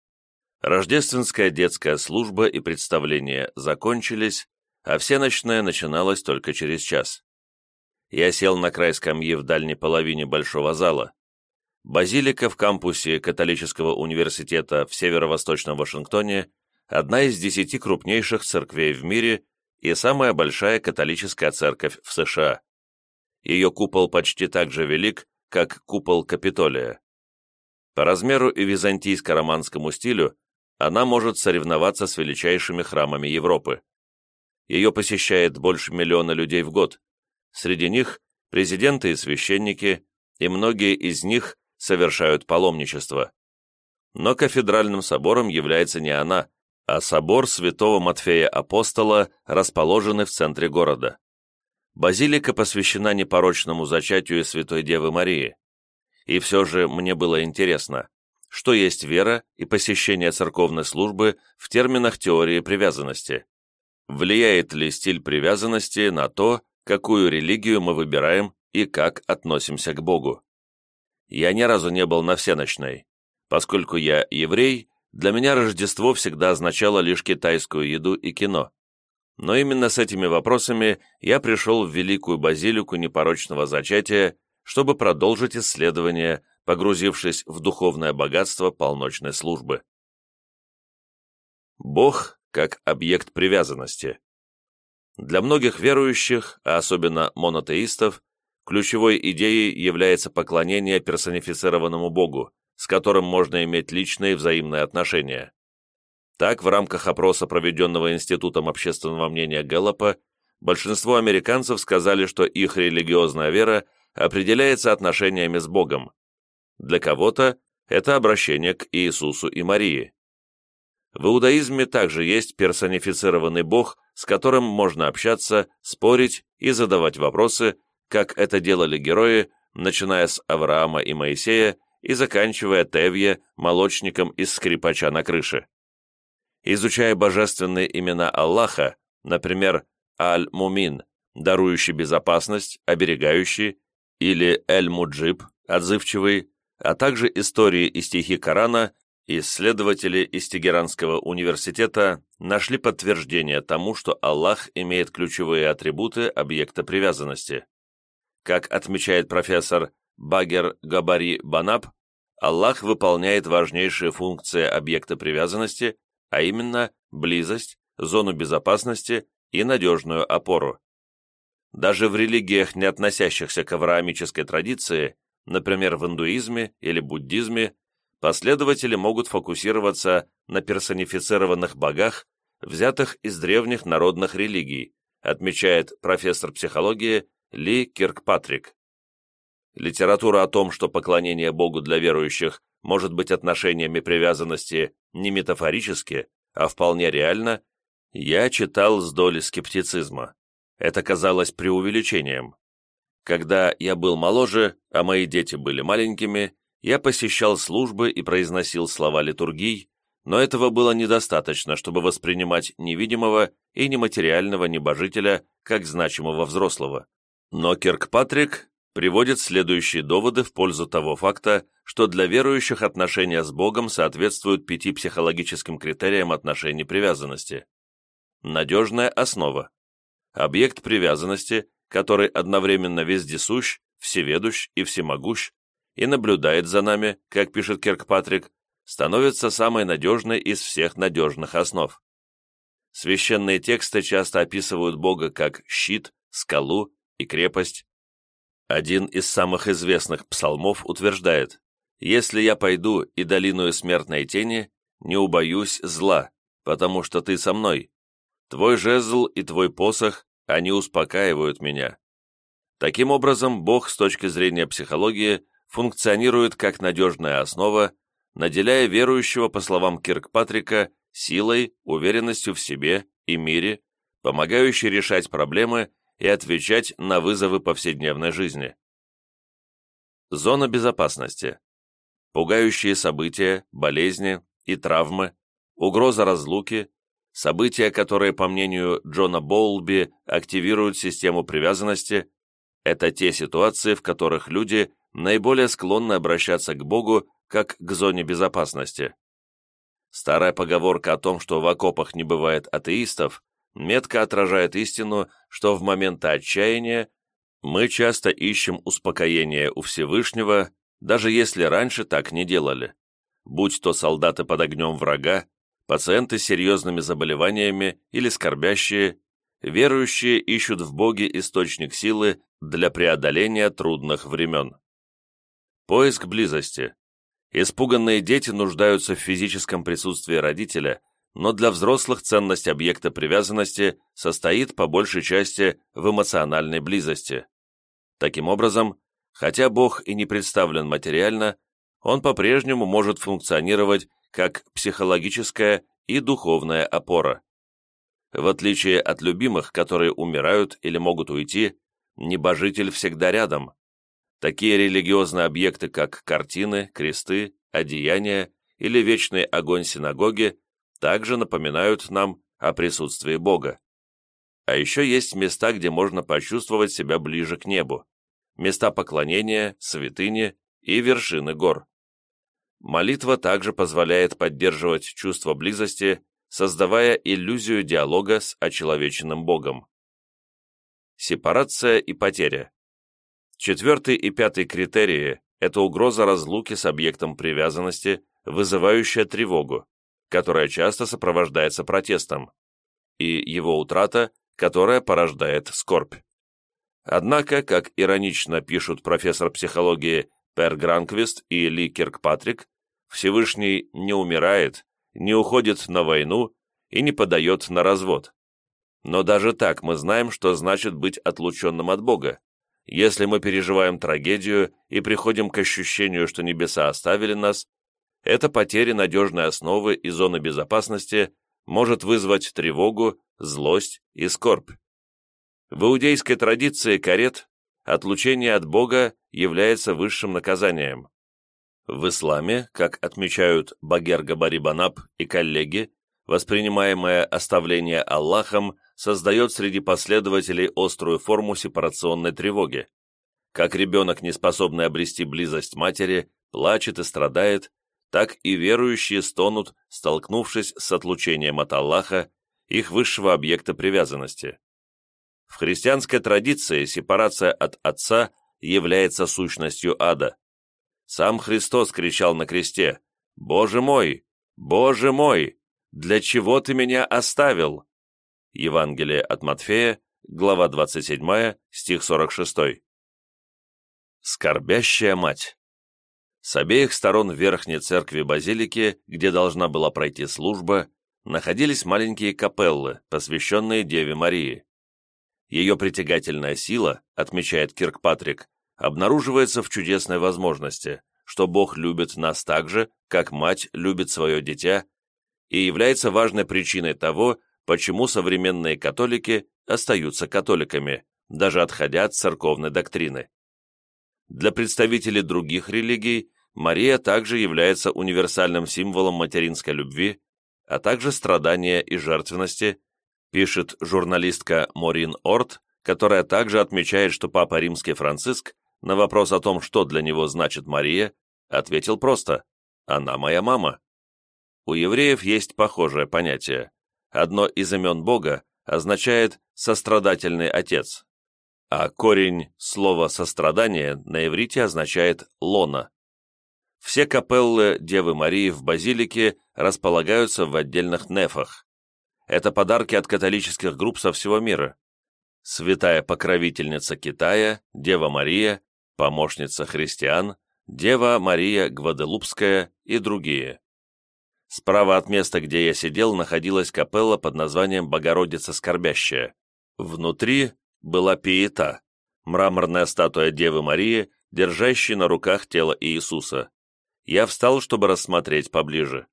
Рождественская детская служба и представление закончились, а всеночная начиналась только через час. Я сел на край скамьи в дальней половине большого зала. Базилика в кампусе католического университета в северо-восточном Вашингтоне одна из десяти крупнейших церквей в мире и самая большая католическая церковь в США. Ее купол почти так же велик, как купол Капитолия. По размеру и византийско-романскому стилю она может соревноваться с величайшими храмами Европы. Ее посещает больше миллиона людей в год. Среди них президенты и священники, и многие из них совершают паломничество. Но кафедральным собором является не она, а собор святого Матфея Апостола, расположенный в центре города. Базилика посвящена непорочному зачатию Святой Девы Марии. И все же мне было интересно, что есть вера и посещение церковной службы в терминах теории привязанности. Влияет ли стиль привязанности на то, какую религию мы выбираем и как относимся к Богу? я ни разу не был на всеночной. Поскольку я еврей, для меня Рождество всегда означало лишь китайскую еду и кино. Но именно с этими вопросами я пришел в Великую Базилику Непорочного Зачатия, чтобы продолжить исследование, погрузившись в духовное богатство полночной службы. Бог как объект привязанности. Для многих верующих, а особенно монотеистов, ключевой идеей является поклонение персонифицированному Богу, с которым можно иметь личные взаимные отношения. Так, в рамках опроса, проведенного Институтом общественного мнения Гэллопа, большинство американцев сказали, что их религиозная вера определяется отношениями с Богом. Для кого-то это обращение к Иисусу и Марии. В иудаизме также есть персонифицированный Бог, с которым можно общаться, спорить и задавать вопросы, как это делали герои, начиная с Авраама и Моисея и заканчивая Тевье, молочником из скрипача на крыше. Изучая божественные имена Аллаха, например, Аль-Мумин, дарующий безопасность, оберегающий, или Эль-Муджиб, отзывчивый, а также истории и стихи Корана, исследователи из Тегеранского университета нашли подтверждение тому, что Аллах имеет ключевые атрибуты объекта привязанности. Как отмечает профессор Багер Габари Банаб, Аллах выполняет важнейшие функции объекта привязанности, а именно близость, зону безопасности и надежную опору. Даже в религиях, не относящихся к авраамической традиции, например, в индуизме или буддизме, последователи могут фокусироваться на персонифицированных богах, взятых из древних народных религий, отмечает профессор психологии Ли Киркпатрик. Литература о том, что поклонение Богу для верующих может быть отношениями привязанности не метафорически, а вполне реально, я читал с долей скептицизма. Это казалось преувеличением. Когда я был моложе, а мои дети были маленькими, я посещал службы и произносил слова литургий, но этого было недостаточно, чтобы воспринимать невидимого и нематериального небожителя как значимого взрослого. Но Киркпатрик приводит следующие доводы в пользу того факта, что для верующих отношения с Богом соответствуют пяти психологическим критериям отношений привязанности. Надежная основа объект привязанности, который одновременно вездесущ, всеведущ и всемогущ, и наблюдает за нами, как пишет Киркпатрик, становится самой надежной из всех надежных основ. Священные тексты часто описывают Бога как щит, скалу и крепость. Один из самых известных псалмов утверждает «Если я пойду и долиную смертной тени, не убоюсь зла, потому что ты со мной, Твой жезл и твой посох, они успокаивают меня. Таким образом, Бог с точки зрения психологии функционирует как надежная основа, наделяя верующего, по словам Киркпатрика, силой, уверенностью в себе и мире, помогающей решать проблемы и отвечать на вызовы повседневной жизни. Зона безопасности. Пугающие события, болезни и травмы, угроза разлуки, События, которые, по мнению Джона Боулби, активируют систему привязанности, это те ситуации, в которых люди наиболее склонны обращаться к Богу как к зоне безопасности. Старая поговорка о том, что в окопах не бывает атеистов, метко отражает истину, что в моменты отчаяния мы часто ищем успокоение у Всевышнего, даже если раньше так не делали. Будь то солдаты под огнем врага, пациенты с серьезными заболеваниями или скорбящие, верующие ищут в Боге источник силы для преодоления трудных времен. Поиск близости. Испуганные дети нуждаются в физическом присутствии родителя, но для взрослых ценность объекта привязанности состоит по большей части в эмоциональной близости. Таким образом, хотя Бог и не представлен материально, он по-прежнему может функционировать как психологическая и духовная опора. В отличие от любимых, которые умирают или могут уйти, небожитель всегда рядом. Такие религиозные объекты, как картины, кресты, одеяния или вечный огонь синагоги, также напоминают нам о присутствии Бога. А еще есть места, где можно почувствовать себя ближе к небу, места поклонения, святыни и вершины гор. Молитва также позволяет поддерживать чувство близости, создавая иллюзию диалога с очеловеченным Богом. Сепарация и потеря. Четвертый и пятый критерии – это угроза разлуки с объектом привязанности, вызывающая тревогу, которая часто сопровождается протестом, и его утрата, которая порождает скорбь. Однако, как иронично пишут профессор психологии Пер Гранквист и Ли Киркпатрик, Всевышний не умирает, не уходит на войну и не подает на развод. Но даже так мы знаем, что значит быть отлученным от Бога. Если мы переживаем трагедию и приходим к ощущению, что небеса оставили нас, эта потеря надежной основы и зоны безопасности может вызвать тревогу, злость и скорбь. В иудейской традиции карет отлучение от Бога является высшим наказанием. В исламе, как отмечают Багер Габарибанаб и коллеги, воспринимаемое оставление Аллахом создает среди последователей острую форму сепарационной тревоги. Как ребенок, не способный обрести близость матери, плачет и страдает, так и верующие стонут, столкнувшись с отлучением от Аллаха, их высшего объекта привязанности. В христианской традиции сепарация от Отца является сущностью ада. Сам Христос кричал на кресте «Боже мой! Боже мой! Для чего ты меня оставил?» Евангелие от Матфея, глава 27, стих 46. Скорбящая мать. С обеих сторон верхней церкви базилики, где должна была пройти служба, находились маленькие капеллы, посвященные Деве Марии. Ее притягательная сила, отмечает Киркпатрик, обнаруживается в чудесной возможности, что Бог любит нас так же, как мать любит свое дитя, и является важной причиной того, почему современные католики остаются католиками, даже отходя от церковной доктрины. Для представителей других религий Мария также является универсальным символом материнской любви, а также страдания и жертвенности, пишет журналистка Морин Орт, которая также отмечает, что Папа Римский Франциск на вопрос о том, что для него значит Мария, ответил просто «Она моя мама». У евреев есть похожее понятие. Одно из имен Бога означает «сострадательный отец», а корень слова «сострадание» на иврите означает «лона». Все капеллы Девы Марии в базилике располагаются в отдельных нефах. Это подарки от католических групп со всего мира. Святая покровительница Китая, Дева Мария, помощница христиан, Дева Мария Гваделупская и другие. Справа от места, где я сидел, находилась капелла под названием «Богородица скорбящая». Внутри была пиета, мраморная статуя Девы Марии, держащей на руках тело Иисуса. Я встал, чтобы рассмотреть поближе.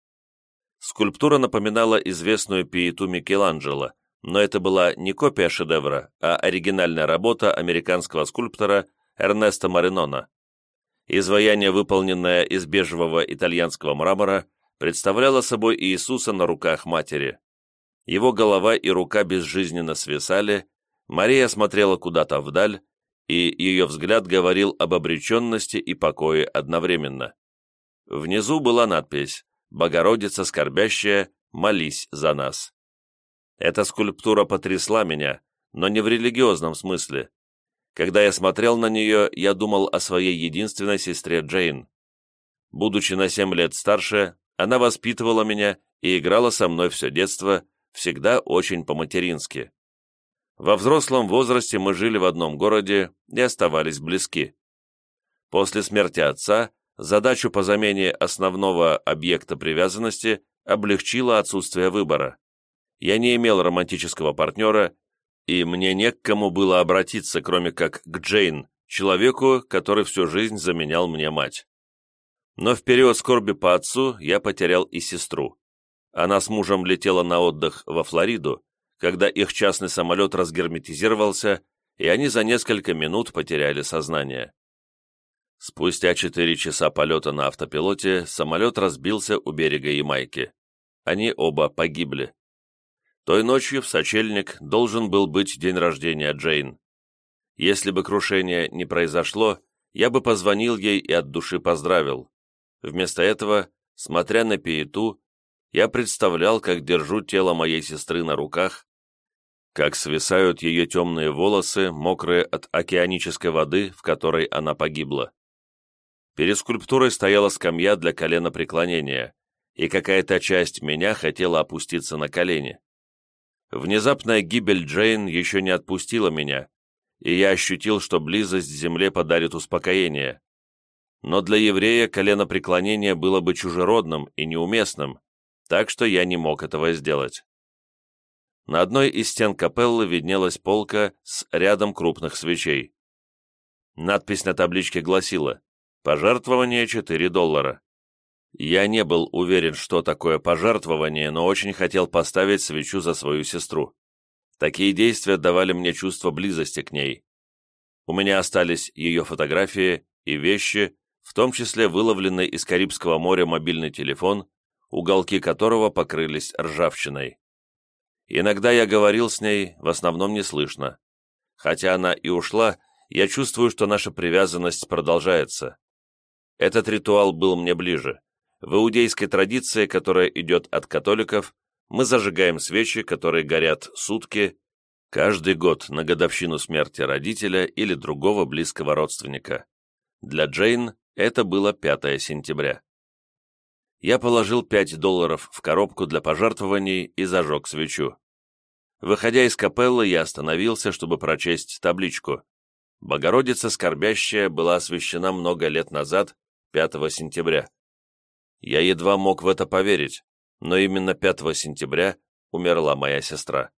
Скульптура напоминала известную пиету Микеланджело, но это была не копия шедевра, а оригинальная работа американского скульптора Эрнеста Маринона. Изваяние, выполненное из бежевого итальянского мрамора, представляло собой Иисуса на руках матери. Его голова и рука безжизненно свисали, Мария смотрела куда-то вдаль, и ее взгляд говорил об обреченности и покое одновременно. Внизу была надпись «Богородица скорбящая, молись за нас». Эта скульптура потрясла меня, но не в религиозном смысле. Когда я смотрел на нее, я думал о своей единственной сестре Джейн. Будучи на семь лет старше, она воспитывала меня и играла со мной все детство, всегда очень по-матерински. Во взрослом возрасте мы жили в одном городе и оставались близки. После смерти отца задачу по замене основного объекта привязанности облегчило отсутствие выбора. Я не имел романтического партнера, и мне не к кому было обратиться, кроме как к Джейн, человеку, который всю жизнь заменял мне мать. Но в период скорби по отцу я потерял и сестру. Она с мужем летела на отдых во Флориду, когда их частный самолет разгерметизировался, и они за несколько минут потеряли сознание. Спустя четыре часа полета на автопилоте самолет разбился у берега Ямайки. Они оба погибли. Той ночью в сочельник должен был быть день рождения Джейн. Если бы крушение не произошло, я бы позвонил ей и от души поздравил. Вместо этого, смотря на пиету, я представлял, как держу тело моей сестры на руках, как свисают ее темные волосы, мокрые от океанической воды, в которой она погибла. Перед скульптурой стояла скамья для коленопреклонения, и какая-то часть меня хотела опуститься на колени. Внезапная гибель Джейн еще не отпустила меня, и я ощутил, что близость земле подарит успокоение. Но для еврея коленопреклонение было бы чужеродным и неуместным, так что я не мог этого сделать. На одной из стен капеллы виднелась полка с рядом крупных свечей. Надпись на табличке гласила Пожертвование 4 доллара. Я не был уверен, что такое пожертвование, но очень хотел поставить свечу за свою сестру. Такие действия давали мне чувство близости к ней. У меня остались ее фотографии и вещи, в том числе выловленный из Карибского моря мобильный телефон, уголки которого покрылись ржавчиной. Иногда я говорил с ней, в основном не слышно. Хотя она и ушла, я чувствую, что наша привязанность продолжается. Этот ритуал был мне ближе. В иудейской традиции, которая идет от католиков, мы зажигаем свечи, которые горят сутки, каждый год на годовщину смерти родителя или другого близкого родственника. Для Джейн это было 5 сентября. Я положил 5 долларов в коробку для пожертвований и зажег свечу. Выходя из капеллы, я остановился, чтобы прочесть табличку. Богородица Скорбящая была освящена много лет назад, 5 сентября. Я едва мог в это поверить, но именно 5 сентября умерла моя сестра.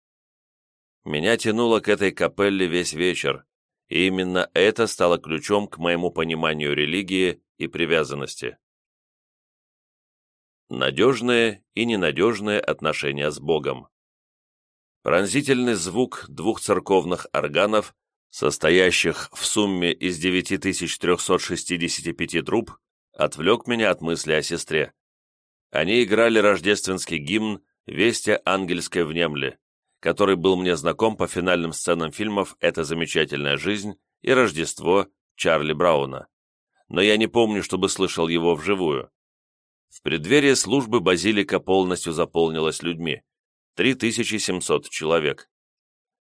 Меня тянуло к этой капелле весь вечер, и именно это стало ключом к моему пониманию религии и привязанности. Надежные и ненадежные отношения с Богом. Пронзительный звук двух церковных органов, состоящих в сумме из 9365 труб, отвлек меня от мысли о сестре. Они играли рождественский гимн «Вестя ангельской внемли», который был мне знаком по финальным сценам фильмов «Это замечательная жизнь» и «Рождество» Чарли Брауна. Но я не помню, чтобы слышал его вживую. В преддверии службы базилика полностью заполнилась людьми. 3700 человек.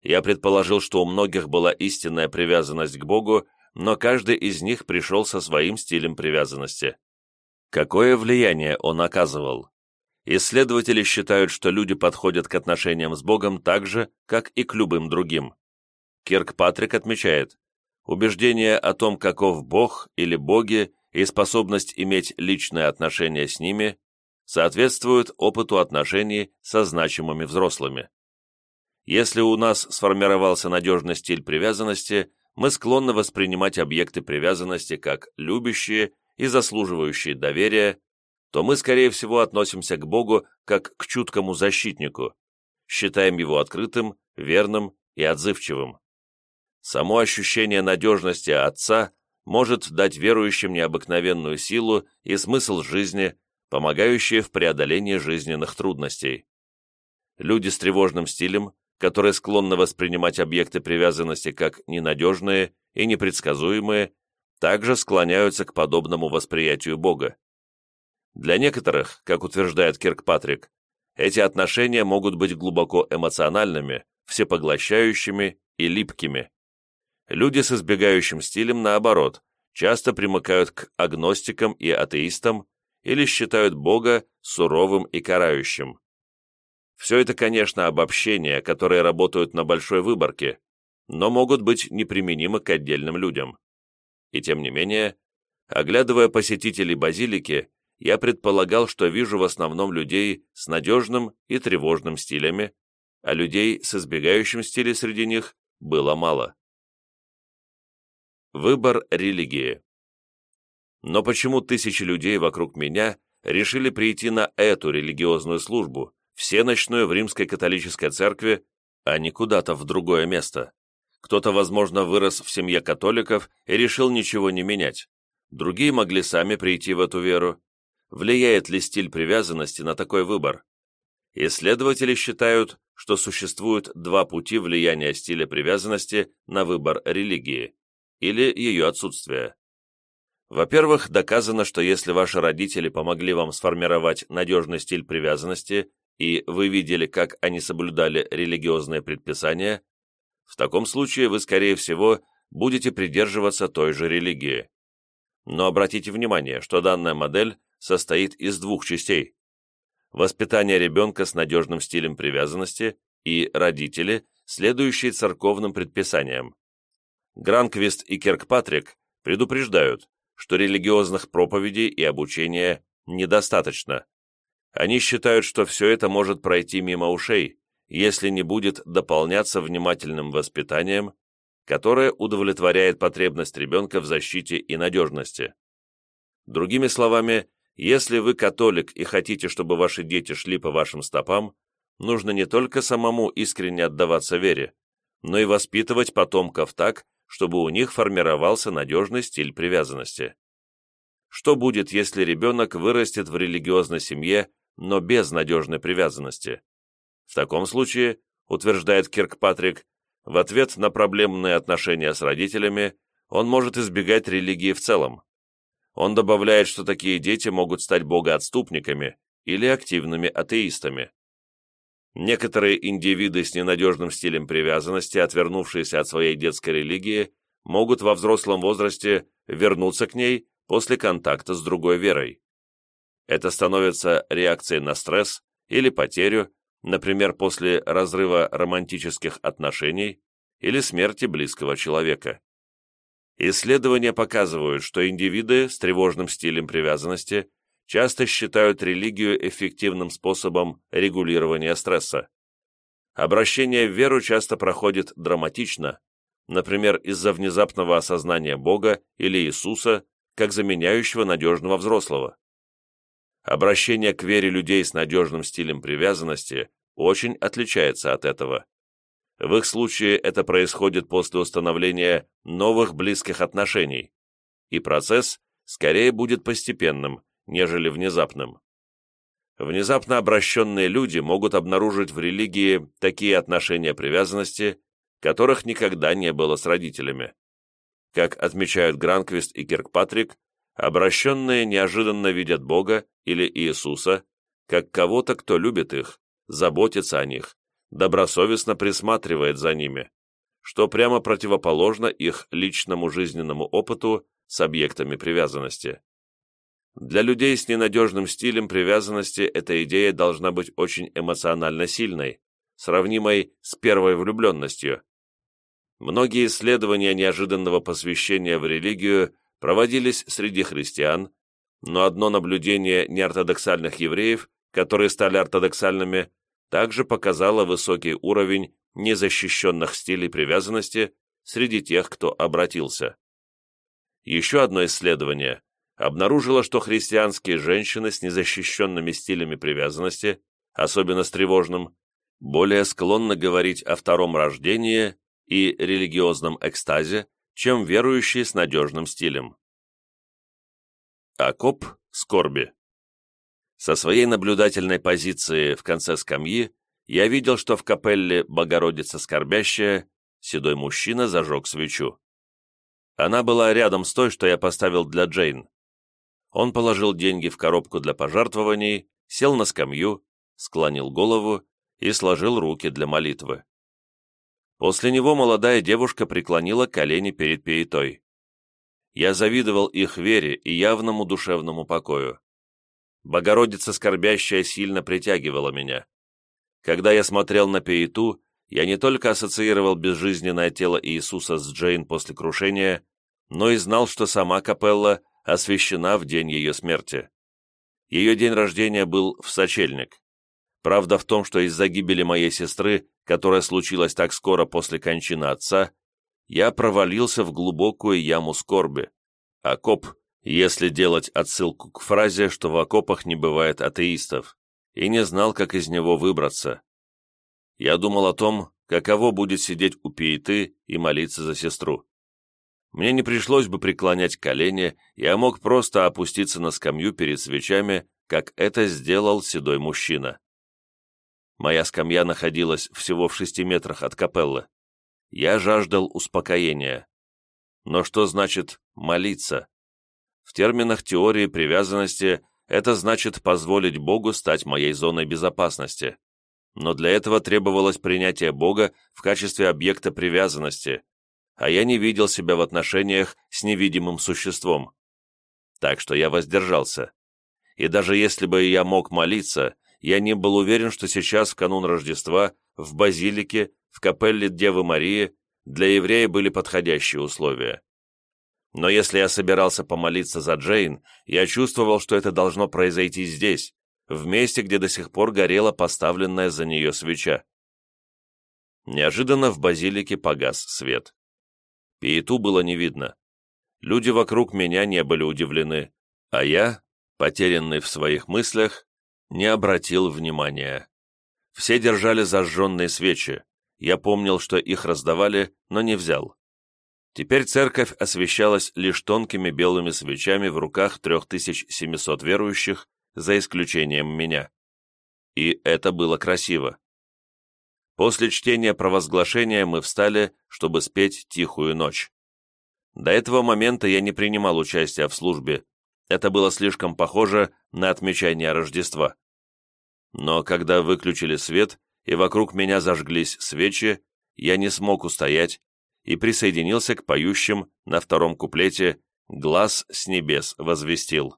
Я предположил, что у многих была истинная привязанность к Богу, но каждый из них пришел со своим стилем привязанности. Какое влияние он оказывал? Исследователи считают, что люди подходят к отношениям с Богом так же, как и к любым другим. Кирк Патрик отмечает, убеждение о том, каков Бог или боги и способность иметь личные отношения с ними соответствуют опыту отношений со значимыми взрослыми. Если у нас сформировался надежный стиль привязанности, мы склонны воспринимать объекты привязанности как любящие и заслуживающие доверия, то мы, скорее всего, относимся к Богу как к чуткому защитнику, считаем его открытым, верным и отзывчивым. Само ощущение надежности Отца может дать верующим необыкновенную силу и смысл жизни, помогающие в преодолении жизненных трудностей. Люди с тревожным стилем которые склонны воспринимать объекты привязанности как ненадежные и непредсказуемые, также склоняются к подобному восприятию Бога. Для некоторых, как утверждает Киркпатрик, эти отношения могут быть глубоко эмоциональными, всепоглощающими и липкими. Люди с избегающим стилем, наоборот, часто примыкают к агностикам и атеистам или считают Бога суровым и карающим. Все это, конечно, обобщения, которые работают на большой выборке, но могут быть неприменимы к отдельным людям. И тем не менее, оглядывая посетителей базилики, я предполагал, что вижу в основном людей с надежным и тревожным стилями, а людей с избегающим стилем среди них было мало. Выбор религии. Но почему тысячи людей вокруг меня решили прийти на эту религиозную службу, всеночную в римской католической церкви, а не куда-то в другое место. Кто-то, возможно, вырос в семье католиков и решил ничего не менять. Другие могли сами прийти в эту веру. Влияет ли стиль привязанности на такой выбор? Исследователи считают, что существуют два пути влияния стиля привязанности на выбор религии или ее отсутствие. Во-первых, доказано, что если ваши родители помогли вам сформировать надежный стиль привязанности и вы видели, как они соблюдали религиозные предписания, в таком случае вы, скорее всего, будете придерживаться той же религии. Но обратите внимание, что данная модель состоит из двух частей. Воспитание ребенка с надежным стилем привязанности и родители, следующие церковным предписаниям. Гранквист и Киркпатрик предупреждают, что религиозных проповедей и обучения недостаточно. Они считают, что все это может пройти мимо ушей, если не будет дополняться внимательным воспитанием, которое удовлетворяет потребность ребенка в защите и надежности. Другими словами, если вы католик и хотите, чтобы ваши дети шли по вашим стопам, нужно не только самому искренне отдаваться вере, но и воспитывать потомков так, чтобы у них формировался надежный стиль привязанности. Что будет, если ребенок вырастет в религиозной семье, но без надежной привязанности? В таком случае, утверждает Киркпатрик, в ответ на проблемные отношения с родителями он может избегать религии в целом. Он добавляет, что такие дети могут стать богоотступниками или активными атеистами. Некоторые индивиды с ненадежным стилем привязанности, отвернувшиеся от своей детской религии, могут во взрослом возрасте вернуться к ней после контакта с другой верой. Это становится реакцией на стресс или потерю, например, после разрыва романтических отношений или смерти близкого человека. Исследования показывают, что индивиды с тревожным стилем привязанности часто считают религию эффективным способом регулирования стресса. Обращение в веру часто проходит драматично, например, из-за внезапного осознания Бога или Иисуса как заменяющего надежного взрослого. Обращение к вере людей с надежным стилем привязанности очень отличается от этого. В их случае это происходит после установления новых близких отношений, и процесс скорее будет постепенным, нежели внезапным. Внезапно обращенные люди могут обнаружить в религии такие отношения привязанности, которых никогда не было с родителями. Как отмечают Гранквист и Киркпатрик, обращенные неожиданно видят Бога или Иисуса, как кого-то, кто любит их, заботится о них, добросовестно присматривает за ними, что прямо противоположно их личному жизненному опыту с объектами привязанности. Для людей с ненадежным стилем привязанности эта идея должна быть очень эмоционально сильной, сравнимой с первой влюбленностью. Многие исследования неожиданного посвящения в религию проводились среди христиан, но одно наблюдение неортодоксальных евреев, которые стали ортодоксальными, также показало высокий уровень незащищенных стилей привязанности среди тех, кто обратился. Еще одно исследование обнаружила, что христианские женщины с незащищенными стилями привязанности, особенно с тревожным, более склонны говорить о втором рождении и религиозном экстазе, чем верующие с надежным стилем. Окоп скорби. Со своей наблюдательной позиции в конце скамьи я видел, что в капелле Богородица Скорбящая седой мужчина зажег свечу. Она была рядом с той, что я поставил для Джейн. Он положил деньги в коробку для пожертвований, сел на скамью, склонил голову и сложил руки для молитвы. После него молодая девушка преклонила колени перед пеятой. Я завидовал их вере и явному душевному покою. Богородица скорбящая сильно притягивала меня. Когда я смотрел на пеяту, я не только ассоциировал безжизненное тело Иисуса с Джейн после крушения, но и знал, что сама капелла освящена в день ее смерти. Ее день рождения был в сочельник. Правда в том, что из-за гибели моей сестры, которая случилась так скоро после кончины отца, я провалился в глубокую яму скорби. Окоп, если делать отсылку к фразе, что в окопах не бывает атеистов, и не знал, как из него выбраться. Я думал о том, каково будет сидеть у пиеты и молиться за сестру. Мне не пришлось бы преклонять колени, я мог просто опуститься на скамью перед свечами, как это сделал седой мужчина. Моя скамья находилась всего в шести метрах от капеллы. Я жаждал успокоения. Но что значит «молиться»? В терминах теории привязанности это значит позволить Богу стать моей зоной безопасности. Но для этого требовалось принятие Бога в качестве объекта привязанности, а я не видел себя в отношениях с невидимым существом. Так что я воздержался. И даже если бы я мог молиться, я не был уверен, что сейчас, в канун Рождества, в базилике, в капелле Девы Марии, для еврея были подходящие условия. Но если я собирался помолиться за Джейн, я чувствовал, что это должно произойти здесь, в месте, где до сих пор горела поставленная за нее свеча. Неожиданно в базилике погас свет. Пиету было не видно. Люди вокруг меня не были удивлены, а я, потерянный в своих мыслях, не обратил внимания. Все держали зажженные свечи. Я помнил, что их раздавали, но не взял. Теперь церковь освещалась лишь тонкими белыми свечами в руках 3700 верующих, за исключением меня. И это было красиво. После чтения провозглашения мы встали, чтобы спеть «Тихую ночь». До этого момента я не принимал участия в службе, это было слишком похоже на отмечание Рождества. Но когда выключили свет и вокруг меня зажглись свечи, я не смог устоять и присоединился к поющим на втором куплете «Глаз с небес возвестил».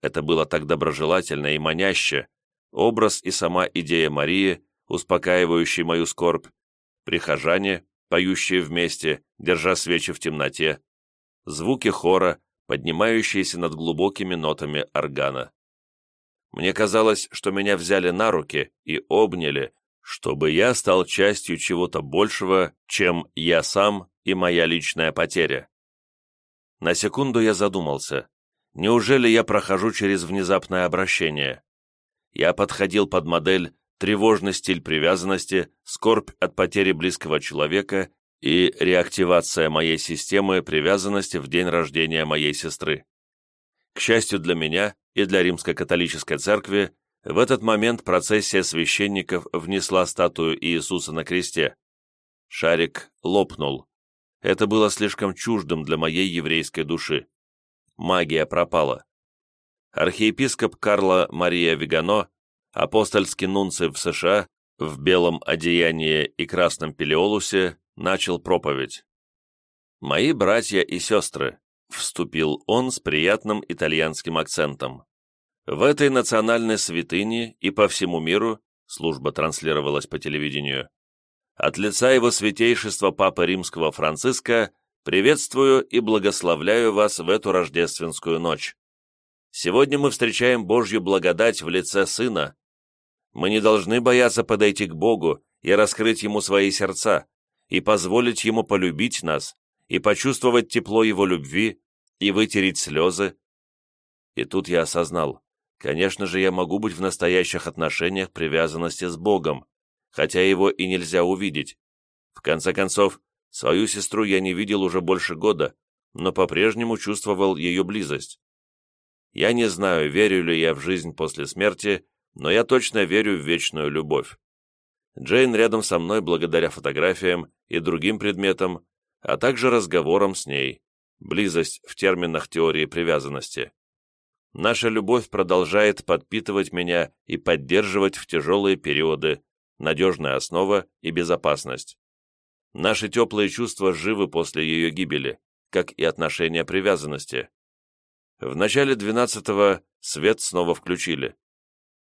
Это было так доброжелательно и маняще, образ и сама идея Марии, успокаивающей мою скорбь, прихожане, поющие вместе, держа свечи в темноте, звуки хора, поднимающиеся над глубокими нотами органа. Мне казалось, что меня взяли на руки и обняли, чтобы я стал частью чего-то большего, чем я сам и моя личная потеря. На секунду я задумался, неужели я прохожу через внезапное обращение? Я подходил под модель тревожный стиль привязанности, скорбь от потери близкого человека и реактивация моей системы привязанности в день рождения моей сестры. К счастью для меня и для Римско-католической церкви, в этот момент процессия священников внесла статую Иисуса на кресте. Шарик лопнул. Это было слишком чуждым для моей еврейской души. Магия пропала. Архиепископ Карло Мария Вигано, апостольский нунций в США, в белом одеянии и красном пелеолусе, начал проповедь. «Мои братья и сестры», — вступил он с приятным итальянским акцентом. «В этой национальной святыне и по всему миру, служба транслировалась по телевидению, от лица его святейшества Папы Римского Франциска приветствую и благословляю вас в эту рождественскую ночь. Сегодня мы встречаем Божью благодать в лице Сына. Мы не должны бояться подойти к Богу и раскрыть Ему свои сердца, и позволить Ему полюбить нас, и почувствовать тепло Его любви, и вытереть слезы. И тут я осознал, конечно же, я могу быть в настоящих отношениях привязанности с Богом, хотя его и нельзя увидеть. В конце концов, свою сестру я не видел уже больше года, но по-прежнему чувствовал ее близость. Я не знаю, верю ли я в жизнь после смерти, но я точно верю в вечную любовь. Джейн рядом со мной благодаря фотографиям и другим предметам, а также разговорам с ней, близость в терминах теории привязанности. Наша любовь продолжает подпитывать меня и поддерживать в тяжелые периоды, надежная основа и безопасность. Наши теплые чувства живы после ее гибели, как и отношения привязанности. В начале 12-го свет снова включили.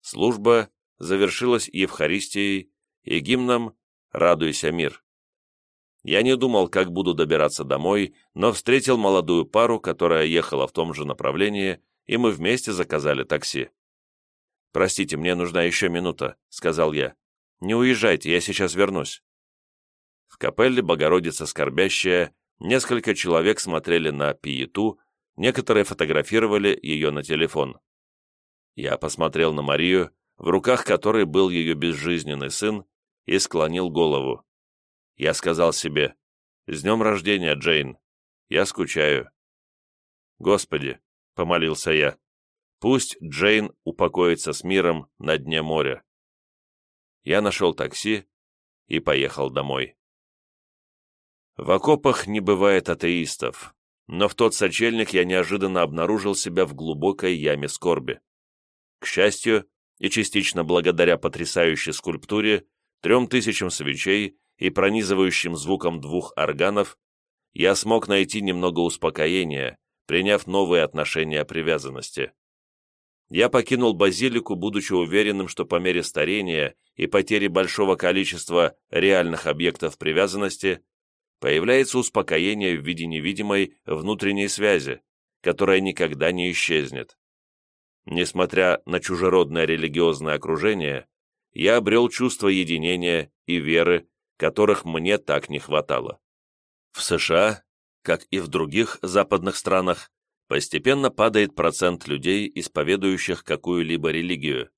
Служба завершилась Евхаристией и гимном «Радуйся, мир». Я не думал, как буду добираться домой, но встретил молодую пару, которая ехала в том же направлении, и мы вместе заказали такси. «Простите, мне нужна еще минута», — сказал я. «Не уезжайте, я сейчас вернусь». В капелле Богородица Скорбящая несколько человек смотрели на пиету, некоторые фотографировали ее на телефон. Я посмотрел на Марию, в руках которой был ее безжизненный сын, и склонил голову. Я сказал себе, «С днем рождения, Джейн! Я скучаю». «Господи!» — помолился я. «Пусть Джейн упокоится с миром на дне моря». Я нашел такси и поехал домой. В окопах не бывает атеистов, но в тот сочельник я неожиданно обнаружил себя в глубокой яме скорби. К счастью, и частично благодаря потрясающей скульптуре, трем тысячам свечей и пронизывающим звуком двух органов, я смог найти немного успокоения, приняв новые отношения привязанности. Я покинул базилику, будучи уверенным, что по мере старения и потери большого количества реальных объектов привязанности появляется успокоение в виде невидимой внутренней связи, которая никогда не исчезнет. Несмотря на чужеродное религиозное окружение, я обрел чувство единения и веры, которых мне так не хватало. В США, как и в других западных странах, постепенно падает процент людей, исповедующих какую-либо религию.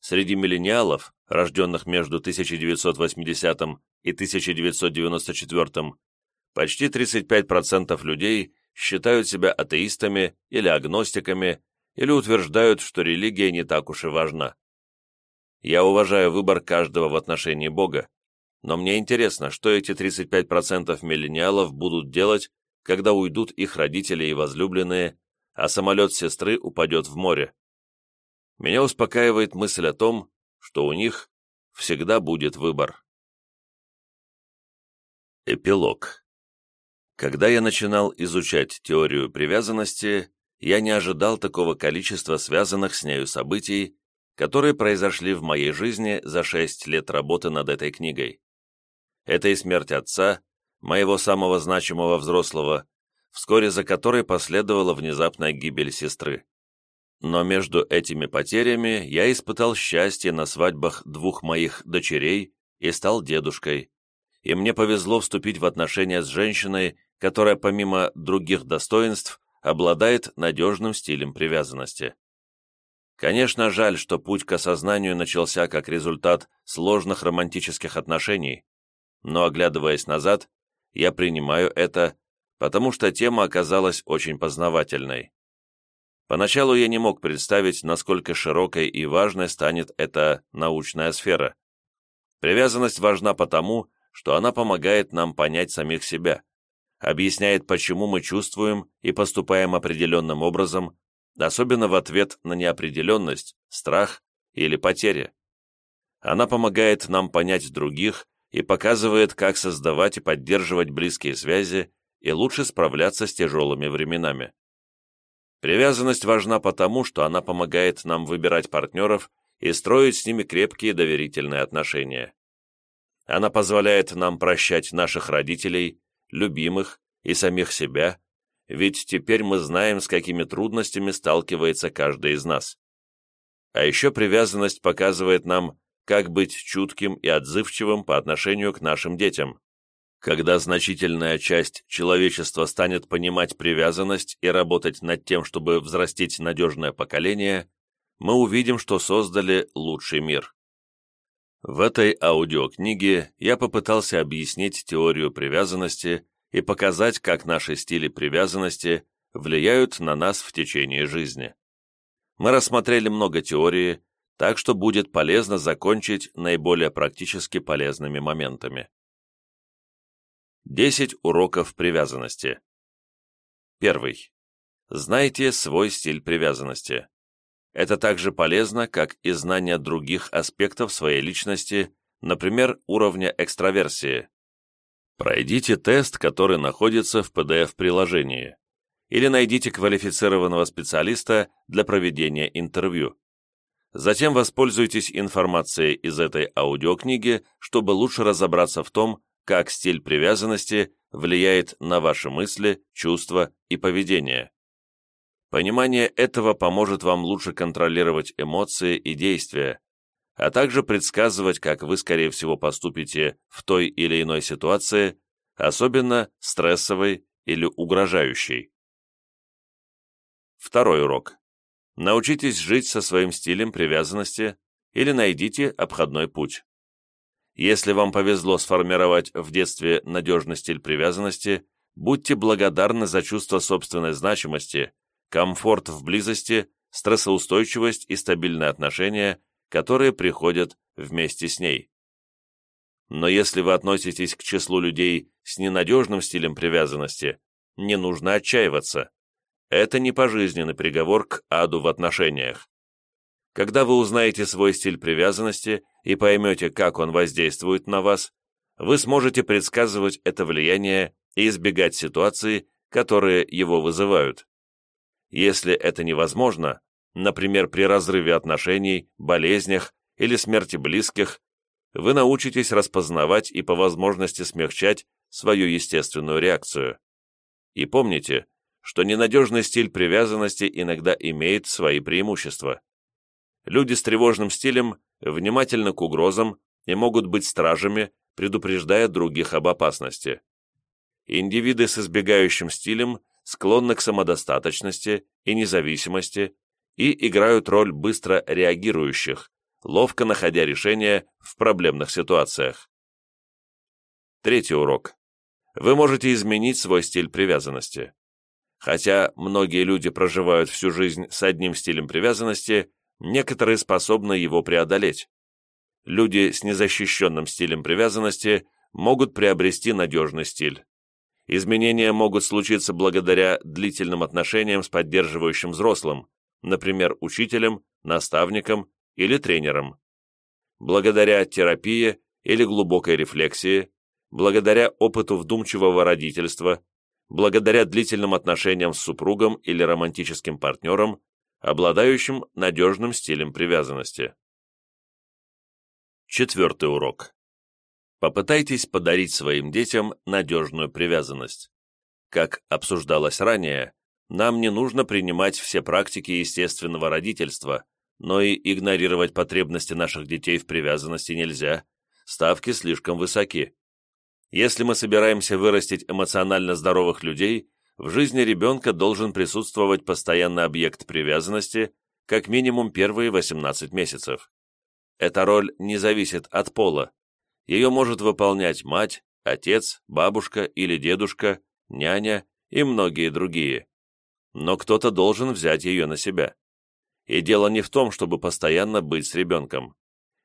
Среди миллениалов, рожденных между 1980 и 1994, Почти 35% людей считают себя атеистами или агностиками, или утверждают, что религия не так уж и важна. Я уважаю выбор каждого в отношении Бога, но мне интересно, что эти 35% миллениалов будут делать, когда уйдут их родители и возлюбленные, а самолет сестры упадет в море. Меня успокаивает мысль о том, что у них всегда будет выбор. Эпилог Когда я начинал изучать теорию привязанности, я не ожидал такого количества связанных с нею событий, которые произошли в моей жизни за шесть лет работы над этой книгой. Это и смерть отца, моего самого значимого взрослого, вскоре за которой последовала внезапная гибель сестры. Но между этими потерями я испытал счастье на свадьбах двух моих дочерей и стал дедушкой, и мне повезло вступить в отношения с женщиной, которая помимо других достоинств обладает надежным стилем привязанности. Конечно, жаль, что путь к осознанию начался как результат сложных романтических отношений, но, оглядываясь назад, я принимаю это, потому что тема оказалась очень познавательной. Поначалу я не мог представить, насколько широкой и важной станет эта научная сфера. Привязанность важна потому, что она помогает нам понять самих себя, объясняет, почему мы чувствуем и поступаем определенным образом, особенно в ответ на неопределенность, страх или потери. Она помогает нам понять других и показывает, как создавать и поддерживать близкие связи и лучше справляться с тяжелыми временами. Привязанность важна потому, что она помогает нам выбирать партнеров и строить с ними крепкие доверительные отношения. Она позволяет нам прощать наших родителей, любимых и самих себя, ведь теперь мы знаем, с какими трудностями сталкивается каждый из нас. А еще привязанность показывает нам, как быть чутким и отзывчивым по отношению к нашим детям. Когда значительная часть человечества станет понимать привязанность и работать над тем, чтобы взрастить надежное поколение, мы увидим, что создали лучший мир. В этой аудиокниге я попытался объяснить теорию привязанности и показать, как наши стили привязанности влияют на нас в течение жизни. Мы рассмотрели много теории, так что будет полезно закончить наиболее практически полезными моментами. 10 уроков привязанности. Первый. Знайте свой стиль привязанности. Это также полезно, как и знание других аспектов своей личности, например, уровня экстраверсии. Пройдите тест, который находится в PDF-приложении, или найдите квалифицированного специалиста для проведения интервью. Затем воспользуйтесь информацией из этой аудиокниги, чтобы лучше разобраться в том, как стиль привязанности влияет на ваши мысли, чувства и поведение. Понимание этого поможет вам лучше контролировать эмоции и действия, а также предсказывать, как вы, скорее всего, поступите в той или иной ситуации, особенно стрессовой или угрожающей. Второй урок. Научитесь жить со своим стилем привязанности или найдите обходной путь. Если вам повезло сформировать в детстве надежный стиль привязанности, будьте благодарны за чувство собственной значимости комфорт в близости, стрессоустойчивость и стабильные отношения, которые приходят вместе с ней. Но если вы относитесь к числу людей с ненадежным стилем привязанности, не нужно отчаиваться. Это не пожизненный приговор к аду в отношениях. Когда вы узнаете свой стиль привязанности и поймете, как он воздействует на вас, вы сможете предсказывать это влияние и избегать ситуаций, которые его вызывают. Если это невозможно, например, при разрыве отношений, болезнях или смерти близких, вы научитесь распознавать и по возможности смягчать свою естественную реакцию. И помните, что ненадежный стиль привязанности иногда имеет свои преимущества. Люди с тревожным стилем внимательны к угрозам и могут быть стражами, предупреждая других об опасности. Индивиды с избегающим стилем склонны к самодостаточности и независимости и играют роль быстро реагирующих, ловко находя решения в проблемных ситуациях. Третий урок. вы можете изменить свой стиль привязанности. Хотя многие люди проживают всю жизнь с одним стилем привязанности, некоторые способны его преодолеть. Люди с незащищенным стилем привязанности могут приобрести надежный стиль. Изменения могут случиться благодаря длительным отношениям с поддерживающим взрослым, например, учителем, наставником или тренером. Благодаря терапии или глубокой рефлексии, благодаря опыту вдумчивого родительства, благодаря длительным отношениям с супругом или романтическим партнером, обладающим надежным стилем привязанности. Четвертый урок. Попытайтесь подарить своим детям надежную привязанность. Как обсуждалось ранее, нам не нужно принимать все практики естественного родительства, но и игнорировать потребности наших детей в привязанности нельзя, ставки слишком высоки. Если мы собираемся вырастить эмоционально здоровых людей, в жизни ребенка должен присутствовать постоянный объект привязанности, как минимум первые 18 месяцев. Эта роль не зависит от пола. Ее может выполнять мать, отец, бабушка или дедушка, няня и многие другие. Но кто-то должен взять ее на себя. И дело не в том, чтобы постоянно быть с ребенком.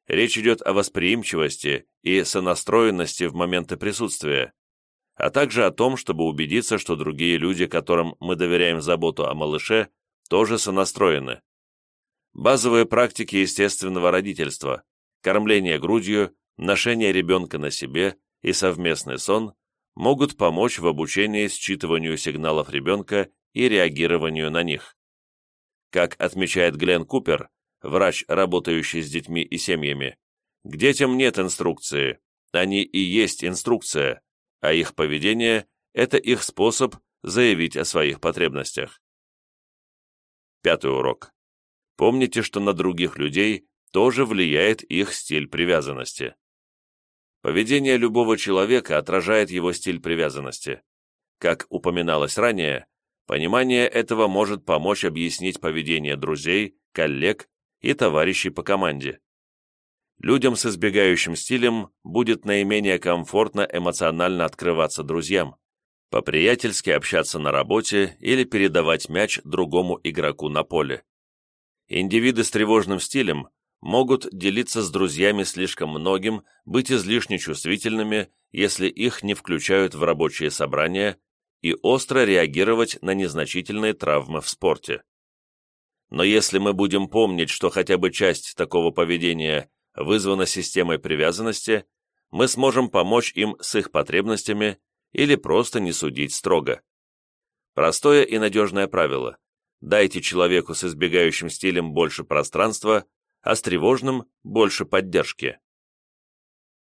Речь идет о восприимчивости и сонастроенности в моменты присутствия, а также о том, чтобы убедиться, что другие люди, которым мы доверяем заботу о малыше, тоже сонастроены. Базовые практики естественного родительства, кормление грудью, ношение ребенка на себе и совместный сон могут помочь в обучении считыванию сигналов ребенка и реагированию на них. Как отмечает Глен Купер, врач, работающий с детьми и семьями, к детям нет инструкции, они и есть инструкция, а их поведение – это их способ заявить о своих потребностях. Пятый урок. Помните, что на других людей тоже влияет их стиль привязанности. Поведение любого человека отражает его стиль привязанности. Как упоминалось ранее, понимание этого может помочь объяснить поведение друзей, коллег и товарищей по команде. Людям с избегающим стилем будет наименее комфортно эмоционально открываться друзьям, по-приятельски общаться на работе или передавать мяч другому игроку на поле. Индивиды с тревожным стилем могут делиться с друзьями слишком многим, быть излишне чувствительными, если их не включают в рабочие собрания, и остро реагировать на незначительные травмы в спорте. Но если мы будем помнить, что хотя бы часть такого поведения вызвана системой привязанности, мы сможем помочь им с их потребностями или просто не судить строго. Простое и надежное правило. Дайте человеку с избегающим стилем больше пространства, а с тревожным – больше поддержки.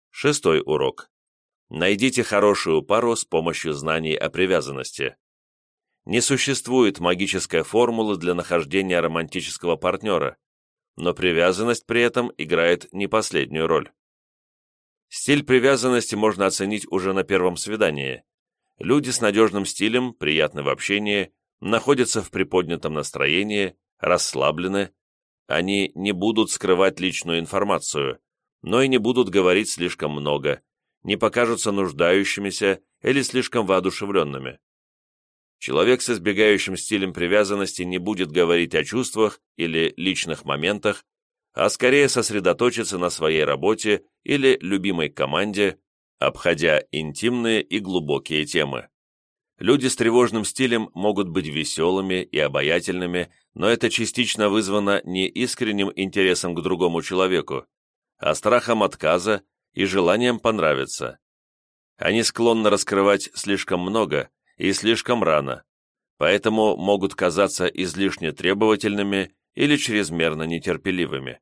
Шестой урок. Найдите хорошую пару с помощью знаний о привязанности. Не существует магической формулы для нахождения романтического партнера, но привязанность при этом играет не последнюю роль. Стиль привязанности можно оценить уже на первом свидании. Люди с надежным стилем, приятны в общении, находятся в приподнятом настроении, расслаблены, они не будут скрывать личную информацию, но и не будут говорить слишком много, не покажутся нуждающимися или слишком воодушевленными. Человек с избегающим стилем привязанности не будет говорить о чувствах или личных моментах, а скорее сосредоточится на своей работе или любимой команде, обходя интимные и глубокие темы. Люди с тревожным стилем могут быть веселыми и обаятельными, но это частично вызвано не искренним интересом к другому человеку, а страхом отказа и желанием понравиться. Они склонны раскрывать слишком много, и слишком рано, поэтому могут казаться излишне требовательными или чрезмерно нетерпеливыми.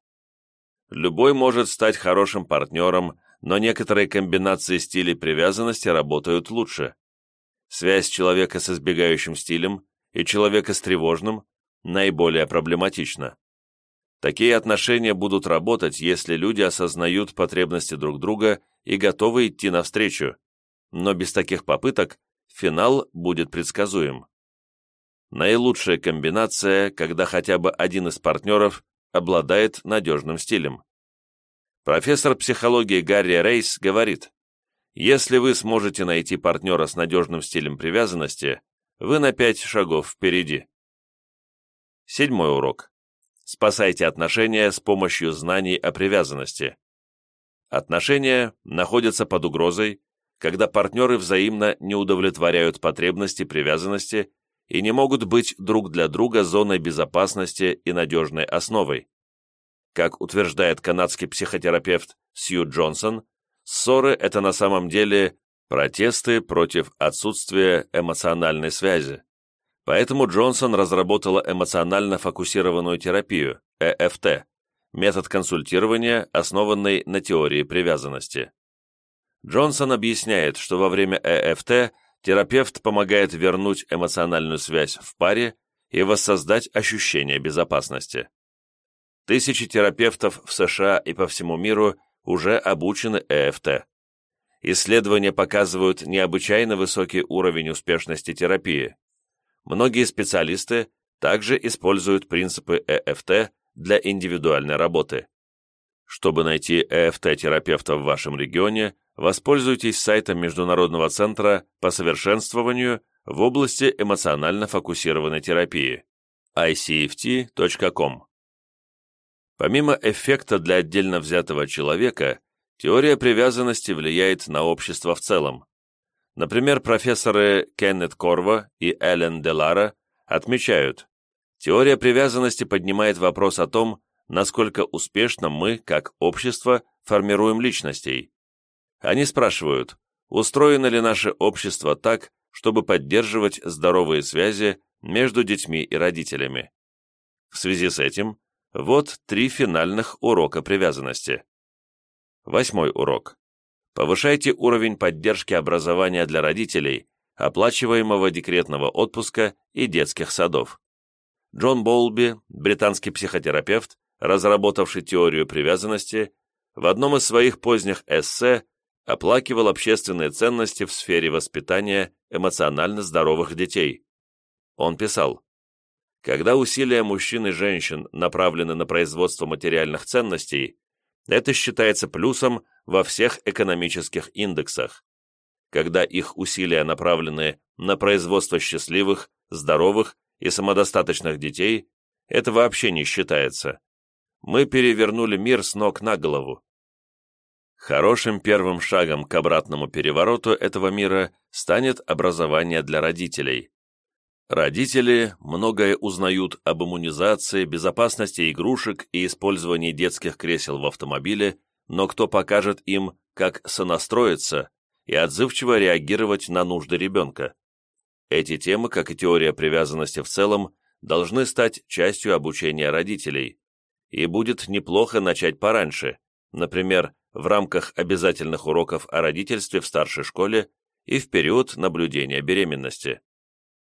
Любой может стать хорошим партнером, но некоторые комбинации стилей привязанности работают лучше. Связь человека с избегающим стилем и человека с тревожным наиболее проблематична. Такие отношения будут работать, если люди осознают потребности друг друга и готовы идти навстречу, но без таких попыток финал будет предсказуем. Наилучшая комбинация, когда хотя бы один из партнеров обладает надежным стилем. Профессор психологии Гарри Рейс говорит, Если вы сможете найти партнера с надежным стилем привязанности, вы на пять шагов впереди. Седьмой урок. Спасайте отношения с помощью знаний о привязанности. Отношения находятся под угрозой, когда партнеры взаимно не удовлетворяют потребности привязанности и не могут быть друг для друга зоной безопасности и надежной основой. Как утверждает канадский психотерапевт Сью Джонсон, ссоры – это на самом деле протесты против отсутствия эмоциональной связи. Поэтому Джонсон разработала эмоционально фокусированную терапию, ЭФТ, метод консультирования, основанный на теории привязанности. Джонсон объясняет, что во время ЭФТ терапевт помогает вернуть эмоциональную связь в паре и воссоздать ощущение безопасности. Тысячи терапевтов в США и по всему миру уже обучены ЭФТ. Исследования показывают необычайно высокий уровень успешности терапии. Многие специалисты также используют принципы ЭФТ для индивидуальной работы. Чтобы найти ЭФТ-терапевта в вашем регионе, воспользуйтесь сайтом Международного центра по совершенствованию в области эмоционально фокусированной терапии icft.com. Помимо эффекта для отдельно взятого человека, теория привязанности влияет на общество в целом. Например, профессоры Кеннет Корво и Эллен Делара отмечают, теория привязанности поднимает вопрос о том, насколько успешно мы, как общество, формируем личностей. Они спрашивают, устроено ли наше общество так, чтобы поддерживать здоровые связи между детьми и родителями. В связи с этим, вот три финальных урока привязанности. Восьмой урок. Повышайте уровень поддержки образования для родителей, оплачиваемого декретного отпуска и детских садов. Джон Болби, британский психотерапевт, разработавший теорию привязанности, в одном из своих поздних эссе оплакивал общественные ценности в сфере воспитания эмоционально здоровых детей. Он писал, «Когда усилия мужчин и женщин направлены на производство материальных ценностей, это считается плюсом во всех экономических индексах. Когда их усилия направлены на производство счастливых, здоровых и самодостаточных детей, это вообще не считается мы перевернули мир с ног на голову. Хорошим первым шагом к обратному перевороту этого мира станет образование для родителей. Родители многое узнают об иммунизации, безопасности игрушек и использовании детских кресел в автомобиле, но кто покажет им, как сонастроиться и отзывчиво реагировать на нужды ребенка? Эти темы, как и теория привязанности в целом, должны стать частью обучения родителей и будет неплохо начать пораньше, например, в рамках обязательных уроков о родительстве в старшей школе и в период наблюдения беременности.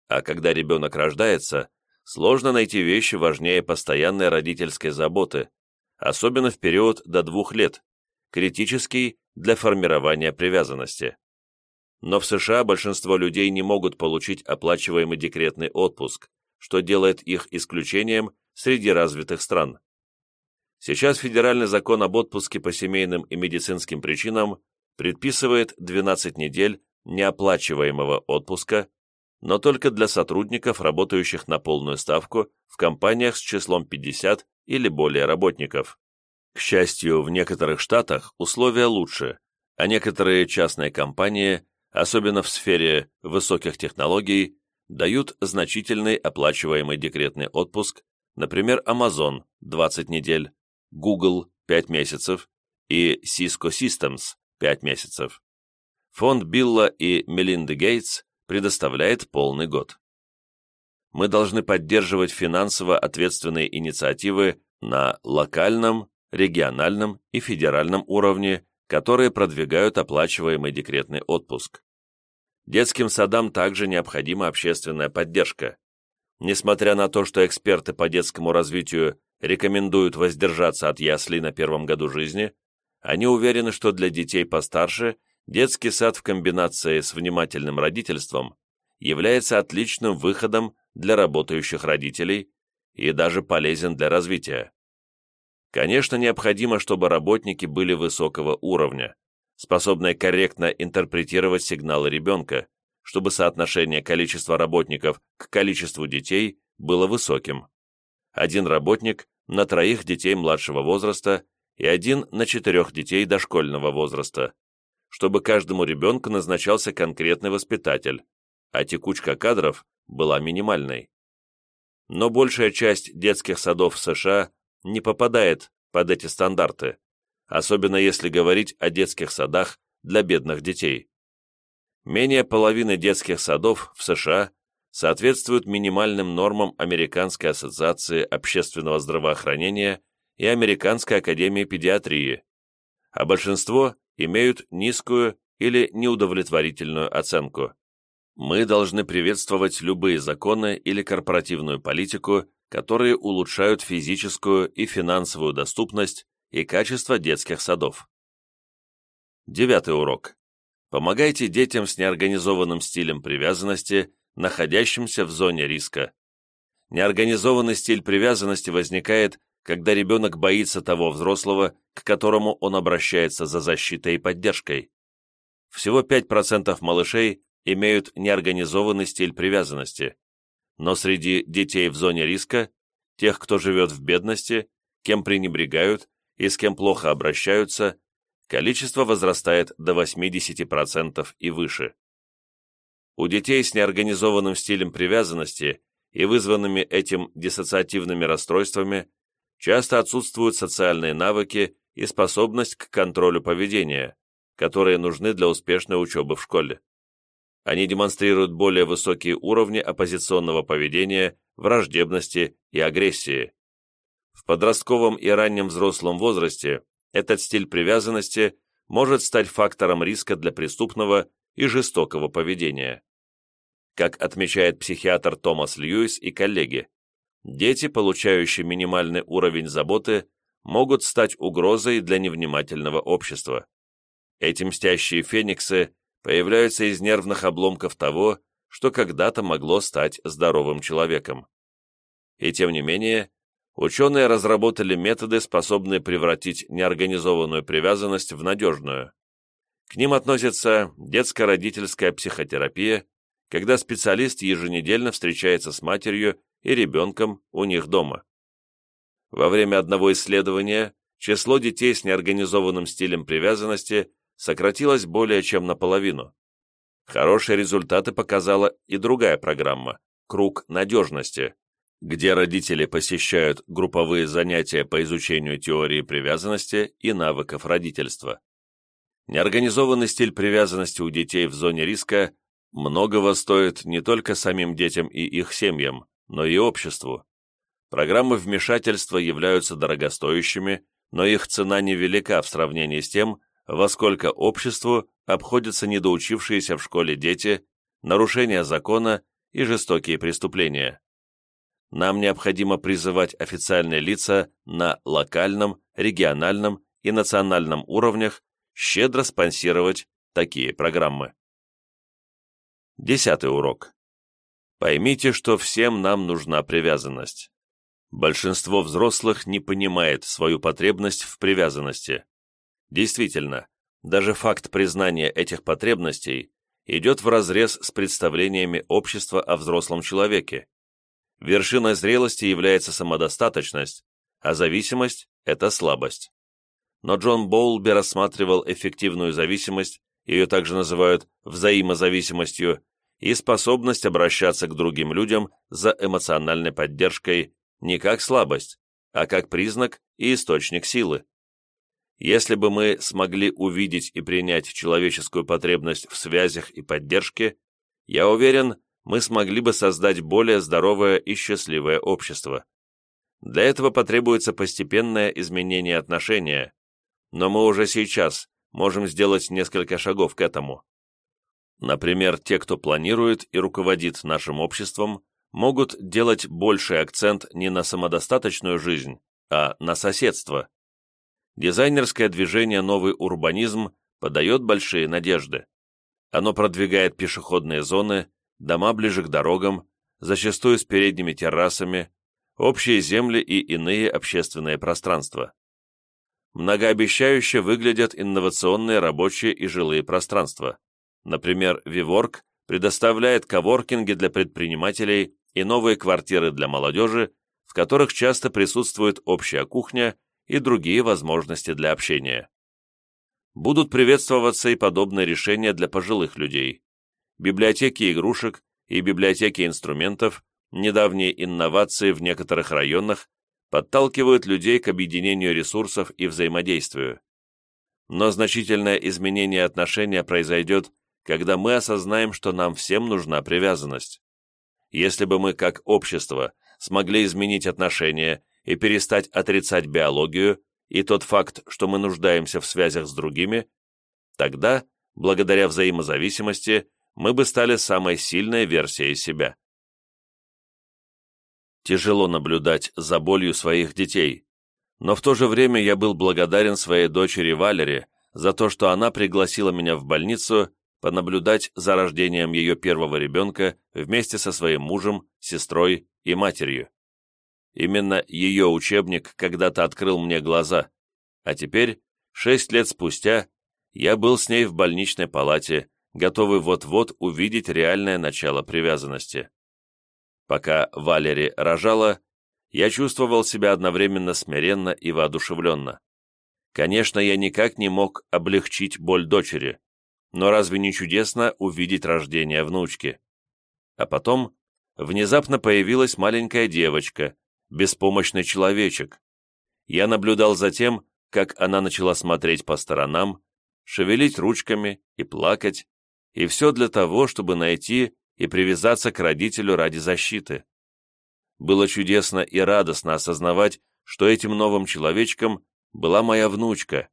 А когда ребенок рождается, сложно найти вещи важнее постоянной родительской заботы, особенно в период до двух лет, критический для формирования привязанности. Но в США большинство людей не могут получить оплачиваемый декретный отпуск, что делает их исключением среди развитых стран. Сейчас федеральный закон об отпуске по семейным и медицинским причинам предписывает 12 недель неоплачиваемого отпуска, но только для сотрудников, работающих на полную ставку в компаниях с числом 50 или более работников. К счастью, в некоторых штатах условия лучше, а некоторые частные компании, особенно в сфере высоких технологий, дают значительный оплачиваемый декретный отпуск, например, Amazon – 20 недель, Google – 5 месяцев и Cisco Systems – 5 месяцев. Фонд Билла и Мелинды Гейтс предоставляет полный год. Мы должны поддерживать финансово ответственные инициативы на локальном, региональном и федеральном уровне, которые продвигают оплачиваемый декретный отпуск. Детским садам также необходима общественная поддержка. Несмотря на то, что эксперты по детскому развитию рекомендуют воздержаться от яслей на первом году жизни, они уверены, что для детей постарше детский сад в комбинации с внимательным родительством является отличным выходом для работающих родителей и даже полезен для развития. Конечно, необходимо, чтобы работники были высокого уровня, способной корректно интерпретировать сигналы ребенка, чтобы соотношение количества работников к количеству детей было высоким. Один работник на троих детей младшего возраста и один на четырех детей дошкольного возраста, чтобы каждому ребенку назначался конкретный воспитатель, а текучка кадров была минимальной. Но большая часть детских садов в США не попадает под эти стандарты, особенно если говорить о детских садах для бедных детей. Менее половины детских садов в США соответствуют минимальным нормам Американской ассоциации общественного здравоохранения и Американской академии педиатрии, а большинство имеют низкую или неудовлетворительную оценку. Мы должны приветствовать любые законы или корпоративную политику, которые улучшают физическую и финансовую доступность и качество детских садов. Девятый урок. Помогайте детям с неорганизованным стилем привязанности, находящимся в зоне риска. Неорганизованный стиль привязанности возникает, когда ребенок боится того взрослого, к которому он обращается за защитой и поддержкой. Всего 5% малышей имеют неорганизованный стиль привязанности, но среди детей в зоне риска, тех, кто живет в бедности, кем пренебрегают и с кем плохо обращаются, количество возрастает до 80% и выше. У детей с неорганизованным стилем привязанности и вызванными этим диссоциативными расстройствами часто отсутствуют социальные навыки и способность к контролю поведения, которые нужны для успешной учебы в школе. Они демонстрируют более высокие уровни оппозиционного поведения, враждебности и агрессии. В подростковом и раннем взрослом возрасте этот стиль привязанности может стать фактором риска для преступного и жестокого поведения. Как отмечает психиатр Томас Льюис и коллеги, дети, получающие минимальный уровень заботы, могут стать угрозой для невнимательного общества. Эти мстящие фениксы появляются из нервных обломков того, что когда-то могло стать здоровым человеком. И тем не менее, ученые разработали методы, способные превратить неорганизованную привязанность в надежную. К ним относится детско-родительская психотерапия, когда специалист еженедельно встречается с матерью и ребенком у них дома. Во время одного исследования число детей с неорганизованным стилем привязанности сократилось более чем наполовину. Хорошие результаты показала и другая программа «Круг надежности», где родители посещают групповые занятия по изучению теории привязанности и навыков родительства. Неорганизованный стиль привязанности у детей в зоне риска многого стоит не только самим детям и их семьям, но и обществу. Программы вмешательства являются дорогостоящими, но их цена невелика в сравнении с тем, во сколько обществу обходятся недоучившиеся в школе дети, нарушения закона и жестокие преступления. Нам необходимо призывать официальные лица на локальном, региональном и национальном уровнях щедро спонсировать такие программы. Десятый урок. Поймите, что всем нам нужна привязанность. Большинство взрослых не понимает свою потребность в привязанности. Действительно, даже факт признания этих потребностей идет вразрез с представлениями общества о взрослом человеке. Вершиной зрелости является самодостаточность, а зависимость – это слабость. Но Джон Боулби рассматривал эффективную зависимость, ее также называют взаимозависимостью, и способность обращаться к другим людям за эмоциональной поддержкой не как слабость, а как признак и источник силы. Если бы мы смогли увидеть и принять человеческую потребность в связях и поддержке, я уверен, мы смогли бы создать более здоровое и счастливое общество. Для этого потребуется постепенное изменение отношения, но мы уже сейчас можем сделать несколько шагов к этому. Например, те, кто планирует и руководит нашим обществом, могут делать больший акцент не на самодостаточную жизнь, а на соседство дизайнерское движение «Новый урбанизм» подает большие надежды. Оно продвигает пешеходные зоны, дома ближе к дорогам, зачастую с передними террасами, общие земли и иные общественные пространства. многообещающе выглядят инновационные рабочие и жилые пространства. Например, Виворк предоставляет коворкинги для предпринимателей и новые квартиры для молодежи, в которых часто присутствует общая кухня и другие возможности для общения. Будут приветствоваться и подобные решения для пожилых людей. Библиотеки игрушек и библиотеки инструментов, недавние инновации в некоторых районах подталкивают людей к объединению ресурсов и взаимодействию. Но значительное изменение отношения произойдет, когда мы осознаем, что нам всем нужна привязанность. Если бы мы, как общество, смогли изменить отношения и перестать отрицать биологию и тот факт, что мы нуждаемся в связях с другими, тогда, благодаря взаимозависимости, мы бы стали самой сильной версией себя. Тяжело наблюдать за болью своих детей, но в то же время я был благодарен своей дочери Валере за то, что она пригласила меня в больницу понаблюдать за рождением ее первого ребенка вместе со своим мужем, сестрой и матерью. Именно ее учебник когда-то открыл мне глаза, а теперь, шесть лет спустя, я был с ней в больничной палате, готовый вот-вот увидеть реальное начало привязанности. Пока Валери рожала, я чувствовал себя одновременно смиренно и воодушевленно. Конечно, я никак не мог облегчить боль дочери, но разве не чудесно увидеть рождение внучки? А потом внезапно появилась маленькая девочка, беспомощный человечек. Я наблюдал за тем, как она начала смотреть по сторонам, шевелить ручками и плакать, и все для того, чтобы найти и привязаться к родителю ради защиты. Было чудесно и радостно осознавать, что этим новым человечком была моя внучка,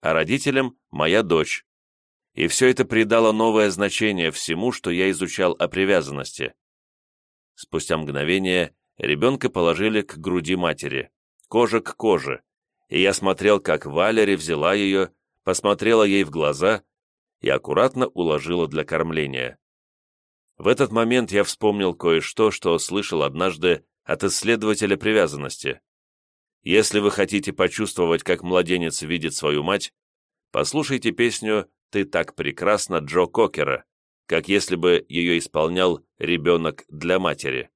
а родителем – моя дочь. И все это придало новое значение всему, что я изучал о привязанности. Спустя мгновение ребенка положили к груди матери, кожа к коже, и я смотрел, как Валери взяла ее, посмотрела ей в глаза и аккуратно уложила для кормления. В этот момент я вспомнил кое-что, что слышал однажды от исследователя привязанности. Если вы хотите почувствовать, как младенец видит свою мать, послушайте песню «Ты так прекрасна» Джо Кокера, как если бы ее исполнял ребенок для матери.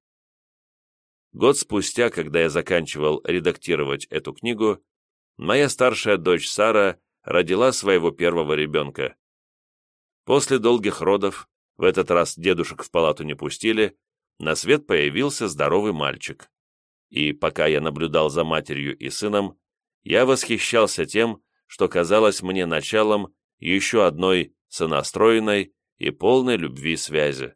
Год спустя, когда я заканчивал редактировать эту книгу, моя старшая дочь Сара родила своего первого ребенка. После долгих родов, в этот раз дедушек в палату не пустили, на свет появился здоровый мальчик. И пока я наблюдал за матерью и сыном, я восхищался тем, что казалось мне началом еще одной сонастроенной и полной любви связи.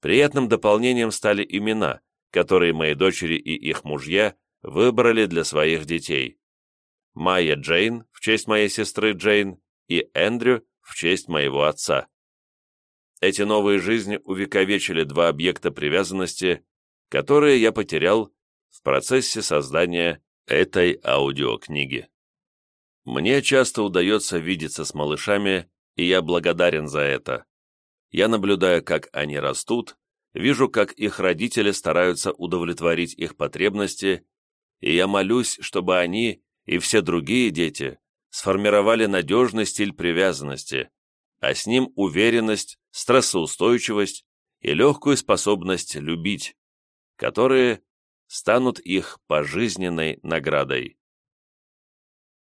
Приятным дополнением стали имена, которые мои дочери и их мужья выбрали для своих детей. Майя Джейн в честь моей сестры Джейн и Эндрю в честь моего отца. Эти новые жизни увековечили два объекта привязанности, которые я потерял в процессе создания этой аудиокниги. Мне часто удается видеться с малышами, и я благодарен за это. Я наблюдаю, как они растут, вижу, как их родители стараются удовлетворить их потребности, и я молюсь, чтобы они и все другие дети сформировали надежный стиль привязанности, а с ним уверенность, стрессоустойчивость и легкую способность любить, которые станут их пожизненной наградой.